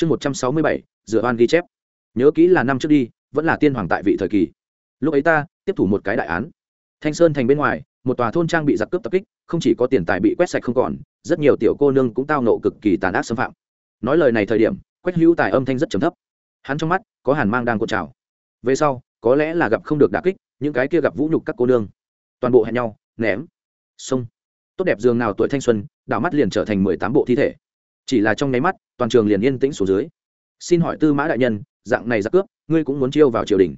chương một trăm sáu mươi bảy, dựa oan ghi chép. Nhớ kỹ là năm trước đi, vẫn là tiên hoàng tại vị thời kỳ. Lúc ấy ta, tiếp thủ một cái đại án. Thanh sơn thành bên ngoài, một tòa thôn trang bị giặc cướp tập kích, không chỉ có tiền tài bị quét sạch không còn, rất nhiều tiểu cô nương cũng tao nộ cực kỳ tàn ác xâm phạm. Nói lời này thời điểm, quách hữu tài âm thanh rất trầm thấp. Hắn trong mắt, có hàn mang đang cột trào. Về sau, có lẽ là gặp không được đà kích, những cái kia gặp vũ nhục các cô nương. Toàn bộ hẹn nhau, ném. Sông tốt đẹp giường nào tuổi thanh xuân, đảo mắt liền trở thành mười tám bộ thi thể chỉ là trong nháy mắt, toàn trường liền yên tĩnh xuống dưới. Xin hỏi tư mã đại nhân, dạng này giặc cướp, ngươi cũng muốn chiêu vào triều đình?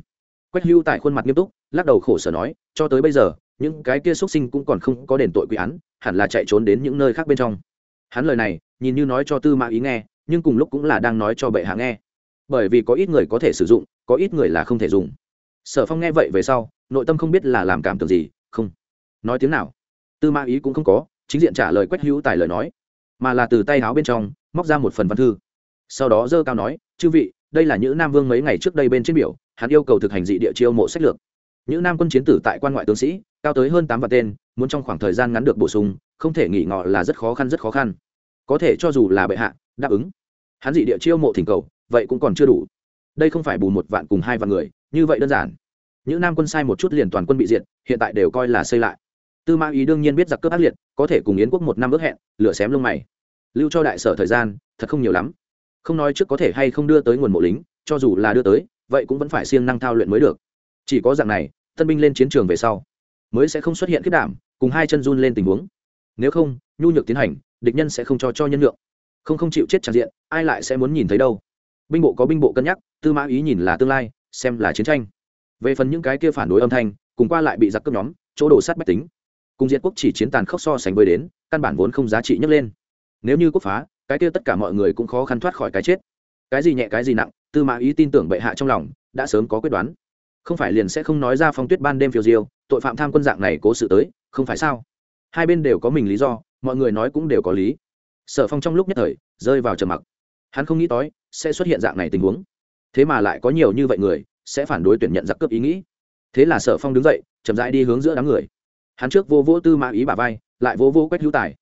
Quách hưu tại khuôn mặt nghiêm túc, lắc đầu khổ sở nói, cho tới bây giờ, những cái kia xuất sinh cũng còn không có đền tội quy án, hẳn là chạy trốn đến những nơi khác bên trong. Hắn lời này, nhìn như nói cho tư mã ý nghe, nhưng cùng lúc cũng là đang nói cho bệ hạ nghe. Bởi vì có ít người có thể sử dụng, có ít người là không thể dùng. Sở phong nghe vậy về sau, nội tâm không biết là làm cảm tưởng gì, không. Nói tiếng nào? Tư mã ý cũng không có, chính diện trả lời quách hữu tài lời nói mà là từ tay áo bên trong, móc ra một phần văn thư. Sau đó dơ cao nói, chư vị, đây là những nam vương mấy ngày trước đây bên trên biểu, hắn yêu cầu thực hành dị địa chiêu mộ sách lược. Những nam quân chiến tử tại quan ngoại tướng sĩ, cao tới hơn tám vạn tên, muốn trong khoảng thời gian ngắn được bổ sung, không thể nghỉ ngọ là rất khó khăn, rất khó khăn. Có thể cho dù là bệ hạ, đáp ứng. Hắn dị địa chiêu mộ thỉnh cầu, vậy cũng còn chưa đủ. Đây không phải bù một vạn cùng hai vạn người, như vậy đơn giản. Những nam quân sai một chút liền toàn quân bị diệt, hiện tại đều coi là xây lại. Tư mã ý đương nhiên biết giặc cướp ác liệt, có thể cùng yến quốc một năm ước hẹn, lửa xém lông mày lưu cho đại sở thời gian, thật không nhiều lắm. Không nói trước có thể hay không đưa tới nguồn mộ lính, cho dù là đưa tới, vậy cũng vẫn phải siêng năng thao luyện mới được. Chỉ có dạng này, tân binh lên chiến trường về sau, mới sẽ không xuất hiện kết đảm, cùng hai chân run lên tình huống. Nếu không, nhu nhược tiến hành, địch nhân sẽ không cho cho nhân lượng không không chịu chết tràn diện, ai lại sẽ muốn nhìn thấy đâu. Binh bộ có binh bộ cân nhắc, tư mã ý nhìn là tương lai, xem là chiến tranh. Về phần những cái kia phản đối âm thanh, cùng qua lại bị giặc cướp nhóm, chỗ đổ sát bách tính. Cùng diệt quốc chỉ chiến tàn khốc so sánh với đến, căn bản vốn không giá trị nhấc lên nếu như quốc phá, cái kia tất cả mọi người cũng khó khăn thoát khỏi cái chết. Cái gì nhẹ, cái gì nặng, tư mã ý tin tưởng bệ hạ trong lòng, đã sớm có quyết đoán. Không phải liền sẽ không nói ra phong tuyết ban đêm phiêu diêu, tội phạm tham quân dạng này cố sự tới, không phải sao? Hai bên đều có mình lý do, mọi người nói cũng đều có lý. Sở phong trong lúc nhất thời, rơi vào trầm mặc. Hắn không nghĩ tới, sẽ xuất hiện dạng này tình huống. Thế mà lại có nhiều như vậy người, sẽ phản đối tuyển nhận giặc cướp ý nghĩ. Thế là sở phong đứng dậy, chậm rãi đi hướng giữa đám người. Hắn trước vô vô tư mã ý bà vai, lại vô vô quách hữu tài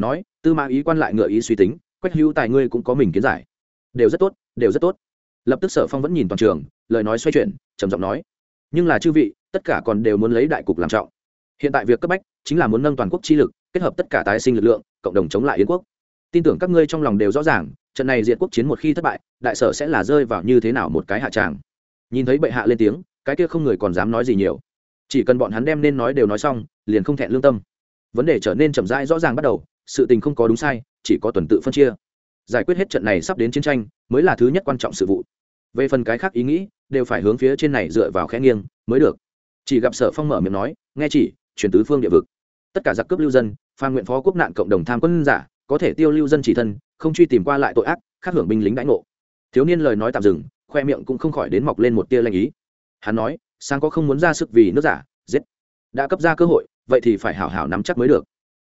nói, tư mã ý quan lại ngựa ý suy tính, quách hữu tài ngươi cũng có mình kiến giải. Đều rất tốt, đều rất tốt. Lập tức sở phong vẫn nhìn toàn trường, lời nói xoay chuyển, trầm giọng nói. Nhưng là chư vị, tất cả còn đều muốn lấy đại cục làm trọng. Hiện tại việc cấp bách chính là muốn nâng toàn quốc chi lực, kết hợp tất cả tái sinh lực lượng, cộng đồng chống lại yến quốc. Tin tưởng các ngươi trong lòng đều rõ ràng, trận này diệt quốc chiến một khi thất bại, đại sở sẽ là rơi vào như thế nào một cái hạ tràng. Nhìn thấy bệ hạ lên tiếng, cái kia không người còn dám nói gì nhiều. Chỉ cần bọn hắn đem nên nói đều nói xong, liền không thẹn lương tâm. Vấn đề trở nên chậm rãi rõ ràng bắt đầu sự tình không có đúng sai, chỉ có tuần tự phân chia. Giải quyết hết trận này sắp đến chiến tranh, mới là thứ nhất quan trọng sự vụ. Về phần cái khác ý nghĩ, đều phải hướng phía trên này dựa vào khẽ nghiêng, mới được. Chỉ gặp sở phong mở miệng nói, nghe chỉ, chuyển tứ phương địa vực. Tất cả giặc cướp lưu dân phan nguyện phó quốc nạn cộng đồng tham quân giả, có thể tiêu lưu dân chỉ thân, không truy tìm qua lại tội ác, khác hưởng binh lính đãi ngộ. Thiếu niên lời nói tạm dừng, khoe miệng cũng không khỏi đến mọc lên một tia lanh ý. Hắn nói, sáng có không muốn ra sức vì nước giả, giết. Đã cấp ra cơ hội, vậy thì phải hảo hảo nắm chắc mới được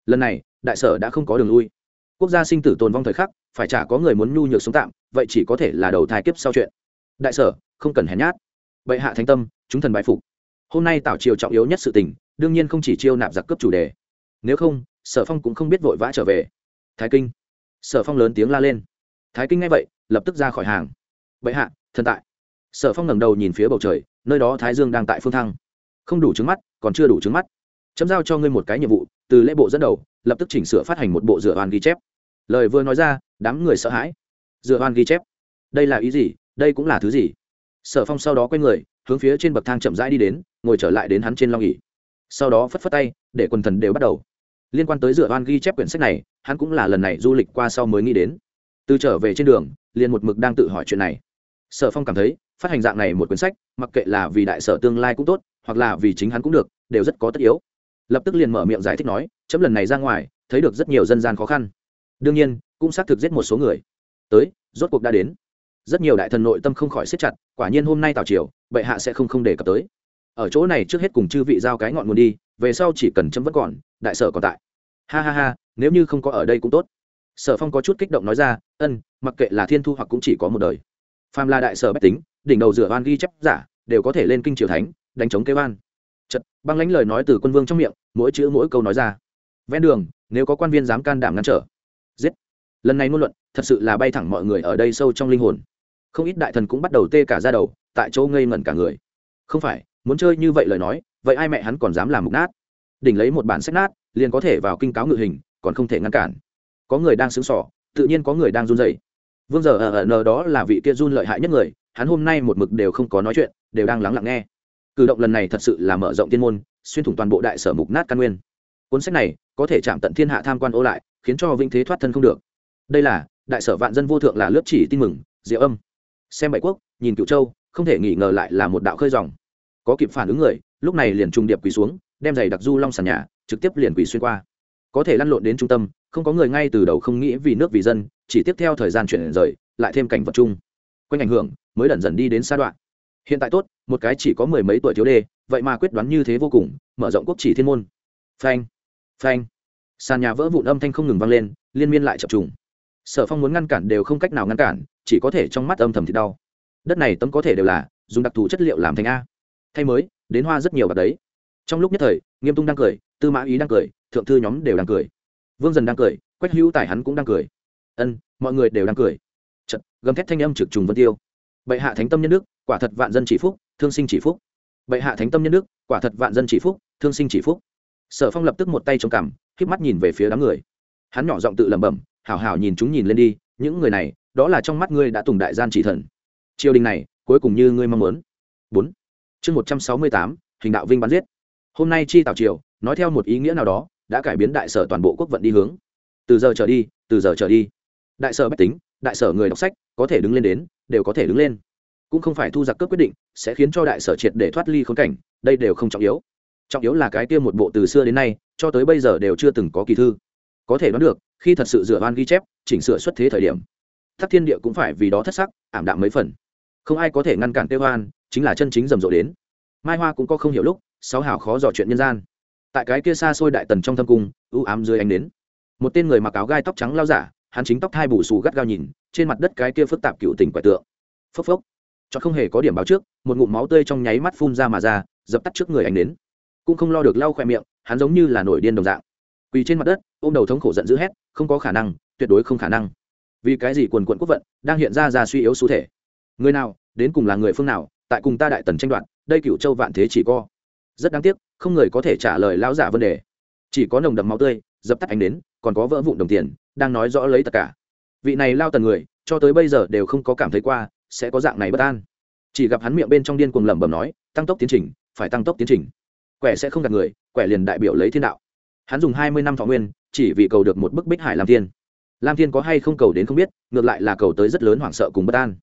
lần này, đại sở đã không có đường lui. Quốc gia sinh tử tồn vong thời khắc, phải chả có người muốn nhu nhược sống tạm, vậy chỉ có thể là đầu thai kiếp sau chuyện. Đại sở, không cần hèn nhát. Bệ hạ thánh tâm, chúng thần bại phục. Hôm nay tảo triều trọng yếu nhất sự tình, đương nhiên không chỉ chiêu nạp giặc cấp chủ đề. Nếu không, sở phong cũng không biết vội vã trở về. Thái kinh. Sở phong lớn tiếng la lên. Thái kinh nghe vậy, lập tức ra khỏi hàng. Bệ hạ, thần tại. Sở phong ngẩng đầu nhìn phía bầu trời, nơi đó thái dương đang tại phương thăng. Không đủ trứng mắt, còn chưa đủ trứng mắt chấm giao cho ngươi một cái nhiệm vụ, từ lễ bộ dẫn đầu, lập tức chỉnh sửa phát hành một bộ dựa oan ghi chép. Lời vừa nói ra, đám người sợ hãi. Dựa oan ghi chép? Đây là ý gì? Đây cũng là thứ gì? Sở phong sau đó quay người, hướng phía trên bậc thang chậm rãi đi đến, ngồi trở lại đến hắn trên long nghỉ sau đó phất phất tay, để quần thần đều bắt đầu. Liên quan tới dựa oan ghi chép quyển sách này, hắn cũng là lần này du lịch qua sau mới nghĩ đến. Từ trở về trên đường, liền một mực đang tự hỏi chuyện này. Sở phong cảm thấy, phát hành dạng này một quyển sách, mặc kệ là vì đại sở tương lai cũng tốt, hoặc là vì chính hắn cũng được, đều rất có tất yếu lập tức liền mở miệng giải thích nói, chấm lần này ra ngoài, thấy được rất nhiều dân gian khó khăn. Đương nhiên, cũng xác thực giết một số người. Tới, rốt cuộc đã đến. Rất nhiều đại thần nội tâm không khỏi siết chặt, quả nhiên hôm nay tào triều, bệ hạ sẽ không không đề cập tới. Ở chỗ này trước hết cùng chư vị giao cái ngọn nguồn đi, về sau chỉ cần chấm vẫn còn, đại sở còn tại. Ha ha ha, nếu như không có ở đây cũng tốt. Sở phong có chút kích động nói ra, ân, mặc kệ là thiên thu hoặc cũng chỉ có một đời. Phàm là đại sở bách tính, đỉnh đầu rửa oan ghi chép giả, đều có thể lên kinh triều thánh, đánh chống kế oan chật, băng lãnh lời nói từ quân vương trong miệng, mỗi chữ mỗi câu nói ra. Ven đường, nếu có quan viên dám can đảm ngăn trở, giết. Lần này ngôn luận, thật sự là bay thẳng mọi người ở đây sâu trong linh hồn. Không ít đại thần cũng bắt đầu tê cả ra đầu, tại chỗ ngây ngẩn cả người. Không phải, muốn chơi như vậy lời nói, vậy ai mẹ hắn còn dám làm mục nát? Đỉnh lấy một bản sách nát, liền có thể vào kinh cáo ngự hình, còn không thể ngăn cản. Có người đang sững sỏ tự nhiên có người đang run dậy vương giờ ờ, ờ, ở ở đó là vị kia run lợi hại nhất người, hắn hôm nay một mực đều không có nói chuyện, đều đang lắng lặng nghe cử động lần này thật sự là mở rộng tiên môn, xuyên thủng toàn bộ đại sở mục nát căn nguyên. Cuốn sách này có thể chạm tận thiên hạ tham quan ô lại, khiến cho vinh thế thoát thân không được. Đây là, đại sở vạn dân vô thượng là lớp chỉ tin mừng, diệu âm. Xem bảy quốc, nhìn cựu châu, không thể nghi ngờ lại là một đạo khơi dòng. Có kịp phản ứng người, lúc này liền trung điệp quỳ xuống, đem giày đặc du long sàn nhà, trực tiếp liền quỳ xuyên qua. Có thể lăn lộn đến trung tâm, không có người ngay từ đầu không nghĩ vì nước vì dân, chỉ tiếp theo thời gian chuyển rời, lại thêm cảnh vật chung. Quanh ảnh hưởng, mới đẩn dần đi đến xa đoạn. Hiện tại tốt một cái chỉ có mười mấy tuổi thiếu đê vậy mà quyết đoán như thế vô cùng mở rộng quốc chỉ thiên môn. Phanh phanh. Sàn nhà vỡ vụn âm thanh không ngừng vang lên liên miên lại chập trùng. Sở phong muốn ngăn cản đều không cách nào ngăn cản chỉ có thể trong mắt âm thầm thì đau. Đất này tấm có thể đều là dùng đặc thù chất liệu làm thành a. Thay mới đến hoa rất nhiều bạc đấy. Trong lúc nhất thời nghiêm tung đang cười tư mã ý đang cười thượng thư nhóm đều đang cười. Vương dần đang cười quách hữu tài hắn cũng đang cười. Ân mọi người đều đang cười. Chật, gầm thét thanh âm trực trùng vân tiêu. Bệ hạ thánh tâm nhân đức quả thật vạn dân chỉ phúc thương sinh chỉ phúc. Bệ hạ thánh tâm nhân đức, quả thật vạn dân chỉ phúc, thương sinh chỉ phúc. Sở phong lập tức một tay trong cằm k mắt nhìn về phía đám người. Hắn nhỏ giọng tự lẩm bẩm hào hào nhìn chúng nhìn lên đi, những người này, đó là trong mắt ngươi đã tùng đại gian chỉ thần. Triều đình này, cuối cùng như ngươi mong muốn. Bốn. Chương một trăm sáu mươi tám, hình đạo vinh bắn giết. Hôm nay chi tảo triều, nói theo một ý nghĩa nào đó, đã cải biến đại sở toàn bộ quốc vận đi hướng. Từ giờ trở đi, từ giờ trở đi, đại sở bách tính, đại sở người đọc sách, có thể đứng lên đến, đều có thể đứng lên cũng không phải thu giặc cướp quyết định, sẽ khiến cho đại sở triệt để thoát ly khốn cảnh, đây đều không trọng yếu. Trọng yếu là cái kia một bộ từ xưa đến nay, cho tới bây giờ đều chưa từng có kỳ thư. Có thể đoán được, khi thật sự dựa oan ghi chép, chỉnh sửa xuất thế thời điểm thắc thiên địa cũng phải vì đó thất sắc, ảm đạm mấy phần. Không ai có thể ngăn cản tê hoan, chính là chân chính rầm rộ đến. Mai hoa cũng có không hiểu lúc, sáu hảo khó dò chuyện nhân gian. Tại cái kia xa xôi đại tần trong thâm cung ưu ám dưới ánh đến một tên người mặc áo gai tóc trắng lao giả, hắn chính tóc hai bù xù gắt gao nhìn, trên mặt đất cái kia phức tạp cựu tỉnh quẻ tượng. Phốc phốc chọn không hề có điểm báo trước, một ngụm máu tươi trong nháy mắt phun ra mà ra, dập tắt trước người anh đến. Cũng không lo được lau khoe miệng, hắn giống như là nổi điên đồng dạng. Quỳ trên mặt đất, ôm đầu thống khổ giận dữ hét, không có khả năng, tuyệt đối không khả năng. Vì cái gì quần quận quốc vận đang hiện ra ra suy yếu xu thể? Người nào, đến cùng là người phương nào, tại cùng ta đại tần tranh đoạt, đây cựu châu vạn thế chỉ co rất đáng tiếc, không người có thể trả lời lão giả vấn đề. Chỉ có nồng đậm máu tươi, dập tắt ánh đến, còn có vỡ vụn đồng tiền, đang nói rõ lấy tất cả. Vị này lao tần người, cho tới bây giờ đều không có cảm thấy qua sẽ có dạng này bất an. Chỉ gặp hắn miệng bên trong điên cuồng lẩm bẩm nói, tăng tốc tiến trình, phải tăng tốc tiến trình. Quẻ sẽ không gạt người, quẻ liền đại biểu lấy thiên đạo. Hắn dùng hai mươi năm thọ nguyên, chỉ vì cầu được một bức bích hải làm thiên. Lam thiên có hay không cầu đến không biết, ngược lại là cầu tới rất lớn hoảng sợ cùng bất an.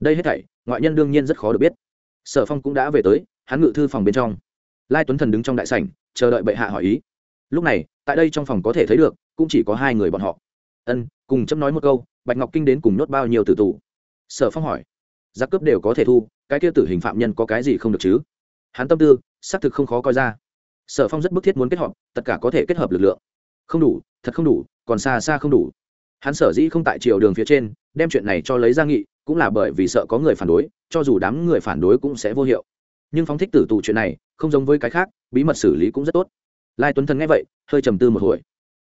Đây hết thảy, ngoại nhân đương nhiên rất khó được biết. Sở phong cũng đã về tới, hắn ngự thư phòng bên trong. Lai tuấn thần đứng trong đại sảnh, chờ đợi bệ hạ hỏi ý. Lúc này, tại đây trong phòng có thể thấy được, cũng chỉ có hai người bọn họ. Ân, cùng chấm nói một câu, bạch ngọc kinh đến cùng nhốt bao nhiêu tử tù? Sở phong hỏi giặc cướp đều có thể thu, cái kia tử hình phạm nhân có cái gì không được chứ? Hắn tâm tư, xác thực không khó coi ra. Sở phong rất bức thiết muốn kết hợp, tất cả có thể kết hợp lực lượng. Không đủ, thật không đủ, còn xa xa không đủ. Hắn sở dĩ không tại triều đường phía trên, đem chuyện này cho lấy ra nghị, cũng là bởi vì sợ có người phản đối, cho dù đám người phản đối cũng sẽ vô hiệu. Nhưng phóng thích tử tù chuyện này, không giống với cái khác, bí mật xử lý cũng rất tốt. Lai tuấn thần nghe vậy, hơi trầm tư một hồi.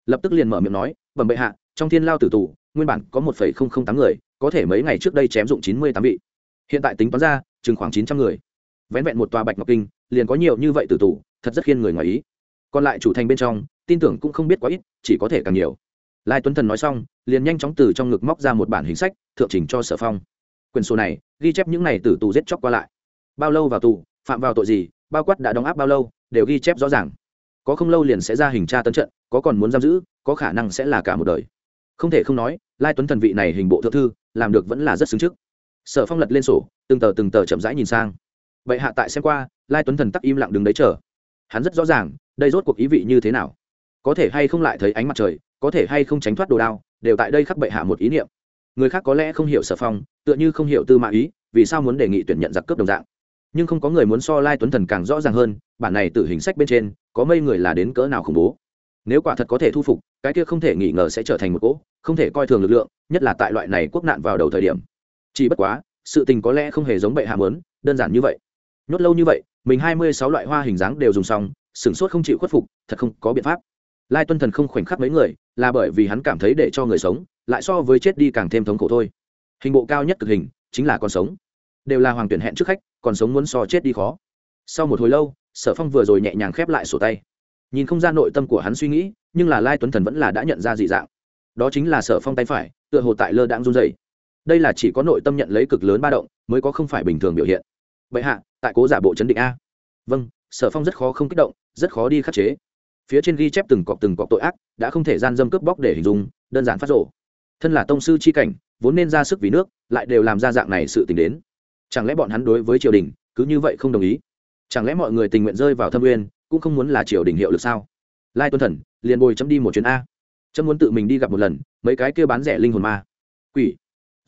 Lập tức liền mở miệng nói, bẩm bệ hạ, trong thiên lao tử tù, nguyên bản có một phẩy không không tám người, có thể mấy ngày trước đây chém dụng chín mươi tám vị hiện tại tính toán ra, chừng khoảng chín trăm người. Vén vẹn một tòa bạch ngọc kinh, liền có nhiều như vậy tử tù, thật rất khiên người ngoài ý. Còn lại chủ thành bên trong, tin tưởng cũng không biết quá ít, chỉ có thể càng nhiều. Lai tuấn thần nói xong, liền nhanh chóng từ trong ngực móc ra một bản hình sách, thượng trình cho sở phong. Quyển sổ này, ghi chép những n à y tử tù giết chóc qua lại. Bao lâu vào tù, phạm vào tội gì, bao quát đã đóng áp bao lâu, đều ghi chép rõ ràng. Có không lâu liền sẽ ra hình tra tấn trận, có còn muốn giam giữ, có khả năng sẽ là cả một đời. Không thể không nói, lai tuấn thần vị này hình bộ thượng thư, làm được vẫn là rất xứng trước sở phong lật lên sổ, từng tờ từng tờ chậm rãi nhìn sang. Vậy hạ tại xem qua, lai tuấn thần tắc im lặng đứng đấy chờ. Hắn rất rõ ràng, đây rốt cuộc ý vị như thế nào. Có thể hay không lại thấy ánh mặt trời, có thể hay không tránh thoát đồ đao, đều tại đây khắc bệ hạ một ý niệm. Người khác có lẽ không hiểu sở phong, tựa như không hiểu tư mã ý, vì sao muốn đề nghị tuyển nhận giặc cướp đồng dạng. Nhưng không có người muốn so lai tuấn thần càng rõ ràng hơn, bản này từ hình sách bên trên, có mây người là đến cỡ nào khủng bố. Nếu quả thật có thể thu phục, cái kia không thể nghi ngờ sẽ trở thành một cỗ, không thể coi thường lực lượng, nhất là tại loại này quốc nạn vào đầu thời điểm chỉ bất quá, sự tình có lẽ không hề giống bệ hạ mớn đơn giản như vậy. Nhốt lâu như vậy, mình hai mươi sáu loại hoa hình dáng đều dùng xong, sửng sốt không chịu khuất phục, thật không có biện pháp. Lai tuân thần không khoảnh khắc mấy người, là bởi vì hắn cảm thấy để cho người sống, lại so với chết đi càng thêm thống khổ thôi. Hình bộ cao nhất cực hình, chính là còn sống. Đều là hoàng tuyển hẹn trước khách, còn sống muốn so chết đi khó. Sau một hồi lâu, sở phong vừa rồi nhẹ nhàng khép lại sổ tay. Nhìn không ra nội tâm của hắn suy nghĩ, nhưng là lai tuấn thần vẫn là đã nhận ra dị dạng. Đó chính là sở phong tay phải, tựa hồ tại lơ đãng run dày đây là chỉ có nội tâm nhận lấy cực lớn ba động, mới có không phải bình thường biểu hiện. Vậy hạ, tại cố giả bộ chấn định a. Vâng sở phong rất khó không kích động, rất khó đi khắc chế. Phía trên ghi chép từng cọc từng cọc tội ác, đã không thể gian dâm cướp bóc để hình dung, đơn giản phát rộ thân là tông sư c h i cảnh, vốn nên ra sức vì nước, lại đều làm ra dạng này sự t ì n h đến. Chẳng lẽ bọn hắn đối với triều đình, cứ như vậy không đồng ý? Chẳng lẽ mọi người tình nguyện rơi vào thâm uyên, cũng không muốn là triều đình hiệu lực sao? Lai tuân thần, liền bồi chấm đi một chuyến a. Chấm muốn tự mình đi gặp một lần, mấy cái kêu bán rẻ linh hồn ma. Quỷ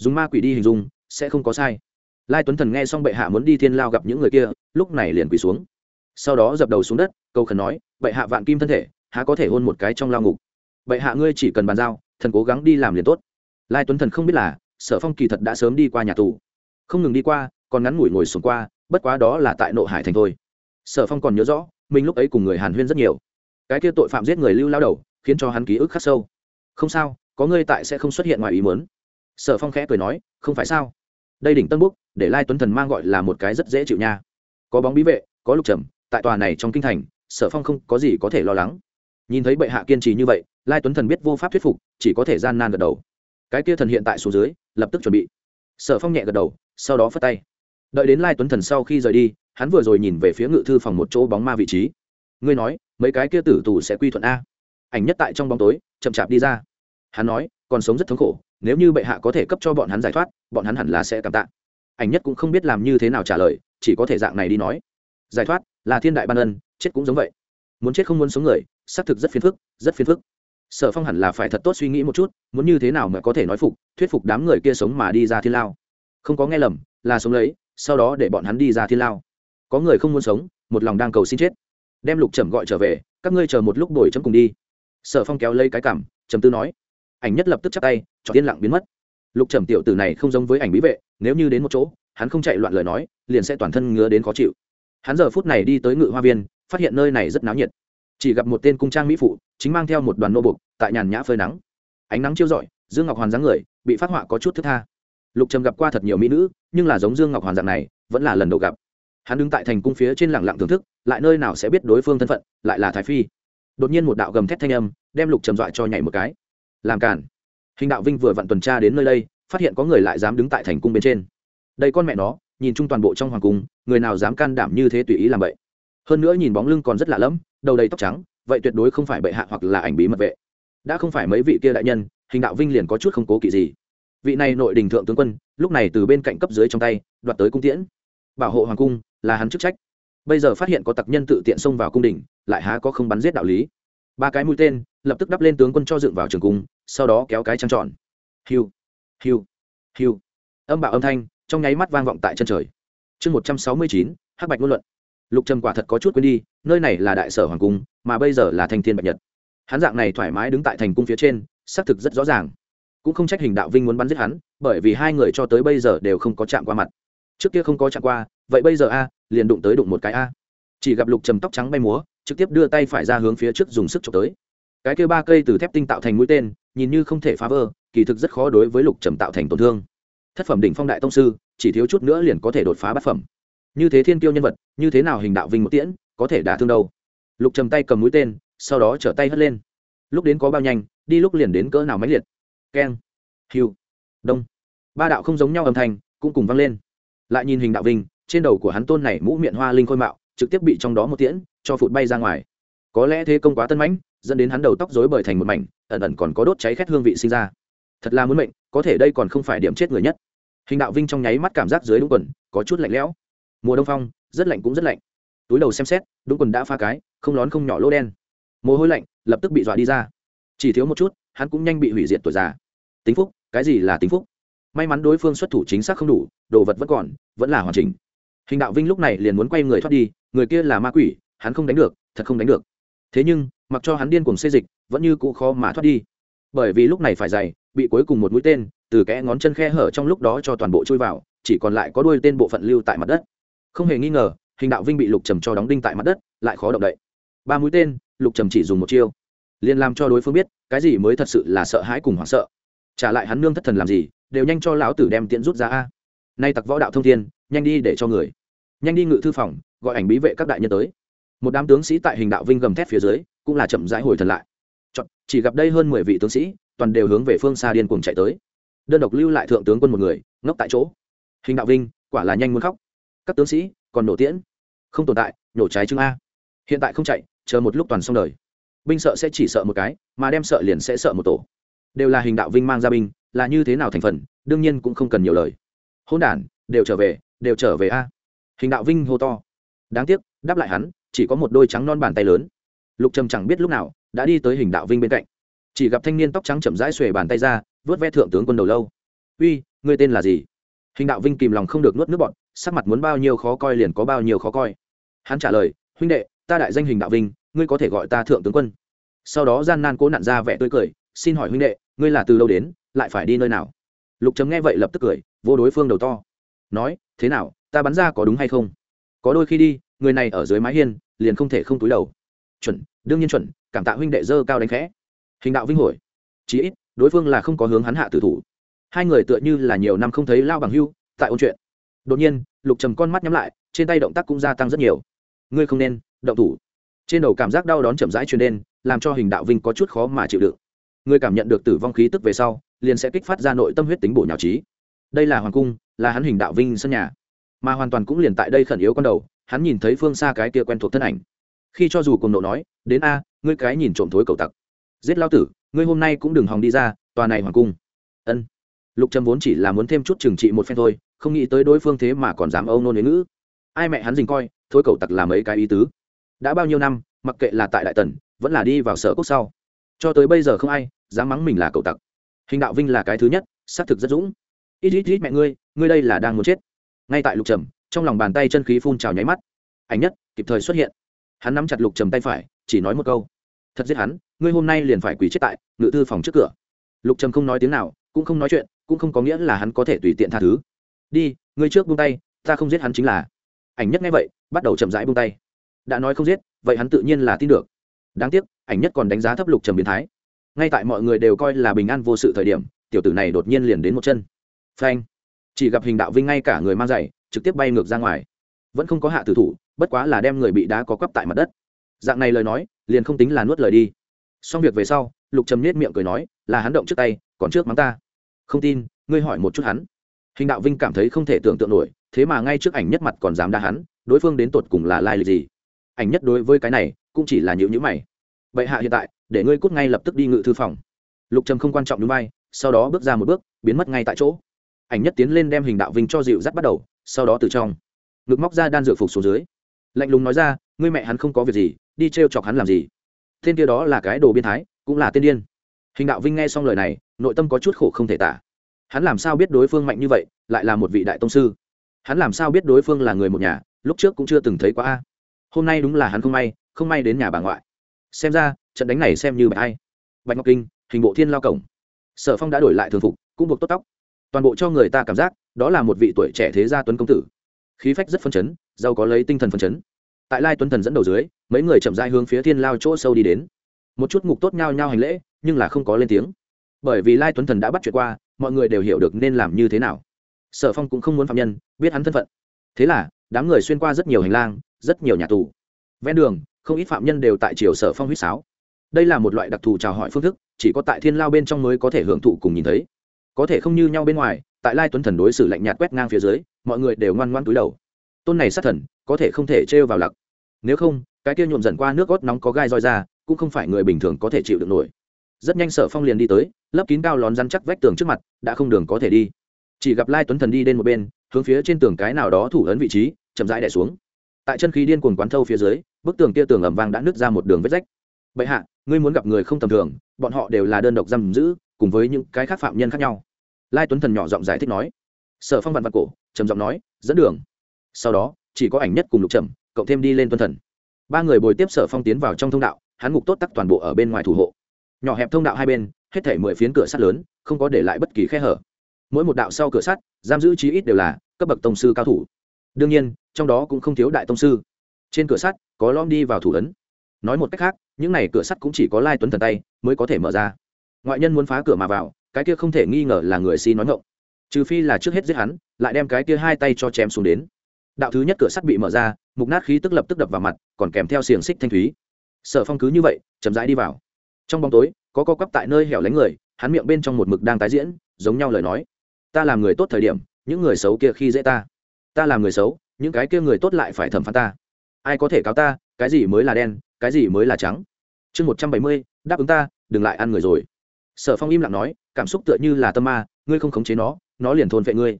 dùng ma quỷ đi hình dung, sẽ không có sai. Lai tuấn thần nghe xong bệ hạ muốn đi thiên lao gặp những người kia, lúc này liền quỳ xuống. Sau đó dập đầu xuống đất câu khẩn nói, bệ hạ vạn kim thân thể, há có thể hôn một cái trong lao ngục? Bệ hạ ngươi chỉ cần bàn giao, thần cố gắng đi làm liền tốt. Lai tuấn thần không biết là, sở phong kỳ thật đã sớm đi qua nhà tù. Không ngừng đi qua, còn ngắn ngủi ngồi xuống qua, bất quá đó là tại nộ hải thành thôi. Sở phong còn nhớ rõ, mình lúc ấy cùng người hàn huyên rất nhiều. Cái kia tội phạm giết người lưu lao đầu, khiến cho hắn ký ức khắc sâu. Không sao, có ngươi tại sẽ không xuất hiện ngoài ý muốn sở phong khẽ cười nói, không phải sao? Đây đỉnh tân búc để lai tuấn thần mang gọi là một cái rất dễ chịu nha. Có bóng bí vệ, có lục trầm, tại tòa này trong kinh thành, sở phong không có gì có thể lo lắng. Nhìn thấy bệ hạ kiên trì như vậy, lai tuấn thần biết vô pháp thuyết phục, chỉ có thể gian nan gật đầu. Cái kia thần hiện tại xuống dưới, lập tức chuẩn bị. Sở phong nhẹ gật đầu, sau đó phất tay. Đợi đến lai tuấn thần sau khi rời đi, hắn vừa rồi nhìn về phía ngự thư phòng một chỗ bóng ma vị trí. Ngươi nói, mấy cái kia tử tù sẽ quy thuận a? Ảnh nhất tại trong bóng tối, chậm chạp đi ra. Hắn nói, còn sống rất thống khổ nếu như bệ hạ có thể cấp cho bọn hắn giải thoát, bọn hắn hẳn là sẽ cảm tạ. Ảnh nhất cũng không biết làm như thế nào trả lời, chỉ có thể dạng này đi nói. Giải thoát là thiên đại ban ân, chết cũng giống vậy. Muốn chết không muốn sống người, xác thực rất phiền phức, rất phiền phức. Sở phong hẳn là phải thật tốt suy nghĩ một chút, muốn như thế nào mà có thể nói phục, thuyết phục đám người kia sống mà đi ra thiên lao. Không có nghe lầm, là sống lấy, sau đó để bọn hắn đi ra thiên lao. Có người không muốn sống, một lòng đang cầu xin chết. Đem lục trầm gọi trở về, các ngươi chờ một lúc đổi chấm cùng đi. Sở phong kéo lấy cái cảm, trầm tư nói. Ảnh nhất lập tức chắc tay cho tiên lặng biến mất. Lục trầm tiểu tử này không giống với ảnh bí vệ, nếu như đến một chỗ, hắn không chạy loạn lời nói, liền sẽ toàn thân ngứa đến khó chịu. Hắn giờ phút này đi tới ngự hoa viên, phát hiện nơi này rất náo nhiệt. Chỉ gặp một tên cung trang mỹ phụ, chính mang theo một đoàn nô bục, tại nhàn nhã phơi nắng. Ánh nắng chiếu rọi, dương ngọc hoàn dáng người, bị phát họa có chút thức tha. Lục trầm gặp qua thật nhiều mỹ nữ, nhưng là giống dương ngọc hoàn dạng này, vẫn là lần đầu gặp. Hắn đứng tại thành cung phía trên lẳng lặng thưởng thức, lại nơi nào sẽ biết đối phương thân phận, lại là thái phi. Đột nhiên một đạo gầm thét thanh âm, đem lục trầm dọa cho nhảy một cái. Làm cản hình đạo vinh vừa vặn tuần tra đến nơi đây, phát hiện có người lại dám đứng tại thành cung bên trên. Đây con mẹ nó, nhìn chung toàn bộ trong hoàng cung, người nào dám can đảm như thế tùy ý làm vậy? Hơn nữa nhìn bóng lưng còn rất lạ lẫm, đầu đầy tóc trắng, vậy tuyệt đối không phải bệ hạ hoặc là ảnh bí mật vệ. Đã không phải mấy vị kia đại nhân, hình đạo vinh liền có chút không cố kỵ gì. Vị này nội đình thượng tướng quân, lúc này từ bên cạnh cấp dưới trong tay, đoạt tới cung tiễn. Bảo hộ hoàng cung, là hắn chức trách. Bây giờ phát hiện có tặc nhân tự tiện xông vào cung đình, lại há có không bắn giết đạo lý. Ba cái mũi tên, lập tức đắp lên tướng quân cho dựng vào trường cung sau đó kéo cái trăng tròn. Hiu hiu hiu. Âm bạo âm thanh, trong nháy mắt vang vọng tại chân trời. Chương một trăm sáu mươi chín, hắc bạch ngôn luận. Lục trầm quả thật có chút quên đi, nơi này là đại sở hoàng cung, mà bây giờ là thanh thiên bạch nhật. Hắn dạng này thoải mái đứng tại thành cung phía trên, xác thực rất rõ ràng. Cũng không trách hình đạo vinh muốn bắn giết hắn, bởi vì hai người cho tới bây giờ đều không có chạm qua mặt. Trước kia không có chạm qua, vậy bây giờ a, liền đụng tới đụng một cái a. Chỉ gặp lục trầm tóc trắng bay múa, trực tiếp đưa tay phải ra hướng phía trước dùng sức trộm tới cái kia ba cây từ thép tinh tạo thành mũi tên, nhìn như không thể phá vỡ, kỳ thực rất khó đối với lục trầm tạo thành tổn thương. Thất phẩm đỉnh phong đại tông sư, chỉ thiếu chút nữa liền có thể đột phá bát phẩm. Như thế thiên kiêu nhân vật, như thế nào hình đạo vinh một tiễn, có thể đả thương đâu? Lục trầm tay cầm mũi tên, sau đó trở tay hất lên. Lúc đến có bao nhanh, đi lúc liền đến cỡ nào máy liệt. Keng, hiu, đông. Ba đạo không giống nhau âm thanh cũng cùng vang lên. Lại nhìn hình đạo vinh, trên đầu của hắn tôn này mũ miệng hoa linh khôi mạo, trực tiếp bị trong đó một tiễn cho phụt bay ra ngoài. Có lẽ thế công quá tân mãnh dẫn đến hắn đầu tóc rối bời thành một mảnh, ẩn ẩn còn có đốt cháy khét hương vị sinh ra. Thật là muốn mệnh, có thể đây còn không phải điểm chết người nhất. Hình đạo vinh trong nháy mắt cảm giác dưới đúng quần, có chút lạnh lẽo. Mùa đông phong, rất lạnh cũng rất lạnh. Túi đầu xem xét, đúng quần đã pha cái, không lón không nhỏ lỗ đen. Mồ hôi lạnh, lập tức bị dọa đi ra. Chỉ thiếu một chút, hắn cũng nhanh bị hủy diệt tuổi già. Tính phúc, cái gì là tính phúc? May mắn đối phương xuất thủ chính xác không đủ, đồ vật vẫn còn, vẫn là hoàn chỉnh. Hình đạo vinh lúc này liền muốn quay người thoát đi, người kia là ma quỷ, hắn không đánh được, thật không đánh được. Thế nhưng mặc cho hắn điên cuồng xê dịch, vẫn như cũ khó mà thoát đi. Bởi vì lúc này phải dày, bị cuối cùng một mũi tên, từ kẽ ngón chân khe hở trong lúc đó cho toàn bộ chui vào, chỉ còn lại có đuôi tên bộ phận lưu tại mặt đất. Không hề nghi ngờ, hình đạo vinh bị lục trầm cho đóng đinh tại mặt đất, lại khó động đậy. Ba mũi tên, lục trầm chỉ dùng một chiêu. Liền làm cho đối phương biết, cái gì mới thật sự là sợ hãi cùng hoảng sợ. Trả lại hắn nương thất thần làm gì, đều nhanh cho lão tử đem tiện rút ra a. Nay tặc võ đạo thông thiên, nhanh đi để cho người. Nhanh đi ngự thư phòng, gọi ảnh bí vệ các đại nhân tới. Một đám tướng sĩ tại hình đạo vinh gầm thét phía dưới cũng là chậm rãi hồi thần lại. Chọn, chỉ gặp đây hơn mười vị tướng sĩ toàn đều hướng về phương xa điên cuồng chạy tới. Đơn độc lưu lại thượng tướng quân một người ngốc tại chỗ. Hình đạo vinh quả là nhanh muốn khóc. Các tướng sĩ còn nổ tiễn. Không tồn tại nổ trái chứng a. Hiện tại không chạy chờ một lúc toàn xong đời. Binh sợ sẽ chỉ sợ một cái mà đem sợ liền sẽ sợ một tổ. Đều là hình đạo vinh mang ra binh là như thế nào thành phần đương nhiên cũng không cần nhiều lời. Hôn đản đều trở về đều trở về a. Hình đạo vinh hô to. Đáng tiếc đáp lại hắn chỉ có một đôi trắng non bàn tay lớn lục trầm chẳng biết lúc nào, đã đi tới hình đạo vinh bên cạnh. Chỉ gặp thanh niên tóc trắng chậm rãi xuề bàn tay ra, vớt ve thượng tướng quân đầu lâu. Uy, ngươi tên là gì? Hình đạo vinh kìm lòng không được nuốt nước bọn sắc mặt muốn bao nhiêu khó coi liền có bao nhiêu khó coi. Hắn trả lời, huynh đệ, ta đại danh hình đạo vinh, ngươi có thể gọi ta thượng tướng quân. Sau đó gian nan cố nặn ra vẻ tươi cười, xin hỏi huynh đệ, ngươi là từ đâu đến, lại phải đi nơi nào? Lục chấm nghe vậy lập tức cười, vô đối phương đầu to. Nói, thế nào, ta bắn ra có đúng hay không? Có đôi khi đi, người này ở dưới mái hiên, liền không thể không túi đầu chuẩn, đương nhiên chuẩn, cảm tạ huynh đệ dơ cao đánh khẽ. Hình đạo vinh hồi. Chí ít, đối phương là không có hướng hắn hạ tử thủ. Hai người tựa như là nhiều năm không thấy lao bằng hưu, tại ôn chuyện. Đột nhiên, lục trầm con mắt nhắm lại, trên tay động tác cũng gia tăng rất nhiều. Ngươi không nên động thủ. Trên đầu cảm giác đau đón chậm rãi truyền đen làm cho hình đạo vinh có chút khó mà chịu đựng. Ngươi cảm nhận được tử vong khí tức về sau, liền sẽ kích phát ra nội tâm huyết tính bổ nhào trí đây là hoàng cung, là hắn hình đạo vinh sân nhà. Mà hoàn toàn cũng liền tại đây khẩn yếu con đầu, hắn nhìn thấy phương xa cái kia quen thuộc thân ảnh khi cho dù cùng nộ nói, đến a, ngươi cái nhìn trộm thối cầu tặc. Giết lao tử, ngươi hôm nay cũng đừng hòng đi ra, tòa này hoàng cung. Ân. Lục trầm vốn chỉ là muốn thêm chút trừng trị một phen thôi, không nghĩ tới đối phương thế mà còn dám âu nôn đến ngữ. Ai mẹ hắn dình coi thôi cầu tặc làm mấy cái ý tứ. Đã bao nhiêu năm, mặc kệ là tại đại tần, vẫn là đi vào sở quốc sau. Cho tới bây giờ không ai dám mắng mình là cầu tặc. Hình đạo vinh là cái thứ nhất, xác thực rất dũng. Ít ít ít mẹ ngươi ngươi đây là đang muốn chết. Ngay tại lục trầm, trong lòng bàn tay chân khí phun trào nháy mắt. Ảnh nhất kịp thời xuất hiện hắn nắm chặt lục trầm tay phải, chỉ nói một câu. Thật giết hắn, ngươi hôm nay liền phải quỳ chết tại ngự thư phòng trước cửa. Lục trầm không nói tiếng nào, cũng không nói chuyện, cũng không có nghĩa là hắn có thể tùy tiện tha thứ. Đi, ngươi trước buông tay, ta không giết hắn chính là. Ảnh nhất nghe vậy, bắt đầu chậm rãi buông tay. Đã nói không giết, vậy hắn tự nhiên là tin được. Đáng tiếc, ảnh nhất còn đánh giá thấp lục trầm biến thái. Ngay tại mọi người đều coi là bình an vô sự thời điểm, tiểu tử này đột nhiên liền đến một chân. Phanh. Chỉ gặp hình đạo vinh ngay cả người mang giày, trực tiếp bay ngược ra ngoài vẫn không có hạ tử thủ, bất quá là đem người bị đá có quắp tại mặt đất. Dạng này lời nói, liền không tính là nuốt lời đi. Xong việc về sau, lục trầm nết miệng cười nói, là hắn động trước tay, còn trước mắng ta. Không tin, ngươi hỏi một chút hắn. Hình đạo vinh cảm thấy không thể tưởng tượng nổi, thế mà ngay trước ảnh nhất mặt còn dám đá hắn, đối phương đến tột cùng là lai lịch gì? Ảnh nhất đối với cái này, cũng chỉ là nhịu nhữ mày. Vậy hạ hiện tại, để ngươi cút ngay lập tức đi ngự thư phòng. Lục trầm không quan trọng núi bay sau đó bước ra một bước, biến mất ngay tại chỗ. Ảnh nhất tiến lên đem hình đạo vinh cho dịu dắt bắt đầu, sau đó từ trong ngực móc ra đan dược phục xuống dưới. Lạnh lùng nói ra, ngươi mẹ hắn không có việc gì, đi t r e o chọc hắn làm gì? Tên kia đó là cái đồ biên thái, cũng là tiên điên. Hình đạo vinh nghe xong lời này, nội tâm có chút khổ không thể tả. Hắn làm sao biết đối phương mạnh như vậy, lại là một vị đại tông sư? Hắn làm sao biết đối phương là người một nhà, lúc trước cũng chưa từng thấy quá a. Hôm nay đúng là hắn không may không may đến nhà bà ngoại. Xem ra, trận đánh này xem như bạch ai bạch ngọc kinh, hình bộ thiên lao cổng. Sở phong đã đổi lại thường phục, cũng buộc tốt tóc. Toàn bộ cho người ta cảm giác, đó là một vị tuổi trẻ thế gia tuấn công tử khí phách rất phân chấn giàu có lấy tinh thần phân chấn. Tại lai tuấn thần dẫn đầu dưới, mấy người chậm dai hướng phía thiên lao chỗ sâu đi đến. Một chút ngục tốt nhao nhao hành lễ, nhưng là không có lên tiếng. Bởi vì lai tuấn thần đã bắt chuyện qua, mọi người đều hiểu được nên làm như thế nào. Sở phong cũng không muốn phạm nhân, biết hắn thân phận. Thế là, đám người xuyên qua rất nhiều hành lang, rất nhiều nhà tù. Ven đường, không ít phạm nhân đều tại triều sở phong huýt sáo. Đây là một loại đặc thù chào hỏi phương thức, chỉ có tại thiên lao bên trong mới có thể hưởng thụ cùng nhìn thấy có thể không như nhau bên ngoài, tại lai tuấn thần đối xử lạnh nhạt quét ngang phía dưới, mọi người đều ngoan ngoan túi đầu. Tôn này sát thần, có thể không thể trêu vào lặc. Nếu không, cái kia nhuộm dần qua nước gót nóng có gai roi ra, cũng không phải người bình thường có thể chịu được nổi. Rất nhanh sở phong liền đi tới, lấp kín cao lón rắn chắc vách tường trước mặt, đã không đường có thể đi. Chỉ gặp lai tuấn thần đi đến một bên, hướng phía trên tường cái nào đó thủ ấn vị trí, chậm rãi đẻ xuống. Tại chân khí điên cuồng quán thâu phía dưới, bức tường kia tường ẩm vang đã nứt ra một đường vết rách. Bệ hạ, ngươi muốn gặp người không tầm thường, bọn họ đều là đơn độc giam giữ cùng với những cái khác phạm nhân khác nhau. Lai tuấn thần nhỏ giọng giải thích nói. Sở phong vạn vạn cổ, trầm giọng nói, dẫn đường. Sau đó, chỉ có ảnh nhất cùng lục trầm, cộng thêm đi lên tuân thần. Ba người bồi tiếp sở phong tiến vào trong thông đạo, hắn ngục tốt tắc toàn bộ ở bên ngoài thủ hộ. Nhỏ hẹp thông đạo hai bên, hết thể mười phiến cửa sắt lớn, không có để lại bất kỳ khe hở. Mỗi một đạo sau cửa sắt, giam giữ chí ít đều là cấp bậc tông sư cao thủ. Đương nhiên, trong đó cũng không thiếu đại tông sư. Trên cửa sắt, có lom đi vào thủ ấn. Nói một cách khác, những n à y cửa sắt cũng chỉ có lai tuấn thần tay mới có thể mở ra ngoại nhân muốn phá cửa mà vào, cái kia không thể nghi ngờ là người si nói ngộng trừ phi là trước hết giết hắn, lại đem cái kia hai tay cho chém xuống đến. Đạo thứ nhất cửa sắt bị mở ra, mục nát khí tức lập tức đập vào mặt, còn kèm theo xiềng xích thanh thúy. Sở phong cứ như vậy, chậm rãi đi vào. Trong bóng tối, có co quắp tại nơi hẻo lánh người, hắn miệng bên trong một mực đang tái diễn, giống nhau lời nói. Ta làm người tốt thời điểm, những người xấu kia khi dễ ta. Ta làm người xấu, những cái kia người tốt lại phải thẩm phán ta. Ai có thể cáo ta, cái gì mới là đen, cái gì mới là trắng. Chương một trăm bảy mươi, đáp ứng ta, đừng lại ăn người rồi sở phong im lặng nói, cảm xúc tựa như là tâm ma, ngươi không khống chế nó nó liền thôn vệ ngươi.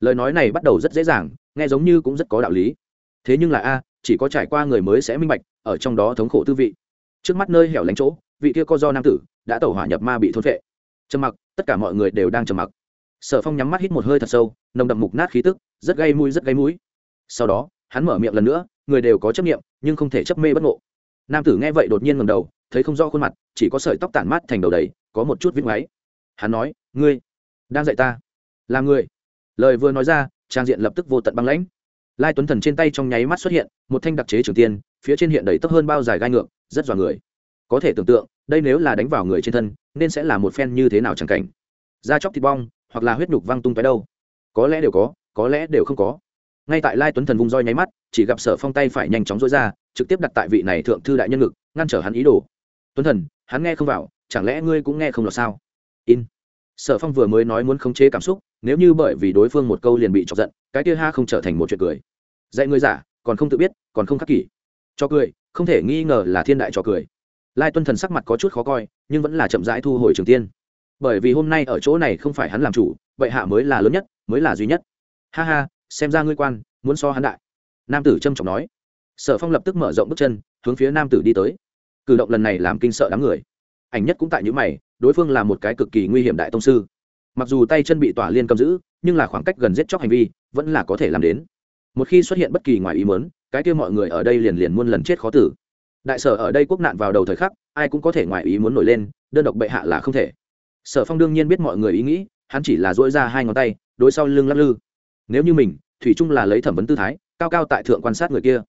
Lời nói này bắt đầu rất dễ dàng, nghe giống như cũng rất có đạo lý. Thế nhưng là a, chỉ có trải qua người mới sẽ minh bạch, ở trong đó thống khổ tư vị. Trước mắt nơi hẻo lánh chỗ, vị kia co do nam tử đã tẩu hỏa nhập ma bị thôn vệ trầm mặc, tất cả mọi người đều đang trầm mặc. Sở phong nhắm mắt hít một hơi thật sâu, nồng đậm mục nát khí tức, rất gây mũi, rất gây mũi. Sau đó, hắn mở miệng lần nữa, người đều có chấp nghiệm nhưng không thể chấp mê bất ngộ. Nam tử nghe vậy đột nhiên ngầm đầu thấy không rõ khuôn mặt, chỉ có sợi tóc tản mát thành đầu đầy, có một chút viết ngoáy. Hắn nói, ngươi đang dạy ta? Là người lời vừa nói ra, trang diện lập tức vô tận băng lãnh. Lai tuấn thần trên tay trong nháy mắt xuất hiện một thanh đặc chế trường tiên, phía trên hiện đầy tấp hơn bao dài gai ngược, rất dọa người. Có thể tưởng tượng, đây nếu là đánh vào người trên thân, nên sẽ là một phen như thế nào chẳng cảnh. Da chóc thịt bong, hoặc là huyết nhục văng tung tới đâu. Có lẽ đều có có lẽ đều không có. Ngay tại lai tuấn thần vung roi nháy mắt, chỉ gặp sở phong tay phải nhanh chóng dối ra, trực tiếp đặt tại vị này thượng thư đại nhân ngực, ngăn trở hắn ý đồ tuấn thần, hắn nghe không vào, chẳng lẽ ngươi cũng nghe không lọt sao? In. Sở phong vừa mới nói muốn khống chế cảm xúc, nếu như bởi vì đối phương một câu liền bị chọc giận, cái kia ha không trở thành một chuyện cười. Dạy ngươi giả, còn không tự biết, còn không khắc kỷ. Cho cười, không thể nghi ngờ là thiên đại cho cười. Lai tuân thần sắc mặt có chút khó coi, nhưng vẫn là chậm rãi thu hồi trường tiên. Bởi vì hôm nay ở chỗ này không phải hắn làm chủ, vậy hạ mới là lớn nhất, mới là duy nhất. Ha ha, xem ra ngươi quan, muốn so hắn đại. Nam tử trâm trọng nói. Sở phong lập tức mở rộng bước chân, hướng phía nam tử đi tới cử động lần này làm kinh sợ đám người. Ảnh nhất cũng tại những mày, đối phương là một cái cực kỳ nguy hiểm đại tông sư. Mặc dù tay chân bị tỏa liên cầm giữ, nhưng là khoảng cách gần giết chóc hành vi, vẫn là có thể làm đến. Một khi xuất hiện bất kỳ ngoài ý mớn cái kia mọi người ở đây liền liền muôn lần chết khó tử. Đại sở ở đây quốc nạn vào đầu thời khắc, ai cũng có thể ngoài ý muốn nổi lên, đơn độc bệ hạ là không thể. Sở phong đương nhiên biết mọi người ý nghĩ, hắn chỉ là dỗi ra hai ngón tay, đối sau lưng lắc lư. Nếu như mình, thủy trung là lấy thẩm vấn tư thái, cao cao tại thượng quan sát người kia.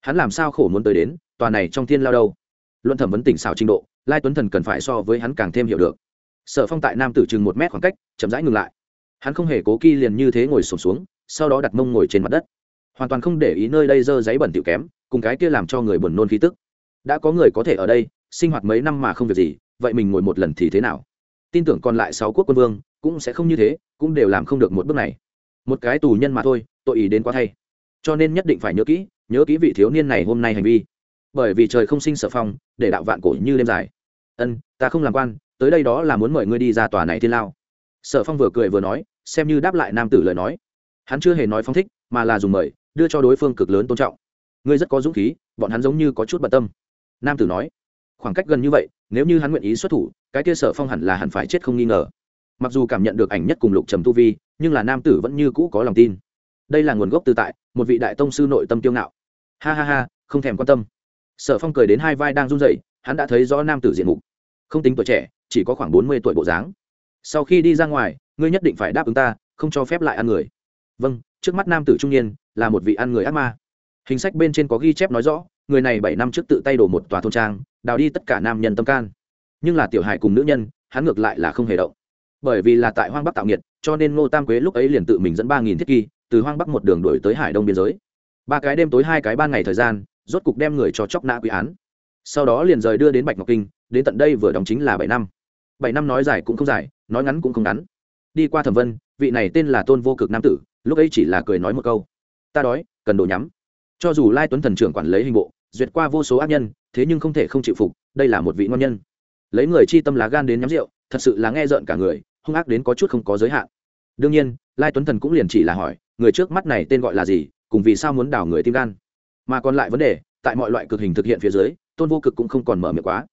Hắn làm sao khổ muốn tới đến, tòa này trong thiên lao đâu? Luận thẩm vấn tỉnh xảo trình độ, lai tuấn thần cần phải so với hắn càng thêm hiểu được. Sở phong tại nam tử chừng một mét khoảng cách, chậm rãi ngừng lại. Hắn không hề cố kỳ liền như thế ngồi sổm xuống, sau đó đặt mông ngồi trên mặt đất. Hoàn toàn không để ý nơi đây dơ giấy bẩn tiểu kém, cùng cái kia làm cho người buồn nôn khí tức. Đã có người có thể ở đây, sinh hoạt mấy năm mà không việc gì, vậy mình ngồi một lần thì thế nào? Tin tưởng còn lại sáu quốc quân vương, cũng sẽ không như thế, cũng đều làm không được một bước này. Một cái tù nhân mà thôi, tội ý đến quá thay. Cho nên nhất định phải nhớ kỹ nhớ kỹ vị thiếu niên này hôm nay hành vi bởi vì trời không sinh sở phong, để đạo vạn cổ như đêm dài. Ân, ta không làm quan, tới đây đó là muốn mời ngươi đi ra tòa này thiên lao. Sở phong vừa cười vừa nói, xem như đáp lại nam tử lời nói. Hắn chưa hề nói phong thích, mà là dùng mời, đưa cho đối phương cực lớn tôn trọng. Ngươi rất có dũng khí, bọn hắn giống như có chút bận tâm. Nam tử nói, khoảng cách gần như vậy, nếu như hắn nguyện ý xuất thủ, cái kia sở phong hẳn là hẳn phải chết không nghi ngờ. Mặc dù cảm nhận được ảnh nhất cùng lục trầm tu vi, nhưng là nam tử vẫn như cũ có lòng tin. Đây là nguồn gốc từ tại, một vị đại tông sư nội tâm kiêu ngạo. Ha ha ha, không thèm quan tâm sở phong cười đến hai vai đang run rẩy, hắn đã thấy rõ nam tử diện mục. Không tính tuổi trẻ, chỉ có khoảng bốn mươi tuổi bộ dáng. Sau khi đi ra ngoài, ngươi nhất định phải đáp ứng ta, không cho phép lại ăn người. Vâng trước mắt nam tử trung niên là một vị ăn người ác ma. Hình sách bên trên có ghi chép nói rõ, người này bảy năm trước tự tay đổ một tòa thôn trang, đào đi tất cả nam nhân tâm can. Nhưng là tiểu hài cùng nữ nhân, hắn ngược lại là không hề động. Bởi vì là tại hoang bắc tạo nghiệt, cho nên ngô tam quế lúc ấy liền tự mình dẫn ba nghìn thiết kỳ, từ hoang bắc một đường đổi tới hải đông biên giới. Ba cái đêm tối, hai cái ban ngày thời gian rốt cục đem người cho chóc nã quy án. Sau đó liền rời đưa đến bạch ngọc kinh, đến tận đây vừa đóng chính là bảy năm. Bảy năm nói dài cũng không dài, nói ngắn cũng không ngắn. Đi qua thẩm vân, vị này tên là tôn vô cực nam tử, lúc ấy chỉ là cười nói một câu. Ta đói, cần đồ nhắm. Cho dù lai tuấn thần trưởng quản lấy hình bộ, duyệt qua vô số ác nhân, thế nhưng không thể không chịu phục, đây là một vị ngon nhân. Lấy người chi tâm lá gan đến nhắm rượu, thật sự là nghe rợn cả người, hung ác đến có chút không có giới hạn. Đương nhiên, lai tuấn thần cũng liền chỉ là hỏi, người trước mắt này tên gọi là gì, cùng vì sao muốn đào người tim gan? Mà còn lại vấn đề, tại mọi loại cực hình thực hiện phía dưới, tôn vô cực cũng không còn mở miệng quá.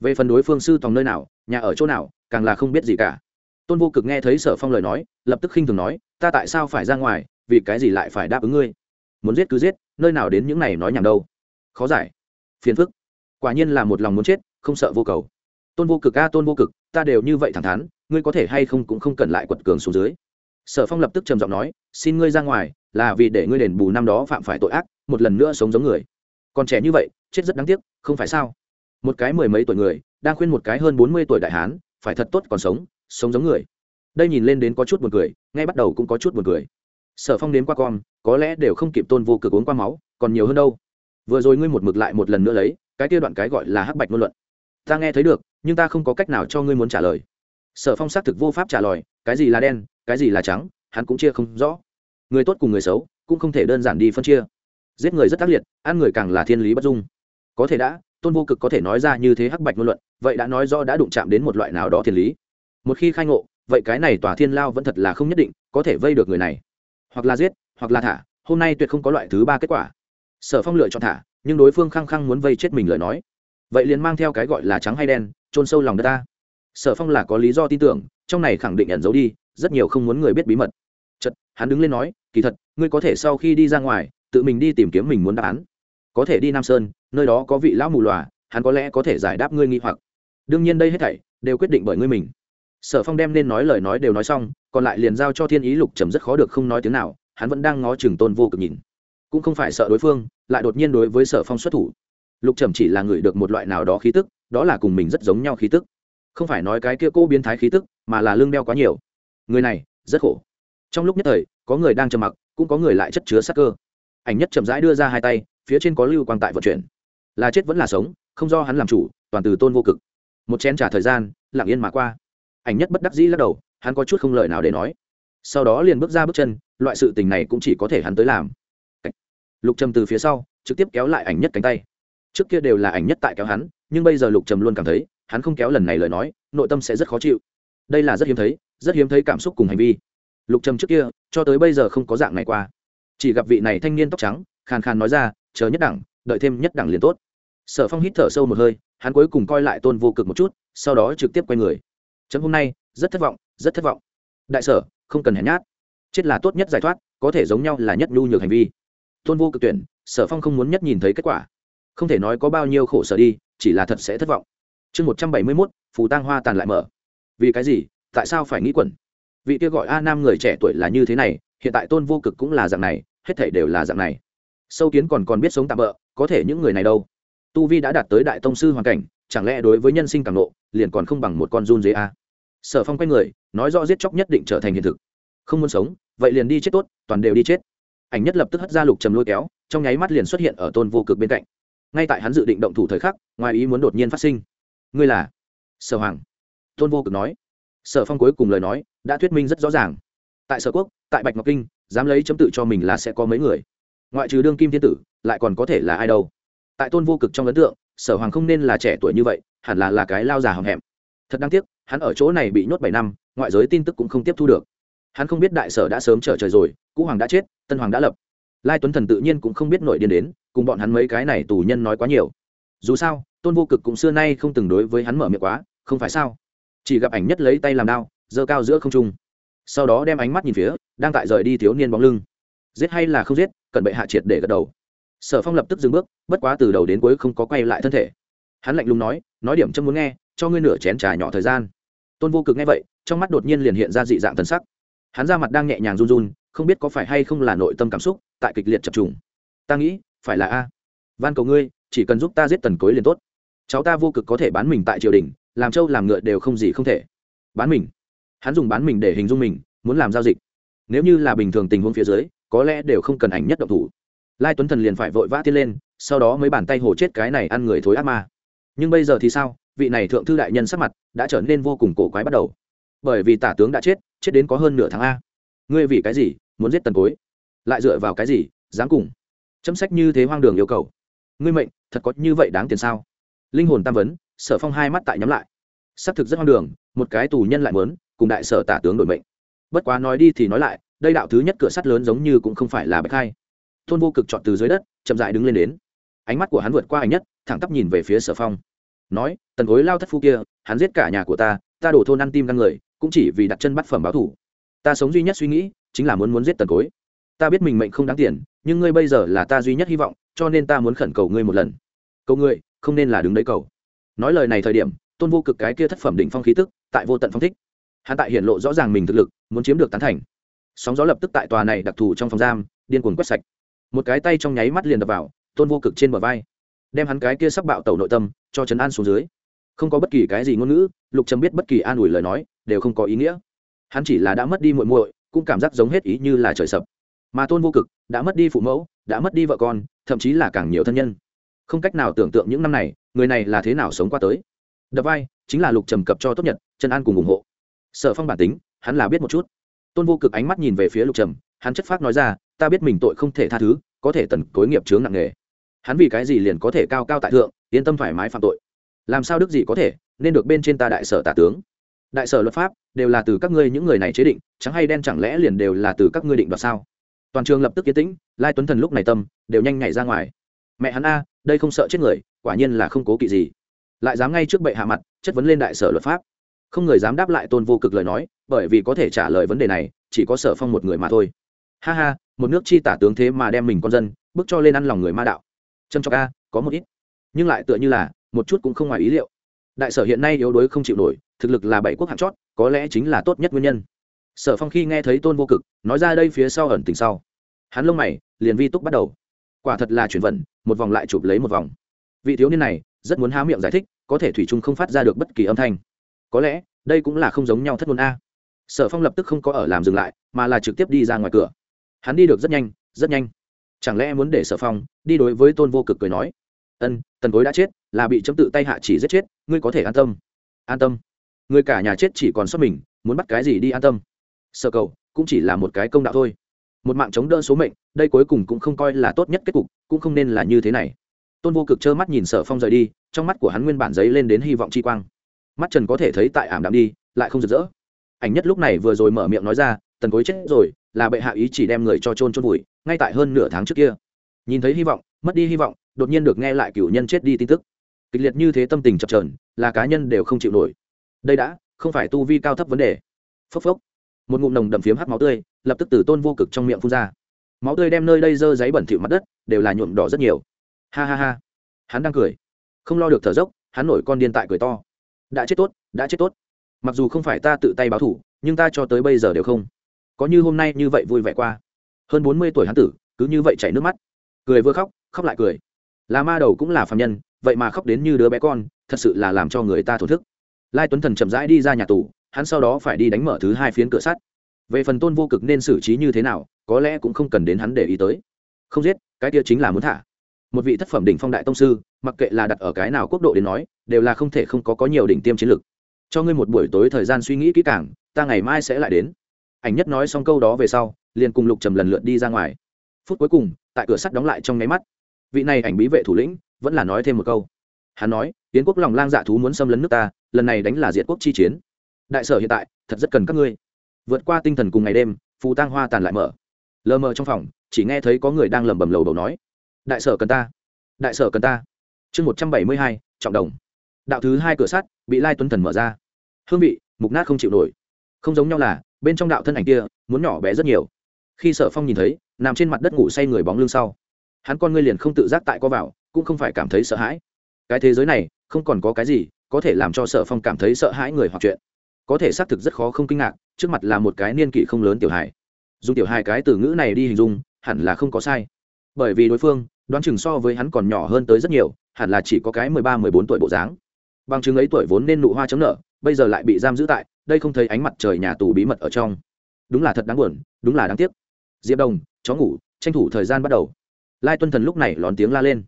Về phần đối phương sư tòng nơi nào, nhà ở chỗ nào, càng là không biết gì cả. Tôn vô cực nghe thấy sở phong lời nói, lập tức khinh thường nói, ta tại sao phải ra ngoài, vì cái gì lại phải đáp ứng ngươi? Muốn giết cứ giết, nơi nào đến những này nói nhảm đâu. Khó giải. Phiền phức. Quả nhiên là một lòng muốn chết, không sợ vô cầu. Tôn vô cực a, tôn vô cực, ta đều như vậy thẳng thắn, ngươi có thể hay không cũng không cần lại quật cường xuống dưới sở phong lập tức trầm giọng nói, xin ngươi ra ngoài, là vì để ngươi đền bù năm đó phạm phải tội ác, một lần nữa sống giống người. Còn trẻ như vậy, chết rất đáng tiếc, không phải sao? Một cái mười mấy tuổi người, đang khuyên một cái hơn bốn mươi tuổi đại hán, phải thật tốt còn sống sống giống người. Đây nhìn lên đến có chút buồn cười, ngay bắt đầu cũng có chút buồn cười. Sở phong đến qua con, có lẽ đều không kịp tôn vô cực uống qua máu, còn nhiều hơn đâu. Vừa rồi ngươi một mực lại một lần nữa lấy, cái kia đoạn cái gọi là hắc bạch ngôn luận. Ta nghe thấy được, nhưng ta không có cách nào cho ngươi muốn trả lời. Sở phong xác thực vô pháp trả lời, cái gì là đen cái gì là trắng, hắn cũng chia không rõ. Người tốt cùng người xấu cũng không thể đơn giản đi phân chia. Giết người rất tác liệt, ăn người càng là thiên lý bất dung. Có thể đã, tôn vô cực có thể nói ra như thế hắc bạch ngôn luận, vậy đã nói rõ đã đụng chạm đến một loại nào đó thiên lý. Một khi khai ngộ, vậy cái này tòa thiên lao vẫn thật là không nhất định có thể vây được người này. Hoặc là giết, hoặc là thả, hôm nay tuyệt không có loại thứ ba kết quả. Sở phong lựa chọn thả, nhưng đối phương khăng khăng muốn vây chết mình lời nói. Vậy liền mang theo cái gọi là trắng hay đen trôn sâu lòng đất ta. Sở phong là có lý do tin tưởng, trong này khẳng định nhận giấu đi rất nhiều không muốn người biết bí mật. Chật hắn đứng lên nói, kỳ thật, ngươi có thể sau khi đi ra ngoài, tự mình đi tìm kiếm mình muốn đáp án. Có thể đi nam sơn, nơi đó có vị lão mù lòa, hắn có lẽ có thể giải đáp ngươi nghi hoặc. Đương nhiên đây hết thảy đều quyết định bởi ngươi mình. Sở phong đem nên nói lời nói đều nói xong, còn lại liền giao cho thiên ý lục trầm rất khó được không nói tiếng nào, hắn vẫn đang ngó chừng tôn vô cực nhìn. Cũng không phải sợ đối phương, lại đột nhiên đối với sở phong xuất thủ. Lục trầm chỉ là người được một loại nào đó khí tức, đó là cùng mình rất giống nhau khí tức. Không phải nói cái kia cô biến thái khí tức, mà là lương đeo quá nhiều người này, rất khổ. Trong lúc nhất thời, có người đang trầm mặc, cũng có người lại chất chứa sắc cơ. Ảnh nhất chậm rãi đưa ra hai tay, phía trên có lưu quang tại vận chuyển. Là chết vẫn là sống, không do hắn làm chủ, toàn từ tôn vô cực. Một chén trả thời gian, lặng yên mà qua. Ảnh nhất bất đắc dĩ lắc đầu, hắn có chút không lời nào để nói. Sau đó liền bước ra bước chân, loại sự tình này cũng chỉ có thể hắn tới làm. Lục trầm từ phía sau, trực tiếp kéo lại ảnh nhất cánh tay. Trước kia đều là ảnh nhất tại kéo hắn, nhưng bây giờ lục trầm luôn cảm thấy, hắn không kéo lần này lời nói, nội tâm sẽ rất khó chịu. Đây là rất hiếm thấy rất hiếm thấy cảm xúc cùng hành vi. Lục trầm trước kia, cho tới bây giờ không có dạng này qua. Chỉ gặp vị này thanh niên tóc trắng, khàn khàn nói ra, chờ nhất đẳng, đợi thêm nhất đẳng liền tốt. Sở phong hít thở sâu một hơi, hắn cuối cùng coi lại tôn vô cực một chút, sau đó trực tiếp quay người. Chấm hôm nay, rất thất vọng, rất thất vọng. Đại sở, không cần hèn nhát. Chết là tốt nhất giải thoát, có thể giống nhau là nhất nhu nhược hành vi. Tôn vô cực tuyển, sở phong không muốn nhất nhìn thấy kết quả. Không thể nói có bao nhiêu khổ sở đi, chỉ là thật sẽ thất vọng. Chương một trăm bảy mươi mốt, phù tang hoa tàn lại mở. Vì cái gì? Tại sao phải nghĩ quẩn? Vị kia gọi a nam người trẻ tuổi là như thế này, hiện tại tôn vô cực cũng là dạng này, hết thể đều là dạng này. Sâu kiến còn còn biết sống tạm bỡ có thể những người này đâu? Tu vi đã đạt tới đại tông sư hoàn cảnh, chẳng lẽ đối với nhân sinh càng nộ, liền còn không bằng một con run dế a? Sở phong quay người, nói rõ giết chóc nhất định trở thành hiện thực. Không muốn sống, vậy liền đi chết tốt, toàn đều đi chết. Ảnh nhất lập tức hất ra lục trầm lôi kéo, trong nháy mắt liền xuất hiện ở tôn vô cực bên cạnh. Ngay tại hắn dự định động thủ thời khắc, ngoài ý muốn đột nhiên phát sinh. Ngươi là? Sở hoàng. Tôn vô cực nói sở phong cuối cùng lời nói đã thuyết minh rất rõ ràng. Tại sở quốc, tại bạch ngọc kinh, dám lấy chấm tự cho mình là sẽ có mấy người. Ngoại trừ đương kim thiên tử, lại còn có thể là ai đâu? Tại tôn vô cực trong ấn tượng, sở hoàng không nên là trẻ tuổi như vậy, hẳn là là cái lao già hầm hẹm. Thật đáng tiếc, hắn ở chỗ này bị nhốt bảy năm, ngoại giới tin tức cũng không tiếp thu được. Hắn không biết đại sở đã sớm trở trời rồi, cũ hoàng đã chết, tân hoàng đã lập. Lai tuấn thần tự nhiên cũng không biết nội điên đến, cùng bọn hắn mấy cái này tù nhân nói quá nhiều. Dù sao, tôn vô cực cũng xưa nay không từng đối với hắn mở miệng quá, không phải sao? Chỉ gặp ảnh nhất lấy tay làm đao, giơ cao giữa không trung. Sau đó đem ánh mắt nhìn phía đang tại rời đi thiếu niên bóng lưng. Giết hay là không giết cần bệ hạ triệt để gật đầu. Sở phong lập tức dừng bước, bất quá từ đầu đến cuối không có quay lại thân thể. Hắn lạnh lùng nói nói điểm châm muốn nghe, cho ngươi nửa chén trà nhỏ thời gian. Tôn vô cực nghe vậy, trong mắt đột nhiên liền hiện ra dị dạng thân sắc. Hắn ra mặt đang nhẹ nhàng run run, không biết có phải hay không là nội tâm cảm xúc tại kịch liệt chập trùng. Ta nghĩ, phải là a. Van cầu ngươi, chỉ cần giúp ta giết tần cối liền tốt. Cháu ta vô cực có thể bán mình tại triều đình làm trâu làm ngựa đều không gì không thể. Bán mình. Hắn dùng bán mình để hình dung mình, muốn làm giao dịch. Nếu như là bình thường tình huống phía dưới, có lẽ đều không cần ảnh nhất động thủ. Lai tuấn thần liền phải vội vã tiến lên, sau đó mới bàn tay hồ chết cái này ăn người thối ác ma. Nhưng bây giờ thì sao? Vị này thượng thư đại nhân sắc mặt đã trở nên vô cùng cổ quái bắt đầu. Bởi vì tả tướng đã chết chết đến có hơn nửa tháng a. Ngươi vì cái gì, muốn giết tần cối? Lại dựa vào cái gì, dám cùng? Chấm sách như thế hoang đường yêu cầu. Ngươi mệnh, thật có như vậy đáng tiền sao? Linh hồn tam vấn sở phong hai mắt tại nhắm lại. Xác thực rất hoang đường, một cái tù nhân lại mớn cùng đại sở tả tướng đổi mệnh. Bất quá nói đi thì nói lại, đây đạo thứ nhất cửa sắt lớn giống như cũng không phải là bạch khai thôn vô cực chọn từ dưới đất, chậm dại đứng lên đến. Ánh mắt của hắn vượt qua ảnh nhất, thẳng tắp nhìn về phía sở phong. Nói, tần gối lao thất phu kia, hắn giết cả nhà của ta ta đổ thôn ăn tim ngăn người, cũng chỉ vì đặt chân bắt phẩm báo thủ. Ta sống duy nhất suy nghĩ, chính là muốn muốn giết tần cối. Ta biết mình mệnh không đáng tiền, nhưng ngươi bây giờ là ta duy nhất hy vọng, cho nên ta muốn khẩn cầu ngươi một lần. Cầu ngươi, không nên là đứng đấy cầu nói lời này thời điểm, tôn vô cực cái kia thất phẩm đỉnh phong khí tức, tại vô tận phong thích. Hắn tại hiện lộ rõ ràng mình thực lực, muốn chiếm được tán thành. Sóng gió lập tức tại tòa này đặc thù trong phòng giam, điên cuồng quét sạch. Một cái tay trong nháy mắt liền đập vào, tôn vô cực trên bờ vai, đem hắn cái kia sắc bạo tẩu nội tâm, cho trấn an xuống dưới. Không có bất kỳ cái gì ngôn ngữ, lục trầm biết bất kỳ an ủi lời nói, đều không có ý nghĩa. Hắn chỉ là đã mất đi muội muội, cũng cảm giác giống hết ý như là trời sập. Mà tôn vô cực, đã mất đi phụ mẫu, đã mất đi vợ con, thậm chí là càng nhiều thân nhân. Không cách nào tưởng tượng những năm này người này là thế nào sống qua tới? Đập vai, chính là lục trầm cập cho tốt nhật, Trần an cùng ủng hộ. Sở phong bản tính, hắn là biết một chút. Tôn vô cực ánh mắt nhìn về phía lục trầm, hắn chất phác nói ra, ta biết mình tội không thể tha thứ, có thể tần cối nghiệp chướng nặng nề. Hắn vì cái gì liền có thể cao cao tại thượng, yên tâm thoải mái phạm tội? Làm sao đức gì có thể, nên được bên trên ta đại sở tả tướng? Đại sở luật pháp, đều là từ các ngươi những người này chế định, chẳng hay đen chẳng lẽ liền đều là từ các ngươi định đoạt sao? Toàn trường lập tức yên tĩnh, lai tuấn thần lúc này tâm, đều nhanh nhảy ra ngoài mẹ hắn a, đây không sợ chết người, quả nhiên là không cố kỵ gì. Lại dám ngay trước bệ hạ mặt, chất vấn lên đại sở luật pháp. Không người dám đáp lại tôn vô cực lời nói, bởi vì có thể trả lời vấn đề này, chỉ có sở phong một người mà thôi. Ha ha, một nước chi tả tướng thế mà đem mình con dân, bước cho lên ăn lòng người ma đạo. Trâm cho ca có một ít. Nhưng lại tựa như là, một chút cũng không ngoài ý liệu. Đại sở hiện nay yếu đuối không chịu nổi, thực lực là bảy quốc hạng chót, có lẽ chính là tốt nhất nguyên nhân. Sở phong khi nghe thấy tôn vô cực, nói ra đây phía sau ẩn tình sau. Hắn lông mày, liền vi túc bắt đầu quả thật là chuyển vận, một vòng lại chụp lấy một vòng. Vị thiếu niên này, rất muốn há miệng giải thích, có thể thủy trung không phát ra được bất kỳ âm thanh. Có lẽ, đây cũng là không giống nhau thất ngôn a. Sở phong lập tức không có ở làm dừng lại, mà là trực tiếp đi ra ngoài cửa. Hắn đi được rất nhanh rất nhanh. Chẳng lẽ muốn để sở phong đi đối với tôn vô cực cười nói, ân, tần cối đã chết, là bị chấm tự tay hạ chỉ giết chết, ngươi có thể an tâm. An tâm? Người cả nhà chết chỉ còn sót mình, muốn bắt cái gì đi an tâm? Sở cầu, cũng chỉ là một cái công đạo thôi một mạng chống đỡ số mệnh, đây cuối cùng cũng không coi là tốt nhất kết cục, cũng không nên là như thế này. Tôn vô cực trơ mắt nhìn sở phong rời đi, trong mắt của hắn nguyên bản giấy lên đến hy vọng chi quang. Mắt trần có thể thấy tại ảm đạm đi, lại không rực rỡ. Ảnh nhất lúc này vừa rồi mở miệng nói ra, tần cối chết rồi, là bệ hạ ý chỉ đem người cho trôn trôn vùi, ngay tại hơn nửa tháng trước kia. Nhìn thấy hy vọng, mất đi hy vọng, đột nhiên được nghe lại cửu nhân chết đi tin tức. Kịch liệt như thế tâm tình chập trờn là cá nhân đều không chịu nổi. Đây đã, không phải tu vi cao thấp vấn đề. Phốc phốc một ngụm nồng đậm phiếm hắc máu tươi, lập tức từ tôn vô cực trong miệng phun ra. Máu tươi đem nơi đây dơ giấy bẩn thỉu mặt đất, đều là nhuộm đỏ rất nhiều. Ha ha ha. Hắn đang cười. Không lo được thở dốc, hắn nổi con điên tại cười to. Đã chết tốt, đã chết tốt. Mặc dù không phải ta tự tay báo thủ, nhưng ta cho tới bây giờ đều không. Có như hôm nay như vậy vui vẻ qua. Hơn bốn mươi tuổi hắn tử, cứ như vậy chảy nước mắt. Cười vừa khóc khóc lại cười. Là ma đầu cũng là phạm nhân, vậy mà khóc đến như đứa bé con, thật sự là làm cho người ta thổ thức. Lai tuấn thần chậm rãi đi ra nhà tù hắn sau đó phải đi đánh mở thứ hai phiến cửa sắt. Về phần tôn vô cực nên xử trí như thế nào, có lẽ cũng không cần đến hắn để ý tới. Không giết, cái kia chính là muốn thả. Một vị thất phẩm đỉnh phong đại tông sư, mặc kệ là đặt ở cái nào quốc độ đến nói, đều là không thể không có có nhiều đỉnh tiêm chiến lược cho ngươi một buổi tối thời gian suy nghĩ kỹ càng, ta ngày mai sẽ lại đến. Ảnh nhất nói xong câu đó về sau, liền cùng lục trầm lần lượt đi ra ngoài. Phút cuối cùng, tại cửa sắt đóng lại trong nháy mắt. Vị này ảnh bí vệ thủ lĩnh, vẫn là nói thêm một câu. Hắn nói tiến quốc lòng lang dạ thú muốn xâm lấn nước ta, lần này đánh là diệt quốc chi chiến đại sở hiện tại, thật rất cần các ngươi. Vượt qua tinh thần cùng ngày đêm, phù tang hoa tàn lại mở. Lờ mờ trong phòng, chỉ nghe thấy có người đang lẩm bẩm lầu đầu nói. Đại sở cần ta. Đại sở cần ta. Chương một trăm bảy mươi hai, trọng đồng. Đạo thứ hai cửa sắt, bị lai tuấn thần mở ra. Hương vị, mục nát không chịu nổi. Không giống nhau là, bên trong đạo thân ảnh kia, muốn nhỏ bé rất nhiều. Khi sở phong nhìn thấy, nằm trên mặt đất ngủ say người bóng lưng sau, hắn con ngươi liền không tự giác tại co vào, cũng không phải cảm thấy sợ hãi. Cái thế giới này, không còn có cái gì có thể làm cho sở phong cảm thấy sợ hãi người hoặc chuyện có thể xác thực rất khó không kinh ngạc, trước mặt là một cái niên kỷ không lớn tiểu hài. Dùng tiểu hài cái từ ngữ này đi hình dung, hẳn là không có sai. Bởi vì đối phương, đoán chừng so với hắn còn nhỏ hơn tới rất nhiều, hẳn là chỉ có cái mười ba, mười bốn tuổi bộ dáng. Bằng chứng ấy tuổi vốn nên nụ hoa chống nở, bây giờ lại bị giam giữ tại, đây không thấy ánh mặt trời nhà tù bí mật ở trong. Đúng là thật đáng buồn, đúng là đáng tiếc. Diệp đồng, chó ngủ, tranh thủ thời gian bắt đầu. Lai tuân thần lúc này lón tiếng la lên.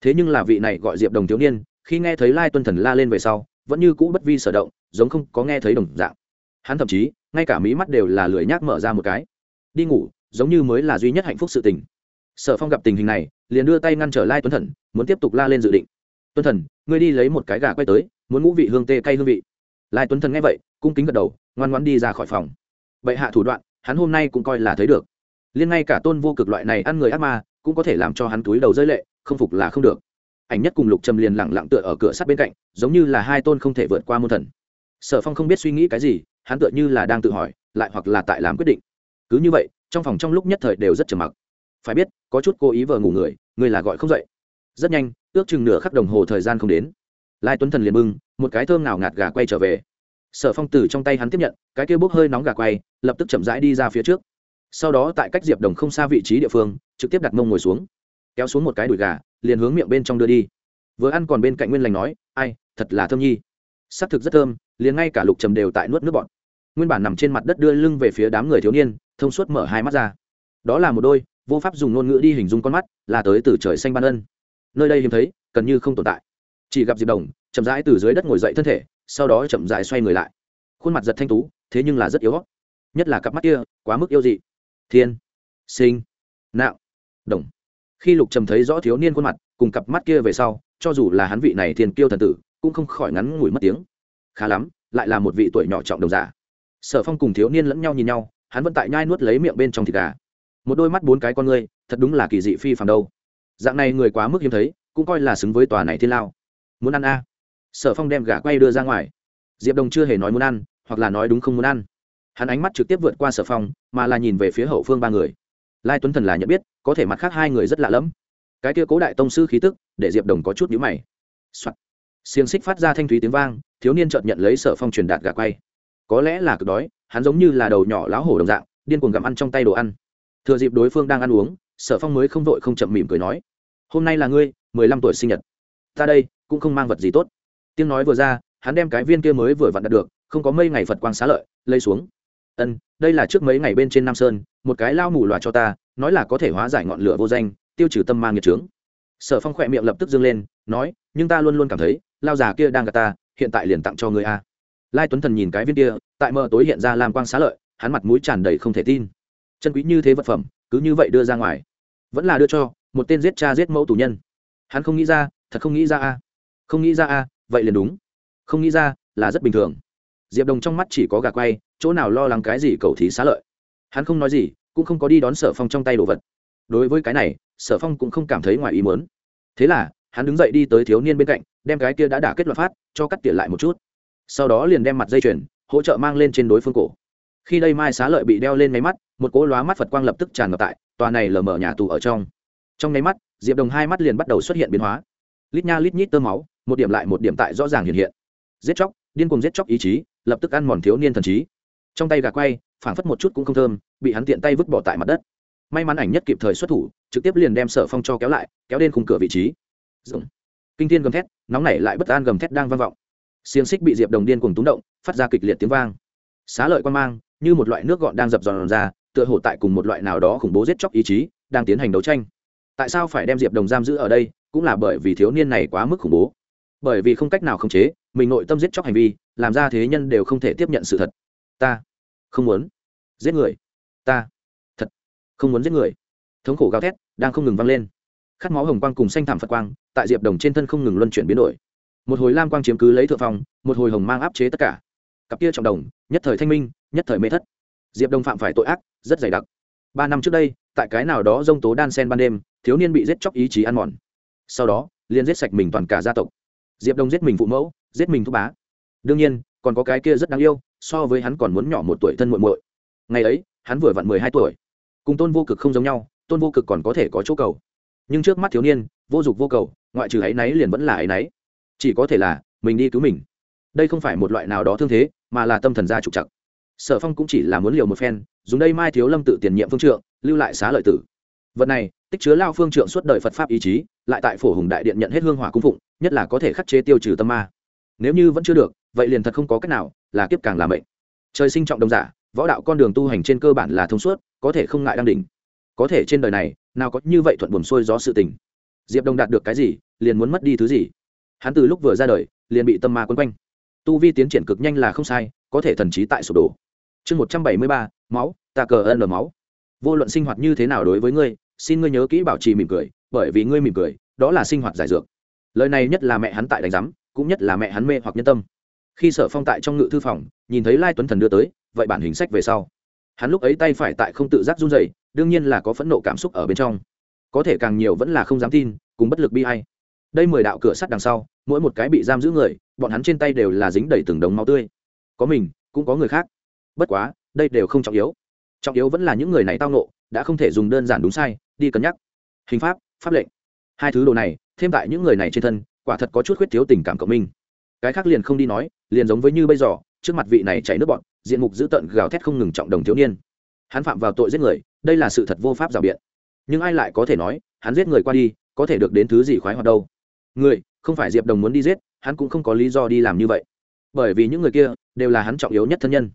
Thế nhưng là vị này gọi diệp đồng thiếu niên, khi nghe thấy lai tuân thần la lên về sau vẫn như cũ bất vi sở động, giống không có nghe thấy đồng dạng. Hắn thậm chí, ngay cả mí mắt đều là lười nhác mở ra một cái. Đi ngủ, giống như mới là duy nhất hạnh phúc sự tình. Sở phong gặp tình hình này, liền đưa tay ngăn trở lai tuấn thần, muốn tiếp tục la lên dự định. Tuấn thần, ngươi đi lấy một cái gà quay tới, muốn ngũ vị hương tê cay hương vị. Lai tuấn thần nghe vậy, cung kính gật đầu, ngoan ngoan đi ra khỏi phòng. Bệ hạ thủ đoạn, hắn hôm nay cũng coi là thấy được. Liên ngay cả tôn vô cực loại này ăn người ác ma, cũng có thể làm cho hắn túi đầu rơi lệ, không phục là không được ảnh nhất cùng lục trầm liền lẳng lặng tựa ở cửa sắt bên cạnh, giống như là hai tôn không thể vượt qua môn thần. Sở phong không biết suy nghĩ cái gì, hắn tựa như là đang tự hỏi, lại hoặc là tại làm quyết định. Cứ như vậy, trong phòng trong lúc nhất thời đều rất trầm mặc. Phải biết, có chút cố ý vờ ngủ người người là gọi không dậy. Rất nhanh, ước chừng nửa khắc đồng hồ thời gian không đến. Lai tuấn thần liền bưng, một cái thơm nào ngạt gà quay trở về. Sở phong từ trong tay hắn tiếp nhận, cái kia bốc hơi nóng gà quay, lập tức chậm rãi đi ra phía trước. Sau đó tại cách diệp đồng không xa vị trí địa phương, trực tiếp đặt mông ngồi xuống kéo xuống một cái đùi gà, liền hướng miệng bên trong đưa đi. Vừa ăn còn bên cạnh nguyên lành nói, ai, thật là thơm nhi. Xác thực rất thơm, liền ngay cả lục trầm đều tại nuốt nước bọt. Nguyên bản nằm trên mặt đất đưa lưng về phía đám người thiếu niên, thông suốt mở hai mắt ra. Đó là một đôi, vô pháp dùng ngôn ngữ đi hình dung con mắt, là tới từ trời xanh ban ân. Nơi đây hiếm thấy, gần như không tồn tại. Chỉ gặp diệp đồng, chậm rãi từ dưới đất ngồi dậy thân thể, sau đó chậm rãi xoay người lại. Khuôn mặt giật thanh tú, thế nhưng là rất yếu nhất là cặp mắt kia, quá mức yêu dị. Thiên, sinh, nạo, đồng khi lục trầm thấy rõ thiếu niên khuôn mặt, cùng cặp mắt kia về sau, cho dù là hắn vị này thiên kiêu thần tử, cũng không khỏi ngắn ngủi mất tiếng. Khá lắm, lại là một vị tuổi nhỏ trọng đồng giả. Sở phong cùng thiếu niên lẫn nhau nhìn nhau, hắn vẫn tại nhai nuốt lấy miệng bên trong thịt gà. Một đôi mắt bốn cái con ngươi, thật đúng là kỳ dị phi phàm đâu. Dạng này người quá mức hiếm thấy, cũng coi là xứng với tòa này thiên lao. Muốn ăn a? À. sở phong đem gà quay đưa ra ngoài. Diệp đồng chưa hề nói muốn ăn, hoặc là nói đúng không muốn ăn. Hắn ánh mắt trực tiếp vượt qua sở phong, mà là nhìn về phía hậu phương ba người lai tuấn thần là nhận biết, có thể mặt khác hai người rất lạ lẫm. Cái kia cố đại tông sư khí tức, để diệp đồng có chút nhữ mày、Soạn. xiềng xích phát ra thanh thúy tiếng vang, thiếu niên chợt nhận lấy sở phong truyền đạt gà quay. Có lẽ là cực đói, hắn giống như là đầu nhỏ lão hổ đồng dạng, điên cuồng gặm ăn trong tay đồ ăn. Thừa dịp đối phương đang ăn uống, sở phong mới không vội không chậm mỉm cười nói, hôm nay là ngươi, mười lăm tuổi sinh nhật. Ta đây, cũng không mang vật gì tốt. Tiếng nói vừa ra, hắn đem cái viên kia mới vừa vặn đạt được, không có mây ngày phật quang xá lợi, lấy xuống ân, đây là trước mấy ngày bên trên nam sơn, một cái lao mù loà cho ta, nói là có thể hóa giải ngọn lửa vô danh, tiêu trừ tâm mang nghiệt trướng sở phong khỏe miệng lập tức dâng lên, nói, nhưng ta luôn luôn cảm thấy, lao già kia đang gặp ta, hiện tại liền tặng cho người a. Lai tuấn thần nhìn cái viên kia, tại mờ tối hiện ra làm quang xá lợi, hắn mặt mũi tràn đầy không thể tin. Chân quý như thế vật phẩm, cứ như vậy đưa ra ngoài. Vẫn là đưa cho, một tên giết cha giết mẫu tù nhân. Hắn không nghĩ ra, thật không nghĩ ra a. Không nghĩ ra a, vậy liền đúng. Không nghĩ ra, là rất bình thường diệp đồng trong mắt chỉ có gà quay, chỗ nào lo lắng cái gì cầu thí xá lợi. Hắn không nói gì, cũng không có đi đón sở phong trong tay đồ vật. Đối với cái này, sở phong cũng không cảm thấy ngoài ý mớn thế là, hắn đứng dậy đi tới thiếu niên bên cạnh, đem cái kia đã đả kết luận phát, cho cắt tỉa lại một chút. Sau đó liền đem mặt dây chuyền, hỗ trợ mang lên trên đối phương cổ. Khi đây mai xá lợi bị đeo lên máy mắt, một cỗ lóa mắt phật quang lập tức tràn ngập tại, tòa này lờ mở nhà tù ở trong. Trong nháy mắt, diệp đồng hai mắt liền bắt đầu xuất hiện biến hóa. Lít nha lít nhít tơ máu, một điểm lại một điểm tại rõ ràng hiện hiện. Giết chóc, điên cùng giết chóc ý chí lập tức ăn mòn thiếu niên thần trí. Trong tay gà quay, phảng phất một chút cũng không thơm, bị hắn tiện tay vứt bỏ tại mặt đất. May mắn ảnh nhất kịp thời xuất thủ, trực tiếp liền đem sở phong cho kéo lại, kéo lên khung cửa vị trí. Kinh thiên gầm thét, nóng nảy lại bất an gầm thét đang vang vọng. Xiềng xích bị diệp đồng điên cùng túng động, phát ra kịch liệt tiếng vang. Xá lợi quan mang, như một loại nước gọn đang dập dòn ra, tựa hồ tại cùng một loại nào đó khủng bố giết chóc ý chí, đang tiến hành đấu tranh. Tại sao phải đem diệp đồng giam giữ ở đây, cũng là bởi vì thiếu niên này quá mức khủng bố. Bởi vì không cách nào khống chế mình nội tâm giết chóc hành vi, làm ra thế nhân đều không thể tiếp nhận sự thật. Ta không muốn giết người. Ta thật không muốn giết người. Thống khổ gào thét đang không ngừng vang lên. Khát máu hồng quang cùng xanh thảm phật quang tại diệp đồng trên thân không ngừng luân chuyển biến đổi. Một hồi lam quang chiếm cứ lấy thượng phong, một hồi hồng mang áp chế tất cả. Cặp kia trọng đồng, nhất thời thanh minh, nhất thời mê thất. Diệp đồng phạm phải tội ác, rất dày đặc. Ba năm trước đây, tại cái nào đó dông tố đan sen ban đêm, thiếu niên bị giết chóc ý chí ăn mòn. Sau đó liên giết sạch mình toàn cả gia tộc. Diệp đông giết mình phụ mẫu giết mình thúc bá. Đương nhiên, còn có cái kia rất đáng yêu, so với hắn còn muốn nhỏ một tuổi thân muội muội. Ngày ấy, hắn vừa vặn mười hai tuổi. Cùng tôn vô cực không giống nhau, tôn vô cực còn có thể có chỗ cầu. Nhưng trước mắt thiếu niên, vô dục vô cầu, ngoại trừ ấy náy liền vẫn là ấy náy. Chỉ có thể là, mình đi cứu mình. Đây không phải một loại nào đó thương thế, mà là tâm thần gia trục chặt sở phong cũng chỉ là muốn liều một phen, dùng đây mai thiếu lâm tự tiền nhiệm phương trượng, lưu lại xá lợi tử. Vật này, tích chứa lao phương trượng suốt đời phật pháp ý chí, lại tại phổ hùng đại điện nhận hết hương hỏa cung phụng, nhất là có thể khắc chế tiêu trừ tâm ma nếu như vẫn chưa được, vậy liền thật không có cách nào, là kiếp càng làm bệnh trời sinh trọng đồng giả, võ đạo con đường tu hành trên cơ bản là thông suốt, có thể không ngại đang đỉnh. Có thể trên đời này, nào có như vậy thuận buồn xuôi gió sự tình. Diệp đồng đạt được cái gì, liền muốn mất đi thứ gì. Hắn từ lúc vừa ra đời, liền bị tâm ma quấn quanh. Tu vi tiến triển cực nhanh là không sai, có thể thần trí tại sụp đổ. Chương một trăm bảy mươi ba, máu, ta cờ ân ở máu. Vô luận sinh hoạt như thế nào đối với ngươi, xin ngươi nhớ kỹ bảo trì mỉm cười, bởi vì ngươi mỉm cười, đó là sinh hoạt giải dược lời này nhất là mẹ hắn tại đánh giám, cũng nhất là mẹ hắn mê hoặc nhân tâm. Khi sở phong tại trong ngự thư phòng, nhìn thấy lai tuấn thần đưa tới, vậy bản hình sách về sau. Hắn lúc ấy tay phải tại không tự giác run dày đương nhiên là có phẫn nộ cảm xúc ở bên trong. Có thể càng nhiều vẫn là không dám tin, cùng bất lực bi hay đây mười đạo cửa sắt đằng sau, mỗi một cái bị giam giữ người, bọn hắn trên tay đều là dính đầy từng đống máu tươi. Có mình, cũng có người khác. Bất quá, đây đều không trọng yếu. Trọng yếu vẫn là những người này tao nộ đã không thể dùng đơn giản đúng sai, đi cân nhắc. Hình pháp pháp lệnh. Hai thứ đồ này thêm tại những người này trên thân, quả thật có chút khuyết thiếu tình cảm cộng minh. Cái khác liền không đi nói, liền giống với như bây giờ, trước mặt vị này chảy nước bọn diện mục dữ tợn gào thét không ngừng trọng đồng thiếu niên. Hắn phạm vào tội giết người, đây là sự thật vô pháp rào biện. Nhưng ai lại có thể nói, hắn giết người qua đi, có thể được đến thứ gì khoái hoạt đâu? Người, không phải diệp đồng muốn đi giết, hắn cũng không có lý do đi làm như vậy. Bởi vì những người kia, đều là hắn trọng yếu nhất thân nhân.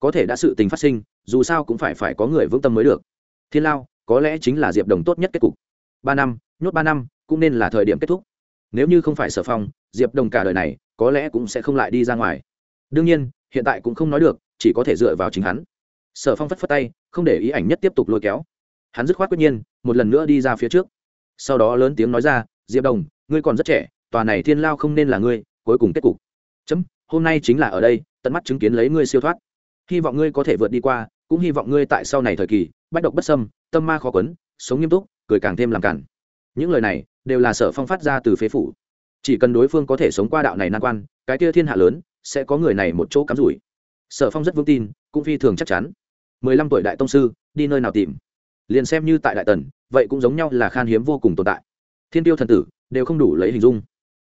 Có thể đã sự tình phát sinh, dù sao cũng phải phải có người vững tâm mới được. Thiên lao, có lẽ chính là diệp đồng tốt nhất kết cục. Ba năm, nhốt ba năm cũng nên là thời điểm kết thúc. Nếu như không phải sở phong, diệp đồng cả đời này, có lẽ cũng sẽ không lại đi ra ngoài. Đương nhiên, hiện tại cũng không nói được, chỉ có thể dựa vào chính hắn. Sở phong phất phất tay, không để ý ảnh nhất tiếp tục lôi kéo. Hắn dứt khoát quyết nhiên, một lần nữa đi ra phía trước. Sau đó lớn tiếng nói ra, diệp đồng, ngươi còn rất trẻ, tòa này thiên lao không nên là ngươi, cuối cùng kết cục. Chấm, hôm nay chính là ở đây, tận mắt chứng kiến lấy ngươi siêu thoát. Hy vọng ngươi có thể vượt đi qua, cũng hy vọng ngươi tại sau này thời kỳ, bách độc bất sâm tâm ma khó quấn, sống nghiêm túc, cười càng thêm làm cản. Những lời này đều là sở phong phát ra từ phế phủ. Chỉ cần đối phương có thể sống qua đạo này nan quan, cái kia thiên hạ lớn sẽ có người này một chỗ cắm rủi. Sở phong rất vững tin, cũng phi thường chắc chắn. Mười lăm tuổi đại tông sư, đi nơi nào tìm? Liền xem như tại đại tần, vậy cũng giống nhau là khan hiếm vô cùng tồn tại. Thiên tiêu thần tử, đều không đủ lấy hình dung.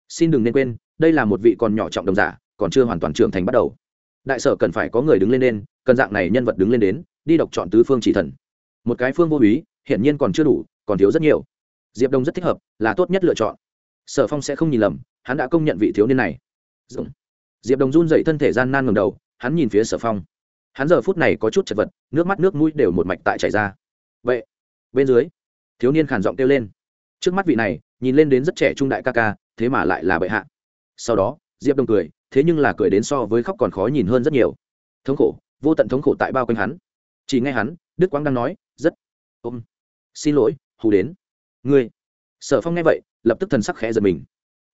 Xin đừng nên quên, đây là một vị còn nhỏ trọng đồng giả, còn chưa hoàn toàn trưởng thành bắt đầu. Đại sở cần phải có người đứng lên nên, cần dạng này nhân vật đứng lên đến, đi độc chọn tứ phương chỉ thần. Một cái phương vô úy, hiển nhiên còn chưa đủ, còn thiếu rất nhiều diệp đông rất thích hợp, là tốt nhất lựa chọn. Sở phong sẽ không nhìn lầm, hắn đã công nhận vị thiếu niên này. Diệp đồng run dậy thân thể gian nan ngầm đầu, hắn nhìn phía sở phong. Hắn giờ phút này có chút chật vật, nước mắt nước mũi đều một mạch tại chảy ra. Vậy, bên dưới? Thiếu niên khản giọng kêu lên. Trước mắt vị này, nhìn lên đến rất trẻ trung đại ca ca, thế mà lại là bệ hạ. Sau đó, diệp đồng cười, thế nhưng là cười đến so với khóc còn khó nhìn hơn rất nhiều. Thống khổ, vô tận thống khổ tại bao quanh hắn. Chỉ nghe hắn, đức quang đang nói, rất, ôm, xin lỗi, hù đến ngươi. Sở phong nghe vậy, lập tức thần sắc khẽ giật mình.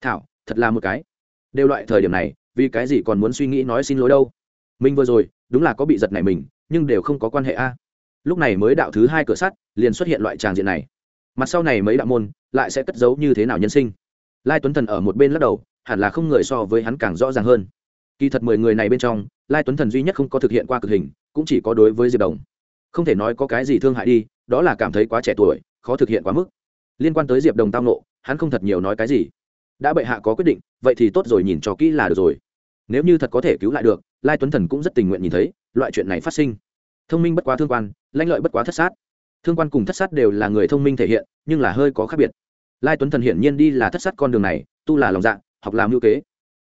Thảo, thật là một cái. Đều loại thời điểm này, vì cái gì còn muốn suy nghĩ nói xin lỗi đâu? Mình vừa rồi, đúng là có bị giật này mình, nhưng đều không có quan hệ a. Lúc này mới đạo thứ hai cửa sắt, liền xuất hiện loại tràng diện này. Mặt sau này mấy đạo môn, lại sẽ cất giấu như thế nào nhân sinh? Lai tuấn thần ở một bên lắc đầu, hẳn là không người so với hắn càng rõ ràng hơn. Kỳ thật mười người này bên trong, lai tuấn thần duy nhất không có thực hiện qua cực hình, cũng chỉ có đối với diệp đồng. Không thể nói có cái gì thương hại đi, đó là cảm thấy quá trẻ tuổi, khó thực hiện quá mức liên quan tới diệp đồng tao nộ, hắn không thật nhiều nói cái gì. Đã bệ hạ có quyết định, vậy thì tốt rồi, nhìn cho kỹ là được rồi. Nếu như thật có thể cứu lại được, lai tuấn thần cũng rất tình nguyện nhìn thấy, loại chuyện này phát sinh. Thông minh bất quá thương quan, lãnh lợi bất quá thất sát. Thương quan cùng thất sát đều là người thông minh thể hiện, nhưng là hơi có khác biệt. Lai tuấn thần hiển nhiên đi là thất sát con đường này, tu là lòng dạ học làm hữu kế.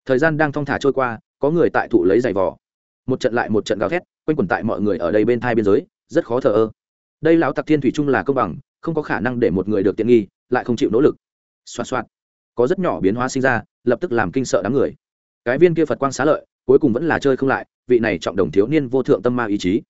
Thời gian đang thong thả trôi qua, có người tại thụ lấy giày vò. Một trận lại một trận gào thét, quanh quẩn tại mọi người ở đây bên thai biên giới, rất khó thờ ơ. Đây lão tặc thiên thủy chung là công bằng không có khả năng để một người được tiện nghi, lại không chịu nỗ lực. Xoạt xoạt. Có rất nhỏ biến hóa sinh ra, lập tức làm kinh sợ đám người. Cái viên kia phật quang xá lợi, cuối cùng vẫn là chơi không lại, vị này trọng đồng thiếu niên vô thượng tâm ma ý chí.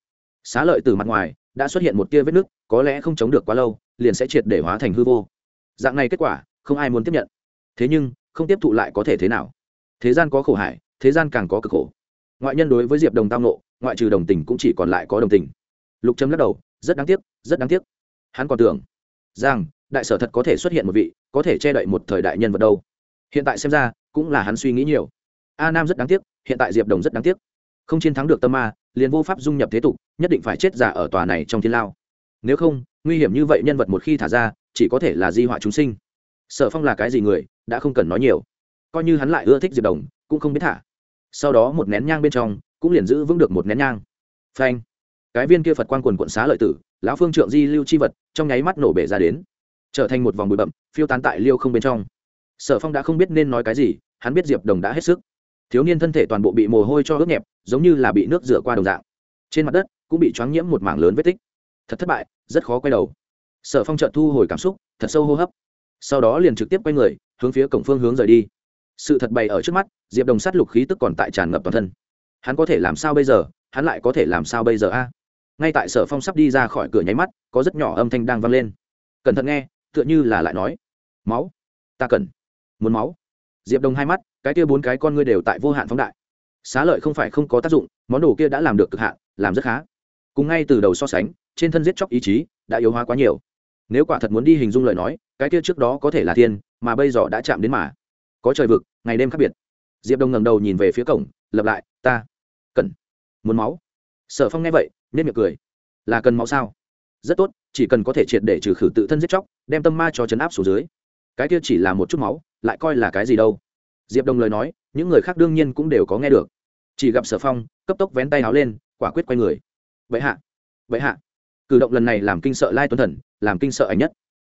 Xá lợi từ mặt ngoài, đã xuất hiện một tia vết nứt, có lẽ không chống được quá lâu, liền sẽ triệt để hóa thành hư vô. Dạng này kết quả, không ai muốn tiếp nhận. Thế nhưng, không tiếp thụ lại có thể thế nào? Thế gian có khổ hải, thế gian càng có cực khổ. Ngoại nhân đối với diệp đồng tao nộ ngoại trừ đồng tình cũng chỉ còn lại có đồng tình. Lục chấm lắc đầu, rất đáng tiếc, rất đáng tiếc hắn còn tưởng rằng đại sở thật có thể xuất hiện một vị, có thể che đậy một thời đại nhân vật đâu. Hiện tại xem ra, cũng là hắn suy nghĩ nhiều. A nam rất đáng tiếc, hiện tại diệp đồng rất đáng tiếc. Không chiến thắng được tâm ma, liền vô pháp dung nhập thế tục, nhất định phải chết giả ở tòa này trong thiên lao. Nếu không, nguy hiểm như vậy nhân vật một khi thả ra, chỉ có thể là di họa chúng sinh. Sở phong là cái gì người, đã không cần nói nhiều. Coi như hắn lại ưa thích diệp đồng, cũng không biết thả. Sau đó một nén nhang bên trong, cũng liền giữ vững được một nén nhang. Phanh. Cái viên kia phật quan quần quận xá lợi tử lão phương trượng di lưu chi vật trong nháy mắt nổ bể ra đến. Trở thành một vòng bụi bậm phiêu tán tại liêu không bên trong. Sở phong đã không biết nên nói cái gì, hắn biết diệp đồng đã hết sức. Thiếu niên thân thể toàn bộ bị mồ hôi cho ướt nhẹp, giống như là bị nước rửa qua đồng dạng. Trên mặt đất cũng bị choáng nhiễm một mảng lớn vết tích. Thật thất bại, rất khó quay đầu. Sở phong trợn thu hồi cảm xúc, thật sâu hô hấp. Sau đó liền trực tiếp quay người, hướng phía cổng phương hướng rời đi. Sự thật bày ở trước mắt, diệp đồng sát lục khí tức còn tại tràn ngập toàn thân. Hắn có thể làm sao bây giờ? Hắn lại có thể làm sao bây giờ a? Ngay tại sở phong sắp đi ra khỏi cửa nháy mắt, có rất nhỏ âm thanh đang vang lên. Cẩn thận nghe, tựa như là lại nói, máu, ta cần, muốn máu. Diệp đồng hai mắt, cái kia bốn cái con ngươi đều tại vô hạn phóng đại. Xá lợi không phải không có tác dụng, món đồ kia đã làm được cực hạn, làm rất khá. Cùng ngay từ đầu so sánh, trên thân giết chóc ý chí đã yếu hóa quá nhiều. Nếu quả thật muốn đi hình dung lời nói, cái kia trước đó có thể là thiên, mà bây giờ đã chạm đến mà. Có trời vực, ngày đêm khác biệt. Diệp đông ngẩng đầu nhìn về phía cổng, lập lại, ta cần, muốn máu. Sở phong nghe vậy nên miệng cười. Là cần máu sao? Rất tốt, chỉ cần có thể triệt để trừ khử tự thân giết chóc, đem tâm ma cho chấn áp xuống dưới. Cái kia chỉ là một chút máu, lại coi là cái gì đâu. Diệp đồng lời nói, những người khác đương nhiên cũng đều có nghe được. Chỉ gặp sở phong, cấp tốc vén tay áo lên, quả quyết quay người. Vậy hạ vậy hạ. Cử động lần này làm kinh sợ lai tuấn thần, làm kinh sợ ảnh nhất.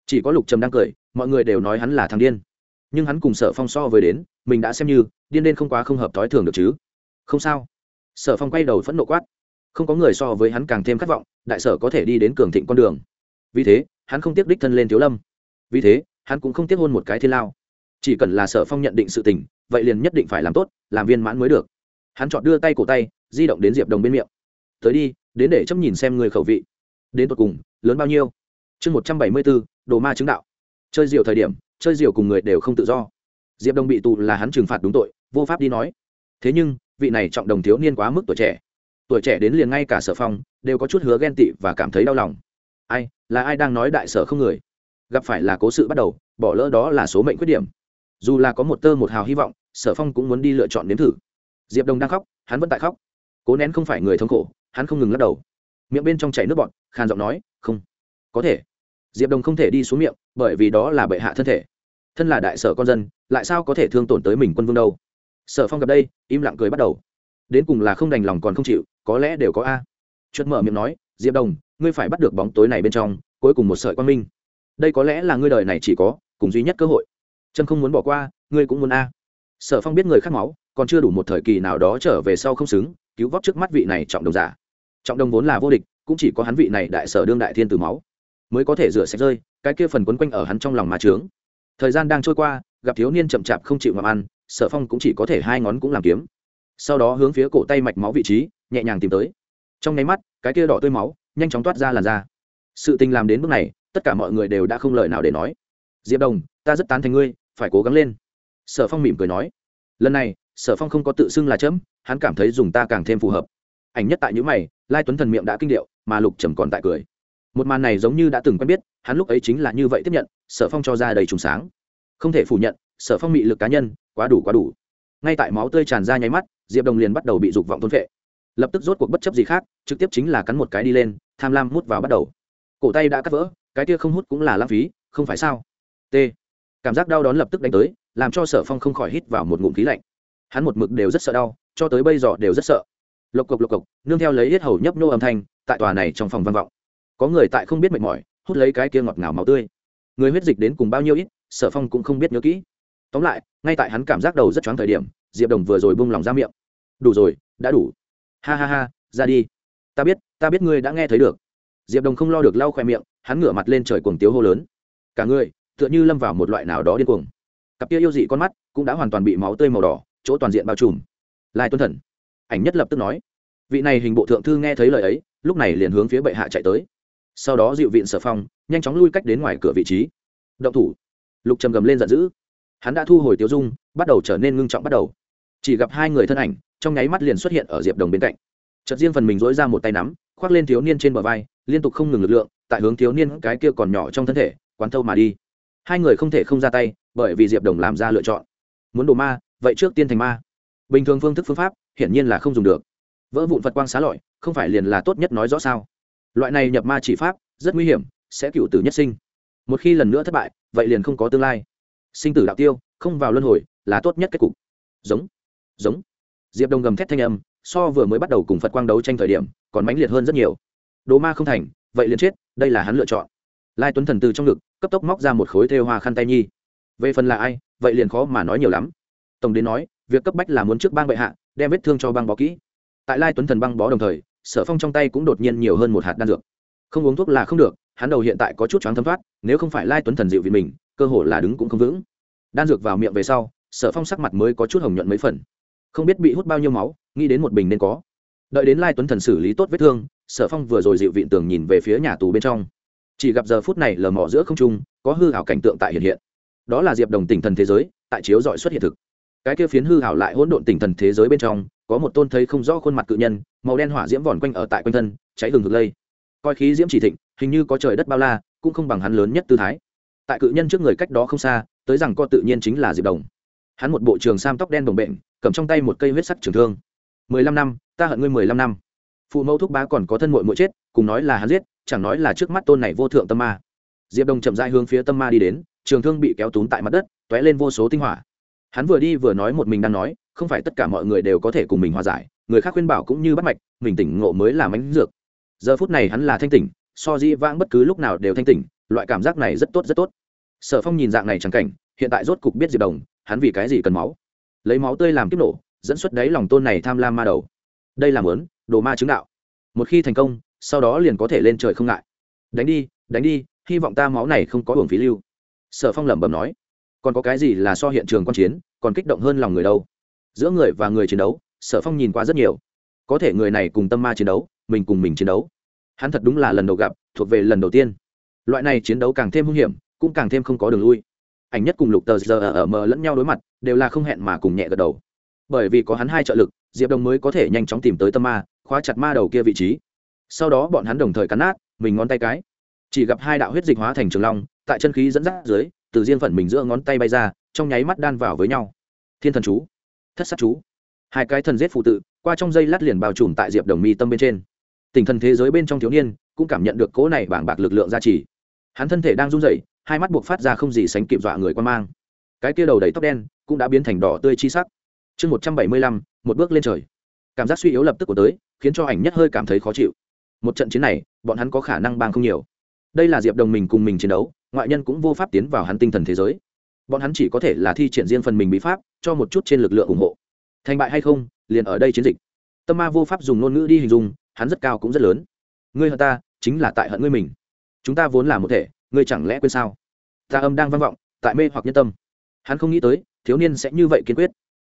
Chỉ có lục trầm đang cười, mọi người đều nói hắn là thằng điên. Nhưng hắn cùng sở phong so với đến, mình đã xem như điên lên không quá không hợp thói thường được chứ. Không sao. Sở phong quay đầu phẫn nộ quát không có người so với hắn càng thêm khát vọng, đại sở có thể đi đến cường thịnh con đường. Vì thế, hắn không tiếc đích thân lên thiếu lâm. Vì thế, hắn cũng không tiếc hôn một cái thiên lao. Chỉ cần là sở phong nhận định sự tình, vậy liền nhất định phải làm tốt, làm viên mãn mới được. Hắn chọn đưa tay cổ tay, di động đến diệp đồng bên miệng. Tới đi, đến để chấm nhìn xem người khẩu vị. Đến tột cùng, lớn bao nhiêu? Chương một trăm bảy mươi bốn, đồ ma chứng đạo. Chơi diều thời điểm, chơi diều cùng người đều không tự do. Diệp đồng bị tù là hắn trừng phạt đúng tội, vô pháp đi nói. Thế nhưng, vị này trọng đồng thiếu niên quá mức tuổi trẻ tuổi trẻ đến liền ngay cả sở phong đều có chút hứa ghen tị và cảm thấy đau lòng. Ai, là ai đang nói đại sở không người? Gặp phải là cố sự bắt đầu, bỏ lỡ đó là số mệnh khuyết điểm. Dù là có một tơ một hào hy vọng, sở phong cũng muốn đi lựa chọn nếm thử. Diệp đồng đang khóc, hắn vẫn tại khóc. Cố nén không phải người thống khổ, hắn không ngừng lắc đầu. Miệng bên trong chảy nước bọt, khàn giọng nói, không, có thể. Diệp đồng không thể đi xuống miệng, bởi vì đó là bệ hạ thân thể. Thân là đại sở con dân, lại sao có thể thương tổn tới mình quân vương đâu? Sở phong gặp đây, im lặng cười bắt đầu. Đến cùng là không đành lòng còn không chịu có lẽ đều có a. Chuột mở miệng nói, diệp đồng, ngươi phải bắt được bóng tối này bên trong, cuối cùng một sợi quan minh. Đây có lẽ là ngươi đời này chỉ có, cùng duy nhất cơ hội. Chân không muốn bỏ qua, ngươi cũng muốn a. Sở phong biết người khác máu, còn chưa đủ một thời kỳ nào đó trở về sau không xứng, cứu vóc trước mắt vị này trọng đồng giả. Trọng đồng vốn là vô địch, cũng chỉ có hắn vị này đại sở đương đại thiên từ máu, mới có thể rửa sạch rơi, cái kia phần quấn quanh ở hắn trong lòng mà trướng. Thời gian đang trôi qua, gặp thiếu niên chậm chạp không chịu ngậm ăn, sở phong cũng chỉ có thể hai ngón cũng làm kiếm. Sau đó hướng phía cổ tay mạch máu vị trí nhẹ nhàng tìm tới. Trong nháy mắt, cái kia đỏ tươi máu nhanh chóng toát ra làn da. Sự tình làm đến bước này, tất cả mọi người đều đã không lời nào để nói. Diệp đồng, ta rất tán thành ngươi, phải cố gắng lên. Sở phong mỉm cười nói. Lần này, sở phong không có tự xưng là chấm, hắn cảm thấy dùng ta càng thêm phù hợp. Ảnh nhất tại những mày, lai tuấn thần miệng đã kinh điệu, mà lục trầm còn tại cười. Một màn này giống như đã từng quen biết, hắn lúc ấy chính là như vậy tiếp nhận, sở phong cho ra đầy trùng sáng. Không thể phủ nhận, sở phong mị lực cá nhân, quá đủ quá đủ. Ngay tại máu tươi tràn ra nháy mắt, diệp đồng liền bắt đầu bị dục vọng thôn vệ lập tức rốt cuộc bất chấp gì khác, trực tiếp chính là cắn một cái đi lên, tham lam hút vào bắt đầu. Cổ tay đã cắt vỡ, cái kia không hút cũng là lãng phí, không phải sao? T. Cảm giác đau đón lập tức đánh tới, làm cho sở phong không khỏi hít vào một ngụm khí lạnh. Hắn một mực đều rất sợ đau, cho tới bây giờ đều rất sợ. Lộc cộc lộc cộc, nương theo lấy hết hầu nhấp nô âm thanh, tại tòa này trong phòng văn vọng. Có người tại không biết mệt mỏi, hút lấy cái kia ngọt ngào máu tươi. Người huyết dịch đến cùng bao nhiêu ít, sở phong cũng không biết nhớ kỹ. Tóm lại, ngay tại hắn cảm giác đầu rất choáng thời điểm, diệp đồng vừa rồi bung lòng ra miệng. Đủ rồi, đã đủ ha ha ha, ra đi. Ta biết ta biết ngươi đã nghe thấy được. Diệp đồng không lo được lau khoe miệng, hắn ngửa mặt lên trời cuồng tiếu hô lớn. Cả người, tựa như lâm vào một loại nào đó điên cuồng. Cặp kia yêu dị con mắt cũng đã hoàn toàn bị máu tươi màu đỏ, chỗ toàn diện bao trùm. Lai tuân thần. Ảnh nhất lập tức nói. Vị này hình bộ thượng thư nghe thấy lời ấy, lúc này liền hướng phía bệ hạ chạy tới. Sau đó dịu viện sở phong, nhanh chóng lui cách đến ngoài cửa vị trí. Động thủ. Lục trầm gầm lên giận dữ. Hắn đã thu hồi tiêu dung, bắt đầu trở nên ngưng trọng bắt đầu chỉ gặp hai người thân ảnh, trong nháy mắt liền xuất hiện ở diệp đồng bên cạnh. Chợt riêng phần mình dối ra một tay nắm, khoác lên thiếu niên trên bờ vai, liên tục không ngừng lực lượng, tại hướng thiếu niên cái kia còn nhỏ trong thân thể, quán thâu mà đi. Hai người không thể không ra tay, bởi vì diệp đồng làm ra lựa chọn. Muốn đồ ma, vậy trước tiên thành ma. Bình thường phương thức phương pháp, hiển nhiên là không dùng được. Vỡ vụn phật quang xá lọi, không phải liền là tốt nhất nói rõ sao? Loại này nhập ma chỉ pháp, rất nguy hiểm, sẽ cựu tử nhất sinh. Một khi lần nữa thất bại, vậy liền không có tương lai. Sinh tử đạo tiêu, không vào luân hồi, là tốt nhất kết cục. Giống giống. Diệp đồng gầm thét thanh âm, so vừa mới bắt đầu cùng phật quang đấu tranh thời điểm, còn mãnh liệt hơn rất nhiều. Đồ ma không thành, vậy liền chết, đây là hắn lựa chọn. Lai tuấn thần từ trong ngực, cấp tốc móc ra một khối thêu hoa khăn tay nhi. Về phần là ai, vậy liền khó mà nói nhiều lắm. Tổng đến nói, việc cấp bách là muốn trước bang bệ hạ, đem vết thương cho băng bó kỹ. Tại lai tuấn thần băng bó đồng thời, sở phong trong tay cũng đột nhiên nhiều hơn một hạt đan dược. Không uống thuốc là không được, hắn đầu hiện tại có chút choáng thấm thoát, nếu không phải lai tuấn thần dịu vì mình, cơ hội là đứng cũng không vững. Đan dược vào miệng về sau, sở phong sắc mặt mới có chút hồng nhuận mấy phần không biết bị hút bao nhiêu máu, nghĩ đến một bình nên có. Đợi đến lai tuấn thần xử lý tốt vết thương, sở phong vừa rồi dịu vịn tường nhìn về phía nhà tù bên trong. Chỉ gặp giờ phút này lờ mỏ giữa không trung, có hư hảo cảnh tượng tại hiện hiện. Đó là diệp đồng tỉnh thần thế giới, tại chiếu dọi xuất hiện thực. Cái kia phiến hư hảo lại hỗn độn tỉnh thần thế giới bên trong, có một tôn thấy không rõ khuôn mặt cự nhân, màu đen hỏa diễm vòn quanh ở tại quanh thân, cháy hừng hực lây. Coi khí diễm chỉ thịnh, hình như có trời đất bao la, cũng không bằng hắn lớn nhất tư thái. Tại cự nhân trước người cách đó không xa, tới rằng co tự nhiên chính là diệp đồng hắn một bộ trường sam tóc đen đồng bệnh cầm trong tay một cây huyết sắc trường thương. Mười lăm năm, ta hận ngươi mười lăm năm. Phụ mẫu thúc bá còn có thân mội mội chết, cùng nói là hắn giết, chẳng nói là trước mắt tôn này vô thượng tâm ma. Diệp đồng chậm dai hướng phía tâm ma đi đến, trường thương bị kéo tún tại mặt đất t ó é lên vô số tinh hỏa. Hắn vừa đi vừa nói một mình đang nói, không phải tất cả mọi người đều có thể cùng mình hòa giải, người khác khuyên bảo cũng như bắt mạch, mình tỉnh ngộ mới làm ánh dược. Giờ phút này hắn là thanh tỉnh, so di vãng bất cứ lúc nào đều thanh tỉnh, loại cảm giác này rất tốt rất tốt. Sở phong nhìn dạng này chẳng cảnh, hiện tại rốt cục biết diệp đồng hắn vì cái gì cần máu? Lấy máu tươi làm kiếp nổ, dẫn xuất đáy lòng tôn này tham lam ma đầu. Đây là mớn đồ ma chứng đạo. Một khi thành công, sau đó liền có thể lên trời không ngại. Đánh đi đánh đi, hy vọng ta máu này không có hưởng phí lưu. Sở phong lẩm bẩm nói. Còn có cái gì là so hiện trường q u a n chiến, còn kích động hơn lòng người đâu? Giữa người và người chiến đấu, sở phong nhìn qua rất nhiều. Có thể người này cùng tâm ma chiến đấu, mình cùng mình chiến đấu. Hắn thật đúng là lần đầu gặp, thuộc về lần đầu tiên. Loại này chiến đấu càng thêm hung hiểm, cũng càng thêm không có đường lui ảnh nhất cùng lục tờ giờ ở mờ lẫn nhau đối mặt, đều là không hẹn mà cùng nhẹ gật đầu. Bởi vì có hắn hai trợ lực, diệp đồng mới có thể nhanh chóng tìm tới tâm ma, khóa chặt ma đầu kia vị trí. Sau đó bọn hắn đồng thời cắn nát, mình ngón tay cái. Chỉ gặp hai đạo huyết dịch hóa thành trường long, tại chân khí dẫn dắt dưới, từ riêng phần mình giữa ngón tay bay ra, trong nháy mắt đan vào với nhau. Thiên thần chú, thất sát chú. Hai cái thần giết phụ tự, qua trong dây lát liền bao trùm tại diệp đồng mi tâm bên trên. Tình thần thế giới bên trong thiếu niên cũng cảm nhận được cỗ này bảng bạc lực lượng gia trì. Hắn thân thể đang run rẩy hai mắt buộc phát ra không gì sánh kịp dọa người quan mang. Cái kia đầu đầy tóc đen cũng đã biến thành đỏ tươi chi sắc. Chương một trăm bảy mươi lăm, một bước lên trời. Cảm giác suy yếu lập tức của tới, khiến cho ảnh nhất hơi cảm thấy khó chịu. Một trận chiến này, bọn hắn có khả năng bang không nhiều. Đây là diệp đồng mình cùng mình chiến đấu, ngoại nhân cũng vô pháp tiến vào hắn tinh thần thế giới. Bọn hắn chỉ có thể là thi triển riêng phần mình bí pháp, cho một chút trên lực lượng ủng hộ. Thành bại hay không, liền ở đây chiến dịch. Tâm ma vô pháp dùng ngôn ngữ đi hình dung, hắn rất cao cũng rất lớn. Ngươi hận ta, chính là tại hận ngươi mình. Chúng ta vốn là một thể ngươi chẳng lẽ quên sao? Ta âm đang vang vọng, tại mê hoặc nhân tâm. Hắn không nghĩ tới, thiếu niên sẽ như vậy kiên quyết.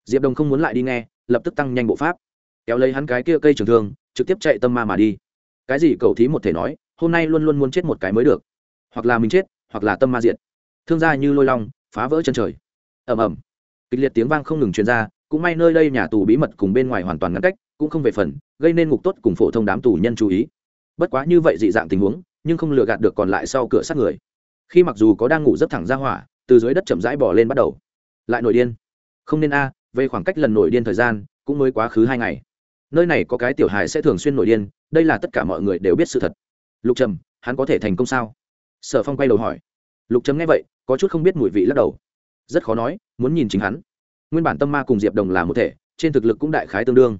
Diệp đồng không muốn lại đi nghe, lập tức tăng nhanh bộ pháp. Kéo lấy hắn cái kia cây trường thương, trực tiếp chạy tâm ma mà đi. Cái gì cầu thí một thể nói, hôm nay luôn luôn muốn chết một cái mới được. Hoặc là mình chết, hoặc là tâm ma diệt. Thương gia như lôi long, phá vỡ chân trời. Ầm ầm. Kịch liệt tiếng vang không ngừng truyền ra, cũng may nơi đây nhà tù bí mật cùng bên ngoài hoàn toàn ngăn cách, cũng không về phần, gây nên ngục tốt cùng phổ thông đám tù nhân chú ý. Bất quá như vậy dị dạng tình huống nhưng không lừa gạt được còn lại sau cửa sát người. Khi mặc dù có đang ngủ rất thẳng ra hỏa, từ dưới đất chậm rãi bỏ lên bắt đầu. Lại nổi điên. Không nên a, về khoảng cách lần nổi điên thời gian, cũng mới quá khứ hai ngày. Nơi này có cái tiểu hài sẽ thường xuyên nổi điên, đây là tất cả mọi người đều biết sự thật. Lục trầm, hắn có thể thành công sao? Sở phong quay đầu hỏi. Lục trầm nghe vậy, có chút không biết mùi vị lắc đầu. Rất khó nói, muốn nhìn chính hắn. Nguyên bản tâm ma cùng diệp đồng là một thể, trên thực lực cũng đại khái tương đương.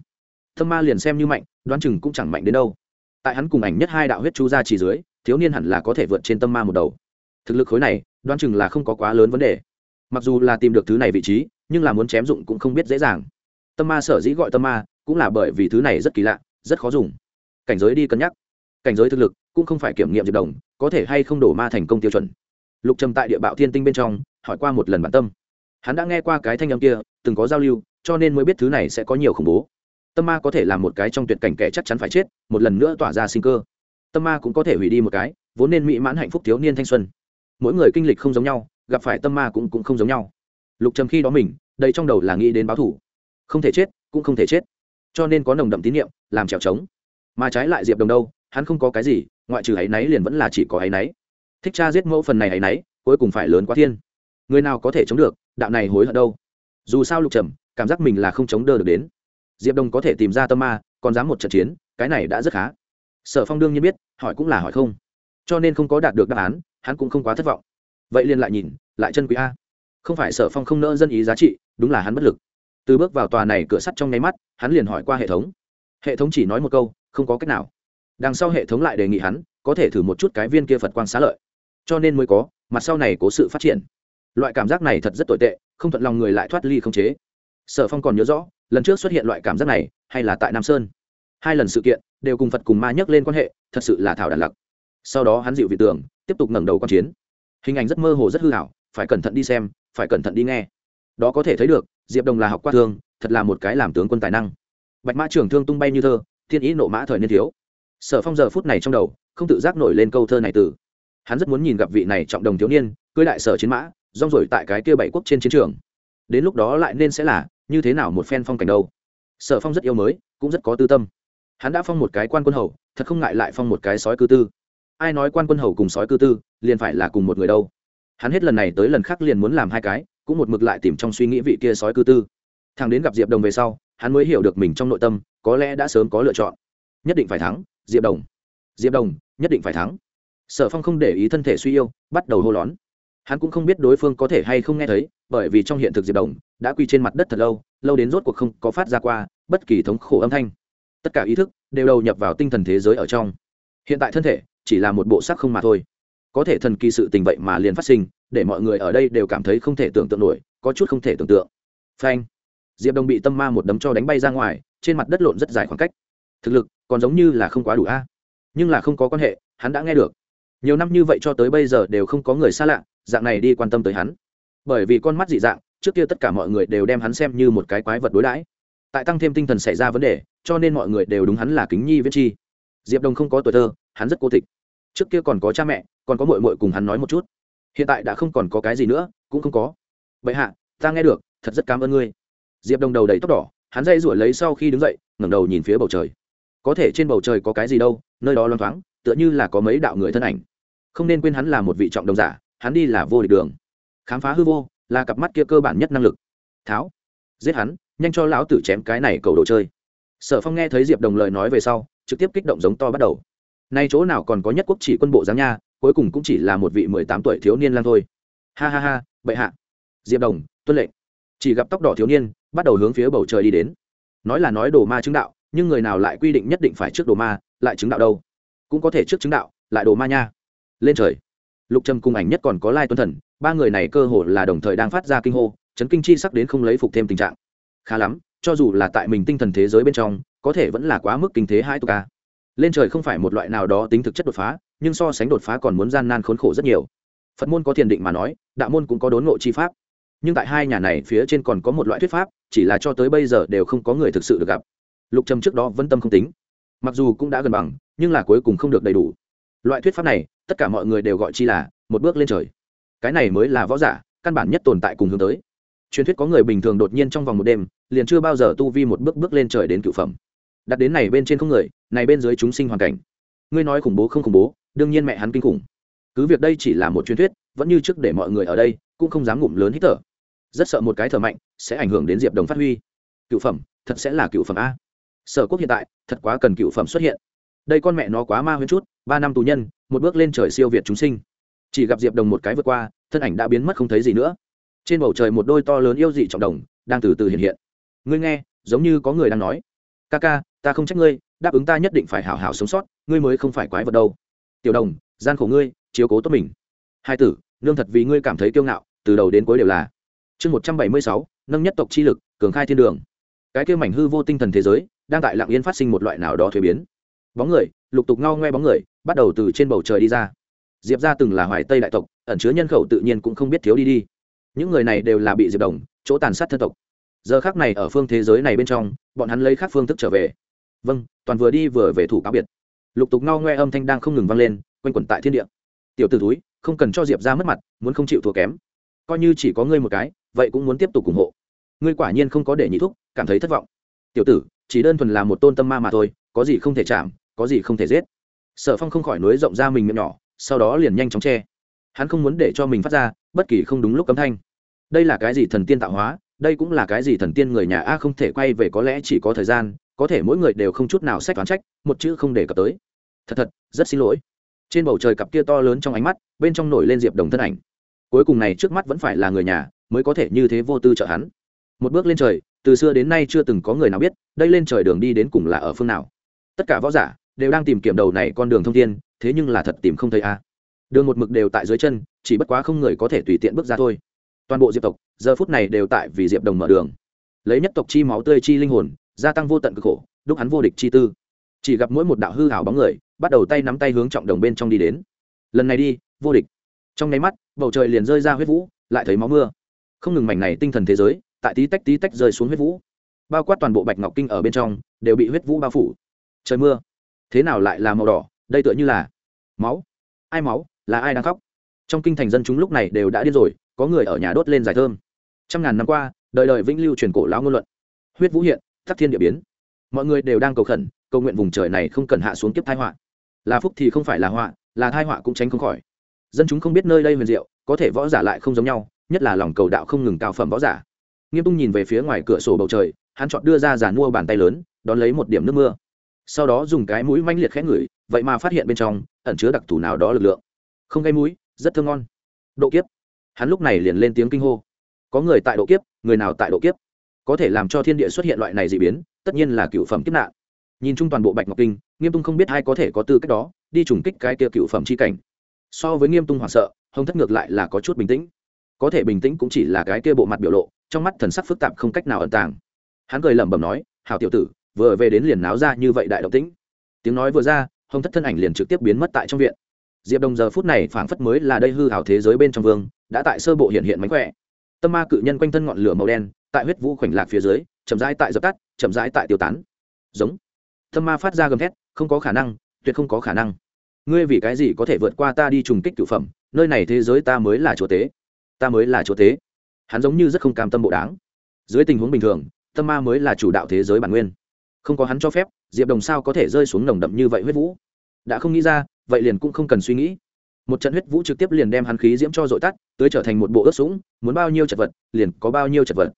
Tâm ma liền xem như mạnh, đoán chừng cũng chẳng mạnh đến đâu. Tại hắn cùng ảnh nhất hai đạo huyết chú ra chỉ dưới thiếu niên hẳn là có thể vượt trên tâm ma một đầu. Thực lực khối này, đoán chừng là không có quá lớn vấn đề. Mặc dù là tìm được thứ này vị trí, nhưng là muốn chém dụng cũng không biết dễ dàng. Tâm ma sở dĩ gọi tâm ma, cũng là bởi vì thứ này rất kỳ lạ, rất khó dùng. Cảnh giới đi cân nhắc. Cảnh giới thực lực, cũng không phải kiểm nghiệm diệp đồng, có thể hay không đổ ma thành công tiêu chuẩn. Lục trầm tại địa bạo thiên tinh bên trong, hỏi qua một lần bản tâm. Hắn đã nghe qua cái thanh âm kia, từng có giao lưu, cho nên mới biết thứ này sẽ có nhiều khủng bố. Tâm ma có thể là một cái trong tuyệt cảnh kẻ chắc chắn phải chết, một lần nữa tỏa ra sinh cơ tâm ma cũng có thể hủy đi một cái vốn nên mỹ mãn hạnh phúc thiếu niên thanh xuân. Mỗi người kinh lịch không giống nhau gặp phải tâm ma cũng, cũng không giống nhau. Lục trầm khi đó mình đây trong đầu là nghĩ đến báo thủ. Không thể chết cũng không thể chết. Cho nên có nồng đậm tín nhiệm làm trèo trống. Mà trái lại diệp đồng đâu hắn không có cái gì ngoại trừ áy náy liền vẫn là chỉ có áy náy thích cha giết mẫu phần này áy náy cuối cùng phải lớn quá thiên. Người nào có thể chống được đạo này hối hận đâu. Dù sao lục trầm cảm giác mình là không chống đỡ được đến. Diệp đồng có thể tìm ra tâm ma còn dám một trận chiến cái này đã rất khá sở phong đương nhiên biết, hỏi cũng là hỏi không. Cho nên không có đạt được đáp án, hắn cũng không quá thất vọng. Vậy liền lại nhìn, lại chân quý a. Không phải sở phong không nỡ dân ý giá trị, đúng là hắn bất lực. Từ bước vào tòa này cửa sắt trong nháy mắt, hắn liền hỏi qua hệ thống. Hệ thống chỉ nói một câu, không có cách nào. Đằng sau hệ thống lại đề nghị hắn, có thể thử một chút cái viên kia phật quang xá lợi. Cho nên mới có, mặt sau này có sự phát triển. Loại cảm giác này thật rất tồi tệ, không thuận lòng người lại thoát ly không chế. Sở phong còn nhớ rõ, lần trước xuất hiện loại cảm giác này, hay là tại nam sơn. Hai lần sự kiện đều cùng phật cùng ma nhắc lên quan hệ, thật sự là thảo đàn lặc. Sau đó hắn dịu vị tường, tiếp tục ngẩng đầu quan chiến. Hình ảnh rất mơ hồ rất hư hảo phải cẩn thận đi xem, phải cẩn thận đi nghe. Đó có thể thấy được, diệp đồng là học qua thương, thật là một cái làm tướng quân tài năng. Bạch mã trưởng thương tung bay như thơ, thiên ý nộ mã thời niên thiếu. Sở phong giờ phút này trong đầu, không tự giác nổi lên câu thơ này từ. Hắn rất muốn nhìn gặp vị này trọng đồng thiếu niên, cưới đại sở chiến mã, rong rổi tại cái kia bảy quốc trên chiến trường. Đến lúc đó lại nên sẽ là, như thế nào một phen phong cảnh đâu? Sở phong rất yêu mới, cũng rất có tư tâm hắn đã phong một cái quan quân hầu, thật không ngại lại phong một cái sói cư tư. Ai nói quan quân hầu cùng sói cư tư, liền phải là cùng một người đâu. Hắn hết lần này tới lần khác liền muốn làm hai cái, cũng một mực lại tìm trong suy nghĩ vị kia sói cư tư. Thằng đến gặp diệp đồng về sau, hắn mới hiểu được mình trong nội tâm, có lẽ đã sớm có lựa chọn. Nhất định phải thắng, diệp đồng. Diệp đồng, nhất định phải thắng. Sở phong không để ý thân thể suy yêu, bắt đầu hô lón. Hắn cũng không biết đối phương có thể hay không nghe thấy, bởi vì trong hiện thực diệp đồng đã quy trên mặt đất thật lâu lâu đến rốt cuộc không có phát ra qua bất kỳ thống khổ âm thanh tất cả ý thức đều đầu nhập vào tinh thần thế giới ở trong. Hiện tại thân thể chỉ là một bộ sắc không mà thôi. Có thể thần kỳ sự tình vậy mà liền phát sinh, để mọi người ở đây đều cảm thấy không thể tưởng tượng nổi, có chút không thể tưởng tượng. Phanh. Diệp đồng bị tâm ma một đấm cho đánh bay ra ngoài, trên mặt đất lộn rất dài khoảng cách. Thực lực còn giống như là không quá đủ a. Nhưng là không có quan hệ, hắn đã nghe được. Nhiều năm như vậy cho tới bây giờ đều không có người xa lạ, dạng này đi quan tâm tới hắn. Bởi vì con mắt dị dạng, trước kia tất cả mọi người đều đem hắn xem như một cái quái vật đối đãi. Tại tăng thêm tinh thần xảy ra vấn đề cho nên mọi người đều đúng hắn là kính nhi viết chi. Diệp đồng không có tuổi thơ, hắn rất cô tịch. Trước kia còn có cha mẹ, còn có mội mội cùng hắn nói một chút. Hiện tại đã không còn có cái gì nữa, cũng không có. Vậy hạ, ta nghe được, thật rất cảm ơn ngươi. Diệp đồng đầu đầy tóc đỏ, hắn dây rủa lấy sau khi đứng dậy, ngẩng đầu nhìn phía bầu trời. Có thể trên bầu trời có cái gì đâu, nơi đó loang thoáng, tựa như là có mấy đạo người thân ảnh. Không nên quên hắn là một vị trọng đồng giả, hắn đi là vô địch đường. Khám phá hư vô, là cặp mắt kia cơ bản nhất năng lực. Tháo. Giết hắn, nhanh cho lão tử chém cái này cầu đồ chơi sở phong nghe thấy diệp đồng lời nói về sau, trực tiếp kích động giống to bắt đầu. Nay chỗ nào còn có nhất quốc chỉ quân bộ giáng nha, cuối cùng cũng chỉ là một vị mười tám tuổi thiếu niên lang thôi. Ha ha ha, bệ hạ. Diệp đồng, tuân lệnh. Chỉ gặp tóc đỏ thiếu niên, bắt đầu hướng phía bầu trời đi đến. Nói là nói đồ ma chứng đạo, nhưng người nào lại quy định nhất định phải trước đồ ma, lại chứng đạo đâu? Cũng có thể trước chứng đạo, lại đồ ma nha. Lên trời. Lục trầm cùng ảnh nhất còn có lai tuân thần, ba người này cơ hồ là đồng thời đang phát ra kinh hô, chấn kinh chi sắc đến không lấy phục thêm tình trạng. Khá lắm cho dù là tại mình tinh thần thế giới bên trong, có thể vẫn là quá mức kinh thế hai tục ca. Lên trời không phải một loại nào đó tính thực chất đột phá, nhưng so sánh đột phá còn muốn gian nan khốn khổ rất nhiều. Phật môn có thiền định mà nói, đạo môn cũng có đốn ngộ chi pháp. Nhưng tại hai nhà này phía trên còn có một loại thuyết pháp, chỉ là cho tới bây giờ đều không có người thực sự được gặp. Lục trầm trước đó vẫn tâm không tính. Mặc dù cũng đã gần bằng, nhưng là cuối cùng không được đầy đủ. Loại thuyết pháp này, tất cả mọi người đều gọi chi là một bước lên trời. Cái này mới là võ giả, căn bản nhất tồn tại cùng hướng tới truyền thuyết có người bình thường đột nhiên trong vòng một đêm, liền chưa bao giờ tu vi một bước bước lên trời đến cựu phẩm. Đặt đến này bên trên không người, này bên dưới chúng sinh hoàn cảnh. Ngươi nói khủng bố không khủng bố, đương nhiên mẹ hắn kinh khủng. Cứ việc đây chỉ là một truyền thuyết, vẫn như trước để mọi người ở đây, cũng không dám ngụm lớn hít thở. Rất sợ một cái thở mạnh, sẽ ảnh hưởng đến diệp đồng phát huy. Cựu phẩm, thật sẽ là cựu phẩm a. Sở quốc hiện tại, thật quá cần cựu phẩm xuất hiện. Đây con mẹ nó quá ma huyên chút, ba năm tù nhân, một bước lên trời siêu việt chúng sinh. Chỉ gặp diệp đồng một cái vượt qua, thân ảnh đã biến mất không thấy gì nữa trên bầu trời một đôi to lớn yêu dị trọng đồng đang từ từ hiện hiện. Ngươi nghe, giống như có người đang nói. Ca ca, ta không trách ngươi, đáp ứng ta nhất định phải hảo hảo sống sót, ngươi mới không phải quái vật đâu. Tiểu đồng, gian khổ ngươi, chiếu cố tốt mình. Hai tử, nương thật vì ngươi cảm thấy kiêu ngạo, từ đầu đến cuối đều là. Chương một trăm bảy mươi sáu, nâng nhất tộc chi lực, cường khai thiên đường. Cái kêu mảnh hư vô tinh thần thế giới, đang tại lạng yên phát sinh một loại nào đó thuế biến. Bóng người, lục tục ngao ngoe bóng người, bắt đầu từ trên bầu trời đi ra. Diệp ra từng là hoài tây đại tộc, ẩn chứa nhân khẩu tự nhiên cũng không biết thiếu đi đi những người này đều là bị diệp đồng, chỗ tàn sát thân tộc. Giờ khác này ở phương thế giới này bên trong, bọn hắn lấy khác phương thức trở về. Vâng toàn vừa đi vừa về thủ cáo biệt. Lục tục ngao ngoe âm thanh đang không ngừng vang lên, quanh quẩn tại thiên địa. Tiểu t ử túi không cần cho diệp ra mất mặt, muốn không chịu thua kém. Coi như chỉ có ngươi một cái, vậy cũng muốn tiếp tục ủng hộ. Ngươi quả nhiên không có để nhị thúc, cảm thấy thất vọng. Tiểu tử, chỉ đơn thuần là một tôn tâm ma mà thôi, có gì không thể chạm, có gì không thể giết. Sở phong không khỏi nối rộng ra mình miệng nhỏ, sau đó liền nhanh chóng che. Hắn không muốn để cho mình phát ra bất kỳ không đúng lúc cấm thanh. Đây là cái gì thần tiên tạo hóa? Đây cũng là cái gì thần tiên người nhà a không thể quay về có lẽ chỉ có thời gian, có thể mỗi người đều không chút nào xét toán trách, một chữ không để cập tới. Thật thật, rất xin lỗi. Trên bầu trời cặp kia to lớn trong ánh mắt, bên trong nổi lên diệp đồng thân ảnh. Cuối cùng này trước mắt vẫn phải là người nhà, mới có thể như thế vô tư trợ hắn. Một bước lên trời, từ xưa đến nay chưa từng có người nào biết, đây lên trời đường đi đến cùng là ở phương nào. Tất cả võ giả đều đang tìm kiếm đầu này con đường thông thiên, thế nhưng là thật tìm không thấy a đường một mực đều tại dưới chân, chỉ bất quá không người có thể tùy tiện bước ra thôi. Toàn bộ diệp tộc, giờ phút này đều tại vì diệp đồng mở đường. Lấy nhất tộc chi máu tươi chi linh hồn, gia tăng vô tận cực khổ, đúc hắn vô địch chi tư. Chỉ gặp mỗi một đạo hư hảo bóng người, bắt đầu tay nắm tay hướng trọng đồng bên trong đi đến. Lần này đi, vô địch. Trong nháy mắt, bầu trời liền rơi ra huyết vũ, lại thấy máu mưa. Không ngừng mảnh này tinh thần thế giới, tại tí tách tí tách rơi xuống huyết vũ. Bao quát toàn bộ bạch ngọc kinh ở bên trong, đều bị huyết vũ bao phủ. Trời mưa. Thế nào lại là màu đỏ? Đây tựa như là máu. Ai máu? Là ai đang khóc? Trong kinh thành dân chúng lúc này đều đã điên rồi, có người ở nhà đốt lên giải thơm. Trăm ngàn năm qua, đời đời vĩnh lưu truyền cổ lão ngôn luận. Huyết vũ hiện thắc thiên địa biến. Mọi người đều đang cầu khẩn, cầu nguyện vùng trời này không cần hạ xuống kiếp thai họa. Là phúc thì không phải là họa, là thai họa cũng tránh không khỏi. Dân chúng không biết nơi đây huyền diệu, có thể võ giả lại không giống nhau, nhất là lòng cầu đạo không ngừng cao phẩm võ giả. Nghiêm tung nhìn về phía ngoài cửa sổ bầu trời, hắn chọn đưa ra giàn mua bàn tay lớn, đón lấy một điểm nước mưa. Sau đó dùng cái mũi manh liệt khẽ ngửi, vậy mà phát hiện bên trong ẩn chứa đặc thù nào đó lực lượng không gây mũi, rất thơm ngon. Độ kiếp. Hắn lúc này liền lên tiếng kinh hô. Có người tại độ kiếp, người nào tại độ kiếp? Có thể làm cho thiên địa xuất hiện loại này d ị biến, tất nhiên là cựu phẩm kiếp nạn. Nhìn chung toàn bộ bạch ngọc kinh, nghiêm tung không biết ai có thể có tư cách đó, đi trùng kích cái kia cựu phẩm c h i cảnh. So với nghiêm tung hoảng sợ, hồng thất ngược lại là có chút bình tĩnh. Có thể bình tĩnh cũng chỉ là cái kia bộ mặt biểu lộ, trong mắt thần sắc phức tạp không cách nào ẩn tàng. Hắn cười lẩm bẩm nói hào tiểu tử, vừa về đến liền náo ra như vậy đại động tĩnh. Tiếng nói vừa ra, hồng thất thân ảnh liền trực tiếp biến mất tại trong viện diệp đồng giờ phút này phảng phất mới là đây hư hảo thế giới bên trong vương, đã tại sơ bộ hiện hiện mánh khỏe. Tâm ma cự nhân quanh thân ngọn lửa màu đen, tại huyết vũ khoảnh lạc phía dưới, chậm rãi tại dập tắt, chậm rãi tại tiêu tán. Giống. Tâm ma phát ra gầm thét, không có khả năng, tuyệt không có khả năng. Ngươi vì cái gì có thể vượt qua ta đi trùng kích cựu phẩm, nơi này thế giới ta mới là chúa tế ta mới là chúa tế hắn giống như rất không cam tâm bộ đáng. Dưới tình huống bình thường, tâm ma mới là chủ đạo thế giới bản nguyên. Không có hắn cho phép, diệp đồng sao có thể rơi xuống nồng đậm như vậy huyết vũ? Đã không nghĩ ra vậy liền cũng không cần suy nghĩ. Một trận huyết vũ trực tiếp liền đem hắn khí diễm cho dội tắt tới trở thành một bộ ướt sũng, muốn bao nhiêu chật vật, liền có bao nhiêu chật vật.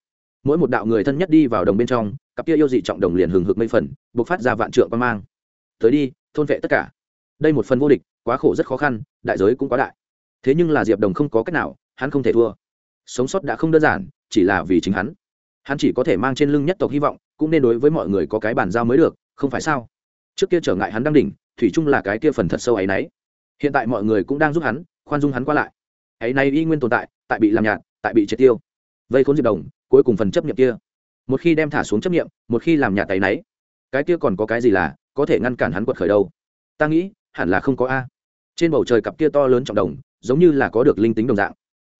Mỗi một đạo người thân nhất đi vào đồng bên trong, cặp kia yêu dị trọng đồng liền hừng hực mây phần buộc phát ra vạn trượng quan mang. Tới đi, thôn vệ tất cả. Đây một phần vô địch, quá khổ rất khó khăn, đại giới cũng quá đại. Thế nhưng là diệp đồng không có cách nào, hắn không thể thua. Sống sót đã không đơn giản, chỉ là vì chính hắn. Hắn chỉ có thể mang trên lưng nhất tộc hy vọng, cũng nên đối với mọi người có cái bàn giao mới được, không phải sao? Trước kia trở ngại hắn đang đỉnh thủy chung là cái kia phần thật sâu ấy nấy hiện tại mọi người cũng đang giúp hắn, khoan dung hắn qua lại. Ấy nay y nguyên tồn tại tại bị làm nhạt, tại bị triệt tiêu. Vây khốn diệp đồng, cuối cùng phần chấp niệm kia. Một khi đem thả xuống chấp nghiệm một khi làm nhạt tay náy, cái kia còn có cái gì là có thể ngăn cản hắn quật khởi đâu? Ta nghĩ, hẳn là không có a. Trên bầu trời cặp kia to lớn trọng đồng, giống như là có được linh tính đồng dạng.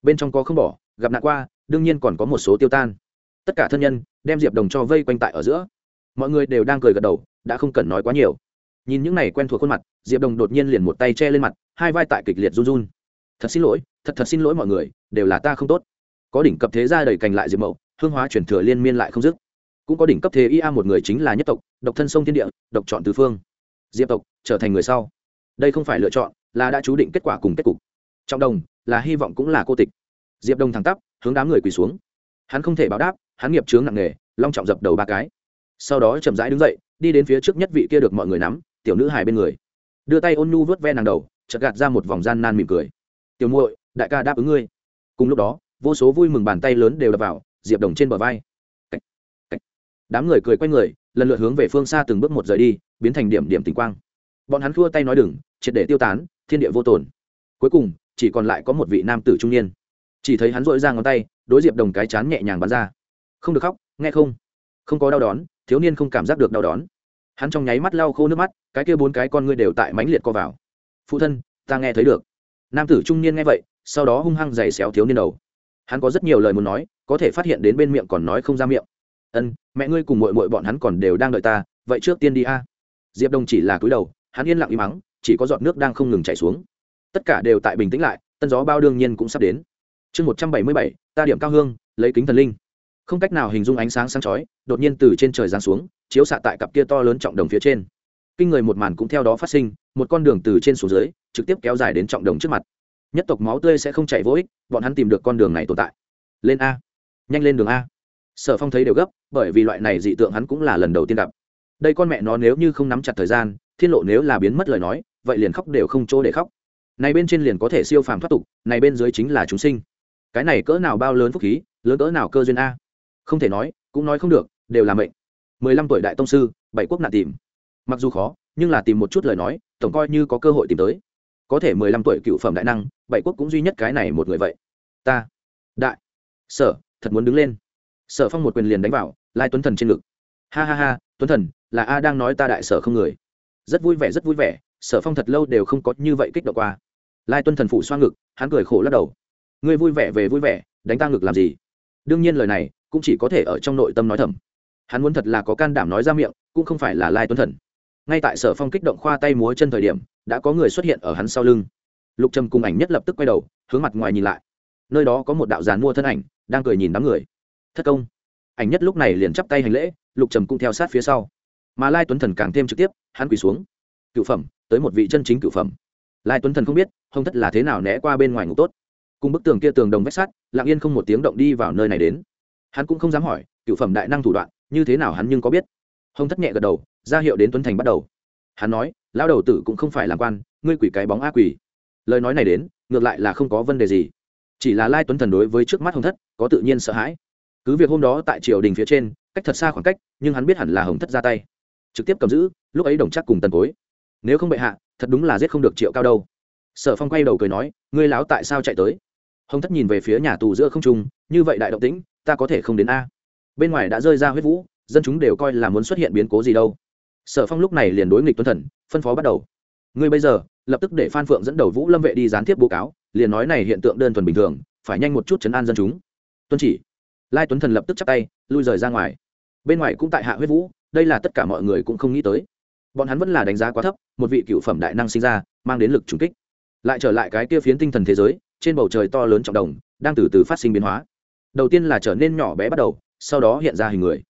Bên trong có không bỏ, gặp nạn qua, đương nhiên còn có một số tiêu tan. Tất cả thân nhân, đem diệp đồng cho vây quanh tại ở giữa. Mọi người đều đang cười gật đầu, đã không cần nói quá nhiều nhìn những này quen thuộc khuôn mặt, diệp đồng đột nhiên liền một tay che lên mặt, hai vai tại kịch liệt run run. Thật xin lỗi, thật thật xin lỗi mọi người, đều là ta không tốt. Có đỉnh cấp thế gia đầy cành lại diệp mậu, hương hóa chuyển thừa liên miên lại không dứt. Cũng có đỉnh cấp thế ia một người chính là nhất tộc, độc thân sông thiên địa, độc chọn tứ phương. Diệp tộc, trở thành người sau. Đây không phải lựa chọn, là đã chú định kết quả cùng kết cục. Trọng đồng, là hy vọng cũng là cô tịch. Diệp đồng thẳng tắp, hướng đám người quỳ xuống. Hắn không thể báo đáp, hắn nghiệp chướng nặng nề, long trọng dập đầu ba cái. Sau đó chậm rãi đứng dậy, đi đến phía trước nhất vị kia được mọi người nắm tiểu nữ hài bên người. Đưa tay ôn nhu vớt ve nàng đầu, chợt gạt ra một vòng gian nan mỉm cười. Tiểu muội, đại ca đáp ứng ngươi. Cùng lúc đó, vô số vui mừng bàn tay lớn đều đập vào, diệp đồng trên bờ vai. Cách. Cách. đám người cười quay người, lần lượt hướng về phương xa từng bước một rời đi, biến thành điểm điểm tình quang. Bọn hắn khua tay nói đừng, triệt để tiêu tán, thiên địa vô tồn. Cuối cùng, chỉ còn lại có một vị nam tử trung niên. Chỉ thấy hắn dội ra ngón tay, đối diệp đồng cái chán nhẹ nhàng bắn ra. Không được khóc, nghe không? Không có đau đón, thiếu niên không cảm giác được đau đón hắn trong nháy mắt lau khô nước mắt, cái kia bốn cái con ngươi đều tại mãnh liệt co vào. Phụ thân, ta nghe thấy được. Nam tử trung niên nghe vậy, sau đó hung hăng giày xéo thiếu niên đầu. Hắn có rất nhiều lời muốn nói, có thể phát hiện đến bên miệng còn nói không ra miệng. Ân, mẹ ngươi cùng mội mội bọn hắn còn đều đang đợi ta, vậy trước tiên đi a. Diệp đông chỉ là cúi đầu, hắn yên lặng im mắng, chỉ có giọt nước đang không ngừng chảy xuống. Tất cả đều tại bình tĩnh lại, tân gió bao đương nhiên cũng sắp đến. Chương một trăm bảy mươi bảy, ta điểm cao hương, lấy kính thần linh không cách nào hình dung ánh sáng sáng chói, đột nhiên từ trên trời giáng xuống, chiếu xạ tại cặp kia to lớn trọng đồng phía trên. Kinh người một màn cũng theo đó phát sinh, một con đường từ trên xuống dưới, trực tiếp kéo dài đến trọng đồng trước mặt. Nhất tộc máu tươi sẽ không chạy vô ích, bọn hắn tìm được con đường này tồn tại. Lên a. Nhanh lên đường a. Sở phong thấy đều gấp, bởi vì loại này dị tượng hắn cũng là lần đầu tiên gặp. Đây con mẹ nó nếu như không nắm chặt thời gian, thiên lộ nếu là biến mất lời nói, vậy liền khóc đều không chỗ để khóc. Này bên trên liền có thể siêu phàm thoát tục, này bên dưới chính là chúng sinh. Cái này cỡ nào bao lớn phúc khí, lớn cỡ nào cơ duyên a không thể nói, cũng nói không được, đều là mệnh. Mười lăm tuổi đại tông sư, bảy quốc nạn tìm. Mặc dù khó, nhưng là tìm một chút lời nói, tổng coi như có cơ hội tìm tới. Có thể mười lăm tuổi cựu phẩm đại năng, bảy quốc cũng duy nhất cái này một người vậy. Ta. Đại. Sở, thật muốn đứng lên. Sở phong một quyền liền đánh vào, lai tuấn thần trên ngực. Ha ha ha, tuấn thần, là a đang nói ta đại sở không người. Rất vui vẻ, rất vui vẻ, sở phong thật lâu đều không có như vậy kích động qua. Lai tuấn thần phủ xoa ngực, hắn cười khổ lắc đầu. Ngươi vui vẻ về vui vẻ, đánh ta ngực làm gì? Đương nhiên lời này cũng chỉ có thể ở trong nội tâm nói thầm. Hắn muốn thật là có can đảm nói ra miệng, cũng không phải là lai tuấn thần. Ngay tại sở phong kích động khoa tay múa chân thời điểm, đã có người xuất hiện ở hắn sau lưng. Lục trầm cùng ảnh nhất lập tức quay đầu, hướng mặt ngoài nhìn lại. Nơi đó có một đạo giàn mua thân ảnh, đang cười nhìn đám người. Thất công. Ảnh nhất lúc này liền chắp tay hành lễ, lục trầm cũng theo sát phía sau. Mà lai tuấn thần càng thêm trực tiếp, hắn quỳ xuống. Cựu phẩm, tới một vị chân chính cựu phẩm. Lai tuấn thần không biết, hông thất là thế nào né qua bên ngoài ngục tốt. Cùng bức tường kia tường đồng vách sắt, lặng yên không một tiếng động đi vào nơi này đến hắn cũng không dám hỏi, cựu phẩm đại năng thủ đoạn, như thế nào hắn nhưng có biết? Hồng thất nhẹ gật đầu, ra hiệu đến tuấn thành bắt đầu. Hắn nói, lão đầu tử cũng không phải làm quan, ngươi quỷ cái bóng a quỷ. Lời nói này đến, ngược lại là không có vấn đề gì. Chỉ là lai tuấn thần đối với trước mắt hồng thất, có tự nhiên sợ hãi. Cứ việc hôm đó tại triều đình phía trên, cách thật xa khoảng cách, nhưng hắn biết hẳn là hồng thất ra tay. Trực tiếp cầm giữ, lúc ấy đồng chắc cùng tần cối. Nếu không bệ hạ, thật đúng là giết không được triệu cao đâu. Sở phong quay đầu cười nói, ngươi láo tại sao chạy tới? Hồng thất nhìn về phía nhà tù giữa không trung, như vậy đại động tĩnh, ta có thể không đến a. Bên ngoài đã rơi ra huyết vũ, dân chúng đều coi là muốn xuất hiện biến cố gì đâu. Sở phong lúc này liền đối nghịch Tuân thần, phân phó bắt đầu. Ngươi bây giờ, lập tức để phan phượng dẫn đầu vũ lâm vệ đi gián tiếp bố cáo, liền nói này hiện tượng đơn thuần bình thường, phải nhanh một chút chấn an dân chúng. Tuân chỉ. Lai tuấn thần lập tức chắp tay, lui rời ra ngoài. Bên ngoài cũng tại hạ huyết vũ, đây là tất cả mọi người cũng không nghĩ tới. Bọn hắn vẫn là đánh giá quá thấp, một vị cựu phẩm đại năng sinh ra, mang đến lực trùng kích. Lại trở lại cái kia phiến tinh thần thế giới trên bầu trời to lớn trọng đồng, đang từ từ phát sinh biến hóa. Đầu tiên là trở nên nhỏ bé bắt đầu, sau đó hiện ra hình người.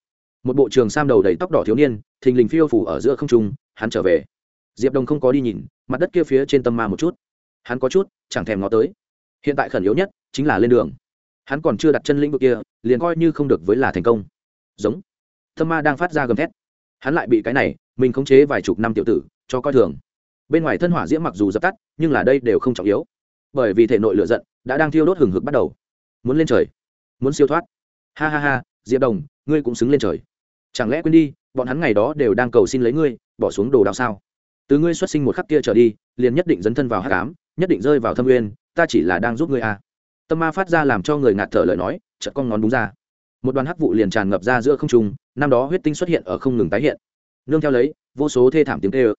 Một bộ trường sam đầu đầy tóc đỏ thiếu niên, thình lình phiêu phủ ở giữa không trung, hắn trở về. Diệp đồng không có đi nhìn, mặt đất kia phía trên tâm ma một chút. Hắn có chút, chẳng thèm ngó tới. Hiện tại khẩn yếu nhất, chính là lên đường. Hắn còn chưa đặt chân lĩnh vực kia, liền coi như không được với là thành công. Giống. Tâm ma đang phát ra gầm thét. Hắn lại bị cái này, mình khống chế vài chục năm tiểu tử, cho coi thường. Bên ngoài thân hỏa diễm mặc dù dập tắt, nhưng là đây đều không trọng yếu bởi vì thể nội lửa giận đã đang thiêu đốt hừng hực bắt đầu. Muốn lên trời, muốn siêu thoát. Ha ha ha, diệp đồng, ngươi cũng xứng lên trời. Chẳng lẽ quên đi, bọn hắn ngày đó đều đang cầu xin lấy ngươi, bỏ xuống đồ đạo sao? Từ ngươi xuất sinh một khắc kia trở đi, liền nhất định dấn thân vào hát cám nhất định rơi vào thâm uyên, ta chỉ là đang giúp ngươi à. tâm ma phát ra làm cho người ngạt thở lời nói, chợt con ngón đúng ra. Một đoàn hắc vụ liền tràn ngập ra giữa không trung, năm đó huyết tinh xuất hiện ở không ngừng tái hiện. Nương theo lấy, vô số thê thảm tiếng tê ơ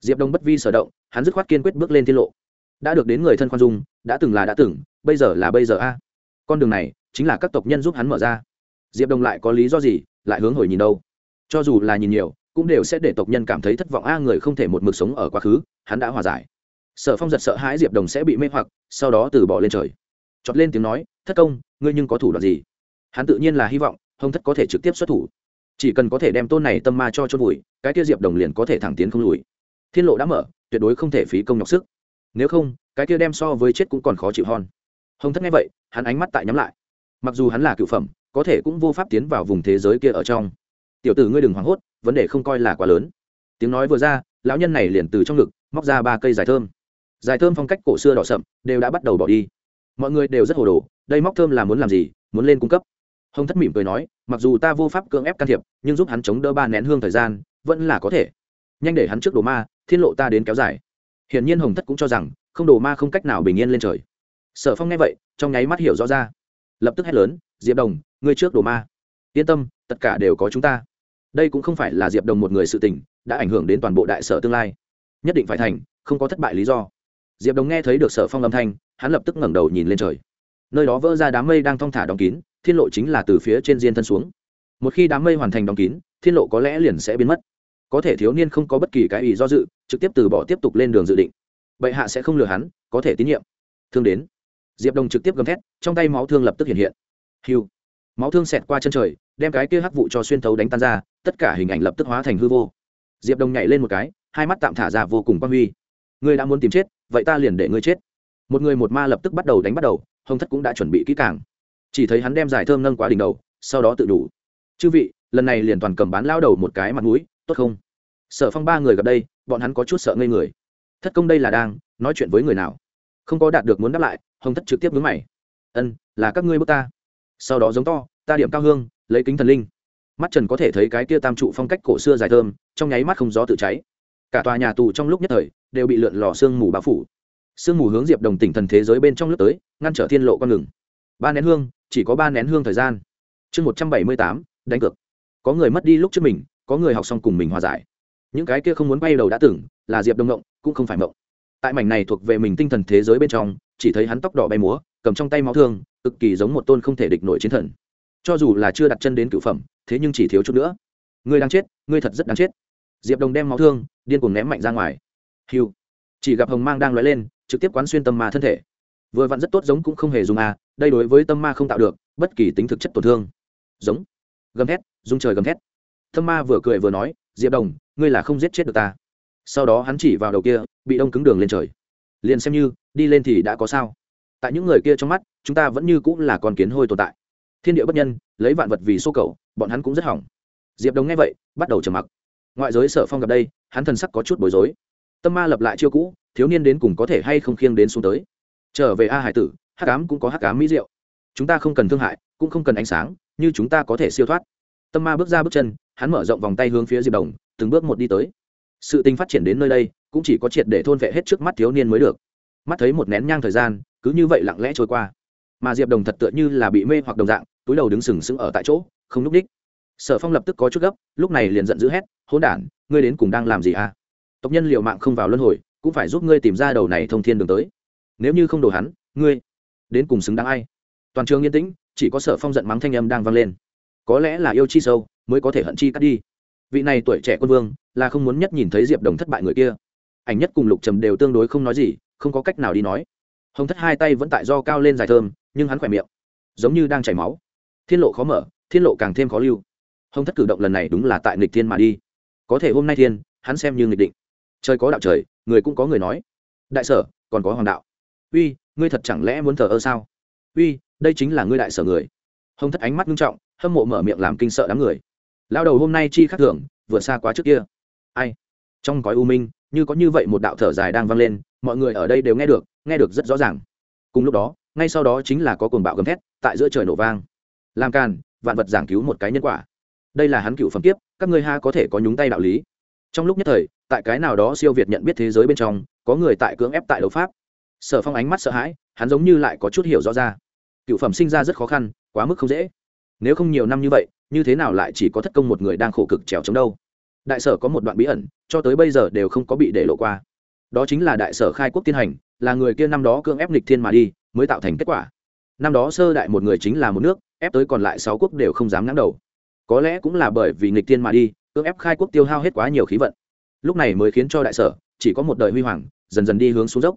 diệp đông bất vi sở động, hắn dứt khoát kiên quyết bước lên tiết lộ đã được đến người thân khoan dung, đã từng là đã từng, bây giờ là bây giờ a. Con đường này chính là các tộc nhân giúp hắn mở ra. Diệp Đồng lại có lý do gì, lại hướng hồi nhìn đâu? Cho dù là nhìn nhiều, cũng đều sẽ để tộc nhân cảm thấy thất vọng. A, người không thể một mực sống ở quá khứ, hắn đã hòa giải. Sở phong giật sợ hãi diệp đồng sẽ bị mê hoặc, sau đó từ bỏ lên trời. Chọt lên tiếng nói, thất công, ngươi nhưng có thủ đoạn gì? Hắn tự nhiên là hy vọng, hồng thất có thể trực tiếp xuất thủ. Chỉ cần có thể đem tôn này tâm ma cho chôn vùi, cái kia diệp đồng liền có thể thẳng tiến không lùi. Thiên lộ đã mở, tuyệt đối không thể phí công nhọc sức nếu không, cái kia đem so với chết cũng còn khó chịu hon hồng thất nghe vậy, hắn ánh mắt tại nhắm lại. Mặc dù hắn là cựu phẩm, có thể cũng vô pháp tiến vào vùng thế giới kia ở trong. Tiểu tử ngươi đừng hoảng hốt, vấn đề không coi là quá lớn. Tiếng nói vừa ra, lão nhân này liền từ trong ngực móc ra ba cây dài thơm. Dài thơm phong cách cổ xưa đỏ sậm, đều đã bắt đầu bỏ đi. Mọi người đều rất hồ đồ, đây móc thơm là muốn làm gì, muốn lên cung cấp. Hồng thất mỉm cười nói, mặc dù ta vô pháp cưỡng ép can thiệp, nhưng giúp hắn chống đỡ ba nén hương thời gian, vẫn là có thể. Nhanh để hắn trước đồ ma, thiên lộ ta đến kéo dài hiển nhiên hồng thất cũng cho rằng không đồ ma không cách nào bình yên lên trời. Sở phong nghe vậy, trong nháy mắt hiểu rõ ra. Lập tức hét lớn, diệp đồng, ngươi trước đồ ma. Yên tâm, tất cả đều có chúng ta. Đây cũng không phải là diệp đồng một người sự tình, đã ảnh hưởng đến toàn bộ đại sở tương lai. Nhất định phải thành, không có thất bại lý do. Diệp đồng nghe thấy được sở phong âm thanh, hắn lập tức ngẩng đầu nhìn lên trời. Nơi đó vỡ ra đám mây đang thong thả đóng kín, thiên lộ chính là từ phía trên diên thân xuống. Một khi đám mây hoàn thành đóng kín, thiên lộ có lẽ liền sẽ biến mất có thể thiếu niên không có bất kỳ cái ý do dự, trực tiếp từ bỏ tiếp tục lên đường dự định. Bệ hạ sẽ không lừa hắn, có thể tín nhiệm. Thương đến. Diệp đồng trực tiếp gầm thét, trong tay máu thương lập tức hiện hiện. Hiu. Máu thương xẹt qua chân trời, đem cái kia hắc vụ cho xuyên thấu đánh tan ra, tất cả hình ảnh lập tức hóa thành hư vô. Diệp đồng nhảy lên một cái, hai mắt tạm thả ra vô cùng quang huy. Ngươi đã muốn tìm chết, vậy ta liền để ngươi chết. Một người một ma lập tức bắt đầu đánh bắt đầu, hồng thất cũng đã chuẩn bị kỹ càng. Chỉ thấy hắn đem giải thơm nâng quá đỉnh đầu, sau đó tự đủ. Chư vị, lần này liền toàn cầm bán lao đầu một cái mặt mũi tốt không? Sở phong ba người gặp đây, bọn hắn có chút sợ ngây người. Thất công đây là đang nói chuyện với người nào? Không có đạt được muốn đáp lại, hồng thất trực tiếp vướng mày. Ân, là các ngươi bước ta. Sau đó giống to, ta điểm cao hương, lấy kính thần linh. Mắt trần có thể thấy cái kia tam trụ phong cách cổ xưa dài thơm, trong nháy mắt không gió tự cháy. Cả tòa nhà tù trong lúc nhất thời, đều bị lượn lò sương mù bao phủ. Sương mù hướng diệp đồng tỉnh thần thế giới bên trong lớp tới, ngăn trở thiên lộ con ngừng ba nén hương, chỉ có ba nén hương thời gian. Chương một trăm bảy mươi tám, đánh cược. Có người mất đi lúc trước mình có người học xong cùng mình hòa giải. Những cái kia không muốn bay đầu đã tưởng là diệp đông ngộng, cũng không phải mộng tại mảnh này thuộc về mình tinh thần thế giới bên trong, chỉ thấy hắn tóc đỏ bay múa, cầm trong tay máu thương, cực kỳ giống một tôn không thể địch nổi chiến thần. Cho dù là chưa đặt chân đến cựu phẩm, thế nhưng chỉ thiếu chút nữa. Ngươi đang chết, ngươi thật rất đáng chết. Diệp đồng đem máu thương, điên cuồng ném mạnh ra ngoài. Hiu chỉ gặp hồng mang đang lóe lên, trực tiếp quán xuyên tâm ma thân thể. Vừa vặn rất tốt giống cũng không hề dùng à đây đối với tâm ma không tạo được, bất kỳ tính thực chất tổn thương. Giống. Gầm thét dung trời gầm thét tâm ma vừa cười vừa nói, diệp đồng, ngươi là không giết chết được ta. Sau đó hắn chỉ vào đầu kia, bị đông cứng đường lên trời. Liền xem như, đi lên thì đã có sao. Tại những người kia trong mắt, chúng ta vẫn như cũng là con kiến hôi tồn tại. Thiên địa bất nhân, lấy vạn vật vì xô cầu, bọn hắn cũng rất hỏng. Diệp đồng nghe vậy, bắt đầu trầm mặc. Ngoại giới sở phong gặp đây, hắn thần sắc có chút bối rối. Tâm ma lập lại chiêu cũ, thiếu niên đến cùng có thể hay không khiêng đến xuống tới. Trở về a hải tử, hắc ám cũng có hắc ám mỹ diệu. Chúng ta không cần thương hại, cũng không cần ánh sáng, như chúng ta có thể siêu thoát. Tâm ma bước ra bước chân hắn mở rộng vòng tay hướng phía diệp đồng, từng bước một đi tới. Sự tình phát triển đến nơi đây, cũng chỉ có triệt để thôn vệ hết trước mắt thiếu niên mới được. Mắt thấy một nén nhang thời gian, cứ như vậy lặng lẽ trôi qua. Mà diệp đồng thật tựa như là bị mê hoặc đồng dạng, túi đầu đứng sừng sững ở tại chỗ, không núp đích. Sở phong lập tức có chút gấp, lúc này liền giận dữ hét, hỗn đản, ngươi đến cùng đang làm gì à? Tộc nhân liệu mạng không vào luân hồi, cũng phải giúp ngươi tìm ra đầu này thông thiên đường tới. Nếu như không đổ hắn, ngươi đến cùng xứng đáng ai? Toàn trường yên tĩnh, chỉ có sở phong giận mắng thanh âm đang vang lên. Có lẽ là yêu chi sâu mới có thể hận chi cắt đi. Vị này tuổi trẻ quân vương, là không muốn nhất nhìn thấy diệp đồng thất bại người kia. Ảnh nhất cùng lục trầm đều tương đối không nói gì, không có cách nào đi nói. Hồng thất hai tay vẫn tại do cao lên dài thơm, nhưng hắn khỏe miệng, giống như đang chảy máu. Thiên lộ khó mở, thiên lộ càng thêm khó lưu. Hồng thất cử động lần này đúng là tại nghịch thiên mà đi. Có thể hôm nay thiên, hắn xem như nghịch định. Trời có đạo trời, người cũng có người nói. Đại sở, còn có hoàng đạo. Uy, ngươi thật chẳng lẽ muốn thờ ơ sao? Uy, đây chính là ngươi đại sở người. Hồng thất ánh mắt nghiêm trọng, hâm mộ mở miệng làm kinh sợ đám người lao đầu hôm nay chi khắc thưởng, vượt xa quá trước kia. Ai? Trong gói u minh, như có như vậy một đạo thở dài đang vang lên, mọi người ở đây đều nghe được nghe được rất rõ ràng. Cùng lúc đó, ngay sau đó chính là có cuồng bạo gầm thét, tại giữa trời nổ vang. Làm càn, vạn vật giảng cứu một cái nhân quả. Đây là hắn cựu phẩm kiếp, các ngươi ha có thể có nhúng tay đạo lý. Trong lúc nhất thời, tại cái nào đó siêu việt nhận biết thế giới bên trong, có người tại cưỡng ép tại đấu pháp. Sở phong ánh mắt sợ hãi, hắn giống như lại có chút hiểu rõ ra. Cựu phẩm sinh ra rất khó khăn, quá mức không dễ. Nếu không nhiều năm như vậy như thế nào lại chỉ có thất công một người đang khổ cực trèo chống đâu? Đại sở có một đoạn bí ẩn, cho tới bây giờ đều không có bị để lộ qua. Đó chính là đại sở khai quốc tiên hành, là người kia năm đó cưỡng ép nghịch thiên mà đi, mới tạo thành kết quả. Năm đó sơ đại một người chính là một nước, ép tới còn lại sáu quốc đều không dám ngắm đầu. Có lẽ cũng là bởi vì nghịch thiên mà đi, cưỡng ép khai quốc tiêu hao hết quá nhiều khí vận. Lúc này mới khiến cho đại sở, chỉ có một đời huy hoàng, dần dần đi hướng xuống dốc.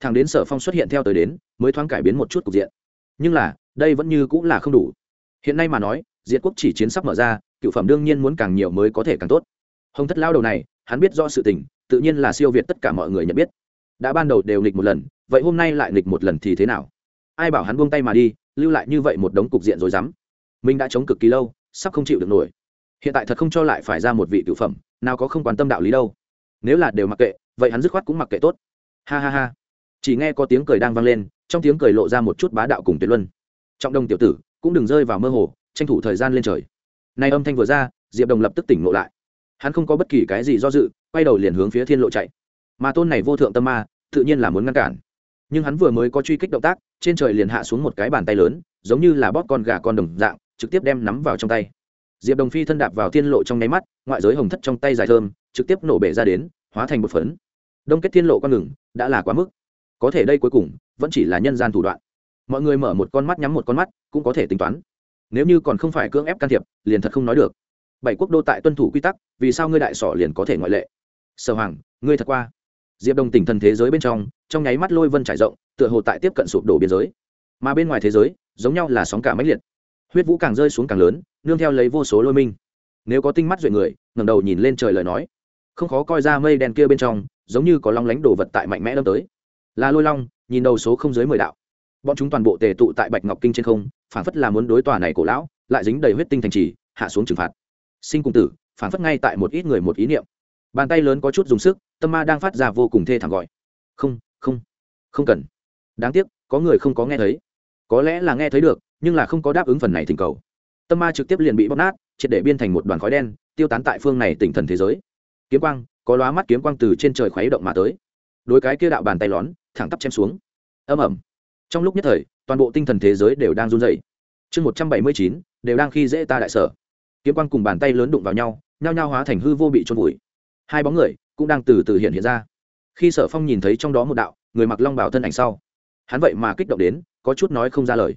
Thằng đến sở phong xuất hiện theo tới đến, mới thoáng cải biến một chút cục diện. Nhưng là, đây vẫn như cũng là không đủ. Hiện nay mà nói Diệt quốc chỉ chiến sắp mở ra, cựu phẩm đương nhiên muốn càng nhiều mới có thể càng tốt. Hồng thất lao đầu này, hắn biết rõ sự tình, tự nhiên là siêu việt tất cả mọi người nhận biết. Đã ban đầu đều nghịch một lần, vậy hôm nay lại nghịch một lần thì thế nào? Ai bảo hắn buông tay mà đi, lưu lại như vậy một đống cục diện rồi dám mình đã chống cực kỳ lâu, sắp không chịu được nổi. Hiện tại thật không cho lại phải ra một vị cựu phẩm, nào có không quan tâm đạo lý đâu. Nếu là đều mặc kệ, vậy hắn dứt khoát cũng mặc kệ tốt. Ha ha ha. Chỉ nghe có tiếng cười đang vang lên, trong tiếng cười lộ ra một chút bá đạo cùng tuyệt luân. Trọng đông tiểu tử, cũng đừng rơi vào mơ hồ tranh thủ thời gian lên trời. Nay âm thanh vừa ra, diệp đồng lập tức tỉnh ngộ lại. Hắn không có bất kỳ cái gì do dự, quay đầu liền hướng phía thiên lộ chạy. Mà tôn này vô thượng tâm ma, tự nhiên là muốn ngăn cản. Nhưng hắn vừa mới có truy kích động tác, trên trời liền hạ xuống một cái bàn tay lớn, giống như là bóp con gà con đồng dạng, trực tiếp đem nắm vào trong tay. Diệp đồng phi thân đạp vào thiên lộ trong nháy mắt, ngoại giới hồng thất trong tay dài thơm, trực tiếp nổ bể ra đến, hóa thành một phấn. Đông kết thiên lộ con ngừng, đã là quá mức. Có thể đây cuối cùng, vẫn chỉ là nhân gian thủ đoạn. Mọi người mở một con mắt nhắm một con mắt, cũng có thể tính toán nếu như còn không phải cưỡng ép can thiệp, liền thật không nói được. Bảy quốc đô tại tuân thủ quy tắc, vì sao ngươi đại sỏ liền có thể ngoại lệ? Sở hoàng, ngươi thật qua. Diệp đồng tỉnh thần thế giới bên trong trong nháy mắt lôi vân trải rộng, tựa hồ tại tiếp cận sụp đổ biên giới. Mà bên ngoài thế giới, giống nhau là sóng cả máy liệt. Huyết vũ càng rơi xuống càng lớn, nương theo lấy vô số lôi minh. Nếu có tinh mắt duệ người, ngẩng đầu nhìn lên trời lời nói, không khó coi ra mây đen kia bên trong, giống như có long lánh đồ vật tại mạnh mẽ đâm tới. Là lôi long, nhìn đầu số không dưới mười đạo bọn chúng toàn bộ tề tụ tại bạch ngọc kinh trên không phản phất là muốn đối tòa này cổ lão, lại dính đầy huyết tinh thành trì, hạ xuống trừng phạt. Sinh cùng tử phản phất ngay tại một ít người một ý niệm. Bàn tay lớn có chút dùng sức, tâm ma đang phát ra vô cùng thê thảm gọi. Không không không cần. Đáng tiếc, có người không có nghe thấy. Có lẽ là nghe thấy được, nhưng là không có đáp ứng phần này thỉnh cầu. Tâm ma trực tiếp liền bị bóc nát, triệt để biên thành một đoàn khói đen, tiêu tán tại phương này tỉnh thần thế giới. Kiếm quang, có lóa mắt kiếm quang từ trên trời khuấy động mà tới. Đối cái kia đạo bàn tay lón, thẳng tắp chém xuống. Âm ẩm trong lúc nhất thời, toàn bộ tinh thần thế giới đều đang run dày chương một trăm bảy mươi chín, đều đang khi dễ ta đại sở. Kiếm quang cùng bàn tay lớn đụng vào nhau, nhao nhao hóa thành hư vô bị trôn vùi. Hai bóng người cũng đang từ từ hiện hiện ra. Khi sở phong nhìn thấy trong đó một đạo, người mặc long bảo thân ảnh sau, hắn vậy mà kích động đến, có chút nói không ra lời.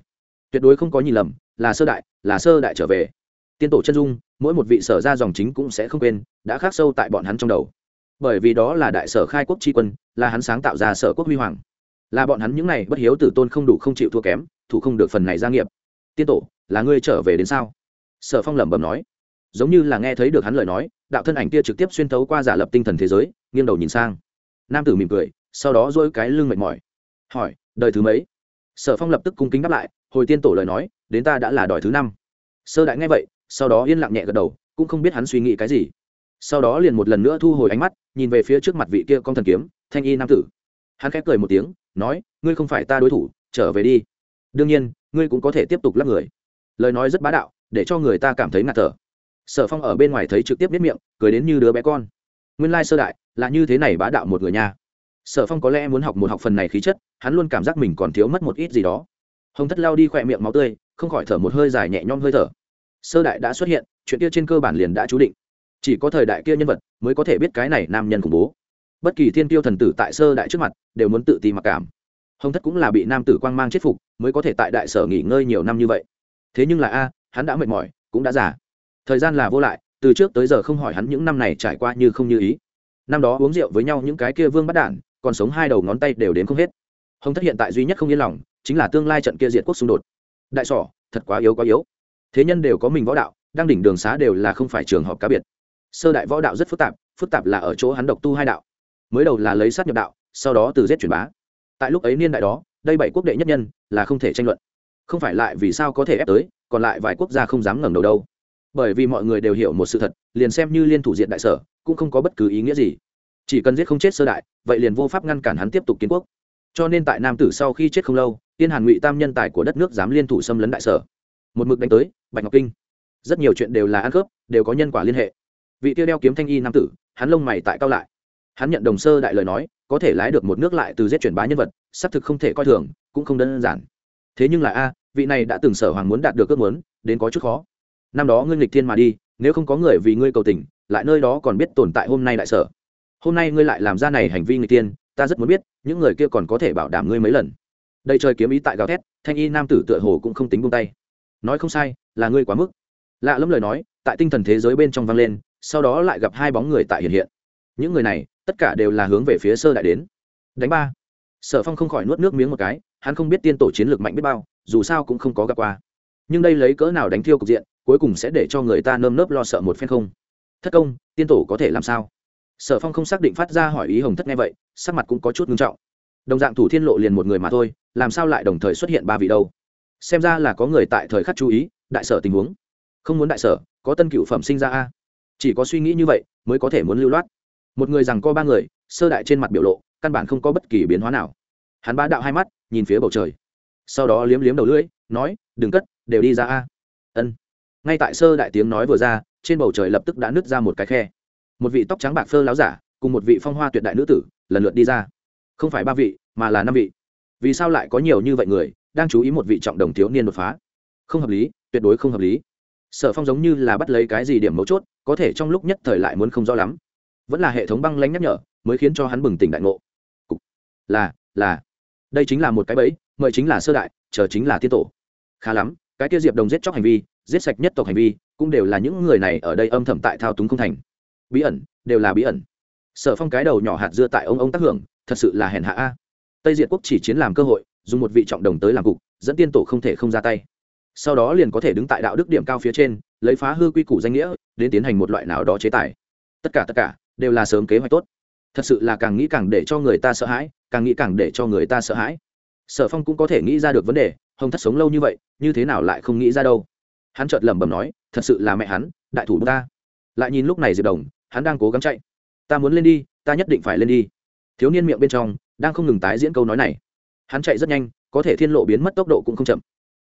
Tuyệt đối không có nhìn lầm, là sơ đại, là sơ đại trở về. Tiên tổ chân dung, mỗi một vị sở ra dòng chính cũng sẽ không quên, đã khắc sâu tại bọn hắn trong đầu. Bởi vì đó là đại sở khai quốc tri quân, là hắn sáng tạo ra sở quốc huy hoàng là bọn hắn những này bất hiếu tử tôn không đủ không chịu thua kém, thủ không được phần này gia nghiệp. Tiên tổ, là ngươi trở về đến sao? Sở phong lẩm bẩm nói. Giống như là nghe thấy được hắn lời nói, đạo thân ảnh kia trực tiếp xuyên thấu qua giả lập tinh thần thế giới, nghiêng đầu nhìn sang. Nam tử mỉm cười, sau đó dỗi cái lưng mệt mỏi. Hỏi, đời thứ mấy? Sở phong lập tức cung kính đáp lại, hồi tiên tổ lời nói, đến ta đã là đòi thứ năm. Sơ đại nghe vậy, sau đó yên lặng nhẹ gật đầu, cũng không biết hắn suy nghĩ cái gì. Sau đó liền một lần nữa thu hồi ánh mắt, nhìn về phía trước mặt vị kia con thần kiếm, thanh y nam tử. Hắn khép cười một tiếng nói, ngươi không phải ta đối thủ, trở về đi. Đương nhiên, ngươi cũng có thể tiếp tục lắc người. Lời nói rất bá đạo, để cho người ta cảm thấy ngạt thở. Sở phong ở bên ngoài thấy trực tiếp biết miệng, cười đến như đứa bé con. Nguyên lai sơ đại là như thế này bá đạo một người nha. Sở phong có lẽ muốn học một học phần này khí chất, hắn luôn cảm giác mình còn thiếu mất một ít gì đó. Hồng thất lao đi khỏe miệng máu tươi, không khỏi thở một hơi dài nhẹ nhõm hơi thở. Sơ đại đã xuất hiện, chuyện kia trên cơ bản liền đã chú định. Chỉ có thời đại kia nhân vật mới có thể biết cái này nam nhân khủng bố bất kỳ thiên tiêu thần tử tại sơ đại trước mặt, đều muốn tự ti mặc cảm. Hồng thất cũng là bị nam tử quang mang chết phục, mới có thể tại đại sở nghỉ ngơi nhiều năm như vậy. Thế nhưng là a, hắn đã mệt mỏi, cũng đã già. Thời gian là vô lại, từ trước tới giờ không hỏi hắn những năm này trải qua như không như ý. Năm đó uống rượu với nhau những cái kia vương bắt đản, còn sống hai đầu ngón tay đều đến không hết. Hồng thất hiện tại duy nhất không yên lòng, chính là tương lai trận kia diệt quốc xung đột. Đại sỏ thật quá yếu quá yếu. Thế nhân đều có mình võ đạo, đang đỉnh đường xá đều là không phải trường hợp cá biệt. Sơ đại võ đạo rất phức tạp phức tạp là ở chỗ hắn độc tu hai đạo mới đầu là lấy sát nhập đạo, sau đó từ giết truyền bá. Tại lúc ấy niên đại đó, đây bảy quốc đệ nhất nhân là không thể tranh luận. Không phải lại vì sao có thể ép tới, còn lại vài quốc gia không dám ngẩng đầu đâu. Bởi vì mọi người đều hiểu một sự thật, liền xem như liên thủ diện đại sở, cũng không có bất cứ ý nghĩa gì. Chỉ cần giết không chết sơ đại, vậy liền vô pháp ngăn cản hắn tiếp tục kiến quốc. Cho nên tại nam tử sau khi chết không lâu, tiên hàn ngụy tam nhân tài của đất nước dám liên thủ xâm lấn đại sở. Một mực đánh tới, bạch ngọc kinh. Rất nhiều chuyện đều là ăn khớp, đều có nhân quả liên hệ. Vị tiêu đeo kiếm thanh y nam tử, hắn lông mày tại cao lại hắn nhận đồng sơ đại lời nói có thể lái được một nước lại từ giết chuyển bá nhân vật xác thực không thể coi thường cũng không đơn giản. Thế nhưng là a vị này đã từng sở hoàng muốn đạt được ước muốn đến có chút khó. Năm đó ngươi nghịch thiên mà đi nếu không có người vì ngươi cầu tình lại nơi đó còn biết tồn tại hôm nay đại sở. Hôm nay ngươi lại làm ra này hành vi nghịch tiên, ta rất muốn biết những người kia còn có thể bảo đảm ngươi mấy lần. Đây trời kiếm ý tại gào thét thanh y nam tử tựa hồ cũng không tính buông tay. Nói không sai là ngươi quá mức. Lạ lẫm lời nói tại tinh thần thế giới bên trong vang lên sau đó lại gặp hai bóng người tại hiện hiện. Những người này tất cả đều là hướng về phía sơ đại đến. Đánh ba. Sở phong không khỏi nuốt nước miếng một cái, hắn không biết tiên tổ chiến lược mạnh biết bao, dù sao cũng không có gặp qua. Nhưng đây lấy cỡ nào đánh thiêu cục diện, cuối cùng sẽ để cho người ta nơm nớp lo sợ một phen không? Thất công, tiên tổ có thể làm sao? Sở phong không xác định phát ra hỏi ý hồng thất nghe vậy, sắc mặt cũng có chút ngưng trọng. Đồng dạng thủ thiên lộ liền một người mà thôi, làm sao lại đồng thời xuất hiện ba vị đâu? Xem ra là có người tại thời khắc chú ý, đại sở tình huống. Không muốn đại sở, có tân cựu phẩm sinh ra a. Chỉ có suy nghĩ như vậy, mới có thể muốn lưu loát một người rằng có ba người, sơ đại trên mặt biểu lộ, căn bản không có bất kỳ biến hóa nào. Hắn bá đạo hai mắt, nhìn phía bầu trời. Sau đó liếm liếm đầu lưỡi, nói, đừng cất, đều đi ra a. Ân. Ngay tại sơ đại tiếng nói vừa ra, trên bầu trời lập tức đã nứt ra một cái khe. Một vị tóc trắng bạc phơ láo giả, cùng một vị phong hoa tuyệt đại nữ tử, lần lượt đi ra. Không phải ba vị, mà là năm vị. Vì sao lại có nhiều như vậy người, đang chú ý một vị trọng đồng thiếu niên đột phá? Không hợp lý, tuyệt đối không hợp lý. Sở phong giống như là bắt lấy cái gì điểm mấu chốt, có thể trong lúc nhất thời lại muốn không rõ lắm vẫn là hệ thống băng lanh nhắc nhở, mới khiến cho hắn bừng tỉnh đại ngộ. Là là. Đây chính là một cái bẫy, mời chính là sơ đại, chờ chính là tiên tổ. Khá lắm, cái kia diệp đồng giết chóc hành vi, giết sạch nhất tộc hành vi, cũng đều là những người này ở đây âm thầm tại thao túng không thành. Bí ẩn, đều là bí ẩn. Sở phong cái đầu nhỏ hạt dưa tại ông ông tác hưởng, thật sự là hèn hạ a. Tây diệt quốc chỉ chiến làm cơ hội, dùng một vị trọng đồng tới làm cục, dẫn tiên tổ không thể không ra tay. Sau đó liền có thể đứng tại đạo đức điểm cao phía trên, lấy phá hư quy củ danh nghĩa, đến tiến hành một loại nào đó chế tài. Tất cả tất cả đều là sớm kế hoạch tốt. Thật sự là càng nghĩ càng để cho người ta sợ hãi, càng nghĩ càng để cho người ta sợ hãi. Sở phong cũng có thể nghĩ ra được vấn đề, hồng thất sống lâu như vậy, như thế nào lại không nghĩ ra đâu. Hắn chợt lẩm bẩm nói, thật sự là mẹ hắn, đại thủ ta. Lại nhìn lúc này diệp đồng, hắn đang cố gắng chạy. Ta muốn lên đi, ta nhất định phải lên đi. Thiếu niên miệng bên trong đang không ngừng tái diễn câu nói này. Hắn chạy rất nhanh, có thể thiên lộ biến mất tốc độ cũng không chậm.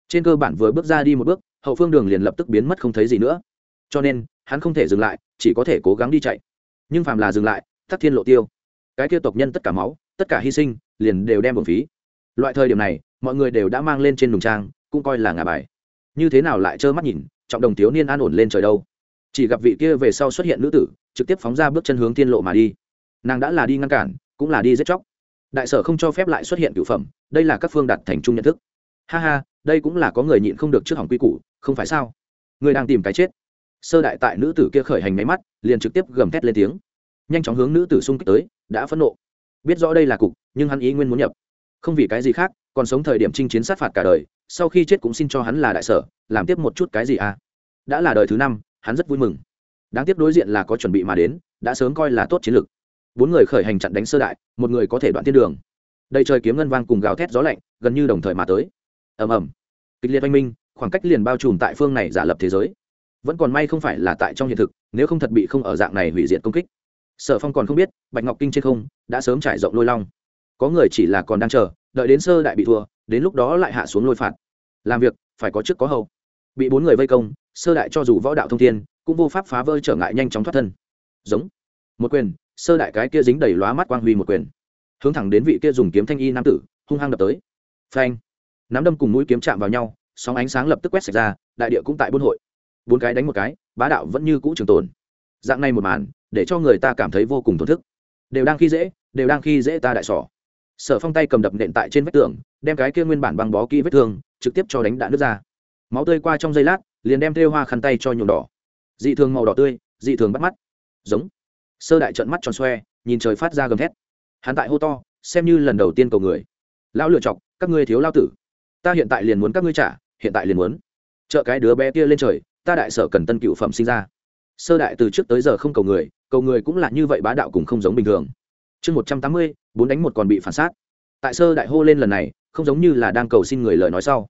Trên cơ bản vừa bước ra đi một bước, hậu phương đường liền lập tức biến mất không thấy gì nữa. Cho nên, hắn không thể dừng lại, chỉ có thể cố gắng đi chạy nhưng phàm là dừng lại tắc thiên lộ tiêu, cái tiêu tộc nhân tất cả máu, tất cả hy sinh, liền đều đem bổng phí. Loại thời điểm này, mọi người đều đã mang lên trên nùng trang, cũng coi là ngà bài. Như thế nào lại trơ mắt nhìn, trọng đồng thiếu niên an ổn lên trời đâu? Chỉ gặp vị kia về sau xuất hiện nữ tử, trực tiếp phóng ra bước chân hướng thiên lộ mà đi. Nàng đã là đi ngăn cản, cũng là đi giết chóc. Đại sở không cho phép lại xuất hiện cựu phẩm, đây là các phương đặt thành chung nhận thức. Ha ha, đây cũng là có người nhịn không được trước hỏng quy củ, không phải sao? Người đang tìm cái chết sơ đại tại nữ tử kia khởi hành máy mắt, liền trực tiếp gầm thét lên tiếng. Nhanh chóng hướng nữ tử xung kích tới, đã phẫn nộ. Biết rõ đây là cục, nhưng hắn ý nguyên muốn nhập. Không vì cái gì khác, còn sống thời điểm chinh chiến sát phạt cả đời, sau khi chết cũng xin cho hắn là đại sở, làm tiếp một chút cái gì à? Đã là đời thứ năm, hắn rất vui mừng. Đáng tiếc đối diện là có chuẩn bị mà đến, đã sớm coi là tốt chiến lược. Bốn người khởi hành chặn đánh sơ đại, một người có thể đoạn thiên đường. Đầy trời kiếm ngân vang cùng gào thét gió lạnh, gần như đồng thời mà tới. Ầm ầm. Kịch liệt oanh minh, khoảng cách liền bao trùm tại phương này giả lập thế giới vẫn còn may không phải là tại trong hiện thực, nếu không thật bị không ở dạng này hủy diệt công kích. Sở phong còn không biết, bạch ngọc kinh trên không đã sớm trải rộng lôi long. Có người chỉ là còn đang chờ, đợi đến sơ đại bị thua, đến lúc đó lại hạ xuống lôi phạt. Làm việc, phải có trước có hậu. Bị bốn người vây công, sơ đại cho dù võ đạo thông thiên, cũng vô pháp phá vỡ trở ngại nhanh chóng thoát thân. Giống. Một quyền, sơ đại cái kia dính đầy lóa mắt quang huy một quyền. Hướng thẳng đến vị kia dùng kiếm thanh y nam tử, hung hăng đập tới. Phanh. Nắm đâm cùng mũi kiếm chạm vào nhau, sóng ánh sáng lập tức quét sạch ra, đại địa cũng tại buôn hội bốn cái đánh một cái, bá đạo vẫn như cũ trường tồn. Dạng này một màn, để cho người ta cảm thấy vô cùng thổn thức. Đều đang khi dễ, đều đang khi dễ ta đại sỏ. Sở phong tay cầm đập nện tại trên vách tường, đem cái kia nguyên bản băng bó kỹ vết thương, trực tiếp cho đánh đạn nước ra. Máu tươi qua trong giây lát, liền đem thêu hoa khăn tay cho nhuộm đỏ. Dị thường màu đỏ tươi, dị thường bắt mắt. Giống. Sơ đại trận mắt tròn xoe, nhìn trời phát ra gầm thét. Hắn tại hô to, xem như lần đầu tiên cầu người. Lão lựa chọc, các ngươi thiếu lao tử. Ta hiện tại liền muốn các ngươi trả, hiện tại liền muốn. Trợ cái đứa bé kia lên trời ta đại sở cần tân cựu phẩm sinh ra. Sơ đại từ trước tới giờ không cầu người cầu người cũng là như vậy bá đạo cùng không giống bình thường. Chương một trăm tám mươi, bốn đánh một còn bị phản xác tại sơ đại hô lên lần này, không giống như là đang cầu xin người lời nói sau.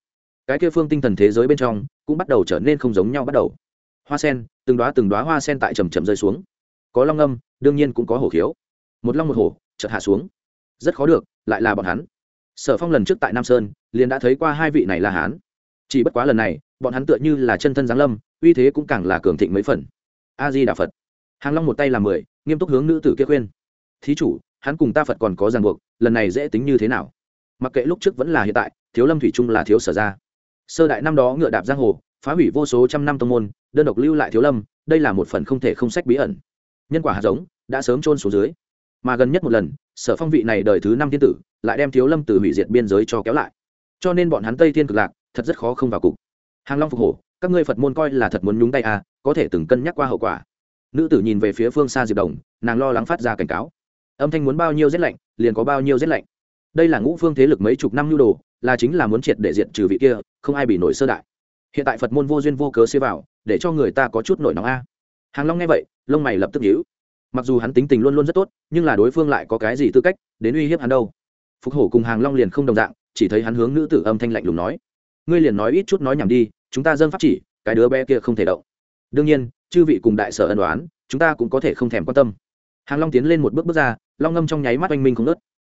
Cái kia phương tinh thần thế giới bên trong, cũng bắt đầu trở nên không giống nhau bắt đầu. Hoa sen, từng đoá từng đoá hoa sen tại trầm trầm rơi xuống. Có long âm, đương nhiên cũng có hổ khiếu. Một long một hổ, chợt hạ xuống. Rất khó được, lại là bọn hắn. Sở phong lần trước tại nam sơn, liền đã thấy qua hai vị này là hán. Chỉ bất quá lần này bọn hắn tựa như là chân thân giáng lâm, uy thế cũng càng là cường thịnh mấy phần. A di đà phật hàng long một tay làm mười, nghiêm túc hướng nữ tử kia khuyên. Thí chủ, hắn cùng ta phật còn có ràng buộc, lần này dễ tính như thế nào? Mặc kệ lúc trước vẫn là hiện tại, thiếu lâm thủy trung là thiếu sở ra sơ đại năm đó ngựa đạp giang hồ, phá hủy vô số trăm năm tông môn, đơn độc lưu lại thiếu lâm, đây là một phần không thể không sách bí ẩn. Nhân quả hạt giống đã sớm trôn xuống dưới. Mà gần nhất một lần, sở phong vị này đời thứ năm thiên tử, lại đem thiếu lâm từ hủy diệt biên giới cho kéo lại. Cho nên bọn hắn tây thiên cực lạc, thật rất khó không vào cục hàng long phục hổ, các ngươi phật môn coi là thật muốn nhúng tay à có thể từng cân nhắc qua hậu quả. Nữ tử nhìn về phía phương xa diệp đồng, nàng lo lắng phát ra cảnh cáo. Âm thanh muốn bao nhiêu rét lạnh, liền có bao nhiêu rét lạnh. Đây là ngũ phương thế lực mấy chục năm nhu đồ, là chính là muốn triệt để diện trừ vị kia, không ai bị nổi sơ đại. Hiện tại phật môn vô duyên vô cớ xê vào, để cho người ta có chút nổi nóng a. Hàng long nghe vậy, lông mày lập tức nhíu. Mặc dù hắn tính tình luôn luôn rất tốt, nhưng là đối phương lại có cái gì tư cách, đến uy hiếp hắn đâu? Phục hổ cùng hàng long liền không đồng dạng, chỉ thấy hắn hướng nữ tử âm thanh lạnh lùng nói. Ngươi liền nói ít chút nói nhảm đi chúng ta dâng pháp chỉ, cái đứa bé kia không thể động. Đương nhiên, chư vị cùng đại sở ân đoán chúng ta cũng có thể không thèm quan tâm. Hàng long tiến lên một bước bước ra, long ngâm trong nháy mắt oanh minh không nớt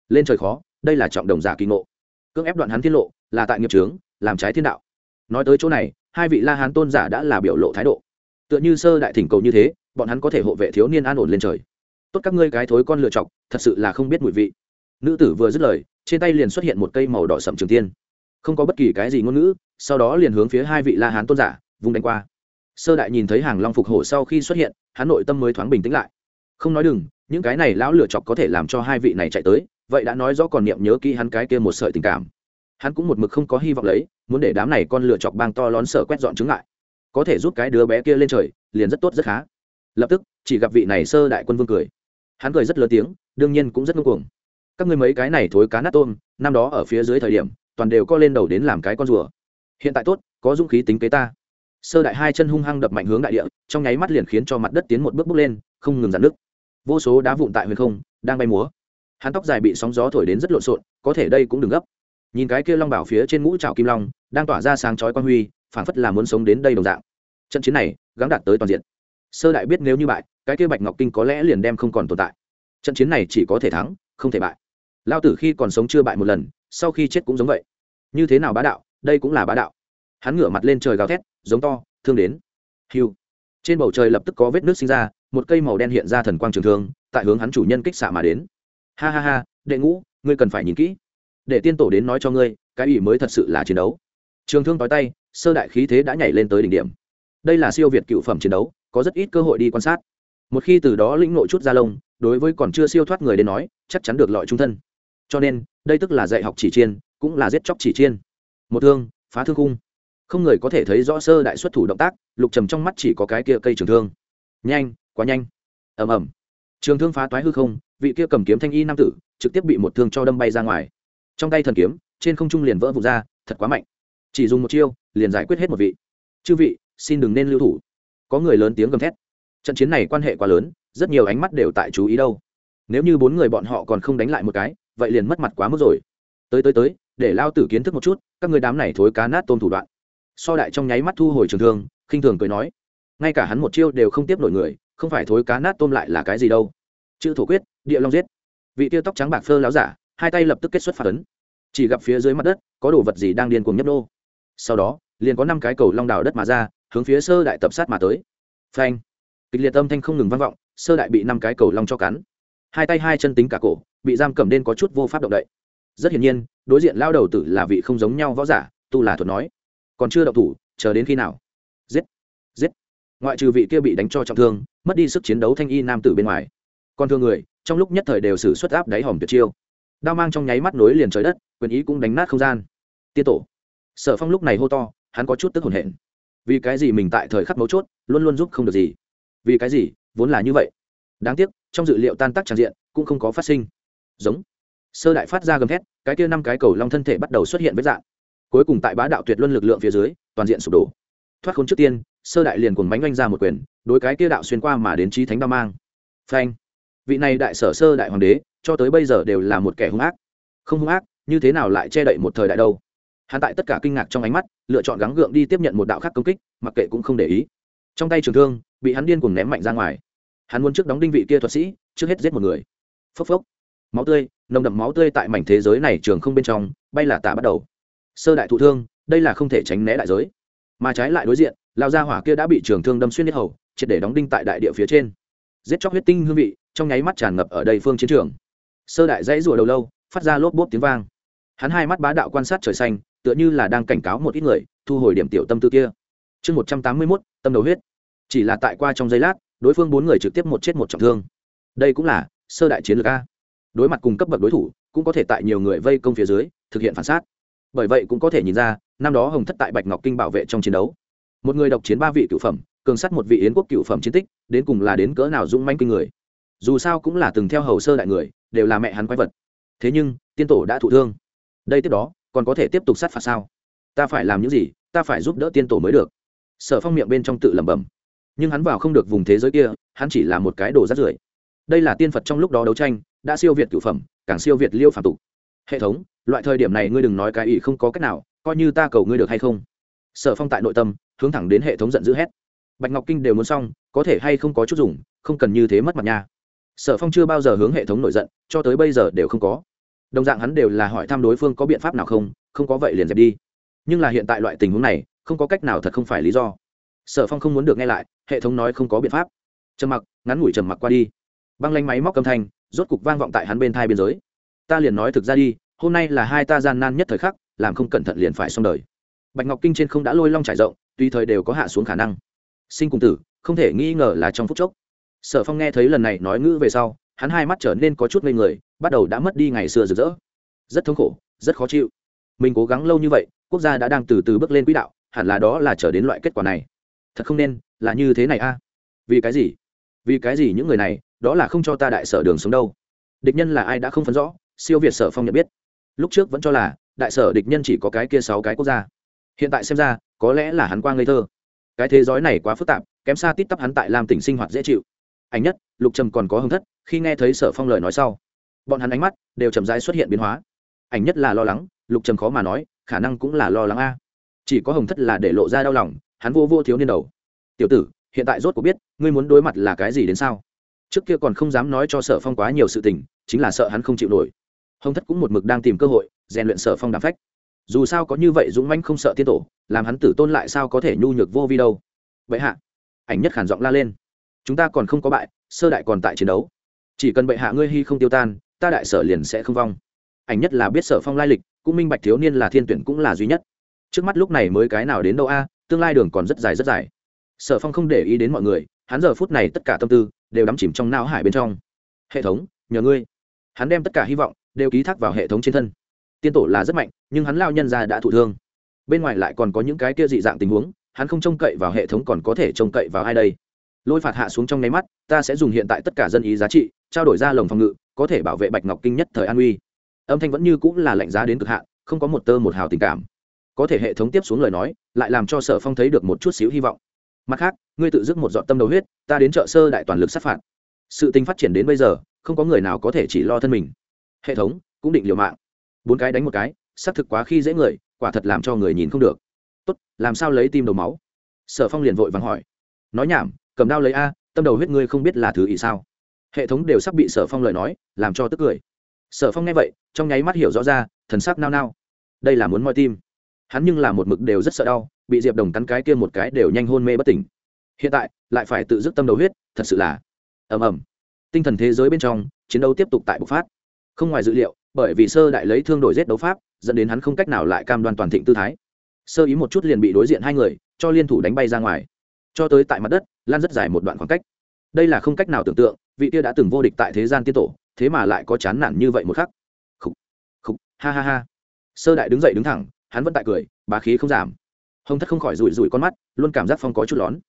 lên trời khó, đây là trọng đồng giả kỳ ngộ. Cưỡng ép đoạn hắn tiết lộ, là tại nghiệp trướng làm trái thiên đạo. Nói tới chỗ này, hai vị la hán tôn giả đã là biểu lộ thái độ. Tựa như sơ đại thỉnh cầu như thế, bọn hắn có thể hộ vệ thiếu niên an ổn lên trời. Tốt các ngươi cái thối con lựa chọc, thật sự là không biết mùi vị. Nữ tử vừa dứt lời, trên tay liền xuất hiện một cây màu đỏ sậm trường tiên không có bất kỳ cái gì ngôn ngữ, sau đó liền hướng phía hai vị la hán tôn giả, vùng đánh qua. Sơ đại nhìn thấy hàng long phục hổ sau khi xuất hiện, hắn nội tâm mới thoáng bình tĩnh lại. Không nói đừng, những cái này lão lựa chọc có thể làm cho hai vị này chạy tới, vậy đã nói rõ còn niệm nhớ kỹ hắn cái kia một sợi tình cảm. Hắn cũng một mực không có hy vọng lấy, muốn để đám này con lựa chọc bang to lón sợ quét dọn chứng lại có thể giúp cái đứa bé kia lên trời, liền rất tốt rất khá. Lập tức, chỉ gặp vị này sơ đại quân vương cười. Hắn cười rất lớn tiếng, đương nhiên cũng rất ngưng cuồng. Các ngươi mấy cái này thối cá nát tôm, năm đó ở phía dưới thời điểm toàn đều co lên đầu đến làm cái con rùa. Hiện tại tốt, có dũng khí tính kế ta. Sơ đại hai chân hung hăng đập mạnh hướng đại địa, trong nháy mắt liền khiến cho mặt đất tiến một bước bước lên, không ngừng giãn nước vô số đá vụn tại huyền không, đang bay múa. Hắn tóc dài bị sóng gió thổi đến rất lộn xộn, có thể đây cũng đừng gấp. Nhìn cái kia long bảo phía trên mũ trào kim long, đang tỏa ra sáng chói quan huy, phảng phất là muốn sống đến đây đồng dạng. Trận chiến này, gắng đạt tới toàn diện. Sơ đại biết nếu như bại, cái kia bạch ngọc kinh có lẽ liền đem không còn tồn tại. Trận chiến này chỉ có thể thắng, không thể bại. Lao tử khi còn sống chưa bại một lần sau khi chết cũng giống vậy. Như thế nào bá đạo, đây cũng là bá đạo. Hắn ngửa mặt lên trời gào thét, giống to, thương đến. Hiu. Trên bầu trời lập tức có vết nước sinh ra, một cây màu đen hiện ra thần quang trường thương, tại hướng hắn chủ nhân kích xạ mà đến. Ha ha ha, đệ ngũ, ngươi cần phải nhìn kỹ. Để tiên tổ đến nói cho ngươi, cái ủy mới thật sự là chiến đấu. Trường thương tói tay, sơ đại khí thế đã nhảy lên tới đỉnh điểm. Đây là siêu việt cựu phẩm chiến đấu, có rất ít cơ hội đi quan sát. Một khi từ đó lĩnh nội chút ra lông, đối với còn chưa siêu thoát người đến nói, chắc chắn được lọi trung thân cho nên, đây tức là dạy học chỉ chiên, cũng là giết chóc chỉ chiên. Một thương, phá thương khung. Không người có thể thấy rõ sơ đại xuất thủ động tác, lục trầm trong mắt chỉ có cái kia cây trường thương. Nhanh, quá nhanh. Ầm ầm. Trường thương phá toái hư không, vị kia cầm kiếm thanh y nam tử, trực tiếp bị một thương cho đâm bay ra ngoài. Trong tay thần kiếm, trên không trung liền vỡ vụt ra, thật quá mạnh. Chỉ dùng một chiêu, liền giải quyết hết một vị. Chư vị, xin đừng nên lưu thủ. Có người lớn tiếng gầm thét. Trận chiến này quan hệ quá lớn, rất nhiều ánh mắt đều tại chú ý đâu. Nếu như bốn người bọn họ còn không đánh lại một cái vậy liền mất mặt quá mức rồi. Tới tới tới, để lao tử kiến thức một chút, các người đám này thối cá nát tôm thủ đoạn. So đại trong nháy mắt thu hồi trường thương, khinh thường cười nói. Ngay cả hắn một chiêu đều không tiếp nổi người, không phải thối cá nát tôm lại là cái gì đâu. Chữ thổ quyết, địa long giết. Vị tiêu tóc trắng bạc phơ láo giả, hai tay lập tức kết xuất phạt ấn. Chỉ gặp phía dưới mặt đất, có đồ vật gì đang điên cuồng nhấp nô. Sau đó, liền có năm cái cầu long đào đất mà ra, hướng phía sơ đại tập sát mà tới. Phanh. Kịch liệt âm thanh không ngừng vang vọng, sơ đại bị năm cái cầu long cho cắn. Hai tay hai chân tính cả cổ bị giam cầm đen có chút vô pháp động đậy. Rất hiển nhiên, đối diện lao đầu tử là vị không giống nhau võ giả, tu là thuật nói. Còn chưa động thủ, chờ đến khi nào? Giết giết. Ngoại trừ vị kia bị đánh cho trọng thương, mất đi sức chiến đấu thanh y nam tử bên ngoài. Còn thương người, trong lúc nhất thời đều xử xuất áp đáy hòm tuyệt chiêu. Đao mang trong nháy mắt nối liền trời đất, quyền ý cũng đánh nát không gian. Tiên tổ. Sở phong lúc này hô to, hắn có chút tức hồn hển. Vì cái gì mình tại thời khắc mấu chốt, luôn luôn giúp không được gì? Vì cái gì? Vốn là như vậy. Đáng tiếc, trong dự liệu tan tác tràn diện, cũng không có phát sinh giống. Sơ đại phát ra gầm thét, cái kia năm cái cầu long thân thể bắt đầu xuất hiện với dạng. Cuối cùng tại bá đạo tuyệt luân lực lượng phía dưới, toàn diện sụp đổ. Thoát khốn trước tiên, sơ đại liền cùng bánh oanh ra một quyền, đối cái kia đạo xuyên qua mà đến trí thánh đao mang. Phanh. Vị này đại sở sơ đại hoàng đế, cho tới bây giờ đều là một kẻ hung ác. Không hung ác, như thế nào lại che đậy một thời đại đâu? Hắn tại tất cả kinh ngạc trong ánh mắt, lựa chọn gắng gượng đi tiếp nhận một đạo khác công kích, mặc kệ cũng không để ý. Trong tay trường thương, bị hắn điên cùng ném mạnh ra ngoài. Hắn muốn trước đóng đinh vị kia thuật sĩ, trước hết giết một người. Phốc phốc máu tươi, nồng đậm máu tươi tại mảnh thế giới này trường không bên trong, bay là tả bắt đầu. Sơ đại thụ thương, đây là không thể tránh né đại giới. Mà trái lại đối diện lao gia hỏa kia đã bị trường thương đâm xuyên hết hầu, triệt để đóng đinh tại đại địa phía trên. Giết chóc huyết tinh hương vị, trong nháy mắt tràn ngập ở đây phương chiến trường. Sơ đại dãy rùa đầu lâu, phát ra lốp bốp tiếng vang. Hắn hai mắt bá đạo quan sát trời xanh, tựa như là đang cảnh cáo một ít người, thu hồi điểm tiểu tâm tư kia. Chương một trăm tám mươi mốt, tâm đầu huyết. Chỉ là tại qua trong giây lát, đối phương bốn người trực tiếp một chết một trọng thương. Đây cũng là sơ đại chiến lược a đối mặt cùng cấp bậc đối thủ, cũng có thể tại nhiều người vây công phía dưới, thực hiện phản sát. Bởi vậy cũng có thể nhìn ra, năm đó hồng thất tại bạch ngọc kinh bảo vệ trong chiến đấu. Một người độc chiến ba vị cựu phẩm, cường sắt một vị yến quốc cựu phẩm chiến tích, đến cùng là đến cỡ nào dũng manh kinh người. Dù sao cũng là từng theo hầu sơ đại người, đều là mẹ hắn quái vật. Thế nhưng, tiên tổ đã thụ thương. Đây tiếp đó, còn có thể tiếp tục sát phạt sao? Ta phải làm những gì, ta phải giúp đỡ tiên tổ mới được. Sở phong miệng bên trong tự lẩm bẩm. Nhưng hắn vào không được vùng thế giới kia, hắn chỉ là một cái đồ rát rưởi. Đây là tiên phật trong lúc đó đấu tranh đã siêu việt cửu phẩm, càng siêu việt liêu phạm tục. Hệ thống, loại thời điểm này ngươi đừng nói cái ý không có cách nào, coi như ta cầu ngươi được hay không. Sở phong tại nội tâm, hướng thẳng đến hệ thống giận dữ hét. Bạch ngọc kinh đều muốn xong, có thể hay không có chút dùng, không cần như thế mất mặt nha. Sở phong chưa bao giờ hướng hệ thống nổi giận, cho tới bây giờ đều không có. Đồng dạng hắn đều là hỏi thăm đối phương có biện pháp nào không không có vậy liền dẹp đi. Nhưng là hiện tại loại tình huống này, không có cách nào thật không phải lý do. Sở phong không muốn được nghe lại, hệ thống nói không có biện pháp. Trầm mặc, ngắn ngủi trầm mặc qua đi. Băng lanh máy móc âm thanh rốt cục vang vọng tại hắn bên thai biên giới. Ta liền nói thực ra đi, hôm nay là hai ta gian nan nhất thời khắc, làm không cẩn thận liền phải xong đời. Bạch ngọc kinh trên không đã lôi long trải rộng, tùy thời đều có hạ xuống khả năng. Sinh cùng tử, không thể nghi ngờ là trong phút chốc. Sở phong nghe thấy lần này nói ngữ về sau, hắn hai mắt trở nên có chút ngây người, bắt đầu đã mất đi ngày xưa rực rỡ. Rất thống khổ, rất khó chịu. Mình cố gắng lâu như vậy, quốc gia đã đang từ từ bước lên quỹ đạo, hẳn là đó là trở đến loại kết quả này. Thật không nên, là như thế này a. Vì cái gì? Vì cái gì những người này, đó là không cho ta đại sở đường sống đâu. Địch nhân là ai đã không phân rõ, siêu việt sở phong nhận biết. Lúc trước vẫn cho là, đại sở địch nhân chỉ có cái kia sáu cái quốc gia. Hiện tại xem ra, có lẽ là hắn quang ngây thơ. Cái thế giới này quá phức tạp, kém xa tít tắp hắn tại làm tỉnh sinh hoạt dễ chịu. Ảnh nhất, lục trầm còn có hưng thất, khi nghe thấy sở phong lời nói sau. Bọn hắn ánh mắt đều chậm rãi xuất hiện biến hóa. Ảnh nhất là lo lắng, lục trầm khó mà nói, khả năng cũng là lo lắng a. Chỉ có hồng thất là để lộ ra đau lòng, hắn vô vô thiếu niên đầu. Tiểu tử hiện tại rốt cuộc biết, ngươi muốn đối mặt là cái gì đến sao? Trước kia còn không dám nói cho sở phong quá nhiều sự tình, chính là sợ hắn không chịu nổi. Hồng thất cũng một mực đang tìm cơ hội, rèn luyện sở phong đàm phách. Dù sao có như vậy dũng manh không sợ tiên tổ, làm hắn tử tôn lại sao có thể nhu nhược vô vi đâu. Vậy hạ, ảnh nhất khản giọng la lên. Chúng ta còn không có bại, sơ đại còn tại chiến đấu. Chỉ cần bệ hạ ngươi hy không tiêu tan, ta đại sở liền sẽ không vong. Ảnh nhất là biết sở phong lai lịch, cũng minh bạch thiếu niên là thiên tuyển cũng là duy nhất. Trước mắt lúc này mới cái nào đến đâu a, tương lai đường còn rất dài rất dài sở phong không để ý đến mọi người, hắn giờ phút này tất cả tâm tư đều đắm chìm trong não hải bên trong. Hệ thống, nhờ ngươi. Hắn đem tất cả hy vọng đều ký thác vào hệ thống trên thân. Tiên tổ là rất mạnh, nhưng hắn lao nhân ra đã thụ thương. Bên ngoài lại còn có những cái kia dị dạng tình huống, hắn không trông cậy vào hệ thống còn có thể trông cậy vào ai đây. Lôi phạt hạ xuống trong nháy mắt, ta sẽ dùng hiện tại tất cả dân ý giá trị, trao đổi ra lồng phòng ngự, có thể bảo vệ bạch ngọc kinh nhất thời an uy. Âm thanh vẫn như cũng là lạnh giá đến cực hạn, không có một tơ một hào tình cảm. Có thể hệ thống tiếp xuống lời nói, lại làm cho sở phong thấy được một chút xíu hy vọng mặt khác, ngươi tự dứt một dọn tâm đầu huyết, ta đến chợ sơ đại toàn lực sát phạt. Sự tình phát triển đến bây giờ, không có người nào có thể chỉ lo thân mình. Hệ thống, cũng định liều mạng. Bốn cái đánh một cái, xác thực quá khi dễ người, quả thật làm cho người nhìn không được. Tốt, làm sao lấy tim đầu máu? Sở phong liền vội vàng hỏi. Nói nhảm, cầm đao lấy a, tâm đầu huyết ngươi không biết là thứ ý sao? Hệ thống đều sắp bị sở phong lời nói, làm cho tức cười. Sở phong nghe vậy, trong nháy mắt hiểu rõ ra, thần sắc nao nao. Đây là muốn moi tim. Hắn nhưng là một mực đều rất sợ đau bị diệp đồng cắn cái kia một cái đều nhanh hôn mê bất tỉnh. Hiện tại, lại phải tự dứt tâm đầu huyết, thật sự là. Ầm ầm. Tinh thần thế giới bên trong, chiến đấu tiếp tục tại bộc phát. Không ngoài dự liệu, bởi vì sơ đại lấy thương đổi giết đấu pháp, dẫn đến hắn không cách nào lại cam đoan toàn thịnh tư thái. Sơ ý một chút liền bị đối diện hai người, cho liên thủ đánh bay ra ngoài. Cho tới tại mặt đất, lan rất dài một đoạn khoảng cách. Đây là không cách nào tưởng tượng, vị kia đã từng vô địch tại thế gian tiên tổ, thế mà lại có chán nản như vậy một khắc. Khúc khúc ha ha ha. Sơ đại đứng dậy đứng thẳng, hắn vẫn tại cười, bá khí không giảm hồng thất không khỏi rủi rủi con mắt, luôn cảm giác phong có chút lón.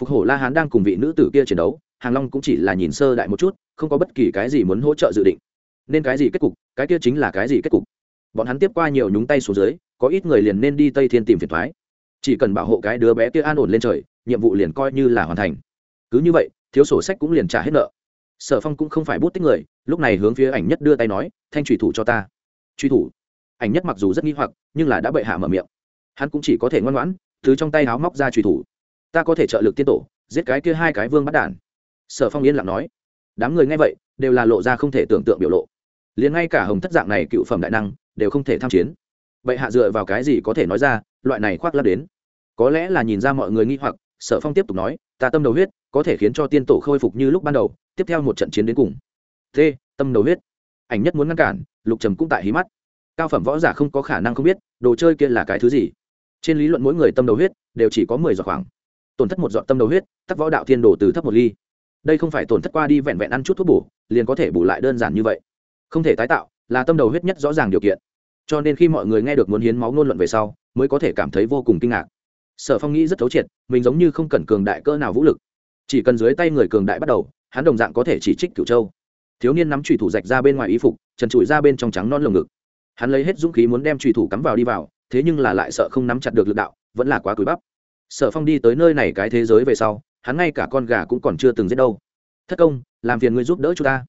Phục hổ la hán đang cùng vị nữ tử kia chiến đấu, hàng long cũng chỉ là nhìn sơ đại một chút, không có bất kỳ cái gì muốn hỗ trợ dự định. Nên cái gì kết cục, cái kia chính là cái gì kết cục. Bọn hắn tiếp qua nhiều nhúng tay xuống dưới, có ít người liền nên đi tây thiên tìm phiền thoái chỉ cần bảo hộ cái đứa bé kia an ổn lên trời, nhiệm vụ liền coi như là hoàn thành. Cứ như vậy, thiếu sổ sách cũng liền trả hết nợ. Sở phong cũng không phải bút tích người, lúc này hướng phía ảnh nhất đưa tay nói, thanh trùy thủ cho ta. Truy thủ? Ảnh nhất mặc dù rất nghi hoặc, nhưng là đã bệ hạ mở miệng hắn cũng chỉ có thể ngoan ngoãn thứ trong tay háo móc ra truy thủ. Ta có thể trợ lực tiên tổ, giết cái kia hai cái vương bắt đản. Sở phong yên lặng nói. Đám người nghe vậy, đều là lộ ra không thể tưởng tượng biểu lộ. Liền ngay cả hồng thất dạng này cựu phẩm đại năng, đều không thể tham chiến. Vậy hạ dựa vào cái gì có thể nói ra, loại này khoác lắp đến? Có lẽ là nhìn ra mọi người nghi hoặc, sở phong tiếp tục nói, ta tâm đầu huyết, có thể khiến cho tiên tổ khôi phục như lúc ban đầu, tiếp theo một trận chiến đến cùng. T tâm đầu huyết? Ảnh nhất muốn ngăn cản, lục trầm cũng tại hí mắt. Cao phẩm võ giả không có khả năng không biết, đồ chơi kia là cái thứ gì? Trên lý luận mỗi người tâm đầu huyết đều chỉ có mười giọt khoảng. Tổn thất một giọt tâm đầu huyết, tắc võ đạo thiên đồ từ thấp một ly. Đây không phải tổn thất qua đi vẹn vẹn ăn chút thuốc bổ, liền có thể bù lại đơn giản như vậy. Không thể tái tạo, là tâm đầu huyết nhất rõ ràng điều kiện. Cho nên khi mọi người nghe được muốn hiến máu ngôn luận về sau, mới có thể cảm thấy vô cùng kinh ngạc. Sở phong nghĩ rất thấu triệt, mình giống như không cần cường đại cỡ nào vũ lực. Chỉ cần dưới tay người cường đại bắt đầu, hắn đồng dạng có thể chỉ trích cửu châu. Thiếu niên nắm trùy thủ rạch ra bên ngoài y phục, trần trụi ra bên trong trắng non lồng ngực. Hắn lấy hết dũng khí muốn đem trùy thủ cắm vào đi vào thế nhưng là lại sợ không nắm chặt được lực đạo, vẫn là quá cúi bắp. Sở phong đi tới nơi này cái thế giới về sau, hắn ngay cả con gà cũng còn chưa từng giết đâu. Thất công, làm phiền ngươi giúp đỡ chúng ta.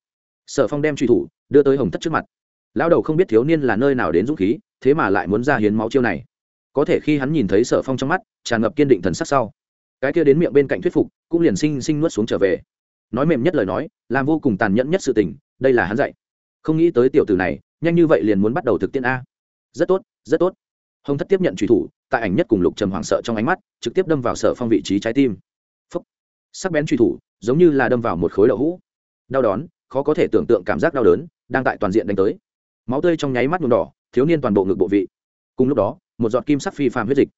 Sở phong đem truy thủ đưa tới hồng thất trước mặt. Lão đầu không biết thiếu niên là nơi nào đến dũng khí, thế mà lại muốn ra hiến máu chiêu này. Có thể khi hắn nhìn thấy sở phong trong mắt, tràn ngập kiên định thần sắc sau, cái kia đến miệng bên cạnh thuyết phục, cũng liền sinh sinh nuốt xuống trở về. Nói mềm nhất lời nói, làm vô cùng tàn nhẫn nhất sự tình, đây là hắn dạy. Không nghĩ tới tiểu tử này, nhanh như vậy liền muốn bắt đầu thực tiễn a. Rất tốt rất tốt hồng thất tiếp nhận truy thủ, tại ảnh nhất cùng lục trầm hoảng sợ trong ánh mắt, trực tiếp đâm vào sở phong vị trí trái tim. Phấp sắc bén truy thủ, giống như là đâm vào một khối đậu hũ. Đau đón, khó có thể tưởng tượng cảm giác đau đớn, đang tại toàn diện đánh tới. Máu tươi trong nháy mắt nhuộm đỏ, thiếu niên toàn bộ ngực bộ vị. Cùng lúc đó, một giọt kim sắc phi phàm huyết dịch,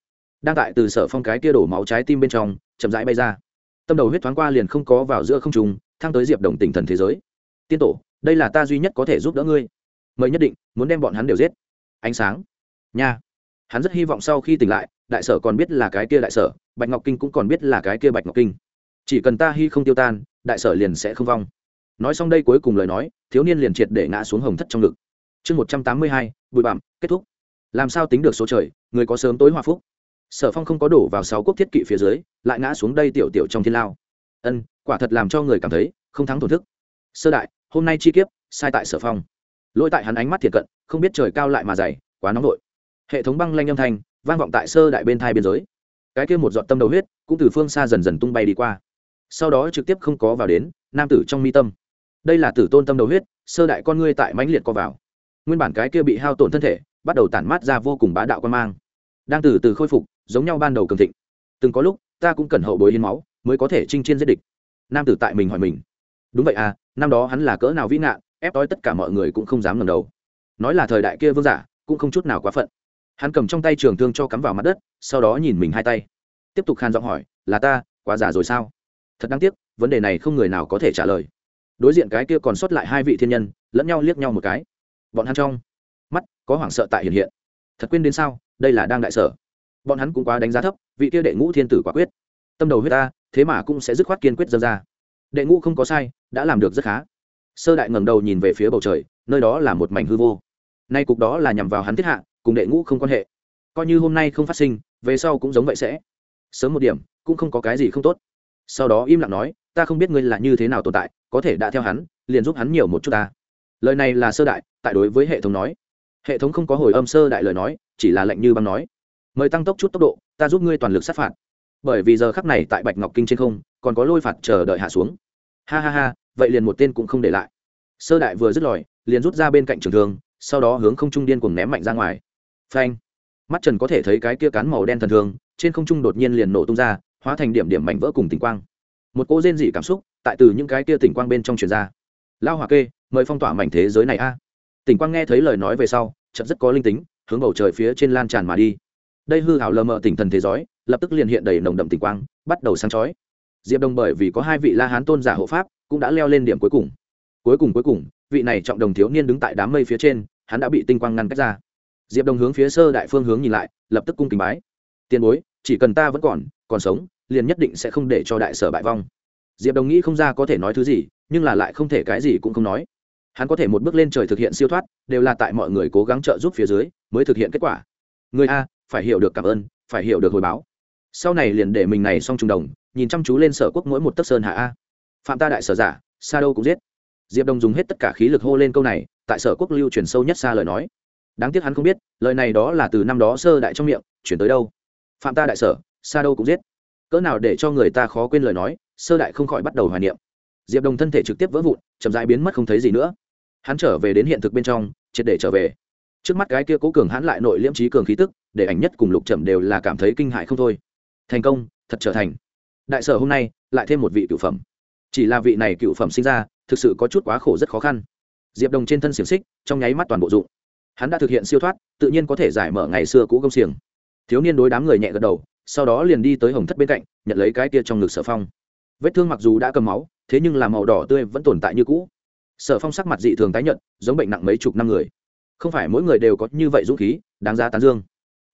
đang tại từ sở phong cái kia đổ máu trái tim bên trong, chậm rãi bay ra. Tâm đầu huyết thoáng qua liền không có vào giữa không trùng thang tới diệp đồng tỉnh thần thế giới. Tiên tổ, đây là ta duy nhất có thể giúp đỡ ngươi. Mời nhất định, muốn đem bọn hắn đều giết. Ánh sáng. Nha hắn rất hy vọng sau khi tỉnh lại, đại sở còn biết là cái kia đại sở, bạch ngọc kinh cũng còn biết là cái kia bạch ngọc kinh. Chỉ cần ta hy không tiêu tan, đại sở liền sẽ không vong. Nói xong đây cuối cùng lời nói, thiếu niên liền triệt để ngã xuống hồng thất trong ngực. Chương một trăm tám mươi hai, bụi bặm, kết thúc. Làm sao tính được số trời, người có sớm tối hòa phúc. Sở phong không có đổ vào sáu quốc thiết kỵ phía dưới, lại ngã xuống đây tiểu tiểu trong thiên lao. Ân, quả thật làm cho người cảm thấy không thắng thổn thức. Sơ đại, hôm nay chi kiếp, sai tại sở phong. Lỗi tại hắn ánh mắt thiệt cận, không biết trời cao lại mà dày, quá nóng vội hệ thống băng lanh âm thanh vang vọng tại sơ đại bên thai biên giới. Cái kia một giọt tâm đầu huyết cũng từ phương xa dần dần tung bay đi qua. Sau đó trực tiếp không có vào đến, nam tử trong mi tâm. Đây là tử tôn tâm đầu huyết, sơ đại con ngươi tại mãnh liệt co vào. Nguyên bản cái kia bị hao tổn thân thể bắt đầu tản mát ra vô cùng bá đạo quan mang. Đang từ từ khôi phục, giống nhau ban đầu cường thịnh. Từng có lúc, ta cũng cần hậu bối hiến máu mới có thể chinh chiến giết địch. Nam tử tại mình hỏi mình. Đúng vậy à năm đó hắn là cỡ nào vĩ ngạn, ép đói tất cả mọi người cũng không dám ngẩng đầu. Nói là thời đại kia vương giả, cũng không chút nào quá phận hắn cầm trong tay trường thương cho cắm vào mặt đất, sau đó nhìn mình hai tay. Tiếp tục khan giọng hỏi, là ta, quá giả rồi sao? Thật đáng tiếc, vấn đề này không người nào có thể trả lời. Đối diện cái kia còn sót lại hai vị thiên nhân, lẫn nhau liếc nhau một cái. Bọn hắn trong mắt có hoảng sợ tại hiện hiện. Thật quên đến sao, đây là đang đại sở. Bọn hắn cũng quá đánh giá thấp, vị kia đệ ngũ thiên tử quả quyết. Tâm đầu huyết ta, thế mà cũng sẽ dứt khoát kiên quyết dâng ra. Đệ ngũ không có sai, đã làm được rất khá. Sơ đại ngẩng đầu nhìn về phía bầu trời, nơi đó là một mảnh hư vô. Nay cục đó là nhằm vào hắn thiết hạ cùng đệ ngũ không quan hệ. Coi như hôm nay không phát sinh, về sau cũng giống vậy sẽ. Sớm một điểm, cũng không có cái gì không tốt. Sau đó im lặng nói, ta không biết ngươi là như thế nào tồn tại, có thể đã theo hắn, liền giúp hắn nhiều một chút ta. Lời này là sơ đại, tại đối với hệ thống nói. Hệ thống không có hồi âm sơ đại lời nói, chỉ là lệnh như băng nói. Mời tăng tốc chút tốc độ, ta giúp ngươi toàn lực sát phạt. Bởi vì giờ khắc này tại bạch ngọc kinh trên không, còn có lôi phạt chờ đợi hạ xuống. Ha ha ha, vậy liền một tên cũng không để lại. Sơ đại vừa dứt lòi liền rút ra bên cạnh trường thương, sau đó hướng không trung điên cùng ném mạnh ra ngoài phanh. Mắt trần có thể thấy cái kia cán màu đen thần thường, trên không trung đột nhiên liền nổ tung ra, hóa thành điểm điểm mảnh vỡ cùng tình quang. Một cô rên dị cảm xúc tại từ những cái kia tỉnh quang bên trong truyền ra. Lao hòa kê, mời phong tỏa mảnh thế giới này a. Tỉnh quang nghe thấy lời nói về sau chậm rất có linh tính, hướng bầu trời phía trên lan tràn mà đi. Đây hư hảo lờ mờ tỉnh thần thế giới, lập tức liền hiện đầy nồng đậm tình quang, bắt đầu sáng chói. Diệp đồng bởi vì có hai vị la hán tôn giả hộ pháp, cũng đã leo lên điểm cuối cùng. Cuối cùng cuối cùng, vị này trọng đồng thiếu niên đứng tại đám mây phía trên, hắn đã bị tinh quang ngăn cách ra diệp đồng hướng phía sơ đại phương hướng nhìn lại, lập tức cung kính bái. Tiền bối, chỉ cần ta vẫn còn còn sống, liền nhất định sẽ không để cho đại sở bại vong. Diệp đồng nghĩ không ra có thể nói thứ gì, nhưng là lại không thể cái gì cũng không nói. Hắn có thể một bước lên trời thực hiện siêu thoát, đều là tại mọi người cố gắng trợ giúp phía dưới, mới thực hiện kết quả. Người a, phải hiểu được cảm ơn, phải hiểu được hồi báo. Sau này liền để mình này xong trùng đồng, nhìn chăm chú lên sở quốc mỗi một tấc sơn hạ a. Phạm ta đại sở giả xa đâu cũng giết. Diệp đồng dùng hết tất cả khí lực hô lên câu này, tại sở quốc lưu truyền sâu nhất xa lời nói đáng tiếc hắn không biết, lời này đó là từ năm đó sơ đại trong miệng, chuyển tới đâu. Phạm ta đại sở xa đâu cũng giết. Cỡ nào để cho người ta khó quên lời nói, sơ đại không khỏi bắt đầu hoài niệm. Diệp đồng thân thể trực tiếp vỡ vụn, chậm dãi biến mất không thấy gì nữa. Hắn trở về đến hiện thực bên trong, triệt để trở về. Trước mắt cái kia cố cường hắn lại nội liễm trí cường khí tức, để ảnh nhất cùng lục trầm đều là cảm thấy kinh hại không thôi. Thành công, thật trở thành. Đại sở hôm nay, lại thêm một vị cựu phẩm. Chỉ là vị này cựu phẩm sinh ra, thực sự có chút quá khổ rất khó khăn. Diệp đồng trên thân xiềng xích, trong nháy mắt toàn bộ dụng hắn đã thực hiện siêu thoát, tự nhiên có thể giải mở ngày xưa cũ công xiềng. Thiếu niên đối đám người nhẹ gật đầu, sau đó liền đi tới hồng thất bên cạnh, nhận lấy cái kia trong ngực sở phong. Vết thương mặc dù đã cầm máu, thế nhưng là màu đỏ tươi vẫn tồn tại như cũ. Sở phong sắc mặt dị thường tái nhận giống bệnh nặng mấy chục năm người. Không phải mỗi người đều có như vậy dũng khí, đáng giá tán dương.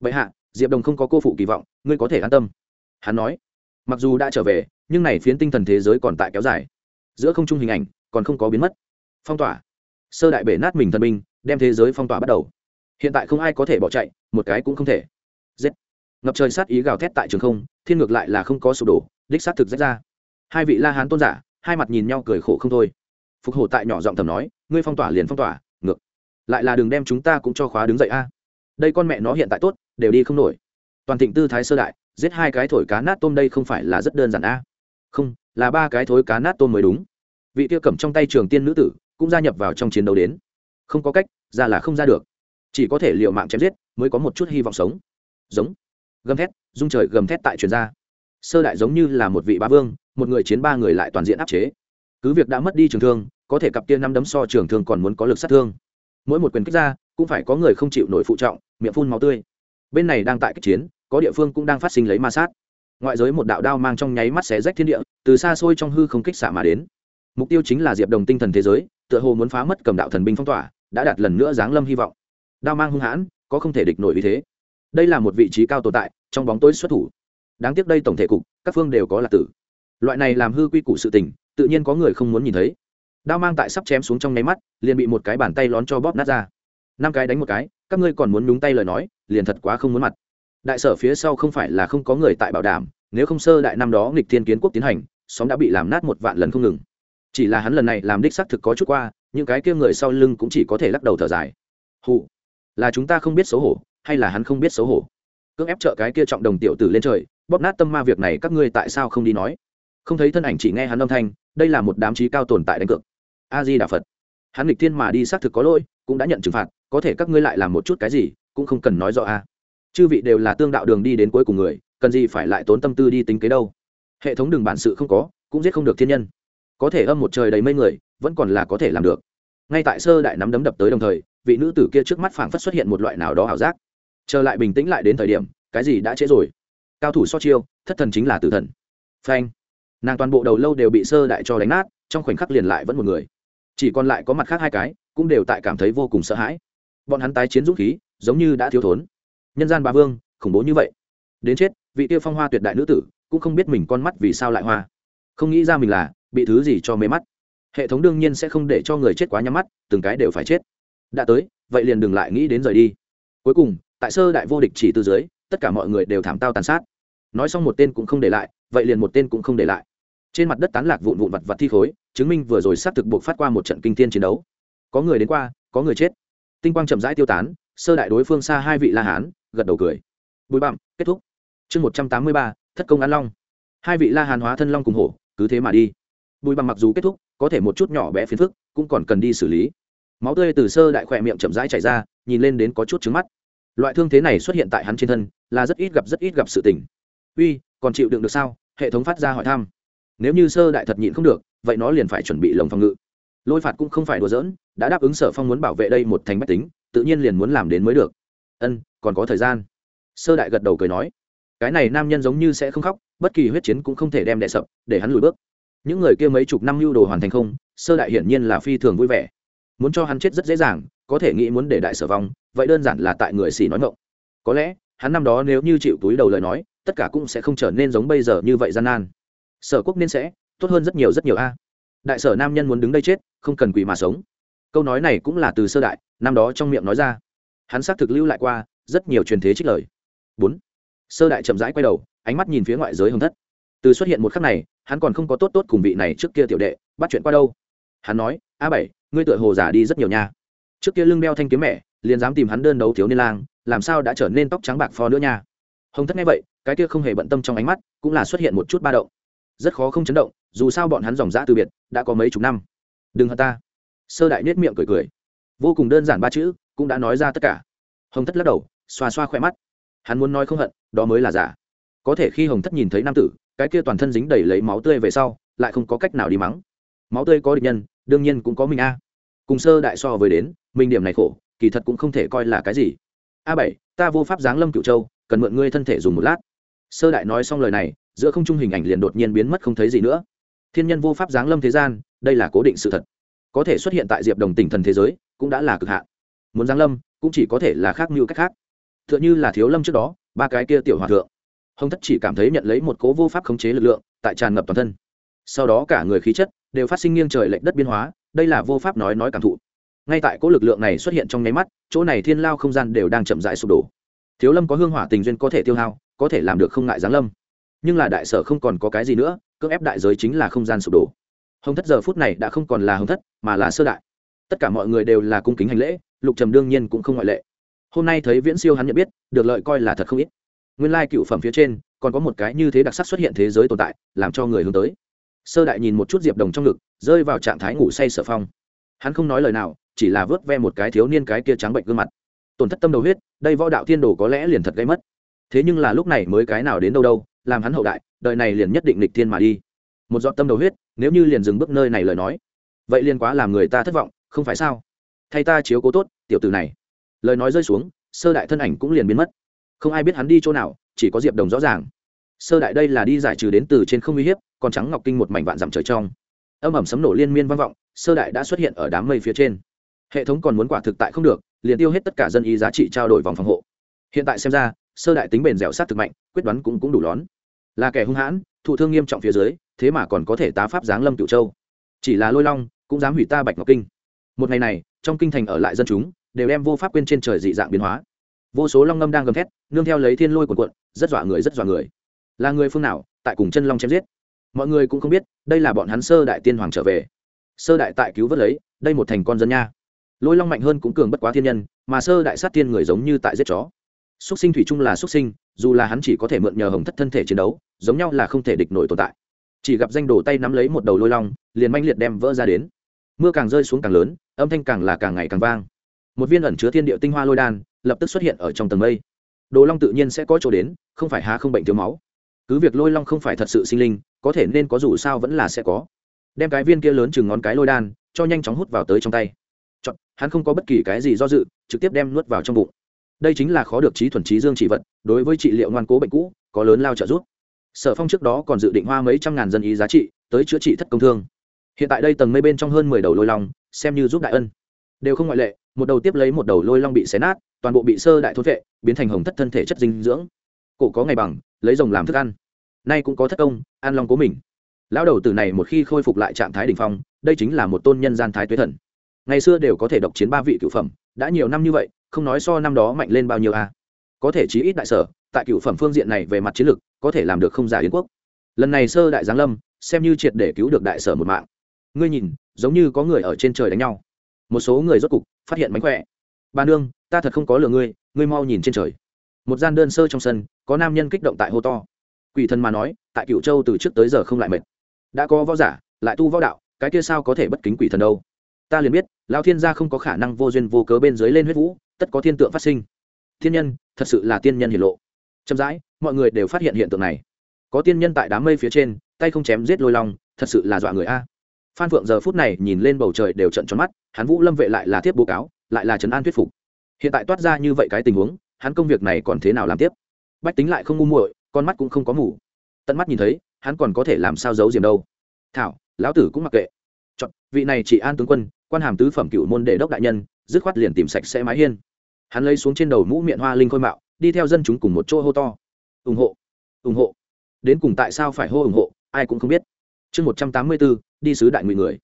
Vậy hạ, diệp đồng không có cô phụ kỳ vọng, ngươi có thể an tâm. Hắn nói, mặc dù đã trở về, nhưng này phiến tinh thần thế giới còn tại kéo dài. Giữa không trung hình ảnh còn không có biến mất. Phong tỏa. Sơ đại bể nát mình thần binh đem thế giới phong tỏa bắt đầu. Hiện tại không ai có thể bỏ chạy, một cái cũng không thể. Giết. Ngập trời sát ý gào thét tại trường không, thiên ngược lại là không có sụp đổ, đích sát thực rách ra. Hai vị la hán tôn giả, hai mặt nhìn nhau cười khổ không thôi. Phục hổ tại nhỏ giọng tầm nói, ngươi phong tỏa liền phong tỏa, ngược. Lại là đường đem chúng ta cũng cho khóa đứng dậy a. Đây con mẹ nó hiện tại tốt, đều đi không nổi. Toàn thịnh tư thái sơ đại, giết hai cái thổi cá nát tôm đây không phải là rất đơn giản a? Không, là ba cái thối cá nát tôm mới đúng. Vị tiêu cầm trong tay trường tiên nữ tử cũng gia nhập vào trong chiến đấu đến không có cách, ra là không ra được. Chỉ có thể l i ề u mạng chém giết, mới có một chút hy vọng sống. Giống. Gầm thét dung trời gầm thét tại truyền ra. Sơ đại giống như là một vị bá vương, một người chiến ba người lại toàn diện áp chế. Cứ việc đã mất đi trường thương, có thể cặp kia năm đấm so trường thương còn muốn có lực sát thương. Mỗi một quyền kích ra, cũng phải có người không chịu nổi phụ trọng, miệng phun máu tươi. Bên này đang tại kích chiến, có địa phương cũng đang phát sinh lấy ma sát. Ngoại giới một đạo đao mang trong nháy mắt xé rách thiên địa, từ xa xôi trong hư không kích xạ mà đến. Mục tiêu chính là diệp đồng tinh thần thế giới, tựa hồ muốn phá mất cầm đạo thần binh phong tỏa đã đạt lần nữa giáng lâm hy vọng. Đao mang hung hãn, có không thể địch nổi vì thế. Đây là một vị trí cao tồn tại, trong bóng tối xuất thủ. Đáng tiếc đây tổng thể cục, các phương đều có lạc tử. Loại này làm hư quy củ sự tình, tự nhiên có người không muốn nhìn thấy. Đao mang tại sắp chém xuống trong nháy mắt, liền bị một cái bàn tay lón cho bóp nát ra. Năm cái đánh một cái, các ngươi còn muốn nhúng tay lời nói, liền thật quá không muốn mặt. Đại sở phía sau không phải là không có người tại bảo đảm, nếu không sơ đại năm đó nghịch thiên kiến quốc tiến hành, xóm đã bị làm nát một vạn lần không ngừng chỉ là hắn lần này làm đích xác thực có chút qua, những cái kia người sau lưng cũng chỉ có thể lắc đầu thở dài. Hụ là chúng ta không biết xấu hổ, hay là hắn không biết xấu hổ? Cưỡng ép trợ cái kia trọng đồng tiểu tử lên trời, bóp nát tâm ma việc này các ngươi tại sao không đi nói? Không thấy thân ảnh chỉ nghe hắn âm thanh, đây là một đám trí cao tồn tại đánh cược. A di đà phật. Hắn lịch thiên mà đi xác thực có lỗi, cũng đã nhận trừng phạt, có thể các ngươi lại làm một chút cái gì, cũng không cần nói rõ a. Chư vị đều là tương đạo đường đi đến cuối cùng người, cần gì phải lại tốn tâm tư đi tính kế đâu? Hệ thống đường bản sự không có, cũng giết không được thiên nhân có thể âm một trời đầy mây người, vẫn còn là có thể làm được. Ngay tại sơ đại nắm đấm đập tới đồng thời, vị nữ tử kia trước mắt phảng phất xuất hiện một loại nào đó ảo giác. Trở lại bình tĩnh lại đến thời điểm, cái gì đã trễ rồi? Cao thủ so chiêu, thất thần chính là tử thần. Phanh. Nàng toàn bộ đầu lâu đều bị sơ đại cho đánh nát, trong khoảnh khắc liền lại vẫn một người. Chỉ còn lại có mặt khác hai cái, cũng đều tại cảm thấy vô cùng sợ hãi. Bọn hắn tái chiến dũng khí, giống như đã thiếu thốn. Nhân gian ba vương, khủng bố như vậy. Đến chết, vị tiêu phong hoa tuyệt đại nữ tử, cũng không biết mình con mắt vì sao lại hoa không nghĩ ra mình là bị thứ gì cho mê mắt. Hệ thống đương nhiên sẽ không để cho người chết quá nhắm mắt, từng cái đều phải chết. Đã tới, vậy liền đừng lại nghĩ đến rời đi. Cuối cùng, tại sơ đại vô địch chỉ từ dưới, tất cả mọi người đều thảm tao tàn sát. Nói xong một tên cũng không để lại, vậy liền một tên cũng không để lại. Trên mặt đất tán lạc vụn vụn vặt vặt thi khối, chứng minh vừa rồi xác thực buộc phát qua một trận kinh thiên chiến đấu. Có người đến qua, có người chết. Tinh quang chậm rãi tiêu tán, sơ đại đối phương xa hai vị la hán, gật đầu cười. Bụi bặm, kết thúc. Chương một trăm tám mươi ba, thất công an long. Hai vị la hán hóa thân long cùng hổ cứ thế mà đi. Bùi bằng mặc dù kết thúc, có thể một chút nhỏ bé phiền phức, cũng còn cần đi xử lý. Máu tươi từ sơ đại khỏe miệng chậm rãi chảy ra, nhìn lên đến có chút trứng mắt. Loại thương thế này xuất hiện tại hắn trên thân, là rất ít gặp rất ít gặp sự tình. Uy, còn chịu đựng được sao? Hệ thống phát ra hỏi thăm. Nếu như sơ đại thật nhịn không được, vậy nó liền phải chuẩn bị lồng phòng ngự. Lôi phạt cũng không phải đùa giỡn, đã đáp ứng sở phong muốn bảo vệ đây một thành bách tính, tự nhiên liền muốn làm đến mới được. Ân, còn có thời gian. Sơ đại gật đầu cười nói. Cái này nam nhân giống như sẽ không khóc bất kỳ huyết chiến cũng không thể đem đè sập, để hắn lùi bước. Những người kia mấy chục năm lưu đồ hoàn thành không, sơ đại hiển nhiên là phi thường vui vẻ. Muốn cho hắn chết rất dễ dàng, có thể nghĩ muốn để đại sở vong, vậy đơn giản là tại người xỉ nói ngộng có lẽ, hắn năm đó nếu như chịu túi đầu lời nói, tất cả cũng sẽ không trở nên giống bây giờ như vậy gian nan. Sở quốc nên sẽ, tốt hơn rất nhiều rất nhiều a. Đại sở nam nhân muốn đứng đây chết, không cần quỷ mà sống. Câu nói này cũng là từ sơ đại, năm đó trong miệng nói ra. Hắn xác thực lưu lại qua rất nhiều truyền thế trích lời. Bốn. Sơ đại chậm rãi quay đầu ánh mắt nhìn phía ngoại giới hồng thất. Từ xuất hiện một khắc này, hắn còn không có tốt tốt cùng vị này trước kia tiểu đệ, bắt chuyện qua đâu. Hắn nói, a bảy, ngươi tựa hồ giả đi rất nhiều nha. Trước kia lưng đeo thanh kiếm mẹ, liền dám tìm hắn đơn đấu thiếu niên lang, làm sao đã trở nên tóc trắng bạc phò nữa nha? Hồng thất nghe vậy, cái kia không hề bận tâm trong ánh mắt, cũng là xuất hiện một chút ba động. Rất khó không chấn động, dù sao bọn hắn dòng dã từ biệt, đã có mấy chục năm. Đừng hận ta. Sơ đại nết miệng cười cười. Vô cùng đơn giản ba chữ, cũng đã nói ra tất cả. Hồng thất lắc đầu, xoa xoa khoe mắt. Hắn muốn nói không hận, đó mới là giả có thể khi hồng thất nhìn thấy nam tử, cái kia toàn thân dính đầy lấy máu tươi về sau, lại không có cách nào đi mắng. Máu tươi có địch nhân, đương nhiên cũng có mình a. Cùng sơ đại so với đến, mình điểm này khổ, kỳ thật cũng không thể coi là cái gì. A bảy, ta vô pháp giáng lâm cựu châu, cần mượn ngươi thân thể dùng một lát. Sơ đại nói xong lời này, giữa không trung hình ảnh liền đột nhiên biến mất không thấy gì nữa. Thiên nhân vô pháp giáng lâm thế gian, đây là cố định sự thật. Có thể xuất hiện tại diệp đồng tỉnh thần thế giới, cũng đã là cực hạn. Muốn giáng lâm, cũng chỉ có thể là khác mưu cách khác. T h ư ợ n h ư là thiếu lâm trước đó, ba cái kia tiểu hòa thượng hồng thất chỉ cảm thấy nhận lấy một cố vô pháp khống chế lực lượng, tại tràn ngập toàn thân. Sau đó cả người khí chất đều phát sinh nghiêng trời lệch đất biên hóa, đây là vô pháp nói nói cảm thụ. Ngay tại cố lực lượng này xuất hiện trong nháy mắt, chỗ này thiên lao không gian đều đang chậm dại sụp đổ. Thiếu lâm có hương hỏa tình duyên có thể tiêu hao, có thể làm được không ngại giáng lâm. Nhưng là đại sở không còn có cái gì nữa, cưỡng ép đại giới chính là không gian sụp đổ. Hồng thất giờ phút này đã không còn là hồng thất, mà là sơ đại. Tất cả mọi người đều là cung kính hành lễ, lục trầm đương nhiên cũng không ngoại lệ. Hôm nay thấy viễn siêu hắn nhận biết, được lợi coi là thật không ít nguyên lai cựu phẩm phía trên còn có một cái như thế đặc sắc xuất hiện thế giới tồn tại, làm cho người hướng tới. Sơ đại nhìn một chút diệp đồng trong ngực, rơi vào trạng thái ngủ say sở phong. Hắn không nói lời nào, chỉ là vớt ve một cái thiếu niên cái kia trắng bệnh gương mặt. Tổn thất tâm đầu huyết, đây võ đạo thiên đồ có lẽ liền thật gây mất. Thế nhưng là lúc này mới cái nào đến đâu đâu, làm hắn hậu đại, đời này liền nhất định lịch thiên mà đi. Một giọt tâm đầu huyết, nếu như liền dừng bước nơi này lời nói. Vậy liền quá làm người ta thất vọng, không phải sao? Thay ta chiếu cố tốt, tiểu tử này. Lời nói rơi xuống, sơ đại thân ảnh cũng liền biến mất không ai biết hắn đi chỗ nào, chỉ có diệp đồng rõ ràng. Sơ đại đây là đi giải trừ đến từ trên không uy hiếp, còn trắng ngọc kinh một mảnh vạn dặm trời trong. Âm ẩm sấm nổ liên miên vang vọng, sơ đại đã xuất hiện ở đám mây phía trên. Hệ thống còn muốn quả thực tại không được, liền tiêu hết tất cả dân ý giá trị trao đổi vòng phòng hộ. Hiện tại xem ra, sơ đại tính bền dẻo sát thực mạnh, quyết đoán cũng cũng đủ lón. Là kẻ hung hãn, thụ thương nghiêm trọng phía dưới, thế mà còn có thể tá pháp giáng lâm cửu châu. Chỉ là lôi long, cũng dám hủy ta bạch ngọc kinh. Một ngày này, trong kinh thành ở lại dân chúng, đều đem vô pháp quên trên trời dị dạng biến hóa vô số long ngâm đang gầm thét, nương theo lấy thiên lôi cuộn cuộn, rất dọa người, rất dọa người. Là người phương nào, tại cùng chân long chém giết? Mọi người cũng không biết, đây là bọn hắn sơ đại tiên hoàng trở về. Sơ đại tại cứu vớt lấy, đây một thành con dân nha. Lôi long mạnh hơn cũng cường bất quá thiên nhân, mà sơ đại sát tiên người giống như tại giết chó. Xuất sinh thủy chung là xuất sinh, dù là hắn chỉ có thể mượn nhờ hồng thất thân thể chiến đấu, giống nhau là không thể địch nổi tồn tại. Chỉ gặp danh đồ tay nắm lấy một đầu lôi long, liền manh liệt đem vỡ ra đến. Mưa càng rơi xuống càng lớn, âm thanh càng là càng ngày càng vang. Một viên ẩn chứa thiên địa tinh hoa lôi đan lập tức xuất hiện ở trong tầng mây. Đồ long tự nhiên sẽ có chỗ đến không phải há không bệnh thiếu máu. Cứ việc lôi long không phải thật sự sinh linh có thể nên có dù sao vẫn là sẽ có. Đem cái viên kia lớn chừng ngón cái lôi đan cho nhanh chóng hút vào tới trong tay. Chọn, hắn không có bất kỳ cái gì do dự trực tiếp đem nuốt vào trong bụng. Đây chính là khó được trí thuần trí dương trị vật đối với trị liệu ngoan cố bệnh cũ có lớn lao trợ giúp. Sở phong trước đó còn dự định hoa mấy trăm ngàn dân ý giá trị tới chữa trị thất công thương. Hiện tại đây tầng mây bên trong hơn mười đầu lôi long xem như giúp đại ân. Đều không ngoại lệ một đầu tiếp lấy một đầu lôi long bị xé nát toàn bộ bị sơ đại thốt vệ, biến thành hồng thất thân thể chất dinh dưỡng. Cổ có ngày bằng, lấy rồng làm thức ăn. Nay cũng có thất công, an long cố mình. Lão đầu tử này một khi khôi phục lại trạng thái đ ỉ n h phong, đây chính là một tôn nhân gian thái tuế thần. Ngày xưa đều có thể độc chiến ba vị cựu phẩm, đã nhiều năm như vậy, không nói so năm đó mạnh lên bao nhiêu a. Có thể chí ít đại sở, tại cựu phẩm phương diện này về mặt chiến lược, có thể làm được không giả yến quốc. Lần này sơ đại giáng lâm, xem như triệt để cứu được đại sở một mạng. Ngươi nhìn, giống như có người ở trên trời đánh nhau. Một số người rốt cục phát hiện mánh khỏe ba nương, ta thật không có lừa ngươi ngươi mau nhìn trên trời. Một gian đơn sơ trong sân, có nam nhân kích động tại hô to. Quỷ thần mà nói, tại cựu châu từ trước tới giờ không lại mệt. Đã có võ giả, lại tu võ đạo, cái kia sao có thể bất kính quỷ thần đâu? Ta liền biết lao thiên gia không có khả năng vô duyên vô cớ bên dưới lên huyết vũ, tất có thiên tượng phát sinh. Thiên nhân, thật sự là tiên nhân hiển lộ. Chậm rãi, mọi người đều phát hiện hiện tượng này. Có tiên nhân tại đám mây phía trên, tay không chém giết lôi long, thật sự là dọa người a phan phượng giờ phút này nhìn lên bầu trời đều trận tròn mắt, hắn vũ lâm vệ lại là tiếp bố cáo, lại là trấn an thuyết phục. Hiện tại toát ra như vậy cái tình huống, hắn công việc này còn thế nào làm tiếp? Bách tính lại không ngu muội, con mắt cũng không có mù. Tận mắt nhìn thấy, hắn còn có thể làm sao giấu diềm đâu. Thảo, lão tử cũng mặc kệ. Chọn, vị này chỉ an tướng quân, quan hàm tứ phẩm cựu môn đệ đốc đại nhân, dứt khoát liền tìm sạch sẽ mái hiên. Hắn lấy xuống trên đầu mũ miệng hoa linh khôi mạo, đi theo dân chúng cùng một chỗ hô to. Ủng hộ ủng hộ. Đến cùng tại sao phải hô ủng hộ, ai cũng không biết. Chương một trăm tám mươi bốn đi sứ đại ngụy người.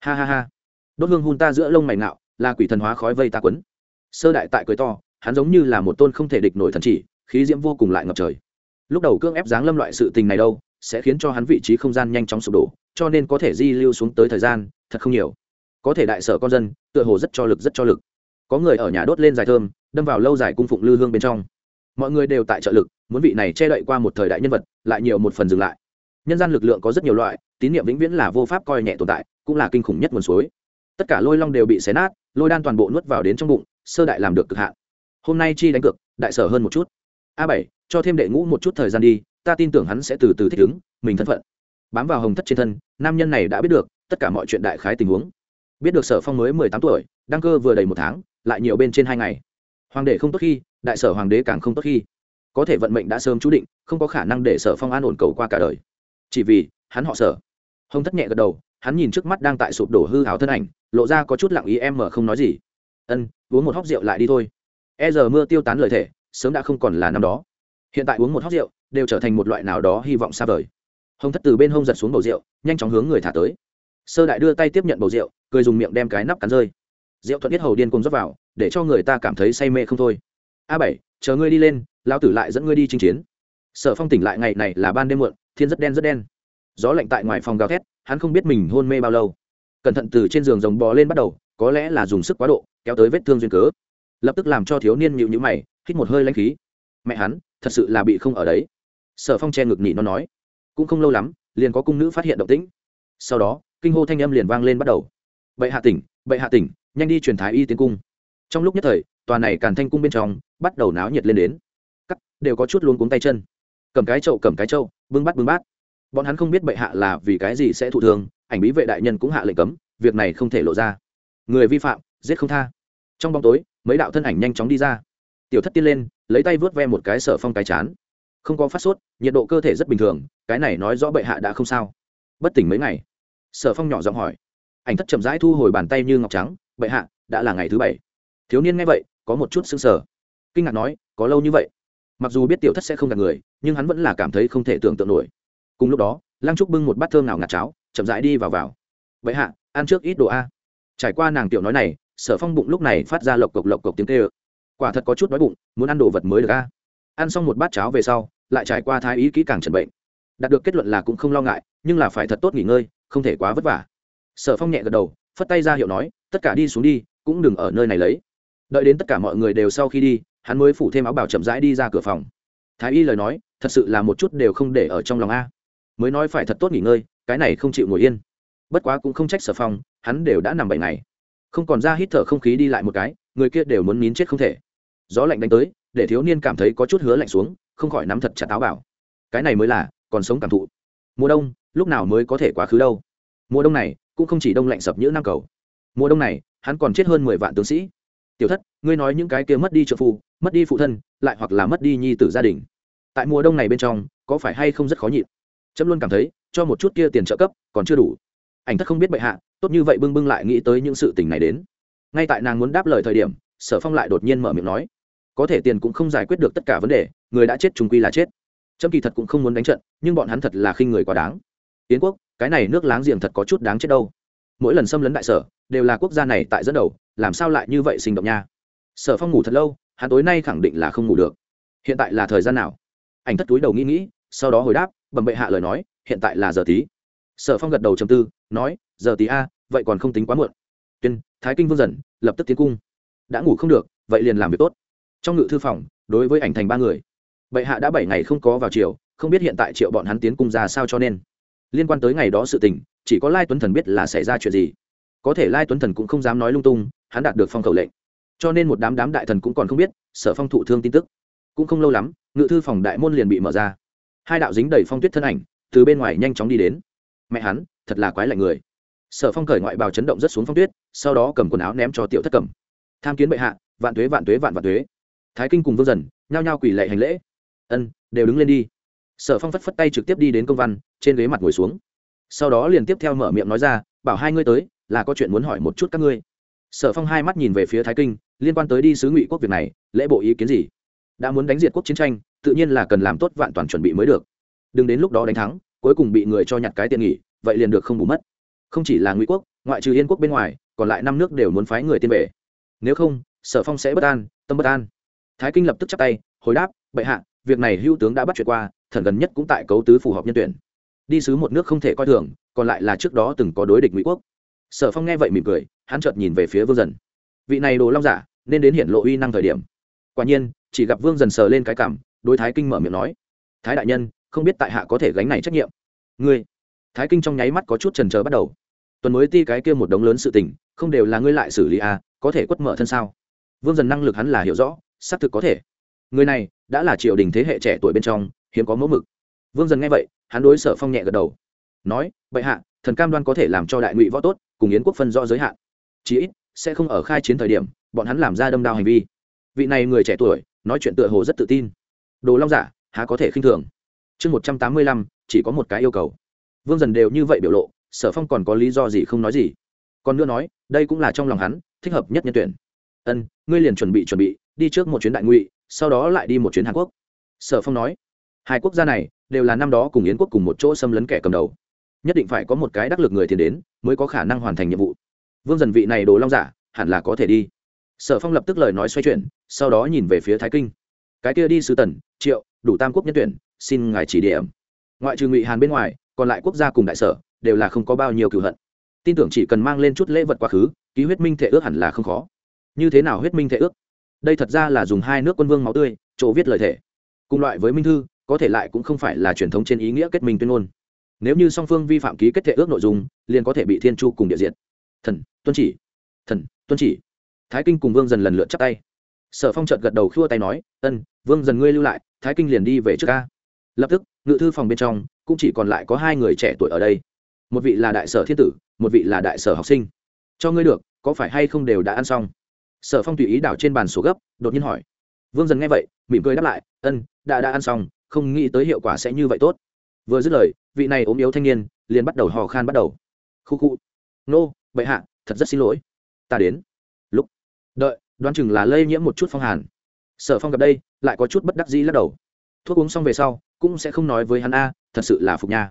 Ha ha ha. Đốt hương hun ta giữa lông mày nạo là quỷ thần hóa khói vây ta quấn. Sơ đại tại cười to, hắn giống như là một tôn không thể địch nổi thần chỉ, khí diễm vô cùng lại ngập trời. Lúc đầu cương ép giáng lâm loại sự tình này đâu, sẽ khiến cho hắn vị trí không gian nhanh chóng sụp đổ, cho nên có thể di lưu xuống tới thời gian, thật không nhiều. Có thể đại sở con dân, tựa hồ rất cho lực, rất cho lực. Có người ở nhà đốt lên dài thơm, đâm vào lâu dài cung phụng lư hương bên trong. Mọi người đều tại trợ lực, muốn vị này che đậy qua một thời đại nhân vật, lại nhiều một phần dừng lại. Nhân gian lực lượng có rất nhiều loại tín nhiệm vĩnh viễn là vô pháp coi nhẹ tồn tại, cũng là kinh khủng nhất nguồn suối. Tất cả lôi long đều bị xé nát, lôi đan toàn bộ nuốt vào đến trong bụng, sơ đại làm được cực hạn. Hôm nay chi đánh cực đại sở hơn một chút. A bảy, cho thêm đệ ngũ một chút thời gian đi, ta tin tưởng hắn sẽ từ từ thích ứng, mình thân phận. Bám vào hồng thất trên thân, nam nhân này đã biết được, tất cả mọi chuyện đại khái tình huống. Biết được sở phong mới mười tám tuổi, đăng cơ vừa đầy một tháng, lại nhiều bên trên hai ngày. Hoàng đế không tốt khi, đại sở hoàng đế càng không tốt khi. Có thể vận mệnh đã sớm chú định, không có khả năng để sở phong an ổn cầu qua cả đời. Chỉ vì, hắn họ sở hồng thất nhẹ gật đầu, hắn nhìn trước mắt đang tại sụp đổ hư hào thân ảnh, lộ ra có chút lặng ý em mở không nói gì. Ân, uống một hóc rượu lại đi thôi. E giờ mưa tiêu tán lời thể sớm đã không còn là năm đó. Hiện tại uống một hóc rượu, đều trở thành một loại nào đó hy vọng xa vời. Hồng thất từ bên hông giật xuống bầu rượu, nhanh chóng hướng người thả tới. Sơ đại đưa tay tiếp nhận bầu rượu, cười dùng miệng đem cái nắp cắn rơi. Rượu thuận biết hầu điên cùng rót vào, để cho người ta cảm thấy say mê không thôi. A bảy, chờ ngươi đi lên, lão tử lại dẫn ngươi đi chinh chiến. Sở phong tỉnh lại ngày này là ban đêm muộn, thiên rất đen rất đen gió lạnh tại ngoài phòng gào thét, hắn không biết mình hôn mê bao lâu. Cẩn thận từ trên giường rồng bò lên bắt đầu, có lẽ là dùng sức quá độ, kéo tới vết thương duyên cớ. Lập tức làm cho thiếu niên nhịu nhữ mày, hít một hơi lanh khí. Mẹ hắn, thật sự là bị không ở đấy. Sở phong che ngực nhị nó nói. Cũng không lâu lắm, liền có cung nữ phát hiện động tĩnh. Sau đó, kinh hô thanh âm liền vang lên bắt đầu. Bệ hạ tỉnh, bệ hạ tỉnh, nhanh đi truyền thái y tiến cung. Trong lúc nhất thời, tòa này càn thanh cung bên trong bắt đầu náo nhiệt lên đến. Cắt, đều có chút luôn cuống tay chân. Cầm cái chậu, cầm cái chậu, bưng bắt bưng bát bọn hắn không biết bệ hạ là vì cái gì sẽ thụ thương, ảnh bí vệ đại nhân cũng hạ lệnh cấm, việc này không thể lộ ra. Người vi phạm, giết không tha. Trong bóng tối, mấy đạo thân ảnh nhanh chóng đi ra. Tiểu thất tiên lên, lấy tay vớt ve một cái sở phong cái chán. Không có phát sốt, nhiệt độ cơ thể rất bình thường, cái này nói rõ bệ hạ đã không sao. Bất tỉnh mấy ngày. Sở phong nhỏ giọng hỏi. Ảnh thất chậm rãi thu hồi bàn tay như ngọc trắng, bệ hạ, đã là ngày thứ bảy. Thiếu niên nghe vậy, có một chút sưng sờ. Kinh ngạc nói, có lâu như vậy? Mặc dù biết tiểu thất sẽ không gặp người, nhưng hắn vẫn là cảm thấy không thể tưởng tượng nổi cùng lúc đó, lăng trúc bưng một bát thơm nào ngạt cháo, chậm rãi đi vào vào. Vậy hạ, ăn trước ít đồ a. Trải qua nàng tiểu nói này, sở phong bụng lúc này phát ra lộc cộc lộc cộc tiếng tê ơ quả thật có chút đói bụng, muốn ăn đồ vật mới được a. Ăn xong một bát cháo về sau, lại trải qua thái ý kỹ càng chẩn bệnh. Đạt được kết luận là cũng không lo ngại, nhưng là phải thật tốt nghỉ ngơi, không thể quá vất vả. Sở phong nhẹ gật đầu, phất tay ra hiệu nói, tất cả đi xuống đi, cũng đừng ở nơi này lấy. Đợi đến tất cả mọi người đều sau khi đi, hắn mới phủ thêm áo bảo chậm rãi đi ra cửa phòng. Thái y lời nói, thật sự là một chút đều không để ở trong lòng a mới nói phải thật tốt nghỉ ngơi cái này không chịu ngồi yên. Bất quá cũng không trách sở phong hắn đều đã nằm bảy ngày, không còn ra hít thở không khí đi lại một cái người kia đều muốn nín chết không thể. Gió lạnh đánh tới để thiếu niên cảm thấy có chút hứa lạnh xuống không khỏi nắm thật chặt áo bảo. Cái này mới là còn sống cảm thụ. Mùa đông lúc nào mới có thể quá khứ đâu. Mùa đông này cũng không chỉ đông lạnh sập như năm cầu. Mùa đông này hắn còn chết hơn mười vạn tướng sĩ. Tiểu thất ngươi nói những cái kia mất đi trợ phu mất đi phụ thân lại hoặc là mất đi nhi tử gia đình. Tại mùa đông này bên trong có phải hay không rất khó nhịn? Trâm luôn cảm thấy, cho một chút kia tiền trợ cấp, còn chưa đủ. Ảnh thất không biết bệ hạ, tốt như vậy bưng bưng lại nghĩ tới những sự tình này đến. Ngay tại nàng muốn đáp lời thời điểm, sở phong lại đột nhiên mở miệng nói, có thể tiền cũng không giải quyết được tất cả vấn đề, người đã chết trùng quy là chết. Trâm kỳ thật cũng không muốn đánh trận, nhưng bọn hắn thật là khinh người quá đáng. Yến quốc, cái này nước láng giềng thật có chút đáng chết đâu. Mỗi lần xâm lấn đại sở, đều là quốc gia này tại dẫn đầu, làm sao lại như vậy sinh động nha? Sở phong ngủ thật lâu, hắn tối nay khẳng định là không ngủ được. Hiện tại là thời gian nào? Ảnh thất túi đầu nghĩ nghĩ, sau đó hồi đáp bẩm bệ hạ lời nói, hiện tại là giờ tí. Sở phong gật đầu chầm tư, nói, giờ tí a, vậy còn không tính quá muộn. Tuyên, thái kinh vương dần, lập tức tiến cung. Đã ngủ không được, vậy liền làm việc tốt. Trong ngự thư phòng, đối với ảnh thành ba người, bệ hạ đã bảy ngày không có vào triều, không biết hiện tại triệu bọn hắn tiến cung ra sao cho nên. Liên quan tới ngày đó sự tình, chỉ có lai tuấn thần biết là xảy ra chuyện gì. Có thể lai tuấn thần cũng không dám nói lung tung, hắn đạt được phong khẩu lệnh. Cho nên một đám đám đại thần cũng còn không biết, sở phong thụ thương tin tức. Cũng không lâu lắm, ngự thư phòng đại môn liền bị mở ra hai đạo dính đầy phong tuyết thân ảnh từ bên ngoài nhanh chóng đi đến. Mẹ hắn, thật là quái lạnh người. Sở phong cởi ngoại bào chấn động rất xuống phong tuyết, sau đó cầm quần áo ném cho tiểu thất cầm tham kiến bệ hạ, vạn tuế vạn tuế, vạn vạn tuế. Thái kinh cùng vương dần, nhao nhao quỳ lệ hành lễ. Ân, đều đứng lên đi. Sở phong phất phất tay trực tiếp đi đến công văn, trên ghế mặt ngồi xuống. Sau đó liền tiếp theo mở miệng nói ra, bảo hai ngươi tới, là có chuyện muốn hỏi một chút các ngươi. Sở phong hai mắt nhìn về phía thái kinh, liên quan tới đi sứ ngụy quốc việc này, lễ bộ ý kiến gì? Đã muốn đánh diệt quốc chiến tranh tự nhiên là cần làm tốt vạn toàn chuẩn bị mới được. Đừng đến lúc đó đánh thắng, cuối cùng bị người cho nhặt cái tiện nghỉ, vậy liền được không bù mất. Không chỉ là ngụy quốc, ngoại trừ yên quốc bên ngoài, còn lại năm nước đều muốn phái người tiên về nếu không, sở phong sẽ bất an, tâm bất an. Thái kinh lập tức chắp tay, hồi đáp, bệ hạ, việc này hữu tướng đã bắt chuyện qua, thần gần nhất cũng tại cấu tứ phù hợp nhân tuyển. Đi sứ một nước không thể coi thường, còn lại là trước đó từng có đối địch ngụy quốc. Sở phong nghe vậy mỉm cười, hắn chợt nhìn về phía vương dần. Vị này đồ long giả, nên đến hiện lộ uy năng thời điểm. Quả nhiên, chỉ gặp vương dần sờ lên cái cảm đối thái kinh mở miệng nói, thái đại nhân, không biết tại hạ có thể gánh này trách nhiệm? Ngươi. Thái kinh trong nháy mắt có chút trần trờ bắt đầu. Tuần mới ti cái kia một đống lớn sự tình, không đều là ngươi lại xử lý à có thể quất mở thân sao? Vương dần năng lực hắn là hiểu rõ, xác thực có thể. Người này, đã là triều đình thế hệ trẻ tuổi bên trong, hiếm có mẫu mực. Vương dần nghe vậy, hắn đối sở phong nhẹ gật đầu. Nói, bệ hạ, thần cam đoan có thể làm cho đại ngụy võ tốt, cùng yến quốc phân rõ giới hạn. Chí ít, sẽ không ở khai chiến thời điểm, bọn hắn làm ra đâm đao hành vi. Vị này người trẻ tuổi, nói chuyện tựa hồ rất tự tin đồ long giả, há có thể khinh thường? Chương một trăm tám mươi lăm, chỉ có một cái yêu cầu. Vương dần đều như vậy biểu lộ, sở phong còn có lý do gì không nói gì? Còn nữa nói, đây cũng là trong lòng hắn, thích hợp nhất nhân tuyển. Ân, ngươi liền chuẩn bị chuẩn bị, đi trước một chuyến đại ngụy, sau đó lại đi một chuyến hàn quốc. Sở phong nói. Hai quốc gia này, đều là năm đó cùng yến quốc cùng một chỗ xâm lấn kẻ cầm đầu. Nhất định phải có một cái đắc lực người tiền đến, mới có khả năng hoàn thành nhiệm vụ. Vương dần vị này đồ long giả, hẳn là có thể đi. Sở phong lập tức lời nói xoay chuyển, sau đó nhìn về phía thái kinh cái kia đi sứ tần, triệu, đủ tam quốc nhân tuyển, xin ngài chỉ điểm. Ngoại trừ ngụy hàn bên ngoài, còn lại quốc gia cùng đại sở, đều là không có bao nhiêu cựu hận. Tin tưởng chỉ cần mang lên chút lễ vật quá khứ, ký huyết minh thể ước hẳn là không khó. Như thế nào huyết minh thể ước? Đây thật ra là dùng hai nước quân vương máu tươi, chỗ viết lời thể cùng loại với minh thư, có thể lại cũng không phải là truyền thống trên ý nghĩa kết minh tuyên ngôn. Nếu như song phương vi phạm ký kết thể ước nội dung, liền có thể bị thiên chu cùng địa diện thần, tuân chỉ. Thần, tuân chỉ. Thái kinh cùng vương dần lần lượt chắp tay. Sở phong trợt gật đầu khua tay nói, ân vương dần ngươi lưu lại, thái kinh liền đi về trước ca. Lập tức, ngự thư phòng bên trong, cũng chỉ còn lại có hai người trẻ tuổi ở đây. Một vị là đại sở thiên tử, một vị là đại sở học sinh. Cho ngươi được, có phải hay không đều đã ăn xong? Sở phong tùy ý đảo trên bàn số gấp, đột nhiên hỏi. Vương dần nghe vậy, mỉm cười đáp lại, ân, đã đã ăn xong, không nghĩ tới hiệu quả sẽ như vậy tốt. Vừa dứt lời, vị này ốm yếu thanh niên liền bắt đầu hò khan bắt đầu. Khu khu, nô, bệ hạ, thật rất xin lỗi, ta đến. Lúc, đợi, đoán chừng là lây nhiễm một chút phong hàn sở phong gặp đây, lại có chút bất đắc dĩ lắc đầu. Thuốc uống xong về sau, cũng sẽ không nói với hắn, a, thật sự là phục nha.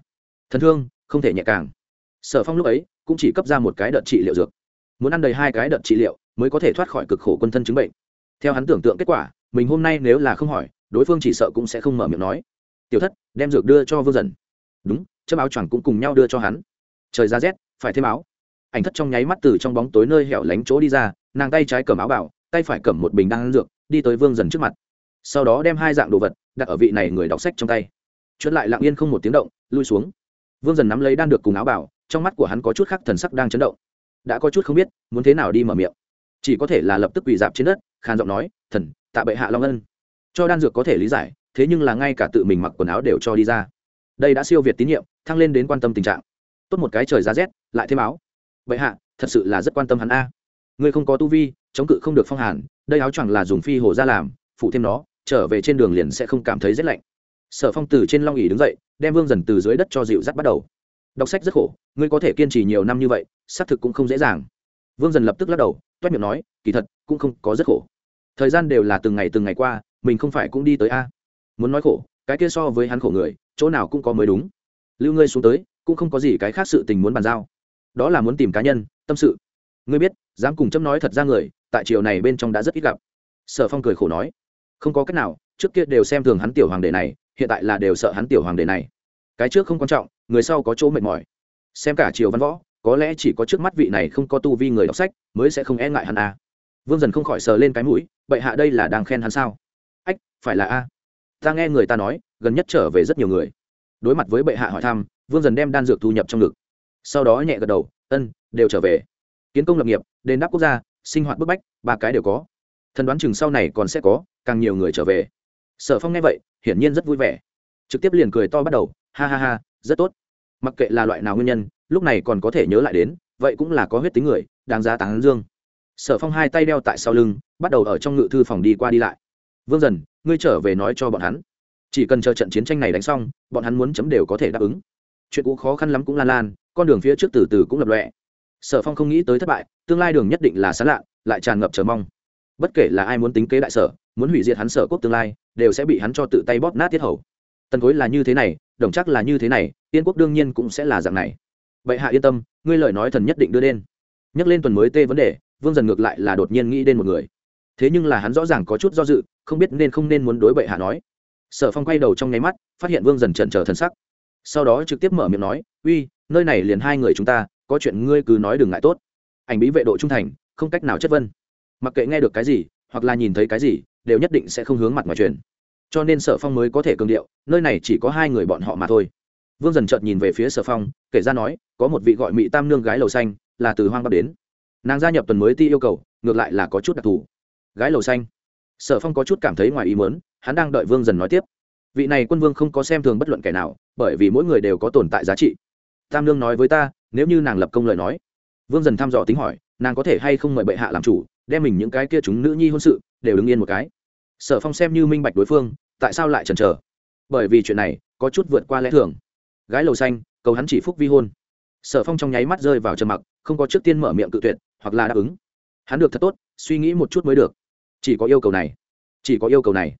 Thần thương, không thể nhẹ càng. Sở phong lúc ấy, cũng chỉ cấp ra một cái đợt trị liệu dược. Muốn ăn đầy hai cái đợt trị liệu, mới có thể thoát khỏi cực khổ quân thân chứng bệnh. Theo hắn tưởng tượng kết quả, mình hôm nay nếu là không hỏi, đối phương chỉ sợ cũng sẽ không mở miệng nói. Tiểu thất, đem dược đưa cho vương dần. Đúng châm áo choàng cũng cùng nhau đưa cho hắn. Trời ra rét, phải thêm áo. Ảnh thất trong nháy mắt từ trong bóng tối nơi hẻo lánh chỗ đi ra, nàng tay trái cầm áo bảo tay phải cầm một bình đan dược, đi tới vương dần trước mặt. Sau đó đem hai dạng đồ vật đặt ở vị này người đọc sách trong tay. Chuất lại lặng yên không một tiếng động, lui xuống. Vương dần nắm lấy đan được cùng áo bảo trong mắt của hắn có chút khác thần sắc đang chấn động. Đã có chút không biết, muốn thế nào đi mở miệng. Chỉ có thể là lập tức quỳ dạp trên đất, khàn giọng nói, thần, tạ bệ hạ long ân. Cho đan dược có thể lý giải, thế nhưng là ngay cả tự mình mặc quần áo đều cho đi ra. Đây đã siêu việt tín nhiệm, thăng lên đến quan tâm tình trạng. Tốt một cái trời giá rét, lại thêm áo. Bệ hạ, thật sự là rất quan tâm hắn a. Ngươi không có tu vi chống cự không được phong hàn, đây áo choàng là dùng phi hồ ra làm, phụ thêm nó, trở về trên đường liền sẽ không cảm thấy rét lạnh. Sở phong từ trên long ỉ đứng dậy, đem vương dần từ dưới đất cho dịu dắt bắt đầu. Đọc sách rất khổ, ngươi có thể kiên trì nhiều năm như vậy, xác thực cũng không dễ dàng. Vương dần lập tức lắc đầu, toét miệng nói, kỳ thật, cũng không có rất khổ. Thời gian đều là từng ngày từng ngày qua, mình không phải cũng đi tới a. Muốn nói khổ, cái kia so với hắn khổ người, chỗ nào cũng có mới đúng. Lưu ngươi xuống tới, cũng không có gì cái khác sự tình muốn bàn giao. Đó là muốn tìm cá nhân, tâm sự ngươi biết, dám cùng chấm nói thật ra người, tại triều này bên trong đã rất ít gặp. Sở phong cười khổ nói, không có cách nào, trước kia đều xem thường hắn tiểu hoàng đệ này, hiện tại là đều sợ hắn tiểu hoàng đệ này. Cái trước không quan trọng, người sau có chỗ mệt mỏi. Xem cả triều văn võ, có lẽ chỉ có trước mắt vị này không có tu vi người đọc sách, mới sẽ không e ngại hắn a. Vương dần không khỏi sờ lên cái mũi bậy hạ đây là đang khen hắn sao? Ách, phải là a. Ta nghe người ta nói, gần nhất trở về rất nhiều người. Đối mặt với bệ hạ hỏi thăm, vương dần đem đan dược thu nhập trong ngực. Sau đó nhẹ gật đầu, ân, đều trở về kiến công lập nghiệp, đền đáp quốc gia, sinh hoạt bức bách, ba cái đều có. Thần đoán chừng sau này còn sẽ có, càng nhiều người trở về. Sở phong nghe vậy, hiển nhiên rất vui vẻ. Trực tiếp liền cười to bắt đầu, ha ha ha, rất tốt. Mặc kệ là loại nào nguyên nhân, lúc này còn có thể nhớ lại đến, vậy cũng là có huyết tính người, đáng giá tán dương. Sở phong hai tay đeo tại sau lưng, bắt đầu ở trong ngự thư phòng đi qua đi lại. Vương dần, ngươi trở về nói cho bọn hắn. Chỉ cần chờ trận chiến tranh này đánh xong, bọn hắn muốn chấm đều có thể đáp ứng. Chuyện cũ khó khăn lắm cũng lan lan, con đường phía trước từ từ cũng lập lọe sở phong không nghĩ tới thất bại, tương lai đường nhất định là sán lạ lại tràn ngập chờ mong. Bất kể là ai muốn tính kế đại sở, muốn hủy diệt hắn sở quốc tương lai, đều sẽ bị hắn cho tự tay bóp nát tiết hầu. Tần cối là như thế này, đồng chắc là như thế này, tiên quốc đương nhiên cũng sẽ là dạng này. Vậy hạ yên tâm, ngươi lời nói thần nhất định đưa lên. Nhắc lên tuần mới tê vấn đề, vương dần ngược lại là đột nhiên nghĩ đến một người. Thế nhưng là hắn rõ ràng có chút do dự, không biết nên không nên muốn đối bệ hạ nói. Sở phong quay đầu trong nháy mắt, phát hiện vương dần trần trờ thần sắc. Sau đó trực tiếp mở miệng nói, uy, nơi này liền hai người chúng ta có chuyện ngươi cứ nói đừng ngại tốt. Ảnh bí vệ độ trung thành, không cách nào chất vân. Mặc kệ nghe được cái gì, hoặc là nhìn thấy cái gì, đều nhất định sẽ không hướng mặt ngoài truyền. Cho nên sở phong mới có thể cường điệu, nơi này chỉ có hai người bọn họ mà thôi. Vương dần chợt nhìn về phía sở phong, kể ra nói, có một vị gọi mỹ tam nương gái lầu xanh, là từ hoang bắc đến. Nàng gia nhập tuần mới ti yêu cầu, ngược lại là có chút đặc thù. Gái lầu xanh. Sở phong có chút cảm thấy ngoài ý mớn hắn đang đợi vương dần nói tiếp. Vị này quân vương không có xem thường bất luận kẻ nào, bởi vì mỗi người đều có tồn tại giá trị. Tam nương nói với ta nếu như nàng lập công lời nói, vương dần thăm dò tính hỏi, nàng có thể hay không mời bệ hạ làm chủ, đem mình những cái kia chúng nữ nhi hôn sự đều đứng yên một cái. Sở phong xem như minh bạch đối phương, tại sao lại chần chờ? Bởi vì chuyện này có chút vượt qua lẽ thường. Gái lầu xanh, cầu hắn chỉ phúc vi hôn. Sở phong trong nháy mắt rơi vào trầm mặc, không có trước tiên mở miệng cự tuyệt, hoặc là đáp ứng. Hắn được thật tốt, suy nghĩ một chút mới được. Chỉ có yêu cầu này. Chỉ có yêu cầu này.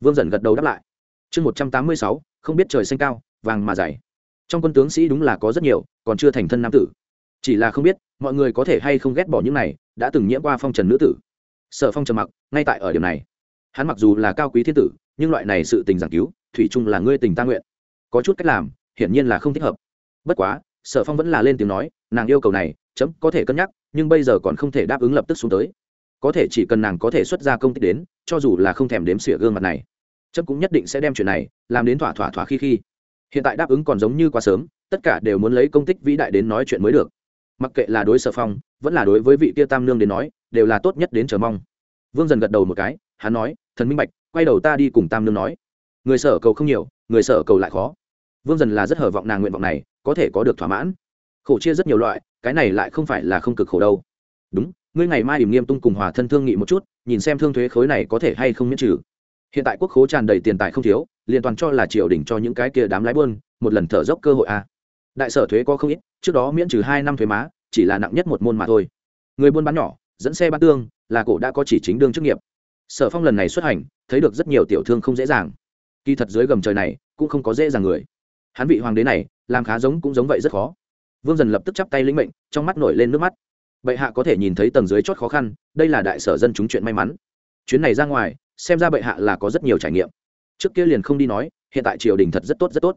Vương dần gật đầu đáp lại. Chương một trăm tám mươi sáu, không biết trời xanh cao, vàng mà dày trong quân tướng sĩ đúng là có rất nhiều, còn chưa thành thân nam tử. Chỉ là không biết, mọi người có thể hay không ghét bỏ những này, đã từng nhiễm qua phong trần nữ tử. Sở phong trầm mặc, ngay tại ở điểm này. Hắn mặc dù là cao quý thiên tử, nhưng loại này sự tình giảng cứu, thủy chung là ngươi tình ta nguyện. Có chút cách làm, hiển nhiên là không thích hợp. Bất quá, sở phong vẫn là lên tiếng nói, nàng yêu cầu này, chấm có thể cân nhắc, nhưng bây giờ còn không thể đáp ứng lập tức xuống tới. Có thể chỉ cần nàng có thể xuất ra công tích đến, cho dù là không thèm đếm xỉa gương mặt này, chấm cũng nhất định sẽ đem chuyện này làm đến thỏa thỏa thỏa khi khi hiện tại đáp ứng còn giống như quá sớm, tất cả đều muốn lấy công tích vĩ đại đến nói chuyện mới được. Mặc kệ là đối sở phong, vẫn là đối với vị tia tam nương đến nói, đều là tốt nhất đến chờ mong. Vương dần gật đầu một cái, hắn nói, thần minh bạch, quay đầu ta đi cùng tam nương nói. Người sở cầu không nhiều, người sở cầu lại khó. Vương dần là rất hờ vọng nàng nguyện vọng này, có thể có được thỏa mãn. Khổ chia rất nhiều loại, cái này lại không phải là không cực khổ đâu. Đúng, ngươi ngày mai ìm nghiêm tung cùng hòa thân thương nghị một chút, nhìn xem thương thuế khối này có thể hay không miễn trừ hiện tại quốc khố tràn đầy tiền tài không thiếu liên toàn cho là triều đình cho những cái kia đám lái buôn, một lần thở dốc cơ hội a. À. đại sở thuế có không ít, trước đó miễn trừ hai năm thuế má, chỉ là nặng nhất một môn mà thôi. Người buôn bán nhỏ, dẫn xe bán tương, là cổ đã có chỉ chính đương chức nghiệp. Sở phong lần này xuất hành, thấy được rất nhiều tiểu thương không dễ dàng. Kỳ thật dưới gầm trời này, cũng không có dễ dàng người. Hắn vị hoàng đế này, làm khá giống cũng giống vậy rất khó. Vương dần lập tức chắp tay lĩnh mệnh, trong mắt nổi lên nước mắt. Bệ hạ có thể nhìn thấy tầng dưới chót khó khăn, đây là đại sở dân chúng chuyện may mắn. Chuyến này ra ngoài xem ra bệ hạ là có rất nhiều trải nghiệm. Trước kia liền không đi nói, hiện tại triều đình thật rất tốt rất tốt.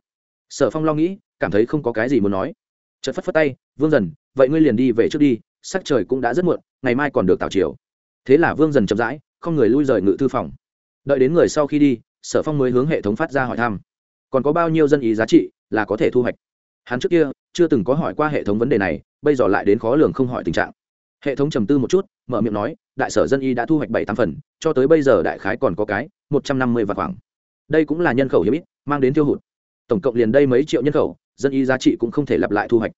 Sở phong lo nghĩ, cảm thấy không có cái gì muốn nói. Chợt phất phất tay, vương dần, vậy ngươi liền đi về trước đi, sắc trời cũng đã rất muộn, ngày mai còn được tào triều. Thế là vương dần chậm rãi, không người lui rời ngự thư phòng. Đợi đến người sau khi đi, sở phong mới hướng hệ thống phát ra hỏi thăm. Còn có bao nhiêu dân ý giá trị là có thể thu hoạch? Hắn trước kia chưa từng có hỏi qua hệ thống vấn đề này, bây giờ lại đến khó lường không hỏi tình trạng. Hệ thống trầm tư một chút, mở miệng nói đại sở dân y đã thu hoạch bảy tám phần, cho tới bây giờ đại khái còn có cái một trăm năm mươi vạn khoảng. Đây cũng là nhân khẩu hiếm ít, mang đến tiêu hụt. Tổng cộng liền đây mấy triệu nhân khẩu, dân y giá trị cũng không thể lặp lại thu hoạch.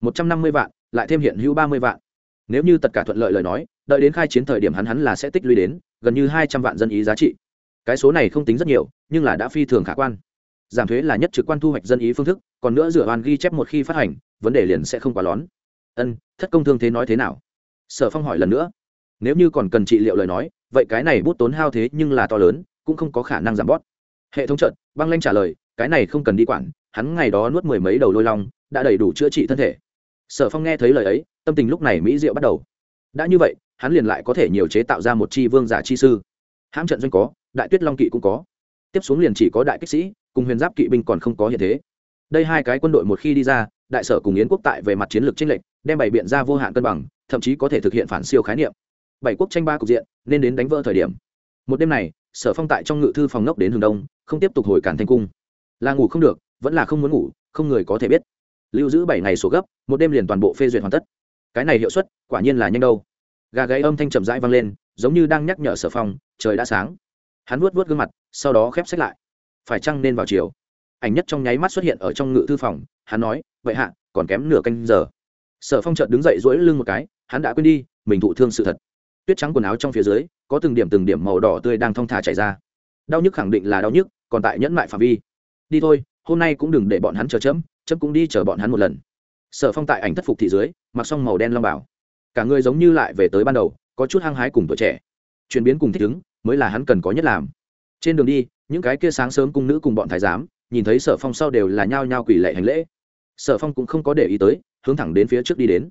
Một trăm năm mươi vạn, lại thêm hiện hữu ba mươi vạn. Nếu như tất cả thuận lợi lời nói, đợi đến khai chiến thời điểm hắn hắn là sẽ tích lũy đến gần như hai trăm vạn dân ý giá trị. Cái số này không tính rất nhiều, nhưng là đã phi thường khả quan. Giảm thuế là nhất trực quan thu hoạch dân ý phương thức, còn nữa dựa hoàn ghi chép một khi phát hành, vấn đề liền sẽ không quá lón. Ân, thất công thương thế nói thế nào? Sở phong hỏi lần nữa nếu như còn cần trị liệu lời nói, vậy cái này bút tốn hao thế nhưng là to lớn, cũng không có khả năng giảm bót hệ thống trận băng lanh trả lời, cái này không cần đi quản, hắn ngày đó nuốt mười mấy đầu lôi long, đã đầy đủ chữa trị thân thể. Sở phong nghe thấy lời ấy, tâm tình lúc này mỹ diệu bắt đầu. Đã như vậy, hắn liền lại có thể nhiều chế tạo ra một chi vương giả chi sư. Hãm trận doanh có, đại tuyết long kỵ cũng có. Tiếp xuống liền chỉ có đại kích sĩ, cùng huyền giáp kỵ binh còn không có hiện thế. Đây hai cái quân đội một khi đi ra, đại sở cùng yến quốc tại về mặt chiến lược tranh lệch, đem bày biện ra vô hạn cân bằng, thậm chí có thể thực hiện phản siêu khái niệm bảy quốc tranh ba cục diện, nên đến đánh vỡ thời điểm. Một đêm này, sở phong tại trong ngự thư phòng ngốc đến hướng đông, không tiếp tục hồi cản thanh cung. Là ngủ không được, vẫn là không muốn ngủ, không người có thể biết. Lưu giữ bảy ngày số gấp, một đêm liền toàn bộ phê duyệt hoàn tất. Cái này hiệu suất, quả nhiên là nhanh đâu. Gà gáy âm thanh chậm rãi vang lên, giống như đang nhắc nhở sở phong, trời đã sáng. Hắn vuốt vuốt gương mặt, sau đó khép sách lại. Phải chăng nên vào chiều? Ảnh nhất trong nháy mắt xuất hiện ở trong ngự thư phòng, hắn nói, vậy hạ, còn kém nửa canh giờ. Sở phong chợt đứng dậy duỗi lưng một cái, hắn đã quên đi, mình thụ thương sự thật tuyết trắng quần áo trong phía dưới, có từng điểm từng điểm màu đỏ tươi đang thong thả chảy ra. Đau nhức khẳng định là đau nhức, còn tại nhẫn mại phạm vi. Đi thôi, hôm nay cũng đừng để bọn hắn chờ chấm chấm cũng đi chờ bọn hắn một lần. Sở phong tại ảnh thất phục thị dưới, mặc xong màu đen long bảo. Cả người giống như lại về tới ban đầu, có chút hăng hái cùng tuổi trẻ. Chuyển biến cùng thích ứng, mới là hắn cần có nhất làm. Trên đường đi, những cái kia sáng sớm cung nữ cùng bọn thái giám, nhìn thấy sở phong sau đều là nhao nhao quỷ lệ hành lễ. Sở phong cũng không có để ý tới, hướng thẳng đến phía trước đi đến.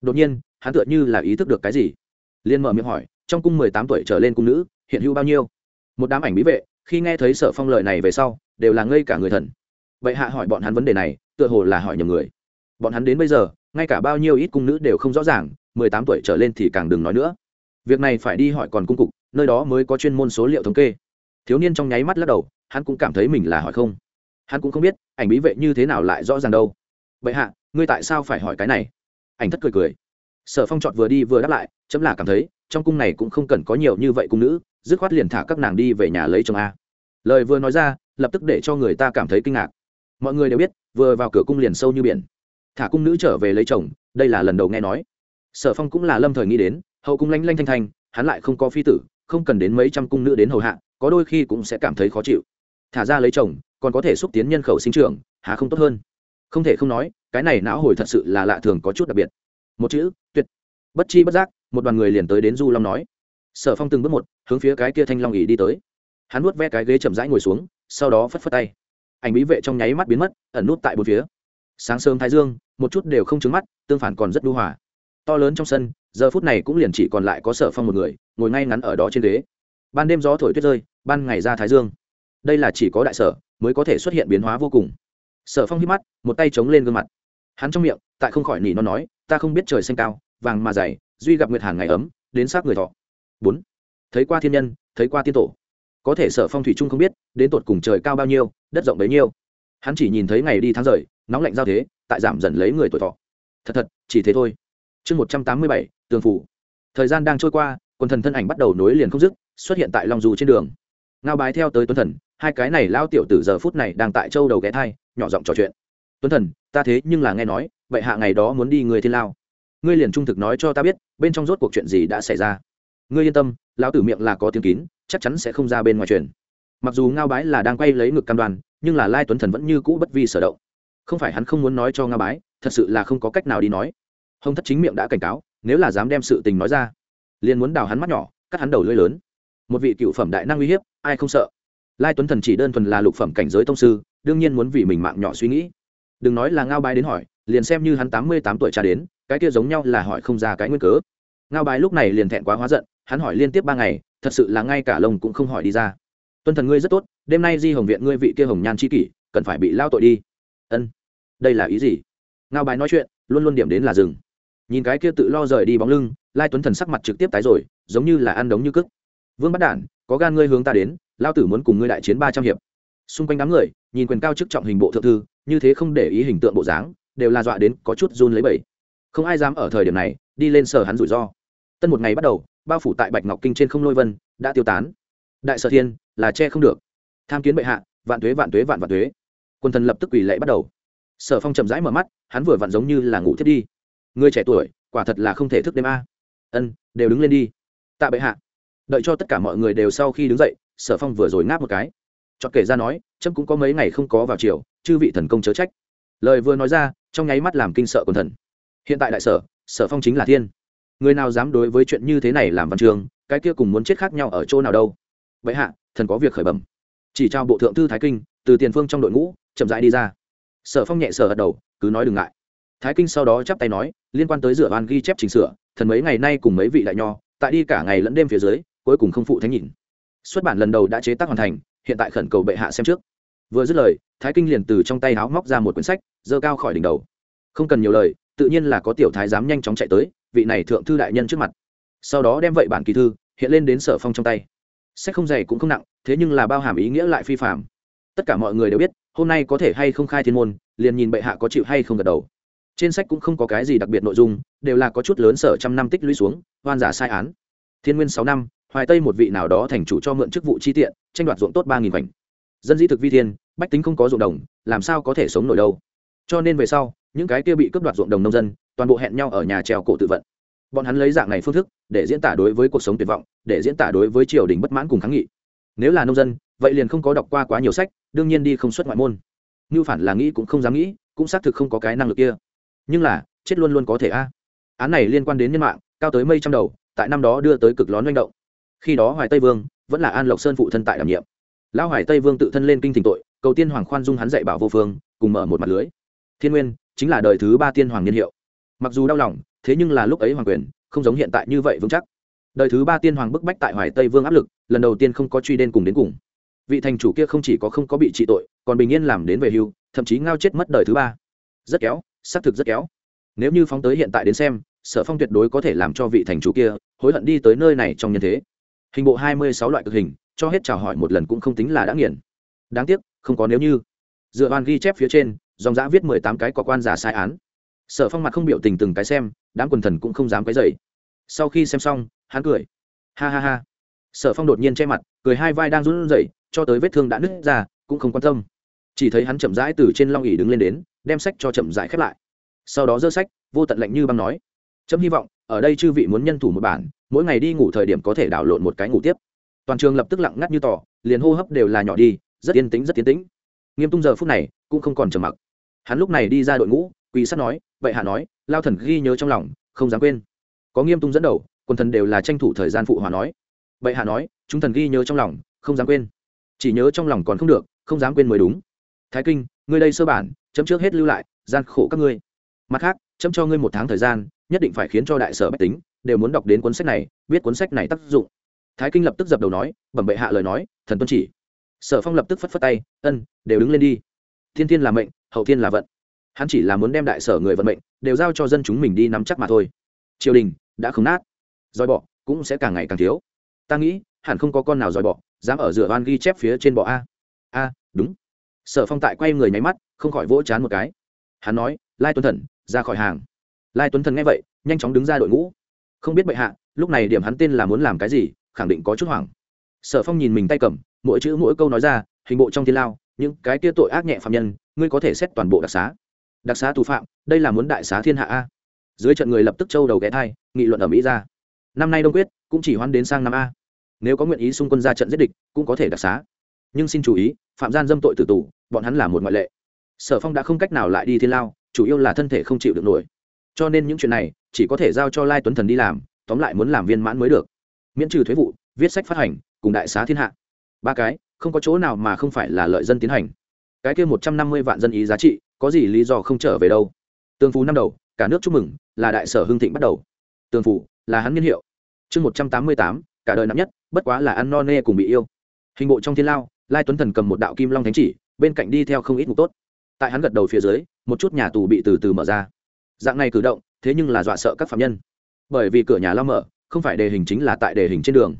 Đột nhiên, hắn tựa như là ý thức được cái gì liên mở miệng hỏi, trong cung mười tám tuổi trở lên cung nữ, hiện hữu bao nhiêu? Một đám ảnh bí vệ, khi nghe thấy sở phong lời này về sau, đều là ngây cả người thần. Vậy hạ hỏi bọn hắn vấn đề này, tựa hồ là hỏi nhầm người. Bọn hắn đến bây giờ, ngay cả bao nhiêu ít cung nữ đều không rõ ràng, mười tám tuổi trở lên thì càng đừng nói nữa. Việc này phải đi hỏi còn cung cục, nơi đó mới có chuyên môn số liệu thống kê. Thiếu niên trong nháy mắt lắc đầu, hắn cũng cảm thấy mình là hỏi không. Hắn cũng không biết, ảnh bí vệ như thế nào lại rõ ràng đâu. Vậy hạ, ngươi tại sao phải hỏi cái này? Ảnh thất cười cười sở phong chọn vừa đi vừa đáp lại, chấm là cảm thấy, trong cung này cũng không cần có nhiều như vậy cung nữ, dứt khoát liền thả các nàng đi về nhà lấy chồng a. Lời vừa nói ra, lập tức để cho người ta cảm thấy kinh ngạc. Mọi người đều biết, vừa vào cửa cung liền sâu như biển. Thả cung nữ trở về lấy chồng, đây là lần đầu nghe nói. Sở phong cũng là lâm thời nghĩ đến, hậu cung lanh lanh thanh thanh, hắn lại không có phi tử, không cần đến mấy trăm cung nữ đến hầu hạ, có đôi khi cũng sẽ cảm thấy khó chịu. Thả ra lấy chồng, còn có thể xúc tiến nhân khẩu sinh trưởng, há không tốt hơn. Không thể không nói, cái này não hồi thật sự là lạ thường có chút đặc biệt một chữ, tuyệt. Bất chi bất giác, một đoàn người liền tới đến du long nói. Sở phong từng bước một, hướng phía cái kia thanh long ỉ đi tới. Hắn nuốt ve cái ghế chậm rãi ngồi xuống, sau đó phất phất tay. Ảnh bí vệ trong nháy mắt biến mất, ẩn nút tại bốn phía. Sáng sớm thái dương, một chút đều không trứng mắt, tương phản còn rất đu hòa. To lớn trong sân, giờ phút này cũng liền chỉ còn lại có sở phong một người, ngồi ngay ngắn ở đó trên ghế. Ban đêm gió thổi tuyết rơi, ban ngày ra thái dương. Đây là chỉ có đại sở mới có thể xuất hiện biến hóa vô cùng. Sở phong hít mắt, một tay chống lên gương mặt. Hắn trong miệng, tại không khỏi nỉ nó nói ta không biết trời xanh cao, vàng mà dày, duy gặp nguyệt hàn ngày ấm, đến sát người thọ. Bốn. Thấy qua thiên nhân, thấy qua tiên tổ. Có thể sở phong thủy trung không biết, đến tột cùng trời cao bao nhiêu, đất rộng bấy nhiêu. Hắn chỉ nhìn thấy ngày đi tháng rời, nóng lạnh giao thế, tại giảm dần lấy người tuổi thọ. Thật thật, chỉ thế thôi. Chương một trăm tám mươi bảy, tường phủ. Thời gian đang trôi qua, quần thần thân ảnh bắt đầu nối liền không dứt, xuất hiện tại long dù trên đường. Ngao bái theo tới tuấn thần, hai cái này lao tiểu từ giờ phút này đang tại châu đầu ghé thai, nhỏ giọng trò chuyện. Tuấn thần, ta thế nhưng là nghe nói vậy hạ ngày đó muốn đi người thiên lao. Ngươi liền trung thực nói cho ta biết, bên trong rốt cuộc chuyện gì đã xảy ra. Ngươi yên tâm, lão tử miệng là có tiếng kín, chắc chắn sẽ không ra bên ngoài truyền mặc dù ngao bái là đang quay lấy ngực cam đoan, nhưng là lai tuấn thần vẫn như cũ bất vi sở động. Không phải hắn không muốn nói cho ngao bái, thật sự là không có cách nào đi nói. Hồng thất chính miệng đã cảnh cáo, nếu là dám đem sự tình nói ra, liền muốn đào hắn mắt nhỏ, cắt hắn đầu lưỡi lớn. Một vị cựu phẩm đại năng uy hiếp, ai không sợ? Lai tuấn thần chỉ đơn thuần là lục phẩm cảnh giới tông sư, đương nhiên muốn vì mình mạng nhỏ suy nghĩ. Đừng nói là ngao bái đến hỏi liền xem như hắn tám mươi tám tuổi cha đến, cái kia giống nhau là hỏi không ra cái nguyên cớ. Ngao bái lúc này liền thẹn quá hóa giận, hắn hỏi liên tiếp ba ngày, thật sự là ngay cả lông cũng không hỏi đi ra. Tuân thần ngươi rất tốt, đêm nay di hồng viện ngươi vị kia hồng nhan c kỷ, cần phải bị lao tội đi. Ân, đây là ý gì? Ngao bái nói chuyện, luôn luôn điểm đến là rừng nhìn cái kia tự lo rời đi bóng lưng, lai tuấn thần sắc mặt trực tiếp tái rồi, giống như là ăn đống như cức. Vương bắt đản, có gan ngươi hướng ta đến, lao tử muốn cùng ngươi đại chiến ba trăm hiệp. Xung quanh đám người, nhìn quyền cao chức trọng hình bộ thượng thư, như thế không để ý hình tượng bộ dáng đều là dọa đến có chút run lấy bẩy không ai dám ở thời điểm này đi lên sở hắn rủi ro. Tân một ngày bắt đầu, bao phủ tại bạch ngọc kinh trên không lôi vân, đã tiêu tán. Đại sở thiên, là che không được. Tham kiến bệ hạ, vạn tuế vạn tuế, vạn vạn tuế. Quân thần lập tức quỳ lệ bắt đầu. Sở phong chậm rãi mở mắt, hắn vừa vặn giống như là ngủ thiết đi. Người trẻ tuổi, quả thật là không thể thức đêm a. Ân, đều đứng lên đi. Tạ bệ hạ. Đợi cho tất cả mọi người đều sau khi đứng dậy, sở phong vừa rồi ngáp một cái. Cho kể ra nói trâm cũng có mấy ngày không có vào chiều chư vị thần công chớ trách lời vừa nói ra, trong nháy mắt làm kinh sợ quần thần. Hiện tại đại sở sở phong chính là thiên. Người nào dám đối với chuyện như thế này làm văn trường, cái kia cùng muốn chết khác nhau ở chỗ nào đâu. Vậy hạ, thần có việc khởi bẩm. Chỉ trao bộ thượng thư thái kinh, từ tiền phương trong đội ngũ, chậm rãi đi ra. Sở phong nhẹ sở gật đầu, cứ nói đừng ngại. Thái kinh sau đó chắp tay nói, liên quan tới rửa van ghi chép chỉnh sửa, thần mấy ngày nay cùng mấy vị đại nho, tại đi cả ngày lẫn đêm phía dưới, cuối cùng không phụ thánh nhìn xuất bản lần đầu đã chế tác hoàn thành, hiện tại khẩn cầu bệ hạ xem trước vừa dứt lời, thái kinh liền từ trong tay háo móc ra một quyển sách dơ cao khỏi đỉnh đầu. Không cần nhiều lời, tự nhiên là có tiểu thái dám nhanh chóng chạy tới, vị này thượng thư đại nhân trước mặt. Sau đó đem vậy bản kỳ thư, hiện lên đến sở phong trong tay. Sách không dày cũng không nặng, thế nhưng là bao hàm ý nghĩa lại phi phạm tất cả mọi người đều biết, hôm nay có thể hay không khai thiên môn, liền nhìn bệ hạ có chịu hay không gật đầu. Trên sách cũng không có cái gì đặc biệt nội dung, đều là có chút lớn sở trăm năm tích lũy xuống, hoan giả sai án. Thiên nguyên sáu năm, hoài tây một vị nào đó thành chủ cho mượn chức vụ chi tiện, tranh đoạt ruộng tốt ba nghìn vành dân dĩ thực vi thiên bách tính không có ruộng đồng, làm sao có thể sống nổi đâu? Cho nên về sau, những cái kia bị cướp đoạt ruộng đồng nông dân, toàn bộ hẹn nhau ở nhà treo cổ tự vận. Bọn hắn lấy dạng này phương thức, để diễn tả đối với cuộc sống tuyệt vọng, để diễn tả đối với triều đình bất mãn cùng kháng nghị. Nếu là nông dân, vậy liền không có đọc qua quá nhiều sách, đương nhiên đi không xuất ngoại môn. Như phản là nghĩ cũng không dám nghĩ, cũng xác thực không có cái năng lực kia. Nhưng là, chết luôn luôn có thể a. Án này liên quan đến nhân mạng, cao tới mây trăm đầu, tại năm đó đưa tới cực lón manh động. Khi đó hoài tây vương vẫn là an lộc sơn phụ thân tại đảm nhiệm. Lão hoài tây vương tự thân lên kinh thỉnh tội cầu tiên hoàng khoan dung hắn dạy bảo vô phương, cùng mở một mặt lưới. Thiên nguyên, chính là đời thứ ba tiên hoàng niên hiệu. Mặc dù đau lòng, thế nhưng là lúc ấy hoàng quyền, không giống hiện tại như vậy vững chắc. Đời thứ ba tiên hoàng bức bách tại hoài tây vương áp lực, lần đầu tiên không có truy đen cùng đến cùng. Vị thành chủ kia không chỉ có không có bị trị tội, còn bình yên làm đến về hưu, thậm chí ngao chết mất đời thứ ba. Rất kéo, xác thực rất kéo. Nếu như phóng tới hiện tại đến xem, sở phong tuyệt đối có thể làm cho vị thành chủ kia hối hận đi tới nơi này trong nhân thế. Hình bộ hai mươi sáu loại cực hình, cho hết chào hỏi một lần cũng không tính là đã nghiền. Đáng tiếc không có nếu như. Dựa oan ghi chép phía trên, dòng giã viết mười tám cái có quan giả sai án. Sở phong mặt không biểu tình từng cái xem, đám quần thần cũng không dám cái dậy sau khi xem xong, hắn cười. Ha ha ha. Sở phong đột nhiên che mặt, cười hai vai đang run rẩy, cho tới vết thương đã nứt ra, cũng không quan tâm. Chỉ thấy hắn chậm rãi từ trên long ỉ đứng lên đến, đem sách cho chậm rãi khép lại. Sau đó giơ sách, vô tận lạnh như băng nói. Chấm hy vọng, ở đây chư vị muốn nhân thủ một bản, mỗi ngày đi ngủ thời điểm có thể đảo lộn một cái ngủ tiếp. Toàn trường lập tức lặng ngắt như tỏ, liền hô hấp đều là nhỏ đi rất yên tĩnh, rất tiến tĩnh. Nghiêm tung giờ phút này cũng không còn trầm mặc. Hắn lúc này đi ra đội ngũ, quỳ sát nói, vậy hạ nói, lao thần ghi nhớ trong lòng, không dám quên. Có nghiêm tung dẫn đầu, quần thần đều là tranh thủ thời gian phụ hòa nói, vậy hạ nói, chúng thần ghi nhớ trong lòng, không dám quên. Chỉ nhớ trong lòng còn không được, không dám quên mới đúng. Thái kinh, ngươi đây sơ bản, chấm trước hết lưu lại, gian khổ các ngươi. Mặt khác, chấm cho ngươi một tháng thời gian, nhất định phải khiến cho đại sở bách tính đều muốn đọc đến cuốn sách này, biết cuốn sách này tác dụng. Thái kinh lập tức dập đầu nói, bẩm bệ hạ lời nói, thần tuân chỉ sở phong lập tức phất phất tay, ân, đều đứng lên đi. Thiên thiên là mệnh, hậu thiên là vận. Hắn chỉ là muốn đem đại sở người vận mệnh đều giao cho dân chúng mình đi nắm chắc mà thôi. Triều đình đã không nát. Dòi bọ cũng sẽ càng ngày càng thiếu. Ta nghĩ, hẳn không có con nào dòi bọ dám ở dựa van ghi chép phía trên bọ a. A, đúng. Sở phong tại quay người nháy mắt, không khỏi vỗ chán một cái. Hắn nói, lai tuấn thần, ra khỏi hàng. Lai tuấn thần nghe vậy, nhanh chóng đứng ra đội ngũ. Không biết bệ hạ, lúc này điểm hắn tên là muốn làm cái gì, khẳng định có chút hoảng sở phong nhìn mình tay cầm, mỗi chữ mỗi câu nói ra, hình bộ trong thiên lao, những cái kia tội ác nhẹ phạm nhân, ngươi có thể xét toàn bộ đặc xá. Đặc xá tù phạm, đây là muốn đại xá thiên hạ a. Dưới trận người lập tức châu đầu ghé thai, nghị luận ở mỹ ra. Năm nay đông quyết, cũng chỉ hoan đến sang năm a. Nếu có nguyện ý xung quân ra trận giết địch, cũng có thể đặc xá. Nhưng xin chú ý, phạm gian dâm tội tử tù, bọn hắn là một ngoại lệ. Sở phong đã không cách nào lại đi thiên lao, chủ yếu là thân thể không chịu được nổi. Cho nên những chuyện này, chỉ có thể giao cho lai tuấn thần đi làm, tóm lại muốn làm viên mãn mới được. Miễn trừ thuế vụ, viết sách phát hành cùng đại xá thiên hạ. Ba cái, không có chỗ nào mà không phải là lợi dân tiến hành. Cái kia một trăm năm mươi vạn dân ý giá trị, có gì lý do không trở về đâu? Tương phú năm đầu, cả nước chúc mừng, là đại sở hưng thịnh bắt đầu. Tương phú, là hắn niên hiệu. Chương một trăm tám mươi tám, cả đời năm nhất, bất quá là ăn no nê cùng bị yêu. Hình bộ trong thiên lao, lai tuấn thần cầm một đạo kim long thánh chỉ, bên cạnh đi theo không ít mục tốt. Tại hắn gật đầu phía dưới, một chút nhà tù bị từ từ mở ra. Dạng này cử động, thế nhưng là dọa sợ các phạm nhân. Bởi vì cửa nhà lao mở, không phải đề hình chính là tại đề hình trên đường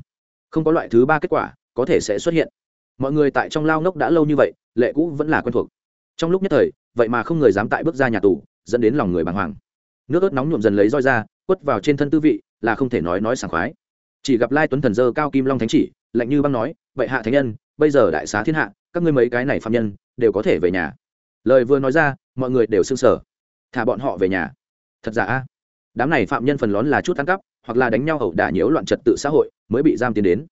không có loại thứ ba kết quả có thể sẽ xuất hiện. Mọi người tại trong lao ngốc đã lâu như vậy, lệ cũ vẫn là quen thuộc. Trong lúc nhất thời, vậy mà không người dám tại bước ra nhà tù, dẫn đến lòng người bàng hoàng. Nước ớt nóng nhuộm dần lấy roi ra, quất vào trên thân tư vị, là không thể nói nói sảng khoái. Chỉ gặp lai tuấn thần dơ cao kim long thánh chỉ, lạnh như băng nói vậy hạ thánh nhân, bây giờ đại xá thiên hạ, các ngươi mấy cái này phạm nhân, đều có thể về nhà. Lời vừa nói ra, mọi người đều sưng sở thả bọn họ về nhà. Thật giả a? Đám này phạm nhân phần lớn là chút ăn cắp, hoặc là đánh nhau ẩu đả nhiễu loạn trật tự xã hội mới bị giam tiến đến.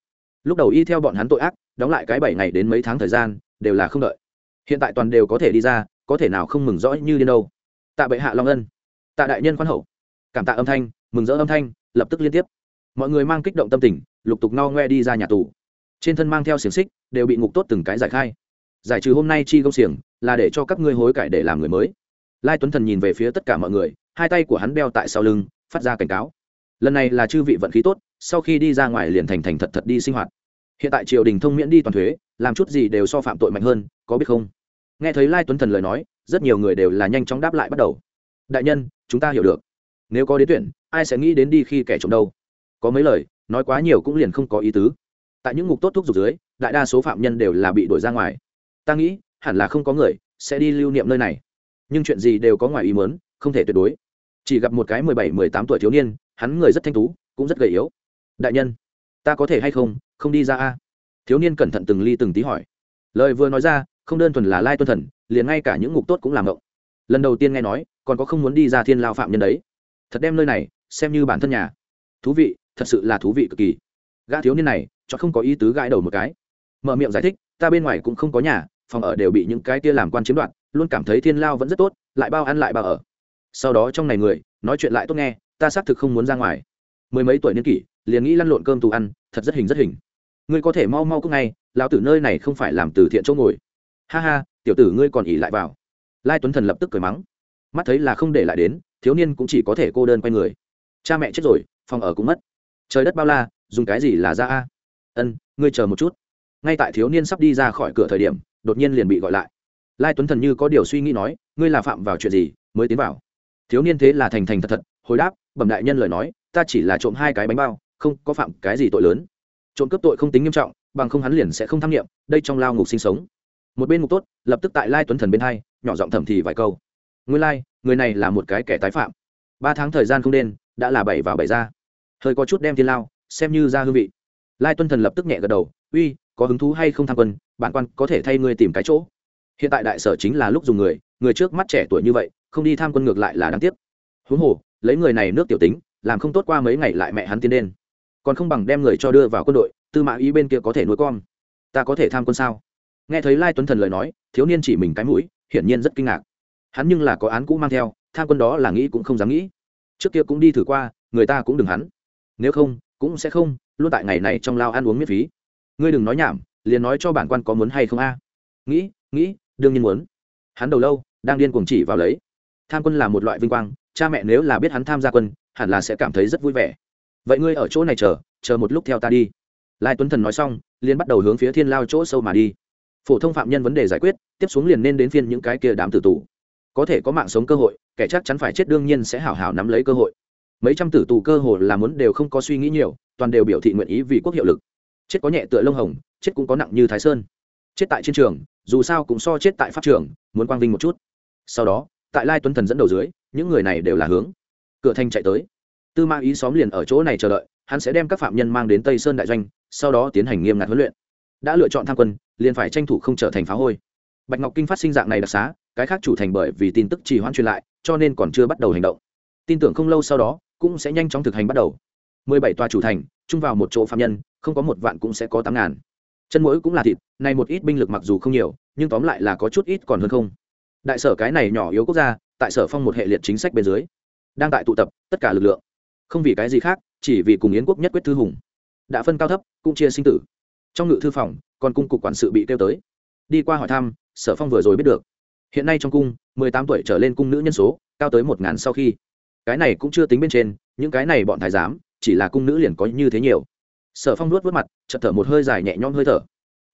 Lúc đầu y theo bọn hắn tội ác, đóng lại cái bảy ngày đến mấy tháng thời gian, đều là không đợi. Hiện tại toàn đều có thể đi ra, có thể nào không mừng rõ như điên đâu. Tạ bệ hạ long ân. Tạ đại nhân khoan hậu. Cảm tạ âm thanh, mừng rỡ âm thanh, lập tức liên tiếp. Mọi người mang kích động tâm tình, lục tục no ngoe đi ra nhà tù. Trên thân mang theo xiềng xích, đều bị ngục tốt từng cái giải khai. Giải trừ hôm nay chi công xiềng, là để cho các ngươi hối cải để làm người mới. Lai tuấn thần nhìn về phía tất cả mọi người, hai tay của hắn đeo tại sau lưng, phát ra cảnh cáo. Lần này là chư vị vận khí tốt sau khi đi ra ngoài liền thành thành thật thật đi sinh hoạt. Hiện tại triều đình thông miễn đi toàn thuế, làm chút gì đều so phạm tội mạnh hơn, có biết không? Nghe thấy lai tuấn thần lời nói, rất nhiều người đều là nhanh chóng đáp lại bắt đầu. Đại nhân, chúng ta hiểu được. Nếu có đến tuyển, ai sẽ nghĩ đến đi khi kẻ trộm đâu? Có mấy lời, nói quá nhiều cũng liền không có ý tứ. Tại những ngục tốt thuốc dục dưới, đại đa số phạm nhân đều là bị đuổi ra ngoài. Ta nghĩ, hẳn là không có người sẽ đi lưu niệm nơi này. Nhưng chuyện gì đều có ngoài ý mớn không thể tuyệt đối. Chỉ gặp một cái mười bảy, mười tám tuổi thiếu niên, hắn người rất thanh tú, cũng rất gầy yếu đại nhân, ta có thể hay không? Không đi ra a. Thiếu niên cẩn thận từng ly từng tí hỏi. Lời vừa nói ra, không đơn thuần là lai tuân thần, liền ngay cả những ngục tốt cũng làm ngộng. Lần đầu tiên nghe nói, còn có không muốn đi ra thiên lao phạm nhân đấy. Thật đem nơi này, xem như bản thân nhà. Thú vị, thật sự là thú vị cực kỳ. Gã thiếu niên này cho không có ý tứ gãi đầu một cái. Mở miệng giải thích, ta bên ngoài cũng không có nhà, phòng ở đều bị những cái kia làm quan chiếm đoạt, luôn cảm thấy thiên lao vẫn rất tốt, lại bao ăn lại bao ở. Sau đó trong này người, nói chuyện lại tốt nghe, ta xác thực không muốn ra ngoài. Mười mấy tuổi niên kỷ liền nghĩ lăn lộn cơm tù ăn, thật rất hình rất hình. Ngươi có thể mau mau cúc ngay, lão tử nơi này không phải làm từ thiện chỗ ngồi. Ha ha, tiểu tử ngươi còn ỉ lại vào. Lai tuấn thần lập tức cười mắng. Mắt thấy là không để lại đến, thiếu niên cũng chỉ có thể cô đơn quay người. Cha mẹ chết rồi, phòng ở cũng mất. Trời đất bao la, dùng cái gì là ra a? Ân, ngươi chờ một chút. Ngay tại thiếu niên sắp đi ra khỏi cửa thời điểm, đột nhiên liền bị gọi lại. Lai tuấn thần như có điều suy nghĩ nói, ngươi là phạm vào chuyện gì, mới tiến vào? Thiếu niên thế là thành thành thật thật, hồi đáp, bẩm đại nhân lời nói, ta chỉ là trộm hai cái bánh bao không có phạm cái gì tội lớn. Trộm cướp tội không tính nghiêm trọng, bằng không hắn liền sẽ không tham nghiệm đây trong lao ngục sinh sống. Một bên ngục tốt, lập tức tại lai tuấn thần bên hai, nhỏ giọng thẩm thì vài câu. Nguyên lai, người này là một cái kẻ tái phạm. Ba tháng thời gian không đen đã là bảy vào bảy ra. Hơi có chút đem thiên lao, xem như ra hương vị. Lai tuân thần lập tức nhẹ gật đầu, uy, có hứng thú hay không tham quân, bản quan có thể thay ngươi tìm cái chỗ. Hiện tại đại sở chính là lúc dùng người người trước mắt trẻ tuổi như vậy, không đi tham quân ngược lại là đáng tiếc. Huống hồ, lấy người này nước tiểu tính, làm không tốt qua mấy ngày lại mẹ hắn tiến đen còn không bằng đem người cho đưa vào quân đội, tư mã ý bên kia có thể nuôi con. Ta có thể tham quân sao? Nghe thấy lai tuấn thần lời nói, thiếu niên chỉ mình cái mũi, hiển nhiên rất kinh ngạc. Hắn nhưng là có án cũ mang theo, tham quân đó là nghĩ cũng không dám nghĩ. Trước kia cũng đi thử qua, người ta cũng đừng hắn. Nếu không, cũng sẽ không, luôn tại ngày này trong lao ăn uống miễn phí. Ngươi đừng nói nhảm, liền nói cho bản quan có muốn hay không a. Nghĩ nghĩ, đương nhiên muốn. Hắn đầu lâu, đang điên cuồng chỉ vào lấy. Tham quân là một loại vinh quang, cha mẹ nếu là biết hắn tham gia quân, hẳn là sẽ cảm thấy rất vui vẻ vậy ngươi ở chỗ này chờ chờ một lúc theo ta đi. Lai tuấn thần nói xong, liền bắt đầu hướng phía thiên lao chỗ sâu mà đi. Phổ thông phạm nhân vấn đề giải quyết, tiếp xuống liền nên đến phiên những cái kia đám tử tù. Có thể có mạng sống cơ hội, kẻ chắc chắn phải chết đương nhiên sẽ hảo hảo nắm lấy cơ hội. Mấy trăm tử tù cơ hội là muốn đều không có suy nghĩ nhiều, toàn đều biểu thị nguyện ý vì quốc hiệu lực. Chết có nhẹ tựa lông hồng, chết cũng có nặng như thái sơn. Chết tại chiến trường, dù sao cũng so chết tại pháp trường, muốn quang vinh một chút. Sau đó, tại lai tuấn thần dẫn đầu dưới, những người này đều là hướng. Cửa thanh chạy tới tư ma ý xóm liền ở chỗ này chờ đợi, hắn sẽ đem các phạm nhân mang đến tây sơn đại doanh, sau đó tiến hành nghiêm ngặt huấn luyện. Đã lựa chọn tham quân, liền phải tranh thủ không trở thành phá hôi. Bạch ngọc kinh phát sinh dạng này đặc xá, cái khác chủ thành bởi vì tin tức chỉ hoãn truyền lại, cho nên còn chưa bắt đầu hành động. Tin tưởng không lâu sau đó, cũng sẽ nhanh chóng thực hành bắt đầu. Mười bảy tòa chủ thành, chung vào một chỗ phạm nhân, không có một vạn cũng sẽ có tám ngàn. Chân mũi cũng là thịt, này một ít binh lực mặc dù không nhiều, nhưng tóm lại là có chút ít còn hơn không. Đại sở cái này nhỏ yếu quốc gia, tại sở phong một hệ liệt chính sách bên dưới. Đang tại tụ tập, tất cả lực lượng không vì cái gì khác, chỉ vì cùng yến quốc nhất quyết thư hùng. Đã phân cao thấp, cũng chia sinh tử. Trong ngự thư phòng, còn cung cục quản sự bị kêu tới. Đi qua hỏi thăm, sở phong vừa rồi biết được. Hiện nay trong cung, mười tám tuổi trở lên cung nữ nhân số, cao tới một ngàn sau khi. Cái này cũng chưa tính bên trên, những cái này bọn thái giám, chỉ là cung nữ liền có như thế nhiều. Sở phong nuốt vớt mặt, chợt thở một hơi dài nhẹ nhõm hơi thở.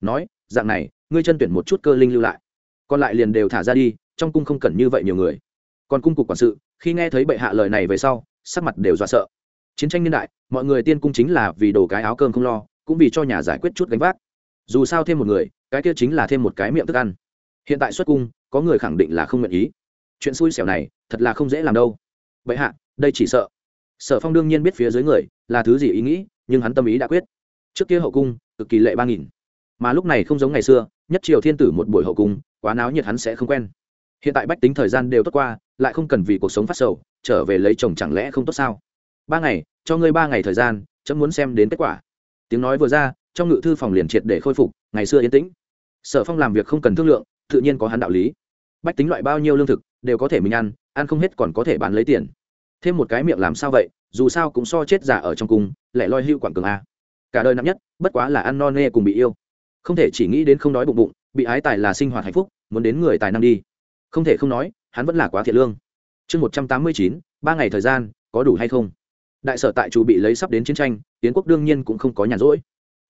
Nói, dạng này, ngươi chân tuyển một chút cơ linh lưu lại. Còn lại liền đều thả ra đi, trong cung không cần như vậy nhiều người. Còn cung cục quản sự, khi nghe thấy bệ hạ lời này về sau sắc mặt đều dọa sợ. Chiến tranh niên đại, mọi người tiên cung chính là vì đồ cái áo cơm không lo, cũng vì cho nhà giải quyết chút gánh vác. Dù sao thêm một người, cái kia chính là thêm một cái miệng thức ăn. Hiện tại xuất cung, có người khẳng định là không nguyện ý. Chuyện xui xẻo này, thật là không dễ làm đâu. Vậy hạ, đây chỉ sợ. Sở phong đương nhiên biết phía dưới người, là thứ gì ý nghĩ, nhưng hắn tâm ý đã quyết. Trước kia hậu cung, cực kỳ lệ ba nghìn. Mà lúc này không giống ngày xưa, nhất triều thiên tử một buổi hậu cung, quá náo nhiệt hắn sẽ không quen. Hiện tại bách tính thời gian đều tốt qua lại không cần vì cuộc sống phát sầu, trở về lấy chồng chẳng lẽ không tốt sao? Ba ngày, cho ngươi ba ngày thời gian, chấm muốn xem đến kết quả. Tiếng nói vừa ra, trong ngự thư phòng liền triệt để khôi phục, ngày xưa yên tĩnh. Sở phong làm việc không cần thương lượng, tự nhiên có hắn đạo lý. Bách tính loại bao nhiêu lương thực, đều có thể mình ăn ăn không hết còn có thể bán lấy tiền. Thêm một cái miệng làm sao vậy, dù sao cũng so chết giả ở trong cung lại loi hưu quảng cường a. Cả đời năm nhất, bất quá là ăn no nê cùng bị yêu. Không thể chỉ nghĩ đến không đói bụng bụng, bị ái tài là sinh hoạt hạnh phúc, muốn đến người tài năng đi. Không thể không nói hắn vẫn là quá thiệt lương. Chương một trăm tám mươi chín, ba ngày thời gian, có đủ hay không? Đại sở tại chủ bị lấy sắp đến chiến tranh tiến quốc đương nhiên cũng không có nhàn rỗi.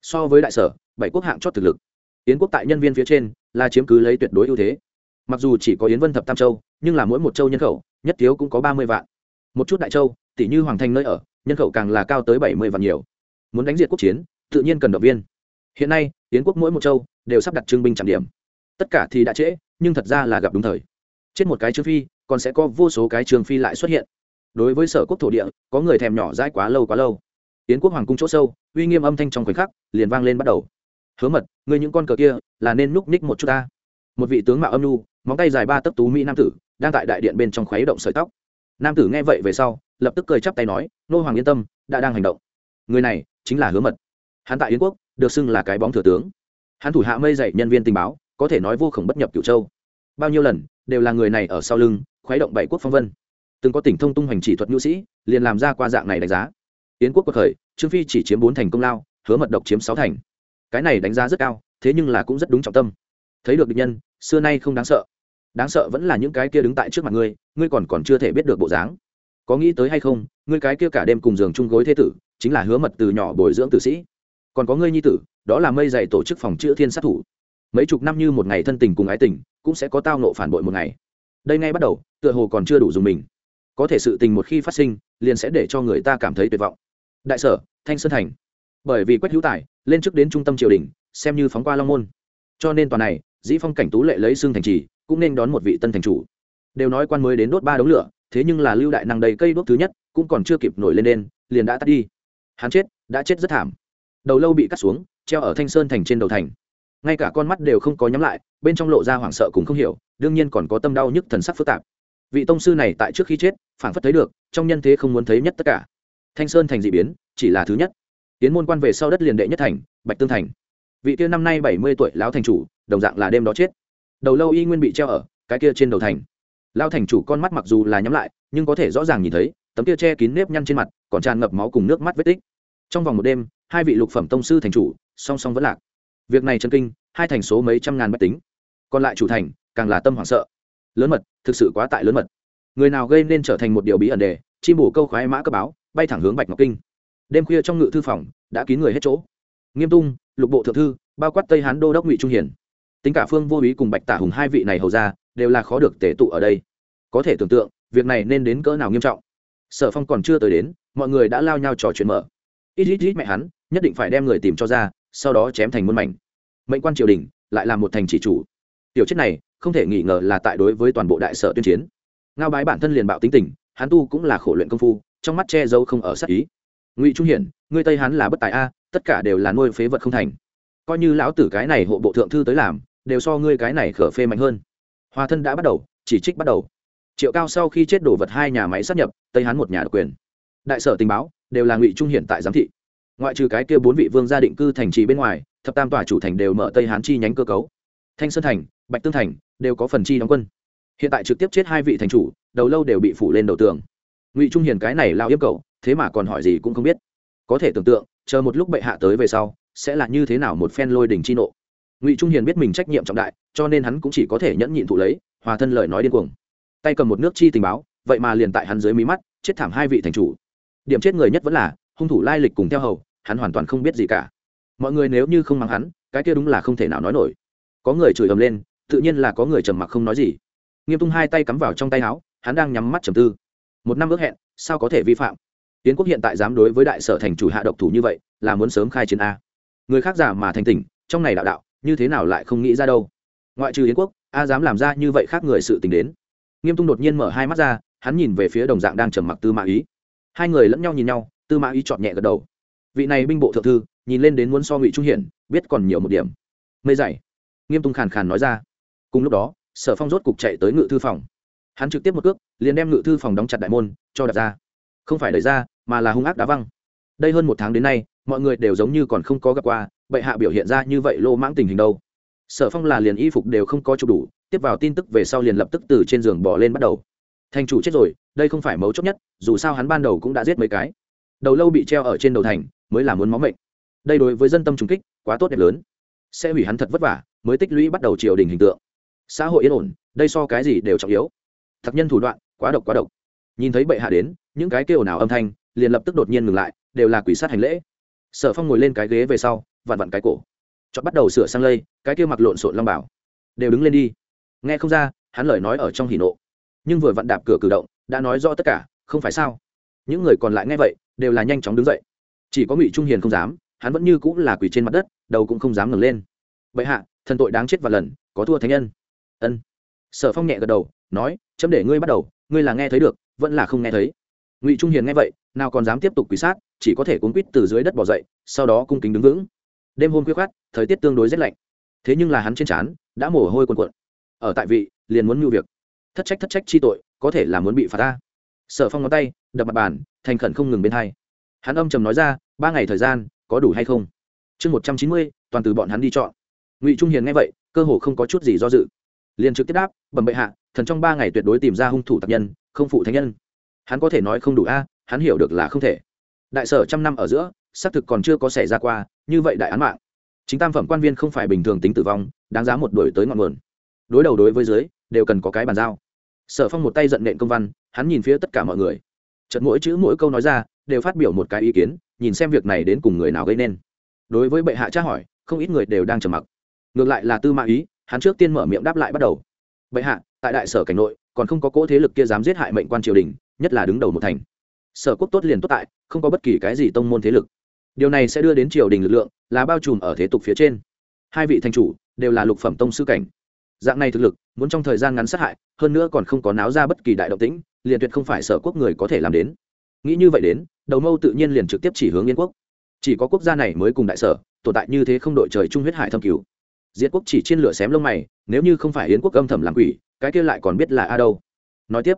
So với đại sở, bảy quốc hạng chót thực lực. Yến quốc tại nhân viên phía trên là chiếm cứ lấy tuyệt đối ưu thế. Mặc dù chỉ có yến vân thập tam châu, nhưng là mỗi một châu nhân khẩu, nhất thiếu cũng có ba mươi vạn. Một chút đại châu tỷ như hoàng thành nơi ở, nhân khẩu càng là cao tới bảy mươi vạn nhiều. Muốn đánh diệt quốc chiến, tự nhiên cần động viên. Hiện nay, yến quốc mỗi một châu đều sắp đặt trưng binh trạm điểm. Tất cả thì đã trễ, nhưng thật ra là gặp đúng thời chết một cái trương phi, còn sẽ có vô số cái trường phi lại xuất hiện. Đối với sở quốc thổ địa, có người thèm nhỏ dãi quá lâu quá lâu. Yến quốc hoàng cung chỗ sâu, uy nghiêm âm thanh trong khoảnh khắc liền vang lên bắt đầu. Hứa mật, ngươi những con cờ kia, là nên núp ních một chút ta. Một vị tướng mạo âm nu móng tay dài ba tấc tú mỹ nam tử, đang tại đại điện bên trong khuấy động sợi tóc. Nam tử nghe vậy về sau, lập tức cười chắp tay nói, nô hoàng yên tâm, đã đang hành động. Người này chính là hứa mật. Hắn tại yến quốc, được xưng là cái bóng thừa tướng. Hắn thủ hạ mây dạy nhân viên tình báo, có thể nói vô khổng bất nhập cửu châu. Bao nhiêu lần đều là người này ở sau lưng, khuấy động bảy quốc phong vân. Từng có tỉnh thông tung hành chỉ thuật nhu sĩ, liền làm ra qua dạng này đánh giá. Yến quốc cuộc khởi, trương phi chỉ chiếm bốn thành công lao, hứa mật độc chiếm sáu thành. Cái này đánh giá rất cao, thế nhưng là cũng rất đúng trọng tâm. Thấy được địch nhân, xưa nay không đáng sợ. Đáng sợ vẫn là những cái kia đứng tại trước mặt ngươi ngươi còn còn chưa thể biết được bộ dáng. Có nghĩ tới hay không, ngươi cái kia cả đêm cùng giường chung gối thế tử, chính là hứa mật từ nhỏ bồi dưỡng tử sĩ. Còn có ngươi nhi tử, đó là mây dạy tổ chức phòng chữa thiên sát thủ. Mấy chục năm như một ngày thân tình cùng ái tình cũng sẽ có tao nộ phản bội một ngày. Đây ngay bắt đầu, tựa hồ còn chưa đủ dùng mình. Có thể sự tình một khi phát sinh, liền sẽ để cho người ta cảm thấy tuyệt vọng. Đại sở, thanh sơn thành. Bởi vì quách hữu tài, lên trước đến trung tâm triều đình, xem như phóng qua long môn. Cho nên toàn này, dĩ phong cảnh tú lệ lấy xương thành trì, cũng nên đón một vị tân thành chủ. Đều nói quan mới đến đốt ba đống lửa, thế nhưng là lưu đại năng đầy cây đốt thứ nhất, cũng còn chưa kịp nổi lên đen, liền đã tắt đi. Hắn chết, đã chết rất thảm. Đầu lâu bị cắt xuống, treo ở thanh sơn thành trên đầu thành ngay cả con mắt đều không có nhắm lại, bên trong lộ ra hoảng sợ cũng không hiểu, đương nhiên còn có tâm đau nhức thần sắc phức tạp. Vị tông sư này tại trước khi chết, phảng phất thấy được, trong nhân thế không muốn thấy nhất tất cả. Thanh sơn thành dị biến, chỉ là thứ nhất. Tiến môn quan về sau đất liền đệ nhất thành, bạch tương thành. Vị kia năm nay bảy mươi tuổi lão thành chủ, đồng dạng là đêm đó chết. Đầu lâu y nguyên bị treo ở, cái kia trên đầu thành. Lao thành chủ con mắt mặc dù là nhắm lại, nhưng có thể rõ ràng nhìn thấy, tấm kia che kín nếp nhăn trên mặt, còn tràn ngập máu cùng nước mắt vết tích. Trong vòng một đêm, hai vị lục phẩm tông sư thành chủ, song song vẫn lạc việc này chân kinh, hai thành số mấy trăm ngàn bách tính. Còn lại chủ thành, càng là tâm hoảng sợ. Lớn mật, thực sự quá tại lớn mật. Người nào gây nên trở thành một điều bí ẩn đề, chim bổ câu khoái mã cấp báo, bay thẳng hướng bạch ngọc kinh. Đêm khuya trong ngự thư phòng, đã kín người hết chỗ. Nghiêm tung, lục bộ thượng thư, bao quát tây hán đô đốc ngụy trung hiển. Tính cả phương vô ý cùng bạch tả hùng hai vị này hầu ra, đều là khó được tể tụ ở đây. Có thể tưởng tượng, việc này nên đến cỡ nào nghiêm trọng. Sở phong còn chưa tới đến, mọi người đã lao nhau trò chuyện mở. Ít ít ít mẹ hắn, nhất định phải đem người tìm cho ra, sau đó chém thành muôn mảnh mệnh quan triều đình lại là một thành chỉ chủ. Tiểu chết này không thể nghi ngờ là tại đối với toàn bộ đại sở tuyên chiến. Ngao bái bản thân liền bạo tính tình, hắn tu cũng là khổ luyện công phu, trong mắt che giấu không ở sát ý. Ngụy trung hiển, ngươi tây hắn là bất tài a, tất cả đều là nuôi phế vật không thành. Coi như lão tử cái này hộ bộ thượng thư tới làm, đều so ngươi cái này khở phê mạnh hơn. Hòa thân đã bắt đầu, chỉ trích bắt đầu. Triệu cao sau khi chết đổ vật hai nhà máy sát nhập, tây hắn một nhà độc quyền. Đại sở tình báo đều là ngụy trung hiển tại giám thị. Ngoại trừ cái kia bốn vị vương gia định cư thành trì bên ngoài thập tam tòa chủ thành đều mở tây hán chi nhánh cơ cấu. Thanh sơn thành, bạch tương thành đều có phần chi đóng quân. Hiện tại trực tiếp chết hai vị thành chủ, đầu lâu đều bị phủ lên đầu tường. Ngụy trung hiền cái này lao yêu cầu thế mà còn hỏi gì cũng không biết. Có thể tưởng tượng, chờ một lúc bệ hạ tới về sau, sẽ là như thế nào một phen lôi đình chi nộ. Ngụy trung hiền biết mình trách nhiệm trọng đại, cho nên hắn cũng chỉ có thể nhẫn nhịn thụ lấy, hòa thân lời nói điên cuồng. Tay cầm một nước chi tình báo, vậy mà liền tại hắn dưới mí mắt, chết thảm hai vị thành chủ. Điểm chết người nhất vẫn là hung thủ lai lịch cùng theo hầu, hắn hoàn toàn không biết gì cả mọi người nếu như không mang hắn, cái kia đúng là không thể nào nói nổi. Có người chửi ầm lên, tự nhiên là có người trầm mặc không nói gì. Nghiêm tung hai tay cắm vào trong tay áo, hắn đang nhắm mắt trầm tư. Một năm ước hẹn, sao có thể vi phạm? Tiến quốc hiện tại dám đối với đại sở thành chủ hạ độc thủ như vậy, là muốn sớm khai chiến a. Người khác giả mà thành tỉnh, trong này đạo đạo, như thế nào lại không nghĩ ra đâu? Ngoại trừ yến quốc, a dám làm ra như vậy khác người sự tình đến. Nghiêm tung đột nhiên mở hai mắt ra, hắn nhìn về phía đồng dạng đang trầm mặc tư mã ý. Hai người lẫn nhau nhìn nhau, tư mã ý chọn nhẹ gật đầu vị này binh bộ thượng thư, nhìn lên đến muốn so ngụy trung hiển, biết còn nhiều một điểm. Mây dày nghiêm tung khàn khàn nói ra. Cùng lúc đó, sở phong rốt cục chạy tới ngự thư phòng. Hắn trực tiếp một cước, liền đem ngự thư phòng đóng chặt đại môn, cho đặt ra. Không phải đẩy ra, mà là hung ác đá văng. Đây hơn một tháng đến nay, mọi người đều giống như còn không có gặp qua, bệ hạ biểu hiện ra như vậy lô mãng tình hình đâu. Sở phong là liền y phục đều không có chụp đủ, tiếp vào tin tức về sau liền lập tức từ trên giường bỏ lên bắt đầu. Thành chủ chết rồi, đây không phải mấu chốt nhất, dù sao hắn ban đầu cũng đã giết mấy cái. Đầu lâu bị treo ở trên đầu thành mới là muốn máu mệnh. Đây đối với dân tâm trung kích, quá tốt đẹp lớn. Sẽ hủy hắn thật vất vả, mới tích lũy bắt đầu triều đình hình tượng. Xã hội yên ổn, đây so cái gì đều trọng yếu. Thật nhân thủ đoạn, quá độc quá độc. Nhìn thấy bệ hạ đến, những cái kêu nào âm thanh, liền lập tức đột nhiên ngừng lại, đều là quỷ sát hành lễ. Sở phong ngồi lên cái ghế về sau, vặn vặn cái cổ. Chọn bắt đầu sửa sang lây, cái kia mặc lộn xộn long bảo. Đều đứng lên đi. Nghe không ra, hắn lời nói ở trong hỉ nộ. Nhưng vừa vặn đạp cửa cử động, đã nói rõ tất cả, không phải sao? Những người còn lại nghe vậy, đều là nhanh chóng đứng dậy chỉ có ngụy trung hiền không dám, hắn vẫn như cũng là quỷ trên mặt đất, đầu cũng không dám ngẩng lên. Vậy hạ, thần tội đáng chết và lần, có thua thánh nhân. Ân. Sở phong nhẹ gật đầu, nói, chấm để ngươi bắt đầu, ngươi là nghe thấy được, vẫn là không nghe thấy. Ngụy trung hiền nghe vậy, nào còn dám tiếp tục quỷ sát, chỉ có thể cuốn quýt từ dưới đất bỏ dậy, sau đó cung kính đứng vững. Đêm hôm khuya khoát thời tiết tương đối rét lạnh. Thế nhưng là hắn trên trán, đã mồ hôi quần quận ở tại vị, liền muốn mưu việc. Thất trách thất trách chi tội, có thể là muốn bị phạt ta. Sở phong ngón tay, đập mặt bàn, thành khẩn không ngừng bên hai hắn âm trầm nói ra, ba ngày thời gian, có đủ hay không? Chương một trăm chín mươi, toàn từ bọn hắn đi chọn. Ngụy trung hiền nghe vậy, cơ hồ không có chút gì do dự. Liền trực tiếp đáp, bẩm bệ hạ, thần trong ba ngày tuyệt đối tìm ra hung thủ tạc nhân, không phụ thánh nhân. Hắn có thể nói không đủ a, hắn hiểu được là không thể. Đại sở trăm năm ở giữa, xác thực còn chưa có xảy ra qua, như vậy đại án mạng. Chính tam phẩm quan viên không phải bình thường tính tử vong, đáng giá một đổi tới ngọn nguồn. Đối đầu đối với dưới, đều cần có cái bàn giao. Sở phong một tay giận nện công văn, hắn nhìn phía tất cả mọi người. Chật mỗi chữ mỗi câu nói ra đều phát biểu một cái ý kiến, nhìn xem việc này đến cùng người nào gây nên. Đối với bệ hạ tra hỏi, không ít người đều đang trầm mặc. Ngược lại là tư mã ý, hắn trước tiên mở miệng đáp lại bắt đầu. Bệ hạ, tại đại sở cảnh nội, còn không có cỗ thế lực kia dám giết hại mệnh quan triều đình, nhất là đứng đầu một thành. Sở quốc tốt liền tốt tại, không có bất kỳ cái gì tông môn thế lực. Điều này sẽ đưa đến triều đình lực lượng, là bao trùm ở thế tục phía trên. Hai vị thành chủ, đều là lục phẩm tông sư cảnh. Dạng này thực lực, muốn trong thời gian ngắn sát hại, hơn nữa còn không có náo ra bất kỳ đại động tĩnh, liền tuyệt không phải sở quốc người có thể làm đến nghĩ như vậy đến, đầu mâu tự nhiên liền trực tiếp chỉ hướng yên quốc. Chỉ có quốc gia này mới cùng đại sở, tồn tại như thế không đội trời chung huyết hải thâm cứu diệt quốc chỉ trên lửa xém lông mày, nếu như không phải yến quốc âm thầm làm quỷ, cái kia lại còn biết là a đâu. Nói tiếp,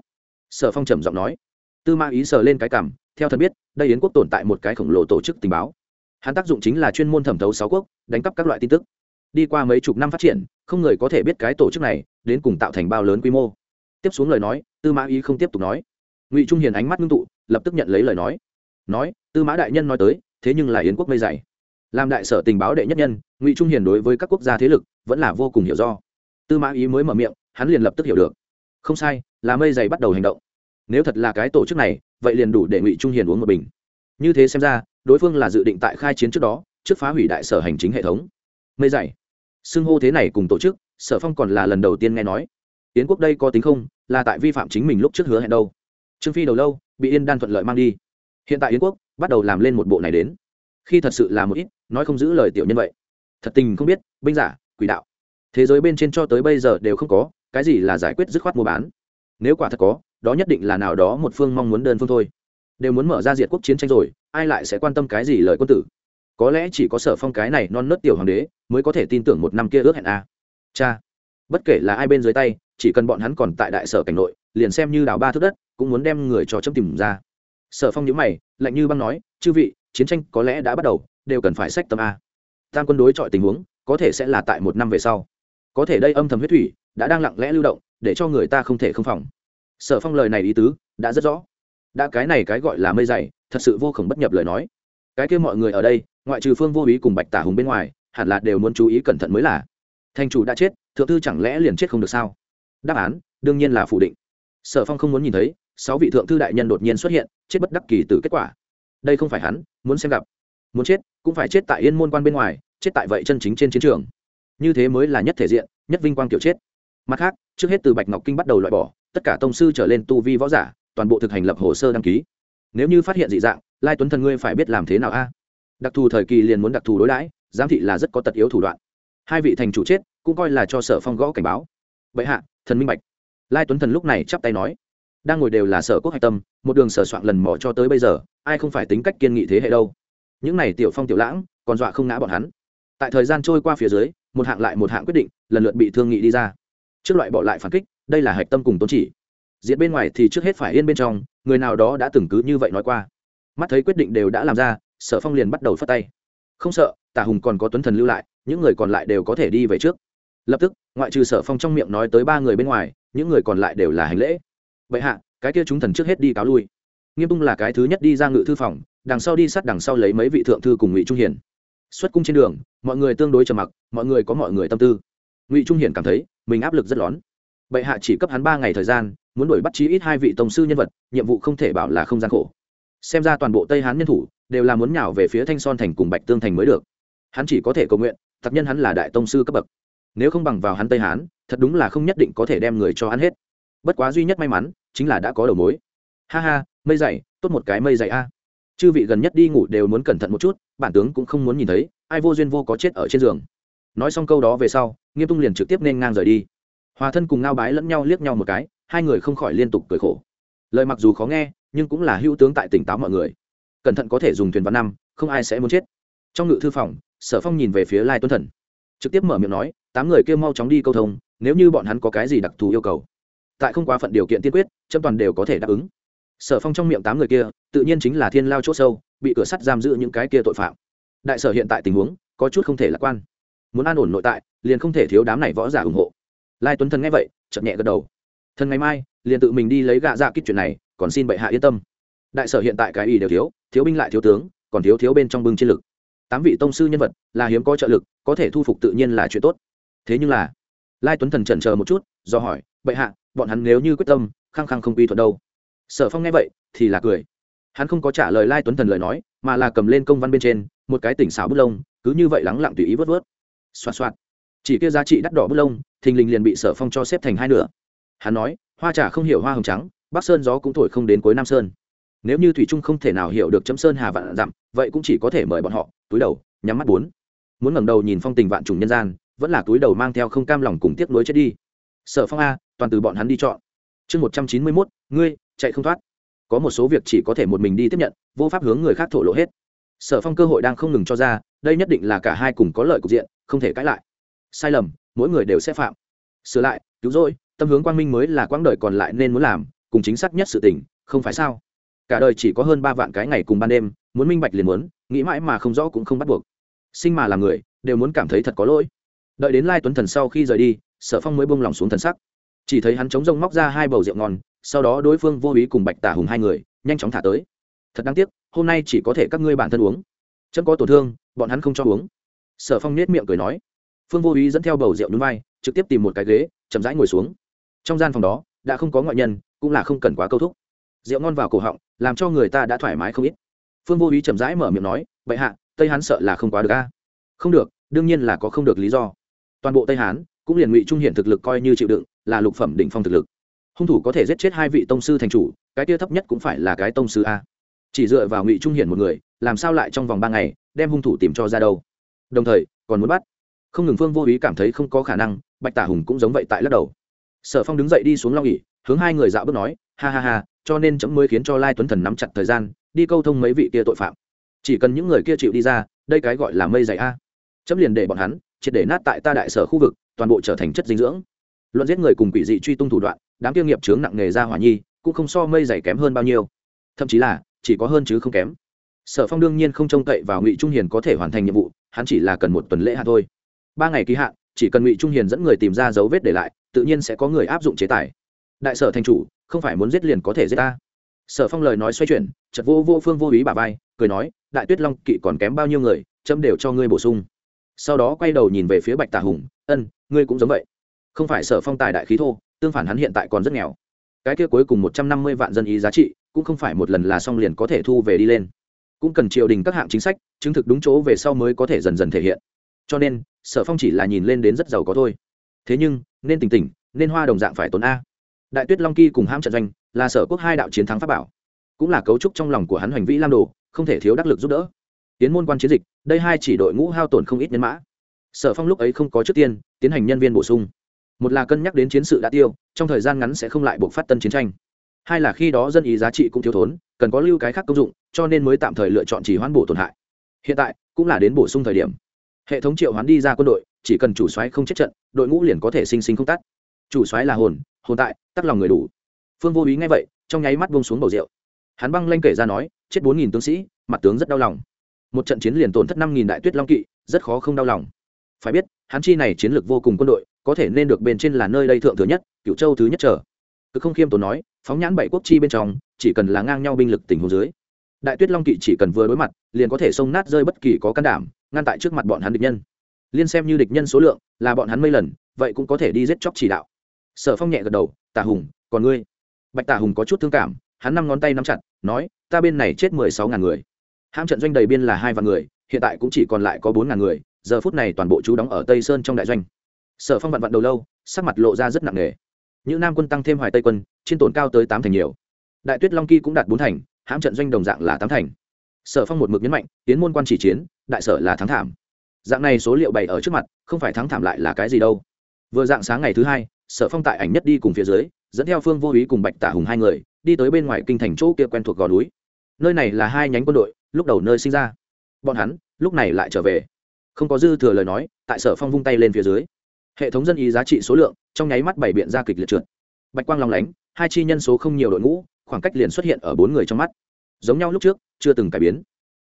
sở phong trầm giọng nói, tư ma ý sờ lên cái cảm, theo thần biết, đây yến quốc tồn tại một cái khổng lồ tổ chức tình báo. Hắn tác dụng chính là chuyên môn thẩm thấu sáu quốc, đánh cắp các loại tin tức. Đi qua mấy chục năm phát triển, không người có thể biết cái tổ chức này, đến cùng tạo thành bao lớn quy mô. Tiếp xuống lời nói, tư mã ý không tiếp tục nói. Ngụy trung hiền ánh mắt ngưng tụ lập tức nhận lấy lời nói. Nói, tư mã đại nhân nói tới, thế nhưng là yến quốc mây dày. Làm đại sở tình báo đệ nhất nhân, ngụy trung hiền đối với các quốc gia thế lực vẫn là vô cùng hiểu do. Tư mã ý mới mở miệng, hắn liền lập tức hiểu được. Không sai, là mây dày bắt đầu hành động. Nếu thật là cái tổ chức này, vậy liền đủ để ngụy trung hiền uống một bình. Như thế xem ra, đối phương là dự định tại khai chiến trước đó, trước phá hủy đại sở hành chính hệ thống. Mây dày. Xưng hô thế này cùng tổ chức, sở phong còn là lần đầu tiên nghe nói. Yến quốc đây có tính không, là tại vi phạm chính mình lúc trước hứa hẹn đâu. Trương phi đầu lâu bị yên đan thuận lợi mang đi. Hiện tại yến quốc bắt đầu làm lên một bộ này đến. Khi thật sự là một ít, nói không giữ lời tiểu nhân vậy. Thật tình không biết, binh giả, quỷ đạo. Thế giới bên trên cho tới bây giờ đều không có, cái gì là giải quyết dứt khoát mua bán. Nếu quả thật có, đó nhất định là nào đó một phương mong muốn đơn phương thôi. Đều muốn mở ra diệt quốc chiến tranh rồi, ai lại sẽ quan tâm cái gì lời quân tử? Có lẽ chỉ có sở phong cái này non nớt tiểu hoàng đế mới có thể tin tưởng một năm kia ước hẹn a. Cha, bất kể là ai bên dưới tay, chỉ cần bọn hắn còn tại đại sở cảnh nội, liền xem như đào ba thước đất cũng muốn đem người cho chấm tìm ra. Sở phong nhữ mày, lạnh như băng nói, chư vị, chiến tranh có lẽ đã bắt đầu, đều cần phải sách tâm a. Tam quân đối chọi tình huống, có thể sẽ là tại một năm về sau. Có thể đây âm thầm huyết thủy, đã đang lặng lẽ lưu động, để cho người ta không thể không phòng. Sở phong lời này ý tứ, đã rất rõ. Đã cái này cái gọi là mây dày, thật sự vô khổng bất nhập lời nói. Cái kia mọi người ở đây, ngoại trừ phương vô ý cùng bạch tả hùng bên ngoài, hẳn là đều muốn chú ý cẩn thận mới là. Thành chủ đã chết, thượng thư chẳng lẽ liền chết không được sao? Đáp án, đương nhiên là phủ định. Sở phong không muốn nhìn thấy sáu vị thượng thư đại nhân đột nhiên xuất hiện, chết bất đắc kỳ từ kết quả. Đây không phải hắn, muốn xem gặp. Muốn chết, cũng phải chết tại yên môn quan bên ngoài, chết tại vậy chân chính trên chiến trường. Như thế mới là nhất thể diện, nhất vinh quang kiểu chết. Mặt khác, trước hết từ bạch ngọc kinh bắt đầu loại bỏ, tất cả tông sư trở lên tu vi võ giả, toàn bộ thực hành lập hồ sơ đăng ký. Nếu như phát hiện dị dạng, lai tuấn thần ngươi phải biết làm thế nào a? Đặc thù thời kỳ liền muốn đặc thù đối đãi, giám thị là rất có tật yếu thủ đoạn. Hai vị thành chủ chết, cũng coi là cho sở phong gõ cảnh báo. Vậy hạ, thần minh bạch. Lai tuấn thần lúc này chắp tay nói đang ngồi đều là sở quốc hạch tâm, một đường sở soạn lần mò cho tới bây giờ, ai không phải tính cách kiên nghị thế hệ đâu. Những này tiểu phong tiểu lãng, còn dọa không ngã bọn hắn. Tại thời gian trôi qua phía dưới, một hạng lại một hạng quyết định, lần lượt bị thương nghị đi ra. Trước loại bỏ lại phản kích, đây là hạch tâm cùng tôn chỉ. Diện bên ngoài thì trước hết phải yên bên trong, người nào đó đã từng cứ như vậy nói qua. Mắt thấy quyết định đều đã làm ra, sở phong liền bắt đầu phất tay. Không sợ, tả hùng còn có tuấn thần lưu lại, những người còn lại đều có thể đi về trước. Lập tức, ngoại trừ sở phong trong miệng nói tới ba người bên ngoài, những người còn lại đều là hành lễ bệ hạ, cái kia chúng thần trước hết đi cáo lui. Nghiêm tung là cái thứ nhất đi ra ngự thư phòng, đằng sau đi sát đằng sau lấy mấy vị thượng thư cùng ngụy trung hiển. Xuất cung trên đường, mọi người tương đối trầm mặc, mọi người có mọi người tâm tư. Ngụy trung hiển cảm thấy, mình áp lực rất lớn. Bệ hạ chỉ cấp hắn ba ngày thời gian, muốn đuổi bắt chí ít hai vị tổng sư nhân vật, nhiệm vụ không thể bảo là không gian khổ. Xem ra toàn bộ tây hán nhân thủ, đều là muốn nhào về phía thanh son thành cùng bạch tương thành mới được. Hắn chỉ có thể cầu nguyện thật nhân hắn là đại tông sư cấp bậc. Nếu không bằng vào hắn tây hán, thật đúng là không nhất định có thể đem người cho hắn hết. Bất quá duy nhất may mắn chính là đã có đầu mối. Ha ha, mây dày, tốt một cái mây dày a. Chư vị gần nhất đi ngủ đều muốn cẩn thận một chút, bản tướng cũng không muốn nhìn thấy, ai vô duyên vô có chết ở trên giường. Nói xong câu đó về sau, nghiêm tung liền trực tiếp nên ngang rời đi. Hòa thân cùng ngao bái lẫn nhau liếc nhau một cái, hai người không khỏi liên tục cười khổ. Lời mặc dù khó nghe, nhưng cũng là hữu tướng tại tỉnh táo mọi người. Cẩn thận có thể dùng thuyền văn năm, không ai sẽ muốn chết. Trong ngự thư phòng, sở phong nhìn về phía lai tuấn thần. Trực tiếp mở miệng nói, tám người kêu mau chóng đi câu thông, nếu như bọn hắn có cái gì đặc thù yêu cầu tại không quá phận điều kiện tiên quyết chấm toàn đều có thể đáp ứng. Sở phong trong miệng tám người kia, tự nhiên chính là thiên lao c h ỗ sâu, bị cửa sắt giam giữ những cái kia tội phạm. Đại sở hiện tại tình huống, có chút không thể lạc quan. Muốn an ổn nội tại, liền không thể thiếu đám này võ giả ủng hộ. Lai tuấn thần nghe vậy chậm nhẹ gật đầu. Thần ngày mai, liền tự mình đi lấy gạ dạ kích chuyện này, còn xin bệ hạ yên tâm. Đại sở hiện tại cái ý đều thiếu thiếu binh lại thiếu tướng, còn thiếu thiếu bên trong bưng chiến lực. Tám vị tông sư nhân vật, là hiếm có trợ lực, có thể thu phục tự nhiên là chuyện tốt. Thế nhưng là, lai tuấn thần chần chờ một chút, do hỏi, bệ hạ bọn hắn nếu như quyết tâm, khăng khăng không quy thuận đâu. Sở phong nghe vậy, thì là cười. Hắn không có trả lời lai tuấn thần lời nói, mà là cầm lên công văn bên trên, một cái tỉnh xảo bút lông, cứ như vậy lắng lặng tùy ý vớt vớt. Xoạt xoạt. Chỉ kia giá trị đắt đỏ bút lông, thình lình liền bị sở phong cho xếp thành hai nửa. Hắn nói, hoa trà không hiểu hoa hồng trắng, bắc sơn gió cũng thổi không đến cuối nam sơn. Nếu như thủy trung không thể nào hiểu được chấm sơn hà vạn dặm, vậy cũng chỉ có thể mời bọn họ, túi đầu, nhắm mắt bốn. Muốn ngẩng đầu nhìn phong tình vạn trùng nhân gian, vẫn là túi đầu mang theo không cam lòng cùng tiếc nuối chết đi. Sở phong a toàn từ bọn hắn đi chọn. Chương một trăm chín mươi mốt, ngươi, chạy không thoát. Có một số việc chỉ có thể một mình đi tiếp nhận, vô pháp hướng người khác thổ lộ hết. Sở phong cơ hội đang không ngừng cho ra, đây nhất định là cả hai cùng có lợi cục diện, không thể cãi lại. Sai lầm, mỗi người đều sẽ phạm. Sửa lại, cứu rỗi, tâm hướng quang minh mới là quãng đời còn lại nên muốn làm, cùng chính xác nhất sự tình, không phải sao? Cả đời chỉ có hơn ba vạn cái ngày cùng ban đêm, muốn minh bạch liền muốn, nghĩ mãi mà không rõ cũng không bắt buộc. Sinh mà làm người, đều muốn cảm thấy thật có lỗi. Đợi đến lai tuấn thần sau khi rời đi, sở phong mới bông lòng xuống thần sắc chỉ thấy hắn chống rông móc ra hai bầu rượu ngon, sau đó đối phương vô ý cùng bạch tả hùng hai người nhanh chóng thả tới. Thật đáng tiếc, hôm nay chỉ có thể các ngươi bản thân uống. Chân có tổn thương, bọn hắn không cho uống. Sở phong nết miệng cười nói. Phương vô ý dẫn theo bầu rượu núi vai, trực tiếp tìm một cái ghế, chậm rãi ngồi xuống. Trong gian phòng đó, đã không có ngoại nhân, cũng là không cần quá câu thúc. Rượu ngon vào cổ họng, làm cho người ta đã thoải mái không ít. Phương vô ý chậm rãi mở miệng nói vậy hạ, tây hán sợ là không quá được a. Không được, đương nhiên là có không được lý do. Toàn bộ tây hán cũng liền ngụy trung hiện thực lực coi như chịu đựng, là lục phẩm đỉnh phong thực lực. Hung thủ có thể giết chết hai vị tông sư thành chủ, cái tia thấp nhất cũng phải là cái tông sư a. Chỉ dựa vào ngụy trung hiển một người, làm sao lại trong vòng ba ngày, đem hung thủ tìm cho ra đâu? Đồng thời, còn muốn bắt. Không ngừng phương vô ý cảm thấy không có khả năng, bạch tả hùng cũng giống vậy tại lắc đầu. Sở phong đứng dậy đi xuống long ỉ hướng hai người dạo bước nói, ha ha ha, cho nên chấm mới khiến cho lai tuấn thần nắm chặt thời gian, đi câu thông mấy vị kia tội phạm. Chỉ cần những người kia chịu đi ra, đây cái gọi là mây dày a. Chấm liền để bọn hắn triệt để nát tại ta đại sở khu vực, toàn bộ trở thành chất dinh dưỡng. Luận giết người cùng quỷ dị truy tung thủ đoạn, đám tiêu nghiệp chướng nặng nghề ra hỏa nhi, cũng không so mây dày kém hơn bao nhiêu. Thậm chí là, chỉ có hơn chứ không kém. Sở phong đương nhiên không trông cậy vào ngụy trung hiền có thể hoàn thành nhiệm vụ, hắn chỉ là cần một tuần lễ hạ thôi. Ba ngày ký hạn, chỉ cần ngụy trung hiền dẫn người tìm ra dấu vết để lại, tự nhiên sẽ có người áp dụng chế tài. Đại sở thành chủ, không phải muốn giết liền có thể giết ta. Sở phong lời nói xoay chuyển chật vô vô phương vô ý bà vai, cười nói, đại tuyết long, kỵ còn kém bao nhiêu người, chấm đều cho ngươi bổ sung sau đó quay đầu nhìn về phía bạch tà hùng, ân, ngươi cũng giống vậy. Không phải sở phong tài đại khí thô, tương phản hắn hiện tại còn rất nghèo. Cái kia cuối cùng một trăm năm mươi vạn dân ý giá trị, cũng không phải một lần là xong liền có thể thu về đi lên. Cũng cần triều đình các hạng chính sách, chứng thực đúng chỗ về sau mới có thể dần dần thể hiện. Cho nên, sở phong chỉ là nhìn lên đến rất giàu có thôi. Thế nhưng, nên tỉnh tỉnh, nên hoa đồng dạng phải tốn a. Đại tuyết long kỳ cùng ham trận doanh là sở quốc hai đạo chiến thắng pháp bảo. Cũng là cấu trúc trong lòng của hắn hoành vĩ lam đồ, không thể thiếu đắc lực giúp đỡ tiến môn quan chiến dịch, đây hai chỉ đội ngũ hao tổn không ít nhân mã. Sở phong lúc ấy không có trước tiên, tiến hành nhân viên bổ sung. Một là cân nhắc đến chiến sự đã tiêu, trong thời gian ngắn sẽ không lại buộc phát tân chiến tranh. Hai là khi đó dân ý giá trị cũng thiếu thốn, cần có lưu cái khác công dụng, cho nên mới tạm thời lựa chọn chỉ hoán bổ tổn hại. Hiện tại, cũng là đến bổ sung thời điểm. Hệ thống triệu hoán đi ra quân đội, chỉ cần chủ soái không chết trận, đội ngũ liền có thể sinh sinh không tắt. Chủ soái là hồn hồn tại, tắc lòng người đủ. Phương vô ý nghe vậy, trong nháy mắt bông xuống bầu rượu. Hắn băng lanh kể ra nói, chết bốn nghìn tướng sĩ, mặt tướng rất đau lòng một trận chiến liền tổn thất năm nghìn đại tuyết long kỵ, rất khó không đau lòng. Phải biết, hắn chi này chiến lược vô cùng quân đội, có thể nên được bên trên là nơi đây thượng thừa nhất cựu châu thứ nhất trở. Cứ không khiêm tốn nói, phóng nhãn bảy quốc chi bên trong, chỉ cần là ngang nhau binh lực tình hồ dưới, đại tuyết long kỵ chỉ cần vừa đối mặt, liền có thể xông nát rơi bất kỳ có can đảm, ngăn tại trước mặt bọn hắn địch nhân. Liên xem như địch nhân số lượng, là bọn hắn mấy lần, vậy cũng có thể đi giết chóc chỉ đạo. Sở phong nhẹ gật đầu tả hùng, còn ngươi? Bạch tả hùng có chút thương cảm, hắn năm ngón tay nắm chặt, nói, ta bên này chết mười sáu ngàn người hãm trận doanh đầy biên là hai vạn người, hiện tại cũng chỉ còn lại có bốn ngàn người, giờ phút này toàn bộ chú đóng ở tây sơn trong đại doanh. Sở phong vận vận đầu lâu, sắc mặt lộ ra rất nặng nề. Những nam quân tăng thêm hoài tây quân, trên tổn cao tới tám thành nhiều. Đại tuyết long kỳ cũng đạt bốn thành, hãm trận doanh đồng dạng là tám thành. Sở phong một mực nhấn mạnh, tiến môn quan chỉ chiến, đại sở là thắng thảm. Dạng này số liệu bày ở trước mặt, không phải thắng thảm lại là cái gì đâu. Vừa dạng sáng ngày thứ hai, sở phong tại ảnh nhất đi cùng phía dưới, dẫn theo phương vô ý cùng bạch tả hùng hai người, đi tới bên ngoài kinh thành chỗ kia quen thuộc gò núi. Nơi này là hai nhánh quân đội lúc đầu nơi sinh ra. Bọn hắn lúc này lại trở về. Không có dư thừa lời nói, tại sở phong vung tay lên phía dưới. Hệ thống dân ý giá trị số lượng trong nháy mắt bảy biện ra kịch liệt trượt. Bạch quang lòng lánh, hai chi nhân số không nhiều đội ngũ, khoảng cách liền xuất hiện ở bốn người trong mắt. Giống nhau lúc trước, chưa từng cải biến.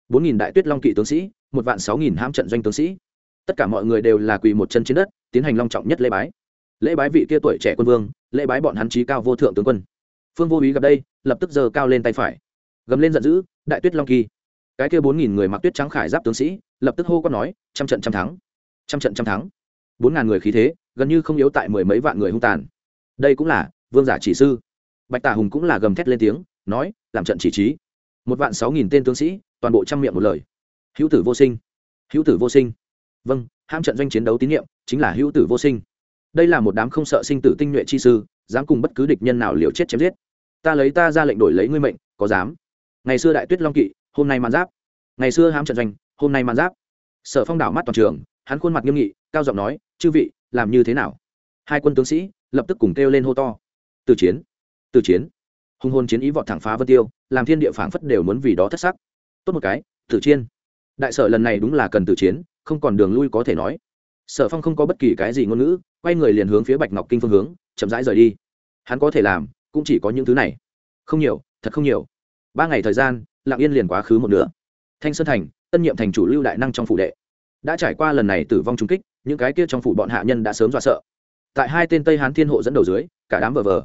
Bốn nghìn đại tuyết long kỵ tướng sĩ, một vạn sáu nghìn ham trận doanh tướng sĩ. Tất cả mọi người đều là quỳ một chân trên đất, tiến hành long trọng nhất lễ bái. Lễ bái vị kia tuổi trẻ quân vương, lễ bái bọn hắn trí cao vô thượng tướng quân. Phương vô ý gặp đây, lập tức giơ cao lên tay phải. Gầm lên giận dữ, đại tuyết long kỳ cái kia bốn nghìn người mặc tuyết trắng khải giáp tướng sĩ, lập tức hô quát nói, trăm trận trăm thắng, trăm trận trăm thắng. Bốn ngàn người khí thế, gần như không yếu tại mười mấy vạn người hung tàn. Đây cũng là vương giả chỉ sư. Bạch tả hùng cũng là gầm thét lên tiếng, nói, làm trận chỉ trí. Một vạn sáu nghìn tên tướng sĩ, toàn bộ trăm miệng một lời. Hữu tử vô sinh. Hữu tử vô sinh. Vâng ham trận doanh chiến đấu tín nhiệm, chính là hữu tử vô sinh. Đây là một đám không sợ sinh tử tinh nhuệ chi sư, dám cùng bất cứ địch nhân nào liều chết chém giết. Ta lấy ta ra lệnh đổi lấy ngươi mệnh, có dám. Ngày xưa đại tuyết long kỵ hôm nay man giáp. Ngày xưa hám trận doanh, hôm nay man giáp. Sở phong đảo mắt toàn trường, hắn khuôn mặt nghiêm nghị, cao giọng nói, chư vị, làm như thế nào? Hai quân tướng sĩ lập tức cùng kêu lên hô to. Từ chiến từ chiến. Hùng hồn chiến ý vọt thẳng phá vân tiêu, làm thiên địa phảng phất đều muốn vì đó thất sắc. Tốt một cái, tử chiên đại sở lần này đúng là cần tử chiến, không còn đường lui có thể nói. Sở phong không có bất kỳ cái gì ngôn ngữ, quay người liền hướng phía bạch ngọc kinh phương hướng, chậm rãi rời đi. Hắn có thể làm, cũng chỉ có những thứ này. Không nhiều, thật không nhiều. Ba ngày thời gian lạng yên liền quá khứ một nửa. Thanh sơn thành, tân nhiệm thành chủ lưu đại năng trong phủ đệ. Đã trải qua lần này tử vong trung kích, những cái kia trong phủ bọn hạ nhân đã sớm dọa sợ. Tại hai tên tây hán thiên hộ dẫn đầu dưới, cả đám vờ vờ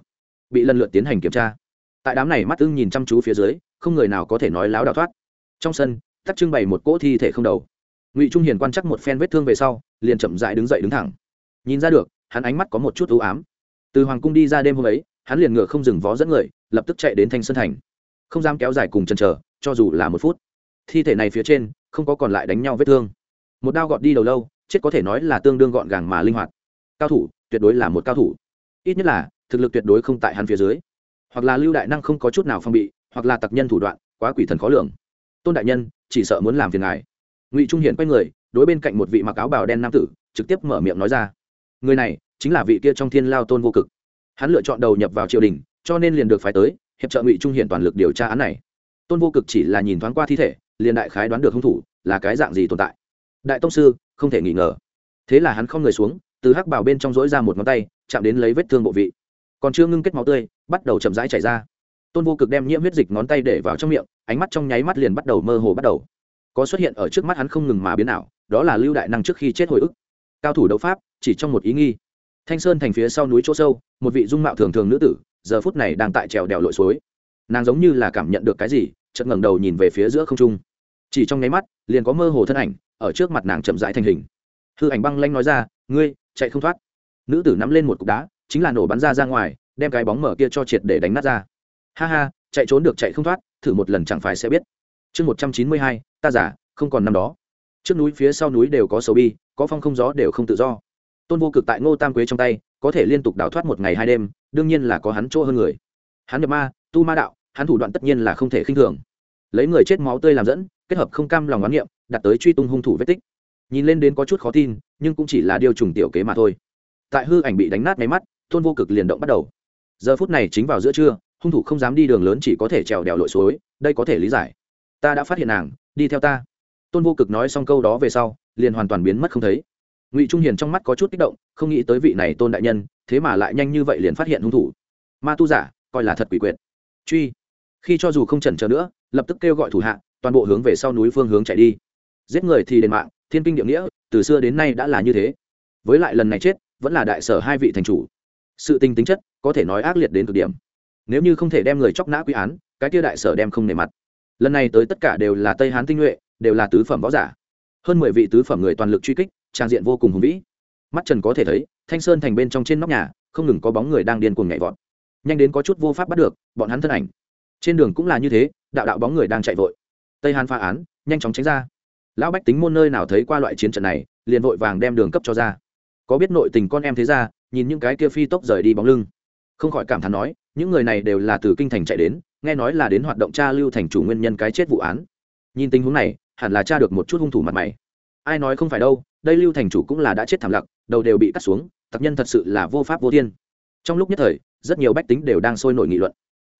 bị lần lượt tiến hành kiểm tra. Tại đám này mắt ưng nhìn chăm chú phía dưới, không người nào có thể nói láo đào thoát. Trong sân tắt trưng bày một cỗ thi thể không đầu. Ngụy trung hiền quan chắc một phen vết thương về sau, liền chậm dại đứng dậy đứng thẳng. Nhìn ra được, hắn ánh mắt có một chút ưu ám. Từ hoàng cung đi ra đêm hôm ấy, hắn liền ngựa không dừng vó dẫn người, lập tức chạy đến thanh sơn thành. Không dám kéo dài cùng chân chờ cho dù là một phút. Thi thể này phía trên, không có còn lại đánh nhau vết thương. Một đao gọt đi đầu lâu, chết có thể nói là tương đương gọn gàng mà linh hoạt. Cao thủ, tuyệt đối là một cao thủ. Ít nhất là, thực lực tuyệt đối không tại hắn phía dưới. Hoặc là lưu đại năng không có chút nào phong bị, hoặc là tặc nhân thủ đoạn, quá quỷ thần khó lường. Tôn đại nhân, chỉ sợ muốn làm phiền ngài. Ngụy trung hiển quay người, đối bên cạnh một vị mặc áo bào đen nam tử, trực tiếp mở miệng nói ra. Người này, chính là vị kia trong thiên lao tôn vô cực. Hắn lựa chọn đầu nhập vào triều đình, cho nên liền được phái tới, hiệp trợ ngụy trung hiển toàn lực điều tra án này tôn vô cực chỉ là nhìn thoáng qua thi thể, liền đại khái đoán được hung thủ là cái dạng gì tồn tại. Đại tông sư, không thể nghi ngờ. Thế là hắn không người xuống, từ hắc bảo bên trong rỗi ra một ngón tay, chạm đến lấy vết thương bộ vị. Còn chưa ngưng kết máu tươi, bắt đầu chậm rãi chảy ra. Tôn vô cực đem nhiễm huyết dịch ngón tay để vào trong miệng, ánh mắt trong nháy mắt liền bắt đầu mơ hồ bắt đầu. Có xuất hiện ở trước mắt hắn không ngừng mà biến ảo, đó là lưu đại năng trước khi chết hồi ức. Cao thủ đấu pháp, chỉ trong một ý nghi. Thanh sơn thành phía sau núi chỗ sâu, một vị dung mạo thường thường nữ tử, giờ phút này đang tại trèo đèo lội suối nàng giống như là cảm nhận được cái gì, chợt ngẩng đầu nhìn về phía giữa không trung. Chỉ trong nháy mắt, liền có mơ hồ thân ảnh ở trước mặt nàng chậm rãi thành hình. Hư ảnh băng lanh nói ra, ngươi, chạy không thoát. Nữ tử nắm lên một cục đá, chính là nổ bắn ra ra ngoài, đem cái bóng mở kia cho triệt để đánh nát ra. Ha ha, chạy trốn được chạy không thoát, thử một lần chẳng phải sẽ biết. Chương một trăm chín mươi hai, ta giả, không còn năm đó. Trước núi phía sau núi đều có sầu bi, có phong không gió đều không tự do. Tôn vô cực tại ngô tam quế trong tay, có thể liên tục đào thoát một ngày hai đêm, đương nhiên là có hắn chỗ hơn người. Hắn nhập ma tu ma đạo, hắn thủ đoạn tất nhiên là không thể khinh thường. Lấy người chết máu tươi làm dẫn, kết hợp không cam lòng oán niệm đặt tới truy tung hung thủ vết tích. Nhìn lên đến có chút khó tin, nhưng cũng chỉ là điều trùng tiểu kế mà thôi. Tại hư ảnh bị đánh nát máy mắt tôn vô cực liền động bắt đầu. Giờ phút này chính vào giữa trưa, hung thủ không dám đi đường lớn chỉ có thể trèo đèo lội suối, đây có thể lý giải. Ta đã phát hiện nàng, đi theo ta. Tôn vô cực nói xong câu đó về sau, liền hoàn toàn biến mất không thấy. Ngụy trung hiền trong mắt có chút kích động, không nghĩ tới vị này tôn đại nhân, thế mà lại nhanh như vậy liền phát hiện hung thủ. Ma tu giả, coi là thật quỷ quyệt truy. Khi cho dù không chần chờ nữa, lập tức kêu gọi thủ hạ, toàn bộ hướng về sau núi phương hướng chạy đi. Giết người thì đền mạng, thiên kinh địa nghĩa, từ xưa đến nay đã là như thế. Với lại lần này chết, vẫn là đại sở hai vị thành chủ. Sự tình tính chất, có thể nói ác liệt đến cực điểm. Nếu như không thể đem người chóc nã quy án, cái kia đại sở đem không nề mặt. Lần này tới tất cả đều là tây hán tinh nhuệ, đều là tứ phẩm võ giả. Hơn mười vị tứ phẩm người toàn lực truy kích, trang diện vô cùng hùng vĩ. Mắt trần có thể thấy, thanh sơn thành bên trong trên nóc nhà, không ngừng có bóng người đang điên cuồng nhảy vọt nhanh đến có chút vô pháp bắt được, bọn hắn thân ảnh. Trên đường cũng là như thế, đạo đạo bóng người đang chạy vội. Tây hàn phá án, nhanh chóng tránh ra. Lão bách tính môn nơi nào thấy qua loại chiến trận này, liền vội vàng đem đường cấp cho ra. Có biết nội tình con em thế ra, nhìn những cái kia phi tốc rời đi bóng lưng. Không khỏi cảm thán nói, những người này đều là từ kinh thành chạy đến, nghe nói là đến hoạt động tra lưu thành chủ nguyên nhân cái chết vụ án. Nhìn tình huống này, hẳn là tra được một chút hung thủ mặt mày. Ai nói không phải đâu, đây lưu thành chủ cũng là đã chết thảm lặc đầu đều bị cắt xuống tập nhân thật sự là vô pháp vô thiên trong lúc nhất thời, rất nhiều bách tính đều đang sôi nổi nghị luận.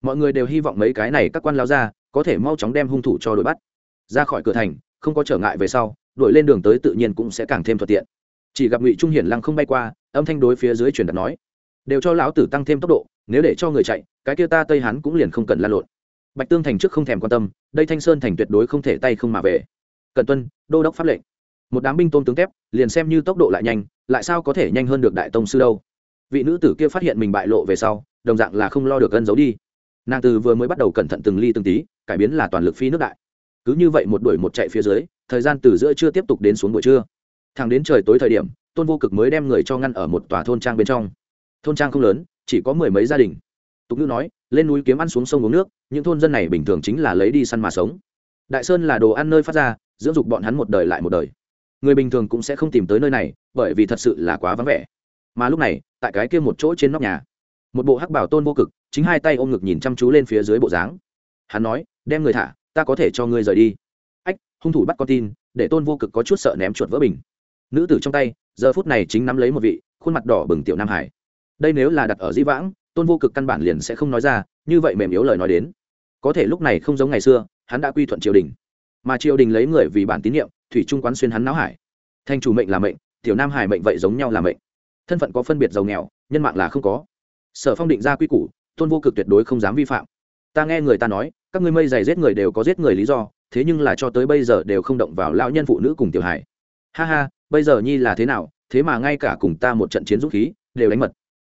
Mọi người đều hy vọng mấy cái này các quan lao ra, có thể mau chóng đem hung thủ cho đội bắt. Ra khỏi cửa thành, không có trở ngại về sau đội lên đường tới tự nhiên cũng sẽ càng thêm thuận tiện. Chỉ gặp ngụy trung hiển lăng không bay qua, âm thanh đối phía dưới truyền đặt nói, đều cho lão tử tăng thêm tốc độ, nếu để cho người chạy, cái kia ta tây hắn cũng liền không cần lan lộn. Bạch tương thành trước không thèm quan tâm, đây thanh sơn thành tuyệt đối không thể tay không mà về. Cận tuân, đô đốc pháp lệnh. Một đám binh tôn tướng thép liền xem như tốc độ lại nhanh, lại sao có thể nhanh hơn được đại tông sư đâu? Vị nữ tử kia phát hiện mình bại lộ về sau, đồng dạng là không lo được gân giấu đi. Nàng từ vừa mới bắt đầu cẩn thận từng ly từng tí, cải biến là toàn lực phi nước đại. Cứ như vậy một đuổi một chạy phía dưới, thời gian từ giữa trưa tiếp tục đến xuống buổi trưa. Thẳng đến trời tối thời điểm, tôn vô cực mới đem người cho ngăn ở một tòa thôn trang bên trong. Thôn trang không lớn, chỉ có mười mấy gia đình. Tục ngữ nói, lên núi kiếm ăn xuống sông uống nước, những thôn dân này bình thường chính là lấy đi săn mà sống. Đại sơn là đồ ăn nơi phát ra, dưỡng dục bọn hắn một đời lại một đời. Người bình thường cũng sẽ không tìm tới nơi này, bởi vì thật sự là quá vắng vẻ. Mà lúc này tại cái kia một chỗ trên nóc nhà. Một bộ hắc bảo tôn vô cực, chính hai tay ôm ngực nhìn chăm chú lên phía dưới bộ dáng. Hắn nói, đem người thả, ta có thể cho ngươi rời đi. Ách, hung thủ bắt con tin, để tôn vô cực có chút sợ ném chuột vỡ bình. Nữ tử trong tay, giờ phút này chính nắm lấy một vị, khuôn mặt đỏ bừng tiểu nam hải. Đây nếu là đặt ở di vãng, tôn vô cực căn bản liền sẽ không nói ra, như vậy mềm yếu lời nói đến. Có thể lúc này không giống ngày xưa, hắn đã quy thuận triều đình. Mà triều đình lấy người vì bản tín nhiệm, thủy trung quán xuyên hắn não hải. Thanh chủ mệnh là mệnh, tiểu nam hải mệnh vậy giống nhau là mệnh thân phận có phân biệt giàu nghèo, nhân mạng là không có. Sở phong định ra quy củ, tôn vô cực tuyệt đối không dám vi phạm. Ta nghe người ta nói, các ngươi mây dày giết người đều có giết người lý do, thế nhưng là cho tới bây giờ đều không động vào lão nhân phụ nữ cùng tiểu hải ha ha, bây giờ nhi là thế nào, thế mà ngay cả cùng ta một trận chiến dũng khí, đều đánh mật.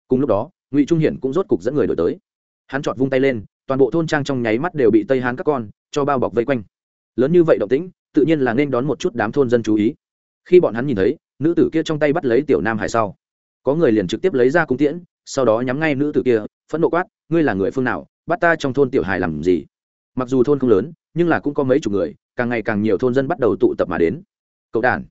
Cùng lúc đó, ngụy trung hiển cũng rốt cục dẫn người đổi tới. Hắn chọn vung tay lên, toàn bộ thôn trang trong nháy mắt đều bị tây hán các con, cho bao bọc vây quanh. Lớn như vậy động tĩnh, tự nhiên là nên đón một chút đám thôn dân chú ý. Khi bọn hắn nhìn thấy, nữ tử kia trong tay bắt lấy tiểu nam hải sau có người liền trực tiếp lấy ra cung tiễn, sau đó nhắm ngay nữ tử kia, phẫn nộ quát, ngươi là người phương nào, bắt ta trong thôn tiểu hải làm gì? Mặc dù thôn không lớn, nhưng là cũng có mấy chục người, càng ngày càng nhiều thôn dân bắt đầu tụ tập mà đến. Cậu đàn.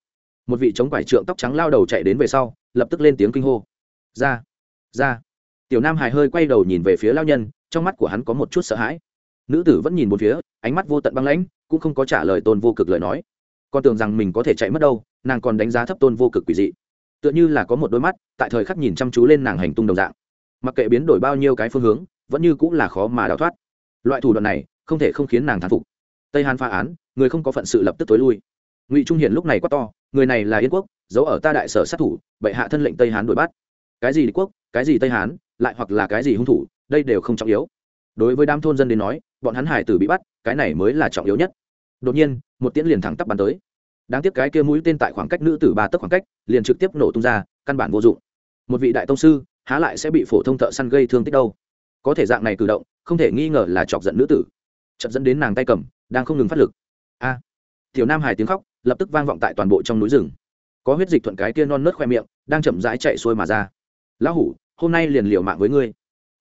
Một vị chống quải trượng tóc trắng lao đầu chạy đến về sau, lập tức lên tiếng kinh hô. Ra ra. Tiểu nam hải hơi quay đầu nhìn về phía lao nhân, trong mắt của hắn có một chút sợ hãi. Nữ tử vẫn nhìn một phía, ánh mắt vô tận băng lãnh, cũng không có trả lời tôn vô cực lời nói. Con tưởng rằng mình có thể chạy mất đâu, nàng còn đánh giá thấp tôn vô cực quỷ dị tựa như là có một đôi mắt, tại thời khắc nhìn chăm chú lên nàng hành tung đồng dạng. Mặc kệ biến đổi bao nhiêu cái phương hướng, vẫn như cũng là khó mà đào thoát. Loại thủ đoạn này, không thể không khiến nàng thán phục. Tây hàn phá án, người không có phận sự lập tức tối lui. Ngụy trung hiển lúc này quát to, người này là yên quốc, giấu ở ta đại sở sát thủ, bệ hạ thân lệnh tây hán đuổi bắt. Cái gì đế quốc, cái gì tây hán, lại hoặc là cái gì hung thủ, đây đều không trọng yếu. Đối với đám thôn dân đến nói, bọn hắn hải tử bị bắt, cái này mới là trọng yếu nhất. Đột nhiên, một tiễn liền thẳng tắp bắn tới đáng tiếc cái kia mũi tên tại khoảng cách nữ tử ba tấc khoảng cách, liền trực tiếp nổ tung ra, căn bản vô dụng. Một vị đại tông sư, há lại sẽ bị phổ thông thợ săn gây thương tích đâu. Có thể dạng này cử động, không thể nghi ngờ là chọc giận nữ tử. Chậm dẫn đến nàng tay cầm, đang không ngừng phát lực. A! Tiểu nam hải tiếng khóc, lập tức vang vọng tại toàn bộ trong núi rừng. Có huyết dịch thuận cái kia non nớt khoe miệng, đang chậm rãi chạy xuôi mà ra. Lão hủ, hôm nay liền liều mạng với ngươi.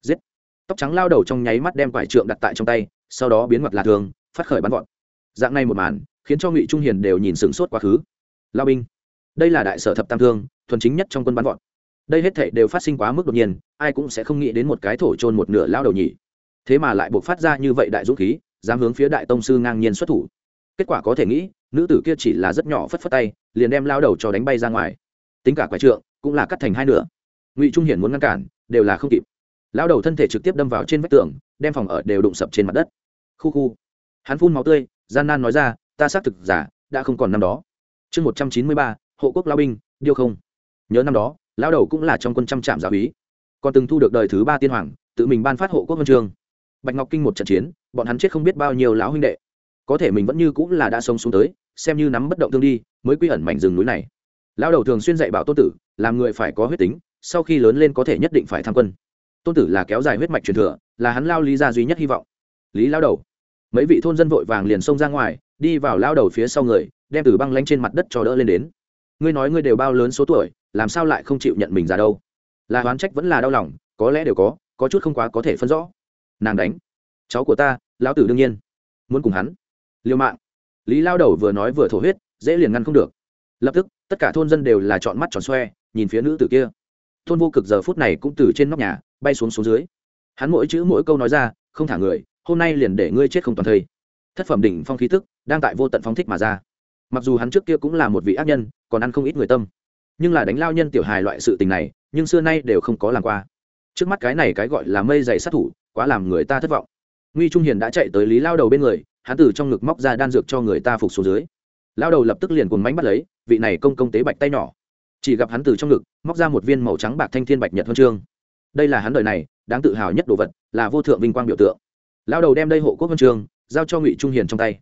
Giết! Tóc trắng lao đầu trong nháy mắt đem quải trượng đặt tại trong tay, sau đó biến mặt là thường, phát khởi bắn vọt. Dạng này một màn khiến cho ngụy trung hiền đều nhìn sửng sốt quá khứ. Lao binh, đây là đại sở thập tam thương, thuần chính nhất trong quân bắn vọt. Đây hết thệ đều phát sinh quá mức đột nhiên, ai cũng sẽ không nghĩ đến một cái thổ trôn một nửa lao đầu nhỉ. Thế mà lại buộc phát ra như vậy đại dũng khí, dám hướng phía đại tông sư ngang nhiên xuất thủ. Kết quả có thể nghĩ, nữ tử kia chỉ là rất nhỏ phất phất tay, liền đem lao đầu cho đánh bay ra ngoài. Tính cả quái trượng, cũng là cắt thành hai nửa. Ngụy trung hiển muốn ngăn cản, đều là không kịp. Lao đầu thân thể trực tiếp đâm vào trên vách tường, đem phòng ở đều đụng sập trên mặt đất. Khu khu. Hắn phun máu tươi, gian nan nói ra ta xác thực giả, đã không còn năm đó. Chương một trăm chín mươi ba, hộ quốc lao binh, điêu không. Nhớ năm đó lao đầu cũng là trong quân trăm trạm giáo úy. Còn từng thu được đời thứ ba tiên hoàng, tự mình ban phát hộ quốc huân chương. Bạch ngọc kinh một trận chiến, bọn hắn chết không biết bao nhiêu lão huynh đệ. Có thể mình vẫn như cũng là đã sống xuống tới, xem như nắm bất động thương đi, mới quy ẩn mảnh rừng núi này. Lao đầu thường xuyên dạy bảo tôn tử, làm người phải có huyết tính, sau khi lớn lên có thể nhất định phải tham quân. Tôn tử là kéo dài huyết mạch truyền thừa, là hắn lao lý ra duy nhất hy vọng. Lý lao đầu, mấy vị thôn dân vội vàng liền xông ra ngoài đi vào lao đầu phía sau người, đem từ băng lanh trên mặt đất cho đỡ lên đến. Ngươi nói ngươi đều bao lớn số tuổi, làm sao lại không chịu nhận mình ra đâu? Là oán trách vẫn là đau lòng, có lẽ đều có có chút không quá có thể phân rõ. Nàng đánh. Cháu của ta, lão tử đương nhiên. Muốn cùng hắn liêu mạng. Lý lao đầu vừa nói vừa thổ huyết, dễ liền ngăn không được. Lập tức, tất cả thôn dân đều là chọn mắt tròn xoe, nhìn phía nữ tử kia. Thôn vô cực giờ phút này cũng từ trên nóc nhà bay xuống xuống dưới. Hắn mỗi chữ mỗi câu nói ra, không thả người, hôm nay liền để ngươi chết không toàn thây thất phẩm đỉnh phong khí tức đang tại vô tận phong thích mà ra. Mặc dù hắn trước kia cũng là một vị ác nhân, còn ăn không ít người tâm. Nhưng là đánh lao nhân tiểu hài loại sự tình này, nhưng xưa nay đều không có làm qua. Trước mắt cái này cái gọi là mây dày sát thủ, quá làm người ta thất vọng. Nguy trung hiền đã chạy tới lý lao đầu bên người, hắn từ trong ngực móc ra đan dược cho người ta phục xuống dưới. Lao đầu lập tức liền cuồng mánh bắt lấy, vị này công công tế bạch tay nhỏ. Chỉ gặp hắn từ trong ngực, móc ra một viên màu trắng bạc thanh thiên bạch nhật huân chương. Đây là hắn đời này, đáng tự hào nhất đồ vật, là vô thượng vinh quang biểu tượng. Lao đầu đem đây hộ quốc huân chương giao cho ngụy trung hiền trong tay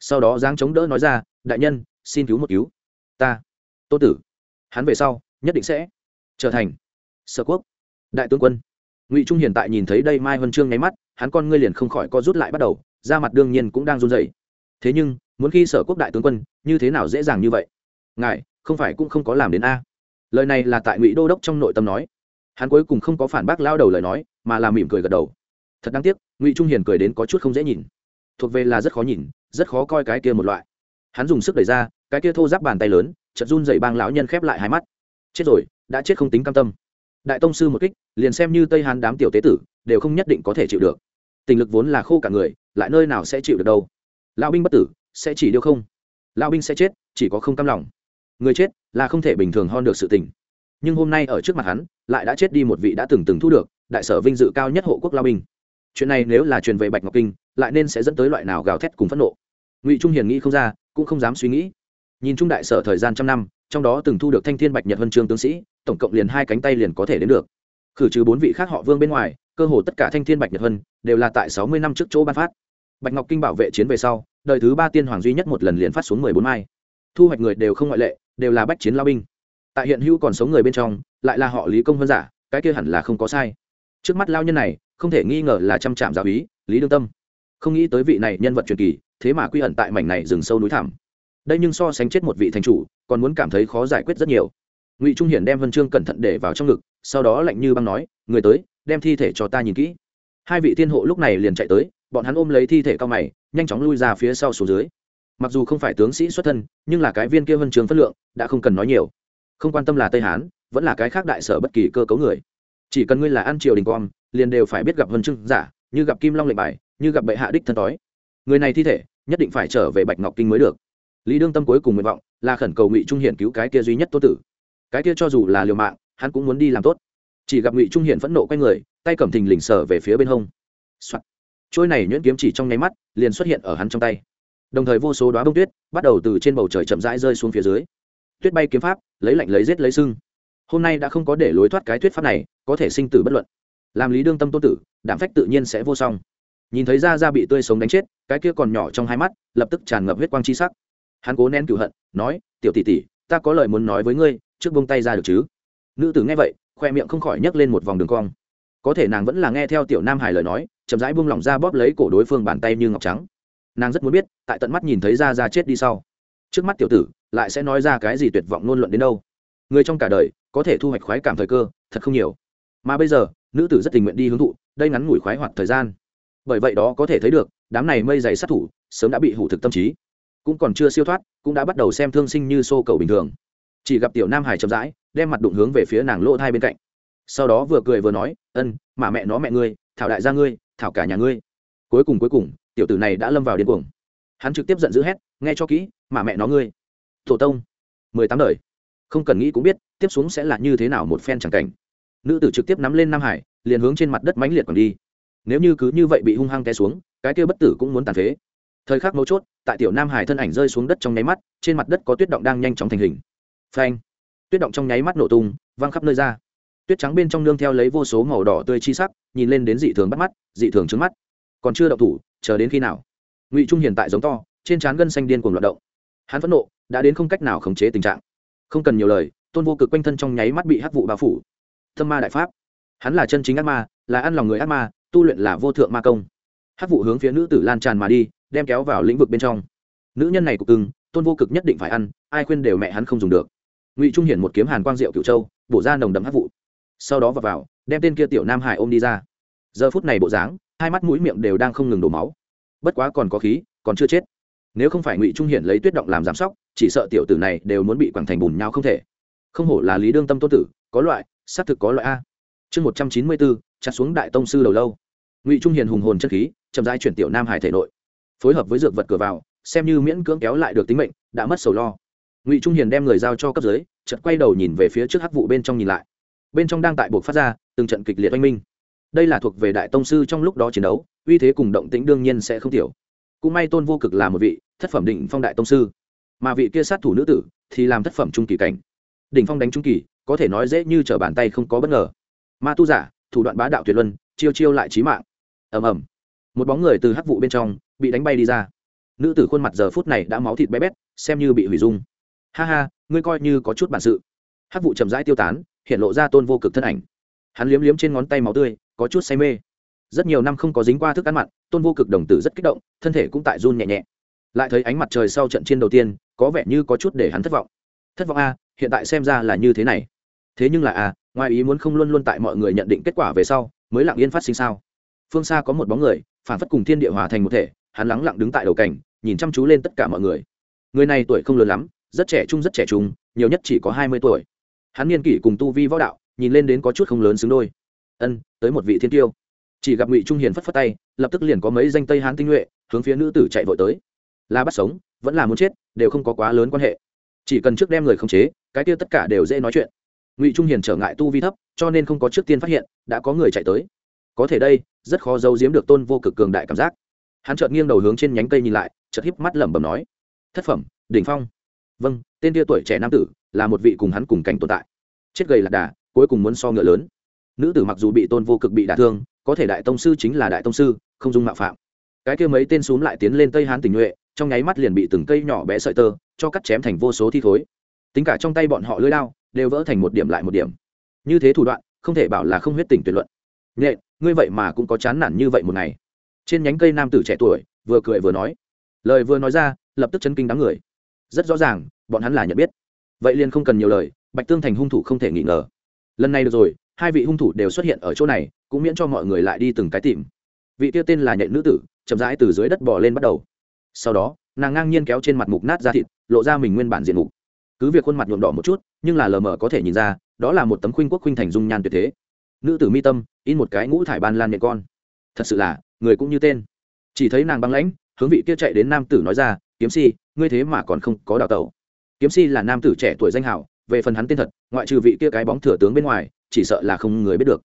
sau đó giáng chống đỡ nói ra đại nhân xin cứu một cứu ta tô tử hắn về sau nhất định sẽ trở thành sở quốc đại tướng quân ngụy trung hiền tại nhìn thấy đây mai huân chương nháy mắt hắn con ngươi liền không khỏi co rút lại bắt đầu ra mặt đương nhiên cũng đang run rẩy. thế nhưng muốn khi sở quốc đại tướng quân như thế nào dễ dàng như vậy ngài không phải cũng không có làm đến a lời này là tại ngụy đô đốc trong nội tâm nói hắn cuối cùng không có phản bác lao đầu lời nói mà là mỉm cười gật đầu thật đáng tiếc ngụy trung hiền cười đến có chút không dễ nhìn thuộc về là rất khó nhìn, rất khó coi cái kia một loại. Hắn dùng sức đẩy ra, cái kia thô giáp bàn tay lớn chật run dậy bang lão nhân khép lại hai mắt. Chết rồi, đã chết không tính cam tâm. Đại tông sư một kích, liền xem như tây hàn đám tiểu tế tử, đều không nhất định có thể chịu được. Tình lực vốn là khô cả người, lại nơi nào sẽ chịu được đâu. Lão binh bất tử, sẽ chỉ điêu không? Lão binh sẽ chết, chỉ có không cam lòng. Người chết là không thể bình thường hon được sự tình. Nhưng hôm nay ở trước mặt hắn, lại đã chết đi một vị đã từng từng thu được, đại sở vinh dự cao nhất hộ quốc lao binh chuyện này nếu là truyền về bạch ngọc kinh, lại nên sẽ dẫn tới loại nào gào thét cùng phẫn nộ? Ngụy trung hiền nghĩ không ra, cũng không dám suy nghĩ. Nhìn trung đại sở thời gian trăm năm, trong đó từng thu được thanh thiên bạch nhật huân chương tướng sĩ, tổng cộng liền hai cánh tay liền có thể đến được. Khử trừ bốn vị khác họ vương bên ngoài, cơ hồ tất cả thanh thiên bạch nhật huân đều là tại sáu mươi năm trước chỗ ban phát. Bạch ngọc kinh bảo vệ chiến về sau, đời thứ ba tiên hoàng duy nhất một lần liền phát xuống mười bốn mai. Thu hoạch người đều không ngoại lệ, đều là bách chiến lao binh. Tại hiện hữu còn sống người bên trong, lại là họ lý công vân giả, cái kia hẳn là không có sai trước mắt lao nhân này, không thể nghi ngờ là trăm trạm giáo ý lý đương tâm. Không nghĩ tới vị này nhân vật truyền kỳ, thế mà quy ẩn tại mảnh này rừng sâu núi thẳm. Đây nhưng so sánh chết một vị thành chủ, còn muốn cảm thấy khó giải quyết rất nhiều. Ngụy trung hiển đem vân chương cẩn thận để vào trong ngực, sau đó lạnh như băng nói, người tới, đem thi thể cho ta nhìn kỹ. Hai vị thiên hộ lúc này liền chạy tới, bọn hắn ôm lấy thi thể cao mày, nhanh chóng lui ra phía sau xuống dưới. Mặc dù không phải tướng sĩ xuất thân, nhưng là cái viên kia vân trường phất lượng, đã không cần nói nhiều. Không quan tâm là tây hán, vẫn là cái khác đại sở bất kỳ cơ cấu người chỉ cần ngươi là ăn triều đình com liền đều phải biết gặp vân chương giả, như gặp kim long lệnh bài, như gặp bệ hạ đích thân tối người này thi thể, nhất định phải trở về bạch ngọc kinh mới được. Lý đương tâm cuối cùng nguyện vọng là khẩn cầu ngụy trung hiển cứu cái kia duy nhất tốt tử. Cái kia cho dù là liều mạng, hắn cũng muốn đi làm tốt. Chỉ gặp ngụy trung hiển phẫn nộ q u a y người, tay cầm thình lình sở về phía bên hông、Soạn. trôi này nhuyễn kiếm chỉ trong nháy mắt, liền xuất hiện ở hắn trong tay. Đồng thời vô số đoá bông tuyết bắt đầu từ trên bầu trời chậm rãi rơi xuống phía dưới. Tuyết bay kiếm pháp, lấy lạnh lấy rết lấy sưng hôm nay đã không có để lối thoát cái thuyết pháp này, có thể sinh tử bất luận. Làm lý đương tâm tôn tử, đảm phách tự nhiên sẽ vô song. Nhìn thấy ra ra bị tươi sống đánh chết, cái kia còn nhỏ trong hai mắt, lập tức tràn ngập huyết quang chi sắc. Hắn cố nén cựu hận, nói, tiểu tỷ tỷ, ta có lời muốn nói với ngươi, trước bông tay ra được chứ? Nữ tử nghe vậy, khoe miệng không khỏi nhấc lên một vòng đường cong. Có thể nàng vẫn là nghe theo tiểu nam hải lời nói, chậm rãi buông lỏng ra bóp lấy cổ đối phương bàn tay như ngọc trắng. Nàng rất muốn biết, tại tận mắt nhìn thấy ra ra chết đi sau, trước mắt tiểu tử, lại sẽ nói ra cái gì tuyệt vọng ngôn luận đến đâu? Người trong cả đời có thể thu hoạch khoái cảm thời cơ, thật không nhiều. Mà bây giờ, nữ tử rất tình nguyện đi hướng thụ, đây ngắn ngủi khoái hoạt thời gian. Bởi vậy đó có thể thấy được, đám này mây dày sát thủ, sớm đã bị hủ thực tâm trí. Cũng còn chưa siêu thoát, cũng đã bắt đầu xem thương sinh như xô cầu bình thường. Chỉ gặp tiểu nam hải chậm rãi, đem mặt đụng hướng về phía nàng lỗ thai bên cạnh. Sau đó vừa cười vừa nói, ân, mà mẹ nó mẹ ngươi, thảo đại gia ngươi, thảo cả nhà ngươi. Cuối cùng cuối cùng, tiểu tử này đã lâm vào điên cuồng. Hắn trực tiếp giận dữ hét, nghe cho kỹ, mà mẹ nó ngươi. Tổ tông, mười tám đời không cần nghĩ cũng biết tiếp xuống sẽ là như thế nào một phen chẳng cảnh. Nữ tử trực tiếp nắm lên nam hải, liền hướng trên mặt đất mãnh liệt còn đi. Nếu như cứ như vậy bị hung hăng té xuống, cái kia bất tử cũng muốn tàn phế. Thời khắc mấu chốt, tại tiểu nam hải thân ảnh rơi xuống đất trong nháy mắt, trên mặt đất có tuyết động đang nhanh chóng thành hình. Phanh! Tuyết động trong nháy mắt nổ tung, văng khắp nơi ra. Tuyết trắng bên trong nương theo lấy vô số màu đỏ tươi chi sắc, nhìn lên đến dị thường bắt mắt, dị thường trứng mắt. Còn chưa động thủ, chờ đến khi nào? Ngụy trung hiện tại giống to, trên trán gân xanh điên cuồng loạt động. Hắn phẫn nộ, đã đến không cách nào khống chế tình trạng không cần nhiều lời tôn vô cực quanh thân trong nháy mắt bị hắc vụ bao phủ. Thâm ma đại pháp. Hắn là chân chính ác ma là ăn lòng người ác ma tu luyện là vô thượng ma công. Hắc vụ hướng phía nữ tử lan tràn mà đi đem kéo vào lĩnh vực bên trong. Nữ nhân này cục cưng tôn vô cực nhất định phải ăn ai khuyên đều mẹ hắn không dùng được. Ngụy trung hiển một kiếm hàn quang diệu cựu châu bổ ra nồng đậm hắc vụ. Sau đó vào, vào đem tên kia tiểu nam hải ôm đi ra. Giờ phút này bộ dáng hai mắt mũi miệng đều đang không ngừng đổ máu. Bất quá còn có khí còn chưa chết nếu không phải ngụy trung hiển lấy tuyết động làm giám sóc, chỉ sợ tiểu tử này đều muốn bị quẳng thành bùn nhau không thể. Không hổ là lý đương tâm tôn tử, có loại, xác thực có loại a. Chương một trăm chín mươi bốn, chặt xuống đại tông sư đầu lâu. Ngụy trung hiền hùng hồn chất khí, chậm rãi chuyển tiểu nam hải thể nội. Phối hợp với dược vật cửa vào, xem như miễn cưỡng kéo lại được tính mệnh, đã mất sầu lo. Ngụy trung hiền đem người giao cho cấp dưới, chợt quay đầu nhìn về phía trước hắc vụ bên trong nhìn lại. Bên trong đang tại buộc phát ra từng trận kịch liệt oanh minh. Đây là thuộc về đại tông sư trong lúc đó chiến đấu, uy thế cùng động tĩnh đương nhiên sẽ không tiểu cũng may tôn vô cực là một vị thất phẩm định phong đại tông sư, mà vị kia sát thủ nữ tử thì làm thất phẩm trung kỳ cảnh. Đỉnh phong đánh trung kỳ, có thể nói dễ như trở bàn tay không có bất ngờ. Ma tu giả, thủ đoạn bá đạo tuyệt luân, chiêu chiêu lại trí mạng. Ầm ầm. Một bóng người từ hắc vụ bên trong bị đánh bay đi ra. Nữ tử khuôn mặt giờ phút này đã máu thịt bé bét, xem như bị hủy dung. Ha ha, ngươi coi như có chút bản sự. Hắc vụ chậm rãi tiêu tán, hiện lộ ra tôn vô cực thân ảnh. Hắn liếm liếm trên ngón tay máu tươi, có chút say mê rất nhiều năm không có dính qua thức ăn mặn, tôn vô cực đồng tử rất kích động, thân thể cũng tại run nhẹ nhẹ. Lại thấy ánh mặt trời sau trận chiến đầu tiên, có vẻ như có chút để hắn thất vọng. Thất vọng a, hiện tại xem ra là như thế này. Thế nhưng là a, ngoài ý muốn không luôn luôn tại mọi người nhận định kết quả về sau, mới lặng yên phát sinh sao? Phương xa có một bóng người, phản phất cùng thiên địa hòa thành một thể, hắn lắng lặng đứng tại đầu cảnh, nhìn chăm chú lên tất cả mọi người. Người này tuổi không lớn lắm, rất trẻ trung, rất trẻ trung, nhiều nhất chỉ có hai mươi tuổi. Hắn niên kỷ cùng tu vi võ đạo, nhìn lên đến có chút không lớn xứng đôi. Ân, tới một vị thiên tiêu chỉ gặp ngụy trung hiền phất phất tay, lập tức liền có mấy danh tây hán tinh nhuệ hướng phía nữ tử chạy vội tới. Là bắt sống, vẫn là muốn chết, đều không có quá lớn quan hệ. Chỉ cần trước đem người khống chế, cái kia tất cả đều dễ nói chuyện. Ngụy trung hiền trở ngại tu vi thấp, cho nên không có trước tiên phát hiện, đã có người chạy tới. Có thể đây, rất khó giấu giếm được tôn vô cực cường đại cảm giác. Hắn chợt nghiêng đầu hướng trên nhánh cây nhìn lại, chợt híp mắt lẩm bẩm nói, thất phẩm, đỉnh phong. Vâng tên tia tuổi trẻ nam tử, là một vị cùng hắn cùng cảnh tồn tại. Chết gầy lạc đà, cuối cùng muốn so ngựa lớn. Nữ tử mặc dù bị tôn vô cực bị đả thương có thể đại tông sư chính là đại tông sư, không dung mạo phạm. Cái kia mấy tên xúm lại tiến lên tây hán tình nhuệ, trong nháy mắt liền bị từng cây nhỏ bé sợi tơ cho cắt chém thành vô số thi thối. Tính cả trong tay bọn họ lưỡi lao đều vỡ thành một điểm lại một điểm. Như thế thủ đoạn, không thể bảo là không huyết tình tuyệt luận. Nhẹ ngươi vậy mà cũng có chán nản như vậy một ngày. Trên nhánh cây nam tử trẻ tuổi, vừa cười vừa nói. Lời vừa nói ra, lập tức chấn kinh đám người. Rất rõ ràng, bọn hắn là nhận biết. Vậy liền không cần nhiều lời, bạch tương thành hung thủ không thể nghi ngờ. Lần này được rồi hai vị hung thủ đều xuất hiện ở chỗ này, cũng miễn cho mọi người lại đi từng cái tìm. Vị kia tên là nhện nữ tử, chậm rãi từ dưới đất bò lên bắt đầu. Sau đó, nàng ngang nhiên kéo trên mặt mục nát ra thịt, lộ ra mình nguyên bản diện mục. Cứ việc khuôn mặt nhuộm đỏ một chút, nhưng là lờ mờ có thể nhìn ra, đó là một tấm khuynh quốc khuynh thành dung nhan tuyệt thế. Nữ tử mi tâm, in một cái ngũ thải ban lan nhện con. Thật sự là, người cũng như tên. Chỉ thấy nàng băng lãnh, hướng vị kia chạy đến nam tử nói ra, kiếm si, ngươi thế mà còn không có đào tẩu. Kiếm si là nam tử trẻ tuổi danh hảo, về phần hắn tên thật, ngoại trừ vị kia cái bóng thừa tướng bên ngoài chỉ sợ là không người biết được.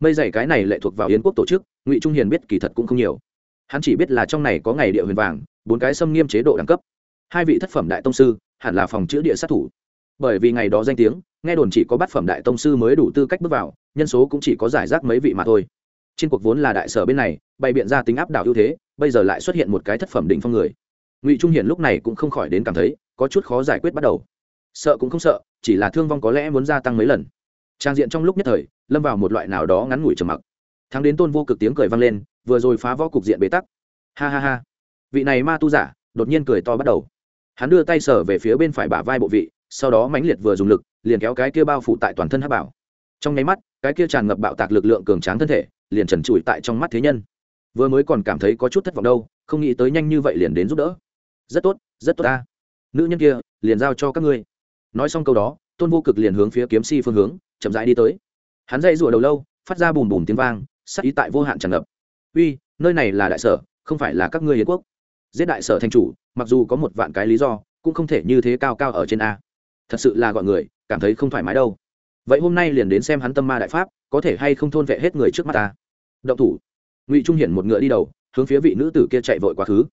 Mây dày cái này lệ thuộc vào yến quốc tổ chức, ngụy trung hiền biết kỳ thật cũng không nhiều. Hắn chỉ biết là trong này có ngày địa huyền vàng, bốn cái xâm nghiêm chế độ đẳng cấp. Hai vị thất phẩm đại tông sư, hẳn là phòng chữa địa sát thủ. Bởi vì ngày đó danh tiếng, nghe đồn chỉ có bát phẩm đại tông sư mới đủ tư cách bước vào, nhân số cũng chỉ có giải rác mấy vị mà thôi. Trên cuộc vốn là đại sở bên này, bày biện ra tính áp đảo ưu thế, bây giờ lại xuất hiện một cái thất phẩm đỉnh phong người. Ngụy trung hiển lúc này cũng không khỏi đến cảm thấy, có chút khó giải quyết bắt đầu. Sợ cũng không sợ, chỉ là thương vong có lẽ muốn gia tăng mấy lần trang diện trong lúc nhất thời, lâm vào một loại nào đó ngắn ngủi trầm mặc. Thắng đến tôn vô cực tiếng cười vang lên, vừa rồi phá võ cục diện bế tắc. Ha ha ha. Vị này ma tu giả, đột nhiên cười to bắt đầu. Hắn đưa tay sở về phía bên phải bả vai bộ vị, sau đó mãnh liệt vừa dùng lực, liền kéo cái kia bao phủ tại toàn thân hắc bảo. Trong nháy mắt, cái kia tràn ngập bạo tạc lực lượng cường tráng thân thể, liền trần trụi tại trong mắt thế nhân. Vừa mới còn cảm thấy có chút thất vọng đâu, không nghĩ tới nhanh như vậy liền đến giúp đỡ. Rất tốt rất tốt ta. Nữ nhân kia, liền giao cho các ngươi. Nói xong câu đó, tôn vô cực liền hướng phía kiếm si phương hướng chậm rãi đi tới. Hắn dây rùa đầu lâu, phát ra bùm bùm tiếng vang sắc ý tại vô hạn tràn ngập. Uy, nơi này là đại sở, không phải là các ngươi yến quốc. Giết đại sở thành chủ, mặc dù có một vạn cái lý do, cũng không thể như thế cao cao ở trên a. Thật sự là gọi người, cảm thấy không thoải mái đâu. Vậy hôm nay liền đến xem hắn tâm ma đại pháp, có thể hay không thôn vệ hết người trước mắt ta. Động thủ. Ngụy trung hiển một ngựa đi đầu, hướng phía vị nữ tử kia chạy vội quá khứ.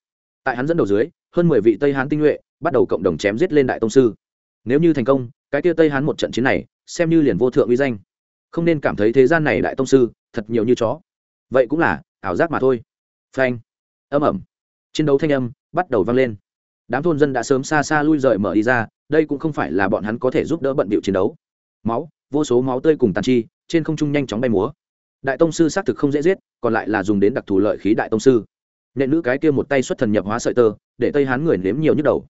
Tại hắn dẫn đầu dưới, hơn mười vị tây hán tinh nhuệ bắt đầu cộng đồng chém giết lên đại tông sư. Nếu như thành công, cái kia tây hán một trận chiến này xem như liền vô thượng uy danh. Không nên cảm thấy thế gian này đại tông sư, thật nhiều như chó. Vậy cũng là, ảo giác mà thôi. Phanh. Âm ẩm chiến đấu thanh âm bắt đầu vang lên. Đám thôn dân đã sớm xa xa lui rời mở đi ra, đây cũng không phải là bọn hắn có thể giúp đỡ bận bịu chiến đấu. Máu, vô số máu tươi cùng tàn chi, trên không trung nhanh chóng bay múa. Đại tông sư xác thực không dễ giết, còn lại là dùng đến đặc thù lợi khí đại tông sư. Nện nữ cái kia một tay xuất thần nhập hóa sợi tơ, để tây hán người nếm nhiều nhức đầu.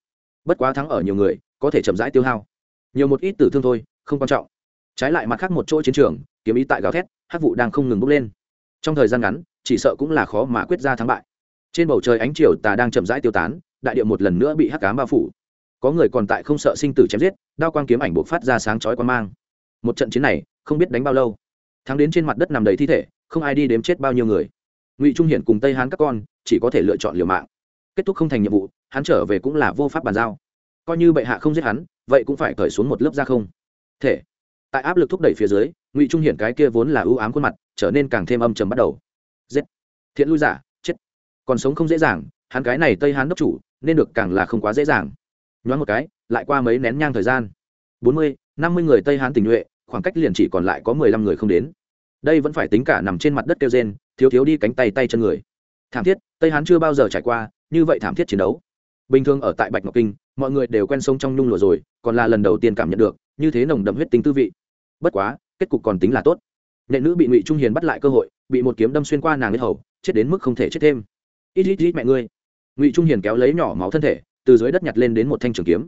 Bất quá thắng ở nhiều người, có thể chậm rãi tiêu hao. Nhiều một ít tử thương thôi không quan trọng. Trái lại mặt khác một chỗ chiến trường, kiếm ý tại gào thét, hát vụ đang không ngừng bốc lên. Trong thời gian ngắn, chỉ sợ cũng là khó mà quyết ra thắng bại. Trên bầu trời ánh chiều tà đang chậm rãi tiêu tán, đại điệu một lần nữa bị hắc cám bao phủ. Có người còn tại không sợ sinh tử chém giết, đao quang kiếm ảnh buộc phát ra sáng chói quan mang. Một trận chiến này, không biết đánh bao lâu. Thắng đến trên mặt đất nằm đầy thi thể, không ai đi đếm chết bao nhiêu người. Ngụy trung hiển cùng tây hán các con, chỉ có thể lựa chọn liều mạng. Kết thúc không thành nhiệm vụ, hắn trở về cũng là vô pháp bàn giao. Coi như bệ hạ không giết hắn, vậy cũng phải cởi xuống một lớp da không thể. Tại áp lực thúc đẩy phía dưới, ngụy trung hiển cái kia vốn là ưu ám khuôn mặt, trở nên càng thêm âm trầm bắt đầu. Giết. Thiện lui giả, chết. Còn sống không dễ dàng, hắn cái này tây hán đốc chủ, nên được càng là không quá dễ dàng. Nhoáng một cái, lại qua mấy nén nhang thời gian. Bốn mươi, năm mươi người tây hán tình nhuệ, khoảng cách liền chỉ còn lại có mười lăm người không đến. Đây vẫn phải tính cả nằm trên mặt đất kêu gen thiếu thiếu đi cánh tay tay chân người. Thảm thiết, tây hán chưa bao giờ trải qua, như vậy thảm thiết chiến đấu. Bình thường ở tại bạch ngọc kinh, mọi người đều quen sông trong nhung lụa rồi, còn là lần đầu tiên cảm nhận được như thế nồng đậm huyết tính tư vị. Bất quá, kết cục còn tính là tốt. Nệ nữ bị ngụy trung hiền bắt lại cơ hội, bị một kiếm đâm xuyên qua nàng lên hầu, chết đến mức không thể chết thêm. Ít ít ít mẹ ngươi. Ngụy trung hiền kéo lấy nhỏ máu thân thể, từ dưới đất nhặt lên đến một thanh trường kiếm.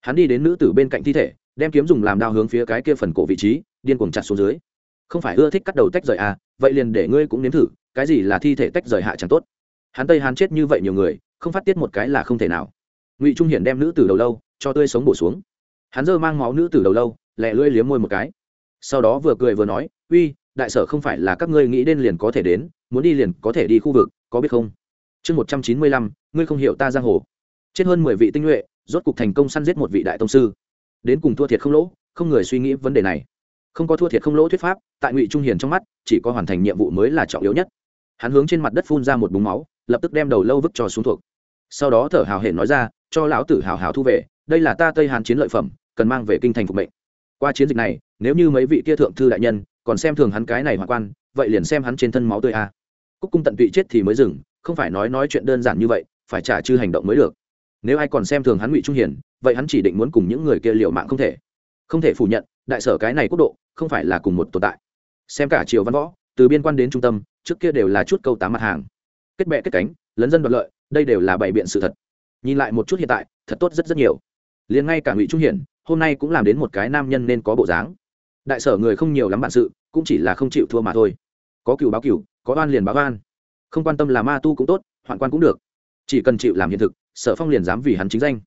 Hắn đi đến nữ tử bên cạnh thi thể, đem kiếm dùng làm đao hướng phía cái kia phần cổ vị trí, điên cuồng chặt xuống dưới. Không phải ưa thích cắt đầu tách rời à vậy liền để ngươi cũng nếm thử, cái gì là thi thể tách rời hạ chẳng tốt. Hắn tây hắn chết như vậy nhiều người, không phát tiết một cái là không thể nào. Ngụy trung hiển đem nữ tử đầu lâu, cho tươi sống bổ xuống hắn dơ mang máu nữ tử đầu lâu lẹ lưỡi liếm môi một cái. Sau đó vừa cười vừa nói, uy, đại sở không phải là các ngươi nghĩ đến liền có thể đến, muốn đi liền có thể đi khu vực, có biết không? Chương một trăm chín mươi lăm, ngươi không hiểu ta giang hồ. Chết hơn mười vị tinh nhuệ, rốt cục thành công săn giết một vị đại tông sư. Đến cùng thua thiệt không lỗ, không người suy nghĩ vấn đề này. Không có thua thiệt không lỗ thuyết pháp, tại ngụy trung hiền trong mắt, chỉ có hoàn thành nhiệm vụ mới là trọng yếu nhất. Hắn hướng trên mặt đất phun ra một búng máu, lập tức đem đầu lâu vứt cho xuống thuộc. Sau đó thở hào hển nói ra, cho lão tử hào hào thu về đây là ta tây hàn chiến lợi phẩm, cần mang về kinh thành phục mệnh. Qua chiến dịch này, nếu như mấy vị kia thượng thư đại nhân còn xem thường hắn cái này hoàng quan, vậy liền xem hắn trên thân máu tươi a cúc cung tận tụy chết thì mới dừng, không phải nói nói chuyện đơn giản như vậy, phải trả chư hành động mới được. Nếu ai còn xem thường hắn ngụy trung hiển vậy hắn chỉ định muốn cùng những người kia liều mạng không thể. Không thể phủ nhận, đại sở cái này quốc độ, không phải là cùng một tồn tại. Xem cả triều văn võ, từ biên quan đến trung tâm, trước kia đều là chút câu tám mặt hàng. Kết bệ kết cánh, lấn dân đoạt lợi, đây đều là bày biện sự thật. Nhìn lại một chút hiện tại, thật tốt rất rất nhiều liền ngay cả ngụy trung hiển, hôm nay cũng làm đến một cái nam nhân nên có bộ dáng. Đại sở người không nhiều lắm bản sự, cũng chỉ là không chịu thua mà thôi. Có cựu báo cựu có oan liền báo oan. Không quan tâm là ma tu cũng tốt, hoạn quan cũng được. Chỉ cần chịu làm hiện thực, sở phong liền dám vì hắn chính danh.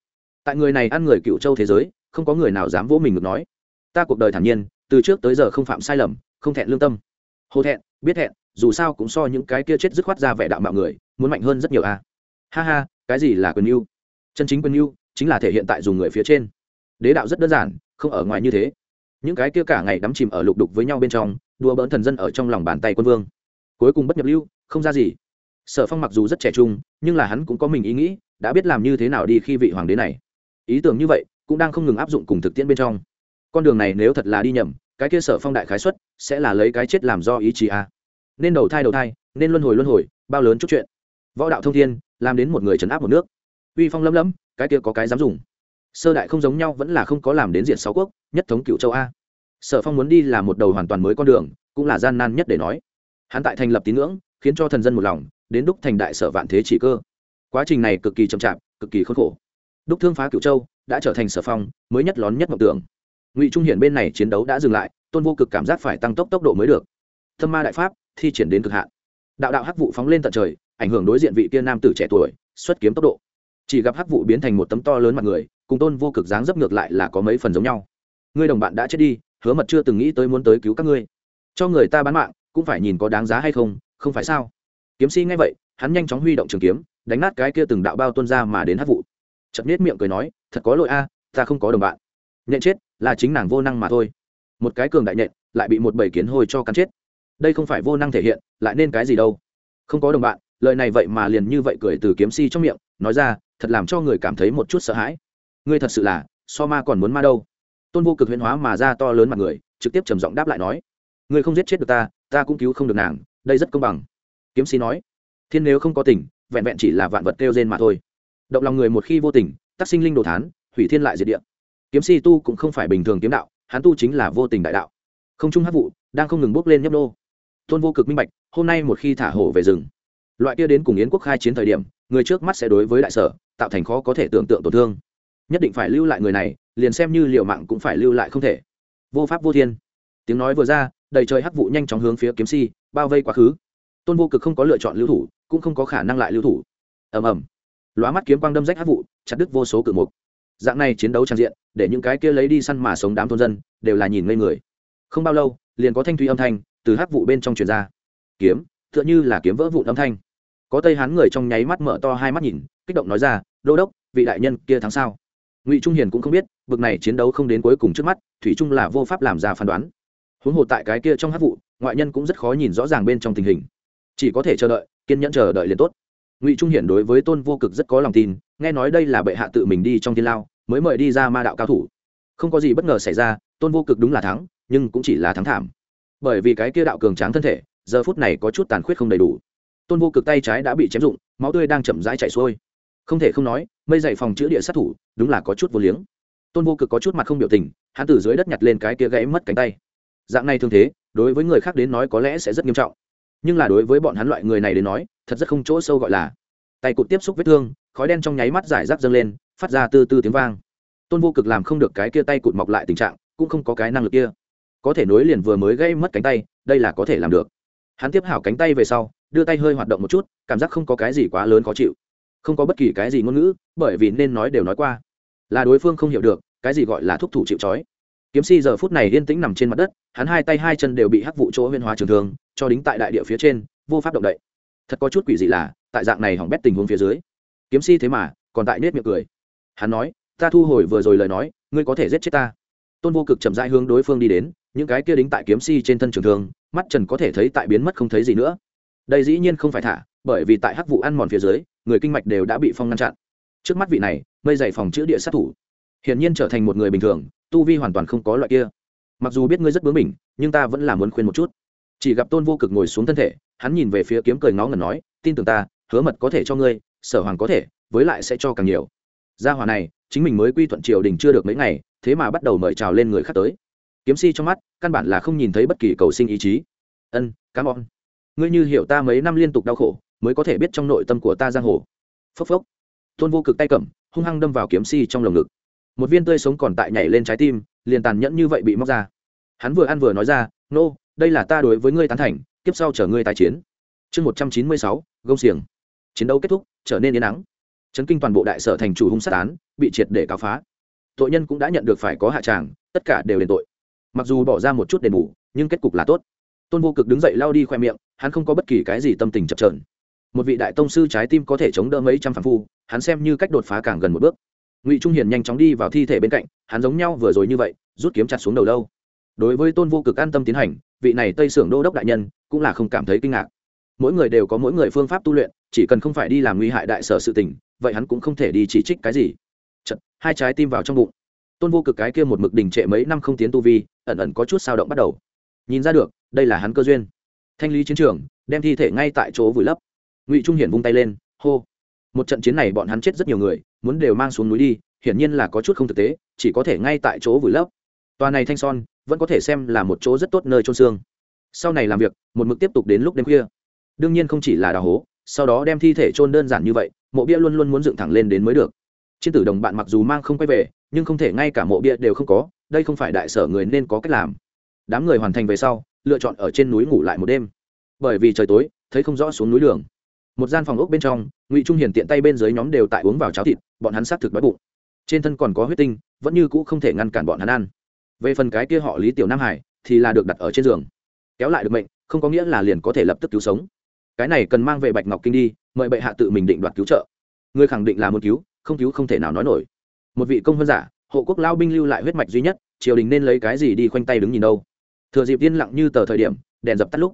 Tại người này ăn người cựu châu thế giới, không có người nào dám vỗ mình được nói. Ta cuộc đời thản nhiên, từ trước tới giờ không phạm sai lầm, không thẹn lương tâm. Hô thẹn, biết thẹn, dù sao cũng so những cái kia chết dứt khoát ra vẻ đạo mạo người, muốn mạnh hơn rất nhiều a. Ha ha, cái gì là quyền yêu chân chính quyền yêu chính là thể hiện tại dùng người phía trên. Đế đạo rất đơn giản, không ở ngoài như thế. Những cái kia cả ngày đắm chìm ở lục đục với nhau bên trong, đùa bỡn thần dân ở trong lòng bàn tay quân vương. Cuối cùng bất nhập lưu, không ra gì. Sở phong mặc dù rất trẻ trung, nhưng là hắn cũng có mình ý nghĩ, đã biết làm như thế nào đi khi vị hoàng đế này. Ý tưởng như vậy, cũng đang không ngừng áp dụng cùng thực tiễn bên trong. Con đường này nếu thật là đi nhầm, cái kia sở phong đại khái xuất, sẽ là lấy cái chết làm do ý chí a. Nên đầu thai đầu thai, nên luân hồi luân hồi, bao lớn chút chuyện. Võ đạo thông thiên, làm đến một người trấn áp một nước. Uy phong lấm lấm cái kia có cái dám dùng. Sơ đại không giống nhau, vẫn là không có làm đến diện sáu quốc, nhất thống cựu châu a. Sở phong muốn đi là một đầu hoàn toàn mới con đường, cũng là gian nan nhất để nói. Hắn tại thành lập tín ngưỡng, khiến cho thần dân một lòng, đến đúc thành đại sở vạn thế chỉ cơ. Quá trình này cực kỳ chậm chạp, cực kỳ khốn khổ. Đúc thương phá cựu châu, đã trở thành sở phong mới nhất lón nhất ngọc tưởng. Ngụy trung hiển bên này chiến đấu đã dừng lại, tôn vô cực cảm giác phải tăng tốc tốc độ mới được. Thâm ma đại pháp, thi triển đến cực hạn. Đạo đạo hắc vụ phóng lên tận trời, ảnh hưởng đối diện vị tiên nam tử trẻ tuổi, xuất kiếm tốc độ chỉ gặp hắc vụ biến thành một tấm to lớn mặt người, cùng tôn vô cực dáng dấp ngược lại là có mấy phần giống nhau. Ngươi đồng bạn đã chết đi, hứa mật chưa từng nghĩ tới muốn tới cứu các ngươi. Cho người ta bán mạng, cũng phải nhìn có đáng giá hay không không phải sao? Kiếm sĩ nghe vậy, hắn nhanh chóng huy động trường kiếm, đánh nát cái kia từng đạo bao tuân ra mà đến hắc vụ. Chật nết miệng cười nói, thật có lỗi a, ta không có đồng bạn. Nhện chết, là chính nàng vô năng mà thôi. Một cái cường đại nhện, lại bị một bầy kiến hôi cho cắn chết. Đây không phải vô năng thể hiện, lại nên cái gì đâu. Không có đồng bạn lời này vậy mà liền như vậy cười từ kiếm si trong miệng, nói ra, thật làm cho người cảm thấy một chút sợ hãi. Ngươi thật sự là, so ma còn muốn ma đâu. Tôn vô cực huyễn hóa mà ra to lớn mặt người, trực tiếp trầm giọng đáp lại nói, ngươi không giết chết được ta ta cũng cứu không được nàng, đây rất công bằng. Kiếm si nói, thiên nếu không có tình vẹn vẹn chỉ là vạn vật kêu rên mà thôi. Động lòng người một khi vô tình tác sinh linh đồ thán, hủy thiên lại diệt địa. Kiếm si tu cũng không phải bình thường kiếm đạo, hắn tu chính là vô tình đại đạo. Không trung hát vụ, đang không ngừng bốc lên nhấp nô. Tôn vô cực minh bạch, hôm nay một khi thả hổ về rừng loại kia đến cùng yến quốc khai chiến thời điểm, người trước mắt sẽ đối với đại sở, tạo thành khó có thể tưởng tượng tổn thương. Nhất định phải lưu lại người này, liền xem như liệu mạng cũng phải lưu lại không thể. Vô pháp vô thiên. Tiếng nói vừa ra, đầy trời hắc vụ nhanh chóng hướng phía kiếm si, bao vây quá khứ. Tôn vô cực không có lựa chọn lưu thủ, cũng không có khả năng lại lưu thủ. Ầm ầm. Lóa mắt kiếm quang đâm rách hắc vụ, chặt đứt vô số cự mục. Dạng này chiến đấu trang diện, để những cái kia lấy đi săn mà sống đám thôn dân, đều là nhìn ngây người. Không bao lâu, liền có thanh thủy âm thanh từ hắc vụ bên trong truyền ra. Kiếm, tựa như là kiếm vỡ vụn âm thanh có tây hán người trong nháy mắt mở to hai mắt nhìn, kích động nói ra, đô đốc, vị đại nhân kia thắng sao? Ngụy trung hiền cũng không biết, bực này chiến đấu không đến cuối cùng trước mắt, thủy trung là vô pháp làm ra phán đoán. Huống hồ tại cái kia trong hát vụ, ngoại nhân cũng rất khó nhìn rõ ràng bên trong tình hình. Chỉ có thể chờ đợi, kiên nhẫn chờ đợi liền tốt. Ngụy trung hiển đối với tôn vô cực rất có lòng tin, nghe nói đây là bệ hạ tự mình đi trong thiên lao, mới mời đi ra ma đạo cao thủ. Không có gì bất ngờ xảy ra, tôn vô cực đúng là thắng, nhưng cũng chỉ là thắng thảm. Bởi vì cái kia đạo cường tráng thân thể, giờ phút này có chút tàn khuyết không đầy đủ tôn vô cực tay trái đã bị chém rụng, máu tươi đang chậm rãi chảy xuôi. Không thể không nói, mây dày phòng chữ địa sát thủ, đúng là có chút vô liếng. Tôn vô cực có chút mặt không biểu tình, hắn từ dưới đất nhặt lên cái kia gãy mất cánh tay. Dạng này thương thế, đối với người khác đến nói có lẽ sẽ rất nghiêm trọng. Nhưng là đối với bọn hắn loại người này đến nói, thật rất không chỗ sâu gọi là tay cụt tiếp xúc vết thương, khói đen trong nháy mắt giải rác dâng lên, phát ra từ từ tiếng vang. Tôn vô cực làm không được cái kia tay cụt mọc lại tình trạng, cũng không có cái năng lực kia. Có thể nối liền vừa mới gây mất cánh tay, đây là có thể làm được. Hắn tiếp hảo cánh tay về sau đưa tay hơi hoạt động một chút, cảm giác không có cái gì quá lớn khó chịu. Không có bất kỳ cái gì ngôn ngữ, bởi vì nên nói đều nói qua. Là đối phương không hiểu được, cái gì gọi là thúc thủ chịu trói. Kiếm si giờ phút này yên tĩnh nằm trên mặt đất, hắn hai tay hai chân đều bị hắc vụ chỗ huyên hóa trường thường cho đính tại đại địa phía trên, vô pháp động đậy. Thật có chút quỷ dị là, tại dạng này hỏng bét tình huống phía dưới, kiếm si thế mà, còn tại nết miệng cười. Hắn nói, ta thu hồi vừa rồi lời nói, ngươi có thể giết chết ta. Tôn vô cực chậm rãi hướng đối phương đi đến, những cái kia đính tại kiếm si trên thân trường thương, mắt trần có thể thấy tại biến mất không thấy gì nữa đây dĩ nhiên không phải thả, bởi vì tại hắc vụ ăn mòn phía dưới, người kinh mạch đều đã bị phong ngăn chặn. Trước mắt vị này, mây dày phòng chữ địa sát thủ. Hiển nhiên trở thành một người bình thường, tu vi hoàn toàn không có loại kia. Mặc dù biết ngươi rất bướng bỉnh, nhưng ta vẫn là muốn khuyên một chút. Chỉ gặp tôn vô cực ngồi xuống thân thể, hắn nhìn về phía kiếm cười ngó ngẩn nói, tin tưởng ta, hứa mật có thể cho ngươi, sở hoàng có thể, với lại sẽ cho càng nhiều. Gia hòa này, chính mình mới quy thuận triều đình chưa được mấy ngày, thế mà bắt đầu mời chào lên người khác tới. Kiếm si trong mắt, căn bản là không nhìn thấy bất kỳ cầu sinh ý chí. Ân cám ơn ngươi như hiểu ta mấy năm liên tục đau khổ mới có thể biết trong nội tâm của ta giang hồ. Phốc phốc. Tôn vô cực tay cầm hung hăng đâm vào kiếm si trong lồng ngực. Một viên tươi sống còn tại nhảy lên trái tim liền tàn nhẫn như vậy bị móc ra. Hắn vừa ăn vừa nói ra nô、no, đây là ta đối với ngươi tán thành tiếp sau chở ngươi tái chiến. Chương một trăm chín mươi sáu gông xiềng. Chiến đấu kết thúc trở nên yên nắng chấn kinh toàn bộ đại sở thành chủ hung sát án bị triệt để cáo phá. Tội nhân cũng đã nhận được phải có hạ tràng tất cả đều đền tội. Mặc dù bỏ ra một chút đền bù nhưng kết cục là tốt. Tôn vô cực đứng dậy lao đi khoe miệng hắn không có bất kỳ cái gì tâm tình chập trờn một vị đại tông sư trái tim có thể chống đỡ mấy trăm phản phu hắn xem như cách đột phá càng gần một bước. Ngụy trung hiền nhanh chóng đi vào thi thể bên cạnh hắn giống nhau vừa rồi như vậy rút kiếm chặt xuống đầu lâu. Đối với tôn vô cực an tâm tiến hành vị này tây sưởng đô đốc đại nhân cũng là không cảm thấy kinh ngạc. Mỗi người đều có mỗi người phương pháp tu luyện chỉ cần không phải đi làm nguy hại đại sở sự tình vậy hắn cũng không thể đi chỉ trích cái gì. Chật, hai trái tim vào trong bụng. Tôn vô cực cái kia một mực đình trệ mấy năm không tiến tu vi ẩn ẩn có chút sao động bắt đầu. Nhìn ra được đây là hắn cơ duyên thanh lý chiến trường, đem thi thể ngay tại chỗ vùi lấp. Ngụy trung hiển vung tay lên, hô. Một trận chiến này bọn hắn chết rất nhiều người, muốn đều mang xuống núi đi, hiển nhiên là có chút không thực tế, chỉ có thể ngay tại chỗ vùi lấp. Tòa này thanh son, vẫn có thể xem là một chỗ rất tốt nơi trôn xương. Sau này làm việc, một mực tiếp tục đến lúc đêm khuya. Đương nhiên không chỉ là đào hố, sau đó đem thi thể trôn đơn giản như vậy, mộ bia luôn luôn muốn dựng thẳng lên đến mới được. Chiến tử đồng bạn mặc dù mang không quay về, nhưng không thể ngay cả mộ bia đều không có, đây không phải đại sở người nên có cách làm. Đám người hoàn thành về sau lựa chọn ở trên núi ngủ lại một đêm. Bởi vì trời tối, thấy không rõ xuống núi đường. Một gian phòng ốc bên trong, ngụy trung hiền tiện tay bên dưới nhóm đều tại uống vào cháo thịt, bọn hắn xác thực đói bụng. Trên thân còn có huyết tinh, vẫn như cũ không thể ngăn cản bọn hắn ăn. Về phần cái kia họ lý tiểu nam hải, thì là được đặt ở trên giường. Kéo lại được mệnh, không có nghĩa là liền có thể lập tức cứu sống. Cái này cần mang về bạch ngọc kinh đi, mời bệ hạ tự mình định đoạt cứu trợ. Người khẳng định là muốn cứu, không cứu không thể nào nói nổi. Một vị công vân giả, hộ quốc lao binh lưu lại huyết mạch duy nhất, triều đình nên lấy cái gì đi khoanh tay đứng nhìn đâu? Thừa dịp yên lặng như tờ thời điểm, đèn dập tắt lúc,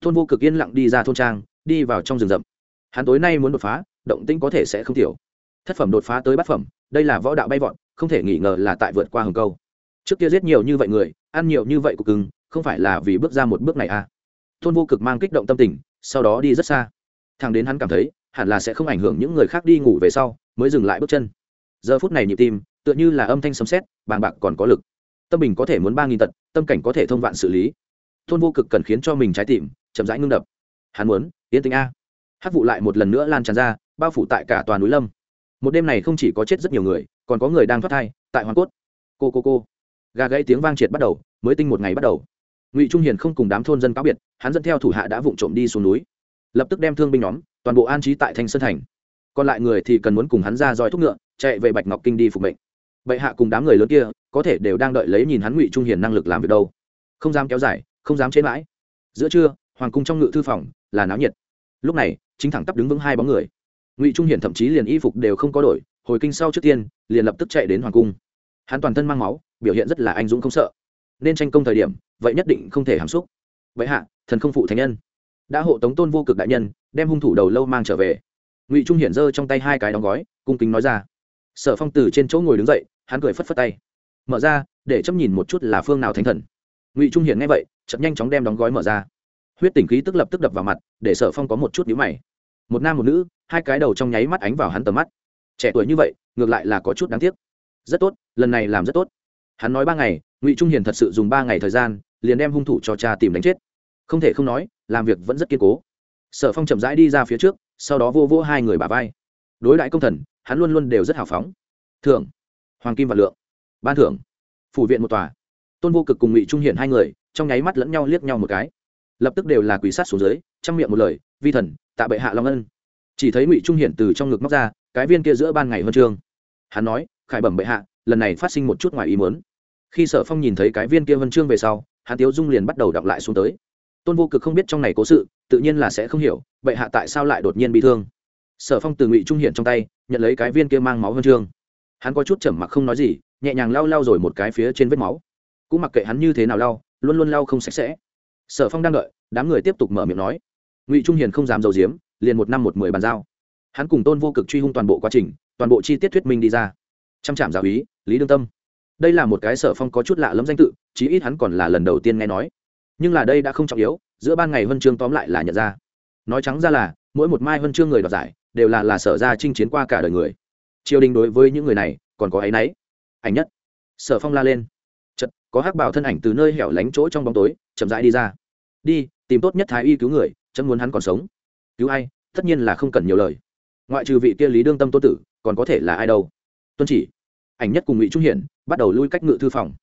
thôn vô cực yên lặng đi ra thôn trang, đi vào trong rừng rậm. Hắn tối nay muốn đột phá, động tĩnh có thể sẽ không thiểu. Thất phẩm đột phá tới bát phẩm, đây là võ đạo bay vọt, không thể nghi ngờ là tại vượt qua hừng câu. Trước kia giết nhiều như vậy người, ăn nhiều như vậy cục cưng, không phải là vì bước ra một bước này à? Thôn vô cực mang kích động tâm tình, sau đó đi rất xa. Thằng đến hắn cảm thấy, hẳn là sẽ không ảnh hưởng những người khác đi ngủ về sau, mới dừng lại bước chân. Giờ phút này nhịp tim, tựa như là âm thanh sấm sét, bàng bạc còn có lực. Tâm bình có thể muốn ba nghìn tật tâm cảnh có thể thông vạn xử lý. Thôn vô cực cần khiến cho mình trái tim chậm rãi ngưng đập. Hắn muốn, yên tĩnh a. Hát vụ lại một lần nữa lan tràn ra, bao phủ tại cả toàn núi lâm. Một đêm này không chỉ có chết rất nhiều người, còn có người đang thoát thai, tại hoàng cốt. Cô cô cô. Gà gãy tiếng vang triệt bắt đầu, mới tinh một ngày bắt đầu. Ngụy trung hiền không cùng đám thôn dân cáo biệt, hắn dẫn theo thủ hạ đã vụng trộm đi xuống núi. Lập tức đem thương binh nhóm, toàn bộ an trí tại thanh sơn thành. Còn lại người thì cần muốn cùng hắn ra roi thúc ngựa, chạy về bạch ngọc kinh đi phục mệnh bệ hạ cùng đám người lớn kia có thể đều đang đợi lấy nhìn hắn ngụy trung hiền năng lực làm việc đâu. Không dám kéo dài, không dám chế mãi. Giữa trưa, hoàng cung trong ngự thư phòng là náo nhiệt. Lúc này, chính thẳng tắp đứng vững hai bóng người. Ngụy trung hiển thậm chí liền y phục đều không có đổi, hồi kinh sau trước tiên, liền lập tức chạy đến hoàng cung. Hắn toàn thân mang máu, biểu hiện rất là anh dũng không sợ. Nên tranh công thời điểm, vậy nhất định không thể hàm xúc. Vậy hạ, thần không phụ thánh nhân. Đã hộ tống tôn vô cực đại nhân, đem hung thủ đầu lâu mang trở về. Ngụy trung hiển giơ trong tay hai cái đóng gói, cung kính nói ra. Sở phong từ trên chỗ ngồi đứng dậy hắn cười phất phất tay. Mở ra, để chấm nhìn một chút là phương nào thánh thần. Ngụy trung hiển nghe vậy chậm nhanh chóng đem đóng gói mở ra. Huyết tỉnh khí tức lập tức đập vào mặt, để sở phong có một chút nhíu mày. Một nam một nữ, hai cái đầu trong nháy mắt ánh vào hắn tầm mắt. Trẻ tuổi như vậy, ngược lại là có chút đáng tiếc. Rất tốt, lần này làm rất tốt. Hắn nói ba ngày, ngụy trung hiền thật sự dùng ba ngày thời gian, liền đem hung thủ cho cha tìm đánh chết. Không thể không nói, làm việc vẫn rất kiên cố. Sở phong chậm rãi đi ra phía trước, sau đó vô vô hai người bà vai. Đối đại công thần, hắn luôn luôn đều rất hào phóng. Thưởng hoàng kim và lượng. Ban thưởng. Phủ viện một tòa. Tôn vô cực cùng ngụy trung hiển hai người, trong nháy mắt lẫn nhau liếc nhau một cái. Lập tức đều là quỷ sát xuống dưới trong miệng một lời, vi thần, tạ bệ hạ long ân. Chỉ thấy ngụy trung hiển từ trong ngực móc ra, cái viên kia giữa ban ngày huân chương. Hắn nói, khải bẩm bệ hạ, lần này phát sinh một chút ngoài ý muốn. Khi sở phong nhìn thấy cái viên kia huân chương về sau, hắn tiếu dung liền bắt đầu đọc lại xuống tới. Tôn vô cực không biết trong này cố sự, tự nhiên là sẽ không hiểu, bệ hạ tại sao lại đột nhiên bị thương. Sở phong từ ngụy trung hiển trong tay, nhận lấy cái viên kia mang máu huân chương hắn có chút chầm mặc không nói gì, nhẹ nhàng lau lau rồi một cái phía trên vết máu. Cũng mặc kệ hắn như thế nào lau, luôn luôn lau không sạch sẽ. Sở phong đang đợi, đám người tiếp tục mở miệng nói. Ngụy trung hiền không dám dầu diếm liền một năm một mười bàn giao. Hắn cùng tôn vô cực truy hung toàn bộ quá trình, toàn bộ chi tiết thuyết minh đi ra. Trăm trạm giáo ý lý đương tâm. Đây là một cái sở phong có chút lạ lẫm danh tự, chí ít hắn còn là lần đầu tiên nghe nói. Nhưng là đây đã không trọng yếu, giữa ban ngày huân chương tóm lại là nhận ra. Nói trắng ra là, mỗi một mai huân chương người đoạt giải, đều là là sở ra chinh chiến qua cả đời người triều đình đối với những người này còn có áy náy. Ảnh nhất. Sở phong la lên. Chật có hắc bảo thân ảnh từ nơi hẻo lánh chỗ trong bóng tối, chậm rãi đi ra. Đi, tìm tốt nhất thái y cứu người, chấm muốn hắn còn sống. Cứu ai? Tất nhiên là không cần nhiều lời. Ngoại trừ vị kia lý đương tâm tô tử, còn có thể là ai đâu? Tuân chỉ. Ảnh nhất cùng ngụy trung hiển bắt đầu lui cách ngự thư phòng.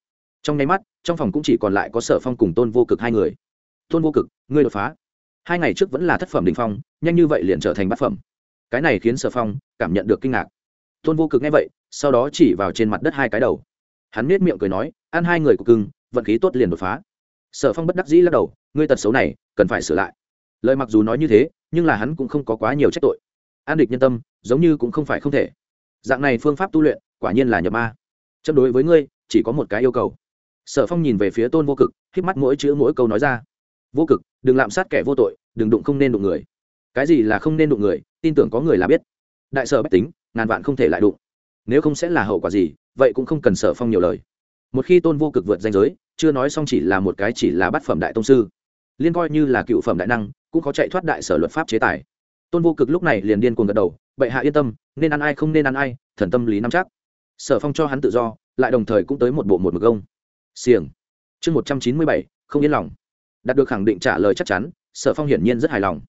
Trong nháy mắt, trong phòng cũng chỉ còn lại có sở phong cùng tôn vô cực hai người. Tôn vô cực, ngươi đột phá. Hai ngày trước vẫn là thất phẩm đình phong, nhanh như vậy liền trở thành bát phẩm. Cái này khiến sở phong cảm nhận được kinh ngạc tôn vô cực nghe vậy, sau đó chỉ vào trên mặt đất hai cái đầu. Hắn nết miệng cười nói, ăn hai người của cưng, vận khí tốt liền đột phá. Sở phong bất đắc dĩ lắc đầu, ngươi tật xấu này, cần phải sửa lại. Lời mặc dù nói như thế, nhưng là hắn cũng không có quá nhiều trách tội. An địch nhân tâm, giống như cũng không phải không thể. Dạng này phương pháp tu luyện, quả nhiên là nhập ma. Chấp đối với ngươi, chỉ có một cái yêu cầu. Sở phong nhìn về phía tôn vô cực k mắt mỗi chữ mỗi câu nói ra. Vô cực, đừng lạm sát kẻ vô tội, đừng đụng không nên đụng người. Cái gì là không nên đụng người, tin tưởng có người là biết. Đại sở bách tính ngàn vạn không thể lại đụng. Nếu không sẽ là hậu quả gì, vậy cũng không cần sở phong nhiều lời. Một khi tôn vô cực vượt danh giới, chưa nói xong chỉ là một cái chỉ là bát phẩm đại tông sư. Liên coi như là cựu phẩm đại năng, cũng có chạy thoát đại sở luật pháp chế tài. Tôn vô cực lúc này liền điên cuồng gật đầu, bệ hạ yên tâm, nên ăn ai không nên ăn ai, thần tâm lý nắm chắc. Sở phong cho hắn tự do, lại đồng thời cũng tới một bộ một mực ông xiềng. Chương một trăm chín mươi bảy, không yên lòng. Đạt được khẳng định trả lời chắc chắn, sở phong hiển nhiên rất hài lòng.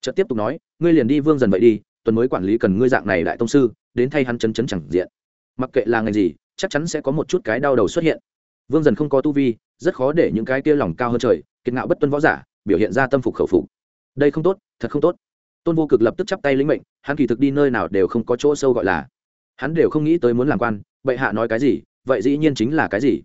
Chợt tiếp tục nói, ngươi liền đi vương dần vậy đi tuần mới quản lý cần ngươi dạng này đại tông sư, đến thay hắn chấn chấn chẳng diện. Mặc kệ là ngành gì, chắc chắn sẽ có một chút cái đau đầu xuất hiện. Vương dần không có tu vi, rất khó để những cái kia lòng cao hơn trời, kiệt ngạo bất tuân võ giả, biểu hiện ra tâm phục khẩu phục. Đây không tốt, thật không tốt. Tôn vô cực lập tức chắp tay lĩnh mệnh, hắn kỳ thực đi nơi nào đều không có chỗ sâu gọi là. Hắn đều không nghĩ tới muốn làm quan, bệ hạ nói cái gì, vậy dĩ nhiên chính là cái gì.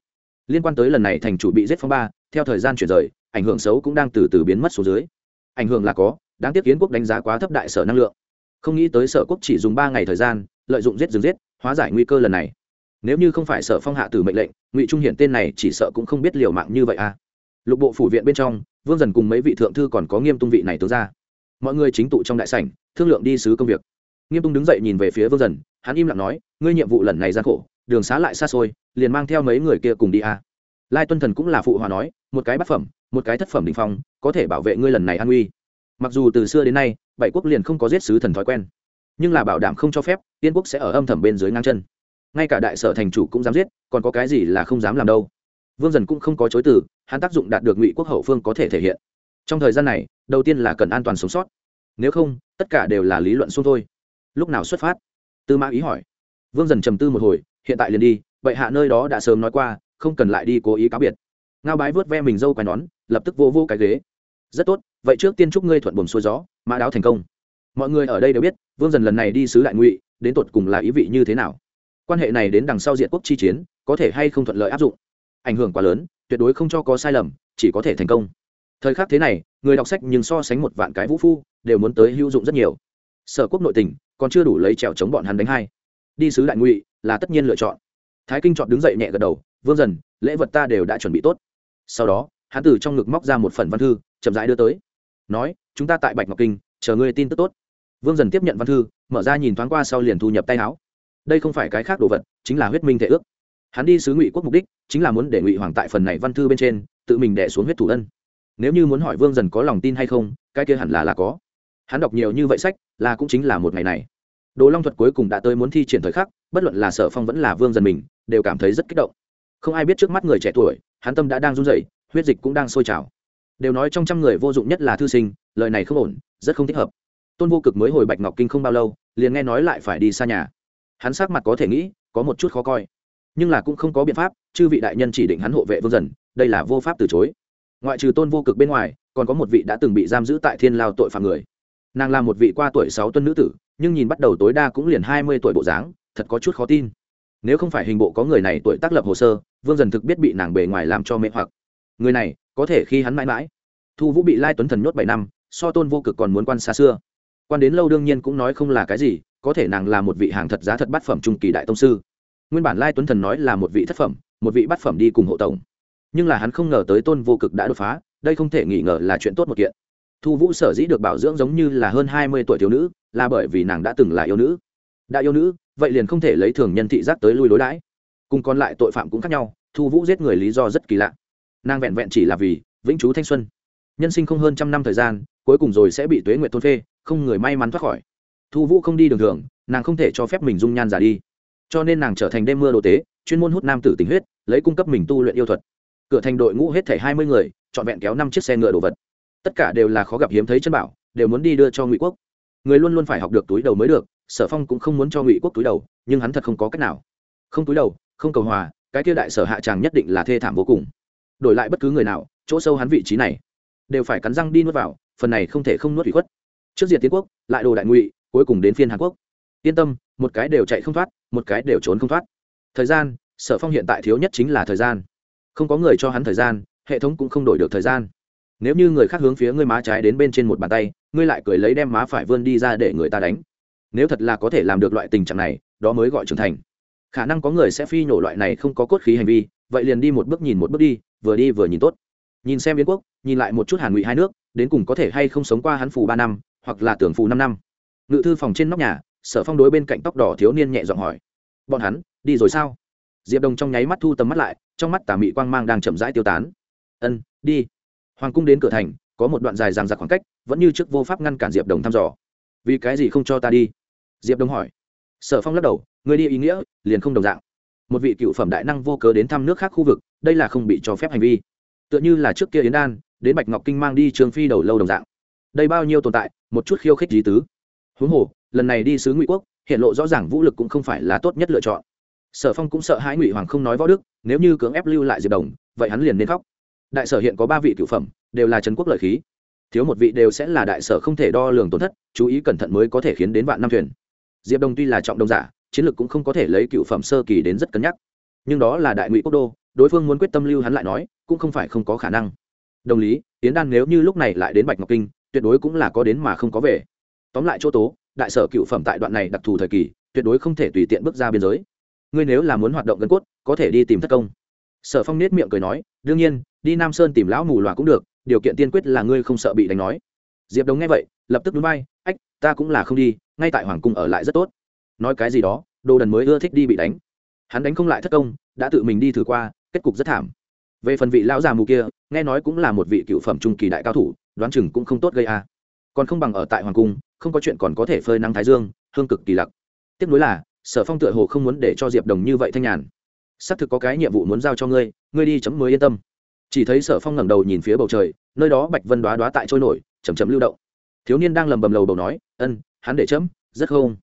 Liên quan tới lần này thành chủ bị giết phong ba, theo thời gian chuyển rời, ảnh hưởng xấu cũng đang từ từ biến mất xuống dưới. Ảnh hưởng là có, đáng tiếc kiến quốc đánh giá quá thấp đại sở năng lượng không nghĩ tới sở quốc chỉ dùng ba ngày thời gian, lợi dụng giết rừng giết, hóa giải nguy cơ lần này. Nếu như không phải sở phong hạ tử mệnh lệnh, ngụy trung hiển tên này chỉ sợ cũng không biết liều mạng như vậy à. Lục bộ phủ viện bên trong, vương dần cùng mấy vị thượng thư còn có nghiêm tung vị này tướng ra. Mọi người chính tụ trong đại sảnh, thương lượng đi sứ công việc. Nghiêm tung đứng dậy nhìn về phía vương dần, hắn im lặng nói, ngươi nhiệm vụ lần này gian khổ, đường xá lại xa xôi, liền mang theo mấy người kia cùng đi à. lai tuân thần cũng là phụ hòa nói, một cái bát phẩm, một cái thất phẩm đình phong, có thể bảo vệ ngươi lần này an uy mặc dù từ xưa đến nay bảy quốc liền không có giết sứ thần thói quen. Nhưng là bảo đảm không cho phép, yên quốc sẽ ở âm thầm bên dưới ngang chân. Ngay cả đại sở thành chủ cũng dám giết, còn có cái gì là không dám làm đâu. Vương dần cũng không có chối từ, hắn tác dụng đạt được ngụy quốc hậu phương có thể thể hiện. Trong thời gian này, đầu tiên là cần an toàn sống sót. Nếu không, tất cả đều là lý luận xuông thôi. Lúc nào xuất phát? Tư mã ý hỏi. Vương dần trầm tư một hồi, hiện tại liền đi vậy hạ nơi đó đã sớm nói qua, không cần lại đi cố ý cáo biệt. Ngao bái vớt ve mình dâu quai nón, lập tức vô vô cái ghế rất tốt, vậy trước tiên chúc ngươi thuận buồm xuôi gió, mã đáo thành công. Mọi người ở đây đều biết, vương dần lần này đi sứ đại ngụy, đến tột cùng là ý vị như thế nào. Quan hệ này đến đằng sau diện quốc chi chiến, có thể hay không thuận lợi áp dụng? Ảnh hưởng quá lớn, tuyệt đối không cho có sai lầm, chỉ có thể thành công. Thời khắc thế này, người đọc sách nhưng so sánh một vạn cái vũ phu, đều muốn tới hữu dụng rất nhiều. Sở quốc nội tình, còn chưa đủ lấy trèo chống bọn hắn đánh hai. Đi sứ đại ngụy, là tất nhiên lựa chọn. Thái kinh chọn đứng dậy nhẹ gật đầu, vương dần, lễ vật ta đều đã chuẩn bị tốt. Sau đó hắn từ trong ngực móc ra một phần văn thư, chậm rãi đưa tới. Nói, chúng ta tại bạch ngọc kinh, chờ ngươi tin tức tốt. Vương dần tiếp nhận văn thư, mở ra nhìn thoáng qua sau liền thu nhập tay áo. Đây không phải cái khác đồ vật, chính là huyết minh thể ước. Hắn đi sứ ngụy quốc mục đích, chính là muốn để ngụy hoàng tại phần này văn thư bên trên, tự mình đẻ xuống huyết thủ ân. Nếu như muốn hỏi vương dần có lòng tin hay không, cái kia hẳn là là có. Hắn đọc nhiều như vậy sách, là cũng chính là một ngày này. Đồ long thuật cuối cùng đã tới muốn thi triển thời khắc, bất luận là sở phong vẫn là vương dần mình, đều cảm thấy rất kích động. Không ai biết trước mắt người trẻ tuổi, hắn tâm đã đang run rẩy huyết dịch cũng đang sôi trào. Đều nói trong trăm người vô dụng nhất là thư sinh, lời này không ổn, rất không thích hợp. Tôn vô cực mới hồi bạch ngọc kinh không bao lâu, liền nghe nói lại phải đi xa nhà. Hắn sắc mặt có thể nghĩ, có một chút khó coi. Nhưng là cũng không có biện pháp, chư vị đại nhân chỉ định hắn hộ vệ vương dần, đây là vô pháp từ chối. Ngoại trừ tôn vô cực bên ngoài, còn có một vị đã từng bị giam giữ tại thiên lao tội phạm người. Nàng là một vị qua tuổi sáu tuân nữ tử, nhưng nhìn bắt đầu tối đa cũng liền hai mươi tuổi bộ dáng, thật có chút khó tin. Nếu không phải hình bộ có người này tuổi tác lập hồ sơ, vương dần thực biết bị nàng bề ngoài làm cho mê hoặc người này có thể khi hắn mãi mãi. Thu vũ bị lai tuấn thần nhốt bảy năm, so tôn vô cực còn muốn quan xa xưa. Quan đến lâu đương nhiên cũng nói không là cái gì, có thể nàng là một vị hàng thật giá thật bát phẩm trung kỳ đại tông sư. Nguyên bản lai tuấn thần nói là một vị thất phẩm, một vị bát phẩm đi cùng hộ tổng. Nhưng là hắn không ngờ tới tôn vô cực đã đột phá, đây không thể nghi ngờ là chuyện tốt một kiện. Thu vũ sở dĩ được bảo dưỡng giống như là hơn hai mươi tuổi thiếu nữ, là bởi vì nàng đã từng là yêu nữ. Đã yêu nữ, vậy liền không thể lấy thường nhân thị giác tới lui đối đãi. Cùng còn lại tội phạm cũng khác nhau, thu vũ giết người lý do rất kỳ lạ nàng vẹn vẹn chỉ là vì vĩnh chú thanh xuân. Nhân sinh không hơn trăm năm thời gian, cuối cùng rồi sẽ bị tuế nguyện thôn phê, không người may mắn thoát khỏi. Thu vũ không đi đường thường, nàng không thể cho phép mình dung nhan giả đi. Cho nên nàng trở thành đêm mưa đồ tế, chuyên môn hút nam tử tình huyết, lấy cung cấp mình tu luyện yêu thuật. Cửa thành đội ngũ hết thể hai mươi người, trọn vẹn kéo năm chiếc xe ngựa đồ vật. Tất cả đều là khó gặp hiếm thấy chân bảo, đều muốn đi đưa cho ngụy quốc. Người luôn luôn phải học được túi đầu mới được, sở phong cũng không muốn cho ngụy quốc túi đầu, nhưng hắn thật không có cách nào. Không túi đầu, không cầu hòa, cái kia đại sở hạ tràng nhất định là thê thảm vô cùng đổi lại bất cứ người nào, chỗ sâu hắn vị trí này, đều phải cắn răng đi nuốt vào, phần này không thể không nuốt bị khuất. Trước diệt tiến quốc, lại đồ đại ngụy, cuối cùng đến phiên hàn quốc. Yên tâm, một cái đều chạy không thoát, một cái đều trốn không thoát. Thời gian, sở phong hiện tại thiếu nhất chính là thời gian. Không có người cho hắn thời gian, hệ thống cũng không đổi được thời gian. Nếu như người khác hướng phía ngươi má trái đến bên trên một bàn tay, ngươi lại cười lấy đem má phải vươn đi ra để người ta đánh. Nếu thật là có thể làm được loại tình trạng này, đó mới gọi trưởng thành. Khả năng có người sẽ phi nhổ loại này không có cốt khí hành vi, vậy liền đi một bước nhìn một bước đi vừa đi vừa nhìn tốt. Nhìn xem biến quốc, nhìn lại một chút hàn ngụy hai nước, đến cùng có thể hay không sống qua hắn phù ba năm, hoặc là tưởng phù năm năm. Ngự thư phòng trên nóc nhà, sở phong đối bên cạnh tóc đỏ thiếu niên nhẹ giọng hỏi. Bọn hắn, đi rồi sao? Diệp đồng trong nháy mắt thu tầm mắt lại, trong mắt tà mị quang mang đang chậm rãi tiêu tán. Ân, đi. Hoàng cung đến cửa thành, có một đoạn dài ràng giặc khoảng cách, vẫn như trước vô pháp ngăn cản diệp đồng thăm dò. Vì cái gì không cho ta đi? Diệp đồng hỏi. Sở phong lắc đầu, người đi ý nghĩa, liền không đồng dạng một vị cựu phẩm đại năng vô cớ đến thăm nước khác khu vực, đây là không bị cho phép hành vi. Tựa như là trước kia yến đan, đến bạch ngọc kinh mang đi trường phi đầu lâu đồng dạng. Đây bao nhiêu tồn tại, một chút khiêu khích lý tứ. Huống hồ, lần này đi sứ ngụy quốc, hiện lộ rõ ràng vũ lực cũng không phải là tốt nhất lựa chọn. Sở phong cũng sợ hãi ngụy hoàng không nói võ đức, nếu như cưỡng ép lưu lại diệp đồng, vậy hắn liền nên khóc. Đại sở hiện có ba vị cựu phẩm, đều là trấn quốc lợi khí. Thiếu một vị đều sẽ là đại sở không thể đo lường tổn thất, chú ý cẩn thận mới có thể khiến đến vạn năm thuyền. Diệp đồng tuy là trọng đồng giả chiến lược cũng không có thể lấy cựu phẩm sơ kỳ đến rất cân nhắc. Nhưng đó là đại ngụy quốc đô, đối phương muốn quyết tâm lưu hắn lại nói, cũng không phải không có khả năng. Đồng lý tiến đan nếu như lúc này lại đến bạch ngọc kinh, tuyệt đối cũng là có đến mà không có về. Tóm lại chỗ tố, đại sở cựu phẩm tại đoạn này đặc thù thời kỳ, tuyệt đối không thể tùy tiện bước ra biên giới. Ngươi nếu là muốn hoạt động gân cốt, có thể đi tìm thất công. Sở phong nết miệng cười nói, đương nhiên, đi nam sơn tìm lão mù loà cũng được, điều kiện tiên quyết là ngươi không sợ bị đánh nói. Diệp đồng nghe vậy, lập tức núi bay ách, ta cũng là không đi, ngay tại hoàng cung ở lại rất tốt nói cái gì đó, đồ đần mới ưa thích đi bị đánh. Hắn đánh không lại thất công, đã tự mình đi thử qua, kết cục rất thảm. Về phần vị lão già mù kia, nghe nói cũng là một vị cựu phẩm trung kỳ đại cao thủ, đoán chừng cũng không tốt gây a. Còn không bằng ở tại hoàng cung, không có chuyện còn có thể phơi nắng thái dương, hương cực kỳ lặc. Tiếp nối là, sở phong tựa hồ không muốn để cho diệp đồng như vậy thanh nhàn. Xác thực có cái nhiệm vụ muốn giao cho ngươi ngươi đi chấm mới yên tâm. Chỉ thấy sở phong ngẩng đầu nhìn phía bầu trời, nơi đó bạch vân đoá đoá tại trôi nổi chầm chầm lưu động. Thiếu niên đang lầm bầm lầu bầu nói, ân, hắn để chấm, rất không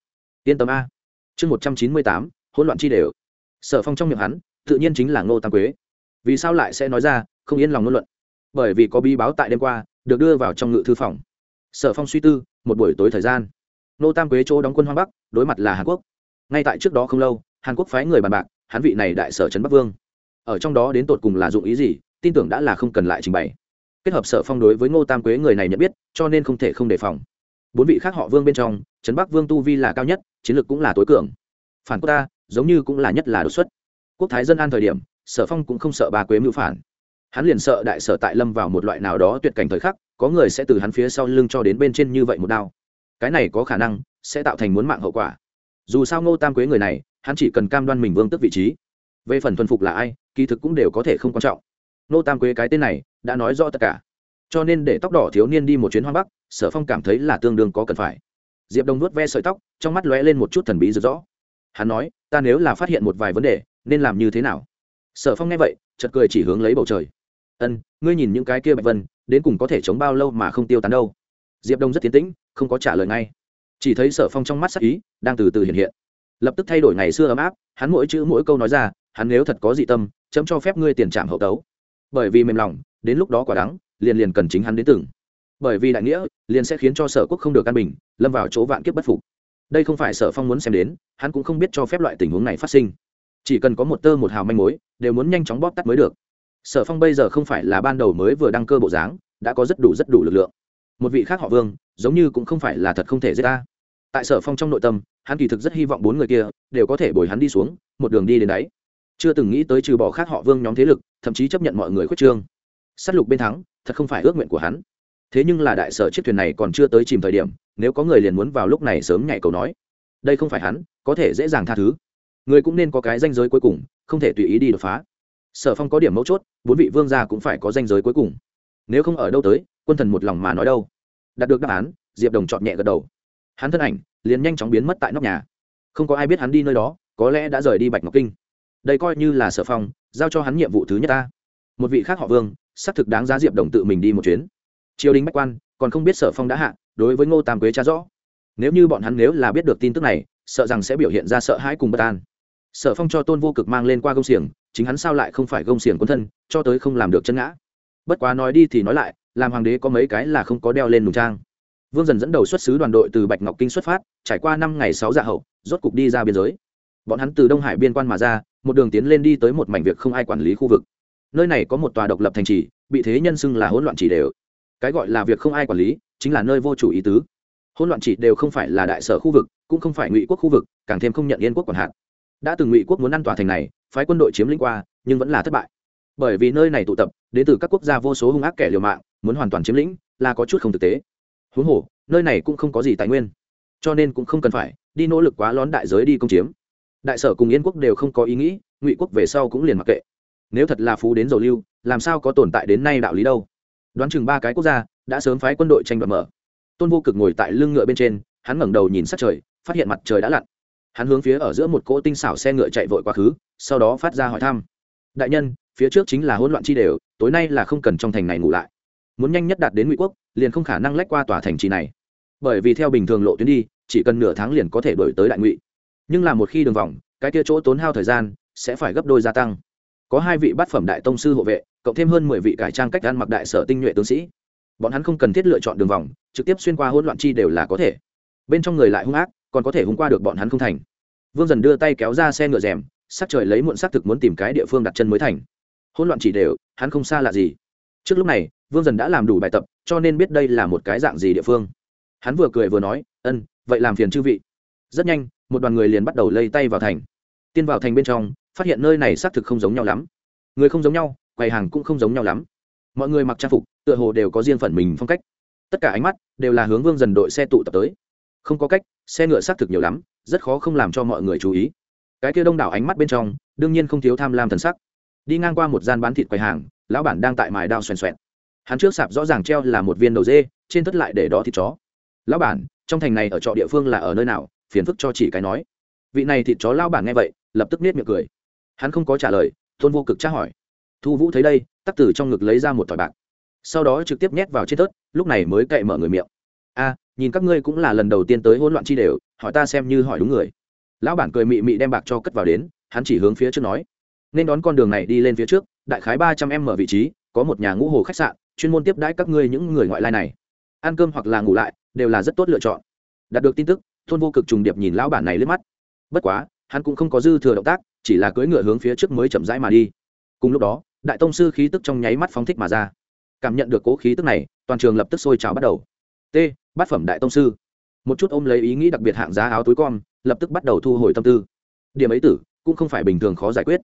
yên tâm a. Chương một trăm chín mươi tám, hỗn loạn chi đều. Sở phong trong miệng hắn, tự nhiên chính là ngô tam quế. Vì sao lại sẽ nói ra, không yên lòng ngôn luận? Bởi vì có bi báo tại đêm qua, được đưa vào trong ngự thư phòng. Sở phong suy tư, một buổi tối thời gian. Ngô tam quế chỗ đóng quân hoang bắc, đối mặt là hàn quốc. Ngay tại trước đó không lâu, hàn quốc phái người bàn bạc, hắn vị này đại sở trấn bắc vương. Ở trong đó đến tột cùng là dụng ý gì, tin tưởng đã là không cần lại trình bày. Kết hợp sở phong đối với ngô tam quế người này nhận biết, cho nên không thể không đề phòng. Bốn vị khác họ vương bên trong, trấn bắc vương tu vi là cao nhất chiến lược cũng là tối cường. Phản quốc ta, giống như cũng là nhất là đột xuất. Quốc thái dân an thời điểm, sở phong cũng không sợ bà quế mưu phản. Hắn liền sợ đại sở tại lâm vào một loại nào đó tuyệt cảnh thời khắc, có người sẽ từ hắn phía sau lưng cho đến bên trên như vậy một đao. Cái này có khả năng sẽ tạo thành muốn mạng hậu quả. Dù sao ngô tam quế người này, hắn chỉ cần cam đoan mình vương tức vị trí. Về phần thuần phục là ai, kỳ thực cũng đều có thể không quan trọng. Ngô tam quế cái tên này đã nói rõ tất cả. Cho nên để tóc đỏ thiếu niên đi một chuyến Hoa bắc, sở phong cảm thấy là tương đương có cần phải diệp Đông nuốt ve sợi tóc, trong mắt lóe lên một chút thần bí rực rõ hắn nói, ta nếu là phát hiện một vài vấn đề, nên làm như thế nào? Sở phong nghe vậy chật cười chỉ hướng lấy bầu trời. Ân, ngươi nhìn những cái kia bạch vân, đến cùng có thể chống bao lâu mà không tiêu tán đâu? Diệp đông rất tiến tĩnh, không có trả lời ngay. Chỉ thấy sở phong trong mắt sắc ý đang từ từ hiện hiện. Lập tức thay đổi ngày xưa ấm áp, hắn mỗi chữ mỗi câu nói ra, hắn nếu thật có dị tâm, chấm cho phép ngươi tiền trạm hậu tấu. Bởi vì mềm lòng, đến lúc đó quả đắng, liền liền cần chính hắn đến từng bởi vì đại nghĩa liền sẽ khiến cho sở quốc không được căn bình, lâm vào chỗ vạn kiếp bất phục. Đây không phải sở phong muốn xem đến, hắn cũng không biết cho phép loại tình huống này phát sinh. Chỉ cần có một tơ một hào manh mối, đều muốn nhanh chóng bóp tắt mới được. Sở phong bây giờ không phải là ban đầu mới vừa đăng cơ bộ dáng, đã có rất đủ rất đủ lực lượng. Một vị khác họ vương, giống như cũng không phải là thật không thể giết ta. Tại sở phong trong nội tâm, hắn kỳ thực rất hy vọng bốn người kia đều có thể bồi hắn đi xuống, một đường đi đến đáy. Chưa từng nghĩ tới trừ bỏ khác họ vương nhóm thế lực, thậm chí chấp nhận mọi người khuyết trương. S á t lục bên thắng, thật không phải ước nguyện của hắn thế nhưng là đại sở chiếc thuyền này còn chưa tới chìm thời điểm, nếu có người liền muốn vào lúc này sớm nhảy cầu nói. Đây không phải hắn, có thể dễ dàng tha thứ. Người cũng nên có cái danh giới cuối cùng, không thể tùy ý đi đột phá. Sở phong có điểm mấu chốt, bốn vị vương gia cũng phải có danh giới cuối cùng. Nếu không ở đâu tới, quân thần một lòng mà nói đâu. Đạt được đáp án, diệp đồng chọn nhẹ gật đầu. Hắn thân ảnh liền nhanh chóng biến mất tại nóc nhà. Không có ai biết hắn đi nơi đó, có lẽ đã rời đi bạch ngọc kinh. Đây coi như là sở phong, giao cho hắn nhiệm vụ thứ nhất ta. Một vị khác họ vương, xác thực đáng giá diệp đồng tự mình đi một chuyến triều đình bách quan, còn không biết sở phong đã hạ, đối với ngô tam quế cha rõ. Nếu như bọn hắn nếu là biết được tin tức này, sợ rằng sẽ biểu hiện ra sợ hãi cùng bất an. Sở phong cho tôn vô cực mang lên qua gông xiềng, chính hắn sao lại không phải gông xiềng quân thân, cho tới không làm được chân ngã. Bất quá nói đi thì nói lại, làm hoàng đế có mấy cái là không có đeo lên nùng trang. Vương dần dẫn đầu xuất sứ đoàn đội từ bạch ngọc kinh xuất phát, trải qua năm ngày sáu dạ hậu, rốt cục đi ra biên giới. Bọn hắn từ đông hải biên quan mà ra, một đường tiến lên đi tới một mảnh việc không ai quản lý khu vực. Nơi này có một tòa độc lập thành trì, bị thế nhân xưng là hỗn loạn chỉ đều cái gọi là việc không ai quản lý, chính là nơi vô chủ ý tứ. Hỗn loạn chỉ đều không phải là đại sở khu vực, cũng không phải ngụy quốc khu vực, càng thêm không nhận yên quốc quản hạt. Đã từng ngụy quốc muốn ăn tòa thành này, phái quân đội chiếm lĩnh qua, nhưng vẫn là thất bại. Bởi vì nơi này tụ tập, đến từ các quốc gia vô số hung ác kẻ liều mạng, muốn hoàn toàn chiếm lĩnh, là có chút không thực tế. Huống hồ, nơi này cũng không có gì tài nguyên, cho nên cũng không cần phải đi nỗ lực quá lón đại giới đi công chiếm. Đại sở cùng yên quốc đều không có ý nghĩ, ngụy quốc về sau cũng liền mặc kệ. Nếu thật là phú đến dầu lưu, làm sao có tồn tại đến nay đạo lý đâu? Đoán chừng ba cái quốc gia đã sớm phái quân đội tranh đoạt mở. Tôn vô cực ngồi tại lưng ngựa bên trên, hắn ngẩng đầu nhìn sát trời, phát hiện mặt trời đã lặn. Hắn hướng phía ở giữa một cỗ tinh xảo xe ngựa chạy vội quá khứ, sau đó phát ra hỏi thăm. Đại nhân, phía trước chính là hỗn loạn chi đều, tối nay là không cần trong thành này ngủ lại. Muốn nhanh nhất đạt đến ngụy quốc, liền không khả năng lách qua tòa thành trì này. Bởi vì theo bình thường lộ tuyến đi, chỉ cần nửa tháng liền có thể đổi tới đại ngụy. Nhưng là một khi đường vòng, cái kia chỗ tốn hao thời gian sẽ phải gấp đôi gia tăng có hai vị bát phẩm đại tông sư hộ vệ, cộng thêm hơn mười vị cải trang cách ăn mặc đại sở tinh nhuệ tướng sĩ. Bọn hắn không cần thiết lựa chọn đường vòng, trực tiếp xuyên qua hỗn loạn chi đều là có thể. Bên trong người lại hung ác, còn có thể hung qua được bọn hắn không thành. Vương dần đưa tay kéo ra xe ngựa rèm, sắc trời lấy muộn xác thực muốn tìm cái địa phương đặt chân mới thành. Hỗn loạn chỉ đều, hắn không xa lạ gì. Trước lúc này, vương dần đã làm đủ bài tập, cho nên biết đây là một cái dạng gì địa phương. Hắn vừa cười vừa nói, ân, vậy làm phiền chư vị. Rất nhanh, một đoàn người liền bắt đầu lây tay vào thành. Tiên vào thành bên trong phát hiện nơi này xác thực không giống nhau lắm. Người không giống nhau, quầy hàng cũng không giống nhau lắm. Mọi người mặc trang phục, tựa hồ đều có riêng phần mình phong cách. Tất cả ánh mắt đều là hướng vương dần đội xe tụ tập tới. Không có cách, xe ngựa xác thực nhiều lắm, rất khó không làm cho mọi người chú ý. Cái kia đông đảo ánh mắt bên trong, đương nhiên không thiếu tham lam thần sắc. Đi ngang qua một gian bán thịt quầy hàng, lão bản đang tại mài đao xoèn xoẹn. Hắn trước sạp rõ ràng treo là một viên đầu dê, trên thất lại để đó thịt chó. Lão bản, trong thành này ở trọ địa phương là ở nơi nào? Phiền phức cho chỉ cái nói. Vị này thịt chó lão bản nghe vậy, lập tức nết miệng cười hắn không có trả lời, tôn vô cực tra hỏi. Thu vũ thấy đây, tắc tử trong ngực lấy ra một thỏi bạc. Sau đó trực tiếp nhét vào trên tớt lúc này mới cậy mở người miệng. A, nhìn các ngươi cũng là lần đầu tiên tới hỗn loạn chi đều, hỏi ta xem như hỏi đúng người. Lão bản cười mị mị đem bạc cho cất vào đến, hắn chỉ hướng phía trước nói. Nên đón con đường này đi lên phía trước, đại khái ba trăm em mở vị trí, có một nhà ngũ hồ khách sạn, chuyên môn tiếp đãi các ngươi những người ngoại lai này. Ăn cơm hoặc là ngủ lại, đều là rất tốt lựa chọn. Đạt được tin tức thôn vô cực trùng điệp nhìn lão bản này lướt mắt. Bất quá hắn cũng không có dư thừa động tác, chỉ là cưỡi ngựa hướng phía trước mới chậm rãi mà đi. Cùng lúc đó, đại tông sư khí tức trong nháy mắt phóng thích mà ra. Cảm nhận được cố khí tức này, toàn trường lập tức sôi trào bắt đầu. T, bát phẩm đại tông sư. Một chút ôm lấy ý nghĩ đặc biệt hạng giá áo túi con, lập tức bắt đầu thu hồi tâm tư. Điểm ấy tử, cũng không phải bình thường khó giải quyết.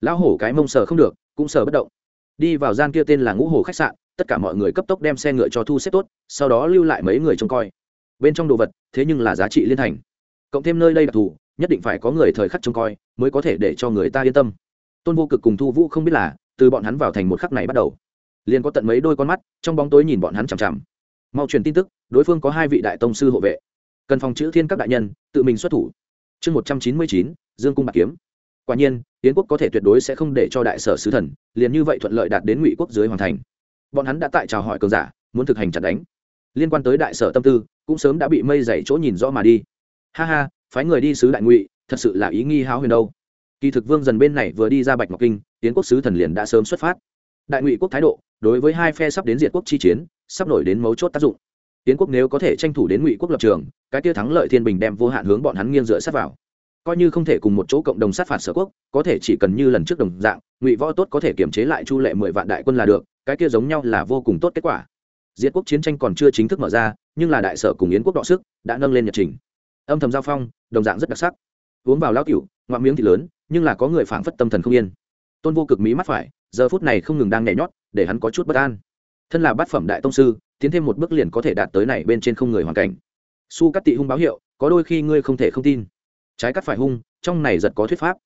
Lão hổ cái mông sờ không được, cũng sờ bất động. Đi vào gian kia tên là ngũ hồ khách sạn, tất cả mọi người cấp tốc đem xe ngựa cho thu xếp tốt, sau đó lưu lại mấy người trông coi. Bên trong đồ vật, thế nhưng là giá trị liên thành. Cộng thêm nơi đây đặc thù nhất định phải có người thời khắc trông coi, mới có thể để cho người ta yên tâm. Tôn vô cực cùng thu vũ không biết là, từ bọn hắn vào thành một khắc này bắt đầu, liền có tận mấy đôi con mắt, trong bóng tối nhìn bọn hắn chằm chằm. Mau truyền tin tức, đối phương có hai vị đại tông sư hộ vệ. Cần phòng chữ thiên các đại nhân, tự mình xuất thủ. Chương một trăm chín mươi chín, dương cung bạc kiếm. Quả nhiên, yến quốc có thể tuyệt đối sẽ không để cho đại sở sứ thần, liền như vậy thuận lợi đạt đến ngụy quốc dưới hoàn thành. Bọn hắn đã tại chào hỏi cường giả, muốn thực hành chặt đánh. Liên quan tới đại sở tâm tư, cũng sớm đã bị mây dày chỗ nhìn rõ mà đi. Ha ha phái người đi sứ đại ngụy, thật sự là ý nghi háo huyền đâu. Kỳ thực vương dần bên này vừa đi ra bạch ngọc kinh tiến quốc sứ thần liền đã sớm xuất phát. Đại ngụy quốc thái độ, đối với hai phe sắp đến diệt quốc chi chiến, sắp nổi đến mấu chốt tác dụng. Tiến quốc nếu có thể tranh thủ đến ngụy quốc lập trường, cái tiêu thắng lợi thiên bình đem vô hạn hướng bọn hắn nghiêng dựa sát vào. Coi như không thể cùng một chỗ cộng đồng sát phạt sở quốc, có thể chỉ cần như lần trước đồng dạng, ngụy võ tốt có thể kiểm chế lại chu lệ mười vạn đại quân là được, cái kia giống nhau là vô cùng tốt kết quả. Diệt quốc chiến tranh còn chưa chính thức mở ra, nhưng là đại sở cùng yến quốc đọ sức, đã nâng lên nhật trình âm thầm giao phong, đồng dạng rất đặc sắc. Uống vào lao cựu ngoạm miếng thì lớn, nhưng là có người phảng phất tâm thần không yên. Tôn vô cực mí mắt phải, giờ phút này không ngừng đang nhảy nhót, để hắn có chút bất an. Thân là bát phẩm đại tông sư, tiến thêm một bước liền có thể đạt tới này bên trên không người hoàn cảnh. Su cắt tị hung báo hiệu, có đôi khi ngươi không thể không tin. Trái cắt phải hung, trong này giật có thuyết pháp.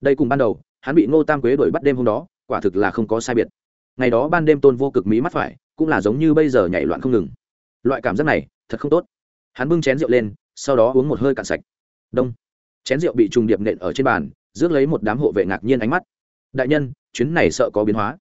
Đây cùng ban đầu, hắn bị ngô tam quế đuổi bắt đêm hôm đó, quả thực là không có sai biệt. Ngày đó ban đêm tôn vô cực mí mắt phải, cũng là giống như bây giờ nhảy loạn không ngừng. Loại cảm giác này, thật không tốt. Hắn bưng chén rượu lên sau đó uống một hơi cạn sạch. Đông. Chén rượu bị trùng điệp nện ở trên bàn, rước lấy một đám hộ vệ ngạc nhiên ánh mắt. Đại nhân, chuyến này sợ có biến hóa.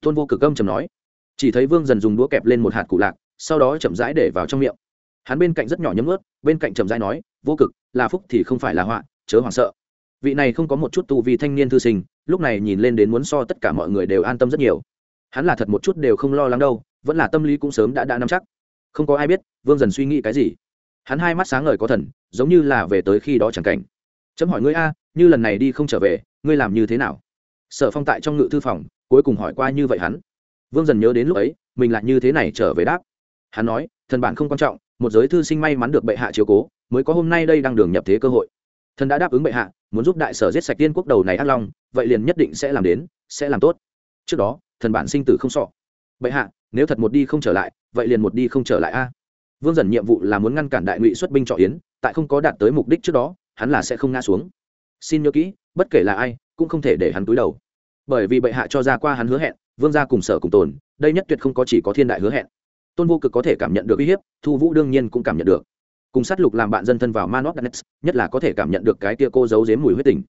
Tôn vô cực âm trầm nói. Chỉ thấy vương dần dùng đũa kẹp lên một hạt cụ lạc, sau đó chậm rãi để vào trong miệng. Hắn bên cạnh rất nhỏ nhấm ướt, bên cạnh chậm rãi nói, vô cực, là phúc thì không phải là họa, chớ hoảng sợ. Vị này không có một chút tu vi thanh niên thư sinh, lúc này nhìn lên đến muốn so tất cả mọi người đều an tâm rất nhiều. Hắn là thật một chút đều không lo lắng đâu, vẫn là tâm lý cũng sớm đã đã nắm chắc. Không có ai biết, vương dần suy nghĩ cái gì hắn hai mắt sáng ngời có thần, giống như là về tới khi đó chẳng cảnh. Chấm hỏi ngươi a, như lần này đi không trở về, ngươi làm như thế nào? Sở phong tại trong ngự thư phòng, cuối cùng hỏi qua như vậy hắn. Vương dần nhớ đến lúc ấy, mình lại như thế này trở về đáp. Hắn nói, thần bản không quan trọng, một giới thư sinh may mắn được bệ hạ chiếu cố, mới có hôm nay đây đang đường nhập thế cơ hội. Thần đã đáp ứng bệ hạ, muốn giúp đại sở giết sạch tiên quốc đầu này ác long, vậy liền nhất định sẽ làm đến, sẽ làm tốt. Trước đó, thần bản sinh tử không sọ. Bệ hạ, nếu thật một đi không trở lại, vậy liền một đi không trở lại a vương dần nhiệm vụ là muốn ngăn cản đại ngụy xuất binh trọ yến, tại không có đạt tới mục đích trước đó, hắn là sẽ không ngã xuống. Xin nhớ kỹ, bất kể là ai, cũng không thể để hắn túi đầu. Bởi vì bệ hạ cho ra qua hắn hứa hẹn, vương gia cùng sở cùng tồn, đây nhất tuyệt không có chỉ có thiên đại hứa hẹn. Tôn vô cực có thể cảm nhận được uy hiếp, thu vũ đương nhiên cũng cảm nhận được. Cùng sát lục làm bạn dân thân vào manot danet nhất là có thể cảm nhận được cái tia cô giấu dếm mùi huyết tình.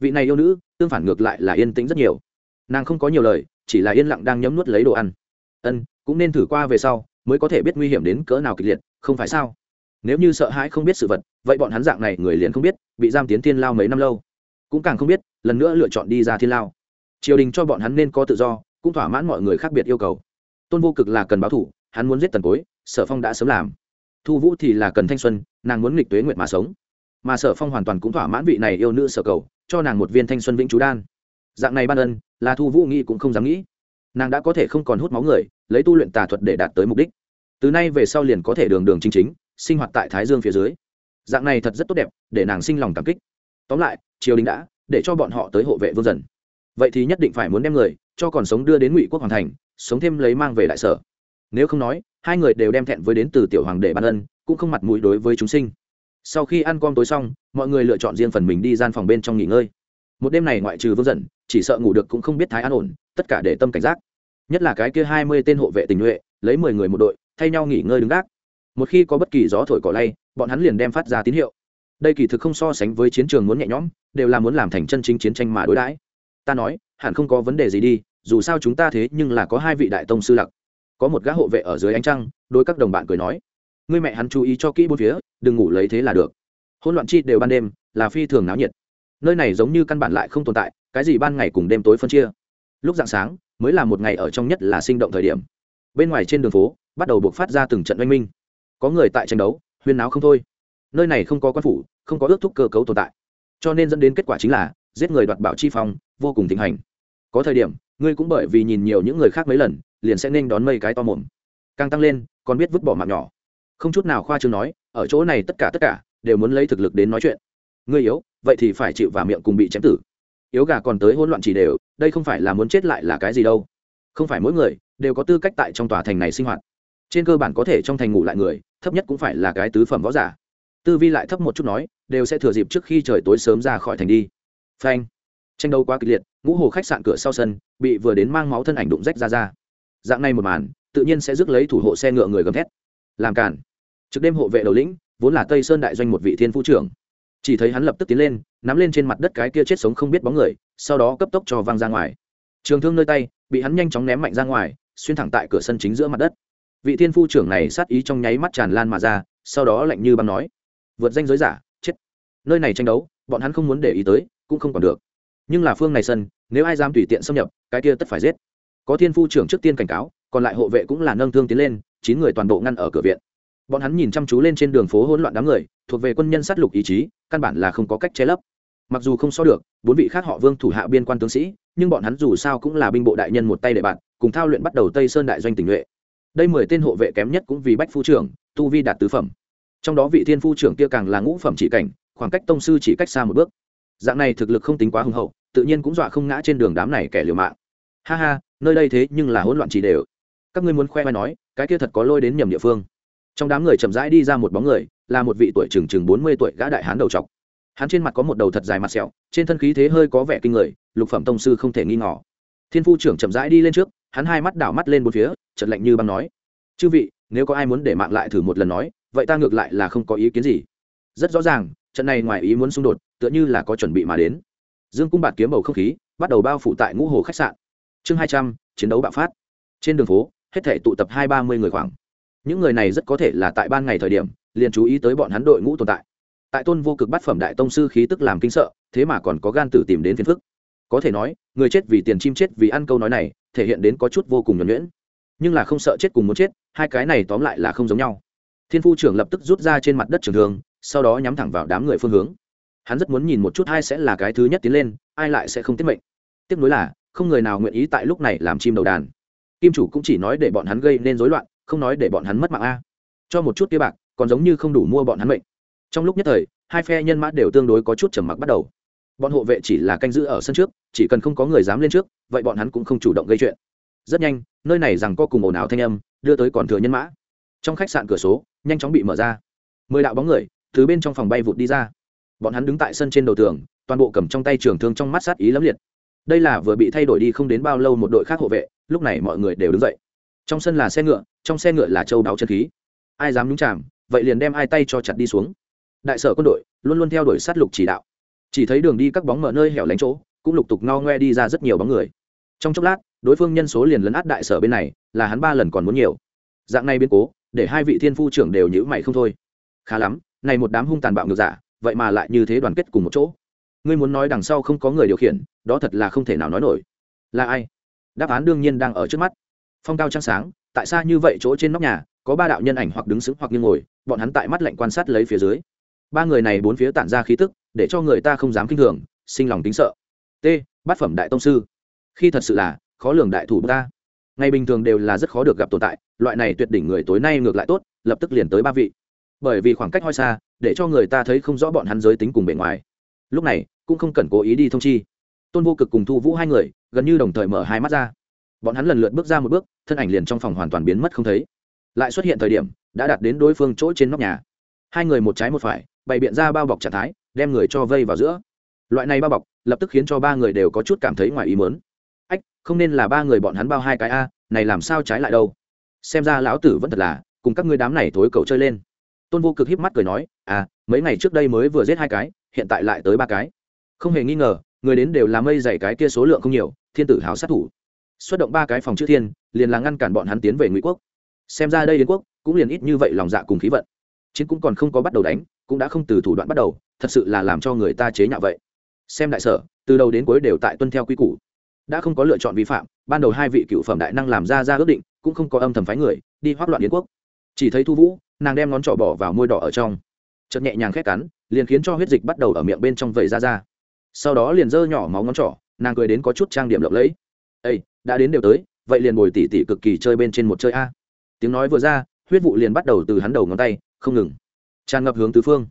Vị này yêu nữ, tương phản ngược lại là yên tĩnh rất nhiều. Nàng không có nhiều lời, chỉ là yên lặng đang nhấm nuốt lấy đồ ăn. Ân, cũng nên thử qua về sau mới có thể biết nguy hiểm đến cỡ nào kịch liệt, không phải sao? Nếu như sợ hãi không biết sự vật, vậy bọn hắn dạng này người liền không biết, bị giam tiến thiên lao mấy năm lâu. Cũng càng không biết, lần nữa lựa chọn đi ra thiên lao. Triều đình cho bọn hắn nên có tự do, cũng thỏa mãn mọi người khác biệt yêu cầu. Tôn vô cực là cần báo thủ, hắn muốn giết tần cối, sở phong đã sớm làm. Thu vũ thì là cần thanh xuân, nàng muốn nghịch tuế nguyệt mà sống. Mà sở phong hoàn toàn cũng thỏa mãn vị này yêu nữ sở cầu, cho nàng một viên thanh xuân vĩnh chú đan. Dạng này ban ân, là thu vũ nghĩ cũng không dám nghĩ. Nàng đã có thể không còn hút máu người lấy tu luyện tà thuật để đạt tới mục đích. Từ nay về sau liền có thể đường đường chính chính, sinh hoạt tại thái dương phía dưới. Dạng này thật rất tốt đẹp, để nàng sinh lòng cảm kích. Tóm lại, triều đình đã, để cho bọn họ tới hộ vệ vương dần. Vậy thì nhất định phải muốn đem người, cho còn sống đưa đến ngụy quốc hoàng thành, sống thêm lấy mang về đại sở. Nếu không nói, hai người đều đem thẹn với đến từ tiểu hoàng đệ ban ân, cũng không mặt mũi đối với chúng sinh. Sau khi ăn cơm tối xong, mọi người lựa chọn riêng phần mình đi gian phòng bên trong nghỉ ngơi. Một đêm này ngoại trừ vương dần, chỉ sợ ngủ được cũng không biết thái an ổn, tất cả để tâm cảnh giác nhất là cái kia hai mươi tên hộ vệ tình nhuệ, lấy mười người một đội, thay nhau nghỉ ngơi đứng gác. Một khi có bất kỳ gió thổi cỏ lay, bọn hắn liền đem phát ra tín hiệu. Đây kỳ thực không so sánh với chiến trường muốn nhẹ nhõm, đều là muốn làm thành chân chính chiến tranh mà đối đãi. Ta nói, hẳn không có vấn đề gì đi, dù sao chúng ta thế nhưng là có hai vị đại tông sư lặc. Có một gã hộ vệ ở dưới ánh trăng đôi các đồng bạn cười nói, ngươi mẹ hắn chú ý cho kỹ bốn phía, đừng ngủ lấy thế là được. Hôn loạn chi đều ban đêm, là phi thường náo nhiệt. Nơi này giống như căn bản lại không tồn tại, cái gì ban ngày cùng đêm tối phân chia lúc dạng sáng, mới là một ngày ở trong nhất là sinh động thời điểm. Bên ngoài trên đường phố, bắt đầu buộc phát ra từng trận oanh minh. Có người tại tranh đấu, huyên náo không thôi. Nơi này không có quan phủ, không có ước thúc cơ cấu tồn tại. Cho nên dẫn đến kết quả chính là, giết người đoạt bảo chi phong, vô cùng thịnh hành. Có thời điểm, ngươi cũng bởi vì nhìn nhiều những người khác mấy lần, liền sẽ nên đón mây cái to mồm. Càng tăng lên, còn biết vứt bỏ mạng nhỏ. Không chút nào khoa chương nói, ở chỗ này tất cả tất cả, đều muốn lấy thực lực đến nói chuyện. Ngươi yếu, vậy thì phải chịu vào miệng cùng bị chém tử yếu gà còn tới hỗn loạn chỉ đều, đây không phải là muốn chết lại là cái gì đâu. Không phải mỗi người đều có tư cách tại trong tòa thành này sinh hoạt. Trên cơ bản có thể trong thành ngủ lại người, thấp nhất cũng phải là cái tứ phẩm võ giả. Tư vi lại thấp một chút nói, đều sẽ thừa dịp trước khi trời tối sớm ra khỏi thành đi. Phanh. Tranh đấu quá kịch liệt, ngũ hồ khách sạn cửa sau sân, bị vừa đến mang máu thân ảnh đụng rách ra ra. Dạng này một màn, tự nhiên sẽ rước lấy thủ hộ xe ngựa người gầm thét. Làm cản trước đêm hộ vệ đầu lĩnh, vốn là tây sơn đại doanh một vị thiên phu trưởng chỉ thấy hắn lập tức tiến lên, nắm lên trên mặt đất cái kia chết sống không biết bóng người, sau đó cấp tốc cho văng ra ngoài. Trường thương nơi tay, bị hắn nhanh chóng ném mạnh ra ngoài, xuyên thẳng tại cửa sân chính giữa mặt đất. Vị thiên phu trưởng này sát ý trong nháy mắt tràn lan mà ra, sau đó lạnh như băng nói, vượt danh giới giả, chết. Nơi này tranh đấu, bọn hắn không muốn để ý tới, cũng không còn được. Nhưng là phương này sân, nếu ai dám tùy tiện xâm nhập, cái kia tất phải giết. Có thiên phu trưởng trước tiên cảnh cáo, còn lại hộ vệ cũng là nâng thương tiến lên, chín người toàn bộ ngăn ở cửa viện. Bọn hắn nhìn chăm chú lên trên đường phố hỗn loạn đám người thuộc về quân nhân sát lục ý chí, căn bản là không có cách che lấp. Mặc dù không so được, bốn vị khác họ vương thủ hạ biên quan tướng sĩ, nhưng bọn hắn dù sao cũng là binh bộ đại nhân một tay để bạn, cùng thao luyện bắt đầu tây sơn đại doanh tình nhuệ. Đây mười tên hộ vệ kém nhất cũng vì bách phu trưởng, tu vi đạt tứ phẩm. Trong đó vị thiên phu trưởng kia càng là ngũ phẩm chỉ cảnh, khoảng cách tông sư chỉ cách xa một bước. Dạng này thực lực không tính quá hùng hậu, tự nhiên cũng dọa không ngã trên đường đám này kẻ liều mạng. Ha ha, nơi đây thế nhưng là hỗn loạn chỉ đều. Các ngươi muốn khoe mai nói, cái kia thật có lôi đến nhầm địa phương. Trong đám người chậm rãi đi ra một bóng người là một vị tuổi chừng chừng bốn mươi tuổi gã đại hán đầu trọc. Hắn trên mặt có một đầu thật dài mặt sẹo, trên thân khí thế hơi có vẻ kinh người, lục phẩm tông sư không thể nghi ngỏ thiên phu trưởng chậm rãi đi lên trước, hắn hai mắt đảo mắt lên một phía chật lạnh như băng nói, chư vị, nếu có ai muốn để mạng lại thử một lần nói, vậy ta ngược lại là không có ý kiến gì. Rất rõ ràng, trận này ngoài ý muốn xung đột, tựa như là có chuẩn bị mà đến. Dương cung bạt kiếm bầu không khí, bắt đầu bao phủ tại ngũ hồ khách sạn. Chương hai trăm, chiến đấu bạo phát. Trên đường phố, hết thể tụ tập hai ba mươi người khoảng những người này rất có thể là tại ban ngày thời điểm, liền chú ý tới bọn hắn đội ngũ tồn tại. Tại tôn vô cực bắt phẩm đại tông sư khí tức làm kinh sợ, thế mà còn có gan tử tìm đến phiền phức. Có thể nói, người chết vì tiền chim chết vì ăn câu nói này, thể hiện đến có chút vô cùng nhuẩn nhuyễn. Nhưng là không sợ chết cùng muốn chết, hai cái này tóm lại là không giống nhau. Thiên phu trưởng lập tức rút ra trên mặt đất trường thường sau đó nhắm thẳng vào đám người phương hướng. Hắn rất muốn nhìn một chút ai sẽ là cái thứ nhất tiến lên, ai lại sẽ không tiết mệnh. Tiếp nối là, không người nào nguyện ý tại lúc này làm chim đầu đàn. Kim chủ cũng chỉ nói để bọn hắn gây nên rối loạn không nói để bọn hắn mất mạng a. Cho một chút kia bạc, còn giống như không đủ mua bọn hắn mệnh. Trong lúc nhất thời, hai phe nhân mã đều tương đối có chút trầm mặc bắt đầu. Bọn hộ vệ chỉ là canh giữ ở sân trước, chỉ cần không có người dám lên trước, vậy bọn hắn cũng không chủ động gây chuyện. Rất nhanh, nơi này rằng có cùng ồn ào thanh âm, đưa tới còn thừa nhân mã. Trong khách sạn cửa số, nhanh chóng bị mở ra. Mười đạo bóng người, từ bên trong phòng bay vụt đi ra. Bọn hắn đứng tại sân trên đầu tường, toàn bộ cầm trong tay trường thương trong mắt sát ý lắm liệt. Đây là vừa bị thay đổi đi không đến bao lâu một đội khác hộ vệ, lúc này mọi người đều đứng dậy trong sân là xe ngựa, trong xe ngựa là châu đáo chân khí. Ai dám nhúng chạm vậy liền đem ai tay cho chặt đi xuống. Đại sở quân đội luôn luôn theo đuổi sát lục chỉ đạo. Chỉ thấy đường đi các bóng mở nơi hẻo lánh chỗ, cũng lục tục no ngoe đi ra rất nhiều bóng người. Trong chốc lát, đối phương nhân số liền lấn át đại sở bên này, là hắn ba lần còn muốn nhiều. Dạng này biến cố, để hai vị thiên phu trưởng đều nhữ mày không thôi. Khá lắm, này một đám hung tàn bạo ngược giả, vậy mà lại như thế đoàn kết cùng một chỗ. Ngươi muốn nói đằng sau không có người điều khiển, đó thật là không thể nào nói nổi. Là ai? Đáp án đương nhiên đang ở trước mắt phong cao trăng sáng, tại sao như vậy chỗ trên nóc nhà, có ba đạo nhân ảnh hoặc đứng sững hoặc như ngồi, bọn hắn tại mắt lạnh quan sát lấy phía dưới. Ba người này bốn phía tản ra khí tức, để cho người ta không dám kinh thường, sinh lòng tính sợ. T. Bát phẩm đại tông sư. Khi thật sự là, khó lường đại thủ ta. Ngày bình thường đều là rất khó được gặp tồn tại, loại này tuyệt đỉnh người tối nay ngược lại tốt, lập tức liền tới ba vị. Bởi vì khoảng cách hoi xa, để cho người ta thấy không rõ bọn hắn giới tính cùng bề ngoài. Lúc này, cũng không cần cố ý đi thông chi. Tôn vô cực cùng thu vũ hai người, gần như đồng thời mở hai mắt ra bọn hắn lần lượt bước ra một bước, thân ảnh liền trong phòng hoàn toàn biến mất không thấy. Lại xuất hiện thời điểm, đã đạt đến đối phương chỗ trên nóc nhà. Hai người một trái một phải, bày biện ra bao bọc trạng thái, đem người cho vây vào giữa. Loại này bao bọc, lập tức khiến cho ba người đều có chút cảm thấy ngoài ý mớn ách, không nên là ba người bọn hắn bao hai cái a, này làm sao trái lại đâu. Xem ra lão tử vẫn thật là, cùng các ngươi đám này thối cầu chơi lên. Tôn vô cực híp mắt cười nói à mấy ngày trước đây mới vừa giết hai cái, hiện tại lại tới ba cái. Không hề nghi ngờ, người đến đều làm mây dày cái kia số lượng không nhiều, thiên tử hào sát thủ xuất động ba cái phòng chữ thiên, liền là ngăn cản bọn hắn tiến về ngụy quốc. Xem ra đây yến quốc cũng liền ít như vậy lòng dạ cùng khí vận. Chiến cũng còn không có bắt đầu đánh, cũng đã không từ thủ đoạn bắt đầu, thật sự là làm cho người ta chế nhạo vậy. Xem đại sở, từ đầu đến cuối đều tại tuân theo quy củ. Đã không có lựa chọn vi phạm, ban đầu hai vị cựu phẩm đại năng làm ra ra ước định, cũng không có âm thầm phái người, đi hoác loạn yến quốc. Chỉ thấy thu vũ, nàng đem ngón trỏ bỏ vào môi đỏ ở trong. Chợt nhẹ nhàng khét cắn, liền khiến cho huyết dịch bắt đầu ở miệng bên trong vẩy ra ra. Sau đó liền dơ nhỏ máu ngón trỏ, nàng cười đến có chút trang điểm lộng lẫy. Ây đã đến đều tới, vậy liền bồi tỉ tỉ cực kỳ chơi bên trên một chơi a. Tiếng nói vừa ra, huyết vụ liền bắt đầu từ hắn đầu ngón tay, không ngừng. Tràn ngập hướng tứ phương.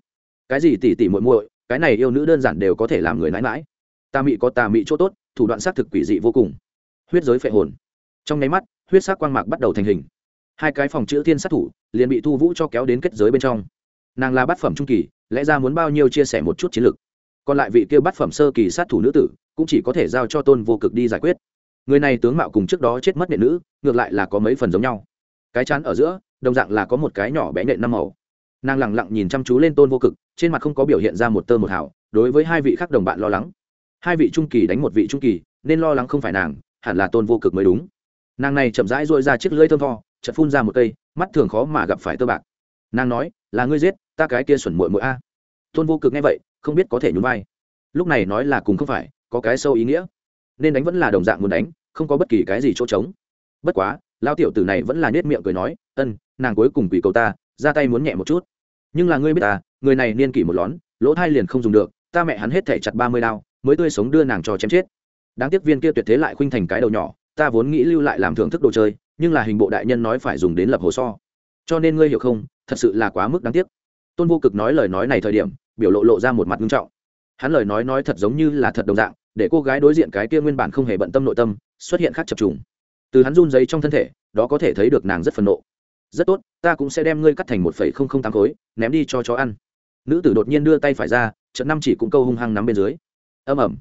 Cái gì tỉ tỉ muội muội, cái này yêu nữ đơn giản đều có thể làm người nãi mãi tà mị có tà mị chỗ tốt, thủ đoạn xác thực quỷ dị vô cùng. Huyết giới phệ hồn. Trong nháy mắt, huyết sắc quang mạc bắt đầu thành hình. Hai cái phòng chữ thiên sát thủ liền bị thu vũ cho kéo đến kết giới bên trong. Nàng là bát phẩm trung kỳ, lẽ ra muốn bao nhiêu chia sẻ một chút chiến lược còn lại vị kia bát phẩm sơ kỳ sát thủ nữ tử cũng chỉ có thể giao cho tôn vô cực đi giải quyết người này tướng mạo cùng trước đó chết mất nệ nữ, ngược lại là có mấy phần giống nhau. Cái chán ở giữa, đồng dạng là có một cái nhỏ bé nện năm màu. Nàng lẳng lặng nhìn chăm chú lên tôn vô cực, trên mặt không có biểu hiện ra một tơ một hảo đối với hai vị khác đồng bạn lo lắng. Hai vị trung kỳ đánh một vị trung kỳ, nên lo lắng không phải nàng, hẳn là tôn vô cực mới đúng. Nàng này chậm rãi dội ra chiếc lưỡi thơm tho, chợt phun ra một cây, mắt thường khó mà gặp phải tơ bạc. Nàng nói, là ngươi giết, ta cái kia xuẩn muội muội a. Tôn vô cực nghe vậy, không biết có thể nhún vai. Lúc này nói là cùng không phải, có cái sâu ý nghĩa nên đánh vẫn là đồng dạng muốn đánh, không có bất kỳ cái gì chỗ trống. Bất quá lao tiểu tử này vẫn là nết miệng cười nói, ân, nàng cuối cùng quỷ cầu ta, ra tay muốn nhẹ một chút. Nhưng là ngươi biết ta, người này niên kỷ một lón, lỗ thai liền không dùng được, ta mẹ hắn hết thể chặt ba mươi đao, mới tươi sống đưa nàng cho chém chết. Đáng tiếc viên kia tuyệt thế lại khuynh thành cái đầu nhỏ, ta vốn nghĩ lưu lại làm thưởng thức đồ chơi, nhưng là hình bộ đại nhân nói phải dùng đến lập hồ so. Cho nên ngươi hiểu không, thật sự là quá mức đáng tiếc. Tôn vô cực nói lời nói này thời điểm, biểu lộ lộ ra một mặt nghiêm trọng. Hắn lời nói nói thật giống như là thật đồng dạng để cô gái đối diện cái kia nguyên bản không hề bận tâm nội tâm xuất hiện khác chập trùng. Từ hắn run giấy trong thân thể, đó có thể thấy được nàng rất phẫn nộ. Rất tốt, ta cũng sẽ đem ngươi cắt thành một phẩy không không tám khối, ném đi cho chó ăn. Nữ tử đột nhiên đưa tay phải ra, trận năm chỉ cũng câu hung hăng nắm bên dưới. Ầm ầm.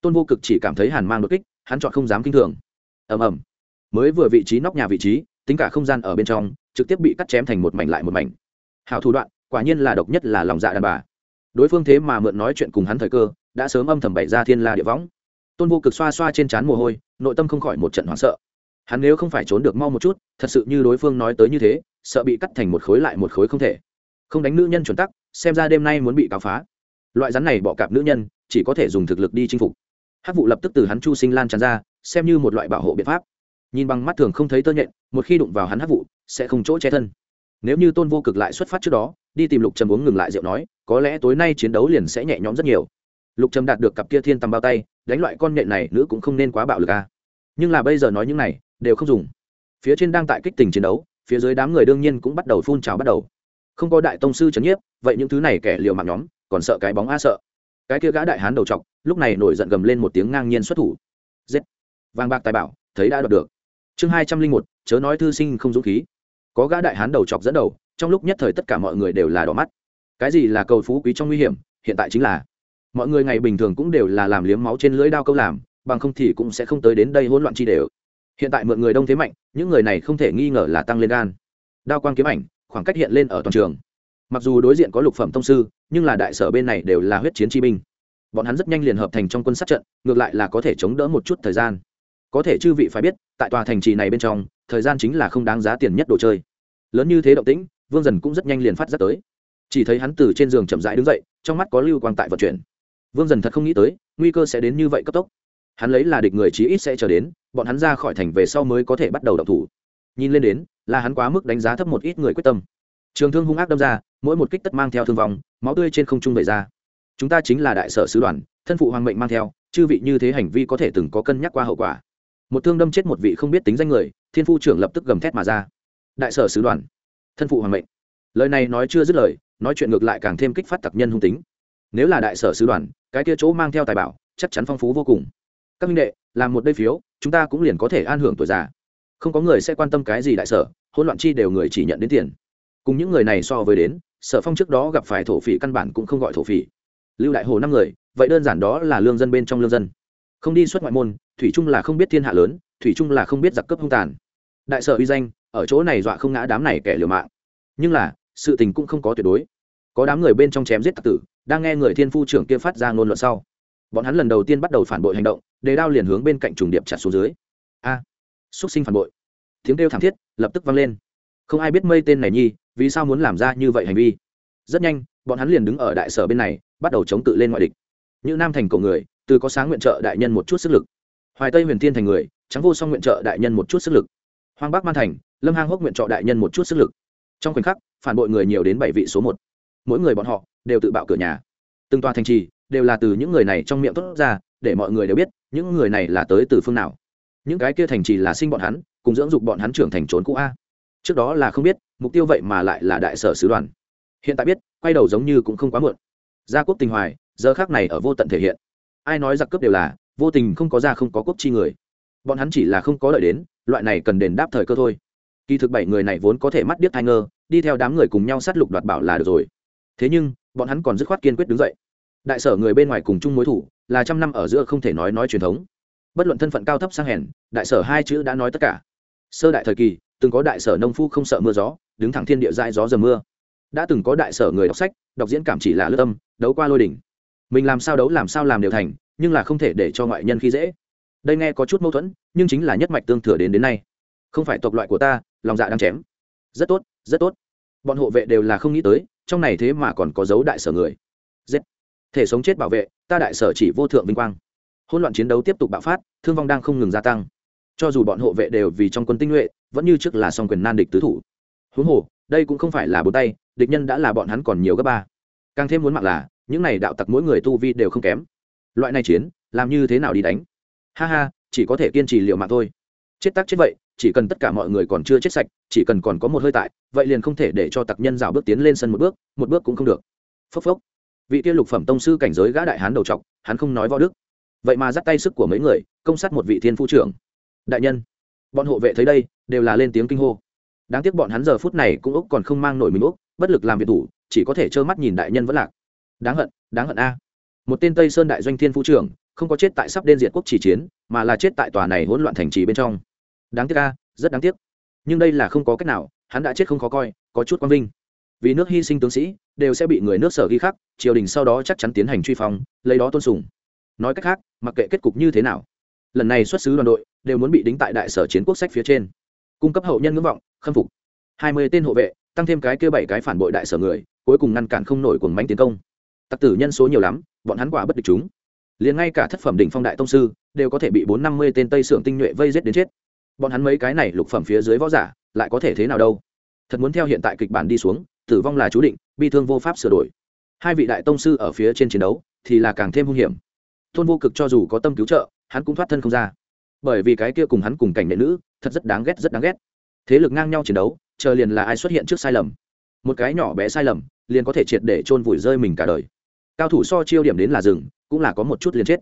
Tôn vô cực chỉ cảm thấy hàn mang đột kích, hắn chọn không dám kinh thường. Ầm ầm. Mới vừa vị trí nóc nhà vị trí, tính cả không gian ở bên trong, trực tiếp bị cắt chém thành một mảnh lại một mảnh. Hào thủ đoạn, quả nhiên là độc nhất là lòng dạ đàn bà. Đối phương thế mà mượn nói chuyện cùng hắn thời cơ đã sớm âm thầm bày ra thiên la địa võng. Tôn vô cực xoa xoa trên trán mồ hôi, nội tâm không khỏi một trận hoảng sợ. Hắn nếu không phải trốn được mau một chút, thật sự như đối phương nói tới như thế, sợ bị cắt thành một khối lại một khối không thể. Không đánh nữ nhân chuẩn tắc, xem ra đêm nay muốn bị cáo phá. Loại rắn này bỏ cạp nữ nhân, chỉ có thể dùng thực lực đi chinh phục. Hát vụ lập tức từ hắn chu sinh lan tràn ra, xem như một loại bảo hộ biện pháp. Nhìn bằng mắt thường không thấy tơ nhện, một khi đụng vào hắn hát vụ, sẽ không chỗ che thân. Nếu như tôn vô cực lại xuất phát trước đó, đi tìm lục trầm uống ngừng lại rượu nói, có lẽ tối nay chiến đấu liền sẽ nhẹ nhõm rất nhiều lục trầm đạt được cặp kia thiên tầm bao tay, đánh loại con nhện này nữ cũng không nên quá bạo lực à. nhưng là bây giờ nói những này, đều không dùng. Phía trên đang tại kích tình chiến đấu, phía dưới đám người đương nhiên cũng bắt đầu phun trào bắt đầu. Không có đại tông sư trấn nhiếp, vậy những thứ này kẻ liều mạng nhóm, còn sợ cái bóng a sợ. Cái kia gã đại hán đầu trọc, lúc này nổi giận gầm lên một tiếng ngang nhiên xuất thủ. Giết. Vàng bạc tài bảo, thấy đã đoạt được. Chương hai trăm linh một, chớ nói thư sinh không dũng khí. Có gã đại hán đầu chọc dẫn đầu, trong lúc nhất thời tất cả mọi người đều là đỏ mắt. Cái gì là cầu phú quý trong nguy hiểm, hiện tại chính là mọi người ngày bình thường cũng đều là làm liếm máu trên lưỡi đao câu làm, bằng không thì cũng sẽ không tới đến đây hỗn loạn chi đều. Hiện tại mượn người đông thế mạnh, những người này không thể nghi ngờ là tăng lên gan. Đao quang kiếm ảnh, khoảng cách hiện lên ở toàn trường. Mặc dù đối diện có lục phẩm tông sư, nhưng là đại sở bên này đều là huyết chiến chi binh. Bọn hắn rất nhanh liền hợp thành trong quân sát trận, ngược lại là có thể chống đỡ một chút thời gian. Có thể chư vị phải biết, tại tòa thành trì này bên trong, thời gian chính là không đáng giá tiền nhất đồ chơi. Lớn như thế động tĩnh, vương dần cũng rất nhanh liền phát giác tới. Chỉ thấy hắn từ trên giường chậm rãi đứng dậy, trong mắt có lưu quang tại vận chuyển vương dần thật không nghĩ tới, nguy cơ sẽ đến như vậy cấp tốc. Hắn lấy là địch người chí ít sẽ chờ đến, bọn hắn ra khỏi thành về sau mới có thể bắt đầu đọc thủ. Nhìn lên đến, là hắn quá mức đánh giá thấp một ít người quyết tâm. Trường thương hung ác đâm ra, mỗi một kích tất mang theo thương vong, máu tươi trên không trung vẩy ra. Chúng ta chính là đại sở sứ đoàn, thân phụ hoàng mệnh mang theo, chư vị như thế hành vi có thể từng có cân nhắc qua hậu quả. Một thương đâm chết một vị không biết tính danh người, thiên phu trưởng lập tức gầm thét mà ra. Đại sở sứ đoàn, thân phụ hoàng mệnh. Lời này nói chưa dứt lời, nói chuyện ngược lại càng thêm kích phát tặc nhân hung tính. Nếu là đại sở sứ đoàn cái kia chỗ mang theo tài bảo, chắc chắn phong phú vô cùng. Các minh đệ, làm một đây phiếu, chúng ta cũng liền có thể an hưởng tuổi già. Không có người sẽ quan tâm cái gì đại sở, hỗn loạn chi đều người chỉ nhận đến tiền. Cùng những người này so với đến, sở phong trước đó gặp phải thổ phỉ căn bản cũng không gọi thổ phỉ. Lưu đại hồ năm người, vậy đơn giản đó là lương dân bên trong lương dân. Không đi xuất ngoại môn, thủy trung là không biết thiên hạ lớn, thủy trung là không biết giặc cấp hung tàn. Đại sở uy danh, ở chỗ này dọa không ngã đám này kẻ liều mạng. Nhưng là, sự tình cũng không có tuyệt đối. Có đám người bên trong chém giết tặc tử đang nghe người thiên phu trưởng kia phát ra ngôn luận sau. Bọn hắn lần đầu tiên bắt đầu phản bội hành động đề đao liền hướng bên cạnh trùng điệp chặt xuống dưới. A! À, xúc sinh phản bội. Tiếng kêu thảm thiết lập tức vang lên. Không ai biết mây tên này nhi vì sao muốn làm ra như vậy hành vi? Rất nhanh bọn hắn liền đứng ở đại sở bên này bắt đầu chống cự lên ngoại địch. Như nam thành cổ người từ có sáng nguyện trợ đại nhân một chút sức lực. Hoài tây huyền thiên thành người trắng vô song nguyện trợ đại nhân một chút sức lực. Hoang bắc man thành lâm hang hốc nguyện trợ đại nhân một chút sức lực. Trong khoảnh khắc phản bội người nhiều đến bảy vị số một mỗi người bọn họ đều tự bạo cửa nhà. Từng tòa thành trì đều là từ những người này trong miệng tốt ra, để mọi người đều biết những người này là tới từ phương nào. Những cái kia thành trì là sinh bọn hắn, cùng dưỡng dục bọn hắn trưởng thành trốn cũ a. Trước đó là không biết, mục tiêu vậy mà lại là đại sở sứ đoàn. Hiện tại biết, quay đầu giống như cũng không quá muộn. Gia quốc tình hoài, giờ khác này ở vô tận thể hiện. Ai nói giặc cướp đều là, vô tình không có ra không có quốc chi người. Bọn hắn chỉ là không có đợi đến, loại này cần đền đáp thời cơ thôi. Kỳ thực bảy người này vốn có thể mắt điếc thai ngơ, đi theo đám người cùng nhau sát lục đoạt bảo là được rồi thế nhưng, bọn hắn còn dứt khoát kiên quyết đứng dậy. Đại sở người bên ngoài cùng chung mối thủ, là trăm năm ở giữa không thể nói nói truyền thống. Bất luận thân phận cao thấp sang hèn, đại sở hai chữ đã nói tất cả. Sơ đại thời kỳ, từng có đại sở nông phu không sợ mưa gió, đứng thẳng thiên địa dãi gió dầm mưa. Đã từng có đại sở người đọc sách, đọc diễn cảm chỉ là lướt tâm đấu qua lôi đỉnh. Mình làm sao đấu làm sao làm đều thành, nhưng là không thể để cho ngoại nhân khi dễ. Đây nghe có chút mâu thuẫn, nhưng chính là nhất mạch tương thừa đến đến nay. Không phải tộc loại của ta, lòng dạ đang chém. Rất tốt rất tốt. Bọn hộ vệ đều là không nghĩ tới trong này thế mà còn có dấu đại sở người. Giết. Thể sống chết bảo vệ, ta đại sở chỉ vô thượng vinh quang. Hỗn loạn chiến đấu tiếp tục bạo phát, thương vong đang không ngừng gia tăng. Cho dù bọn hộ vệ đều vì trong quân tinh nhuệ, vẫn như trước là song quyền nan địch tứ thủ. Huống hồ, đây cũng không phải là bốn tay, địch nhân đã là bọn hắn còn nhiều gấp ba. Càng thêm muốn mạng là, những này đạo tặc mỗi người tu vi đều không kém. Loại này chiến, làm như thế nào đi đánh? Ha ha, chỉ có thể kiên trì liệu mạng thôi chết tắc chết vậy, chỉ cần tất cả mọi người còn chưa chết sạch, chỉ cần còn có một hơi tại, vậy liền không thể để cho tặc nhân rào bước tiến lên sân một bước một bước cũng không được. Phốc phốc. Vị kia lục phẩm tông sư cảnh giới gã đại hán đầu trọc, hắn không nói võ đức. Vậy mà dắt tay sức của mấy người, công sát một vị thiên phu trưởng. Đại nhân, bọn hộ vệ thấy đây, đều là lên tiếng kinh hô. Đáng tiếc bọn hắn giờ phút này cũng úc còn không mang nổi mình úc bất lực làm việc thủ chỉ có thể trơ mắt nhìn đại nhân vẫn lạc. Đáng hận đáng hận a. Một tên tây sơn đại doanh thiên phu trưởng, không có chết tại sắp đen diệt quốc chỉ chiến, mà là chết tại tòa này hỗn loạn thành trì bên trong đáng tiếc a, rất đáng tiếc. Nhưng đây là không có cách nào, hắn đã chết không khó coi, có chút quang vinh. Vì nước hy sinh tướng sĩ, đều sẽ bị người nước sở ghi khắc, triều đình sau đó chắc chắn tiến hành truy phong, lấy đó tôn sùng. Nói cách khác, mặc kệ kết cục như thế nào, lần này xuất xứ đoàn đội đều muốn bị đính tại đại sở chiến quốc sách phía trên. Cung cấp hậu nhân ngưỡng vọng, khâm phục. Hai mươi tên hộ vệ, tăng thêm cái kia bảy cái phản bội đại sở người, cuối cùng ngăn cản không nổi cuồng mánh tiến công. Tặc tử nhân số nhiều lắm, bọn hắn quả bất địch chúng. Liền ngay cả thất phẩm đỉnh phong đại tông sư, đều có thể bị bốn năm mươi tên tây sưởng tinh nhuệ vây giết đến chết bọn hắn mấy cái này lục phẩm phía dưới võ giả, lại có thể thế nào đâu? Thật muốn theo hiện tại kịch bản đi xuống, tử vong là chú định, bi thương vô pháp sửa đổi. Hai vị đại tông sư ở phía trên chiến đấu, thì là càng thêm hung hiểm. Thôn vô cực cho dù có tâm cứu trợ, hắn cũng thoát thân không ra. Bởi vì cái kia cùng hắn cùng cảnh đệ nữ, thật rất đáng ghét, rất đáng ghét. Thế lực ngang nhau chiến đấu, chờ liền là ai xuất hiện trước sai lầm. Một cái nhỏ bé sai lầm, liền có thể triệt để chôn vùi rơi mình cả đời. Cao thủ so chiêu điểm đến là rừng, cũng là có một chút liền chết.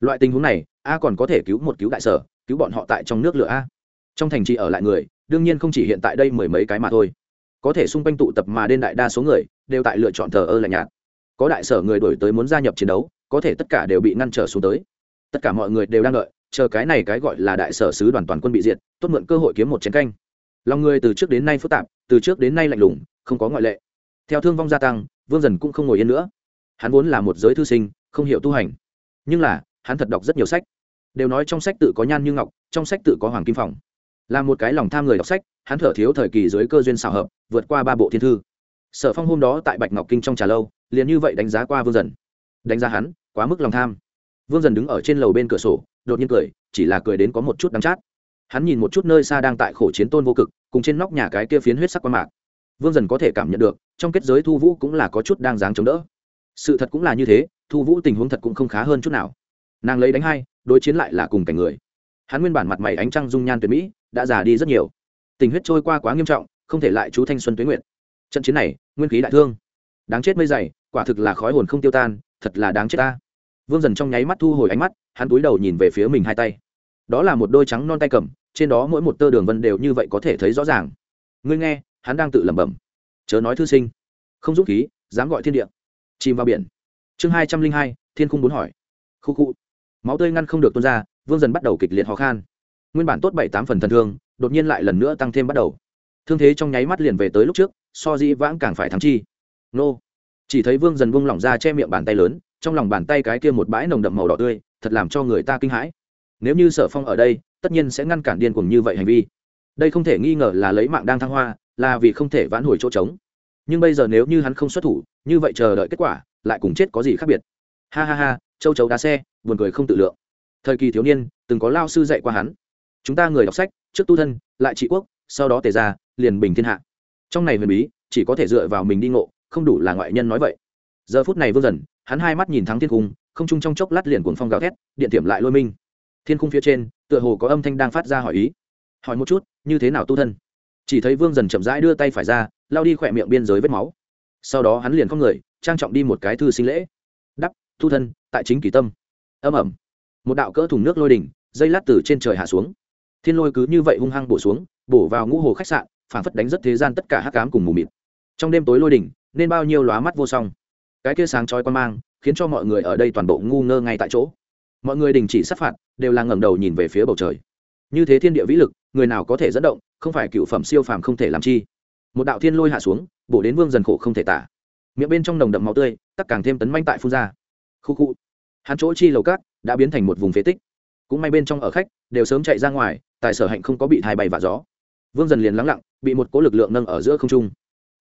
Loại tình huống này, a còn có thể cứu một cứu đại sở, cứu bọn họ tại trong nước lửa a trong thành trì ở lại người, đương nhiên không chỉ hiện tại đây mười mấy cái mà thôi. Có thể xung quanh tụ tập mà đến đại đa số người, đều tại lựa chọn thờ ơ lạnh nhạt. Có đại sở người đổi tới muốn gia nhập chiến đấu, có thể tất cả đều bị ngăn trở xuống tới. Tất cả mọi người đều đang đợi, chờ cái này cái gọi là đại sở sứ đoàn toàn quân bị diệt, tốt mượn cơ hội kiếm một chiến canh. Lòng người từ trước đến nay phức tạp, từ trước đến nay lạnh lùng, không có ngoại lệ. Theo thương vong gia tăng, vương dần cũng không ngồi yên nữa. Hắn vốn là một giới thư sinh, không hiểu tu hành. Nhưng là, hắn thật đọc rất nhiều sách. Đều nói trong sách tự có nhan như ngọc, trong sách tự có hoàng kim phòng là một cái lòng tham người đọc sách, hắn thở thiếu thời kỳ dưới cơ duyên xào hợp, vượt qua ba bộ thiên thư. Sở phong hôm đó tại bạch ngọc kinh trong trà lâu, liền như vậy đánh giá qua vương dần. Đánh giá hắn, quá mức lòng tham. Vương dần đứng ở trên lầu bên cửa sổ, đột nhiên cười, chỉ là cười đến có một chút đắm chát. Hắn nhìn một chút nơi xa đang tại khổ chiến tôn vô cực, cùng trên nóc nhà cái kia phiến huyết sắc quan mạc. Vương dần có thể cảm nhận được, trong kết giới thu vũ cũng là có chút đang dáng chống đỡ. Sự thật cũng là như thế, thu vũ tình huống thật cũng không khá hơn chút nào. Nàng lấy đánh hai, đối chiến lại là cùng cảnh người. Hắn nguyên bản mặt mày ánh trăng dung nhan tuyệt mỹ đã già đi rất nhiều. Tình huyết trôi qua quá nghiêm trọng, không thể lại chú thanh xuân tuế nguyện trận chiến này, nguyên khí đại thương. Đáng chết mây dày, quả thực là khói hồn không tiêu tan, thật là đáng chết ta. Vương dần trong nháy mắt thu hồi ánh mắt, hắn túi đầu nhìn về phía mình hai tay. Đó là một đôi trắng non tay cầm, trên đó mỗi một tơ đường vân đều như vậy có thể thấy rõ ràng. Ngươi nghe, hắn đang tự lẩm bẩm. Chớ nói thư sinh. Không dũng khí, dám gọi thiên địa. Chìm vào biển. Chương hai trăm linh hai, thiên khung bốn hỏi. Khu khu. Máu tươi ngăn không được tuôn ra, vương dần bắt đầu kịch liệt ho khan nguyên bản tốt bảy tám phần thần thương, đột nhiên lại lần nữa tăng thêm bắt đầu. Thương thế trong nháy mắt liền về tới lúc trước, so dĩ vãng càng phải thắng chi. Nô. Chỉ thấy vương dần vung lỏng ra che miệng bàn tay lớn, trong lòng bàn tay cái kia một bãi nồng đậm màu đỏ tươi, thật làm cho người ta kinh hãi. Nếu như sở phong ở đây, tất nhiên sẽ ngăn cản điên cuồng như vậy hành vi. Đây không thể nghi ngờ là lấy mạng đang thăng hoa, là vì không thể vãn hồi chỗ trống. Nhưng bây giờ nếu như hắn không xuất thủ, như vậy chờ đợi kết quả, lại cùng chết có gì khác biệt? Ha ha ha, châu chấu đá xe, buồn cười không tự lượng. Thời kỳ thiếu niên, từng có lao sư dạy qua hắn chúng ta người đọc sách, trước tu thân, lại trị quốc, sau đó tề ra liền bình thiên hạ. Trong này huyền bí, chỉ có thể dựa vào mình đi ngộ, không đủ là ngoại nhân nói vậy. Giờ phút này vương dần, hắn hai mắt nhìn thắng thiên cung, không chung trong chốc lát liền cuồng phong gào thét, điện tiệm lại lôi minh thiên cung phía trên, tựa hồ có âm thanh đang phát ra hỏi ý. Hỏi một chút, như thế nào tu thân? Chỉ thấy vương dần chậm rãi đưa tay phải ra lao đi khỏe miệng biên giới vết máu. Sau đó hắn liền không người, trang trọng đi một cái thư sinh lễ. Đắp, tu thân, tại chính kỳ tâm. Âm ẩm. Một đạo cỡ thùng nước lôi đỉnh, dây lát từ trên trời hạ xuống thiên lôi cứ như vậy hung hăng bổ xuống, bổ vào ngũ hồ khách sạn, phảng phất đánh rất thế gian tất cả hắc cám cùng mù mịt. Trong đêm tối lôi đỉnh, nên bao nhiêu lóa mắt vô song. Cái kia sáng chói quan mang, khiến cho mọi người ở đây toàn bộ ngu ngơ ngay tại chỗ. Mọi người đình chỉ sát phạt, đều là ngẩng đầu nhìn về phía bầu trời. Như thế thiên địa vĩ lực, người nào có thể dẫn động, không phải cựu phẩm siêu phàm không thể làm chi. Một đạo thiên lôi hạ xuống, bổ đến vương dần khổ không thể tả. Miệng bên trong nồng đậm máu tươi, tắc càng thêm tấn manh tại phun ra. Khu khu. Hắn chỗ chi lầu cát, đã biến thành một vùng phế tích. Cũng may bên trong ở khách, đều sớm chạy ra ngoài tại sở hạnh không có bị thai bay và gió. Vương dần liền lắng lặng, bị một cố lực lượng nâng ở giữa không trung.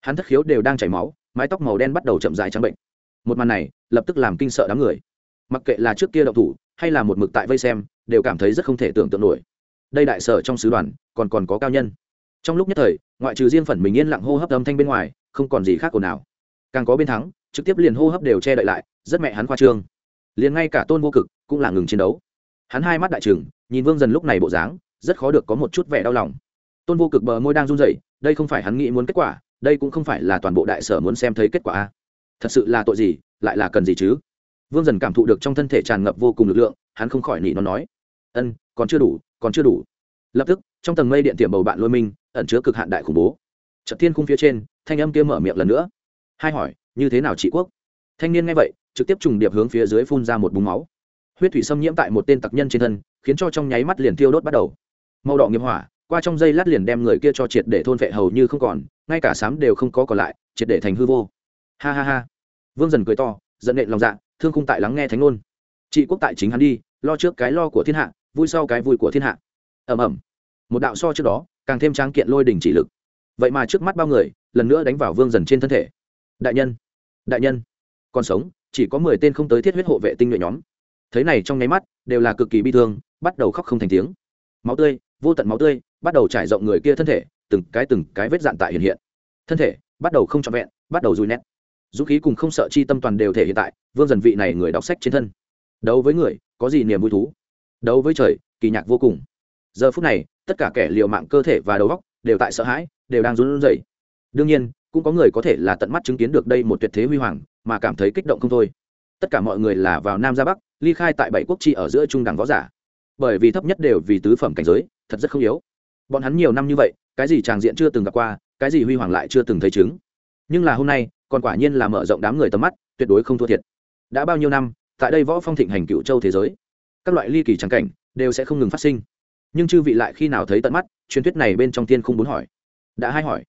Hắn thất khiếu đều đang chảy máu, mái tóc màu đen bắt đầu chậm dài trắng bệnh. Một màn này, lập tức làm kinh sợ đám người. Mặc kệ là trước kia động thủ, hay là một mực tại vây xem, đều cảm thấy rất không thể tưởng tượng nổi. Đây đại sở trong sứ đoàn, còn còn có cao nhân. Trong lúc nhất thời, ngoại trừ riêng phần mình yên lặng hô hấp âm thanh bên ngoài, không còn gì khác ồn nào càng có bên thắng, trực tiếp liền hô hấp đều che đậy lại, rất mẹ hắn khoa trương. Liền ngay cả tôn vô cực cũng là ngừng chiến đấu. Hắn hai mắt đại trừng, nhìn vương dần lúc này bộ dáng rất khó được có một chút vẻ đau lòng. Tôn vô cực bờ môi đang run rẩy, đây không phải hắn nghĩ muốn kết quả, đây cũng không phải là toàn bộ đại sở muốn xem thấy kết quả a. Thật sự là tội gì, lại là cần gì chứ? Vương dần cảm thụ được trong thân thể tràn ngập vô cùng lực lượng, hắn không khỏi nỉ nó nói. Ân, còn chưa đủ, còn chưa đủ. Lập tức, trong tầng mây điện tiệm bầu bạn lôi minh ẩn chứa cực hạn đại khủng bố. Trật thiên khung phía trên, thanh âm kia mở miệng lần nữa. Hai hỏi, như thế nào trị quốc? Thanh niên nghe vậy, trực tiếp trùng điệp hướng phía dưới phun ra một búng máu. Huyết thủy xâm nhiễm tại một tên tặc nhân trên thân, khiến cho trong nháy mắt liền tiêu đốt bắt đầu màu đỏ nghiệp hỏa, qua trong dây lát liền đem người kia cho triệt để thôn vệ hầu như không còn, ngay cả sám đều không có còn lại, triệt để thành hư vô. Ha ha ha. Vương dần cười to dẫn nện lòng dạ thương khung tại lắng nghe thánh ngôn. Chị quốc tại chính hắn đi, lo trước cái lo của thiên hạ, vui sau cái vui của thiên hạ. Ẩm ẩm một đạo so trước đó, càng thêm tráng kiện lôi đỉnh chỉ lực. Vậy mà trước mắt bao người, lần nữa đánh vào vương dần trên thân thể. Đại nhân đại nhân, còn sống, chỉ có mười tên không tới thiết huyết hộ vệ tinh nhuệ nhóm. Thấy này trong nháy mắt, đều là cực kỳ bi thương, bắt đầu khóc không thành tiếng. Máu tươi vô tận máu tươi, bắt đầu trải rộng người kia thân thể, từng cái từng cái vết dạn tại hiện hiện. Thân thể bắt đầu không trọn vẹn, bắt đầu rùi nét. Dũng khí cùng không sợ chi tâm toàn đều thể hiện tại vương dần vị này người đọc sách trên thân. Đấu với người, có gì niềm vui thú? Đấu với trời, kỳ nhạc vô cùng. Giờ phút này, tất cả kẻ liều mạng cơ thể và đầu óc đều tại sợ hãi, đều đang run rẩy. Đương nhiên, cũng có người có thể là tận mắt chứng kiến được đây một tuyệt thế huy hoàng, mà cảm thấy kích động không thôi. Tất cả mọi người là vào nam ra bắc, ly khai tại bảy quốc chi ở giữa trung đẳng võ giả. Bởi vì thấp nhất đều vì tứ phẩm cảnh giới thật rất không yếu. Bọn hắn nhiều năm như vậy, cái gì tràng diện chưa từng gặp qua, cái gì huy hoàng lại chưa từng thấy chứng. Nhưng là hôm nay, còn quả nhiên là mở rộng đám người tầm mắt, tuyệt đối không thua thiệt. Đã bao nhiêu năm, tại đây võ phong thịnh hành cựu châu thế giới, các loại ly kỳ trắng cảnh đều sẽ không ngừng phát sinh. Nhưng chư vị lại khi nào thấy tận mắt, truyền thuyết này bên trong tiên không muốn hỏi. Đã hai hỏi.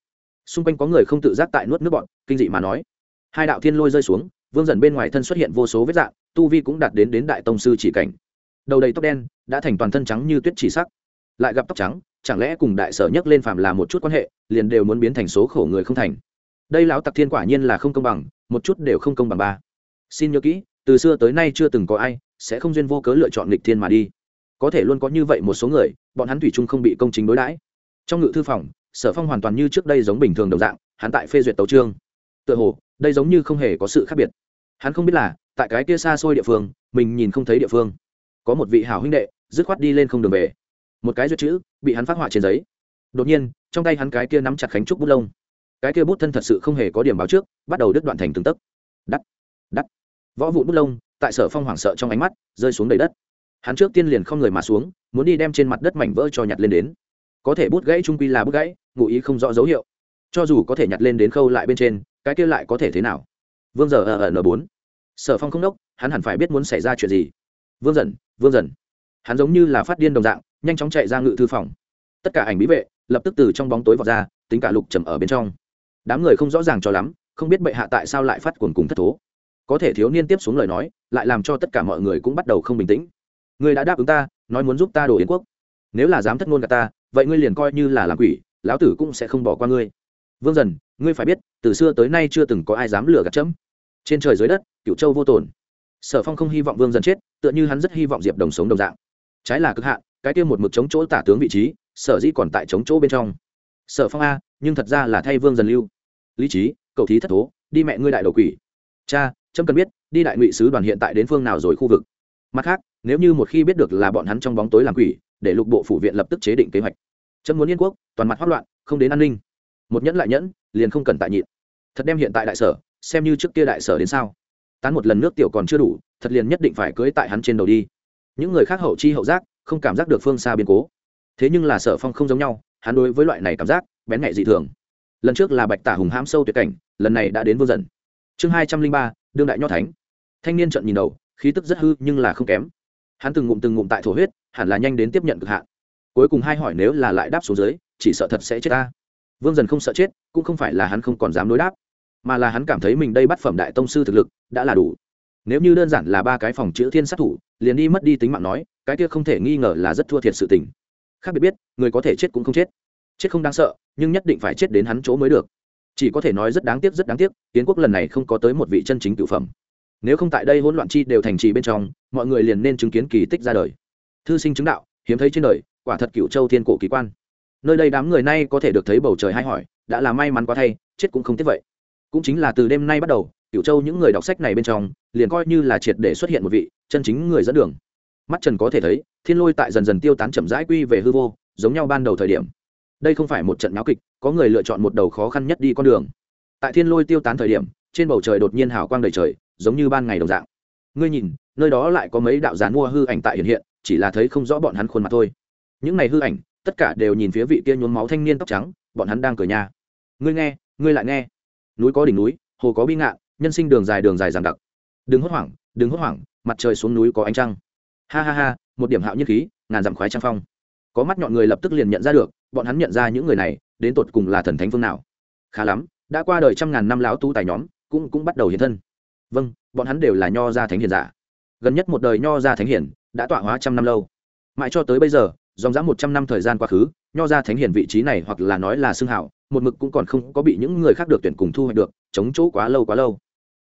Xung quanh có người không tự giác tại nuốt nước bọn, kinh dị mà nói. Hai đạo thiên lôi rơi xuống, vương dần bên ngoài thân xuất hiện vô số vết dạng, tu vi cũng đạt đến đến đại tông sư chỉ cảnh. Đầu đầy tóc đen, đã thành toàn thân trắng như tuyết chỉ sắc lại gặp tóc trắng, chẳng lẽ cùng đại sở nhấc lên phàm là một chút quan hệ, liền đều muốn biến thành số khổ người không thành? Đây lão tặc thiên quả nhiên là không công bằng, một chút đều không công bằng ba. Xin nhớ kỹ, từ xưa tới nay chưa từng có ai sẽ không duyên vô cớ lựa chọn lịch thiên mà đi. Có thể luôn có như vậy một số người, bọn hắn thủy chung không bị công chính đối đãi. Trong ngự thư phòng, sở phong hoàn toàn như trước đây giống bình thường đồng dạng, hắn tại phê duyệt tấu trương tựa hồ, đây giống như không hề có sự khác biệt. Hắn không biết là, tại cái kia xa xôi địa phương, mình nhìn không thấy địa phương. Có một vị hảo huynh đệ, dứt khoát đi lên không đường về một cái duyệt chữ, bị hắn phát họa trên giấy. Đột nhiên, trong tay hắn cái kia nắm chặt khánh trúc bút lông. Cái kia bút thân thật sự không hề có điểm báo trước, bắt đầu đứt đoạn thành từng tấc. Đắt đắt. Võ vụ bút lông, tại sở phong hoảng sợ trong ánh mắt, rơi xuống đầy đất. Hắn trước tiên liền không người mà xuống, muốn đi đem trên mặt đất mảnh vỡ cho nhặt lên đến. Có thể bút gãy trung quy là bút gãy, ngụ ý không rõ dấu hiệu. Cho dù có thể nhặt lên đến khâu lại bên trên, cái kia lại có thể thế nào? Vương giờ ở ở n bốn. Sở phong không đốc, hắn hẳn phải biết muốn xảy ra chuyện gì. Vương dần vương dần hắn giống như là phát điên đồng dạng nhanh chóng chạy ra ngự thư phòng. Tất cả ảnh bí vệ lập tức từ trong bóng tối vọt ra, tính cả lục trầm ở bên trong. Đám người không rõ ràng cho lắm, không biết bệ hạ tại sao lại phát cuồng cùng thất thố. Có thể thiếu niên tiếp xuống lời nói, lại làm cho tất cả mọi người cũng bắt đầu không bình tĩnh. Ngươi đã đáp ứng ta, nói muốn giúp ta đổ yến quốc. Nếu là dám thất ngôn cả ta, vậy ngươi liền coi như là làm quỷ, lão tử cũng sẽ không bỏ qua ngươi. Vương dần, ngươi phải biết, từ xưa tới nay chưa từng có ai dám lừa gạt chấm. Trên trời dưới đất cựu châu vô tồn. Sở phong không hy vọng vương dần chết, tựa như hắn rất hy vọng diệp đồng sống đồng dạng. Trái là cực hạn cái kia một mực chống chỗ tả tướng vị trí, sở dĩ còn tại chống chỗ bên trong. Sở phong a, nhưng thật ra là thay vương dần lưu. Lý trí cậu thí thất thố, đi mẹ ngươi đại đầu quỷ. Cha, trâm cần biết, đi đại ngụy sứ đoàn hiện tại đến phương nào rồi khu vực. Mặt khác, nếu như một khi biết được là bọn hắn trong bóng tối làm quỷ, để lục bộ phủ viện lập tức chế định kế hoạch. Trâm muốn yên quốc, toàn mặt hoát loạn, không đến an ninh. Một nhẫn lại nhẫn, liền không cần tại nhịn. Thật đem hiện tại đại sở, xem như trước kia đại sở đến sao. Tán một lần nước tiểu còn chưa đủ, thật liền nhất định phải cưới tại hắn trên đầu đi. Những người khác hậu chi hậu giác không cảm giác được phương xa biến cố. Thế nhưng là sở phong không giống nhau, hắn đối với loại này cảm giác, bén nhạy dị thường. Lần trước là bạch tả hùng hãm sâu tuyệt cảnh, lần này đã đến vô dần. Chương hai trăm linh ba, đương đại nho thánh. Thanh niên trận nhìn đầu, khí tức rất hư nhưng là không kém. Hắn từng ngụm từng ngụm tại thổ huyết, hẳn là nhanh đến tiếp nhận cực hạn. Cuối cùng hai hỏi nếu là lại đáp xuống dưới, chỉ sợ thật sẽ chết ta. Vương dần không sợ chết, cũng không phải là hắn không còn dám đối đáp, mà là hắn cảm thấy mình đây bắt phẩm đại tông sư thực lực, đã là đủ. Nếu như đơn giản là ba cái phòng chữ thiên sát thủ liền đi mất đi tính mạng nói, cái kia không thể nghi ngờ là rất thua thiệt sự tình. Khác biệt biết, người có thể chết cũng không chết. Chết không đáng sợ, nhưng nhất định phải chết đến hắn chỗ mới được. Chỉ có thể nói rất đáng tiếc, rất đáng tiếc tiến quốc lần này không có tới một vị chân chính cựu phẩm. Nếu không tại đây hỗn loạn chi đều thành trì bên trong, mọi người liền nên chứng kiến kỳ tích ra đời. Thư sinh chứng đạo, hiếm thấy trên đời, quả thật cựu châu thiên cổ kỳ quan. Nơi đây đám người nay có thể được thấy bầu trời hay hỏi, đã là may mắn quá thay, chết cũng không tiếc vậy. Cũng chính là từ đêm nay bắt đầu cựu châu những người đọc sách này bên trong, liền coi như là triệt để xuất hiện một vị chân chính người dẫn đường. Mắt trần có thể thấy, thiên lôi tại dần dần tiêu tán chậm rãi quy về hư vô, giống nhau ban đầu thời điểm. Đây không phải một trận náo kịch, có người lựa chọn một đầu khó khăn nhất đi con đường. Tại thiên lôi tiêu tán thời điểm, trên bầu trời đột nhiên hào quang đầy trời, giống như ban ngày đồng dạng. Ngươi nhìn, nơi đó lại có mấy đạo gián mua hư ảnh tại hiện hiện, chỉ là thấy không rõ bọn hắn khuôn mặt thôi. Những này hư ảnh, tất cả đều nhìn phía vị kia nhuốm máu thanh niên tóc trắng, bọn hắn đang cười nhà ngươi nghe, ngươi lại nghe. Núi có đỉnh núi, hồ có bi ngạn nhân sinh đường dài đường dài dằng đặc. Đừng hốt hoảng, đừng hốt hoảng, mặt trời xuống núi có ánh trăng. Ha ha ha, một điểm hạo nhiên khí, ngàn dặm khoái trang phong. Có mắt nhọn người lập tức liền nhận ra được, bọn hắn nhận ra những người này, đến tột cùng là thần thánh phương nào. Khá lắm, đã qua đời trăm ngàn năm lão tu tài nhóm, cũng cũng bắt đầu hiện thân. Vâng bọn hắn đều là nho gia thánh hiền giả. Gần nhất một đời nho gia thánh hiền, đã tọa hóa trăm năm lâu. Mãi cho tới bây giờ, dòng dã một trăm năm thời gian quá khứ, nho gia thánh hiền vị trí này hoặc là nói là xưng hảo, một mực cũng còn không có bị những người khác được tuyển cùng thu hoạch được, chống chỗ quá lâu quá lâu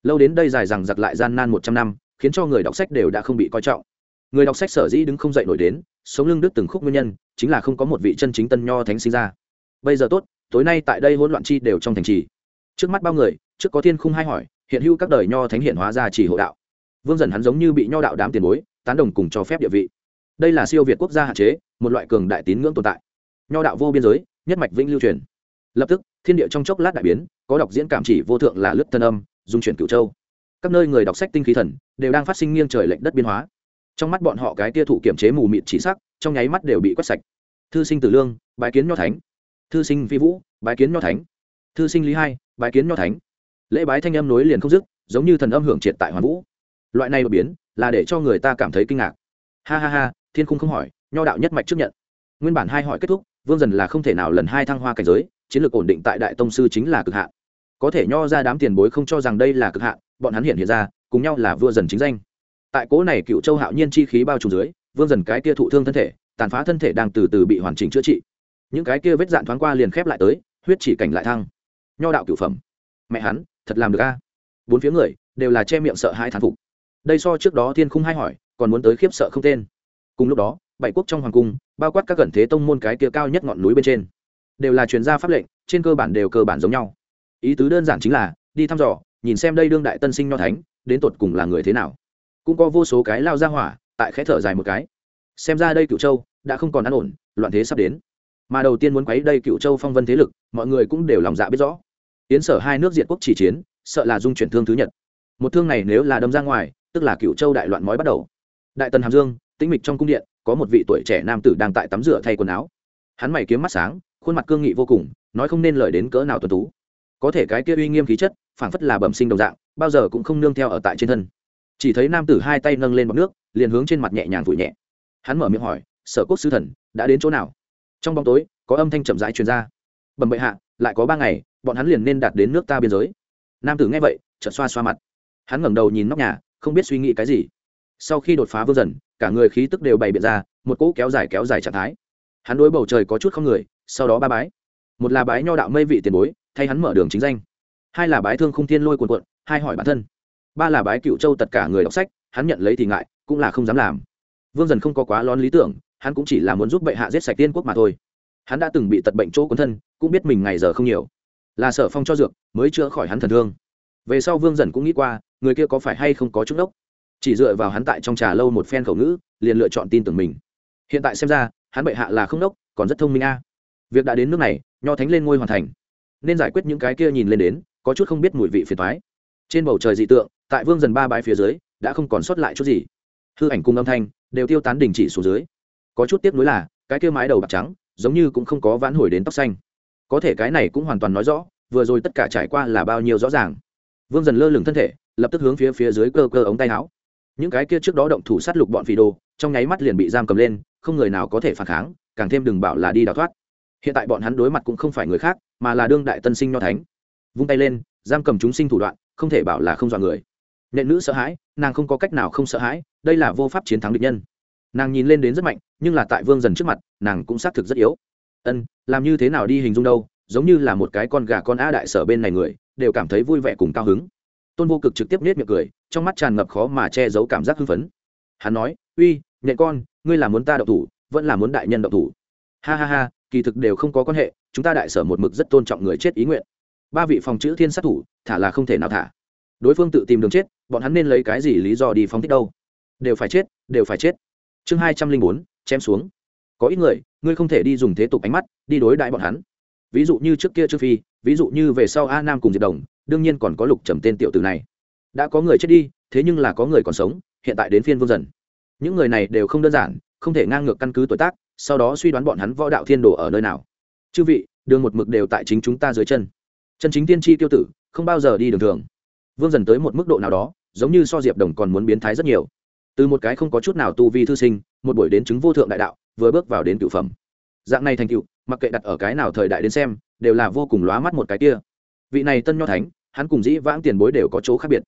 lâu đến đây dài rằng giặc lại gian nan một trăm năm, khiến cho người đọc sách đều đã không bị coi trọng. Người đọc sách sở dĩ đứng không dậy nổi đến, sống lưng đứt từng khúc nguyên nhân, chính là không có một vị chân chính tân nho thánh sinh ra. Bây giờ tốt, tối nay tại đây hỗn loạn chi đều trong thành trì. Trước mắt bao người, trước có thiên khung hai hỏi, hiện hữu các đời nho thánh hiện hóa ra chỉ hộ đạo. Vương dần hắn giống như bị nho đạo đám tiền bối, tán đồng cùng cho phép địa vị. Đây là siêu việt quốc gia hạn chế, một loại cường đại tín ngưỡng tồn tại. Nho đạo vô biên giới, nhất mạch vĩnh lưu truyền. Lập tức, thiên địa trong chốc lát đại biến, có đọc diễn cảm chỉ vô thượng là lướt thân âm dung chuyển cửu châu. Các nơi người đọc sách tinh khí thần đều đang phát sinh nghiêng trời lệnh đất biên hóa. Trong mắt bọn họ cái tia thụ kiểm chế mù mịt chỉ sắc, trong nháy mắt đều bị quét sạch. Thư sinh tử lương bài kiến nho thánh. Thư sinh phi vũ bài kiến nho thánh. Thư sinh lý hai bài kiến nho thánh. Lễ bái thanh âm nối liền không dứt, giống như thần âm hưởng triệt tại hoàn vũ. Loại này đột biến là để cho người ta cảm thấy kinh ngạc. Ha ha ha, thiên khung không hỏi, nho đạo nhất mạch trước nhận. Nguyên bản hai hỏi kết thúc, vương dần là không thể nào lần hai thăng hoa cảnh giới, chiến lược ổn định tại đại tông sư chính là cực hạn có thể nho ra đám tiền bối không cho rằng đây là cực hạn, bọn hắn hiện hiện ra, cùng nhau là vua dần chính danh. Tại cố này cựu châu hạo nhiên chi khí bao trùm dưới, vương dần cái kia thụ thương thân thể, tàn phá thân thể đang từ từ bị hoàn chỉnh chữa trị. Những cái kia vết dạn thoáng qua liền khép lại tới, huyết chỉ cảnh lại thăng. Nho đạo cửu phẩm. Mẹ hắn, thật làm được a. Bốn phía người, đều là che miệng sợ hai thán phục. Đây so trước đó thiên khung hai hỏi, còn muốn tới khiếp sợ không tên. Cùng lúc đó, bảy quốc trong hoàng cung, bao quát các gần thế tông môn cái kia cao nhất ngọn núi bên trên, đều là chuyên gia pháp lệnh, trên cơ bản đều cơ bản giống nhau ý tứ đơn giản chính là, đi thăm dò, nhìn xem đây đương đại tân sinh nho thánh, đến tột cùng là người thế nào. Cũng có vô số cái lao ra hỏa, tại khẽ thở dài một cái. Xem ra đây cựu châu đã không còn an ổn, loạn thế sắp đến. Mà đầu tiên muốn quấy đây cựu châu phong vân thế lực, mọi người cũng đều lòng dạ biết rõ. Yến sở hai nước diện quốc chỉ chiến, sợ là dung chuyển thương thứ nhật. Một thương này nếu là đâm ra ngoài, tức là cựu châu đại loạn mói bắt đầu. Đại tần hàm dương, tĩnh mịch trong cung điện, có một vị tuổi trẻ nam tử đang tại tắm rửa thay quần áo. Hắn mày kiếm mắt sáng, khuôn mặt cương nghị vô cùng, nói không nên lời đến cỡ nào tuần tú có thể cái kia uy nghiêm khí chất, phảng phất là bẩm sinh đồng dạng, bao giờ cũng không nương theo ở tại trên thân. Chỉ thấy nam tử hai tay nâng lên bọc nước, liền hướng trên mặt nhẹ nhàng vùi nhẹ. Hắn mở miệng hỏi, sở quốc sư thần, đã đến chỗ nào? Trong bóng tối, có âm thanh chậm rãi truyền ra. Bẩm bệ hạ, lại có ba ngày, bọn hắn liền nên đạt đến nước ta biên giới. Nam tử nghe vậy, chợt xoa xoa mặt. Hắn ngẩng đầu nhìn nóc nhà, không biết suy nghĩ cái gì. Sau khi đột phá vương dần, cả người khí tức đều bày biện ra, một cỗ kéo dài kéo dài trạng thái. Hắn đối bầu trời có chút không người, sau đó ba bái. Một là bái nho đạo mây vị tiền bối thay hắn mở đường chính danh. Hai là bái thương không thiên lôi cuồn cuộn, hai hỏi bản thân. Ba là bái cựu châu tất cả người đọc sách, hắn nhận lấy thì ngại, cũng là không dám làm. Vương dần không có quá lón lý tưởng, hắn cũng chỉ là muốn giúp bệ hạ giết sạch tiên quốc mà thôi. Hắn đã từng bị tật bệnh chỗ quấn thân, cũng biết mình ngày giờ không nhiều. Là sở phong cho dược, mới chữa khỏi hắn thần thương. Về sau vương dần cũng nghĩ qua, người kia có phải hay không có chút đốc chỉ dựa vào hắn tại trong trà lâu một phen khẩu ngữ, liền lựa chọn tin tưởng mình. Hiện tại xem ra, hắn bệ hạ là không đốc còn rất thông minh a. Việc đã đến nước này, nho thánh lên ngôi hoàn thành nên giải quyết những cái kia nhìn lên đến, có chút không biết mùi vị phiền thoái trên bầu trời dị tượng, tại vương dần ba bãi phía dưới, đã không còn sót lại chút gì. Hư ảnh cung âm thanh, đều tiêu tán đình chỉ xuống dưới. Có chút tiếc nuối là, cái kia mái đầu bạc trắng, giống như cũng không có vãn hồi đến tóc xanh. Có thể cái này cũng hoàn toàn nói rõ, vừa rồi tất cả trải qua là bao nhiêu rõ ràng. Vương dần lơ lửng thân thể, lập tức hướng phía phía dưới cơ cơ ống tay áo. Những cái kia trước đó động thủ sát lục bọn phì đồ, trong nháy mắt liền bị giam cầm lên, không người nào có thể phản kháng, càng thêm đừng bảo là đi đào thoát hiện tại bọn hắn đối mặt cũng không phải người khác, mà là đương đại tân sinh nho thánh. Vung tay lên, giam cầm chúng sinh thủ đoạn, không thể bảo là không dọa người. Nệ nữ sợ hãi, nàng không có cách nào không sợ hãi, đây là vô pháp chiến thắng địch nhân. Nàng nhìn lên đến rất mạnh, nhưng là tại vương dần trước mặt, nàng cũng xác thực rất yếu. Ân, làm như thế nào đi hình dung đâu, giống như là một cái con gà con a đại sở bên này người, đều cảm thấy vui vẻ cùng cao hứng. Tôn vô cực trực tiếp nết miệng cười, trong mắt tràn ngập khó mà che giấu cảm giác hưng phấn. Hắn nói, uy nhện con, ngươi là muốn ta đậu thủ, vẫn là muốn đại nhân đậu thủ. Ha ha ha kỳ thực đều không có quan hệ, chúng ta đại sở một mực rất tôn trọng người chết ý nguyện. Ba vị phòng chữ thiên sát thủ, thả là không thể nào thả. Đối phương tự tìm đường chết, bọn hắn nên lấy cái gì lý do đi phóng thích đâu? Đều phải chết, đều phải chết. Chương hai trăm linh bốn, chém xuống. Có ít người, ngươi không thể đi dùng thế tục ánh mắt, đi đối đại bọn hắn. Ví dụ như trước kia trương phi, ví dụ như về sau a nam cùng diệp đồng, đương nhiên còn có lục trầm tên tiểu tử này. Đã có người chết đi, thế nhưng là có người còn sống, hiện tại đến phiên vương dần. Những người này đều không đơn giản, không thể ngang ngược căn cứ tuổi tác sau đó suy đoán bọn hắn võ đạo thiên đồ ở nơi nào. Chư vị, đường một mực đều tại chính chúng ta dưới chân. Chân chính tiên tri tiêu tử, không bao giờ đi đường thường. Vương dần tới một mức độ nào đó, giống như so diệp đồng còn muốn biến thái rất nhiều. Từ một cái không có chút nào tu vi thư sinh, một buổi đến chứng vô thượng đại đạo, vừa bước vào đến cựu phẩm. Dạng này thành cựu mặc kệ đặt ở cái nào thời đại đến xem, đều là vô cùng lóa mắt một cái kia. Vị này tân nho thánh, hắn cùng dĩ vãng tiền bối đều có chỗ khác biệt.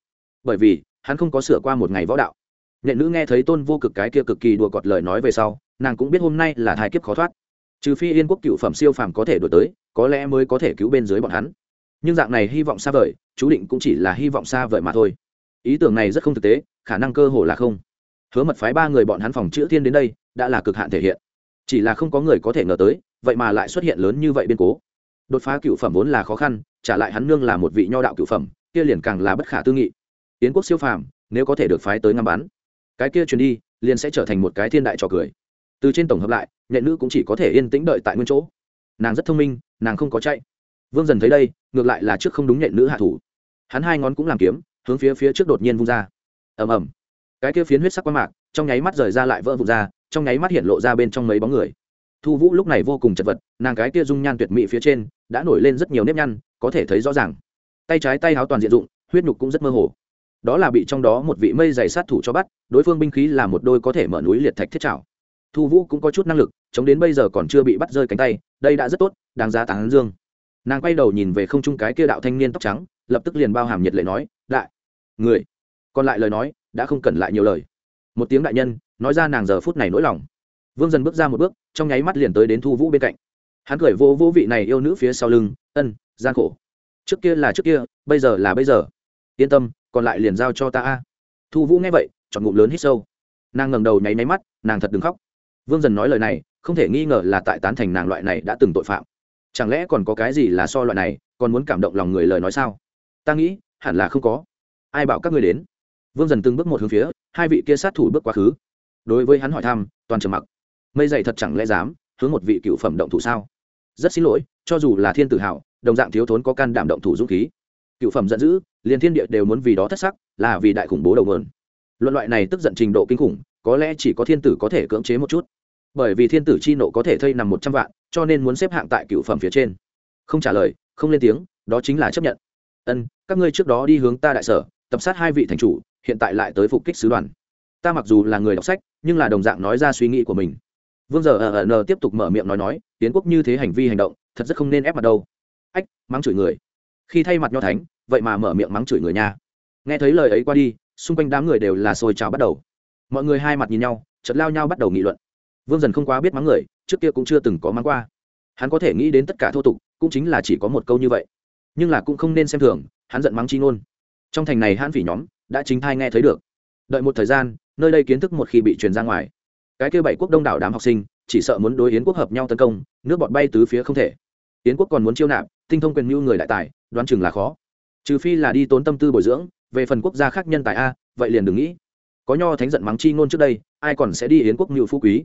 Bởi vì, hắn không có sửa qua một ngày võ đạo. Nhện nữ nghe thấy tôn vô cực cái kia cực kỳ đùa cọt lời nói về sau nàng cũng biết hôm nay là thai kiếp khó thoát. Trừ phi yên quốc cựu phẩm siêu phàm có thể đổi tới, có lẽ mới có thể cứu bên dưới bọn hắn. Nhưng dạng này hy vọng xa vời, chú định cũng chỉ là hy vọng xa vời mà thôi. Ý tưởng này rất không thực tế, khả năng cơ hồ là không. Hứa mật phái ba người bọn hắn phòng chữ thiên đến đây, đã là cực hạn thể hiện. Chỉ là không có người có thể ngờ tới, vậy mà lại xuất hiện lớn như vậy biên cố. Đột phá cựu phẩm vốn là khó khăn, trả lại hắn nương là một vị nho đạo cựu phẩm, kia liền càng là bất khả tư nghị. Tiến quốc siêu phàm, nếu có thể được phái tới ngắm bắn, cái kia truyền đi, liền sẽ trở thành một cái thiên đại trò cười từ trên tổng hợp lại, nhện nữ cũng chỉ có thể yên tĩnh đợi tại nguyên chỗ. Nàng rất thông minh, nàng không có chạy. Vương dần thấy đây, ngược lại là trước không đúng nhện nữ hạ thủ. Hắn hai ngón cũng làm kiếm, hướng phía phía trước đột nhiên vung ra. Ầm ầm. Cái kia phiến huyết sắc qua mạc, trong nháy mắt rời ra lại vỡ vụt ra, trong nháy mắt hiện lộ ra bên trong mấy bóng người. Thu vũ lúc này vô cùng chật vật, nàng cái kia dung nhan tuyệt mỹ phía trên, đã nổi lên rất nhiều nếp nhăn, có thể thấy rõ ràng. Tay trái tay háo toàn diện dụng, huyết nhục cũng rất mơ hồ. Đó là bị trong đó một vị mây dày sát thủ cho bắt, đối phương binh khí là một đôi có thể mở núi liệt thạch thiết trảo thu vũ cũng có chút năng lực, chống đến bây giờ còn chưa bị bắt rơi cánh tay, đây đã rất tốt, đáng giá tán dương. Nàng quay đầu nhìn về không trung cái kia đạo thanh niên tóc trắng, lập tức liền bao hàm nhiệt lệ nói, đại người. Còn lại lời nói, đã không cần lại nhiều lời. Một tiếng đại nhân, nói ra nàng giờ phút này nỗi lòng. Vương dần bước ra một bước, trong nháy mắt liền tới đến thu vũ bên cạnh. Hắn cười vô vô vị này yêu nữ phía sau lưng, ân, gian khổ. Trước kia là trước kia, bây giờ là bây giờ. Yên tâm, còn lại liền giao cho ta a. Thu vũ nghe vậy, chọn ngụm lớn hít sâu. Nàng ngẩng đầu nháy máy mắt, nàng thật đừng khóc vương dần nói lời này, không thể nghi ngờ là tại tán thành nàng loại này đã từng tội phạm. Chẳng lẽ còn có cái gì là so loại này, còn muốn cảm động lòng người lời nói sao? Ta nghĩ, hẳn là không có. Ai bảo các người đến? Vương dần từng bước một hướng phía, hai vị kia sát thủ bước quá khứ. Đối với hắn hỏi thăm, toàn trầm mặc. Mây dày thật chẳng lẽ dám hướng một vị cựu phẩm động thủ sao? Rất xin lỗi, cho dù là thiên tử hào đồng dạng thiếu thốn có can đảm động thủ dũng khí. Cựu phẩm giận dữ, liền thiên địa đều muốn vì đó thất sắc, là vì đại khủng bố đầu mượn luận loại này tức giận trình độ kinh khủng, có lẽ chỉ có thiên tử có thể cưỡng chế một chút bởi vì thiên tử chi nộ có thể thây nằm một trăm vạn, cho nên muốn xếp hạng tại cựu phẩm phía trên. Không trả lời, không lên tiếng, đó chính là chấp nhận. Ân, các ngươi trước đó đi hướng ta đại sở, tập sát hai vị thành chủ, hiện tại lại tới phục kích sứ đoàn. Ta mặc dù là người đọc sách, nhưng là đồng dạng nói ra suy nghĩ của mình. Vương giờ ở n tiếp tục mở miệng nói nói tiến quốc như thế hành vi hành động, thật rất không nên ép mặt đâu. Ách, mắng chửi người. Khi thay mặt nho thánh, vậy mà mở miệng mắng chửi người nha. Nghe thấy lời ấy qua đi, xung quanh đám người đều là sôi trào bắt đầu. Mọi người hai mặt nhìn nhau chật lao nhau bắt đầu nghị luận vương dần không quá biết mắng người, trước kia cũng chưa từng có mắng qua. Hắn có thể nghĩ đến tất cả thô tục, cũng chính là chỉ có một câu như vậy. Nhưng là cũng không nên xem thường, hắn giận mắng chi ngôn. Trong thành này hãn phỉ nhóm, đã chính thai nghe thấy được. Đợi một thời gian, nơi đây kiến thức một khi bị truyền ra ngoài. Cái kêu bảy quốc đông đảo đám học sinh, chỉ sợ muốn đối yến quốc hợp nhau tấn công, nước bọt bay tứ phía không thể. Yến quốc còn muốn chiêu nạp, tinh thông quyền mưu người đại tài, đoán chừng là khó. Trừ phi là đi tốn tâm tư bồi dưỡng, về phần quốc gia khác nhân tài a, vậy liền đừng nghĩ. Có nho thánh giận mắng chi ngôn trước đây, ai còn sẽ đi yến quốc mưu phú quý?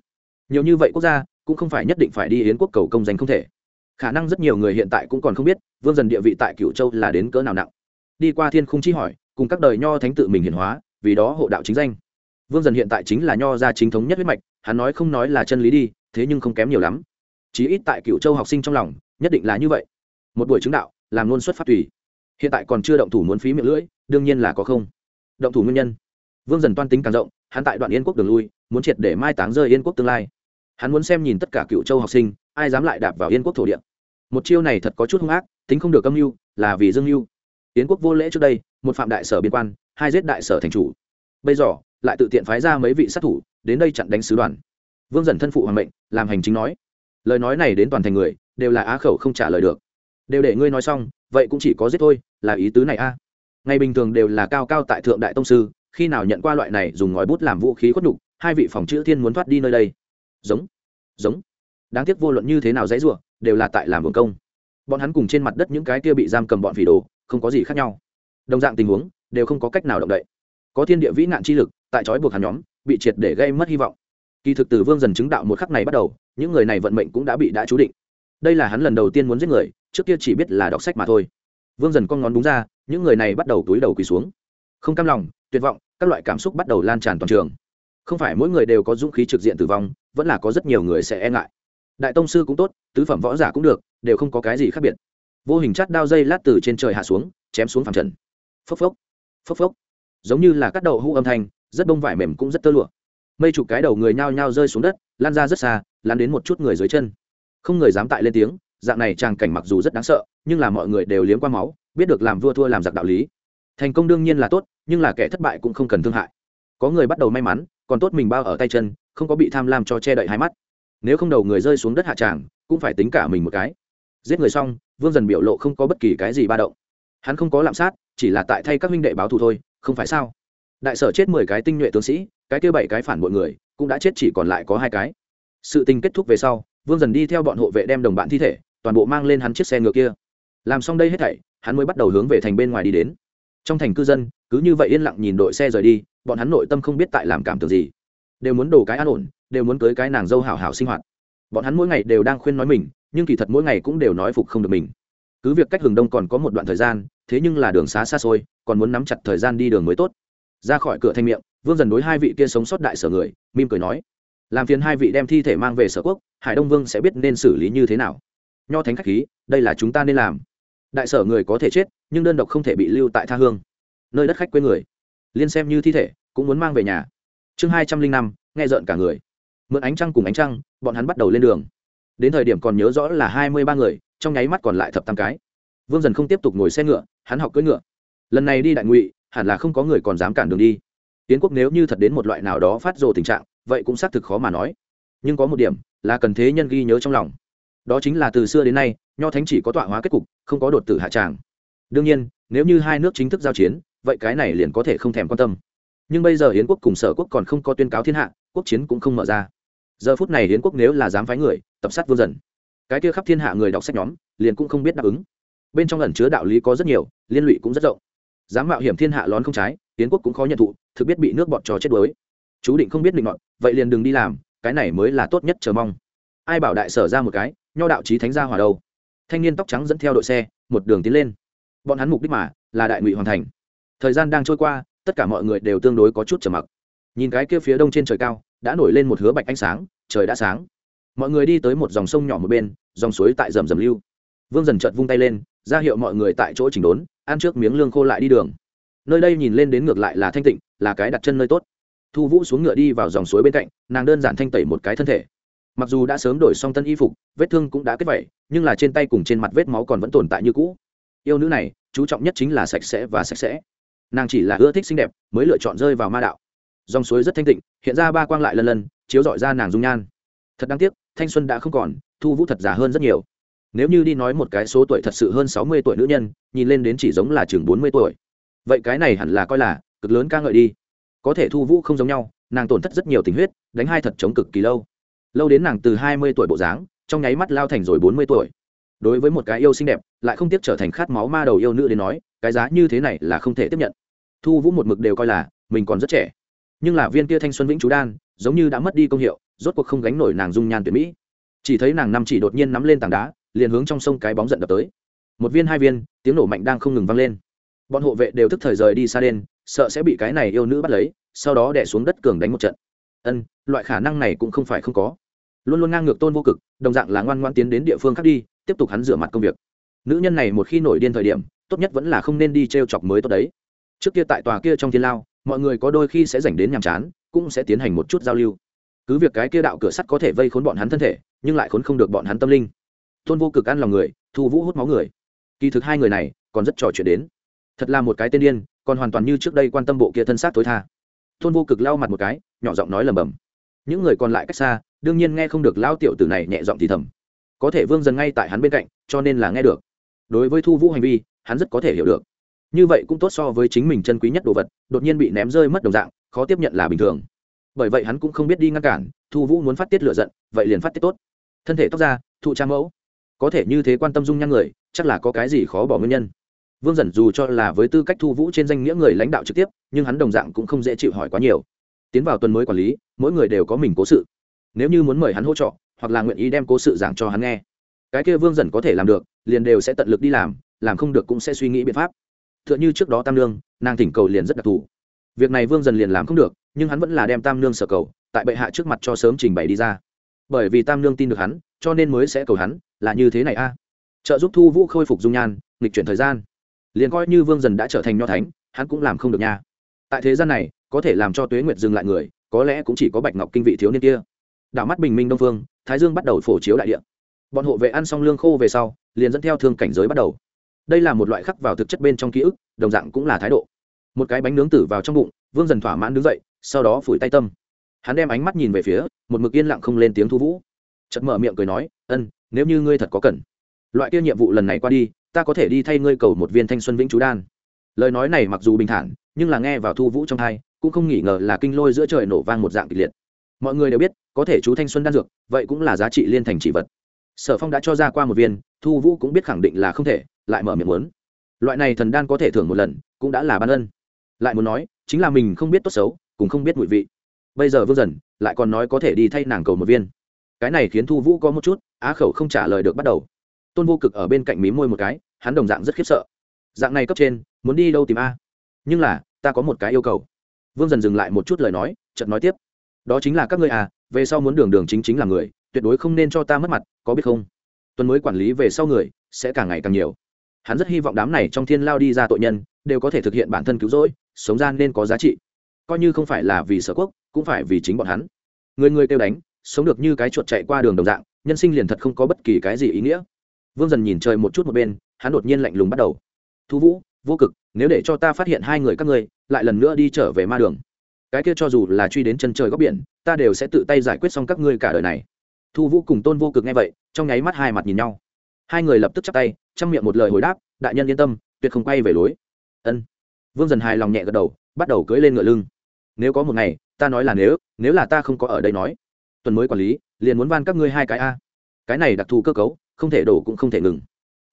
Nhiều như vậy quốc gia cũng không phải nhất định phải đi yến quốc cầu công danh không thể. Khả năng rất nhiều người hiện tại cũng còn không biết, vương dần địa vị tại cựu châu là đến cỡ nào nặng. Đi qua thiên không chi hỏi, cùng các đời nho thánh tự mình hiển hóa, vì đó hộ đạo chính danh. Vương dần hiện tại chính là nho gia chính thống nhất huyết mạch, hắn nói không nói là chân lý đi, thế nhưng không kém nhiều lắm. Chí ít tại cựu châu học sinh trong lòng, nhất định là như vậy. Một buổi chứng đạo, làm luôn xuất phát tùy. Hiện tại còn chưa động thủ muốn phí miệng lưỡi, đương nhiên là có không. Động thủ nguyên nhân. Vương dần toan tính càng rộng hắn tại đoạn yên quốc đường lui, muốn triệt để mai táng rơi yên quốc tương lai. Hắn muốn xem nhìn tất cả cựu châu học sinh, ai dám lại đạp vào yên quốc thổ địa. Một chiêu này thật có chút hung ác, tính không được âm mưu, là vì dương mưu. Yến quốc vô lễ trước đây, một phạm đại sở biên quan, hai giết đại sở thành chủ. Bây giờ, lại tự tiện phái ra mấy vị sát thủ, đến đây chặn đánh sứ đoàn. Vương dần thân phụ hoàng mệnh, làm hành chính nói. Lời nói này đến toàn thành người, đều là á khẩu không trả lời được. Đều để ngươi nói xong, vậy cũng chỉ có giết thôi, là ý tứ này a. Ngày bình thường đều là cao cao tại thượng đại tông sư khi nào nhận qua loại này dùng ngòi bút làm vũ khí khuất nhục, hai vị phòng chữ thiên muốn thoát đi nơi đây. Giống giống. Đáng tiếc vô luận như thế nào dãy ruộng đều là tại làm vườn công. Bọn hắn cùng trên mặt đất những cái kia bị giam cầm bọn phỉ đồ, không có gì khác nhau. Đồng dạng tình huống, đều không có cách nào động đậy. Có thiên địa vĩ nạn chi lực, tại trói buộc hắn nhóm, bị triệt để gây mất hy vọng. Kỳ thực từ vương dần chứng đạo một khắc này bắt đầu, những người này vận mệnh cũng đã bị đã chú định. Đây là hắn lần đầu tiên muốn giết người, trước kia chỉ biết là đọc sách mà thôi. Vương dần con ngón đúng ra, những người này bắt đầu túi đầu quỳ xuống không cam lòng, tuyệt vọng, các loại cảm xúc bắt đầu lan tràn toàn trường. Không phải mỗi người đều có dũng khí trực diện tử vong, vẫn là có rất nhiều người sẽ e ngại. Đại tông sư cũng tốt, tứ phẩm võ giả cũng được, đều không có cái gì khác biệt. Vô hình chát đao dây lát từ trên trời hạ xuống, chém xuống phẳng trần. Phốc phốc phốc phốc. Giống như là cắt đầu hũ âm thanh, rất bông vải mềm cũng rất tơ lụa. Mây chục cái đầu người nhao nhao rơi xuống đất, lan ra rất xa, lan đến một chút người dưới chân. Không người dám tại lên tiếng, dạng này tràng cảnh mặc dù rất đáng sợ, nhưng là mọi người đều liếm qua máu, biết được làm vua thua làm giặc đạo lý thành công đương nhiên là tốt, nhưng là kẻ thất bại cũng không cần thương hại. Có người bắt đầu may mắn, còn tốt mình bao ở tay chân, không có bị tham lam cho che đậy hai mắt. Nếu không đầu người rơi xuống đất hạ tràng, cũng phải tính cả mình một cái. Giết người xong, vương dần biểu lộ không có bất kỳ cái gì ba động. Hắn không có lạm sát, chỉ là tại thay các huynh đệ báo thù thôi, không phải sao? Đại sở chết mười cái tinh nhuệ tướng sĩ, cái kia bảy cái phản bội người, cũng đã chết chỉ còn lại có hai cái. Sự tình kết thúc về sau, vương dần đi theo bọn hộ vệ đem đồng bạn thi thể, toàn bộ mang lên hắn chiếc xe ngựa kia. Làm xong đây hết thảy, hắn mới bắt đầu hướng về thành bên ngoài đi đến trong thành cư dân, cứ như vậy yên lặng nhìn đội xe rời đi, bọn hắn nội tâm không biết tại làm cảm tưởng gì. Đều muốn đổ cái an ổn, đều muốn tới cái nàng dâu hảo hảo sinh hoạt. Bọn hắn mỗi ngày đều đang khuyên nói mình, nhưng kỳ thật mỗi ngày cũng đều nói phục không được mình. Cứ việc cách hừng đông còn có một đoạn thời gian, thế nhưng là đường xá xa xôi, còn muốn nắm chặt thời gian đi đường mới tốt. Ra khỏi cửa thanh miệng, vương dần đối hai vị kia sống sót đại sở người mim cười nói, làm phiền hai vị đem thi thể mang về sở quốc, hải đông vương sẽ biết nên xử lý như thế nào. Nho thánh khách khí, đây là chúng ta nên làm đại sở người có thể chết, nhưng đơn độc không thể bị lưu tại tha hương. Nơi đất khách quê người. Liên xem như thi thể, cũng muốn mang về nhà. Chương hai trăm linh năm, nghe rợn cả người. Mượn ánh trăng cùng ánh trăng, bọn hắn bắt đầu lên đường. Đến thời điểm còn nhớ rõ là hai mươi ba người, trong nháy mắt còn lại thập tam cái. Vương dần không tiếp tục ngồi xe ngựa, hắn học cưỡi ngựa. Lần này đi đại ngụy, hẳn là không có người còn dám cản đường đi. Tiến quốc nếu như thật đến một loại nào đó phát rồ tình trạng, vậy cũng xác thực khó mà nói. Nhưng có một điểm là cần thế nhân ghi nhớ trong lòng. Đó chính là từ xưa đến nay nho thánh chỉ có tọa hóa kết cục, không có đột tử hạ tràng. Đương nhiên, nếu như hai nước chính thức giao chiến, vậy cái này liền có thể không thèm quan tâm. Nhưng bây giờ hiến quốc cùng sở quốc còn không có tuyên cáo thiên hạ, quốc chiến cũng không mở ra. Giờ phút này hiến quốc nếu là dám phái người, tập sát vương dần. Cái kia khắp thiên hạ người đọc sách nhóm, liền cũng không biết đáp ứng. Bên trong ẩn chứa đạo lý có rất nhiều, liên lụy cũng rất rộng. Dám mạo hiểm thiên hạ lón không trái, hiến quốc cũng khó nhận thụ, thực biết bị nước bọt trò chết đuối. Chú định không biết định ngọn vậy liền đừng đi làm, cái này mới là tốt nhất chờ mong. Ai bảo đại sở ra một cái, nho đạo trí thánh gia hòa đâu? Thanh niên tóc trắng dẫn theo đội xe, một đường tiến lên. Bọn hắn mục đích mà là đại ngụy hoàn thành. Thời gian đang trôi qua, tất cả mọi người đều tương đối có chút trầm mặc. Nhìn cái kia phía đông trên trời cao, đã nổi lên một hứa bạch ánh sáng, trời đã sáng. Mọi người đi tới một dòng sông nhỏ một bên, dòng suối tại rầm rầm lưu. Vương dần chợt vung tay lên, ra hiệu mọi người tại chỗ chỉnh đốn, ăn trước miếng lương khô lại đi đường. Nơi đây nhìn lên đến ngược lại là thanh tịnh, là cái đặt chân nơi tốt. Thu vũ xuống ngựa đi vào dòng suối bên cạnh, nàng đơn giản thanh tẩy một cái thân thể mặc dù đã sớm đổi xong tân y phục, vết thương cũng đã kết vẩy nhưng là trên tay cùng trên mặt vết máu còn vẫn tồn tại như cũ. Yêu nữ này, chú trọng nhất chính là sạch sẽ và sạch sẽ. Nàng chỉ là ưa thích xinh đẹp, mới lựa chọn rơi vào ma đạo. Dòng suối rất thanh tịnh, hiện ra ba quang lại lần lần, chiếu dọi ra nàng dung nhan. Thật đáng tiếc, thanh xuân đã không còn, thu vũ thật già hơn rất nhiều. Nếu như đi nói một cái số tuổi thật sự hơn sáu mươi tuổi nữ nhân, nhìn lên đến chỉ giống là chừng bốn mươi tuổi. Vậy cái này hẳn là coi là cực lớn ca ngợi đi. Có thể thu vũ không giống nhau, nàng tổn thất rất nhiều tình huyết, đánh hai thật chống cực kỳ lâu lâu đến nàng từ hai mươi tuổi bộ dáng, trong nháy mắt lao thành rồi bốn mươi tuổi. Đối với một cái yêu xinh đẹp, lại không tiếc trở thành khát máu ma đầu yêu nữ đến nói, cái giá như thế này là không thể tiếp nhận. Thu vũ một mực đều coi là mình còn rất trẻ. Nhưng là viên kia thanh xuân vĩnh chú đan, giống như đã mất đi công hiệu, rốt cuộc không gánh nổi nàng dung nhan tuyệt mỹ. Chỉ thấy nàng nằm chỉ đột nhiên nắm lên tảng đá, liền hướng trong sông cái bóng giận đập tới. Một viên hai viên, tiếng nổ mạnh đang không ngừng vang lên. Bọn hộ vệ đều thức thời rời đi xa đen, sợ sẽ bị cái này yêu nữ bắt lấy, sau đó đẻ xuống đất cường đánh một trận. Ân, loại khả năng này cũng không phải không có luôn luôn ngang ngược tôn vô cực, đồng dạng là ngoan ngoan tiến đến địa phương khác đi, tiếp tục hắn rửa mặt công việc. Nữ nhân này một khi nổi điên thời điểm, tốt nhất vẫn là không nên đi t r e o chọc mới tốt đấy. Trước kia tại tòa kia trong thiên lao, mọi người có đôi khi sẽ dành đến nhàm chán, cũng sẽ tiến hành một chút giao lưu. Cứ việc cái kia đạo cửa sắt có thể vây khốn bọn hắn thân thể, nhưng lại khốn không được bọn hắn tâm linh. Tôn vô cực ăn lòng người, thu vũ hút máu người. Kỳ thực hai người này, còn rất trò chuyện đến. Thật là một cái tên điên, còn hoàn toàn như trước đây quan tâm bộ kia thân xác tối tha. Tôn vô cực lau mặt một cái, nhỏ giọng nói lầm bầm những người còn lại cách xa đương nhiên nghe không được lao tiểu tử này nhẹ giọng thì thầm. Có thể vương dần ngay tại hắn bên cạnh, cho nên là nghe được. Đối với thu vũ hành vi, hắn rất có thể hiểu được. Như vậy cũng tốt so với chính mình chân quý nhất đồ vật, đột nhiên bị ném rơi mất đồng dạng, khó tiếp nhận là bình thường. Bởi vậy hắn cũng không biết đi ngăn cản, thu vũ muốn phát tiết lựa giận, vậy liền phát tiết tốt. Thân thể tóc ra thụ trang mẫu. Có thể như thế quan tâm dung nhan người, chắc là có cái gì khó bỏ nguyên nhân. Vương dần dù cho là với tư cách thu vũ trên danh nghĩa người lãnh đạo trực tiếp, nhưng hắn đồng dạng cũng không dễ chịu hỏi quá nhiều. Tiến vào tuần mới quản lý, mỗi người đều có mình cố sự nếu như muốn mời hắn hỗ trợ, hoặc là nguyện ý đem cố sự giảng cho hắn nghe. Cái kia vương dần có thể làm được, liền đều sẽ tận lực đi làm làm không được cũng sẽ suy nghĩ biện pháp. T h ư ợ n h ư trước đó tam nương, nàng thỉnh cầu liền rất đặc thù. Việc này vương dần liền làm không được, nhưng hắn vẫn là đem tam nương sở cầu, tại bệ hạ trước mặt cho sớm trình bày đi ra. Bởi vì tam nương tin được hắn, cho nên mới sẽ cầu hắn, là như thế này a. Trợ giúp thu vũ khôi phục dung nhan, nghịch chuyển thời gian. Liền coi như vương dần đã trở thành nho thánh, hắn cũng làm không được nha. Tại thế gian này, có thể làm cho tuế nguyệt dừng lại người, có lẽ cũng chỉ có bạch ngọc kinh vị thiếu niên kia đảo mắt bình minh đông phương, thái dương bắt đầu phổ chiếu đại địa. Bọn hộ vệ ăn xong lương khô về sau, liền dẫn theo thương cảnh giới bắt đầu. Đây là một loại khắc vào thực chất bên trong ký ức, đồng dạng cũng là thái độ. Một cái bánh nướng tử vào trong bụng, vương dần thỏa mãn đứng dậy, sau đó phủi tay tâm. Hắn đem ánh mắt nhìn về phía, một mực yên lặng không lên tiếng thu vũ. Chật mở miệng cười nói, ân, nếu như ngươi thật có cần, loại kia nhiệm vụ lần này qua đi, ta có thể đi thay ngươi cầu một viên thanh xuân vĩnh chú đan. Lời nói này mặc dù bình thản, nhưng là nghe vào thu vũ trong thai cũng không nghĩ ngờ là kinh lôi giữa trời nổ vang một dạng kịch liệt mọi người đều biết, có thể chú thanh xuân đan dược, vậy cũng là giá trị liên thành chỉ vật. Sở phong đã cho ra qua một viên, thu vũ cũng biết khẳng định là không thể, lại mở miệng muốn. Loại này thần đan có thể thưởng một lần, cũng đã là ban ân. Lại muốn nói, chính là mình không biết tốt xấu, cũng không biết mùi vị. Bây giờ vương dần, lại còn nói có thể đi thay nàng cầu một viên. Cái này khiến thu vũ có một chút, á khẩu không trả lời được bắt đầu. Tôn vô cực ở bên cạnh mí môi một cái, hắn đồng dạng rất khiếp sợ. Dạng này cấp trên, muốn đi đâu tìm a? Nhưng là, ta có một cái yêu cầu. Vương dần dừng lại một chút lời nói, chợt nói tiếp đó chính là các ngươi à về sau muốn đường đường chính chính là người, tuyệt đối không nên cho ta mất mặt, có biết không? Tuần mới quản lý về sau người, sẽ càng ngày càng nhiều. Hắn rất hy vọng đám này trong thiên lao đi ra tội nhân, đều có thể thực hiện bản thân cứu rỗi, sống gian nên có giá trị. Coi như không phải là vì sở quốc, cũng phải vì chính bọn hắn. Người người kêu đánh, sống được như cái chuột chạy qua đường đồng dạng, nhân sinh liền thật không có bất kỳ cái gì ý nghĩa. Vương dần nhìn trời một chút một bên, hắn đột nhiên lạnh lùng bắt đầu. Thu vũ, vô cực, nếu để cho ta phát hiện hai người các ngươi, lại lần nữa đi trở về ma đường cái kia cho dù là truy đến chân trời góc biển, ta đều sẽ tự tay giải quyết xong các ngươi cả đời này. Thu vũ cùng tôn vô cực nghe vậy, trong nháy mắt hai mặt nhìn nhau. Hai người lập tức chắp tay chăm miệng một lời hồi đáp, đại nhân yên tâm, tuyệt không quay về lối. Ân. Vương dần hài lòng nhẹ gật đầu, bắt đầu cưỡi lên ngựa lưng. Nếu có một ngày, ta nói là nếu nếu là ta không có ở đây nói, tuần mới quản lý, liền muốn van các ngươi hai cái a. Cái này đặc thù cơ cấu, không thể đổ cũng không thể ngừng.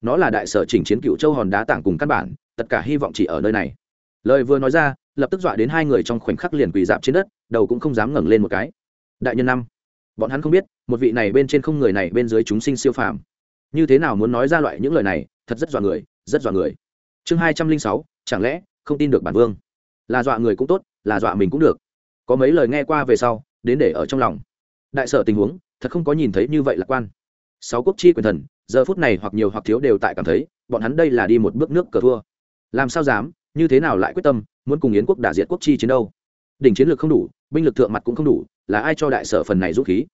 Nó là đại sở chỉnh chiến cựu châu hòn đá tảng cùng căn bản, tất cả hy vọng chỉ ở nơi này lời vừa nói ra, lập tức dọa đến hai người trong khoảnh khắc liền quỳ dạp trên đất, đầu cũng không dám ngẩng lên một cái. Đại nhân năm, bọn hắn không biết, một vị này bên trên không người này bên dưới chúng sinh siêu phàm. Như thế nào muốn nói ra loại những lời này, thật rất dọa người, rất dọa người. Chương hai trăm linh sáu, chẳng lẽ không tin được bản vương? Là dọa người cũng tốt, là dọa mình cũng được. Có mấy lời nghe qua về sau, đến để ở trong lòng. Đại sở tình huống, thật không có nhìn thấy như vậy lạc quan. Sáu quốc chi quyền thần, giờ phút này hoặc nhiều hoặc thiếu đều tại cảm thấy, bọn hắn đây là đi một bước nước cờ thua. Làm sao dám? Như thế nào lại quyết tâm muốn cùng yến quốc đả diệt quốc chi chiến đâu? Đỉnh chiến lược không đủ, binh lực thượng mặt cũng không đủ, là ai cho đại sở phần này rút khí?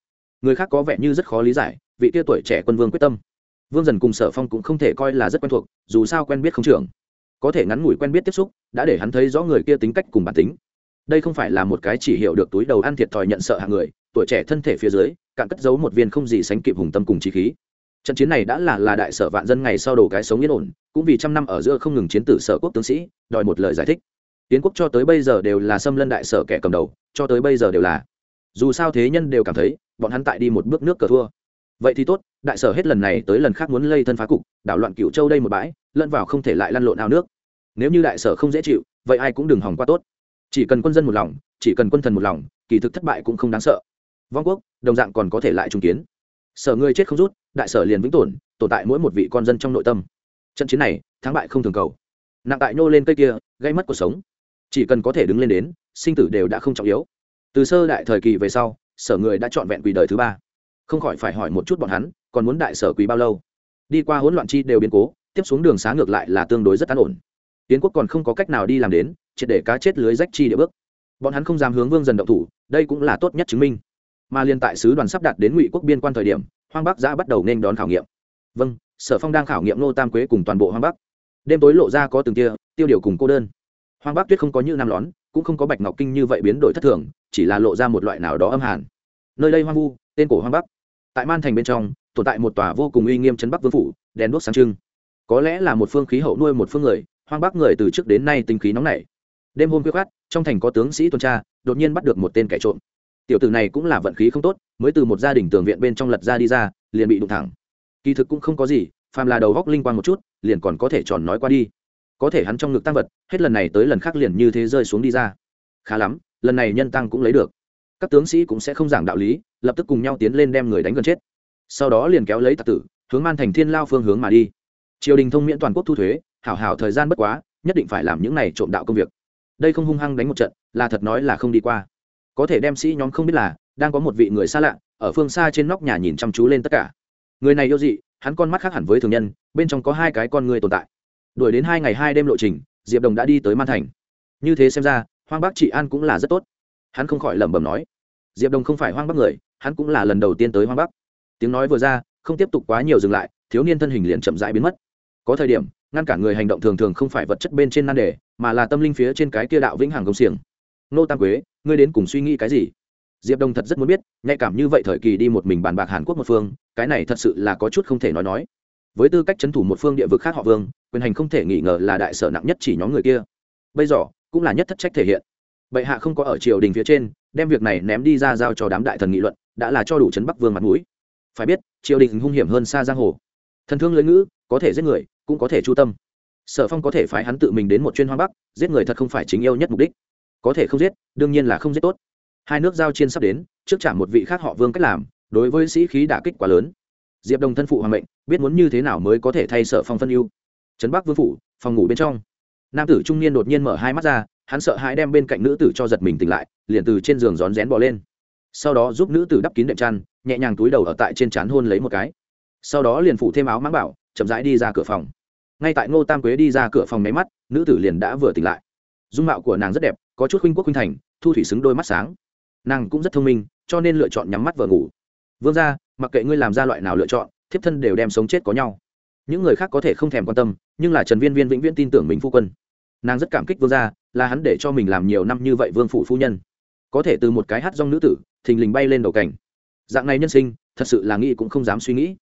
Người khác có vẻ như rất khó lý giải, vị tia tuổi trẻ quân vương quyết tâm. Vương dần cùng sở phong cũng không thể coi là rất quen thuộc, dù sao quen biết không trưởng. Có thể ngắn ngủi quen biết tiếp xúc, đã để hắn thấy rõ người kia tính cách cùng bản tính. Đây không phải là một cái chỉ hiểu được túi đầu ăn thiệt thòi nhận sợ hạng người, tuổi trẻ thân thể phía dưới, cạn cất giấu một viên không gì sánh kịp hùng tâm cùng trí khí trận chiến này đã là là đại sở vạn dân ngày sau đồ cái sống yên ổn, cũng vì trăm năm ở giữa không ngừng chiến tử sở quốc tướng sĩ, đòi một lời giải thích. Tiến quốc cho tới bây giờ đều là xâm lân đại sở kẻ cầm đầu, cho tới bây giờ đều là. Dù sao thế nhân đều cảm thấy, bọn hắn tại đi một bước nước cờ thua. Vậy thì tốt, đại sở hết lần này tới lần khác muốn lây thân phá cục, đảo loạn cựu châu đây một bãi, lẫn vào không thể lại lăn lộn ao nước. Nếu như đại sở không dễ chịu, vậy ai cũng đừng hòng qua tốt. Chỉ cần quân dân một lòng, chỉ cần quân thần một lòng, kỳ thực thất bại cũng không đáng sợ. Vong quốc, đồng dạng còn có thể lại trung kiến sở người chết không rút, đại sở liền vĩnh tổn tồn tại mỗi một vị con dân trong nội tâm. Trận chiến này, thắng bại không thường cầu. Nặng tại nô lên cây kia, gây mất cuộc sống. Chỉ cần có thể đứng lên đến, sinh tử đều đã không trọng yếu. Từ sơ đại thời kỳ về sau, sở người đã trọn vẹn quỳ đời thứ ba. Không khỏi phải hỏi một chút bọn hắn, còn muốn đại sở quỳ bao lâu? Đi qua hỗn loạn chi đều biến cố, tiếp xuống đường xá ngược lại là tương đối rất an ổn. Tiến quốc còn không có cách nào đi làm đến, triệt để cá chết lưới rách chi địa bước. Bọn hắn không dám hướng vương dần động thủ, đây cũng là tốt nhất chứng minh mà liên tại sứ đoàn sắp đặt đến ngụy quốc biên quan thời điểm, hoang bắc giã bắt đầu nên đón khảo nghiệm. Vâng sở phong đang khảo nghiệm nô tam quế cùng toàn bộ hoang bắc. Đêm tối lộ ra có từng tia, tiêu điều cùng cô đơn. Hoang bắc tuyết không có như nam lón, cũng không có bạch ngọc kinh như vậy biến đổi thất thường, chỉ là lộ ra một loại nào đó âm hàn. Nơi đây hoang vu, tên cổ hoang bắc. Tại man thành bên trong, tồn tại một tòa vô cùng uy nghiêm chấn bắc vương phủ, đèn đuốc sáng trưng. Có lẽ là một phương khí hậu nuôi một phương người, hoang bắc người từ trước đến nay tinh khí nóng nảy. Đêm hôm quyết khát trong thành có tướng sĩ tuần tra, đột nhiên bắt được một tên kẻ trộm tiểu tử này cũng là vận khí không tốt, mới từ một gia đình tường viện bên trong lật ra đi ra, liền bị đụng thẳng. Kỳ thực cũng không có gì, phàm là đầu góc linh quan một chút, liền còn có thể tròn nói qua đi. Có thể hắn trong ngực tăng vật, hết lần này tới lần khác liền như thế rơi xuống đi ra. Khá lắm, lần này nhân tăng cũng lấy được. Các tướng sĩ cũng sẽ không giảng đạo lý, lập tức cùng nhau tiến lên đem người đánh gần chết. Sau đó liền kéo lấy tạc tử, hướng man thành thiên lao phương hướng mà đi. Triều đình thông miễn toàn quốc thu thuế, hảo hảo thời gian bất quá, nhất định phải làm những này trộm đạo công việc. Đây không hung hăng đánh một trận, là thật nói là không đi qua có thể đem sĩ nhóm không biết là, đang có một vị người xa lạ, ở phương xa trên nóc nhà nhìn chăm chú lên tất cả. Người này yêu dị, hắn con mắt khác hẳn với thường nhân, bên trong có hai cái con người tồn tại. Đuổi đến hai ngày hai đêm lộ trình, diệp đồng đã đi tới man thành. Như thế xem ra, hoang bắc trị an cũng là rất tốt. Hắn không khỏi lẩm bẩm nói, diệp đồng không phải hoang bắc người, hắn cũng là lần đầu tiên tới hoang bắc. Tiếng nói vừa ra, không tiếp tục quá nhiều dừng lại, thiếu niên thân hình liền chậm rãi biến mất. Có thời điểm, ngăn cản người hành động thường thường không phải vật chất bên trên nan đề, mà là tâm linh phía trên cái kia đạo vĩnh hằng công xiềng. Nô tam quế ngươi đến cùng suy nghĩ cái gì? Diệp đông thật rất muốn biết, nhạy cảm như vậy thời kỳ đi một mình bàn bạc hàn quốc một phương, cái này thật sự là có chút không thể nói nói. Với tư cách c h ấ n thủ một phương địa vực khác họ vương, quyền hành không thể nghi ngờ là đại sở nặng nhất chỉ nhóm người kia. Bây giờ, cũng là nhất thất trách thể hiện. Bệ hạ không có ở triều đình phía trên, đem việc này ném đi ra giao cho đám đại thần nghị luận, đã là cho đủ chấn bắc vương mặt mũi. Phải biết, triều đình hung hiểm hơn xa giang hồ. Thần thương lưỡi ngữ, có thể giết người, cũng có thể chu tâm. Sở phong có thể phái hắn tự mình đến một chuyên hoa bắc, giết người thật không phải chính yêu nhất mục đích có thể không giết, đương nhiên là không giết tốt. Hai nước giao chiến sắp đến, trước trả một vị khác họ vương cách làm, đối với sĩ khí đả kích quá lớn. Diệp đồng thân phụ hoàng mệnh, biết muốn như thế nào mới có thể thay sở phong phân ưu. Trấn bắc vương phủ, phòng ngủ bên trong. Nam tử trung niên đột nhiên mở hai mắt ra, hắn sợ hãi đem bên cạnh nữ tử cho giật mình tỉnh lại, liền từ trên giường rón rén bỏ lên. Sau đó giúp nữ tử đắp kín đệm chăn, nhẹ nhàng túi đầu ở tại trên trán hôn lấy một cái. Sau đó liền phủ thêm áo mãng bảo, chậm rãi đi ra cửa phòng. Ngay tại ngô tam quế đi ra cửa phòng máy mắt, nữ tử liền đã vừa tỉnh lại. Dung mạo của nàng rất đẹp có chút khuynh quốc khuynh thành, thu thủy xứng đôi mắt sáng. Nàng cũng rất thông minh, cho nên lựa chọn nhắm mắt vợ ngủ. Vương ra mặc kệ ngươi làm ra loại nào lựa chọn, thiếp thân đều đem sống chết có nhau. Những người khác có thể không thèm quan tâm, nhưng là trần viên viên vĩnh viễn tin tưởng mình phu quân. Nàng rất cảm kích vương gia, là hắn để cho mình làm nhiều năm như vậy vương phụ phu nhân. Có thể từ một cái hát rong nữ tử, thình lình bay lên đầu cảnh. Dạng này nhân sinh, thật sự là nghĩ cũng không dám suy nghĩ.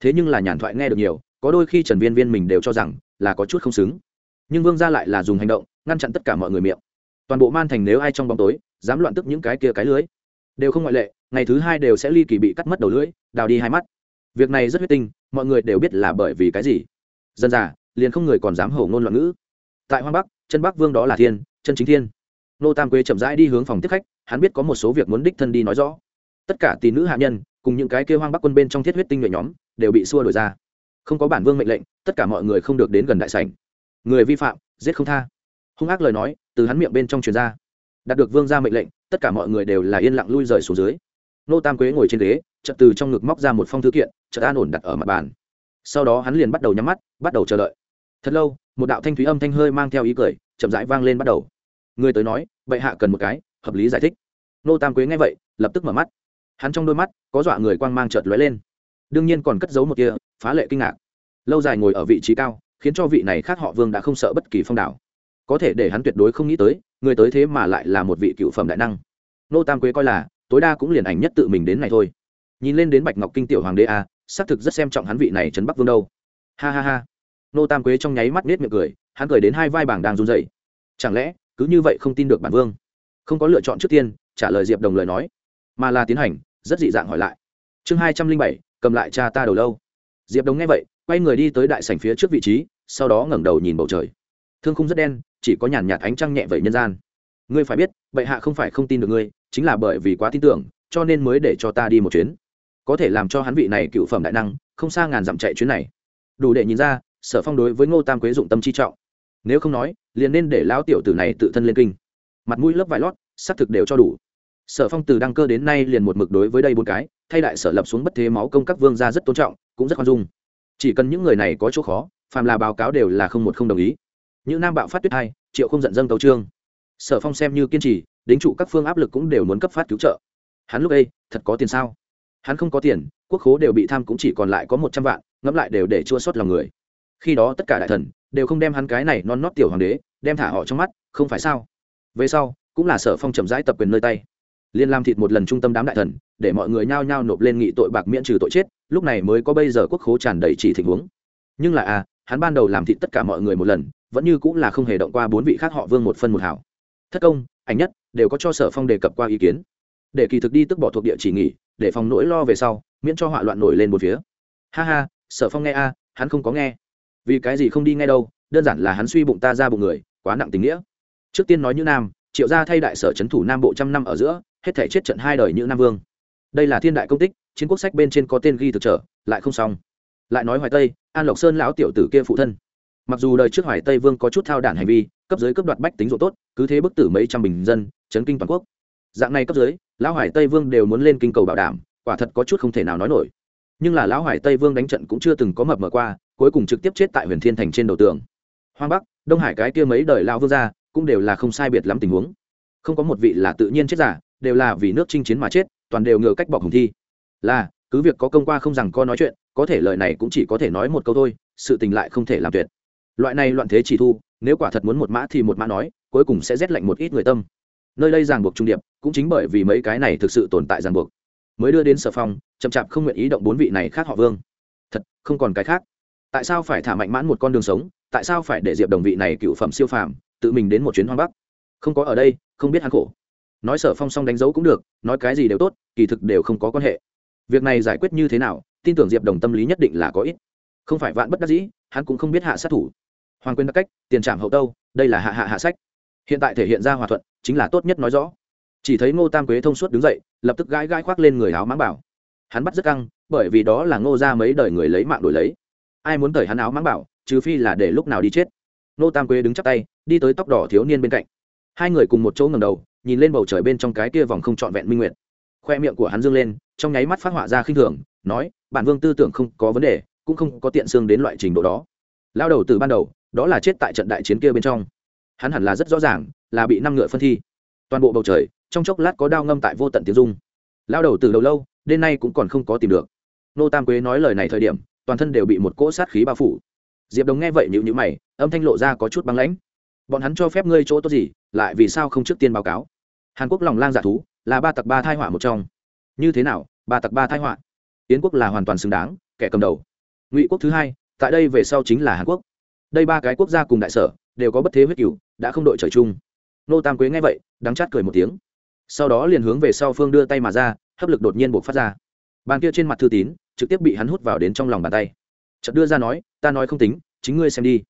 Thế nhưng là nhàn thoại nghe được nhiều, có đôi khi trần viên viên mình đều cho rằng là có chút không xứng. Nhưng vương gia lại là dùng hành động, ngăn chặn tất cả mọi người miệng toàn bộ man thành nếu ai trong bóng tối, dám loạn tức những cái kia cái lưới, đều không ngoại lệ, ngày thứ hai đều sẽ ly kỳ bị cắt mất đầu lưỡi, đào đi hai mắt. Việc này rất huyết tinh, mọi người đều biết là bởi vì cái gì. Dân già, liền không người còn dám hổ ngôn loạn ngữ. Tại hoang bắc, chân bắc vương đó là thiên, chân chính thiên. Nô tam quế chậm rãi đi hướng phòng tiếp khách, hắn biết có một số việc muốn đích thân đi nói rõ. Tất cả tỷ nữ hạ nhân, cùng những cái kêu hoang bắc quân bên trong thiết huyết tinh nhuệ nhóm, đều bị xua đổi ra. Không có bản vương mệnh lệnh, tất cả mọi người không được đến gần đại sảnh. Người vi phạm, giết không tha hung ác lời nói, từ hắn miệng bên trong truyền ra. Đạt được vương ra mệnh lệnh, tất cả mọi người đều là yên lặng lui rời xuống dưới. Nô tam quế ngồi trên ghế, chợt từ trong ngực móc ra một phong thư kiện, chợt an ổn đặt ở mặt bàn. Sau đó hắn liền bắt đầu nhắm mắt, bắt đầu chờ đợi. Thật lâu, một đạo thanh thúy âm thanh hơi mang theo ý cười, chậm rãi vang lên bắt đầu. Người tới nói, bệ hạ cần một cái, hợp lý giải thích. Nô tam quế nghe vậy, lập tức mở mắt. Hắn trong đôi mắt, có dọa người quang mang chợt lóe lên. Đương nhiên còn cất giấu một kia, phá lệ kinh ngạc. Lâu dài ngồi ở vị trí cao, khiến cho vị này khác họ vương đã không sợ bất kỳ phong đảo có thể để hắn tuyệt đối không nghĩ tới, người tới thế mà lại là một vị cựu phẩm đại năng. Nô tam quế coi là, tối đa cũng liền ảnh nhất tự mình đến này thôi. Nhìn lên đến bạch ngọc kinh tiểu hoàng đế a, xác thực rất xem trọng hắn vị này trấn bắc vương đâu. Ha ha ha. Nô tam quế trong nháy mắt nết miệng cười, hắn cười đến hai vai bảng đang run dậy chẳng lẽ, cứ như vậy không tin được bản vương? Không có lựa chọn trước tiên, trả lời diệp đồng lời nói. Mà là tiến hành, rất dị dạng hỏi lại. Chương hai trăm linh bảy, cầm lại cha ta đầu lâu. Diệp đồng nghe vậy, quay người đi tới đại sảnh phía trước vị trí, sau đó ngẩng đầu nhìn bầu trời. Thương khung rất đen chỉ có nhàn nhạt ánh trăng nhẹ vậy nhân gian. Ngươi phải biết, bệ hạ không phải không tin được ngươi, chính là bởi vì quá tin tưởng, cho nên mới để cho ta đi một chuyến. Có thể làm cho hắn vị này cựu phẩm đại năng, không xa ngàn dặm chạy chuyến này. Đủ để nhìn ra, sở phong đối với ngô tam quế dụng tâm chi trọng. Nếu không nói, liền nên để lão tiểu tử này tự thân lên kinh. Mặt mũi lớp vải lót xác thực đều cho đủ. Sở phong từ đăng cơ đến nay liền một mực đối với đây bốn cái, thay đại sở lập xuống bất thế máu công các vương gia rất tôn trọng, cũng rất khoan dung. Chỉ cần những người này có chỗ khó, phàm là báo cáo đều là không một không đồng ý như nam bạo phát tuyết hai, triệu không giận dâng tấu trương sở phong xem như kiên trì, đính trụ các phương áp lực cũng đều muốn cấp phát cứu trợ. Hắn lúc ấy, thật có tiền sao? Hắn không có tiền, quốc khố đều bị tham cũng chỉ còn lại có một trăm vạn, ngẫm lại đều để chua sót lòng người. Khi đó tất cả đại thần đều không đem hắn cái này non nót tiểu hoàng đế, đem thả họ trong mắt, không phải sao? Về sau, cũng là sở phong chậm rãi tập quyền nơi tay. Liên làm thịt một lần trung tâm đám đại thần, để mọi người nhao nhao nộp lên nghị tội bạc miễn trừ tội chết, lúc này mới có bây giờ quốc khố tràn đầy chỉ tình huống. Nhưng là à hắn ban đầu làm thịt tất cả mọi người một lần vẫn như cũng là không hề động qua bốn vị khác họ vương một phân một hảo. Thất công, ảnh nhất, đều có cho sở phong đề cập qua ý kiến. Để kỳ thực đi tức bỏ thuộc địa chỉ nghỉ, để phòng nỗi lo về sau, miễn cho họa loạn nổi lên một phía. Ha ha, sở phong nghe a, hắn không có nghe. Vì cái gì không đi nghe đâu, đơn giản là hắn suy bụng ta ra bụng người, quá nặng tình nghĩa. Trước tiên nói như nam, triệu gia thay đại sở c h ấ n thủ nam bộ trăm năm ở giữa, hết thể chết trận hai đời như nam vương. Đây là thiên đại công tích, chiến quốc sách bên trên có tên ghi thực trở, lại không xong. Lại nói hoài tây, an lộc sơn lão tiểu tử kia phụ thân mặc dù đời trước hoài tây vương có chút thao đản hành vi, cấp dưới cấp đoạt bách tính ruộng tốt, cứ thế bức tử mấy trăm bình dân, chấn kinh toàn quốc. Dạng này cấp dưới, lão hoài tây vương đều muốn lên kinh cầu bảo đảm, quả thật có chút không thể nào nói nổi. Nhưng là lão hoài tây vương đánh trận cũng chưa từng có mập mờ qua, cuối cùng trực tiếp chết tại huyền thiên thành trên đầu tường. Hoang bắc, đông hải cái kia mấy đời lao vương gia, cũng đều là không sai biệt lắm tình huống. Không có một vị là tự nhiên chết giả, đều là vì nước chinh chiến mà chết, toàn đều ngừa cách bọc hùng thi. Là, cứ việc có công qua không rằng có nói chuyện, có thể lời này cũng chỉ có thể nói một câu thôi, sự tình lại không thể làm tuyệt loại này loạn thế chỉ thu, nếu quả thật muốn một mã thì một mã nói, cuối cùng sẽ rét lạnh một ít người tâm. Nơi đây ràng buộc trung điệp, cũng chính bởi vì mấy cái này thực sự tồn tại ràng buộc. Mới đưa đến sở phong, chậm chạp không nguyện ý động bốn vị này khác họ vương. Thật, không còn cái khác. Tại sao phải thả mạnh mãn một con đường sống? Tại sao phải để diệp đồng vị này cựu phẩm siêu phàm, tự mình đến một chuyến hoang bắc? Không có ở đây, không biết hắn khổ. Nói sở phong xong đánh dấu cũng được, nói cái gì đều tốt, kỳ thực đều không có quan hệ. Việc này giải quyết như thế nào, tin tưởng diệp đồng tâm lý nhất định là có ít. Không phải vạn bất đắc dĩ, hắn cũng không biết hạ sát thủ hoàng quyền đặc cách, tiền trảm hậu tâu, đây là hạ hạ hạ sách. Hiện tại thể hiện ra hòa thuận, chính là tốt nhất nói rõ. Chỉ thấy ngô tam quế thông suốt đứng dậy, lập tức gãi gãi khoác lên người áo mãng bảo. Hắn bắt rất căng, bởi vì đó là ngô ra mấy đời người lấy mạng đổi lấy. Ai muốn thời hắn áo mãng bảo, trừ phi là để lúc nào đi chết. Ngô tam quế đứng chắp tay, đi tới tóc đỏ thiếu niên bên cạnh. Hai người cùng một chỗ ngầm đầu, nhìn lên bầu trời bên trong cái kia vòng không trọn vẹn minh nguyệt. Khoe miệng của hắn dương lên, trong nháy mắt phát họa ra khinh thường, nói, bản vương tư tưởng không có vấn đề, cũng không có tiện xương đến loại trình độ đó. Lao đầu từ ban đầu đó là chết tại trận đại chiến kia bên trong. Hắn hẳn là rất rõ ràng, là bị năm ngựa phân thi. Toàn bộ bầu trời, trong chốc lát có đao ngâm tại vô tận tiếng dung lao đầu từ đầu lâu, đến nay cũng còn không có tìm được. Nô tam quế nói lời này thời điểm, toàn thân đều bị một cỗ sát khí bao phủ. Diệp đồng nghe vậy nhịu nhữ mày, âm thanh lộ ra có chút băng lãnh. Bọn hắn cho phép ngươi chỗ tốt gì, lại vì sao không trước tiên báo cáo? Hàn quốc lòng lang giả thú, là ba tặc ba thai họa một trong. Như thế nào, ba tặc ba thai họa? Yến quốc là hoàn toàn xứng đáng, kẻ cầm đầu. Ngụy quốc thứ hai, tại đây về sau chính là hàn quốc đây ba cái quốc gia cùng đại sở, đều có bất thế huyết cửu, đã không đội trời chung. Nô tam quế nghe vậy, đắng chát cười một tiếng. Sau đó liền hướng về sau phương đưa tay mà ra, hấp lực đột nhiên buộc phát ra. Bàn kia trên mặt thư tín, trực tiếp bị hắn hút vào đến trong lòng bàn tay. Chợt đưa ra nói, ta nói không tính, chính ngươi xem đi.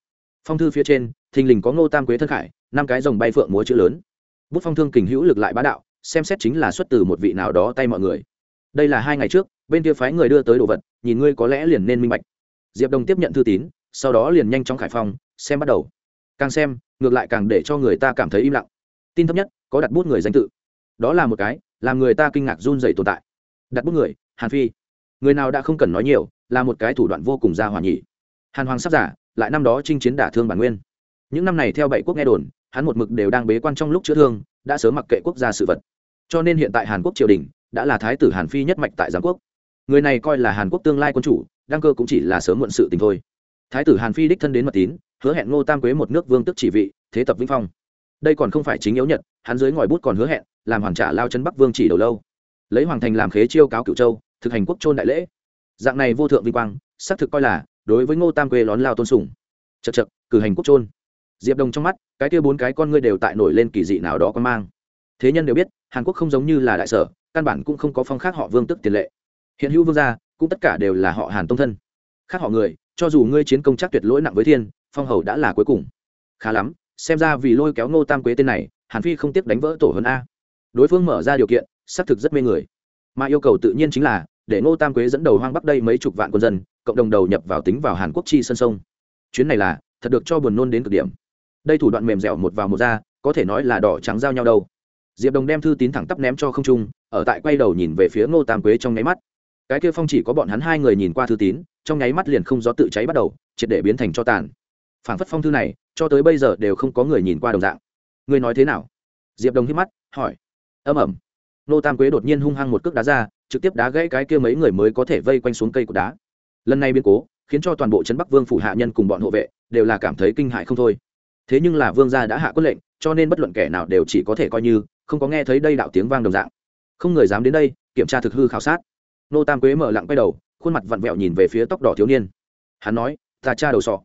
Phong thư phía trên, thình lình có ngô tam quế thân khải, năm cái dòng bay phượng múa chữ lớn. Bút phong thương kình hữu lực lại bá đạo, xem xét chính là xuất từ một vị nào đó tay mọi người. Đây là hai ngày trước, bên kia phái người đưa tới đồ vật, nhìn ngươi có lẽ liền nên minh bạch. Diệp đồng tiếp nhận thư tín sau đó liền nhanh chóng khải phong, xem bắt đầu. Càng xem, ngược lại càng để cho người ta cảm thấy im lặng. Tin thấp nhất, có đặt bút người danh tự. Đó là một cái, làm người ta kinh ngạc run dày tồn tại. Đặt bút người, hàn phi. Người nào đã không cần nói nhiều, là một cái thủ đoạn vô cùng ra hòa nhỉ. Hàn hoàng sắp giả, lại năm đó chinh chiến đả thương bản nguyên. Những năm này theo bảy quốc nghe đồn, hắn một mực đều đang bế quan trong lúc chữa thương, đã sớm mặc kệ quốc gia sự vật. Cho nên hiện tại hàn quốc triều đình đã là thái tử hàn phi nhất mạch tại giám quốc. Người này coi là hàn quốc tương lai quân chủ, đăng cơ cũng chỉ là sớm muộn sự tình thôi thái tử hàn phi đích thân đến mật tín, hứa hẹn ngô tam quế một nước vương tức chỉ vị, thế tập vĩnh phong. Đây còn không phải chính yếu nhật, hắn dưới ngòi bút còn hứa hẹn, làm hoàn trả lao chân bắc vương chỉ đầu lâu. Lấy hoàng thành làm khế chiêu cáo cựu châu, thực hành quốc trôn đại lễ. Dạng này vô thượng vinh quang, xác thực coi là, đối với ngô tam quê lón lao tôn sùng. Chật chật cử hành quốc trôn diệp đồng trong mắt, cái kia bốn cái con ngươi đều tại nổi lên kỳ dị nào đó có mang. Thế nhân đều biết, hàn quốc không giống như là đại sở, căn bản cũng không có phong khác họ vương tức tiền lệ. Hiện hữu vương gia, cũng tất cả đều là họ hàn tông thân khác họ người, cho dù ngươi chiến công chắc tuyệt lỗi nặng với thiên, phong hầu đã là cuối cùng. Khá lắm, xem ra vì lôi kéo ngô tam quế tên này, hàn phi không tiếp đánh vỡ tổ hơn a. Đối phương mở ra điều kiện, xác thực rất mê người. Mà yêu cầu tự nhiên chính là, để ngô tam quế dẫn đầu hoang bắc đây mấy chục vạn quân dân, cộng đồng đầu nhập vào tính vào hàn quốc chi sân sông. Chuyến này là, thật được cho buồn nôn đến cực điểm. Đây thủ đoạn mềm dẻo một vào một ra, có thể nói là đỏ trắng giao nhau đâu. Diệp đồng đem thư tín thẳng tắp ném cho không trung, ở tại quay đầu nhìn về phía ngô tam quế trong nháy mắt. Cái kia phong chỉ có bọn hắn hai người nhìn qua thư tín trong nháy mắt liền không gió tự cháy bắt đầu, triệt để biến thành cho tàn. Phản phất phong thư này, cho tới bây giờ đều không có người nhìn qua đồng dạng. Ngươi nói thế nào? Diệp đồng hít mắt, hỏi. Âm ẩm nô tam quế đột nhiên hung hăng một cước đá ra, trực tiếp đá gãy cái kia mấy người mới có thể vây quanh xuống cây của đá. Lần này biến cố, khiến cho toàn bộ trấn bắc vương phủ hạ nhân cùng bọn hộ vệ đều là cảm thấy kinh hại không thôi. Thế nhưng là vương gia đã hạ quyết lệnh, cho nên bất luận kẻ nào đều chỉ có thể coi như không có nghe thấy đây đạo tiếng vang đồng dạng. Không người dám đến đây, kiểm tra thực hư khảo sát. Nô tam quế mở lặng quay đầu khuôn mặt vặn vẹo nhìn về phía tóc đỏ thiếu niên. Hắn nói, ta cha đầu sọ.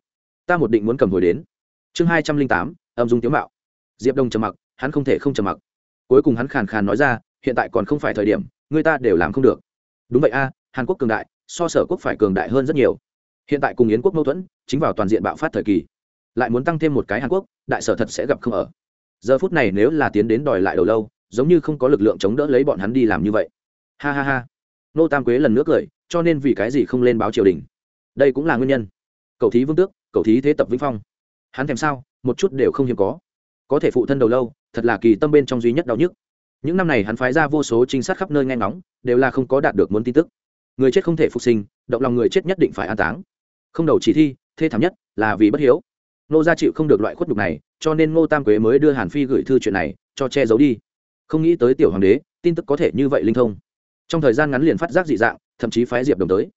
Ta một định muốn cầm hồi đến. Chương hai trăm linh tám, âm dung tiếu mạo. Diệp đông trầm mặc, hắn không thể không trầm mặc. Cuối cùng hắn khàn khàn nói ra, hiện tại còn không phải thời điểm, người ta đều làm không được. Đúng vậy a, hàn quốc cường đại, so sở quốc phải cường đại hơn rất nhiều. Hiện tại cùng yến quốc mâu thuẫn, chính vào toàn diện bạo phát thời kỳ. Lại muốn tăng thêm một cái hàn quốc, đại sở thật sẽ gặp không ở. Giờ phút này nếu là tiến đến đòi lại đầu lâu, giống như không có lực lượng chống đỡ lấy bọn hắn đi làm như vậy. Ha ha ha. Nô tam quế lần nữa cười cho nên vì cái gì không lên báo triều đình? Đây cũng là nguyên nhân. Cậu thí vương tước cậu thí thế tập vĩnh phong. Hắn thèm sao, một chút đều không hiếm có. Có thể phụ thân đầu lâu, thật là kỳ tâm bên trong duy nhất đau nhức. Những năm này hắn phái ra vô số trinh sát khắp nơi nghe ngóng, đều là không có đạt được muốn tin tức. Người chết không thể phục sinh, động lòng người chết nhất định phải an táng. Không đầu chỉ thi, thê thảm nhất là vì bất hiếu. Nô gia chịu không được loại khuất nhục này, cho nên ngô tam quế mới đưa hàn phi gửi thư chuyện này, cho che giấu đi. Không nghĩ tới tiểu hoàng đế, tin tức có thể như vậy linh thông. Trong thời gian ngắn liền phát giác dị dạng thậm chí phái diệp đồng tới.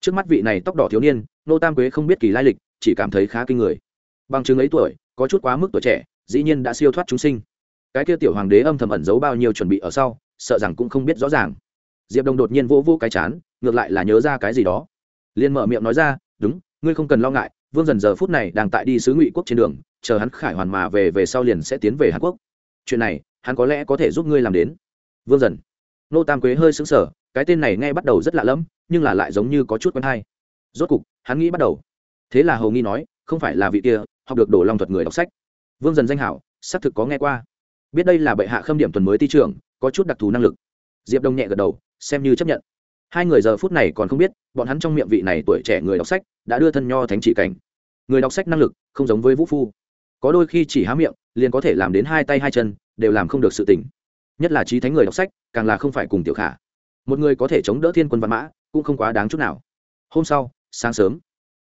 Trước mắt vị này tóc đỏ thiếu niên, nô tam quế không biết kỳ lai lịch, chỉ cảm thấy khá kinh người. Bằng chứng ấy tuổi, có chút quá mức tuổi trẻ, dĩ nhiên đã siêu thoát chúng sinh. Cái kia tiểu hoàng đế âm thầm ẩn giấu bao nhiêu chuẩn bị ở sau, sợ rằng cũng không biết rõ ràng. Diệp đồng đột nhiên vỗ vỗ cái chán, ngược lại là nhớ ra cái gì đó. Liền mở miệng nói ra, đúng, ngươi không cần lo ngại, vương dần giờ phút này đang tại đi sứ ngụy quốc trên đường, chờ hắn khải hoàn mà về về sau liền sẽ tiến về hàn quốc. Chuyện này, hắn có lẽ có thể giúp ngươi làm đến. Vương dần. Nô tam quế hơi xứng sở cái tên này nghe bắt đầu rất lạ lẫm, nhưng là lại giống như có chút quen hay. Rốt cục, hắn nghĩ bắt đầu. Thế là hầu nghi nói, không phải là vị kia, học được đổ long thuật người đọc sách. Vương dần danh hảo, xác thực có nghe qua. Biết đây là bệ hạ khâm điểm tuần mới ti trưởng, có chút đặc thù năng lực. Diệp đông nhẹ gật đầu, xem như chấp nhận. Hai người giờ phút này còn không biết, bọn hắn trong miệng vị này tuổi trẻ người đọc sách, đã đưa thân nho thánh chỉ cảnh. Người đọc sách năng lực, không giống với vũ phu. Có đôi khi chỉ há miệng, liền có thể làm đến hai tay hai chân, đều làm không được sự tỉnh nhất là trí thánh người đọc sách, càng là không phải cùng tiểu khả một người có thể chống đỡ thiên quân văn mã cũng không quá đáng chút nào. Hôm sau, sáng sớm,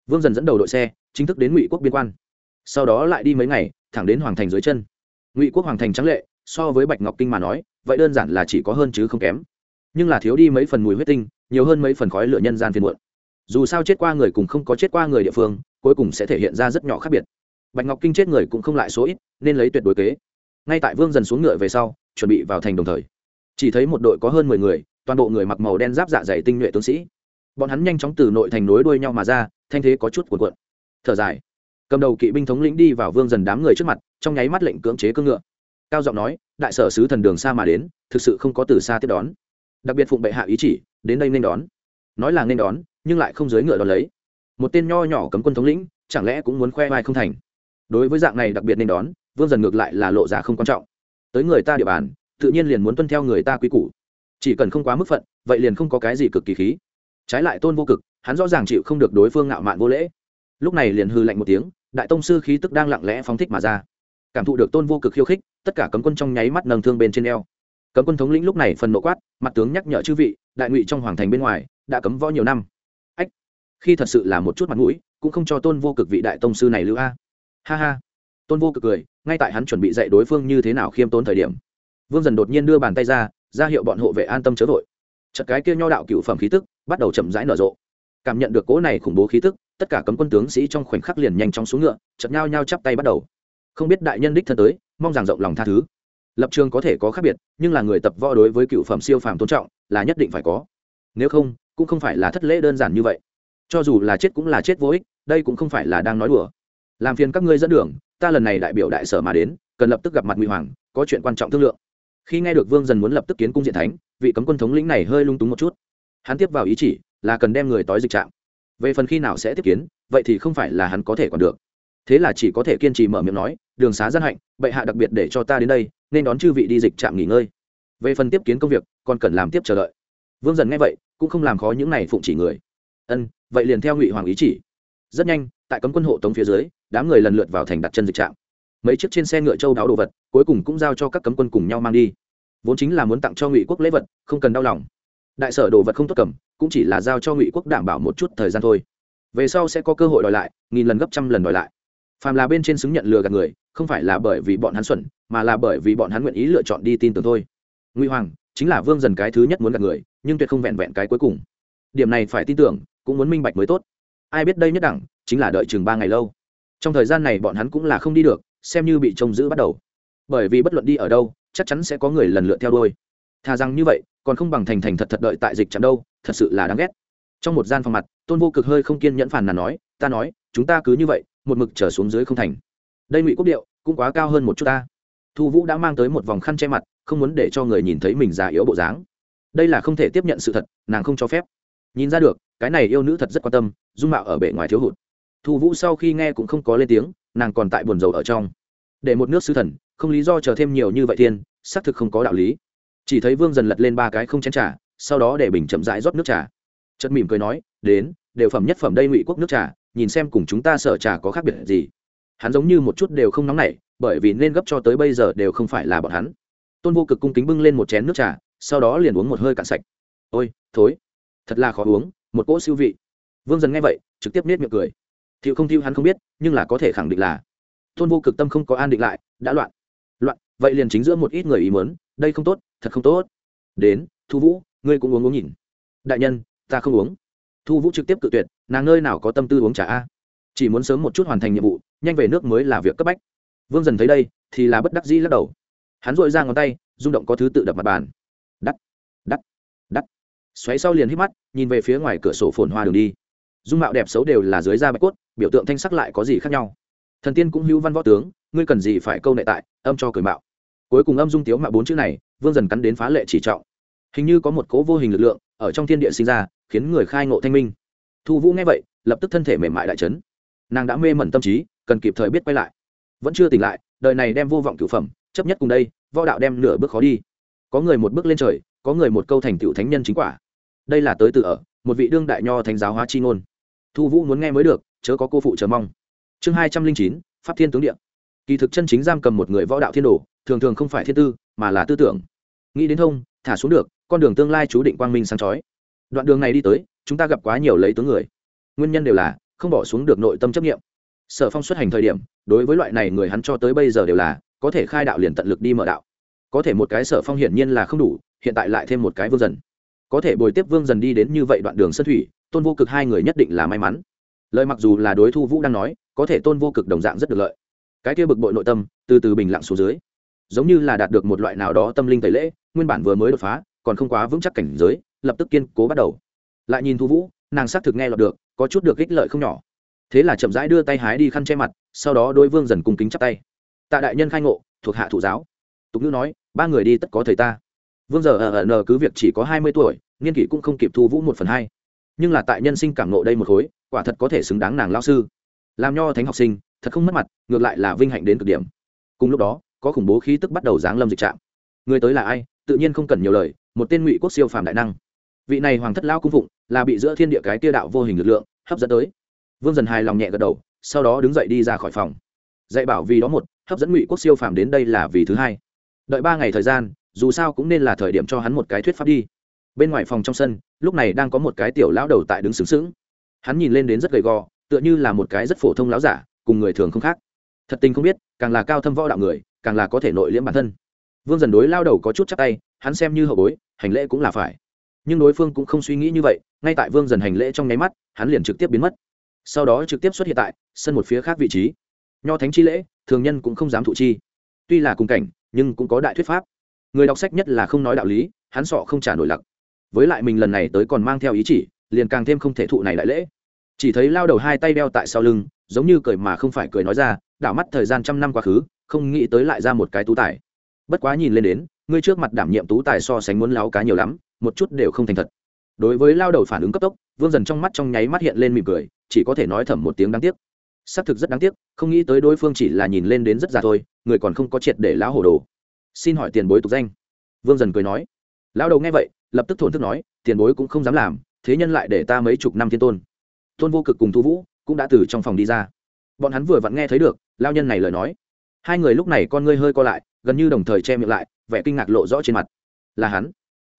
vương dần dẫn đầu đội xe, chính thức đến ngụy quốc biên quan. Sau đó lại đi mấy ngày, thẳng đến hoàng thành dưới chân. Ngụy quốc hoàng thành trắng lệ, so với bạch ngọc kinh mà nói, vậy đơn giản là chỉ có hơn chứ không kém. Nhưng là thiếu đi mấy phần mùi huyết tinh, nhiều hơn mấy phần khói lửa nhân gian phiền muộn. Dù sao chết qua người cùng không có chết qua người địa phương, cuối cùng sẽ thể hiện ra rất nhỏ khác biệt. Bạch ngọc kinh chết người cũng không lại số ít, nên lấy tuyệt đối kế. Ngay tại vương dần xuống ngựa về sau, chuẩn bị vào thành đồng thời. Chỉ thấy một đội có hơn mười người toàn bộ người mặc màu đen giáp dạ dày tinh nhuệ tướng sĩ. Bọn hắn nhanh chóng từ nội thành nối đuôi nhau mà ra, thanh thế có chút cuộn cuộn. Thở dài, cầm đầu kỵ binh thống lĩnh đi vào vương dần đám người trước mặt, trong nháy mắt lệnh cưỡng chế cưỡng ngựa. Cao giọng nói, đại sở sứ thần đường xa mà đến, thực sự không có từ xa tiếp đón. Đặc biệt phụng bệ hạ ý chỉ, đến đây nên đón. Nói là nên đón, nhưng lại không dưới ngựa đón lấy. Một tên nho nhỏ cấm quân thống lĩnh, chẳng lẽ cũng muốn khoe vai không thành? Đối với dạng này đặc biệt nên đón, vương dần ngược lại là lộ ra không quan trọng. Tới người ta địa bàn, tự nhiên liền muốn tuân theo người ta quý củ chỉ cần không quá mức phận, vậy liền không có cái gì cực kỳ khí. Trái lại tôn vô cực, hắn rõ ràng chịu không được đối phương ngạo mạn vô lễ. Lúc này liền hư lạnh một tiếng, đại tông sư khí tức đang lặng lẽ phóng thích mà ra. Cảm thụ được tôn vô cực khiêu khích, tất cả cấm quân trong nháy mắt nâng thương bên trên eo. Cấm quân thống lĩnh lúc này phần nộ quát, mặt tướng nhắc nhở chư vị, đại ngụy trong hoàng thành bên ngoài, đã cấm võ nhiều năm. Ách, khi thật sự là một chút mặt mũi, cũng không cho tôn vô cực vị đại tông sư này lưu a. Ha ha. Tôn vô cực cười, ngay tại hắn chuẩn bị dạy đối phương như thế nào khiêm tốn thời điểm. Vương dần đột nhiên đưa bàn tay ra ra hiệu bọn hộ vệ an tâm chớ vội. Chật cái kia nho đạo cựu phẩm khí tức bắt đầu chậm rãi nở rộ. Cảm nhận được cỗ này khủng bố khí tức, tất cả cấm quân tướng sĩ trong khoảnh khắc liền nhanh chóng xuống ngựa chật nhau nhau chắp tay bắt đầu. Không biết đại nhân đích thân tới, mong rằng rộng lòng tha thứ. Lập trường có thể có khác biệt, nhưng là người tập võ đối với cựu phẩm siêu phàm tôn trọng, là nhất định phải có. Nếu không, cũng không phải là thất lễ đơn giản như vậy. Cho dù là chết cũng là chết vô ích, đây cũng không phải là đang nói đùa. Làm phiền các ngươi dẫn đường, ta lần này đại biểu đại sở mà đến, cần lập tức gặp mặt ngụy hoàng, có chuyện quan trọng thương lượng khi nghe được vương dần muốn lập tức kiến cung diện thánh, vị cấm quân thống lĩnh này hơi lung túng một chút. Hắn tiếp vào ý chỉ là cần đem người tói dịch trạm. Về phần khi nào sẽ tiếp kiến, vậy thì không phải là hắn có thể còn được. Thế là chỉ có thể kiên trì mở miệng nói, đường xá gian hạnh, bệ hạ đặc biệt để cho ta đến đây, nên đón chư vị đi dịch trạm nghỉ ngơi. Về phần tiếp kiến công việc, còn cần làm tiếp chờ đợi. Vương dần nghe vậy, cũng không làm khó những này phụng chỉ người. Ân, vậy liền theo ngụy hoàng ý chỉ. Rất nhanh, tại cấm quân hộ tống phía dưới, đám người lần lượt vào thành đặt chân dịch trạm mấy chiếc trên xe ngựa châu đáo đồ vật, cuối cùng cũng giao cho các cấm quân cùng nhau mang đi. Vốn chính là muốn tặng cho ngụy quốc lễ vật, không cần đau lòng. Đại sở đồ vật không tốt cầm, cũng chỉ là giao cho ngụy quốc đảm bảo một chút thời gian thôi. Về sau sẽ có cơ hội đòi lại, nghìn lần gấp trăm lần đòi lại. Phàm là bên trên xứng nhận lừa gạt người, không phải là bởi vì bọn hắn xuẩn, mà là bởi vì bọn hắn nguyện ý lựa chọn đi tin tưởng thôi. Ngụy hoàng, chính là vương dần cái thứ nhất muốn gạt người, nhưng tuyệt không vẹn vẹn cái cuối cùng. Điểm này phải tin tưởng, cũng muốn minh bạch mới tốt. Ai biết đây nhất đẳng, chính là đợi chừng ba ngày lâu. Trong thời gian này bọn hắn cũng là không đi được xem như bị trông giữ bắt đầu. Bởi vì bất luận đi ở đâu, chắc chắn sẽ có người lần lượt theo đôi thà rằng như vậy, còn không bằng thành thành thật thật đợi tại dịch chạm đâu, thật sự là đáng ghét. Trong một gian phòng mặt, tôn vô cực hơi không kiên nhẫn phản là nói, ta nói, chúng ta cứ như vậy, một mực trở xuống dưới không thành. Đây ngụy quốc điệu cũng quá cao hơn một chút ta. Thu vũ đã mang tới một vòng khăn che mặt, không muốn để cho người nhìn thấy mình già yếu bộ dáng. Đây là không thể tiếp nhận sự thật, nàng không cho phép. Nhìn ra được, cái này yêu nữ thật rất quan tâm, dung mạo ở bề ngoài thiếu hụt thu vũ sau khi nghe cũng không có lên tiếng, nàng còn tại buồn rầu ở trong. Để một nước sứ thần, không lý do chờ thêm nhiều như vậy thiên, xác thực không có đạo lý. Chỉ thấy vương dần lật lên ba cái không chén trà, sau đó để bình chậm rãi rót nước trà. Chất mỉm cười nói, đến, đều phẩm nhất phẩm đây ngụy quốc nước trà, nhìn xem cùng chúng ta sợ trà có khác biệt gì. Hắn giống như một chút đều không nóng nảy, bởi vì nên gấp cho tới bây giờ đều không phải là bọn hắn. Tôn vô cực cung kính bưng lên một chén nước trà, sau đó liền uống một hơi cạn sạch. Ôi, thối, thật là khó uống, một cỗ siêu vị. Vương dần nghe vậy, trực tiếp nết miệng cười thiệu không thiệu hắn không biết, nhưng là có thể khẳng định là tôn vô cực tâm không có an định lại, đã loạn. Loạn, vậy liền chính giữa một ít người ý mớn đây không tốt, thật không tốt. Đến, thu vũ, ngươi cũng uống uống nhìn. Đại nhân, ta không uống. Thu vũ trực tiếp cự tuyệt, nàng nơi nào có tâm tư uống trà a? Chỉ muốn sớm một chút hoàn thành nhiệm vụ, nhanh về nước mới là việc cấp bách. Vương dần thấy đây, thì là bất đắc dĩ lắc đầu. Hắn dội ra ngón tay, rung động có thứ tự đập mặt bàn. Đắt đắt đắt. Xoáy sau liền hít mắt, nhìn về phía ngoài cửa sổ phồn hoa đường đi. Dung mạo đẹp xấu đều là dưới da bạch cốt biểu tượng thanh sắc lại có gì khác nhau. Thần tiên cũng hữu văn võ tướng, ngươi cần gì phải câu nệ tại, âm cho cười mạo. Cuối cùng âm dung tiếu mạo bốn chữ này, vương dần cắn đến phá lệ chỉ trọng. Hình như có một cố vô hình lực lượng ở trong thiên địa sinh ra, khiến người khai ngộ thanh minh. Thu vũ nghe vậy, lập tức thân thể mềm mại đại trấn nàng đã mê mẩn tâm trí, cần kịp thời biết quay lại. Vẫn chưa tỉnh lại, đời này đem vô vọng cửu phẩm, chấp nhất cùng đây, võ đạo đem nửa bước khó đi. Có người một bước lên trời, có người một câu thành tựu thánh nhân chính quả. Đây là tới từ ở, một vị đương đại nho thánh giáo hóa chi ngôn thu vũ muốn nghe mới được, chớ có cô phụ chờ mong. Chương hai trăm linh chín, pháp thiên tướng điện kỳ thực chân chính giam cầm một người võ đạo thiên đồ, thường thường không phải thiên tư, mà là tư tưởng. Nghĩ đến thông, thả xuống được, con đường tương lai chú định quang minh sáng chói. Đoạn đường này đi tới, chúng ta gặp quá nhiều lấy tướng người. Nguyên nhân đều là, không bỏ xuống được nội tâm chấp nghiệm. Sở phong xuất hành thời điểm, đối với loại này người hắn cho tới bây giờ đều là, có thể khai đạo liền tận lực đi mở đạo. Có thể một cái sở phong hiển nhiên là không đủ, hiện tại lại thêm một cái vương dần. Có thể bồi tiếp vương dần đi đến như vậy đoạn đường sân thủy tôn vô cực hai người nhất định là may mắn. Lời mặc dù là đối thu vũ đang nói, có thể tôn vô cực đồng dạng rất được lợi. Cái kia bực bội nội tâm, từ từ bình lặng xuống dưới. Giống như là đạt được một loại nào đó tâm linh tẩy lễ, nguyên bản vừa mới đột phá, còn không quá vững chắc cảnh giới, lập tức kiên cố bắt đầu. Lại nhìn thu vũ, nàng xác thực nghe lọt được, có chút được ích lợi không nhỏ. Thế là chậm rãi đưa tay hái đi khăn che mặt, sau đó đôi vương dần cung kính chắp tay. Tạ đại nhân khai ngộ, thuộc hạ thụ giáo. Tục ngữ nói, ba người đi tất có thầy ta. Vương giờ ở n cứ việc chỉ có hai mươi tuổi, niên kỷ cũng không kịp thu vũ một phần hai nhưng là tại nhân sinh cảm nộ đây một khối, quả thật có thể xứng đáng nàng lao sư. Làm nho thánh học sinh, thật không mất mặt, ngược lại là vinh hạnh đến cực điểm. Cùng lúc đó, có khủng bố khí tức bắt đầu giáng lâm dịch trạm. Người tới là ai, tự nhiên không cần nhiều lời, một tên ngụy quốc siêu phàm đại năng. Vị này hoàng thất lao cung phụng, là bị giữa thiên địa cái tia đạo vô hình lực lượng, hấp dẫn tới. Vương dần hài lòng nhẹ gật đầu, sau đó đứng dậy đi ra khỏi phòng. Dạy bảo vì đó một, hấp dẫn ngụy quốc siêu phàm đến đây là vì thứ hai. Đợi ba ngày thời gian, dù sao cũng nên là thời điểm cho hắn một cái thuyết pháp đi bên ngoài phòng trong sân, lúc này đang có một cái tiểu lão đầu tại đứng sướng sướng. hắn nhìn lên đến rất gầy gò, tựa như là một cái rất phổ thông lão giả, cùng người thường không khác. Thật tình không biết, càng là cao thâm võ đạo người, càng là có thể nội liễm bản thân. Vương dần đối lao đầu có chút chắc tay, hắn xem như hậu bối, hành lễ cũng là phải. Nhưng đối phương cũng không suy nghĩ như vậy, ngay tại vương dần hành lễ trong nháy mắt, hắn liền trực tiếp biến mất. Sau đó trực tiếp xuất hiện tại sân một phía khác vị trí. Nho thánh chi lễ, thường nhân cũng không dám thụ chi. Tuy là cùng cảnh, nhưng cũng có đại thuyết pháp. Người đọc sách nhất là không nói đạo lý, hắn sọ không trả nổi lặc với lại mình lần này tới còn mang theo ý chỉ, liền càng thêm không thể thụ này đại lễ. Chỉ thấy lao đầu hai tay đeo tại sau lưng, giống như cười mà không phải cười nói ra, đảo mắt thời gian trăm năm quá khứ, không nghĩ tới lại ra một cái tú tài. Bất quá nhìn lên đến, ngươi trước mặt đảm nhiệm tú tài so sánh muốn láo cá nhiều lắm, một chút đều không thành thật. Đối với lao đầu phản ứng cấp tốc, vương dần trong mắt trong nháy mắt hiện lên mỉm cười, chỉ có thể nói thầm một tiếng đáng tiếc. Xác thực rất đáng tiếc, không nghĩ tới đối phương chỉ là nhìn lên đến rất già thôi, người còn không có triệt để lão hồ đồ. Xin hỏi tiền bối tục danh. Vương dần cười nói lão đầu nghe vậy, lập tức thổn thức nói, tiền bối cũng không dám làm, thế nhân lại để ta mấy chục năm thiên tôn. Tôn vô cực cùng thu vũ cũng đã từ trong phòng đi ra. Bọn hắn vừa vặn nghe thấy được lao nhân này lời nói. Hai người lúc này con ngươi hơi co lại, gần như đồng thời che miệng lại, vẻ kinh ngạc lộ rõ trên mặt. Là hắn.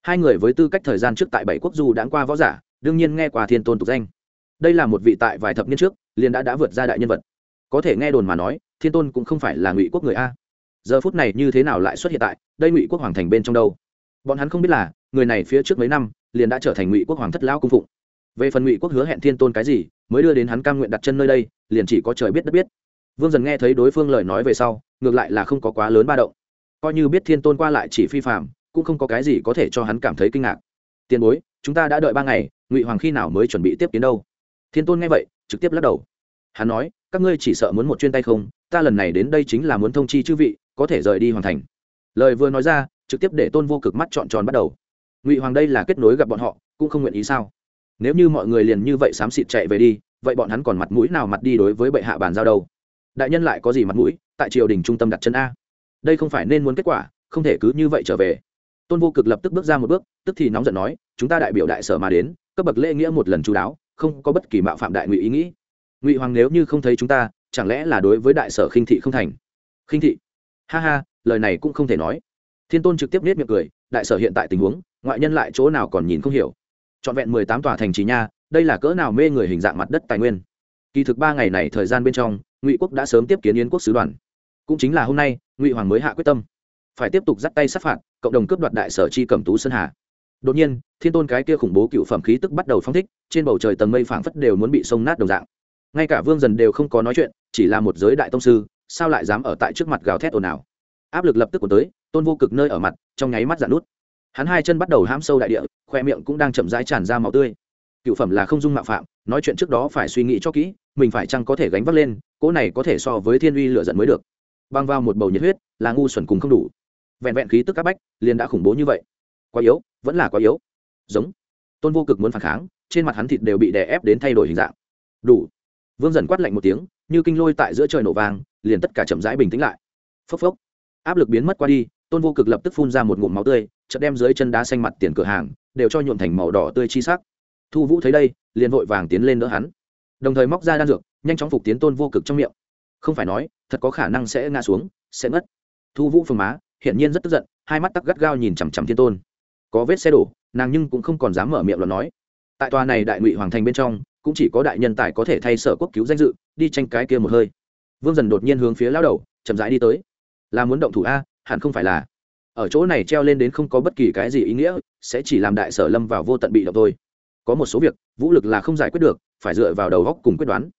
Hai người với tư cách thời gian trước tại bảy quốc du đã qua võ giả, đương nhiên nghe qua thiên tôn tục danh. Đây là một vị tại vài thập niên trước, liền đã đã vượt ra đại nhân vật. Có thể nghe đồn mà nói, thiên tôn cũng không phải là ngụy quốc người a. Giờ phút này như thế nào lại xuất hiện tại, đây ngụy quốc hoàng thành bên trong đâu? Bọn hắn không biết là, người này phía trước mấy năm, liền đã trở thành ngụy quốc hoàng thất lão cung phụng. Về phần ngụy quốc hứa hẹn thiên tôn cái gì, mới đưa đến hắn cam nguyện đặt chân nơi đây, liền chỉ có trời biết đất biết. Vương dần nghe thấy đối phương lời nói về sau, ngược lại là không có quá lớn ba động. Coi như biết thiên tôn qua lại chỉ phi phạm cũng không có cái gì có thể cho hắn cảm thấy kinh ngạc. Tiền bối, chúng ta đã đợi ba ngày, ngụy hoàng khi nào mới chuẩn bị tiếp tiến đâu? Thiên tôn nghe vậy, trực tiếp lắc đầu. Hắn nói, các ngươi chỉ sợ muốn một chuyên tay không, ta lần này đến đây chính là muốn thông chi chư vị, có thể rời đi hoàn thành. Lời vừa nói ra trực tiếp để tôn vô cực mắt trọn tròn bắt đầu. Ngụy hoàng đây là kết nối gặp bọn họ, cũng không nguyện ý sao? Nếu như mọi người liền như vậy xám xịt chạy về đi, vậy bọn hắn còn mặt mũi nào mặt đi đối với bệ hạ bàn giao đâu? Đại nhân lại có gì mặt mũi, tại triều đình trung tâm đặt chân a. Đây không phải nên muốn kết quả, không thể cứ như vậy trở về. Tôn vô cực lập tức bước ra một bước, tức thì nóng giận nói, chúng ta đại biểu đại sở mà đến, cấp bậc lễ nghĩa một lần chú đáo, không có bất kỳ mạo phạm đại ngụy ý nghĩ. Ngụy hoàng nếu như không thấy chúng ta, chẳng lẽ là đối với đại sở khinh thị không thành? Khinh thị? Ha ha, lời này cũng không thể nói thiên tôn trực tiếp nết miệng cười, đại sở hiện tại tình huống, ngoại nhân lại chỗ nào còn nhìn không hiểu. Trọn vẹn mười tám tòa thành trì nha, đây là cỡ nào mê người hình dạng mặt đất tài nguyên. Kỳ thực ba ngày này thời gian bên trong, ngụy quốc đã sớm tiếp kiến yến quốc sứ đoàn. Cũng chính là hôm nay, ngụy hoàng mới hạ quyết tâm. Phải tiếp tục dắt tay sát phạt, cộng đồng cướp đoạt đại sở chi cẩm tú sơn hà. Đột nhiên, thiên tôn cái kia khủng bố cựu phẩm khí tức bắt đầu phong thích, trên bầu trời tầng mây phảng phất đều muốn bị sông nát đồng dạng. Ngay cả vương dần đều không có nói chuyện, chỉ là một giới đại tông sư, sao lại dám ở tại trước mặt gào thét ồn ào? Áp lực lập tức của tới tôn vô cực nơi ở mặt, trong nháy mắt dạn nút. Hắn hai chân bắt đầu hãm sâu đại địa, khoe miệng cũng đang chậm rãi tràn ra màu tươi. Cựu phẩm là không dung mạo phạm, nói chuyện trước đó phải suy nghĩ cho kỹ, mình phải chăng có thể gánh vác lên, cỗ này có thể so với thiên uy lựa giận mới được. Băng vào một bầu nhiệt huyết, là ngu xuẩn cùng không đủ. Vẹn vẹn khí tức các bách, liền đã khủng bố như vậy. Quá yếu, vẫn là quá yếu. Giống. Tôn vô cực muốn phản kháng, trên mặt hắn thịt đều bị đè ép đến thay đổi hình dạng. Đủ. Vương dần quát lạnh một tiếng, như kinh lôi tại giữa trời nổ vàng liền tất cả chậm rãi bình tĩnh lại. Phốc phốc. Áp lực biến mất qua đi tôn vô cực lập tức phun ra một ngụm máu tươi, chợt đem dưới chân đá xanh mặt tiền cửa hàng, đều cho nhuộm thành màu đỏ tươi chi sắc. Thu vũ thấy đây, liền vội vàng tiến lên đỡ hắn. Đồng thời móc ra đan dược, nhanh chóng phục tiến tôn vô cực trong miệng. Không phải nói, thật có khả năng sẽ ngã xuống, sẽ ngất. Thu vũ phương má, hiển nhiên rất tức giận, hai mắt tắc gắt gao nhìn chằm chằm thiên tôn. Có vết xe đổ, nàng nhưng cũng không còn dám mở miệng luận nói. Tại tòa này đại ngụy hoàng thành bên trong, cũng chỉ có đại nhân tài có thể thay sở quốc cứu danh dự, đi tranh cái kia một hơi. Vương dần đột nhiên hướng phía lao đầu, chậm rãi đi tới. Là muốn động thủ a hẳn không phải là. Ở chỗ này treo lên đến không có bất kỳ cái gì ý nghĩa, sẽ chỉ làm đại sở lâm vào vô tận bị động thôi. Có một số việc, vũ lực là không giải quyết được, phải dựa vào đầu góc cùng quyết đoán.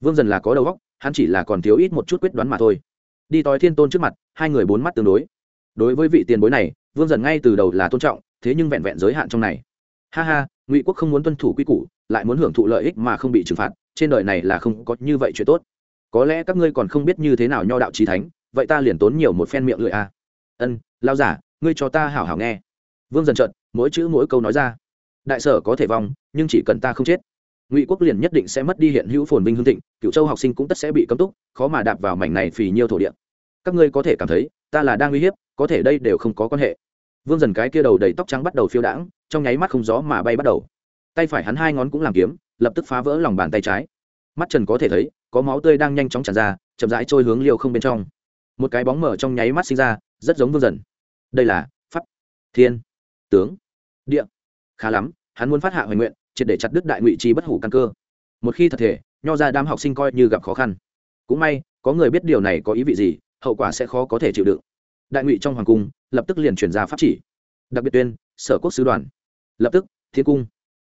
Vương dần là có đầu góc, hắn chỉ là còn thiếu ít một chút quyết đoán mà thôi. Đi tói thiên tôn trước mặt, hai người bốn mắt tương đối. Đối với vị tiền bối này, vương dần ngay từ đầu là tôn trọng, thế nhưng vẹn vẹn giới hạn trong này. Ha ha, ngụy quốc không muốn tuân thủ quy củ, lại muốn hưởng thụ lợi ích mà không bị trừng phạt, trên đời này là không có như vậy chuyện tốt. Có lẽ các ngươi còn không biết như thế nào nho đạo trí thánh vậy ta liền tốn nhiều một phen miệng lưỡi a à. ân lao giả, ngươi cho ta hảo hảo nghe. Vương dần trợn mỗi chữ mỗi câu nói ra. Đại sở có thể vong, nhưng chỉ cần ta không chết, ngụy quốc liền nhất định sẽ mất đi hiện hữu phồn vinh hương thịnh cựu châu học sinh cũng tất sẽ bị cấm túc, khó mà đạp vào mảnh này phì nhiêu thổ địa. Các ngươi có thể cảm thấy, ta là đang uy hiếp, có thể đây đều không có quan hệ. Vương dần cái kia đầu đầy tóc trắng bắt đầu phiêu đãng, trong nháy mắt không gió mà bay bắt đầu. Tay phải hắn hai ngón cũng làm kiếm, lập tức phá vỡ lòng bàn tay trái. Mắt trần có thể thấy, có máu tươi đang nhanh chóng tràn ra, chậm rãi trôi hướng liều không bên trong một cái bóng mở trong nháy mắt sinh ra, rất giống vương dần. Đây là pháp thiên tướng. Địa. Khá lắm, hắn muốn phát hạ hoài nguyện, triệt để chặt đứt đại ngụy trí bất hủ căn cơ. Một khi thật thể, nho ra đám học sinh coi như gặp khó khăn. Cũng may, có người biết điều này có ý vị gì, hậu quả sẽ khó có thể chịu đựng. Đại ngụy trong hoàng cung, lập tức liền chuyển ra pháp chỉ. Đặc biệt tuyên, sở quốc sứ đoàn. Lập tức, thiên cung.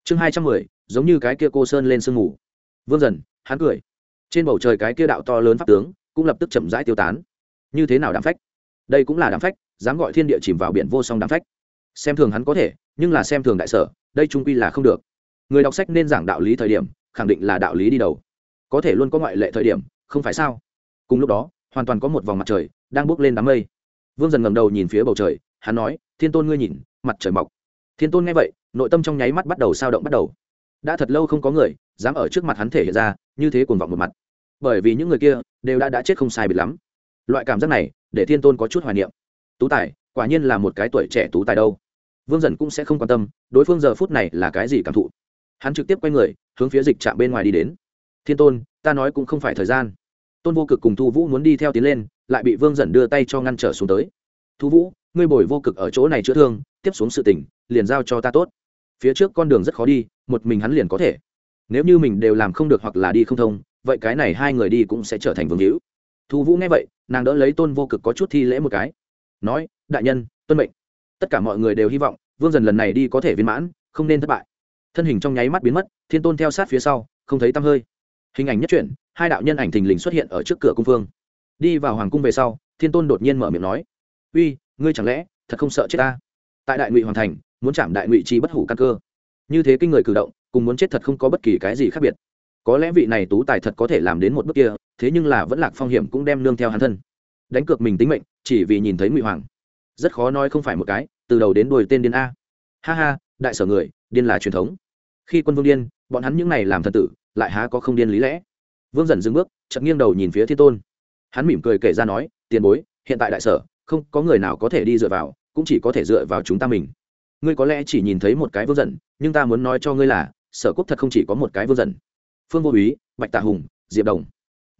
Chương hai trăm mười, giống như cái kia cô sơn lên sương ngủ vương dần, hắn cười. Trên bầu trời cái kia đạo to lớn pháp tướng, cũng lập tức chậm rãi tiêu tán như thế nào đám phách? Đây cũng là đám phách, dám gọi thiên địa chìm vào biển vô song đám phách. Xem thường hắn có thể, nhưng là xem thường đại sở, đây trung quy là không được. Người đọc sách nên giảng đạo lý thời điểm, khẳng định là đạo lý đi đầu. Có thể luôn có ngoại lệ thời điểm, không phải sao? Cùng lúc đó, hoàn toàn có một vòng mặt trời đang bước lên đám mây. Vương dần ngầm đầu nhìn phía bầu trời, hắn nói, thiên tôn ngươi nhìn, mặt trời mọc. Thiên tôn nghe vậy, nội tâm trong nháy mắt bắt đầu sao động bắt đầu. Đã thật lâu không có người dám ở trước mặt hắn thể hiện ra như thế cuồng vọng một mặt. Bởi vì những người kia đều đã đã chết không sai biệt lắm loại cảm giác này, để thiên tôn có chút hoài niệm. Tú tài, quả nhiên là một cái tuổi trẻ tú tài đâu. Vương dần cũng sẽ không quan tâm, đối phương giờ phút này là cái gì cảm thụ. Hắn trực tiếp quay người, hướng phía dịch trạm bên ngoài đi đến. Thiên tôn, ta nói cũng không phải thời gian. Tôn vô cực cùng thu vũ muốn đi theo tiến lên, lại bị vương dần đưa tay cho ngăn trở xuống tới. Thu vũ, ngươi bồi vô cực ở chỗ này chữa thương, tiếp xuống sự tỉnh liền giao cho ta tốt. Phía trước con đường rất khó đi, một mình hắn liền có thể. Nếu như mình đều làm không được hoặc là đi không thông, vậy cái này hai người đi cũng sẽ trở thành vương hữu. Thu vũ nghe vậy nàng đỡ lấy tôn vô cực có chút thi lễ một cái. Nói, đại nhân, tuân mệnh. Tất cả mọi người đều hy vọng, vương dần lần này đi có thể viên mãn, không nên thất bại. Thân hình trong nháy mắt biến mất, thiên tôn theo sát phía sau, không thấy tăm hơi. Hình ảnh nhất chuyển, hai đạo nhân ảnh thình lình xuất hiện ở trước cửa cung phương đi vào hoàng cung về sau, thiên tôn đột nhiên mở miệng nói, uy, ngươi chẳng lẽ thật không sợ chết ta? Tại đại ngụy hoàng thành, muốn chạm đại ngụy chi bất hủ căn cơ. Như thế kinh người cử động, cùng muốn chết thật không có bất kỳ cái gì khác biệt. Có lẽ vị này tú tài thật có thể làm đến một bước kia thế nhưng là vẫn lạc phong hiểm cũng đem nương theo hắn thân. Đánh cược mình tính mệnh, chỉ vì nhìn thấy ngụy hoàng. Rất khó nói không phải một cái, từ đầu đến đuôi tên điên a. Ha ha, đại sở người, điên là truyền thống. Khi quân vương điên, bọn hắn những này làm thần tử, lại há có không điên lý lẽ? Vương dần dừng bước chậm nghiêng đầu nhìn phía thiên tôn. Hắn mỉm cười kể ra nói, tiền bối, hiện tại đại sở, không có người nào có thể đi dựa vào, cũng chỉ có thể dựa vào chúng ta mình. Ngươi có lẽ chỉ nhìn thấy một cái vương dần, nhưng ta muốn nói cho ngươi là, sở quốc thật không chỉ có một cái vương dần. Phương vô úy, bạch tạ hùng, diệp đồng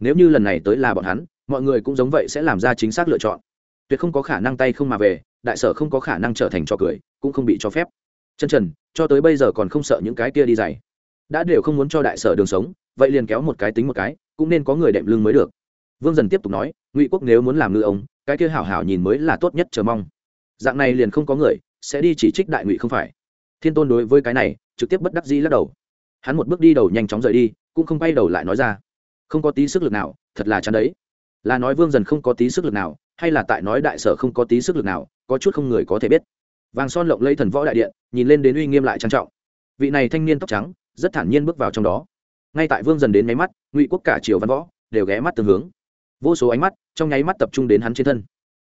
nếu như lần này tới là bọn hắn, mọi người cũng giống vậy sẽ làm ra chính xác lựa chọn. Tuyệt không có khả năng tay không mà về, đại sở không có khả năng trở thành trò cười, cũng không bị cho phép. Chân trần, cho tới bây giờ còn không sợ những cái kia đi dày đã đều không muốn cho đại sở đường sống, vậy liền kéo một cái tính một cái, cũng nên có người đệm lưng mới được. Vương dần tiếp tục nói, ngụy quốc nếu muốn làm ngư ông, cái kia hảo hảo nhìn mới là tốt nhất, chờ mong. Dạng này liền không có người sẽ đi chỉ trích đại ngụy không phải. Thiên tôn đối với cái này, trực tiếp bất đắc dĩ lắc đầu. Hắn một bước đi đầu nhanh chóng rời đi, cũng không quay đầu lại nói ra không có tí sức lực nào, thật là chán đấy. Là nói vương dần không có tí sức lực nào, hay là tại nói đại sở không có tí sức lực nào, có chút không người có thể biết. Vàng son lộng lây thần võ đại điện, nhìn lên đến uy nghiêm lại trang trọng. Vị này thanh niên tóc trắng, rất thản nhiên bước vào trong đó. Ngay tại vương dần đến nháy mắt, ngụy quốc cả triều văn võ, đều ghé mắt từng hướng. Vô số ánh mắt, trong nháy mắt tập trung đến hắn trên thân.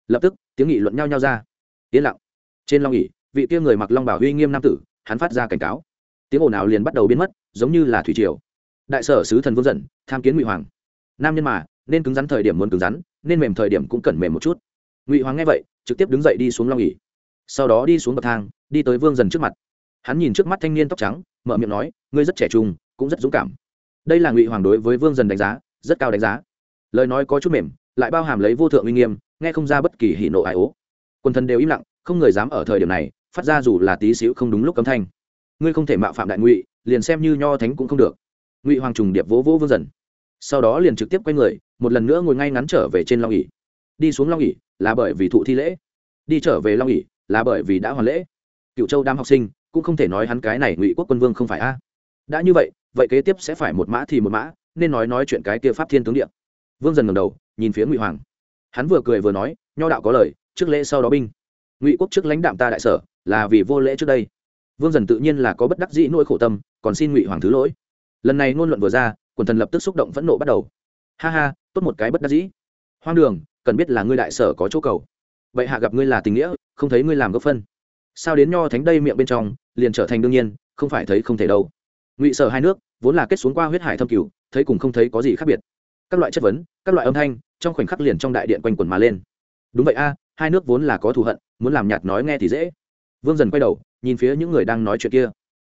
Lập tức, tiếng nghị luận nhao nhao ra. Yên lặng. Trên long ỉ vị kia người mặc long bảo uy nghiêm nam tử, hắn phát ra cảnh cáo. Tiếng ồn ào liền bắt đầu biến mất, giống như là thủy triều đại sở sứ thần vương dần tham kiến ngụy hoàng. Nam nhân mà, nên cứng rắn thời điểm muốn cứng rắn, nên mềm thời điểm cũng cần mềm một chút. Ngụy hoàng nghe vậy, trực tiếp đứng dậy đi xuống long ỉ sau đó đi xuống bậc thang, đi tới vương dần trước mặt. Hắn nhìn trước mắt thanh niên tóc trắng, mở miệng nói, ngươi rất trẻ trung, cũng rất dũng cảm. Đây là ngụy hoàng đối với vương dần đánh giá, rất cao đánh giá. Lời nói có chút mềm, lại bao hàm lấy vô thượng uy nghiêm, nghe không ra bất kỳ hỉ nộ ai ố. Quần thần đều im lặng, không người dám ở thời điểm này, phát ra dù là tí xíu không đúng lúc cấm thanh. Ngươi không thể mạo phạm đại ngụy, liền xem như nho thánh cũng không được ngụy hoàng trùng điệp vỗ vỗ vương dần. Sau đó liền trực tiếp quay người, một lần nữa ngồi ngay ngắn trở về trên long ỉ đi xuống long ỉ là bởi vì thụ thi lễ. Đi trở về long ỉ là bởi vì đã hoàn lễ. Cựu châu đám học sinh cũng không thể nói hắn cái này ngụy quốc quân vương không phải a. Đã như vậy vậy kế tiếp sẽ phải một mã thì một mã, nên nói nói chuyện cái kia pháp thiên tướng điện vương dần ngầm đầu, nhìn phía ngụy hoàng. Hắn vừa cười vừa nói, nho đạo có lời, trước lễ sau đó binh. Ngụy quốc trước lãnh đạm ta đại sở, là vì vô lễ trước đây. Vương dần tự nhiên là có bất đắc dĩ nỗi khổ tâm, còn xin ngụy hoàng thứ lỗi lần này ngôn luận vừa ra, quần thần lập tức xúc động phẫn nộ bắt đầu. Ha ha, tốt một cái bất đắc dĩ. Hoang đường, cần biết là ngươi đại sở có chỗ cầu. Vậy hạ gặp ngươi là tình nghĩa, không thấy ngươi làm gốc phân. Sao đến nho thánh đây miệng bên trong, liền trở thành đương nhiên, không phải thấy không thể đâu. Ngụy sở hai nước, vốn là kết xuống qua huyết hải thâm cửu, thấy cùng không thấy có gì khác biệt. Các loại chất vấn, các loại âm thanh, trong khoảnh khắc liền trong đại điện quanh quần mà lên. Đúng vậy a, hai nước vốn là có thù hận, muốn làm nhạt nói nghe thì dễ. Vương dần quay đầu, nhìn phía những người đang nói chuyện kia.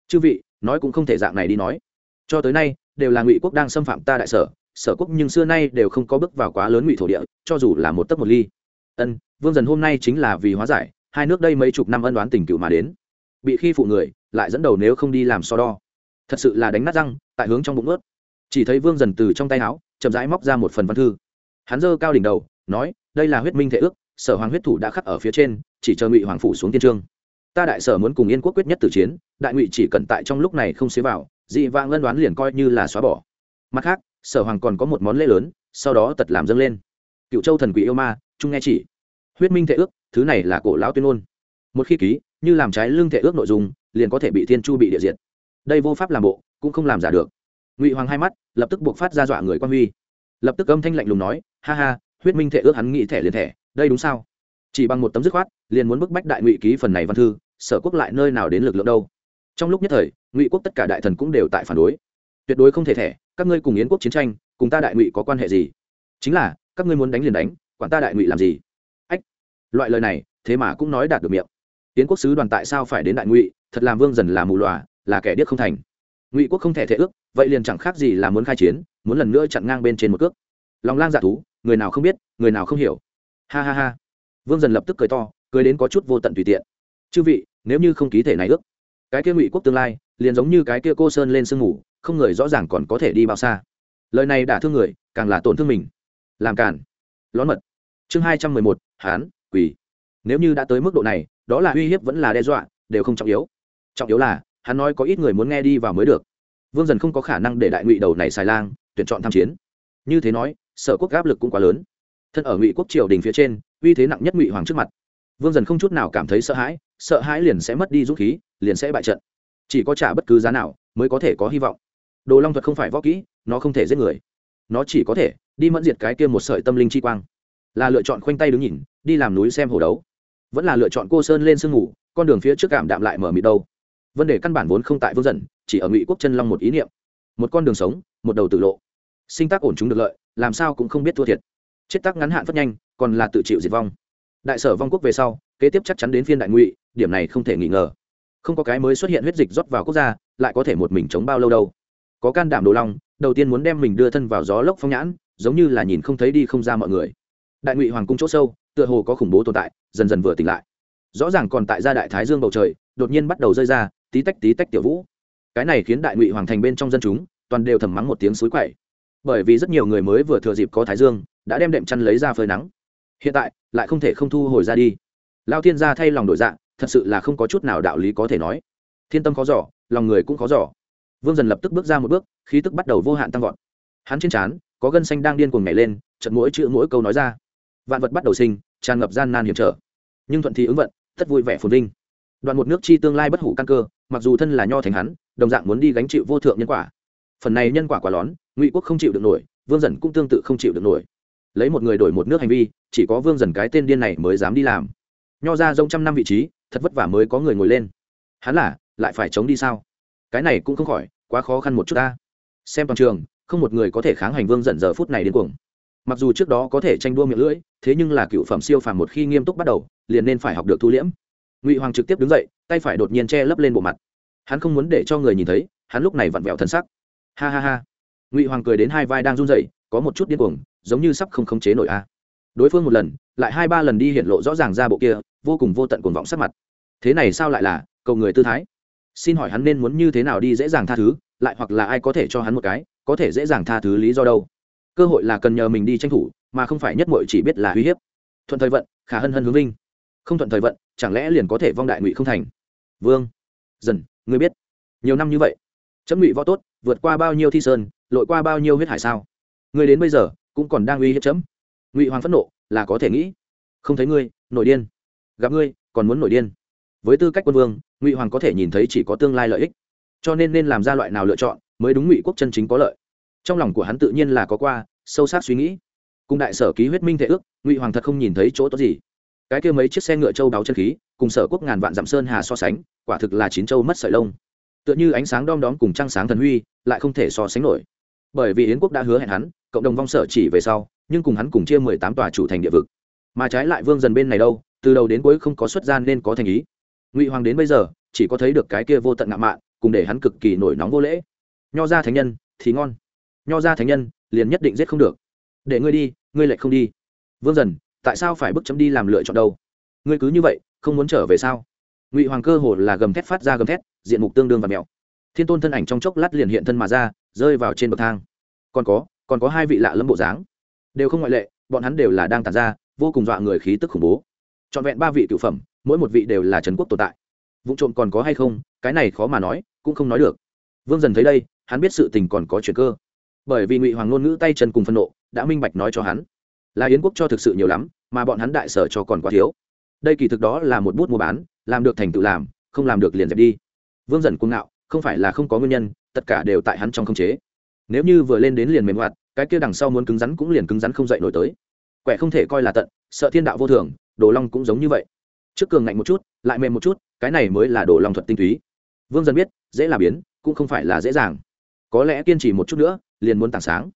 Chư vị, nói cũng không thể dạng này đi nói cho tới nay, đều là ngụy quốc đang xâm phạm ta đại sở sở quốc nhưng xưa nay đều không có bước vào quá lớn ngụy thổ địa, cho dù là một tấc một ly. Ân, vương dần hôm nay chính là vì hóa giải, hai nước đây mấy chục năm ân đoán tình cựu mà đến. Bị khi phụ người, lại dẫn đầu nếu không đi làm so đo. Thật sự là đánh nát răng, tại hướng trong bụng ướt. Chỉ thấy vương dần từ trong tay áo, chậm rãi móc ra một phần văn thư. Hắn giơ cao đỉnh đầu, nói, đây là huyết minh thể ước, sở hoàng huyết thủ đã khắc ở phía trên, chỉ chờ ngụy hoàng phủ xuống tiên trương. Ta đại sở muốn cùng yên quốc quyết nhất tử chiến, đại ngụy chỉ cần tại trong lúc này không xế vào dị vãng ân đoán liền coi như là xóa bỏ. Mặt khác, sở hoàng còn có một món lễ lớn, sau đó tật làm dâng lên. Cựu châu thần quỷ yêu ma trung nghe chỉ. Huyết minh thể ước, thứ này là cổ lão tuyên ngôn. Một khi ký, như làm trái lương thể ước nội dung, liền có thể bị thiên chu bị địa diệt. Đây vô pháp làm bộ, cũng không làm giả được. Ngụy hoàng hai mắt, lập tức buộc phát ra dọa người quan huy. Lập tức âm thanh lạnh lùng nói, ha ha, huyết minh thể ước hắn nghĩ thẻ liền thẻ, đây đúng sao? Chỉ bằng một tấm dứt khoát, liền muốn bức bách đại ngụy ký phần này văn thư, sở quốc lại nơi nào đến lực lượng đâu? Trong lúc nhất thời, ngụy quốc tất cả đại thần cũng đều tại phản đối. Tuyệt đối không thể thẻ, các ngươi cùng yến quốc chiến tranh, cùng ta đại ngụy có quan hệ gì? Chính là, các ngươi muốn đánh liền đánh, quản ta đại ngụy làm gì? Ách! Loại lời này, thế mà cũng nói đạt được miệng. Yến quốc sứ đoàn tại sao phải đến đại ngụy? Thật làm vương dần là mù lòa, là kẻ điếc không thành. Ngụy quốc không thể thể ước, vậy liền chẳng khác gì là muốn khai chiến, muốn lần nữa chặn ngang bên trên một cước. Lòng lang dạ thú, người nào không biết, người nào không hiểu. Ha ha ha. Vương dần lập tức cười to, cười đến có chút vô tận tùy tiện. Chư vị, nếu như không ký thể này ước cái kia ngụy quốc tương lai, liền giống như cái kia cô sơn lên sương ngủ không người rõ ràng còn có thể đi bao xa. Lời này đả thương người, càng là tổn thương mình. Làm cản lón mật. Chương hai trăm mười một, hán, quỳ. Nếu như đã tới mức độ này, đó là uy hiếp vẫn là đe dọa, đều không trọng yếu. Trọng yếu là, hắn nói có ít người muốn nghe đi vào mới được. Vương dần không có khả năng để đại ngụy đầu này xài lang, tuyển chọn tham chiến. Như thế nói, sở quốc áp lực cũng quá lớn. Thân ở ngụy quốc triều đình phía trên, uy thế nặng nhất ngụy hoàng trước mặt. Vương dần không chút nào cảm thấy sợ hãi sợ hãi liền sẽ mất đi dũng khí, liền sẽ bại trận. Chỉ có trả bất cứ giá nào mới có thể có hy vọng. Đồ long thuật không phải võ kỹ, nó không thể giết người. Nó chỉ có thể đi mẫn diệt cái kia một sợi tâm linh chi quang. Là lựa chọn khoanh tay đứng nhìn, đi làm núi xem hồ đấu. Vẫn là lựa chọn cô sơn lên sương ngủ, con đường phía trước cảm đạm lại mở mịt đâu. Vấn đề căn bản vốn không tại vương dần, chỉ ở ngụy quốc chân long một ý niệm. Một con đường sống, một đầu tự lộ. Sinh tác ổn chúng được lợi, làm sao cũng không biết thua thiệt. Chết tác ngắn hạn rất nhanh, còn là tự chịu diệt vong. Đại sở vong quốc về sau kế tiếp chắc chắn đến phiên đại ngụy, điểm này không thể nghi ngờ. Không có cái mới xuất hiện huyết dịch rót vào quốc gia, lại có thể một mình chống bao lâu đâu. Có can đảm đồ long, đầu tiên muốn đem mình đưa thân vào gió lốc phong nhãn, giống như là nhìn không thấy đi không ra mọi người. Đại ngụy hoàng cung chỗ sâu, tựa hồ có khủng bố tồn tại, dần dần vừa tỉnh lại. Rõ ràng còn tại gia đại thái dương bầu trời, đột nhiên bắt đầu rơi ra, tí tách tí tách tiểu vũ. Cái này khiến đại ngụy hoàng thành bên trong dân chúng, toàn đều thầm mắng một tiếng suối quậy. Bởi vì rất nhiều người mới vừa thừa dịp có thái dương, đã đem đệm chăn lấy ra phơi nắng. Hiện tại, lại không thể không thu hồi ra đi lao thiên gia thay lòng đổi dạng thật sự là không có chút nào đạo lý có thể nói. Thiên tâm khó giỏ lòng người cũng khó giỏ vương dần lập tức bước ra một bước, khí tức bắt đầu vô hạn tăng vọt. Hắn trên trán, có gân xanh đang điên cuồng nhảy lên trận mỗi chữ mỗi câu nói ra. Vạn vật bắt đầu sinh, tràn ngập gian nan hiểm trở. Nhưng thuận thì ứng vận, tất vui vẻ phồn vinh. Đoạn một nước chi tương lai bất hủ căn cơ, mặc dù thân là nho thành hắn, đồng dạng muốn đi gánh chịu vô thượng nhân quả. Phần này nhân quả quả lón, ngụy quốc không chịu được nổi, vương dần cũng tương tự không chịu được nổi. Lấy một người đổi một nước hành vi, chỉ có vương dần cái tên điên này mới dám đi làm nho ra rông trăm năm vị trí, thật vất vả mới có người ngồi lên. Hắn là, lại phải chống đi sao? Cái này cũng không khỏi, quá khó khăn một chút ta. Xem toàn trường, không một người có thể kháng hành vương dần giờ phút này đến cuồng. Mặc dù trước đó có thể tranh đua miệng lưỡi, thế nhưng là cựu phẩm siêu phàm một khi nghiêm túc bắt đầu, liền nên phải học được thu liễm. Ngụy hoàng trực tiếp đứng dậy, tay phải đột nhiên che lấp lên bộ mặt. Hắn không muốn để cho người nhìn thấy, hắn lúc này vặn vẹo thân sắc. Ha ha ha. Ngụy hoàng cười đến hai vai đang run dậy có một chút điên cuồng, giống như sắp không khống chế nổi a. Đối phương một lần, lại hai ba lần đi hiện lộ rõ ràng ra bộ kia vô cùng vô tận cuồng vọng sắc mặt. Thế này sao lại là, cầu người tư thái? Xin hỏi hắn nên muốn như thế nào đi dễ dàng tha thứ, lại hoặc là ai có thể cho hắn một cái, có thể dễ dàng tha thứ lý do đâu? Cơ hội là cần nhờ mình đi tranh thủ, mà không phải nhất mội chỉ biết là uy hiếp. Thuận thời vận, khả hân hân hướng vinh. Không thuận thời vận, chẳng lẽ liền có thể vong đại ngụy không thành? Vương, dần, ngươi biết. Nhiều năm như vậy, chấm ngụy võ tốt, vượt qua bao nhiêu thi sơn, lội qua bao nhiêu huyết hải sao? Ngươi đến bây giờ, cũng còn đang uy hiếp chấm. Ngụy hoàng phẫn nộ, là có thể nghĩ. Không thấy ngươi, nổi điên gặp ngươi, còn muốn nổi điên. Với tư cách quân vương, ngụy hoàng có thể nhìn thấy chỉ có tương lai lợi ích. Cho nên nên làm ra loại nào lựa chọn mới đúng ngụy quốc chân chính có lợi. Trong lòng của hắn tự nhiên là có qua, sâu sắc suy nghĩ. Cùng đại sở ký huyết minh thể ước, ngụy hoàng thật không nhìn thấy chỗ tốt gì. Cái kia mấy chiếc xe ngựa châu đáo chân khí, cùng sở quốc ngàn vạn dặm sơn hà so sánh, quả thực là chín châu mất sợi lông. Tựa như ánh sáng đom đóm cùng trăng sáng thần huy, lại không thể so sánh nổi. Bởi vì yến quốc đã hứa hẹn hắn, cộng đồng vong sở chỉ về sau, nhưng cùng hắn cùng chia mười tám tòa chủ thành địa vực. Mà trái lại vương dần bên này đâu từ đầu đến cuối không có xuất gian nên có thành ý. Ngụy hoàng đến bây giờ, chỉ có thấy được cái kia vô tận ngạo mạn, cùng để hắn cực kỳ nổi nóng vô lễ. Nho ra thánh nhân, thì ngon. Nho ra thánh nhân, liền nhất định giết không được. Để ngươi đi, ngươi lại không đi. Vương dần, tại sao phải bước chấm đi làm lựa chọn đâu? Ngươi cứ như vậy, không muốn trở về sao? Ngụy hoàng cơ hồ là gầm thét phát ra gầm thét, diện mục tương đương và mẹo thiên tôn thân ảnh trong chốc lát liền hiện thân mà ra, rơi vào trên bậc thang. Còn có còn có hai vị lạ lẫm bộ dáng. Đều không ngoại lệ, bọn hắn đều là đang tàn ra, vô cùng dọa người khí tức khủng bố trọn vẹn ba vị cựu phẩm, mỗi một vị đều là trấn quốc tồn tại. Vụ trộm còn có hay không, cái này khó mà nói, cũng không nói được. Vương dần thấy đây, hắn biết sự tình còn có chuyện cơ. Bởi vì ngụy hoàng ngôn ngữ tay chân cùng phân nộ, đã minh bạch nói cho hắn. Là yến quốc cho thực sự nhiều lắm, mà bọn hắn đại sở cho còn quá thiếu. Đây kỳ thực đó là một bút mua bán, làm được thành tựu làm, không làm được liền dẹp đi. Vương dần cung ngạo, không phải là không có nguyên nhân, tất cả đều tại hắn trong không chế. Nếu như vừa lên đến liền mềm hoạt, cái kia đằng sau muốn cứng rắn cũng liền cứng rắn không dậy nổi tới. Quẻ không thể coi là tận, sợ thiên đạo vô thường đồ long cũng giống như vậy. Trước cường ngạnh một chút, lại mềm một chút, cái này mới là đồ long thuật tinh túy. Vương dần biết, dễ là biến, cũng không phải là dễ dàng. Có lẽ kiên trì một chút nữa, liền muốn tảng sáng.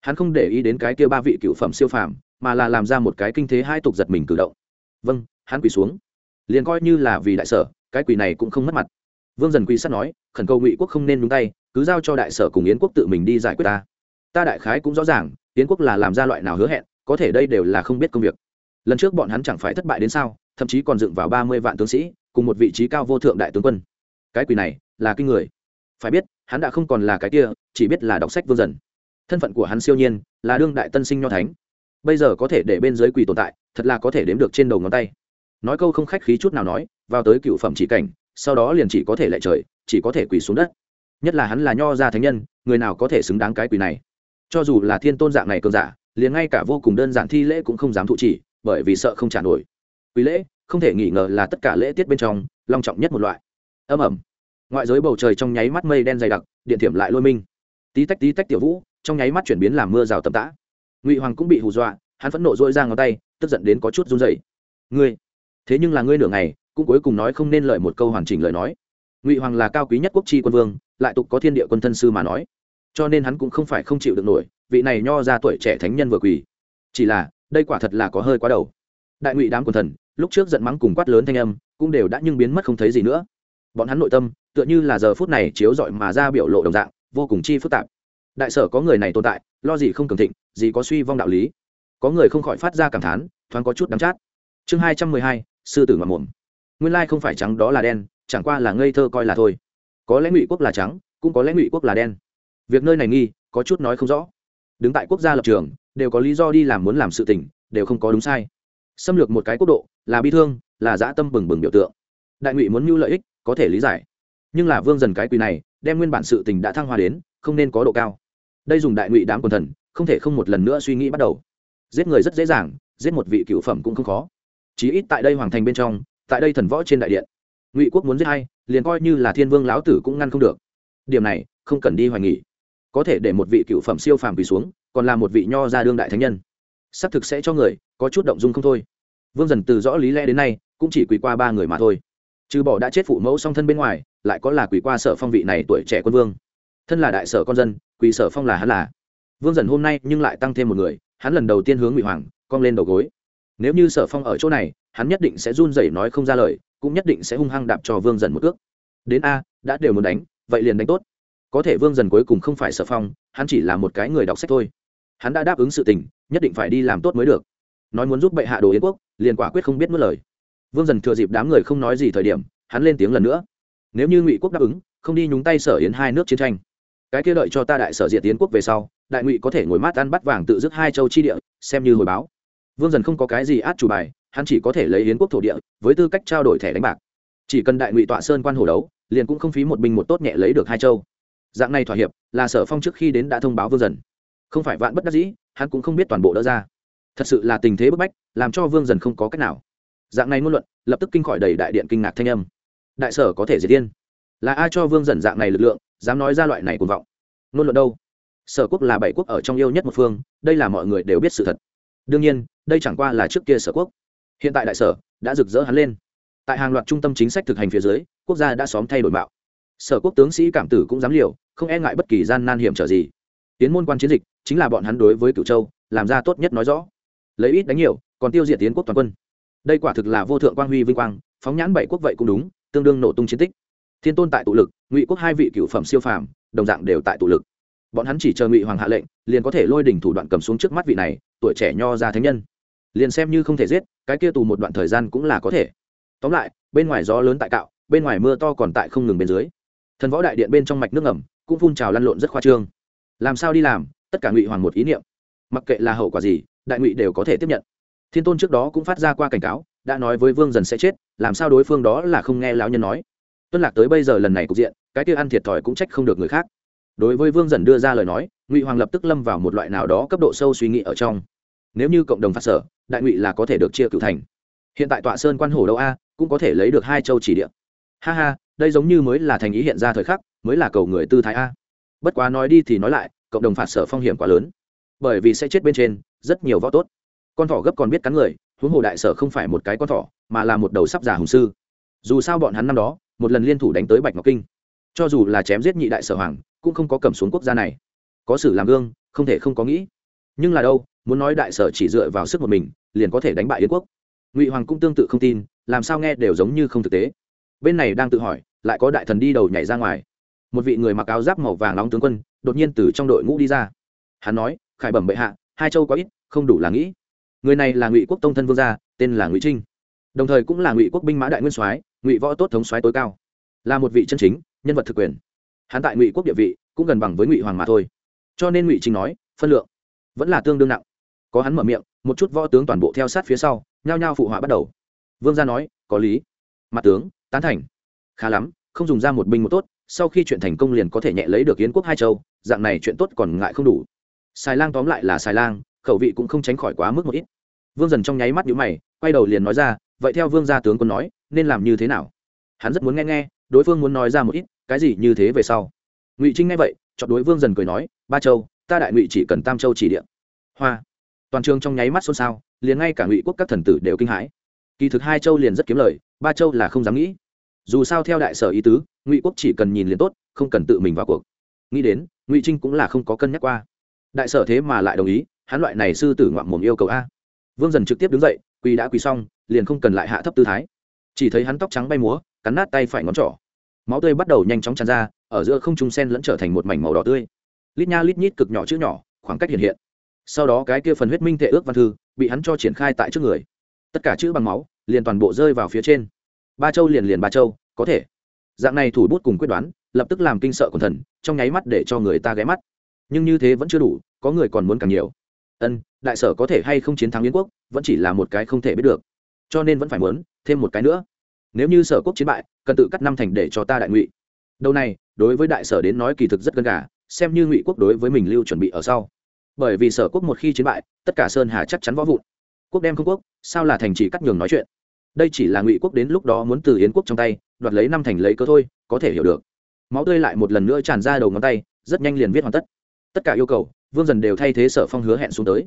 Hắn không để ý đến cái kia ba vị cựu phẩm siêu phàm, mà là làm ra một cái kinh thế hai tục giật mình cử động. Vâng hắn quỳ xuống. Liền coi như là vì đại sở, cái quỳ này cũng không mất mặt. Vương dần quỳ sắt nói, khẩn cầu ngụy quốc không nên đúng tay, cứ giao cho đại sở cùng yến quốc tự mình đi giải quyết ta. Ta đại khái cũng rõ ràng, yến quốc là làm ra loại nào hứa hẹn, có thể đây đều là không biết công việc lần trước bọn hắn chẳng phải thất bại đến sao, thậm chí còn dựng vào ba mươi vạn tướng sĩ, cùng một vị trí cao vô thượng đại tướng quân. Cái quỳ này, là kinh người. Phải biết, hắn đã không còn là cái kia, chỉ biết là đọc sách vương dần. Thân phận của hắn siêu nhiên, là đương đại tân sinh nho thánh. Bây giờ có thể để bên dưới quỳ tồn tại, thật là có thể đếm được trên đầu ngón tay. Nói câu không khách khí chút nào nói, vào tới cựu phẩm chỉ cảnh, sau đó liền chỉ có thể lệ trời, chỉ có thể quỳ xuống đất. Nhất là hắn là nho gia thánh nhân, người nào có thể xứng đáng cái quỳ này? Cho dù là thiên tôn dạng này cường giả, liền ngay cả vô cùng đơn giản thi lễ cũng không dám thụ chỉ bởi vì sợ không trả nổi. Quý lễ, không thể nghi ngờ là tất cả lễ tiết bên trong, long trọng nhất một loại. Âm ẩm. Ngoại giới bầu trời trong nháy mắt mây đen dày đặc, điện thiểm lại lôi minh. Tí tách tí tách tiểu vũ, trong nháy mắt chuyển biến làm mưa rào tầm tã. Ngụy hoàng cũng bị hù dọa, hắn phẫn nộ dội ra ngón tay, tức giận đến có chút run dày ngươi, thế nhưng là ngươi nửa ngày, cũng cuối cùng nói không nên lời một câu hoàn chỉnh lời nói. Ngụy hoàng là cao quý nhất quốc tri quân vương, lại tục có thiên địa quân thân sư mà nói. Cho nên hắn cũng không phải không chịu được nổi, vị này nho ra tuổi trẻ thánh nhân vừa quỳ. Chỉ là đây quả thật là có hơi quá đầu. Đại ngụy đám quần thần, lúc trước giận mắng cùng quát lớn thanh âm, cũng đều đã nhưng biến mất không thấy gì nữa. Bọn hắn nội tâm, tựa như là giờ phút này chiếu rọi mà ra biểu lộ đồng dạng, vô cùng chi phức tạp. Đại sở có người này tồn tại, lo gì không cường thịnh, gì có suy vong đạo lý. Có người không khỏi phát ra cảm thán, thoáng có chút đắm chát. Chương hai trăm mười hai, sư tử mà mồm nguyên lai không phải trắng đó là đen, chẳng qua là ngây thơ coi là thôi. Có lẽ ngụy quốc là trắng, cũng có lẽ ngụy quốc là đen. Việc nơi này nghi, có chút nói không rõ. Đứng tại quốc gia lập trường đều có lý do đi làm muốn làm sự tình, đều không có đúng sai. Xâm lược một cái quốc độ, là bi thương, là dã tâm bừng bừng biểu tượng. Đại ngụy muốn mưu lợi ích, có thể lý giải. Nhưng là vương dần cái quỳ này, đem nguyên bản sự tình đã thăng hoa đến, không nên có độ cao. Đây dùng đại ngụy đám quần thần, không thể không một lần nữa suy nghĩ bắt đầu. Giết người rất dễ dàng, giết một vị cựu phẩm cũng không khó. Chí ít tại đây hoàng thành bên trong, tại đây thần võ trên đại điện. Ngụy quốc muốn giết hay liền coi như là thiên vương lão tử cũng ngăn không được. Điểm này, không cần đi hoài nghỉ có thể để một vị cựu phẩm siêu phàm quỳ xuống còn là một vị nho gia đương đại thánh nhân. Sắp thực sẽ cho người, có chút động dung không thôi. Vương dần từ rõ lý lẽ đến nay, cũng chỉ quỳ qua ba người mà thôi. Trừ bỏ đã chết phụ mẫu song thân bên ngoài, lại có là quỳ qua sở phong vị này tuổi trẻ quân vương. Thân là đại sở con dân, quỳ sở phong là hắn là. Vương dần hôm nay nhưng lại tăng thêm một người, hắn lần đầu tiên hướng ngụy hoàng, cong lên đầu gối. Nếu như sở phong ở chỗ này, hắn nhất định sẽ run rẩy nói không ra lời, cũng nhất định sẽ hung hăng đạp cho vương dần một cước. Đến a, đã đều muốn đánh, vậy liền đánh tốt. Có thể vương dần cuối cùng không phải sở phong, hắn chỉ là một cái người đọc sách thôi hắn đã đáp ứng sự tình, nhất định phải đi làm tốt mới được. Nói muốn giúp bệ hạ đồ yến quốc, liền quả quyết không biết mất lời. Vương dần thừa dịp đám người không nói gì thời điểm, hắn lên tiếng lần nữa. Nếu như ngụy quốc đáp ứng, không đi nhúng tay sở yến hai nước chiến tranh. Cái kia đợi cho ta đại sở diệt yến quốc về sau, đại ngụy có thể ngồi mát ăn bắt vàng tự dứt hai châu chi địa, xem như hồi báo. Vương dần không có cái gì át chủ bài, hắn chỉ có thể lấy yến quốc thổ địa, với tư cách trao đổi thẻ đánh bạc. Chỉ cần đại ngụy tọa sơn quan hồ đấu, liền cũng không phí một binh một tốt nhẹ lấy được hai châu. Dạng này thỏa hiệp, là sở phong trước khi đến đã thông báo vương dần không phải vạn bất đắc dĩ, hắn cũng không biết toàn bộ đỡ ra. Thật sự là tình thế bức bách, làm cho vương dần không có cách nào. Dạng này ngôn luận, lập tức kinh khỏi đầy đại điện kinh ngạc thanh âm. Đại sở có thể diệt tiên là ai cho vương dần dạng này lực lượng, dám nói ra loại này cuồng vọng? Ngôn luận đâu? Sở quốc là bảy quốc ở trong yêu nhất một phương, đây là mọi người đều biết sự thật. Đương nhiên, đây chẳng qua là trước kia sở quốc. Hiện tại đại sở đã rực rỡ hắn lên. Tại hàng loạt trung tâm chính sách thực hành phía dưới, quốc gia đã xóm thay đổi mạo. Sở quốc tướng sĩ cảm tử cũng dám liều, không e ngại bất kỳ gian nan hiểm trở gì tiến môn quan chiến dịch chính là bọn hắn đối với cửu châu làm ra tốt nhất nói rõ. Lấy ít đánh nhiều, còn tiêu diệt tiến quốc toàn quân. Đây quả thực là vô thượng quang huy vinh quang, phóng nhãn bảy quốc vậy cũng đúng, tương đương nổ tung chiến tích. Thiên tôn tại tụ lực, ngụy quốc hai vị cựu phẩm siêu phàm, đồng dạng đều tại tụ lực. Bọn hắn chỉ chờ ngụy hoàng hạ lệnh, liền có thể lôi đỉnh thủ đoạn cầm xuống trước mắt vị này, tuổi trẻ nho ra thánh nhân. Liền xem như không thể giết, cái kia tù một đoạn thời gian cũng là có thể. Tóm lại, bên ngoài gió lớn tại cạo, bên ngoài mưa to còn tại không ngừng bên dưới. Thần võ đại điện bên trong mạch nước ngầm, cũng phun trào lăn lộn rất khoa trương làm sao đi làm, tất cả ngụy hoàng một ý niệm. Mặc kệ là hậu quả gì, đại ngụy đều có thể tiếp nhận. Thiên tôn trước đó cũng phát ra qua cảnh cáo, đã nói với vương dần sẽ chết, làm sao đối phương đó là không nghe lão nhân nói. Tuân lạc tới bây giờ lần này cục diện, cái kia ăn thiệt thòi cũng trách không được người khác. Đối với vương dần đưa ra lời nói, ngụy hoàng lập tức lâm vào một loại nào đó cấp độ sâu suy nghĩ ở trong. Nếu như cộng đồng phát sở, đại ngụy là có thể được chia cựu thành. Hiện tại tọa sơn quan hồ đâu a, cũng có thể lấy được hai châu chỉ địa. Ha ha, đây giống như mới là thành ý hiện ra thời khắc, mới là cầu người tư thái a bất quá nói đi thì nói lại, cộng đồng phạt sở phong hiểm quá lớn. Bởi vì sẽ chết bên trên, rất nhiều võ tốt. Con thỏ gấp còn biết cắn người, huống hồ đại sở không phải một cái con thỏ, mà là một đầu sắp giả hùng sư. Dù sao bọn hắn năm đó, một lần liên thủ đánh tới bạch ngọc kinh. Cho dù là chém giết nhị đại sở hoàng, cũng không có cầm xuống quốc gia này. Có sử làm gương, không thể không có nghĩ. Nhưng là đâu, muốn nói đại sở chỉ dựa vào sức một mình, liền có thể đánh bại yến quốc. Ngụy hoàng cũng tương tự không tin, làm sao nghe đều giống như không thực tế. Bên này đang tự hỏi, lại có đại thần đi đầu nhảy ra ngoài một vị người mặc áo giáp màu vàng nóng tướng quân, đột nhiên từ trong đội ngũ đi ra. Hắn nói, khải bẩm bệ hạ, hai châu có ít, không đủ là nghĩ. Người này là ngụy quốc tông thân vương gia, tên là ngụy trinh. Đồng thời cũng là ngụy quốc binh mã đại nguyên soái, ngụy võ tốt thống soái tối cao. Là một vị chân chính, nhân vật thực quyền. Hắn tại ngụy quốc địa vị, cũng gần bằng với ngụy hoàng mà thôi. Cho nên ngụy trinh nói, phân lượng vẫn là tương đương nặng. Có hắn mở miệng, một chút võ tướng toàn bộ theo sát phía sau, nhao nhao phụ họa bắt đầu. Vương gia nói, có lý. Mặt tướng, tán thành. Khá lắm, không dùng ra một binh một tốt sau khi chuyện thành công liền có thể nhẹ lấy được yến quốc hai châu, dạng này chuyện tốt còn ngại không đủ. Xài lang tóm lại là xài lang, khẩu vị cũng không tránh khỏi quá mức một ít. Vương dần trong nháy mắt nhũ mày, quay đầu liền nói ra, vậy theo vương gia tướng quân nói, nên làm như thế nào? Hắn rất muốn nghe nghe, đối phương muốn nói ra một ít, cái gì như thế về sau? Ngụy trinh nghe vậy chọn đối vương dần cười nói, ba châu, ta đại ngụy chỉ cần tam châu chỉ điện hoa. Toàn trường trong nháy mắt xôn xao, liền ngay cả ngụy quốc các thần tử đều kinh hãi. Kỳ thực hai châu liền rất kiếm lời, ba châu là không dám nghĩ dù sao theo đại sở ý tứ, ngụy quốc chỉ cần nhìn liền tốt, không cần tự mình vào cuộc. Nghĩ đến, ngụy trinh cũng là không có cân nhắc qua. Đại sở thế mà lại đồng ý, hắn loại này sư tử ngoạm mồm yêu cầu a. Vương dần trực tiếp đứng dậy, quỳ đã quỳ xong, liền không cần lại hạ thấp tư thái. Chỉ thấy hắn tóc trắng bay múa, cắn nát tay phải ngón trỏ. Máu tươi bắt đầu nhanh chóng tràn ra, ở giữa không trung sen lẫn trở thành một mảnh màu đỏ tươi. Lít nha lít nhít cực nhỏ chữ nhỏ, khoảng cách hiện hiện. Sau đó cái kia phần huyết minh tệ ước văn thư, bị hắn cho triển khai tại trước người. Tất cả chữ bằng máu, liền toàn bộ rơi vào phía trên ba châu liền liền ba châu, có thể. Dạng này thủ bút cùng quyết đoán, lập tức làm kinh sợ quần thần, trong nháy mắt để cho người ta ghé mắt. Nhưng như thế vẫn chưa đủ, có người còn muốn càng nhiều. Ân, đại sở có thể hay không chiến thắng yến quốc, vẫn chỉ là một cái không thể biết được. Cho nên vẫn phải muốn, thêm một cái nữa. Nếu như sở quốc chiến bại, cần tự cắt năm thành để cho ta đại ngụy. Đâu này, đối với đại sở đến nói kỳ thực rất gần gà, xem như ngụy quốc đối với mình lưu chuẩn bị ở sau. Bởi vì sở quốc một khi chiến bại, tất cả sơn hà chắc chắn võ vụn. Quốc đem không quốc, sao là thành chỉ cắt nhường nói chuyện? Đây chỉ là ngụy quốc đến lúc đó muốn từ yến quốc trong tay, đoạt lấy năm thành lấy cơ thôi, có thể hiểu được. Máu tươi lại một lần nữa tràn ra đầu ngón tay, rất nhanh liền viết hoàn tất. Tất cả yêu cầu, vương dần đều thay thế sở phong hứa hẹn xuống tới.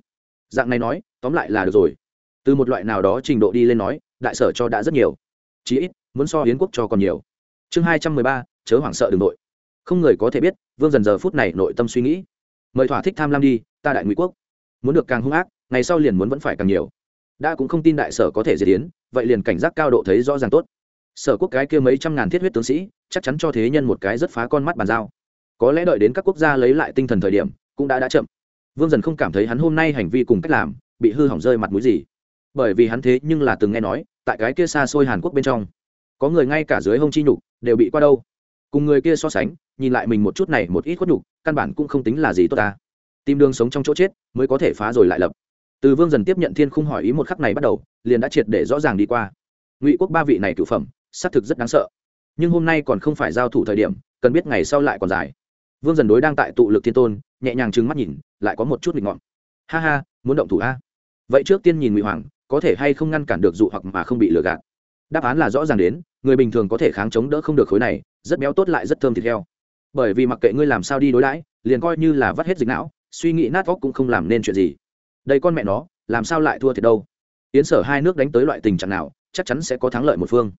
Dạng này nói, tóm lại là được rồi. Từ một loại nào đó trình độ đi lên nói, đại sở cho đã rất nhiều. Chí ít, muốn so hiến quốc cho còn nhiều. Chương hai trăm mười ba, chớ hoảng sợ đường nội. Không người có thể biết, vương dần giờ phút này nội tâm suy nghĩ. Mời thỏa thích tham lam đi, ta đại ngụy quốc. Muốn được càng hung ác, ngày sau liền muốn vẫn phải càng nhiều đã cũng không tin đại sở có thể diệt yến, vậy liền cảnh giác cao độ thấy rõ ràng tốt. Sở quốc cái kia mấy trăm ngàn thiết huyết tướng sĩ chắc chắn cho thế nhân một cái rất phá con mắt bàn giao. Có lẽ đợi đến các quốc gia lấy lại tinh thần thời điểm cũng đã đã chậm. Vương dần không cảm thấy hắn hôm nay hành vi cùng cách làm bị hư hỏng rơi mặt mũi gì. Bởi vì hắn thế nhưng là từng nghe nói tại cái kia xa xôi hàn quốc bên trong có người ngay cả dưới hông chi nhục đều bị qua đâu. Cùng người kia so sánh nhìn lại mình một chút này một ít khuất nhục căn bản cũng không tính là gì tốt ta. Tìm đường sống trong chỗ chết mới có thể phá rồi lại lập từ vương dần tiếp nhận thiên khung hỏi ý một khắc này bắt đầu, liền đã triệt để rõ ràng đi qua. Ngụy quốc ba vị này cựu phẩm, xác thực rất đáng sợ. Nhưng hôm nay còn không phải giao thủ thời điểm, cần biết ngày sau lại còn dài. Vương dần đối đang tại tụ lực thiên tôn, nhẹ nhàng trừng mắt nhìn, lại có một chút nghịch ngọn ha ha, muốn động thủ a. Vậy trước tiên nhìn ngụy hoàng, có thể hay không ngăn cản được dụ hoặc mà không bị lừa gạt? Đáp án là rõ ràng đến, người bình thường có thể kháng chống đỡ không được khối này, rất béo tốt lại rất thơm thịt heo. Bởi vì mặc kệ ngươi làm sao đi đối đãi, liền coi như là vắt hết dịch não, suy nghĩ nát óc cũng không làm nên chuyện gì đây con mẹ nó, làm sao lại thua thiệt đâu? Yến sở hai nước đánh tới loại tình trạng nào, chắc chắn sẽ có thắng lợi một phương.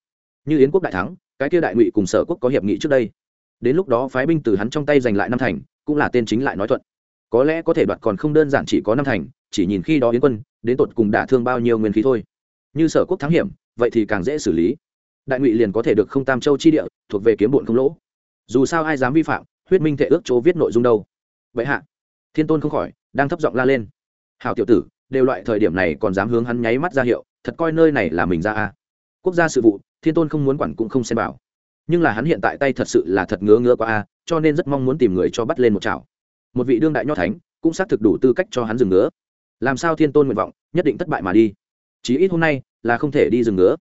Như yến quốc đại thắng, cái kia đại ngụy cùng sở quốc có hiệp nghị trước đây. Đến lúc đó phái binh từ hắn trong tay giành lại năm thành, cũng là tên chính lại nói thuận. Có lẽ có thể đoạt còn không đơn giản chỉ có năm thành, chỉ nhìn khi đó yến quân, đến tột cùng đả thương bao nhiêu nguyên khí thôi. Như sở quốc thắng hiểm, vậy thì càng dễ xử lý. Đại ngụy liền có thể được không tam châu chi địa, thuộc về kiếm bụn không lỗ. Dù sao ai dám vi phạm, huyết minh thể ước chỗ viết nội dung đâu. Vậy hạ, thiên tôn không khỏi, đang thấp giọng la lên hào tiểu tử, đều loại thời điểm này còn dám hướng hắn nháy mắt ra hiệu, thật coi nơi này là mình ra a. Quốc gia sự vụ, thiên tôn không muốn quản cũng không xem bảo. Nhưng là hắn hiện tại tay thật sự là thật ngứa ngứa qua a, cho nên rất mong muốn tìm người cho bắt lên một chảo. Một vị đương đại nho thánh, cũng xác thực đủ tư cách cho hắn dừng ngứa. Làm sao thiên tôn nguyện vọng, nhất định thất bại mà đi. Chí ít hôm nay là không thể đi dừng ngứa.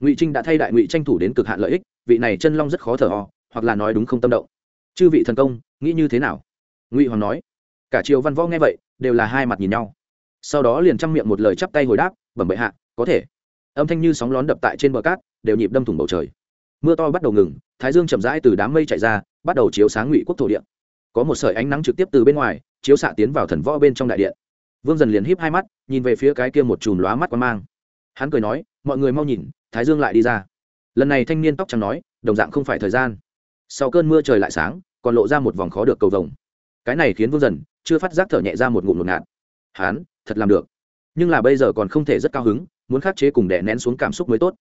Ngụy trinh đã thay đại ngụy tranh thủ đến cực hạn lợi ích, vị này chân long rất khó thở ho hoặc là nói đúng không tâm động. Chư vị thần công, nghĩ như thế nào? Ngụy hoàng nói. Cả triều văn võ nghe vậy, đều là hai mặt nhìn nhau sau đó liền chăm miệng một lời chắp tay hồi đáp, bẩm bệ hạ, có thể. Âm thanh như sóng lón đập tại trên bờ cát, đều nhịp đâm thủng bầu trời. Mưa to bắt đầu ngừng, thái dương chậm rãi từ đám mây chạy ra, bắt đầu chiếu sáng ngụy quốc thổ điện có một sợi ánh nắng trực tiếp từ bên ngoài, chiếu xạ tiến vào thần võ bên trong đại điện. Vương dần liền híp hai mắt, nhìn về phía cái kia một chùm lóa mắt quan mang. Hắn cười nói, mọi người mau nhìn, thái dương lại đi ra. Lần này thanh niên tóc trắng nói, đồng dạng không phải thời gian. Sau cơn mưa trời lại sáng, còn lộ ra một vòng khó được cầu vồng. Cái này khiến vương dần chưa phát giác thở nhẹ ra một ngụm ngột ngạt hắn thật làm được. Nhưng là bây giờ còn không thể rất cao hứng, muốn khắc chế cùng đè nén xuống cảm xúc mới tốt.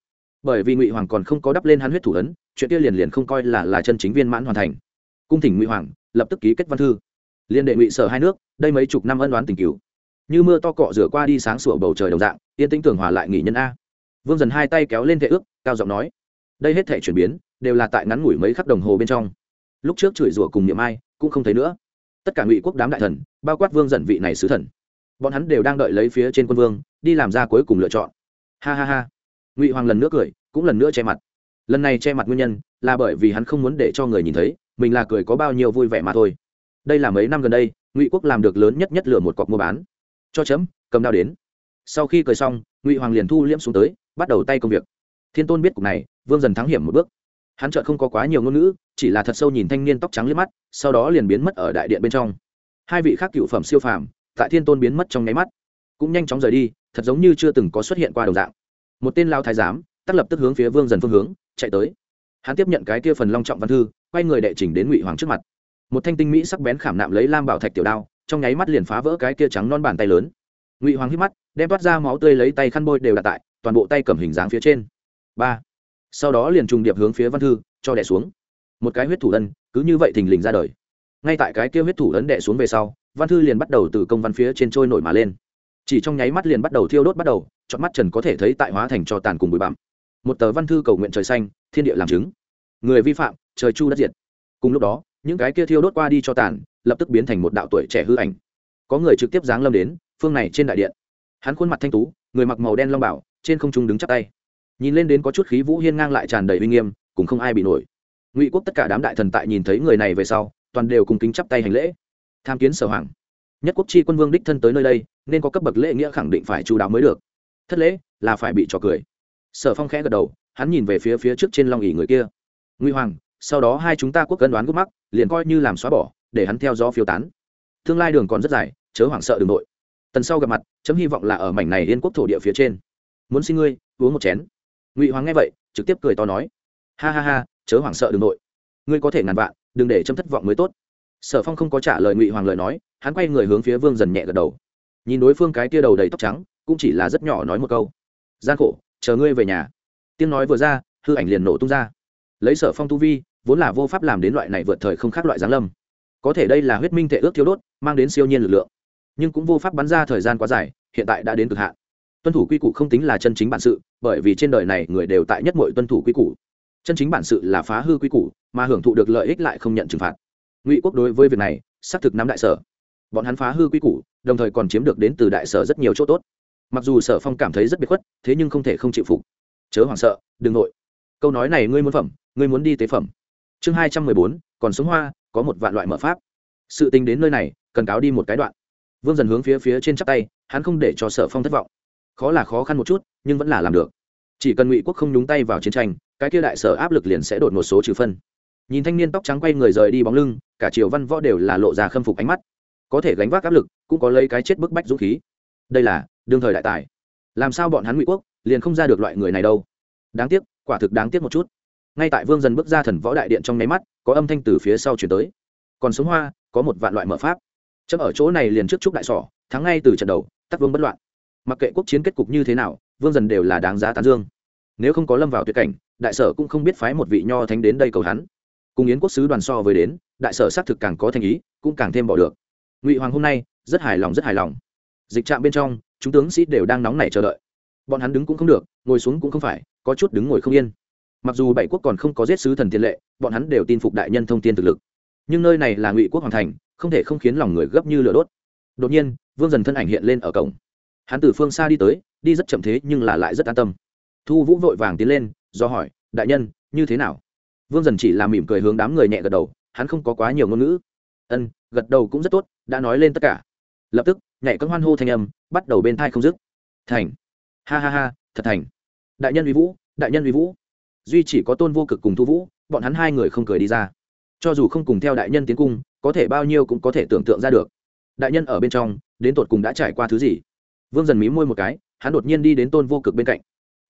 Bởi vì ngụy hoàng còn không có đắp lên hắn huyết thủ ấn, chuyện kia liền liền không coi là là chân chính viên mãn hoàn thành. Cung thỉnh ngụy hoàng, lập tức ký kết văn thư. Liên đệ ngụy sở hai nước, đây mấy chục năm ân đoán tình cứu như mưa to cọ rửa qua đi sáng sủa bầu trời đồng dạng, yên tĩnh tưởng hòa lại nghỉ nhân a. Vương dần hai tay kéo lên thệ ước, cao giọng nói, đây hết thể chuyển biến, đều là tại ngắn ngủi mấy khắc đồng hồ bên trong. Lúc trước chửi rủa cùng niệm ai, cũng không thấy nữa. Tất cả ngụy quốc đám đại thần, bao quát vương dần vị này sứ thần bọn hắn đều đang đợi lấy phía trên quân vương, đi làm ra cuối cùng lựa chọn. Ha ha ha. Ngụy hoàng lần nữa cười, cũng lần nữa che mặt. Lần này che mặt nguyên nhân là bởi vì hắn không muốn để cho người nhìn thấy, mình là cười có bao nhiêu vui vẻ mà thôi. Đây là mấy năm gần đây, ngụy quốc làm được lớn nhất nhất lửa một cọc mua bán. Cho chấm, cầm đao đến. Sau khi cười xong, ngụy hoàng liền thu liễm xuống tới, bắt đầu tay công việc. Thiên tôn biết cục này, vương dần thắng hiểm một bước. Hắn chợt không có quá nhiều ngôn ngữ, chỉ là thật sâu nhìn thanh niên tóc trắng liếc mắt, sau đó liền biến mất ở đại điện bên trong. Hai vị khác cựu phẩm siêu phàm tại thiên tôn biến mất trong nháy mắt, cũng nhanh chóng rời đi, thật giống như chưa từng có xuất hiện qua đồng dạng. Một tên lao thái giám, tắt lập tức hướng phía vương dần phương hướng, chạy tới. Hắn tiếp nhận cái kia phần long trọng văn thư, quay người đệ trình đến ngụy hoàng trước mặt. Một thanh tinh mỹ sắc bén khảm nạm lấy lam bảo thạch tiểu đao, trong nháy mắt liền phá vỡ cái kia trắng non bàn tay lớn. Ngụy hoàng hít mắt, đem toát ra máu tươi lấy tay khăn bôi đều đặt tại, toàn bộ tay cầm hình dáng phía trên. Ba. Sau đó liền trùng điệp hướng phía văn thư, cho đẻ xuống. Một cái huyết thủ ân, cứ như vậy thình lình ra đời. Ngay tại cái kia huyết thủ ấn đẻ xuống về sau văn thư liền bắt đầu từ công văn phía trên trôi nổi mà lên. Chỉ trong nháy mắt liền bắt đầu thiêu đốt bắt đầu, chọn mắt trần có thể thấy tại hóa thành cho tàn cùng bụi bặm. Một tờ văn thư cầu nguyện trời xanh, thiên địa làm chứng. Người vi phạm, trời chu đất diệt. Cùng lúc đó, những cái kia thiêu đốt qua đi cho tàn, lập tức biến thành một đạo tuổi trẻ hư ảnh. Có người trực tiếp giáng lâm đến, phương này trên đại điện. Hắn khuôn mặt thanh tú, người mặc màu đen long bảo, trên không trung đứng chắp tay. Nhìn lên đến có chút khí vũ hiên ngang lại tràn đầy uy nghiêm, cùng không ai bị nổi. Ngụy quốc tất cả đám đại thần tại nhìn thấy người này về sau, toàn đều cùng kính chắp tay hành lễ tham kiến sở hoàng. Nhất quốc chi quân vương đích thân tới nơi đây, nên có cấp bậc lễ nghĩa khẳng định phải chú đáo mới được. Thất lễ là phải bị trò cười. Sở phong khẽ gật đầu, hắn nhìn về phía phía trước trên long ỉ người kia. Nguy hoàng, sau đó hai chúng ta quốc cân đoán gốc mắc, liền coi như làm xóa bỏ, để hắn theo gió phiêu tán. Tương lai đường còn rất dài, chớ hoảng sợ đường nội tần sau gặp mặt, chấm hy vọng là ở mảnh này liên quốc thổ địa phía trên. Muốn xin ngươi, uống một chén. Ngụy hoàng nghe vậy, trực tiếp cười to nói. Ha ha ha, chớ hoảng sợ đường nội ngươi có thể ngàn vạn, đừng để chấm thất vọng mới tốt sở phong không có trả lời ngụy hoàng lời nói, hắn quay người hướng phía vương dần nhẹ gật đầu. Nhìn đối phương cái tia đầu đầy tóc trắng, cũng chỉ là rất nhỏ nói một câu. Gian khổ, chờ ngươi về nhà. Tiếng nói vừa ra, hư ảnh liền nổ tung ra. Lấy sở phong tu vi, vốn là vô pháp làm đến loại này vượt thời không khác loại giáng lâm. Có thể đây là huyết minh thể ước thiếu đốt, mang đến siêu nhiên lực lượng. Nhưng cũng vô pháp bắn ra thời gian quá dài, hiện tại đã đến cực hạn. Tuân thủ quy củ không tính là chân chính bản sự, bởi vì trên đời này người đều tại nhất mọi tuân thủ quy củ. Chân chính bản sự là phá hư quy củ, mà hưởng thụ được lợi ích lại không nhận trừng phạt ngụy quốc đối với việc này xác thực nắm đại sở bọn hắn phá hư quy củ đồng thời còn chiếm được đến từ đại sở rất nhiều chỗ tốt mặc dù sở phong cảm thấy rất biệt khuất thế nhưng không thể không chịu phục chớ hoảng sợ đừng nội câu nói này ngươi muốn phẩm ngươi muốn đi tế phẩm chương hai trăm mười bốn còn sống hoa có một vạn loại mở pháp sự tình đến nơi này cần cáo đi một cái đoạn vương dần hướng phía phía trên chắp tay hắn không để cho sở phong thất vọng khó là khó khăn một chút nhưng vẫn là làm được chỉ cần ngụy quốc không nhúng tay vào chiến tranh cái kia đại sở áp lực liền sẽ đột một số trừ phân nhìn thanh niên tóc trắng quay người rời đi bóng lưng, cả triều văn võ đều là lộ ra khâm phục ánh mắt. Có thể gánh vác áp lực, cũng có lấy cái chết bức bách dũng khí. Đây là, đương thời đại tài. Làm sao bọn hắn ngụy quốc, liền không ra được loại người này đâu. Đáng tiếc, quả thực đáng tiếc một chút. Ngay tại vương dần bước ra thần võ đại điện trong nháy mắt, có âm thanh từ phía sau chuyển tới. Còn sống hoa, có một vạn loại mở pháp. Chấm ở chỗ này liền trước trúc đại sỏ, thắng ngay từ trận đầu, tắc vương bất loạn. Mặc kệ quốc chiến kết cục như thế nào, vương dần đều là đáng giá tán dương. Nếu không có lâm vào tuyệt cảnh, đại sở cũng không biết phái một vị nho thánh đến đây cầu hắn cùng yến quốc sứ đoàn so với đến, đại sở xác thực càng có thành ý, cũng càng thêm bỏ được. Ngụy hoàng hôm nay rất hài lòng, rất hài lòng. Dịch trạm bên trong, chúng tướng sĩ đều đang nóng nảy chờ đợi. Bọn hắn đứng cũng không được, ngồi xuống cũng không phải, có chút đứng ngồi không yên. Mặc dù bảy quốc còn không có giết sứ thần tiền lệ, bọn hắn đều tin phục đại nhân thông tin thực lực. Nhưng nơi này là ngụy quốc hoàng thành, không thể không khiến lòng người gấp như lửa đốt. Đột nhiên, vương dần thân ảnh hiện lên ở cổng. Hắn từ phương xa đi tới, đi rất chậm thế nhưng là lại rất an tâm. Thu vũ vội vàng tiến lên, do hỏi, đại nhân, như thế nào? Vương dần chỉ làm mỉm cười hướng đám người nhẹ gật đầu, hắn không có quá nhiều ngôn ngữ. Ân, gật đầu cũng rất tốt, đã nói lên tất cả. Lập tức nhảy các hoan hô thanh âm, bắt đầu bên thai không dứt. Thành. Ha ha ha, thật thành. Đại nhân uy vũ, đại nhân uy vũ. Duy chỉ có tôn vô cực cùng thu vũ, bọn hắn hai người không cười đi ra. Cho dù không cùng theo đại nhân tiến cung, có thể bao nhiêu cũng có thể tưởng tượng ra được. Đại nhân ở bên trong, đến tột cùng đã trải qua thứ gì? Vương dần mí môi một cái, hắn đột nhiên đi đến tôn vô cực bên cạnh.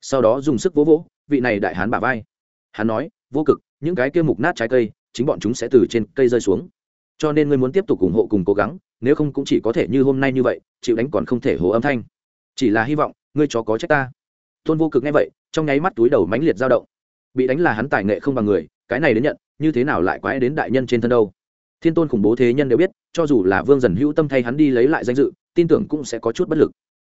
Sau đó dùng sức vỗ vỗ, vị này đại hán bả vai. Hắn nói vô cực, những cái kia mục nát trái cây, chính bọn chúng sẽ từ trên cây rơi xuống. Cho nên ngươi muốn tiếp tục ủng hộ cùng cố gắng, nếu không cũng chỉ có thể như hôm nay như vậy, chịu đánh còn không thể hồ âm thanh. Chỉ là hy vọng, ngươi chó có trách ta. Tôn vô cực nghe vậy, trong nháy mắt túi đầu mãnh liệt dao động. Bị đánh là hắn tài nghệ không bằng người, cái này đến nhận, như thế nào lại quái đến đại nhân trên thân đâu? Thiên tôn khủng bố thế nhân đều biết, cho dù là vương dần hữu tâm thay hắn đi lấy lại danh dự, tin tưởng cũng sẽ có chút bất lực.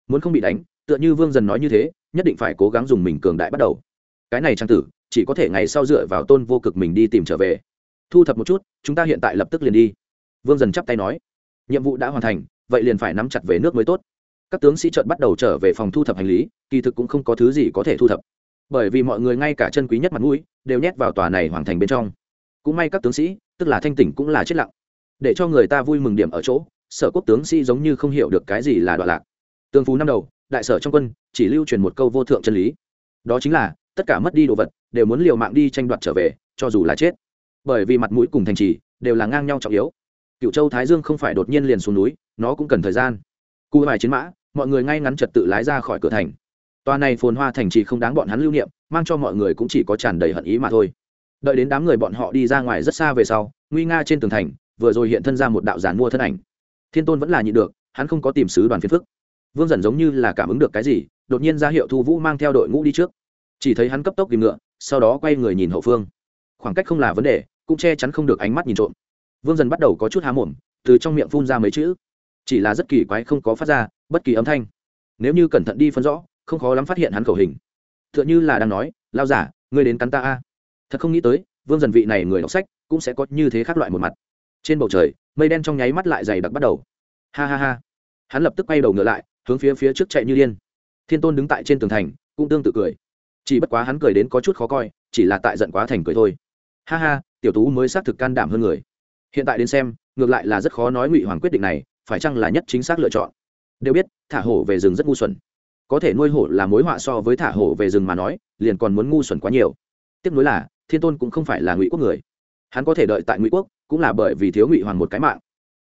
Muốn không bị đánh, tựa như vương dần nói như thế, nhất định phải cố gắng dùng mình cường đại bắt đầu. Cái này trang tử chỉ có thể ngày sau dựa vào tôn vô cực mình đi tìm trở về. Thu thập một chút, chúng ta hiện tại lập tức liền đi. Vương dần chắp tay nói. Nhiệm vụ đã hoàn thành, vậy liền phải nắm chặt về nước mới tốt. Các tướng sĩ trợn bắt đầu trở về phòng thu thập hành lý, kỳ thực cũng không có thứ gì có thể thu thập. Bởi vì mọi người ngay cả chân quý nhất mặt mũi, đều nhét vào tòa này hoàn thành bên trong. Cũng may các tướng sĩ, tức là thanh tỉnh cũng là chết lặng. Để cho người ta vui mừng điểm ở chỗ, sở quốc tướng sĩ giống như không hiểu được cái gì là đoạn lạc. Tương phú năm đầu, đại sở trong quân, chỉ lưu truyền một câu vô thượng chân lý. Đó chính là tất cả mất đi đồ vật, đều muốn liều mạng đi tranh đoạt trở về, cho dù là chết. Bởi vì mặt mũi cùng thành trì đều là ngang nhau trọng yếu. Cựu châu thái dương không phải đột nhiên liền xuống núi, nó cũng cần thời gian. Cụ vài chiến mã, mọi người ngay ngắn trật tự lái ra khỏi cửa thành. Toa này phồn hoa thành trì không đáng bọn hắn lưu niệm, mang cho mọi người cũng chỉ có tràn đầy hận ý mà thôi. Đợi đến đám người bọn họ đi ra ngoài rất xa về sau, nguy nga trên tường thành, vừa rồi hiện thân ra một đạo giản mua thân ảnh. Thiên tôn vẫn là nhịn được, hắn không có tìm sứ đoàn phiền phức. Vương dần giống như là cảm ứng được cái gì, đột nhiên ra hiệu thu vũ mang theo đội ngũ đi trước chỉ thấy hắn cấp tốc kìm ngựa, sau đó quay người nhìn hậu phương. Khoảng cách không là vấn đề, cũng che chắn không được ánh mắt nhìn trộm. Vương dần bắt đầu có chút há mồm, từ trong miệng phun ra mấy chữ. Chỉ là rất kỳ quái không có phát ra bất kỳ âm thanh. Nếu như cẩn thận đi phân rõ, không khó lắm phát hiện hắn khẩu hình. T h ư ợ n h ư là đang nói, lao giả, ngươi đến cắn ta a. Thật không nghĩ tới, vương dần vị này người đọc sách cũng sẽ có như thế khác loại một mặt. Trên bầu trời, mây đen trong nháy mắt lại dày đặc bắt đầu. Ha ha ha. Hắn lập tức quay đầu ngựa lại, hướng phía phía trước chạy như điên. Thiên tôn đứng tại trên tường thành, cũng tương tự cười chỉ bất quá hắn cười đến có chút khó coi, chỉ là tại giận quá thành cười thôi. Ha ha, tiểu tú mới xác thực can đảm hơn người. Hiện tại đến xem, ngược lại là rất khó nói ngụy hoàng quyết định này, phải chăng là nhất chính xác lựa chọn? Đều biết, thả hổ về rừng rất ngu xuẩn. Có thể nuôi hổ là mối họa so với thả hổ về rừng mà nói, liền còn muốn ngu xuẩn quá nhiều. Tiếp nối là, thiên tôn cũng không phải là ngụy quốc người. Hắn có thể đợi tại ngụy quốc, cũng là bởi vì thiếu ngụy hoàng một cái mạng.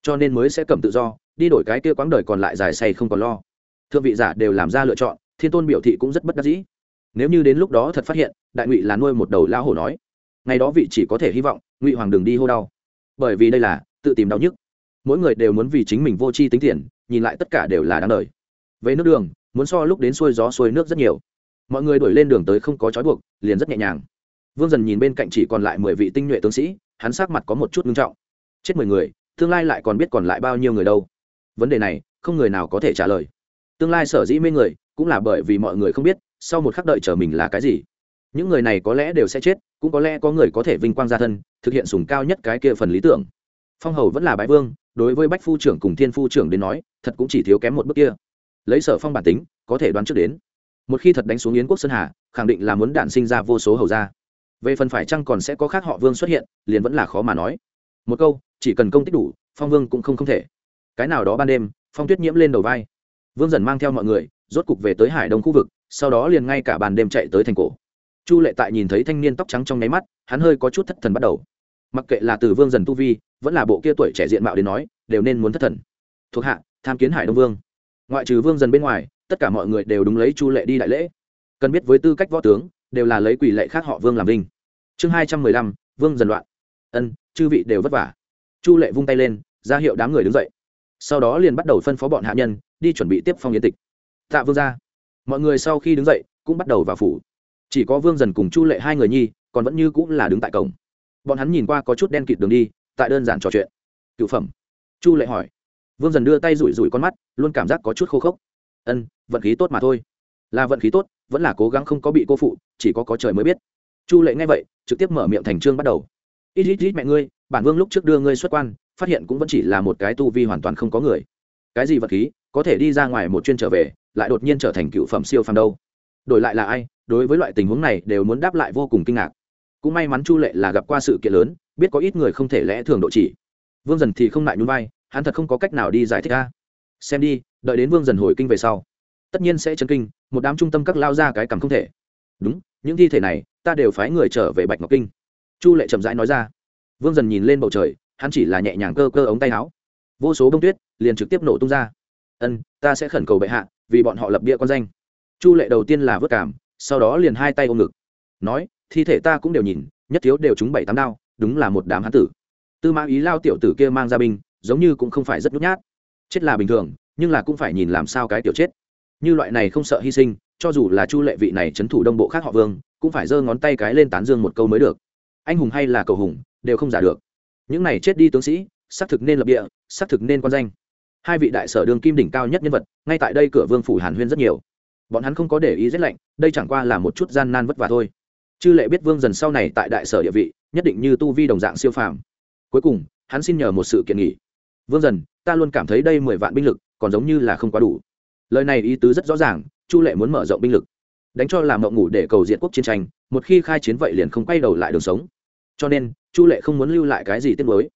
Cho nên mới sẽ cầm tự do, đi đổi cái kia quãng đời còn lại dài say không còn lo. Thượng vị giả đều làm ra lựa chọn, thiên tôn biểu thị cũng rất bất đắc dĩ nếu như đến lúc đó thật phát hiện, đại ngụy là nuôi một đầu lao hổ nói, ngày đó vị chỉ có thể hy vọng, ngụy hoàng đừng đi hô đau. Bởi vì đây là tự tìm đau nhức. Mỗi người đều muốn vì chính mình vô tri tính tiền, nhìn lại tất cả đều là đáng đời. Về nước đường, muốn so lúc đến xuôi gió xuôi nước rất nhiều. Mọi người đuổi lên đường tới không có trói buộc, liền rất nhẹ nhàng. Vương dần nhìn bên cạnh chỉ còn lại mười vị tinh nhuệ tướng sĩ, hắn sát mặt có một chút ngưng trọng. Chết mười người, tương lai lại còn biết còn lại bao nhiêu người đâu. Vấn đề này, không người nào có thể trả lời. Tương lai sở dĩ mê người, cũng là bởi vì mọi người không biết sau một khắc đợi chờ mình là cái gì? Những người này có lẽ đều sẽ chết, cũng có lẽ có người có thể vinh quang gia thân, thực hiện sùng cao nhất cái kia phần lý tưởng. Phong hầu vẫn là bái vương, đối với bách phu trưởng cùng thiên phu trưởng đến nói, thật cũng chỉ thiếu kém một bước kia. Lấy sở phong bản tính, có thể đoán trước đến. Một khi thật đánh xuống yến quốc sơn hà, khẳng định là muốn đạn sinh ra vô số hầu gia. Về phần phải chăng còn sẽ có khác họ vương xuất hiện, liền vẫn là khó mà nói. Một câu, chỉ cần công tích đủ, phong vương cũng không không thể. Cái nào đó ban đêm, phong tuyết nhiễm lên đầu vai. Vương dần mang theo mọi người, rốt cục về tới hải đông khu vực sau đó liền ngay cả ban đêm chạy tới thành cổ. Chu lệ tại nhìn thấy thanh niên tóc trắng trong nháy mắt, hắn hơi có chút thất thần bắt đầu. Mặc kệ là từ vương dần tu vi, vẫn là bộ kia tuổi trẻ diện mạo đến nói, đều nên muốn thất thần. Thuộc hạ, tham kiến hải đông vương. Ngoại trừ vương dần bên ngoài, tất cả mọi người đều đúng lấy chu lệ đi đại lễ. Cần biết với tư cách võ tướng, đều là lấy quỷ lệ khác họ vương làm linh chương hai trăm mười lăm, vương dần loạn. Ân, chư vị đều vất vả. Chu lệ vung tay lên, ra hiệu đám người đứng dậy. Sau đó liền bắt đầu phân phó bọn hạ nhân, đi chuẩn bị tiếp phong yến tịch. Tạ vương ra mọi người sau khi đứng dậy cũng bắt đầu vào phủ. Chỉ có vương dần cùng chu lệ hai người nhi, còn vẫn như cũng là đứng tại cổng. Bọn hắn nhìn qua có chút đen kịt đường đi, tại đơn giản trò chuyện. Cựu phẩm. Chu lệ hỏi. Vương dần đưa tay rủi rủi con mắt, luôn cảm giác có chút khô khốc. Ân, vận khí tốt mà thôi. Là vận khí tốt, vẫn là cố gắng không có bị cô phụ, chỉ có có trời mới biết. Chu lệ nghe vậy, trực tiếp mở miệng thành trương bắt đầu. Ít ít ít mẹ ngươi, bản vương lúc trước đưa ngươi xuất quan, phát hiện cũng vẫn chỉ là một cái tu vi hoàn toàn không có người. Cái gì vật khí? Có thể đi ra ngoài một chuyên trở về, lại đột nhiên trở thành cựu phẩm siêu phàm đâu. Đổi lại là ai, đối với loại tình huống này đều muốn đáp lại vô cùng kinh ngạc. Cũng may mắn chu lệ là gặp qua sự kiện lớn, biết có ít người không thể lẽ thường độ chỉ. Vương dần thì không lại nhún vai, hắn thật không có cách nào đi giải thích ra xem đi, đợi đến vương dần hồi kinh về sau, tất nhiên sẽ chân kinh, một đám trung tâm các lao ra cái cằm không thể. Đúng, những thi thể này, ta đều phái người trở về bạch ngọc kinh. Chu lệ chậm rãi nói ra. Vương dần nhìn lên bầu trời, hắn chỉ là nhẹ nhàng cơ cơ ống tay áo. Vô số bông tuyết liền trực tiếp nổ tung ra ân, ta sẽ khẩn cầu bệ hạ, vì bọn họ lập bia con danh. Chu lệ đầu tiên là vớt cảm, sau đó liền hai tay ôm ngực. Nói, thi thể ta cũng đều nhìn, nhất thiếu đều trúng bảy tám đao, đúng là một đám hán tử. Tư mã ý lao tiểu tử kia mang ra binh, giống như cũng không phải rất nhút nhát. Chết là bình thường, nhưng là cũng phải nhìn làm sao cái tiểu chết. Như loại này không sợ hy sinh, cho dù là chu lệ vị này c h ấ n thủ đông bộ khác họ vương, cũng phải giơ ngón tay cái lên tán dương một câu mới được. Anh hùng hay là cầu hùng, đều không giả được. Những này chết đi tướng sĩ, xác thực nên lập địa, xác thực nên quan danh hai vị đại sở đường kim đỉnh cao nhất nhân vật, ngay tại đây cửa vương phủ hàn huyên rất nhiều. Bọn hắn không có để ý rét lạnh, đây chẳng qua là một chút gian nan vất vả thôi. Chư lệ biết vương dần sau này tại đại sở địa vị, nhất định như tu vi đồng dạng siêu phàm. Cuối cùng, hắn xin nhờ một sự kiện nghỉ. Vương dần, ta luôn cảm thấy đây mười vạn binh lực, còn giống như là không quá đủ. Lời này ý tứ rất rõ ràng, chu lệ muốn mở rộng binh lực. Đánh cho làm mộng ngủ để cầu diện quốc chiến tranh, một khi khai chiến vậy liền không quay đầu lại đường sống. Cho nên, chu lệ không muốn lưu lại cái gì tiết mới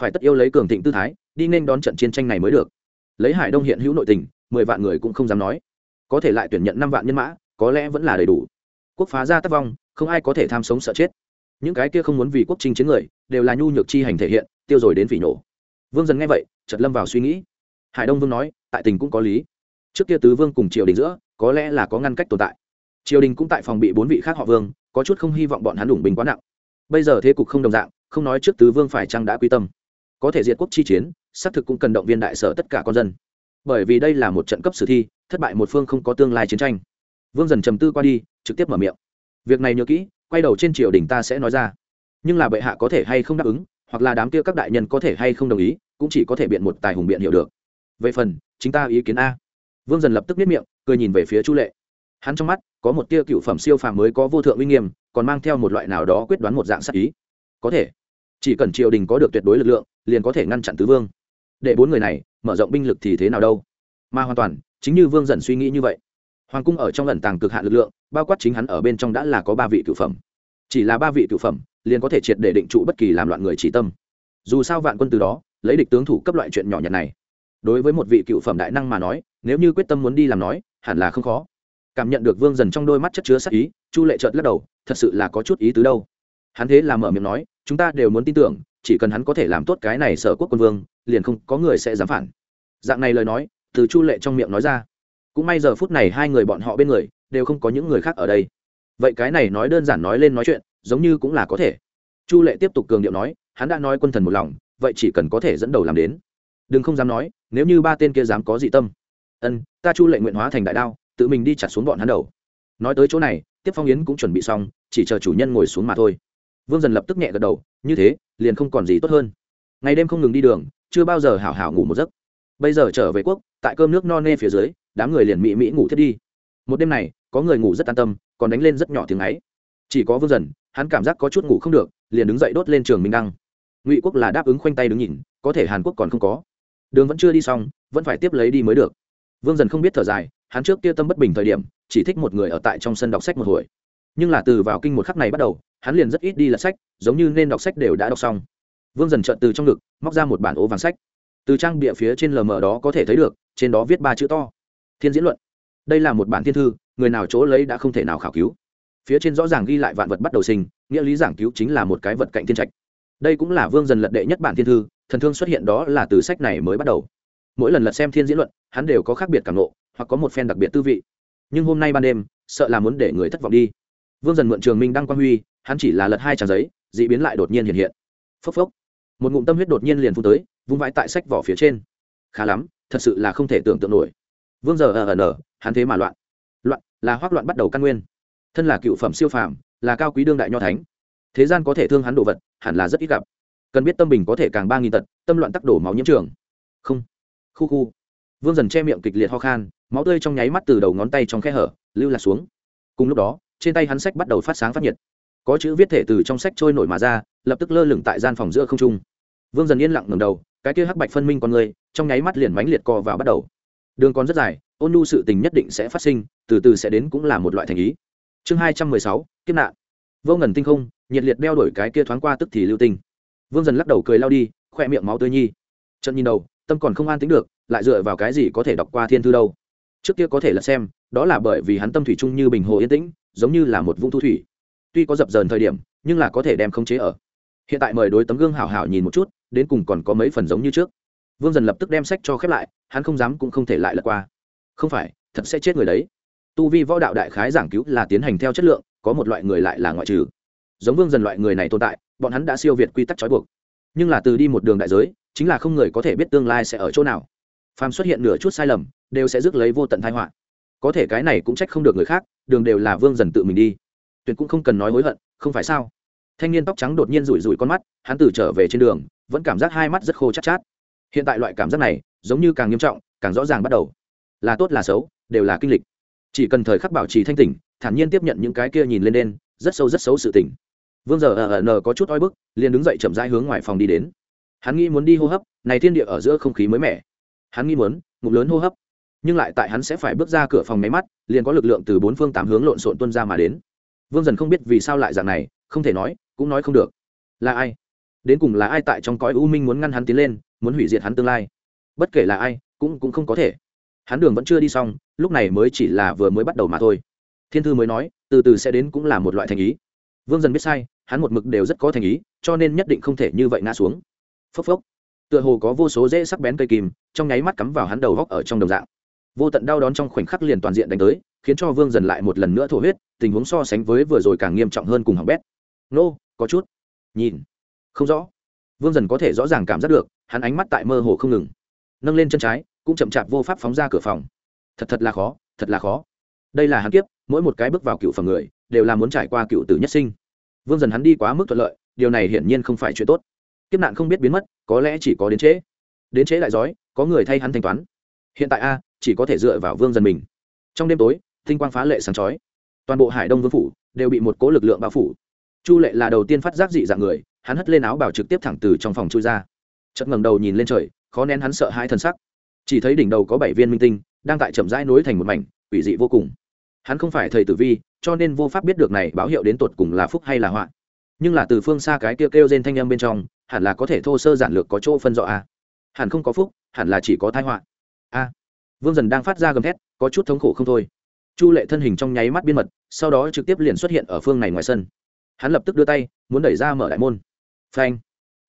phải tất yêu lấy cường thịnh tư thái, đi nên đón trận chiến tranh này mới được. Lấy hải đông hiện hữu nội tình, mười vạn người cũng không dám nói. Có thể lại tuyển nhận năm vạn nhân mã, có lẽ vẫn là đầy đủ. Quốc phá ra tác vong, không ai có thể tham sống sợ chết. Những cái kia không muốn vì quốc trinh chiến người, đều là nhu nhược chi hành thể hiện, tiêu rồi đến phỉ nổ. Vương dần nghe vậy, chợt lâm vào suy nghĩ. Hải đông vương nói, tại tình cũng có lý. Trước kia tứ vương cùng triều đình giữa, có lẽ là có ngăn cách tồn tại. Triều đình cũng tại phòng bị bốn vị khác họ vương, có chút không hy vọng bọn hắn đủng bình quá nặng. Bây giờ thế cục không đồng dạng, không nói trước tứ vương phải chăng đã quy tâm có thể diệt quốc chi chiến, xác thực cũng cần động viên đại sở tất cả con dân. Bởi vì đây là một trận cấp sử thi, thất bại một phương không có tương lai chiến tranh. Vương dần trầm tư qua đi, trực tiếp mở miệng. Việc này nhớ kỹ, quay đầu trên triều đình ta sẽ nói ra. Nhưng là bệ hạ có thể hay không đáp ứng, hoặc là đám kia các đại nhân có thể hay không đồng ý, cũng chỉ có thể biện một tài hùng biện hiểu được. Về phần, chính ta ý kiến a. Vương dần lập tức biết miệng, cười nhìn về phía chu lệ. Hắn trong mắt, có một tia cựu phẩm siêu phàm mới có vô thượng uy nghiêm, còn mang theo một loại nào đó quyết đoán một dạng sắc ý. Có thể. Chỉ cần triều đình có được tuyệt đối lực lượng liền có thể ngăn chặn tứ vương. Để bốn người này, mở rộng binh lực thì thế nào đâu? Mà hoàn toàn, chính như vương dần suy nghĩ như vậy. Hoàng cung ở trong lần tàng cực hạn lực lượng, bao quát chính hắn ở bên trong đã là có ba vị cựu phẩm. Chỉ là ba vị cựu phẩm, liền có thể triệt để định trụ bất kỳ làm loạn người chỉ tâm. Dù sao vạn quân từ đó, lấy địch tướng thủ cấp loại chuyện nhỏ nhặt này. Đối với một vị cựu phẩm đại năng mà nói, nếu như quyết tâm muốn đi làm nói, hẳn là không khó. Cảm nhận được vương dần trong đôi mắt chất chứa sắc ý, chu lệ trợt lắc đầu, thật sự là có chút ý tứ đâu. Hắn thế là mở miệng nói, chúng ta đều muốn tin tưởng chỉ cần hắn có thể làm tốt cái này sở quốc quân vương, liền không có người sẽ dám phản. Dạng này lời nói, từ chu lệ trong miệng nói ra. Cũng may giờ phút này hai người bọn họ bên người, đều không có những người khác ở đây. Vậy cái này nói đơn giản nói lên nói chuyện, giống như cũng là có thể. Chu lệ tiếp tục cường điệu nói, hắn đã nói quân thần một lòng, vậy chỉ cần có thể dẫn đầu làm đến. Đừng không dám nói, nếu như ba tên kia dám có dị tâm. Ân, ta chu lệ nguyện hóa thành đại đao, tự mình đi chặt xuống bọn hắn đầu. Nói tới chỗ này, tiếp phong yến cũng chuẩn bị xong, chỉ chờ chủ nhân ngồi xuống mà thôi vương dần lập tức nhẹ gật đầu, như thế, liền không còn gì tốt hơn. Ngày đêm không ngừng đi đường, chưa bao giờ hảo hảo ngủ một giấc. Bây giờ trở về quốc, tại cơm nước no nê phía dưới, đám người liền mỹ mỹ ngủ thiết đi. Một đêm này, có người ngủ rất an tâm, còn đánh lên rất nhỏ tiếng ấy. Chỉ có vương dần, hắn cảm giác có chút ngủ không được, liền đứng dậy đốt lên trường minh đăng. Ngụy quốc là đáp ứng khoanh tay đứng nhìn, có thể hàn quốc còn không có. Đường vẫn chưa đi xong, vẫn phải tiếp lấy đi mới được. Vương dần không biết thở dài, hắn trước kia tâm bất bình thời điểm, chỉ thích một người ở tại trong sân đọc sách một hồi nhưng là từ vào kinh một khắc này bắt đầu, hắn liền rất ít đi lật sách, giống như nên đọc sách đều đã đọc xong. Vương dần trợn từ trong ngực, móc ra một bản ố vàng sách. Từ trang bịa phía trên lờ mờ đó có thể thấy được, trên đó viết ba chữ to. Thiên diễn luận. Đây là một bản thiên thư, người nào chỗ lấy đã không thể nào khảo cứu. Phía trên rõ ràng ghi lại vạn vật bắt đầu sinh, nghĩa lý giảng cứu chính là một cái vật cạnh thiên trạch. Đây cũng là vương dần lật đệ nhất bản thiên thư, thần thương xuất hiện đó là từ sách này mới bắt đầu. Mỗi lần lật xem thiên diễn luận, hắn đều có khác biệt cảm nộ hoặc có một phen đặc biệt tư vị. Nhưng hôm nay ban đêm, sợ là muốn để người thất vọng đi vương dần mượn trường minh đăng quang huy, hắn chỉ là lật hai trang giấy d ị biến lại đột nhiên hiện hiện. Phốc phốc. Một ngụm tâm huyết đột nhiên liền phun tới, vung vãi tại sách vỏ phía trên. Khá lắm, thật sự là không thể tưởng tượng nổi. Vương giờ ở ở hắn thế mà loạn. Loạn là hoác loạn bắt đầu căn nguyên. Thân là cựu phẩm siêu phàm, là cao quý đương đại nho thánh. Thế gian có thể thương hắn đồ vật, hẳn là rất ít gặp. Cần biết tâm bình có thể càng ba nghìn tật, tâm loạn tắc đổ máu nhiễm trường. Không. Khu khu. Vương dần che miệng kịch liệt ho khan, máu tươi trong nháy mắt từ đầu ngón tay trong khe hở, lưu lạc xuống. Cùng lúc đó trên tay hắn sách bắt đầu phát sáng phát nhiệt. Có chữ viết thể từ trong sách trôi nổi mà ra, lập tức lơ lửng tại gian phòng giữa không trung. Vương dần yên lặng ngầm đầu, cái kia hắc bạch phân minh con người, trong nháy mắt liền mánh liệt co vào bắt đầu. Đường còn rất dài, ôn nu sự tình nhất định sẽ phát sinh, từ từ sẽ đến cũng là một loại thành ý. Chương hai trăm mười sáu, kiếp nạn. Vô ngần tinh không, nhiệt liệt đeo đổi cái kia thoáng qua tức thì lưu tinh. Vương dần lắc đầu cười lao đi khoe miệng máu tươi nhi. Trận nhìn đầu, tâm còn không an tính được, lại dựa vào cái gì có thể đọc qua thiên thư đâu? Trước kia có thể là xem, đó là bởi vì hắn tâm thủy chung như bình hồ yên tĩnh giống như là một vũng thu thủy. Tuy có dập dờn thời điểm, nhưng là có thể đem khống chế ở. Hiện tại mời đối tấm gương hảo hảo nhìn một chút, đến cùng còn có mấy phần giống như trước. Vương dần lập tức đem sách cho khép lại, hắn không dám cũng không thể lại lật qua. Không phải, thật sẽ chết người đấy. Tu vi võ đạo đại khái giảng cứu là tiến hành theo chất lượng, có một loại người lại là ngoại trừ. Giống vương dần loại người này tồn tại, bọn hắn đã siêu việt quy tắc trói buộc. Nhưng là từ đi một đường đại giới, chính là không người có thể biết tương lai sẽ ở chỗ nào. Phàm xuất hiện nửa chút sai lầm, đều sẽ rước lấy vô tận thái họa có thể cái này cũng trách không được người khác, đường đều là vương dần tự mình đi. Tuyệt cũng không cần nói hối hận, không phải sao? Thanh niên tóc trắng đột nhiên rủi rủi con mắt, hắn từ trở về trên đường, vẫn cảm giác hai mắt rất khô chát chát. Hiện tại loại cảm giác này, giống như càng nghiêm trọng, càng rõ ràng bắt đầu. Là tốt là xấu, đều là kinh lịch. Chỉ cần thời khắc bảo trì thanh tỉnh, thản nhiên tiếp nhận những cái kia nhìn lên đen, rất sâu rất xấu sự tỉnh vương giờ ở ở n có chút oi bức, liền đứng dậy chậm rãi hướng ngoài phòng đi đến. Hắn nghĩ muốn đi hô hấp, này thiên địa ở giữa không khí mới mẻ. Hắn nghĩ muốn, ngụm lớn hô hấp nhưng lại tại hắn sẽ phải bước ra cửa phòng máy mắt, liền có lực lượng từ bốn phương tám hướng lộn xộn tuân ra mà đến. Vương dần không biết vì sao lại dạng này, không thể nói, cũng nói không được. Là ai? Đến cùng là ai tại trong cõi u minh muốn ngăn hắn tiến lên, muốn hủy diệt hắn tương lai? Bất kể là ai, cũng cũng không có thể. Hắn đường vẫn chưa đi xong, lúc này mới chỉ là vừa mới bắt đầu mà thôi. Thiên thư mới nói, từ từ sẽ đến cũng là một loại thành ý. Vương dần biết sai, hắn một mực đều rất có thành ý, cho nên nhất định không thể như vậy ngã xuống. Phốc phốc. Tựa hồ có vô số dễ sắc bén cây kìm trong nháy mắt cắm vào hắn đầu góc ở trong đồng dạng vô tận đau đón trong khoảnh khắc liền toàn diện đánh tới, khiến cho vương dần lại một lần nữa thổ huyết, tình huống so sánh với vừa rồi càng nghiêm trọng hơn cùng hỏng bét. Nô, có chút. Nhìn. Không rõ. Vương dần có thể rõ ràng cảm giác được, hắn ánh mắt tại mơ hồ không ngừng. Nâng lên chân trái, cũng chậm chạp vô pháp phóng ra cửa phòng. Thật thật là khó, thật là khó. Đây là hắn kiếp, mỗi một cái bước vào cựu phẩm người, đều là muốn trải qua cựu tử nhất sinh. Vương dần hắn đi quá mức thuận lợi, điều này hiển nhiên không phải chuyện tốt. Kiếp nạn không biết biến mất, có lẽ chỉ có đến trễ. Đến trễ lại giói, có người thay hắn thanh toán hiện tại a, chỉ có thể dựa vào vương dân mình. Trong đêm tối, tinh quang phá lệ sáng chói. Toàn bộ hải đông vương phủ đều bị một cố lực lượng bao phủ. Chu lệ là đầu tiên phát giác dị dạng người, hắn hất lên áo bảo trực tiếp thẳng từ trong phòng chui ra. Chợt ngẩng đầu nhìn lên trời, khó nén hắn sợ hai thân sắc. Chỉ thấy đỉnh đầu có bảy viên minh tinh, đang tại chậm rãi nối thành một mảnh, quỷ dị vô cùng. Hắn không phải thầy tử vi, cho nên vô pháp biết được này báo hiệu đến tột cùng là phúc hay là họa. Nhưng là từ phương xa cái kêu kêu trên thanh âm bên trong, hẳn là có thể thô sơ giản lược có chỗ phân rõ a. Hẳn không có phúc, hẳn là chỉ có thái họa a. Vương dần đang phát ra gầm thét, có chút thống khổ không thôi. Chu lệ thân hình trong nháy mắt biên mật, sau đó trực tiếp liền xuất hiện ở phương này ngoài sân. Hắn lập tức đưa tay, muốn đẩy ra mở đại môn. Phanh.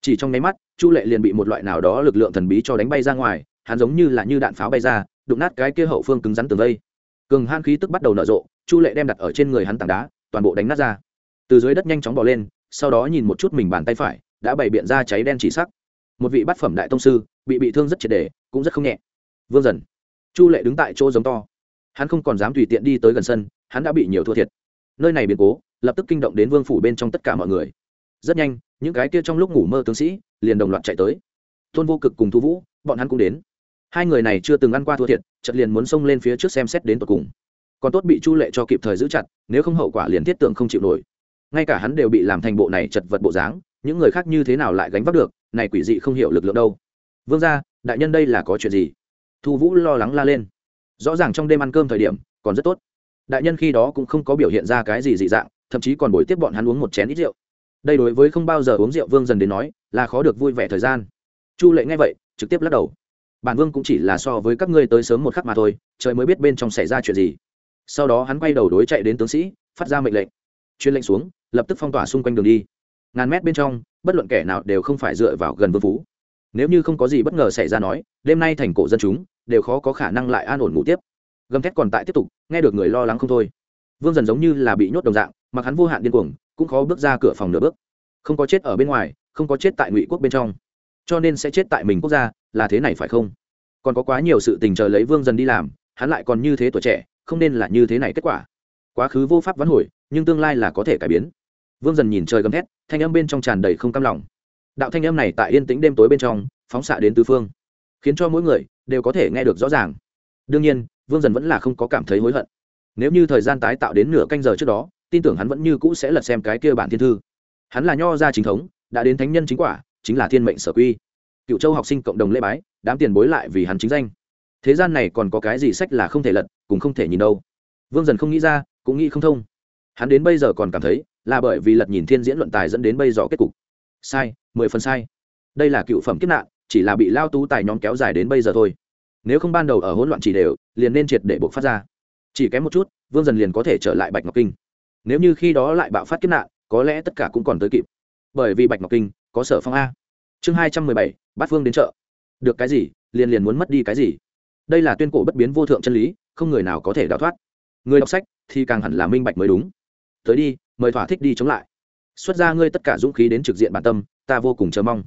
Chỉ trong nháy mắt, chu lệ liền bị một loại nào đó lực lượng thần bí cho đánh bay ra ngoài, hắn giống như là như đạn pháo bay ra, đụng nát cái kia hậu phương cứng rắn tường vây. Cường han khí tức bắt đầu nở rộ, chu lệ đem đặt ở trên người hắn tảng đá, toàn bộ đánh nát ra. Từ dưới đất nhanh chóng bỏ lên, sau đó nhìn một chút mình bàn tay phải, đã bày biện ra cháy đen chỉ sắc. Một vị bát phẩm đại tông sư, bị bị thương rất triệt đề cũng rất không nhẹ vương dần. Chu lệ đứng tại chỗ giống to. Hắn không còn dám tùy tiện đi tới gần sân, hắn đã bị nhiều thua thiệt. Nơi này biến cố, lập tức kinh động đến vương phủ bên trong tất cả mọi người. Rất nhanh, những cái kia trong lúc ngủ mơ tướng sĩ liền đồng loạt chạy tới. Tôn vô cực cùng thu vũ, bọn hắn cũng đến. Hai người này chưa từng ăn qua thua thiệt chật liền muốn xông lên phía trước xem xét đến tột cùng. Còn tốt bị chu lệ cho kịp thời giữ chặt, nếu không hậu quả liền thiết tượng không chịu nổi. Ngay cả hắn đều bị làm thành bộ này chật vật bộ dáng, những người khác như thế nào lại gánh vác được, này quỷ dị không hiểu lực lượng đâu. Vương ra đại nhân đây là có chuyện gì? Thu vũ lo lắng la lên. Rõ ràng trong đêm ăn cơm thời điểm, còn rất tốt. Đại nhân khi đó cũng không có biểu hiện ra cái gì dị dạng, thậm chí còn buổi tiếp bọn hắn uống một chén ít rượu. Đây đối với không bao giờ uống rượu vương dần đến nói, là khó được vui vẻ thời gian. Chu lệ nghe vậy, trực tiếp lắc đầu. Bản vương cũng chỉ là so với các ngươi tới sớm một khắc mà thôi, trời mới biết bên trong xảy ra chuyện gì. Sau đó hắn quay đầu đối chạy đến tướng sĩ, phát ra mệnh lệnh. Chuyên lệnh xuống, lập tức phong tỏa xung quanh đường đi. Ngàn mét bên trong, bất luận kẻ nào đều không phải dựa vào gần vương phú nếu như không có gì bất ngờ xảy ra nói, đêm nay thành cổ dân chúng đều khó có khả năng lại an ổn ngủ tiếp. Gầm thét còn tại tiếp tục, nghe được người lo lắng không thôi. Vương dần giống như là bị nhốt đồng dạng, mặc hắn vô hạn điên cuồng, cũng khó bước ra cửa phòng nửa bước. Không có chết ở bên ngoài, không có chết tại ngụy quốc bên trong. Cho nên sẽ chết tại mình quốc gia, là thế này phải không? Còn có quá nhiều sự tình chờ lấy vương dần đi làm, hắn lại còn như thế tuổi trẻ, không nên là như thế này kết quả. Quá khứ vô pháp vắn hồi, nhưng tương lai là có thể cải biến. Vương dần nhìn trời gầm thét, thanh âm bên trong tràn đầy không cam lòng đạo thanh âm này tại yên tĩnh đêm tối bên trong, phóng xạ đến tứ phương, khiến cho mỗi người đều có thể nghe được rõ ràng. Đương nhiên, vương dần vẫn là không có cảm thấy hối hận. Nếu như thời gian tái tạo đến nửa canh giờ trước đó, tin tưởng hắn vẫn như cũ sẽ lật xem cái kia bản thiên thư. Hắn là nho gia chính thống, đã đến thánh nhân chính quả, chính là thiên mệnh sở quy. Cựu châu học sinh cộng đồng lễ bái, đám tiền bối lại vì hắn chính danh. Thế gian này còn có cái gì sách là không thể lật, cũng không thể nhìn đâu. Vương dần không nghĩ ra, cũng nghĩ không thông. Hắn đến bây giờ còn cảm thấy, là bởi vì lật nhìn thiên diễn luận tài dẫn đến bây giờ kết cục. Sai mười phần sai. Đây là cựu phẩm kiếp nạn, chỉ là bị lao tú tài nhóm kéo dài đến bây giờ thôi. Nếu không ban đầu ở hỗn loạn chỉ đều, liền nên triệt để buộc phát ra. Chỉ kém một chút, vương dần liền có thể trở lại bạch ngọc kinh. Nếu như khi đó lại bạo phát kiếp nạn, có lẽ tất cả cũng còn tới kịp. Bởi vì bạch ngọc kinh có sở phong a. Chương hai trăm mười bảy, bát phương đến chợ. Được cái gì, liền liền muốn mất đi cái gì. Đây là tuyên cổ bất biến vô thượng chân lý, không người nào có thể đào thoát. Người đọc sách thì càng hẳn là minh bạch mới đúng. Tới đi, mời thỏa thích đi chống lại. Xuất ra ngươi tất cả dũng khí đến trực diện bản tâm ta vô cùng chờ mong.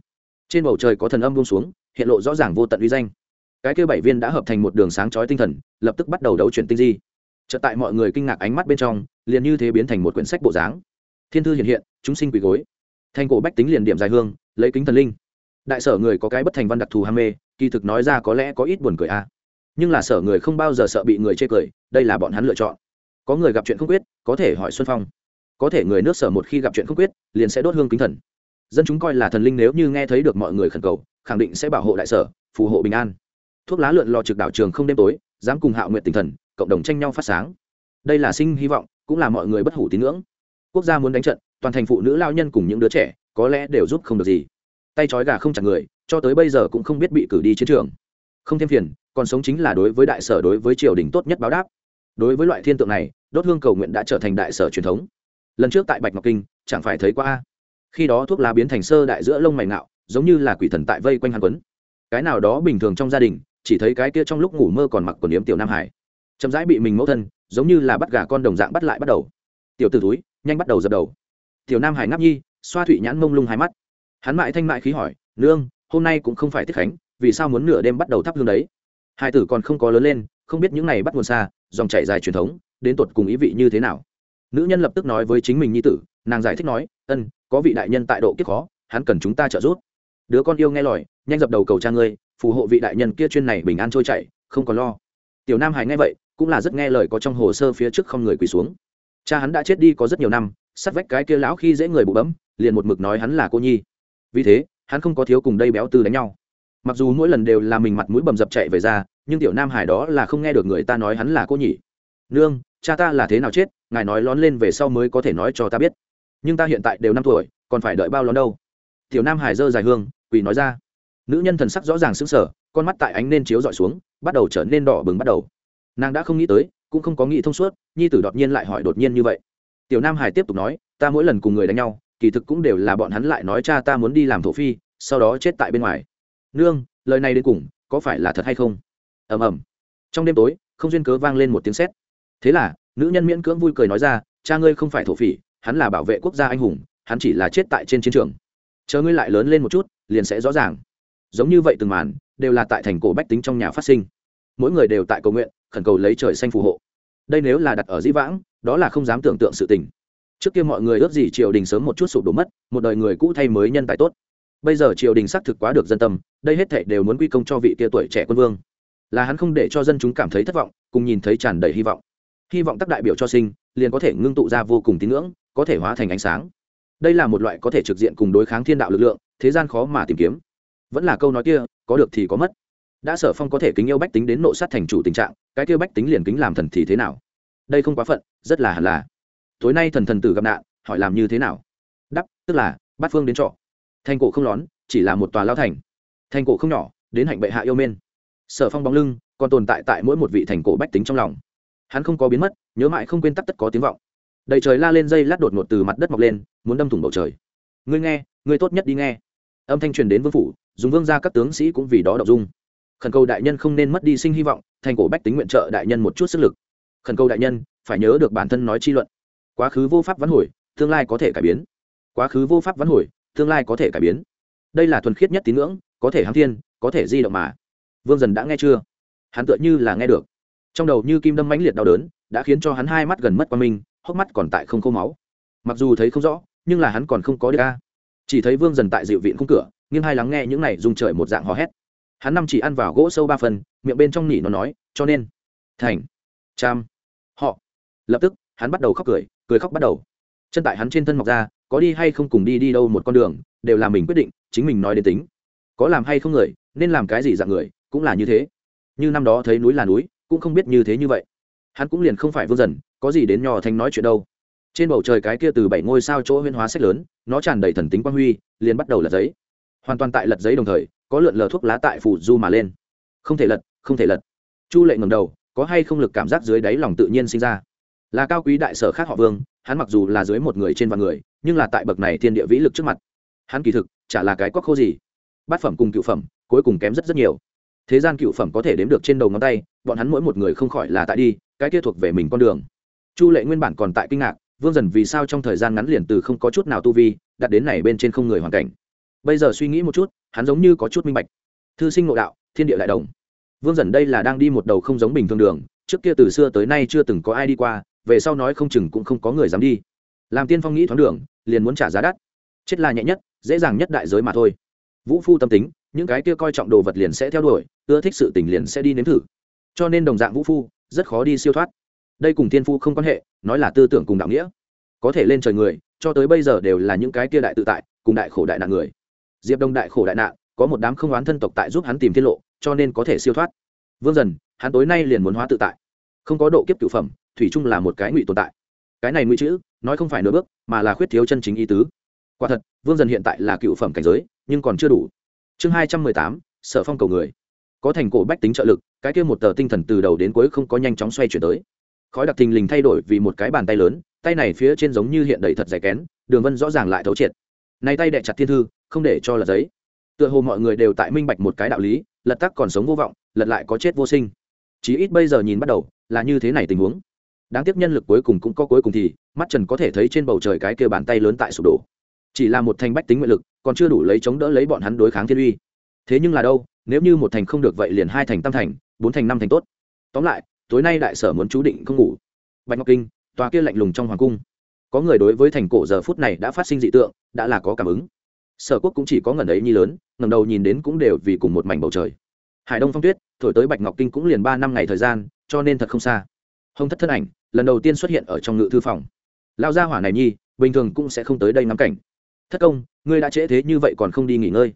Trên bầu trời có thần âm buông xuống, hiện lộ rõ ràng vô tận uy danh. Cái kêu bảy viên đã hợp thành một đường sáng chói tinh thần, lập tức bắt đầu đấu chuyển tinh di. Chợt tại mọi người kinh ngạc ánh mắt bên trong, liền như thế biến thành một quyển sách bộ dáng. Thiên thư hiện hiện, chúng sinh quỳ gối. Thành cổ bách tính liền điểm dài hương, lấy kính thần linh. Đại sở người có cái bất thành văn đặc thù ham mê, kỳ thực nói ra có lẽ có ít buồn cười a nhưng là sở người không bao giờ sợ bị người chê cười, đây là bọn hắn lựa chọn. Có người gặp chuyện không quyết, có thể hỏi xuân phong. Có thể người nước sở một khi gặp chuyện không quyết, liền sẽ đốt hương kính thần dân chúng coi là thần linh nếu như nghe thấy được mọi người khẩn cầu, khẳng định sẽ bảo hộ đại sở, phù hộ bình an. Thuốc lá lượn lò trực đảo trường không đêm tối, dám cùng hạo nguyện tinh thần, cộng đồng tranh nhau phát sáng. Đây là sinh hy vọng, cũng là mọi người bất hủ tín ngưỡng. Quốc gia muốn đánh trận, toàn thành phụ nữ lao nhân cùng những đứa trẻ, có lẽ đều giúp không được gì. Tay trói gà không chặt người, cho tới bây giờ cũng không biết bị cử đi chiến trường. Không thêm phiền, còn sống chính là đối với đại sở đối với triều đình tốt nhất báo đáp. Đối với loại thiên tượng này, đốt hương cầu nguyện đã trở thành đại sở truyền thống. Lần trước tại bạch ngọc kinh, chẳng phải thấy qua khi đó thuốc lá biến thành sơ đại giữa lông mày ngạo, giống như là quỷ thần tại vây quanh hàn quấn. Cái nào đó bình thường trong gia đình, chỉ thấy cái kia trong lúc ngủ mơ còn mặc quần yếm tiểu nam hải. Chậm rãi bị mình mẫu thân, giống như là bắt gà con đồng dạng bắt lại bắt đầu. Tiểu t ử túi nhanh bắt đầu dập đầu. Tiểu nam hải ngáp nhi, xoa thụy nhãn mông lung hai mắt. Hắn mại thanh mại khí hỏi, nương, hôm nay cũng không phải tiết khánh, vì sao muốn nửa đêm bắt đầu thắp hương đấy? Hai tử còn không có lớn lên, không biết những này bắt nguồn xa, dòng chảy dài truyền thống, đến tột cùng ý vị như thế nào. Nữ nhân lập tức nói với chính mình nhi tử, nàng giải thích nói ân, có vị đại nhân tại độ kiếp khó, hắn cần chúng ta trợ giúp. Đứa con yêu nghe lòi nhanh dập đầu cầu cha ngươi, phù hộ vị đại nhân kia chuyên này bình an trôi chảy, không còn lo. Tiểu nam hải nghe vậy, cũng là rất nghe lời có trong hồ sơ phía trước không người quỳ xuống. Cha hắn đã chết đi có rất nhiều năm, sắt vách cái kia lão khi dễ người bụ bấm, liền một mực nói hắn là cô nhi. Vì thế, hắn không có thiếu cùng đây béo tư đánh nhau. Mặc dù mỗi lần đều là mình mặt mũi bầm dập chạy về ra, nhưng tiểu nam hải đó là không nghe được người ta nói hắn là cô nhỉ. Nương, cha ta là thế nào chết, ngài nói lón lên về sau mới có thể nói cho ta biết nhưng ta hiện tại đều năm tuổi, còn phải đợi bao lón đâu. Tiểu nam hải dơ dài hương, quỳ nói ra. Nữ nhân thần sắc rõ ràng sững sờ, con mắt tại ánh nên chiếu dọi xuống, bắt đầu trở nên đỏ bừng bắt đầu. Nàng đã không nghĩ tới, cũng không có nghĩ thông suốt, nhi tử đột nhiên lại hỏi đột nhiên như vậy. Tiểu nam hải tiếp tục nói, ta mỗi lần cùng người đánh nhau, kỳ thực cũng đều là bọn hắn lại nói cha ta muốn đi làm thổ phi, sau đó chết tại bên ngoài. Nương, lời này đến cùng, có phải là thật hay không? Ầm ầm. Trong đêm tối, không duyên cớ vang lên một tiếng sét. Thế là, nữ nhân miễn cưỡng vui cười nói ra, cha ngươi không phải thổ phỉ hắn là bảo vệ quốc gia anh hùng, hắn chỉ là chết tại trên chiến trường. Chờ ngươi lại lớn lên một chút, liền sẽ rõ ràng. Giống như vậy từng màn, đều là tại thành cổ bách tính trong nhà phát sinh. Mỗi người đều tại cầu nguyện, khẩn cầu lấy trời xanh phù hộ. Đây nếu là đặt ở dĩ vãng, đó là không dám tưởng tượng sự tình. Trước kia mọi người ước gì triều đình sớm một chút sụp đổ mất, một đời người cũ thay mới nhân tài tốt. Bây giờ triều đình xác thực quá được dân tâm, đây hết thảy đều muốn quy công cho vị kia tuổi trẻ quân vương. Là hắn không để cho dân chúng cảm thấy thất vọng, cùng nhìn thấy tràn đầy hy vọng. Hy vọng tác đại biểu cho sinh, liền có thể ngưng tụ ra vô cùng tín ngưỡng có thể hóa thành ánh sáng. Đây là một loại có thể trực diện cùng đối kháng thiên đạo lực lượng, thế gian khó mà tìm kiếm. Vẫn là câu nói kia, có được thì có mất. Đã sở phong có thể kính yêu bách tính đến nộ sát thành chủ tình trạng, cái kia bách tính liền kính làm thần thì thế nào? Đây không quá phận, rất là hẳn là. Tối nay thần thần tử gặp nạn, hỏi làm như thế nào? Đắp, tức là, bát phương đến trọ. Thành cổ không lón, chỉ là một tòa lao thành. Thành cổ không nhỏ, đến hạnh bệ hạ yêu mên sở phong bóng lưng, còn tồn tại tại mỗi một vị thành cổ bách tính trong lòng. Hắn không có biến mất, nhớ mãi không quên tất có tiếng vọng đầy trời la lên dây lát đột ngột từ mặt đất mọc lên, muốn đâm thủng bầu trời. Ngươi nghe, ngươi tốt nhất đi nghe. Âm thanh truyền đến vương phủ, dùng vương ra các tướng sĩ cũng vì đó đọc dung. Khẩn cầu đại nhân không nên mất đi sinh hy vọng, thành cổ bách tính nguyện trợ đại nhân một chút sức lực. Khẩn cầu đại nhân, phải nhớ được bản thân nói chi luận. Quá khứ vô pháp vắn hồi, tương lai có thể cải biến. Quá khứ vô pháp vắn hồi, tương lai có thể cải biến. Đây là thuần khiết nhất tín ngưỡng, có thể hăng thiên, có thể di động mà. Vương dần đã nghe chưa? Hắn tựa như là nghe được. Trong đầu như kim đâm mãnh liệt đau đớn, đã khiến cho hắn hai mắt gần mất qua mình hốc mắt còn tại không khô máu. Mặc dù thấy không rõ, nhưng là hắn còn không có đ ca chỉ thấy vương dần tại dịu viện khung cửa, nghiêng hai lắng nghe những này dùng trời một dạng hò hét. Hắn năm chỉ ăn vào gỗ sâu ba phần, miệng bên trong nỉ nó nói, cho nên, thành trăm họ. Lập tức, hắn bắt đầu khóc cười cười khóc bắt đầu. Chân tại hắn trên thân mọc ra, có đi hay không cùng đi đi đâu một con đường, đều là mình quyết định, chính mình nói đến tính. Có làm hay không người, nên làm cái gì dạng người, cũng là như thế. Như năm đó thấy núi là núi, cũng không biết như thế như vậy. Hắn cũng liền không phải vương dần có gì đến nhỏ thanh nói chuyện đâu. Trên bầu trời cái kia từ bảy ngôi sao chỗ huyên hóa sách lớn, nó tràn đầy thần tính quang huy, liền bắt đầu lật giấy. Hoàn toàn tại lật giấy đồng thời, có lượn lờ thuốc lá tại phủ du mà lên. Không thể lật, không thể lật. Chu lệ ngầm đầu, có hay không lực cảm giác dưới đáy lòng tự nhiên sinh ra. Là cao quý đại sở khác họ vương, hắn mặc dù là dưới một người trên vạn người, nhưng là tại bậc này thiên địa vĩ lực trước mặt. Hắn kỳ thực, chả là cái quắc khô gì. Bát phẩm cùng cựu phẩm, cuối cùng kém rất rất nhiều. Thế gian cựu phẩm có thể đếm được trên đầu ngón tay, bọn hắn mỗi một người không khỏi là tại đi, cái kia thuộc về mình con đường chu lệ nguyên bản còn tại kinh ngạc, vương dần vì sao trong thời gian ngắn liền từ không có chút nào tu vi, đặt đến này bên trên không người hoàn cảnh. Bây giờ suy nghĩ một chút, hắn giống như có chút minh bạch. Thư sinh nội đạo, thiên địa đại đồng. Vương dần đây là đang đi một đầu không giống bình thường đường, trước kia từ xưa tới nay chưa từng có ai đi qua, về sau nói không chừng cũng không có người dám đi. Làm tiên phong nghĩ thoáng đường, liền muốn trả giá đắt. Chết là nhẹ nhất, dễ dàng nhất đại giới mà thôi. Vũ phu tâm tính, những cái kia coi trọng đồ vật liền sẽ theo đuổi, ưa thích sự tình liền sẽ đi nếm thử. Cho nên đồng dạng vũ phu, rất khó đi siêu thoát đây cùng tiên phu không quan hệ, nói là tư tưởng cùng đạo nghĩa. Có thể lên trời người, cho tới bây giờ đều là những cái kia đại tự tại, cùng đại khổ đại nạn người. Diệp đông đại khổ đại nạn, có một đám không oán thân tộc tại giúp hắn tìm tiết lộ, cho nên có thể siêu thoát. Vương dần, hắn tối nay liền muốn hóa tự tại. Không có độ kiếp cựu phẩm, thủy chung là một cái ngụy tồn tại. Cái này ngụy chữ, nói không phải nửa bước, mà là khuyết thiếu chân chính ý tứ. Quả thật, vương dần hiện tại là cựu phẩm cảnh giới, nhưng còn chưa đủ. Chương hai trăm mười tám, sở phong cầu người. Có thành cổ bách tính trợ lực, cái kia một tờ tinh thần từ đầu đến cuối không có nhanh chóng xoay chuyển tới khói đặc thình lình thay đổi vì một cái bàn tay lớn, tay này phía trên giống như hiện đầy thật dày kén, đường vân rõ ràng lại thấu triệt. Nay tay đệ chặt thiên thư, không để cho lật giấy. Tựa hồ mọi người đều tại minh bạch một cái đạo lý, lật tắc còn sống vô vọng, lật lại có chết vô sinh. Chí ít bây giờ nhìn bắt đầu, là như thế này tình huống. Đáng tiếc nhân lực cuối cùng cũng có cuối cùng thì, mắt trần có thể thấy trên bầu trời cái kia bàn tay lớn tại sụp đổ. Chỉ là một thành bách tính nguyện lực, còn chưa đủ lấy chống đỡ lấy bọn hắn đối kháng thiên uy. Thế nhưng là đâu, nếu như một thành không được vậy liền hai thành tam thành, bốn thành năm thành tốt. Tóm lại tối nay đại sở muốn chú định không ngủ. Bạch ngọc kinh, tòa kia lạnh lùng trong hoàng cung. Có người đối với thành cổ giờ phút này đã phát sinh dị tượng, đã là có cảm ứng. Sở quốc cũng chỉ có ngần ấy nhi lớn ngầm đầu nhìn đến cũng đều vì cùng một mảnh bầu trời. Hải đông phong tuyết, thổi tới bạch ngọc kinh cũng liền ba năm ngày thời gian, cho nên thật không xa. Hồng thất thân ảnh, lần đầu tiên xuất hiện ở trong ngự thư phòng. Lao gia hỏa này nhi, bình thường cũng sẽ không tới đây ngắm cảnh. Thất công, ngươi đã trễ thế như vậy còn không đi nghỉ ngơi.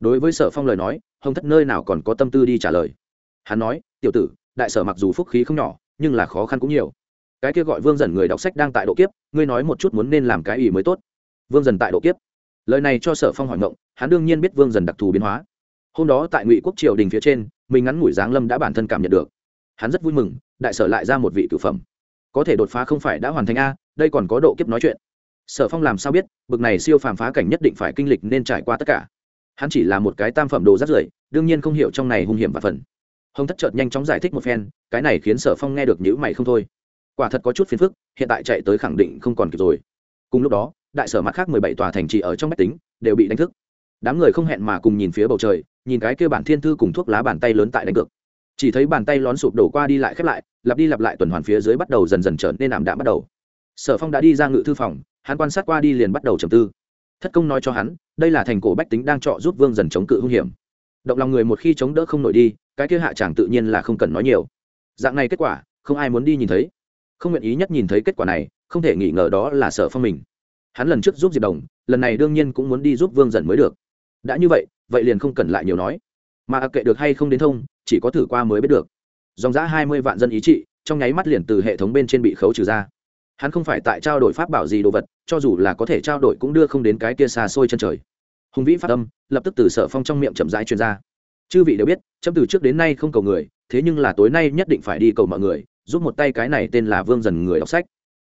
Đối với sở phong lời nói, hồng thất nơi nào còn có tâm tư đi trả lời. Hắn nói, tiểu tử đại sở mặc dù phúc khí không nhỏ, nhưng là khó khăn cũng nhiều. Cái kia gọi vương dần người đọc sách đang tại độ kiếp, ngươi nói một chút muốn nên làm cái ý mới tốt. Vương dần tại độ kiếp. Lời này cho sở phong hỏi ngộng, hắn đương nhiên biết vương dần đặc thù biến hóa. Hôm đó tại ngụy quốc triều đình phía trên, mình ngắn ngủi giáng lâm đã bản thân cảm nhận được. Hắn rất vui mừng, đại sở lại ra một vị cử phẩm. Có thể đột phá không phải đã hoàn thành a, đây còn có độ kiếp nói chuyện. Sở phong làm sao biết, bực này siêu phàm phá cảnh nhất định phải kinh lịch nên trải qua tất cả. Hắn chỉ là một cái tam phẩm đồ rắt rưởi, đương nhiên không hiểu trong này hung hiểm và phần hồng thất chợt nhanh chóng giải thích một phen, cái này khiến sở phong nghe được nhữ mày không thôi. Quả thật có chút phiền phức, hiện tại chạy tới khẳng định không còn kịp rồi. Cùng lúc đó, đại sở mặt khác mười bảy tòa thành trì ở trong máy tính, đều bị đánh thức. Đám người không hẹn mà cùng nhìn phía bầu trời, nhìn cái kia bản thiên thư cùng thuốc lá bàn tay lớn tại đánh cược. Chỉ thấy bàn tay lón sụp đổ qua đi lại khép lại, lặp đi lặp lại tuần hoàn phía dưới bắt đầu dần dần trở nên ảm đạm bắt đầu. Sở phong đã đi ra ngự thư phòng, hắn quan sát qua đi liền bắt đầu trầm tư. Thất công nói cho hắn, đây là thành cổ bách tính đang trọ giúp vương dần chống cự hung hiểm. Động lòng người một khi chống đỡ không nổi đi cái kia hạ chẳng tự nhiên là không cần nói nhiều. Dạng này kết quả không ai muốn đi nhìn thấy. Không nguyện ý nhất nhìn thấy kết quả này không thể nghĩ ngờ đó là sở phong mình. Hắn lần trước giúp diệp đồng lần này đương nhiên cũng muốn đi giúp vương dần mới được. Đã như vậy vậy liền không cần lại nhiều nói. Mà à, kệ được hay không đến thông chỉ có thử qua mới biết được. Dòng giã hai mươi vạn dân ý trị trong nháy mắt liền từ hệ thống bên trên bị khấu trừ ra. Hắn không phải tại trao đổi pháp bảo gì đồ vật cho dù là có thể trao đổi cũng đưa không đến cái kia xa xôi chân trời. Hùng vĩ phát âm, lập tức từ sở phong trong miệng chậm rãi truyền ra chư vị đều biết, chấm từ trước đến nay không cầu người, thế nhưng là tối nay nhất định phải đi cầu mọi người, giúp một tay cái này tên là vương dần người đọc sách.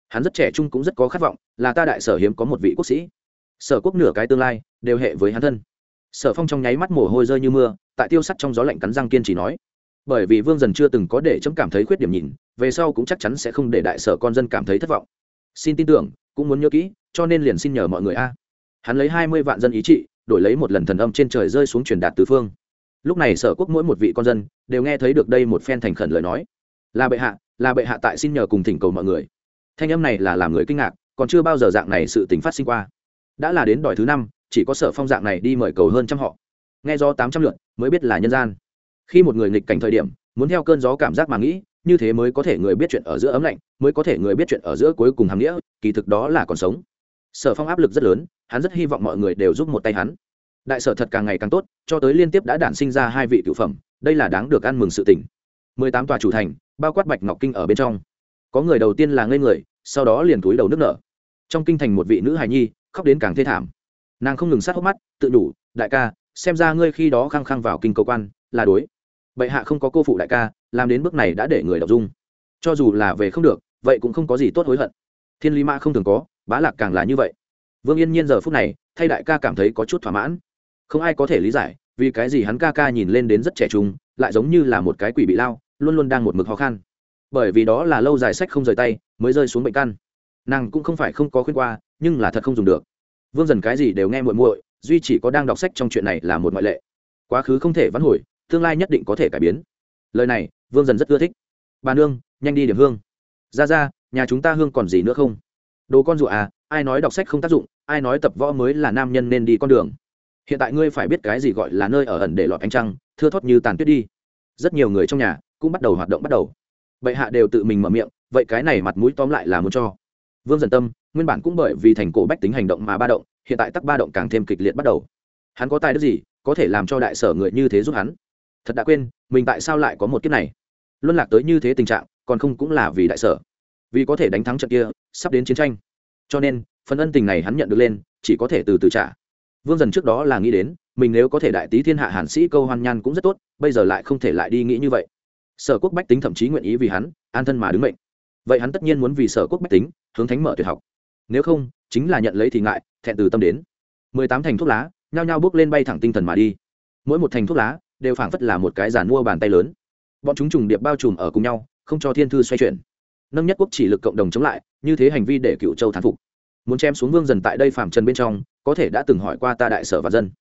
Hắn rất trẻ trung cũng rất có khát vọng, là ta đại sở hiếm có một vị quốc sĩ. Sở quốc nửa cái tương lai, đều hệ với hắn thân. Sở phong trong nháy mắt mồ hôi rơi như mưa, tại tiêu sắt trong gió lạnh cắn răng kiên trì nói. Bởi vì vương dần chưa từng có để chấm cảm thấy khuyết điểm nhìn, về sau cũng chắc chắn sẽ không để đại sở con dân cảm thấy thất vọng. Xin tin tưởng, cũng muốn nhớ kỹ, cho nên liền xin nhờ mọi người a. Hắn lấy hai mươi vạn dân ý trị, đổi lấy một lần thần âm trên trời rơi xuống truyền đạt tứ phương lúc này sở quốc mỗi một vị con dân đều nghe thấy được đây một phen thành khẩn lời nói. Là bệ hạ, là bệ hạ tại xin nhờ cùng thỉnh cầu mọi người. Thanh âm này là làm người kinh ngạc, còn chưa bao giờ dạng này sự tình phát sinh qua. Đã là đến đòi thứ năm, chỉ có sở phong dạng này đi mời cầu hơn trăm họ. Nghe do tám trăm lượt, mới biết là nhân gian. Khi một người nghịch cảnh thời điểm, muốn theo cơn gió cảm giác mà nghĩ, như thế mới có thể người biết chuyện ở giữa ấm lạnh, mới có thể người biết chuyện ở giữa cuối cùng hàm nghĩa, kỳ thực đó là còn sống. Sở phong áp lực rất lớn, hắn rất hy vọng mọi người đều giúp một tay hắn đại sở thật càng ngày càng tốt, cho tới liên tiếp đã đản sinh ra hai vị cựu phẩm, đây là đáng được ăn mừng sự tỉnh mười tám tòa chủ thành, bao quát bạch ngọc kinh ở bên trong. Có người đầu tiên là ngây người, sau đó liền túi đầu nước nở. Trong kinh thành một vị nữ hài nhi, khóc đến càng thê thảm. Nàng không ngừng sát hốc mắt, tự đủ, đại ca, xem ra ngươi khi đó khăng khăng vào kinh cầu quan, là đối. Bệ hạ không có cô phụ đại ca, làm đến bước này đã để người đọc dung. Cho dù là về không được, vậy cũng không có gì tốt hối hận. Thiên lý mã không thường có, bá lạc càng là như vậy. Vương yên nhiên giờ phút này, thay đại ca cảm thấy có chút thỏa mãn không ai có thể lý giải, vì cái gì hắn ca ca nhìn lên đến rất trẻ trung, lại giống như là một cái quỷ bị lao, luôn luôn đang một mực khó khăn bởi vì đó là lâu dài sách không rời tay, mới rơi xuống bệnh căn. Nàng cũng không phải không có khuyên qua, nhưng là thật không dùng được. Vương dần cái gì đều nghe muội muội, duy chỉ có đang đọc sách trong chuyện này là một ngoại lệ. Quá khứ không thể vãn hồi, tương lai nhất định có thể cải biến. Lời này, vương dần rất ưa thích. Bà nương, nhanh đi điểm hương. Ra ra, nhà chúng ta hương còn gì nữa không? Đồ con rụa à ai nói đọc sách không tác dụng, ai nói tập võ mới là nam nhân nên đi con đường hiện tại ngươi phải biết cái gì gọi là nơi ở ẩn để lọt ánh trăng, thưa thót như tàn tuyết đi. Rất nhiều người trong nhà cũng bắt đầu hoạt động bắt đầu. Bệ hạ đều tự mình mở miệng, vậy cái này mặt mũi tóm lại là muốn cho. Vương dần tâm, nguyên bản cũng bởi vì thành cổ bách tính hành động mà ba động, hiện tại tắc ba động càng thêm kịch liệt bắt đầu. Hắn có tài đức gì, có thể làm cho đại sở người như thế giúp hắn? Thật đã quên, mình tại sao lại có một kiếp này? Luân lạc tới như thế tình trạng, còn không cũng là vì đại sở. Vì có thể đánh thắng trận kia, sắp đến chiến tranh. Cho nên, phần ân tình này hắn nhận được lên, chỉ có thể từ từ trả vương dần trước đó là nghĩ đến, mình nếu có thể đại tý thiên hạ hàn sĩ câu hoan nhan cũng rất tốt, bây giờ lại không thể lại đi nghĩ như vậy. Sở quốc bách tính thậm chí nguyện ý vì hắn, an thân mà đứng mệnh. Vậy hắn tất nhiên muốn vì sở quốc bách tính, hướng thánh mở tuyệt học. Nếu không, chính là nhận lấy thì ngại, thẹn từ tâm đến. Mười tám thành thuốc lá, nhao nhao bước lên bay thẳng tinh thần mà đi. Mỗi một thành thuốc lá, đều phảng phất là một cái giàn mua bàn tay lớn. Bọn chúng trùng điệp bao trùm ở cùng nhau, không cho thiên thư xoay chuyển. Nâng nhất quốc chỉ lực cộng đồng chống lại, như thế hành vi để cựu châu thán phục. Muốn chém xuống vương dần tại đây phạm trần bên trong có thể đã từng hỏi qua ta đại sở và dân.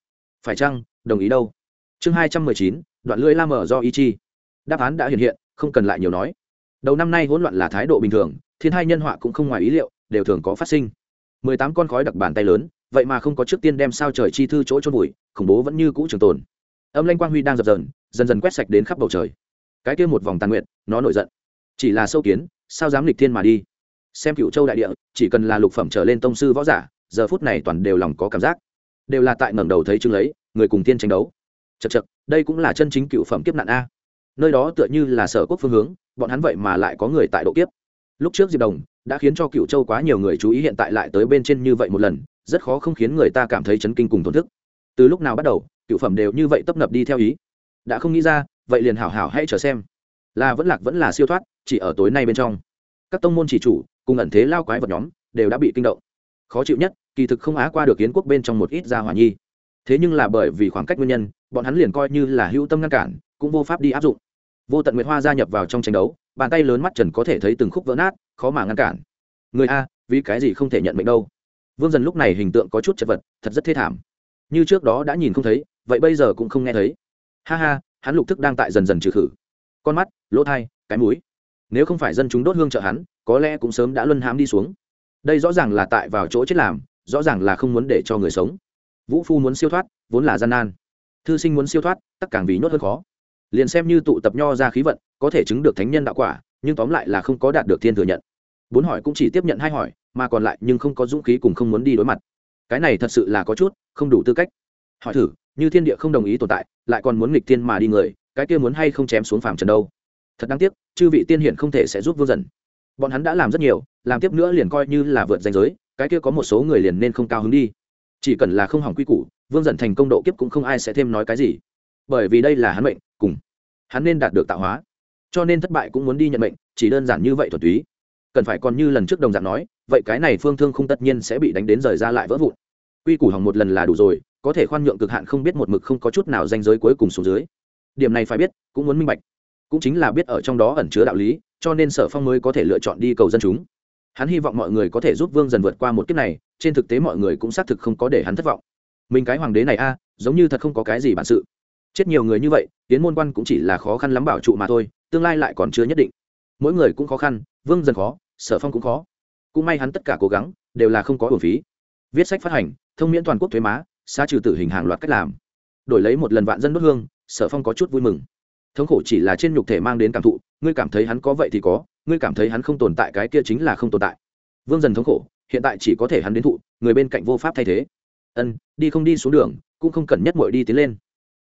Phải chăng, đồng ý đâu? Chương hai trăm mười chín, đoạn lưỡi la mở do ý chi. Đáp án đã hiện hiện, không cần lại nhiều nói. Đầu năm nay hỗn loạn là thái độ bình thường, thiên hai nhân họa cũng không ngoài ý liệu, đều thường có phát sinh. Mười tám con khói đặc bàn tay lớn, vậy mà không có trước tiên đem sao trời chi thư chỗ trôn vùi khủng bố vẫn như cũ trường tồn. Âm lanh quang huy đang dập dần dần dần quét sạch đến khắp bầu trời. Cái kia một vòng tàn nguyện nó nổi giận. Chỉ là sâu kiến, sao dám lịch thiên mà đi? Xem cựu châu đại địa, chỉ cần là lục phẩm trở lên tông sư võ giả giờ phút này toàn đều lòng có cảm giác. Đều là tại ngẩng đầu thấy chứng lấy, người cùng tiên tranh đấu. Chật chật đây cũng là chân chính cựu phẩm kiếp nạn a. Nơi đó tựa như là sở quốc phương hướng, bọn hắn vậy mà lại có người tại độ kiếp. Lúc trước diệp đồng đã khiến cho cựu châu quá nhiều người chú ý hiện tại lại tới bên trên như vậy một lần, rất khó không khiến người ta cảm thấy chấn kinh cùng tổn thức. Từ lúc nào bắt đầu, cựu phẩm đều như vậy tấp nập đi theo ý. Đã không nghĩ ra, vậy liền hảo hảo hãy chờ xem. Là vẫn lạc vẫn là siêu thoát, chỉ ở tối nay bên trong. Các tông môn chỉ chủ, cùng ẩn thế lao quái vật nhóm, đều đã bị kinh động. Khó chịu nhất kỳ thực không á qua được yến quốc bên trong một ít gia hỏa nhi. Thế nhưng là bởi vì khoảng cách nguyên nhân, bọn hắn liền coi như là hữu tâm ngăn cản, cũng vô pháp đi áp dụng. Vô tận nguyệt hoa gia nhập vào trong tranh đấu, bàn tay lớn mắt trần có thể thấy từng khúc vỡ nát, khó mà ngăn cản. Người a, vì cái gì không thể nhận mệnh đâu? Vương dần lúc này hình tượng có chút chật vật, thật rất thê thảm. Như trước đó đã nhìn không thấy, vậy bây giờ cũng không nghe thấy. Ha ha, hắn lục thức đang tại dần dần trừ khử. Con mắt, lỗ thai, cái mũi. Nếu không phải dân chúng đốt hương trợ hắn, có lẽ cũng sớm đã luân hãm đi xuống. Đây rõ ràng là tại vào chỗ chết làm rõ ràng là không muốn để cho người sống. Vũ phu muốn siêu thoát, vốn là gian nan. Thư sinh muốn siêu thoát tất càng vì nhốt hơn khó. Liền xem như tụ tập nho ra khí vận, có thể chứng được thánh nhân đạo quả, nhưng tóm lại là không có đạt được thiên thừa nhận. Bốn hỏi cũng chỉ tiếp nhận hai hỏi, mà còn lại nhưng không có dũng khí cùng không muốn đi đối mặt. Cái này thật sự là có chút, không đủ tư cách. Hỏi thử, như thiên địa không đồng ý tồn tại, lại còn muốn nghịch thiên mà đi người, cái kia muốn hay không chém xuống phàm trần đâu? Thật đáng tiếc, chư vị tiên hiển không thể sẽ giúp vương dần. Bọn hắn đã làm rất nhiều, làm tiếp nữa liền coi như là vượt danh giới cái kia có một số người liền nên không cao hứng đi. Chỉ cần là không hỏng quy củ, vương dần thành công độ kiếp cũng không ai sẽ thêm nói cái gì. Bởi vì đây là hắn mệnh, cùng hắn nên đạt được tạo hóa. Cho nên thất bại cũng muốn đi nhận mệnh, chỉ đơn giản như vậy thuật túy. Cần phải còn như lần trước đồng dạng nói, vậy cái này phương thương không tất nhiên sẽ bị đánh đến rời ra lại vỡ vụn. Quy củ hỏng một lần là đủ rồi, có thể khoan nhượng cực hạn không biết một mực không có chút nào danh giới cuối cùng xuống dưới. Điểm này phải biết, cũng muốn minh bạch. Cũng chính là biết ở trong đó ẩn chứa đạo lý, cho nên sở phong mới có thể lựa chọn đi cầu dân chúng hắn hy vọng mọi người có thể giúp vương dần vượt qua một kiếp này, trên thực tế mọi người cũng xác thực không có để hắn thất vọng. Mình cái hoàng đế này a, giống như thật không có cái gì bản sự. Chết nhiều người như vậy, tiến môn quan cũng chỉ là khó khăn lắm bảo trụ mà thôi, tương lai lại còn chưa nhất định. Mỗi người cũng khó khăn, vương dần khó, sở phong cũng khó. Cũng may hắn tất cả cố gắng, đều là không có hồn phí. Viết sách phát hành, thông miễn toàn quốc thuế má xa trừ tử hình hàng loạt cách làm. Đổi lấy một lần vạn dân đốt hương, sở phong có chút vui mừng thống khổ chỉ là trên nhục thể mang đến cảm thụ, ngươi cảm thấy hắn có vậy thì có, ngươi cảm thấy hắn không tồn tại cái kia chính là không tồn tại. Vương dần thống khổ, hiện tại chỉ có thể hắn đến thụ, người bên cạnh vô pháp thay thế. Ân, đi không đi xuống đường, cũng không cần nhất mội đi tiến lên.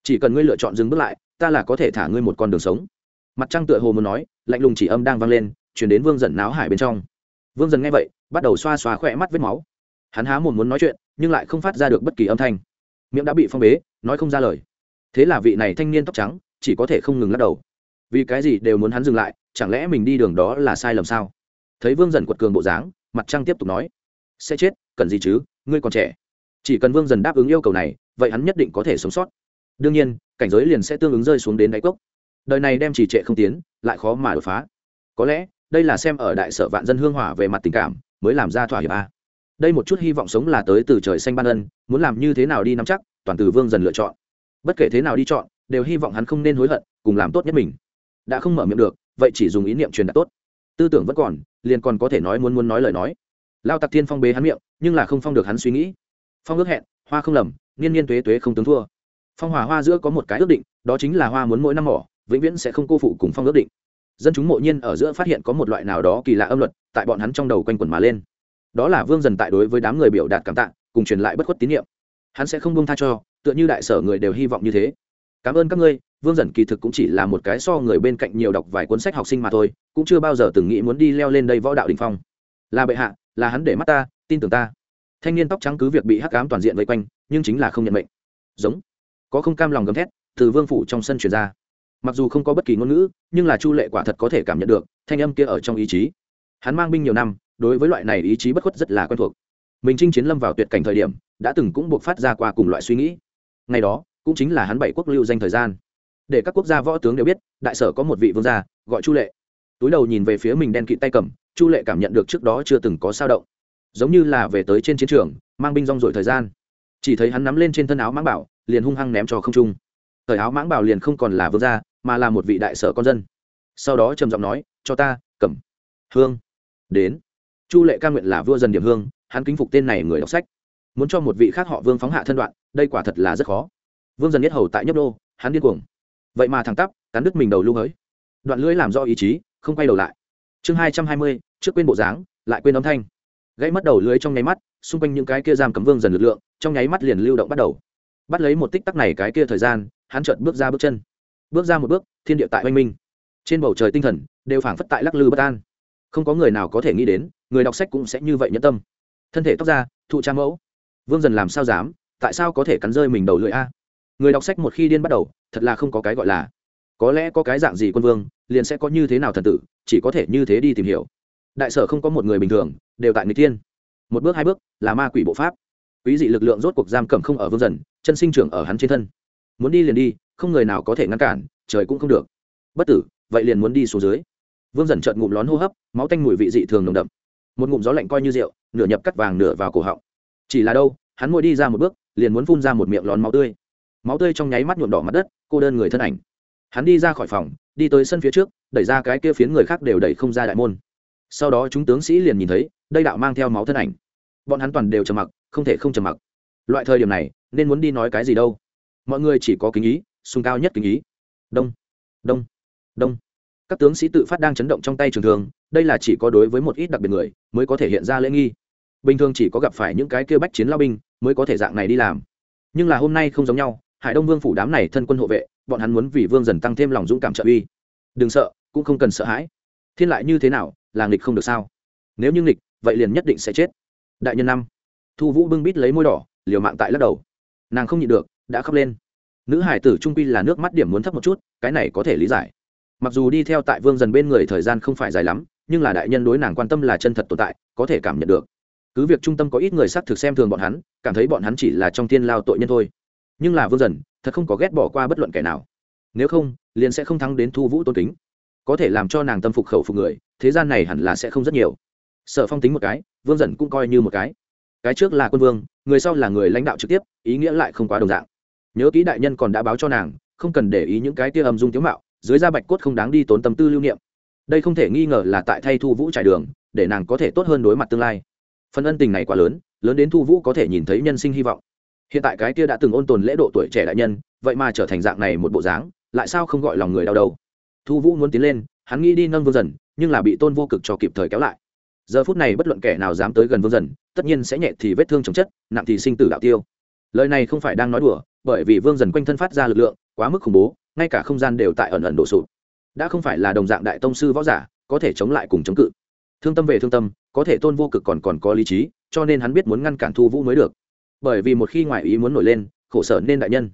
Chỉ cần ngươi lựa chọn dừng bước lại, ta là có thể thả ngươi một con đường sống. Mặt trăng tựa hồ muốn nói, lạnh lùng chỉ âm đang vang lên, chuyển đến vương dần náo hải bên trong. Vương dần nghe vậy, bắt đầu xoa xoa khỏe mắt vết máu. Hắn há một muốn nói chuyện, nhưng lại không phát ra được bất kỳ âm thanh. Miệng đã bị phong bế, nói không ra lời. Thế là vị này thanh niên tóc trắng chỉ có thể không ngừng lắc đầu. Vì cái gì đều muốn hắn dừng lại, chẳng lẽ mình đi đường đó là sai lầm sao? Thấy vương dần quật cường bộ dáng, mặt trăng tiếp tục nói, sẽ chết, cần gì chứ, ngươi còn trẻ. Chỉ cần vương dần đáp ứng yêu cầu này, vậy hắn nhất định có thể sống sót. Đương nhiên, cảnh giới liền sẽ tương ứng rơi xuống đến đáy cốc. Đời này đem chỉ trệ không tiến, lại khó mà đột phá. Có lẽ, đây là xem ở đại sở vạn dân hương hỏa về mặt tình cảm, mới làm ra thỏa hiệp a. Đây một chút hy vọng sống là tới từ trời xanh ban ân, muốn làm như thế nào đi nắm chắc, toàn từ vương dần lựa chọn. Bất kể thế nào đi chọn đều hy vọng hắn không nên hối hận, cùng làm tốt nhất mình. Đã không mở miệng được, vậy chỉ dùng ý niệm truyền đạt tốt. Tư tưởng vẫn còn, liền còn có thể nói muốn muốn nói lời nói. Lao tặc thiên phong bế hắn miệng, nhưng là không phong được hắn suy nghĩ. Phong ước hẹn, hoa không lầm niên niên tuế tuế không tướng thua. Phong hòa hoa giữa có một cái ước định, đó chính là hoa muốn mỗi năm mỏ, vĩnh viễn sẽ không cô phụ cùng phong ước định. Dân chúng mộ nhiên ở giữa phát hiện có một loại nào đó kỳ lạ âm luật, tại bọn hắn trong đầu quanh quẩn mà lên. Đó là vương dần tại đối với đám người biểu đạt cảm tạ, cùng truyền lại bất khuất tín nhiệm. Hắn sẽ không buông tha cho, tựa như đại sở người đều hy vọng như thế cảm ơn các ngươi, vương dần kỳ thực cũng chỉ là một cái so người bên cạnh nhiều đọc vài cuốn sách học sinh mà thôi, cũng chưa bao giờ từng nghĩ muốn đi leo lên đây võ đạo đình phong. Là bệ hạ, là hắn để mắt ta, tin tưởng ta. Thanh niên tóc trắng cứ việc bị hắc cám toàn diện vây quanh, nhưng chính là không nhận mệnh. Giống. Có không cam lòng gầm thét, từ vương phủ trong sân truyền ra. Mặc dù không có bất kỳ ngôn ngữ, nhưng là chu lệ quả thật có thể cảm nhận được, thanh âm kia ở trong ý chí. Hắn mang binh nhiều năm, đối với loại này ý chí bất khuất rất là quen thuộc. Mình chinh chiến lâm vào tuyệt cảnh thời điểm, đã từng cũng buộc phát ra qua cùng loại suy nghĩ. Ngày đó cũng chính là hắn bảy quốc lưu danh thời gian. Để các quốc gia võ tướng đều biết, đại sở có một vị vương gia, gọi chu lệ. Túi đầu nhìn về phía mình đen kịt tay cầm, chu lệ cảm nhận được trước đó chưa từng có sao động. Giống như là về tới trên chiến trường, mang binh rong rồi thời gian. Chỉ thấy hắn nắm lên trên thân áo mãng bảo, liền hung hăng ném cho không trung. Thời áo mãng bảo liền không còn là vương gia, mà là một vị đại sở con dân. Sau đó trầm giọng nói, cho ta cẩm hương. Đến. Chu lệ ca nguyện là vua dần điểm hương, hắn kính phục tên này người đọc sách. Muốn cho một vị khác họ vương phóng hạ thân đoạn, đây quả thật là rất khó vương dần nhất hầu tại nhấp đô hắn điên cuồng. Vậy mà thằng tắp, cắn đứt mình đầu lưu hới. Đoạn lưỡi làm do ý chí, không quay đầu lại. Chương hai trăm hai mươi, trước quên bộ dáng, lại quên âm thanh. Gãy mất đầu lưới trong nháy mắt, xung quanh những cái kia giam cấm vương dần lực lượng, trong nháy mắt liền lưu động bắt đầu. Bắt lấy một tích tắc này cái kia thời gian, hắn chợt bước ra bước chân. Bước ra một bước, thiên địa tại oanh minh. Trên bầu trời tinh thần, đều phảng phất tại lắc lư bất an. Không có người nào có thể nghĩ đến, người đọc sách cũng sẽ như vậy nhẫn tâm. Thân thể tóc ra, thụ trang mẫu. Vương dần làm sao dám, tại sao có thể cắn rơi mình đầu lưỡi a? Người đọc sách một khi điên bắt đầu, thật là không có cái gọi là. Có lẽ có cái dạng gì quân vương, liền sẽ có như thế nào thần tử, chỉ có thể như thế đi tìm hiểu. Đại sở không có một người bình thường, đều tại người tiên một bước hai bước, là ma quỷ bộ pháp. Quý dị lực lượng rốt cuộc giam cầm không ở vương dần, chân sinh trưởng ở hắn trên thân. Muốn đi liền đi, không người nào có thể ngăn cản, trời cũng không được. Bất tử, vậy liền muốn đi xuống dưới. Vương dần trợn ngụm lón hô hấp, máu tanh mùi vị dị thường nồng đậm. Một ngụm gió lạnh coi như rượu, nửa nhập cắt vàng nửa vào cổ họng. Chỉ là đâu, hắn ngồi đi ra một bước, liền muốn phun ra một miệng lón máu tươi máu tươi trong nháy mắt nhuộm đỏ mặt đất, cô đơn người thân ảnh. Hắn đi ra khỏi phòng, đi tới sân phía trước, đẩy ra cái kia phiến người khác đều đẩy không ra đại môn. Sau đó chúng tướng sĩ liền nhìn thấy, đây đạo mang theo máu thân ảnh. Bọn hắn toàn đều trầm mặc, không thể không trầm mặc. Loại thời điểm này, nên muốn đi nói cái gì đâu. Mọi người chỉ có kính ý, sung cao nhất kính ý. Đông đông đông. Các tướng sĩ tự phát đang chấn động trong tay trường thường đây là chỉ có đối với một ít đặc biệt người mới có thể hiện ra lễ nghi. Bình thường chỉ có gặp phải những cái kia bách chiến lao binh mới có thể dạng này đi làm. Nhưng là hôm nay không giống nhau hải đông vương phủ đám này thân quân hộ vệ, bọn hắn muốn vì vương dần tăng thêm lòng dũng cảm trợ uy. Đừng sợ, cũng không cần sợ hãi. Thiên lại như thế nào, là nghịch không được sao? Nếu như nghịch, vậy liền nhất định sẽ chết. Đại nhân năm. Thu vũ bưng bít lấy môi đỏ, liều mạng tại lắc đầu. Nàng không nhịn được, đã khóc lên. Nữ hải tử trung quy là nước mắt điểm muốn thấp một chút, cái này có thể lý giải. Mặc dù đi theo tại vương dần bên người thời gian không phải dài lắm, nhưng là đại nhân đối nàng quan tâm là chân thật tồn tại, có thể cảm nhận được. Cứ việc trung tâm có ít người xác thực xem thường bọn hắn, cảm thấy bọn hắn chỉ là trong thiên lao tội nhân thôi nhưng là vương dần, thật không có ghét bỏ qua bất luận kẻ nào. Nếu không, liền sẽ không thắng đến thu vũ tôn kính. Có thể làm cho nàng tâm phục khẩu phục người, thế gian này hẳn là sẽ không rất nhiều. Sợ phong tính một cái, vương dần cũng coi như một cái. Cái trước là quân vương, người sau là người lãnh đạo trực tiếp, ý nghĩa lại không quá đồng dạng. Nhớ kỹ đại nhân còn đã báo cho nàng, không cần để ý những cái tia âm dung tiếu mạo, dưới da bạch cốt không đáng đi tốn tâm tư lưu niệm. Đây không thể nghi ngờ là tại thay thu vũ trải đường, để nàng có thể tốt hơn đối mặt tương lai. Phần ân tình này quá lớn lớn đến thu vũ có thể nhìn thấy nhân sinh hy vọng hiện tại cái kia đã từng ôn tồn lễ độ tuổi trẻ đại nhân, vậy mà trở thành dạng này một bộ dáng, lại sao không gọi lòng người đau đầu? Thu vũ muốn tiến lên, hắn nghĩ đi nâng vương dần, nhưng là bị tôn vô cực cho kịp thời kéo lại. Giờ phút này bất luận kẻ nào dám tới gần vương dần, tất nhiên sẽ nhẹ thì vết thương chồng chất, nặng thì sinh tử đạo tiêu. Lời này không phải đang nói đùa, bởi vì vương dần quanh thân phát ra lực lượng, quá mức khủng bố, ngay cả không gian đều tại ẩn ẩn đổ sụt đã không phải là đồng dạng đại tông sư võ giả, có thể chống lại cùng chống cự. Thương tâm về thương tâm, có thể tôn vô cực còn còn có lý trí, cho nên hắn biết muốn ngăn cản thu vũ mới được bởi vì một khi ngoại ý muốn nổi lên, khổ sở nên đại nhân.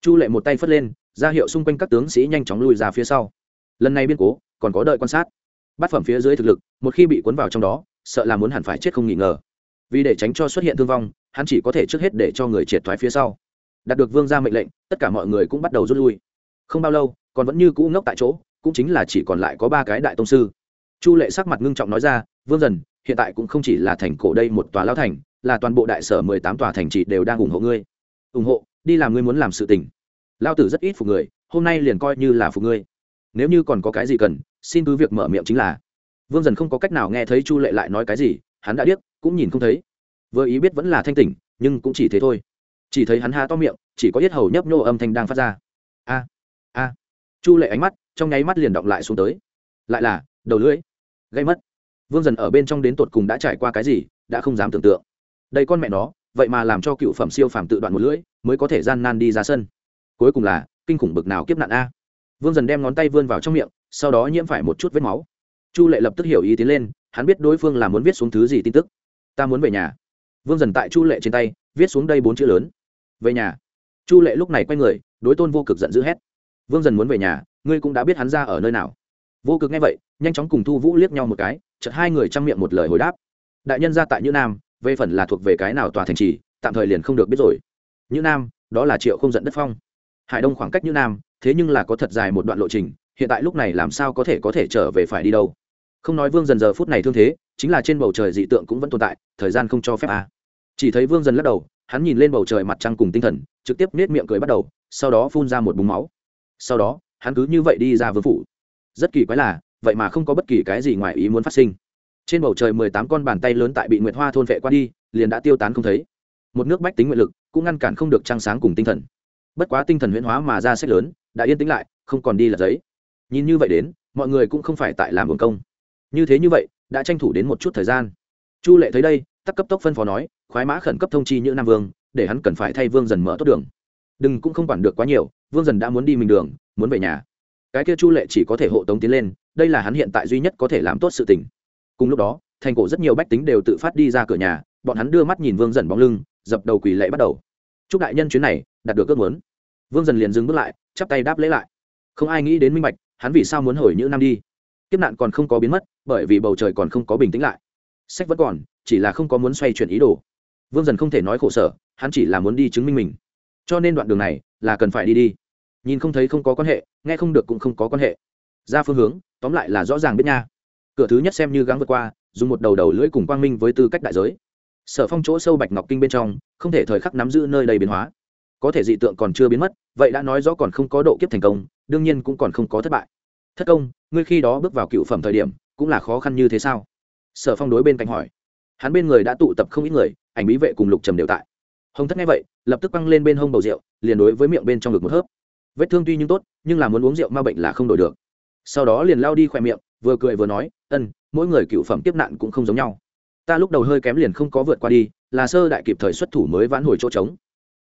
Chu lệ một tay phất lên, ra hiệu xung quanh các tướng sĩ nhanh chóng lùi ra phía sau. Lần này biên cố, còn có đợi quan sát. Bát phẩm phía dưới thực lực, một khi bị cuốn vào trong đó, sợ là muốn hẳn phải chết không nghỉ ngờ. Vì để tránh cho xuất hiện thương vong, hắn chỉ có thể trước hết để cho người triệt thoái phía sau. Đạt được vương ra mệnh lệnh, tất cả mọi người cũng bắt đầu rút lui. Không bao lâu, còn vẫn như cũ ngốc tại chỗ, cũng chính là chỉ còn lại có ba cái đại tông sư. Chu lệ sắc mặt ngưng trọng nói ra, vương dần, hiện tại cũng không chỉ là thành cổ đây một tòa lao thành là toàn bộ đại sở mười tám tòa thành trì đều đang ủng hộ ngươi. Ủng hộ, đi làm ngươi muốn làm sự tình. Lao tử rất ít phục người, hôm nay liền coi như là phục ngươi. Nếu như còn có cái gì cần, xin cứ việc mở miệng chính là. Vương dần không có cách nào nghe thấy chu lệ lại nói cái gì, hắn đã điếc, cũng nhìn không thấy. Vừa ý biết vẫn là thanh tỉnh, nhưng cũng chỉ thế thôi. Chỉ thấy hắn ha to miệng, chỉ có yết hầu nhấp nhô âm thanh đang phát ra. A a. Chu lệ ánh mắt, trong nháy mắt liền động lại xuống tới. Lại là, đầu lưỡi gây mất. Vương dần ở bên trong đến tột cùng đã trải qua cái gì, đã không dám tưởng tượng đây con mẹ nó, vậy mà làm cho cựu phẩm siêu phàm tự đoạn một lưỡi, mới có thể gian nan đi ra sân. Cuối cùng là, kinh khủng bực nào kiếp nạn a. Vương dần đem ngón tay vươn vào trong miệng, sau đó nhiễm phải một chút vết máu. Chu lệ lập tức hiểu ý tiến lên, hắn biết đối phương là muốn viết xuống thứ gì tin tức. Ta muốn về nhà. Vương dần tại chu lệ trên tay, viết xuống đây bốn chữ lớn. Về nhà. Chu lệ lúc này quay người, đối tôn vô cực giận dữ hét. Vương dần muốn về nhà, ngươi cũng đã biết hắn ra ở nơi nào. Vô cực nghe vậy, nhanh chóng cùng thu vũ liếc nhau một cái, chợt hai người chăm miệng một lời hồi đáp. Đại nhân ra tại như nam về phần là thuộc về cái nào tòa thành trì, tạm thời liền không được biết rồi. Như nam, đó là triệu không giận đất phong. Hải đông khoảng cách như nam, thế nhưng là có thật dài một đoạn lộ trình, hiện tại lúc này làm sao có thể có thể trở về phải đi đâu? Không nói vương dần giờ phút này thương thế, chính là trên bầu trời dị tượng cũng vẫn tồn tại, thời gian không cho phép à. chỉ thấy vương dần lắc đầu, hắn nhìn lên bầu trời mặt trăng cùng tinh thần, trực tiếp nết miệng cười bắt đầu, sau đó phun ra một búng máu. Sau đó, hắn cứ như vậy đi ra vương phủ. Rất kỳ quái là, vậy mà không có bất kỳ cái gì ngoài ý muốn phát sinh trên bầu trời mười tám con bàn tay lớn tại bị nguyệt hoa thôn vệ qua đi, liền đã tiêu tán không thấy. Một nước bách tính nguyện lực, cũng ngăn cản không được trăng sáng cùng tinh thần. Bất quá tinh thần huyễn hóa mà ra sách lớn, đã yên tĩnh lại, không còn đi là giấy. Nhìn như vậy đến, mọi người cũng không phải tại làm buồn công. Như thế như vậy, đã tranh thủ đến một chút thời gian. Chu lệ thấy đây, tắc cấp tốc phân phó nói, khoái mã khẩn cấp thông chi như nam vương, để hắn cần phải thay vương dần mở tốt đường. Đừng cũng không quản được quá nhiều, vương dần đã muốn đi mình đường, muốn về nhà. Cái kia chu lệ chỉ có thể hộ tống tiến lên, đây là hắn hiện tại duy nhất có thể làm tốt sự tình cùng lúc đó, thành cổ rất nhiều bách tính đều tự phát đi ra cửa nhà, bọn hắn đưa mắt nhìn vương dần bóng lưng, dập đầu quỳ lệ bắt đầu. Chúc đại nhân chuyến này đạt được ước muốn. Vương dần liền dừng bước lại, chắp tay đáp lễ lại. Không ai nghĩ đến minh bạch, hắn vì sao muốn hồi những năm đi. Kiếp nạn còn không có biến mất, bởi vì bầu trời còn không có bình tĩnh lại. Sách vẫn còn, chỉ là không có muốn xoay chuyển ý đồ. Vương dần không thể nói khổ sở, hắn chỉ là muốn đi chứng minh mình. Cho nên đoạn đường này là cần phải đi đi. Nhìn không thấy không có quan hệ, nghe không được cũng không có quan hệ. Ra phương hướng, tóm lại là rõ ràng biết nha cửa thứ nhất xem như gắng vượt qua, dùng một đầu đầu lưỡi cùng quang minh với tư cách đại giới. Sở phong chỗ sâu bạch ngọc kinh bên trong, không thể thời khắc nắm giữ nơi đầy biến hóa. Có thể dị tượng còn chưa biến mất, vậy đã nói rõ còn không có độ kiếp thành công, đương nhiên cũng còn không có thất bại. Thất công, ngươi khi đó bước vào cựu phẩm thời điểm, cũng là khó khăn như thế sao? Sở phong đối bên cạnh hỏi. Hắn bên người đã tụ tập không ít người, ảnh bí vệ cùng lục trầm đều tại. Hồng thất nghe vậy, lập tức băng lên bên hông bầu rượu, liền đối với miệng bên trong ngực một hớp. Vết thương tuy nhưng tốt, nhưng là muốn uống rượu ma bệnh là không đổi được. Sau đó liền lao đi khỏe miệng vừa cười vừa nói, ân, mỗi người cựu phẩm tiếp nạn cũng không giống nhau. Ta lúc đầu hơi kém liền không có vượt qua đi, là sơ đại kịp thời xuất thủ mới vãn hồi chỗ trống.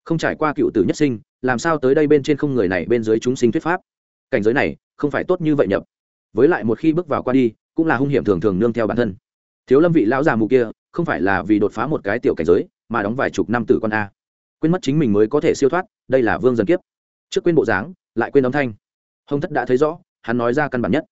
Không trải qua cựu tử nhất sinh, làm sao tới đây bên trên không người này bên dưới chúng sinh thuyết pháp? Cảnh giới này, không phải tốt như vậy nhập. Với lại một khi bước vào qua đi, cũng là hung hiểm thường thường nương theo bản thân. Thiếu lâm vị lão già mù kia, không phải là vì đột phá một cái tiểu cảnh giới, mà đóng vài chục năm tử con a. Quên mất chính mình mới có thể siêu thoát, đây là vương dân kiếp. Trước quên bộ dáng, lại quên âm thanh. Hồng thất đã thấy rõ, hắn nói ra căn bản nhất.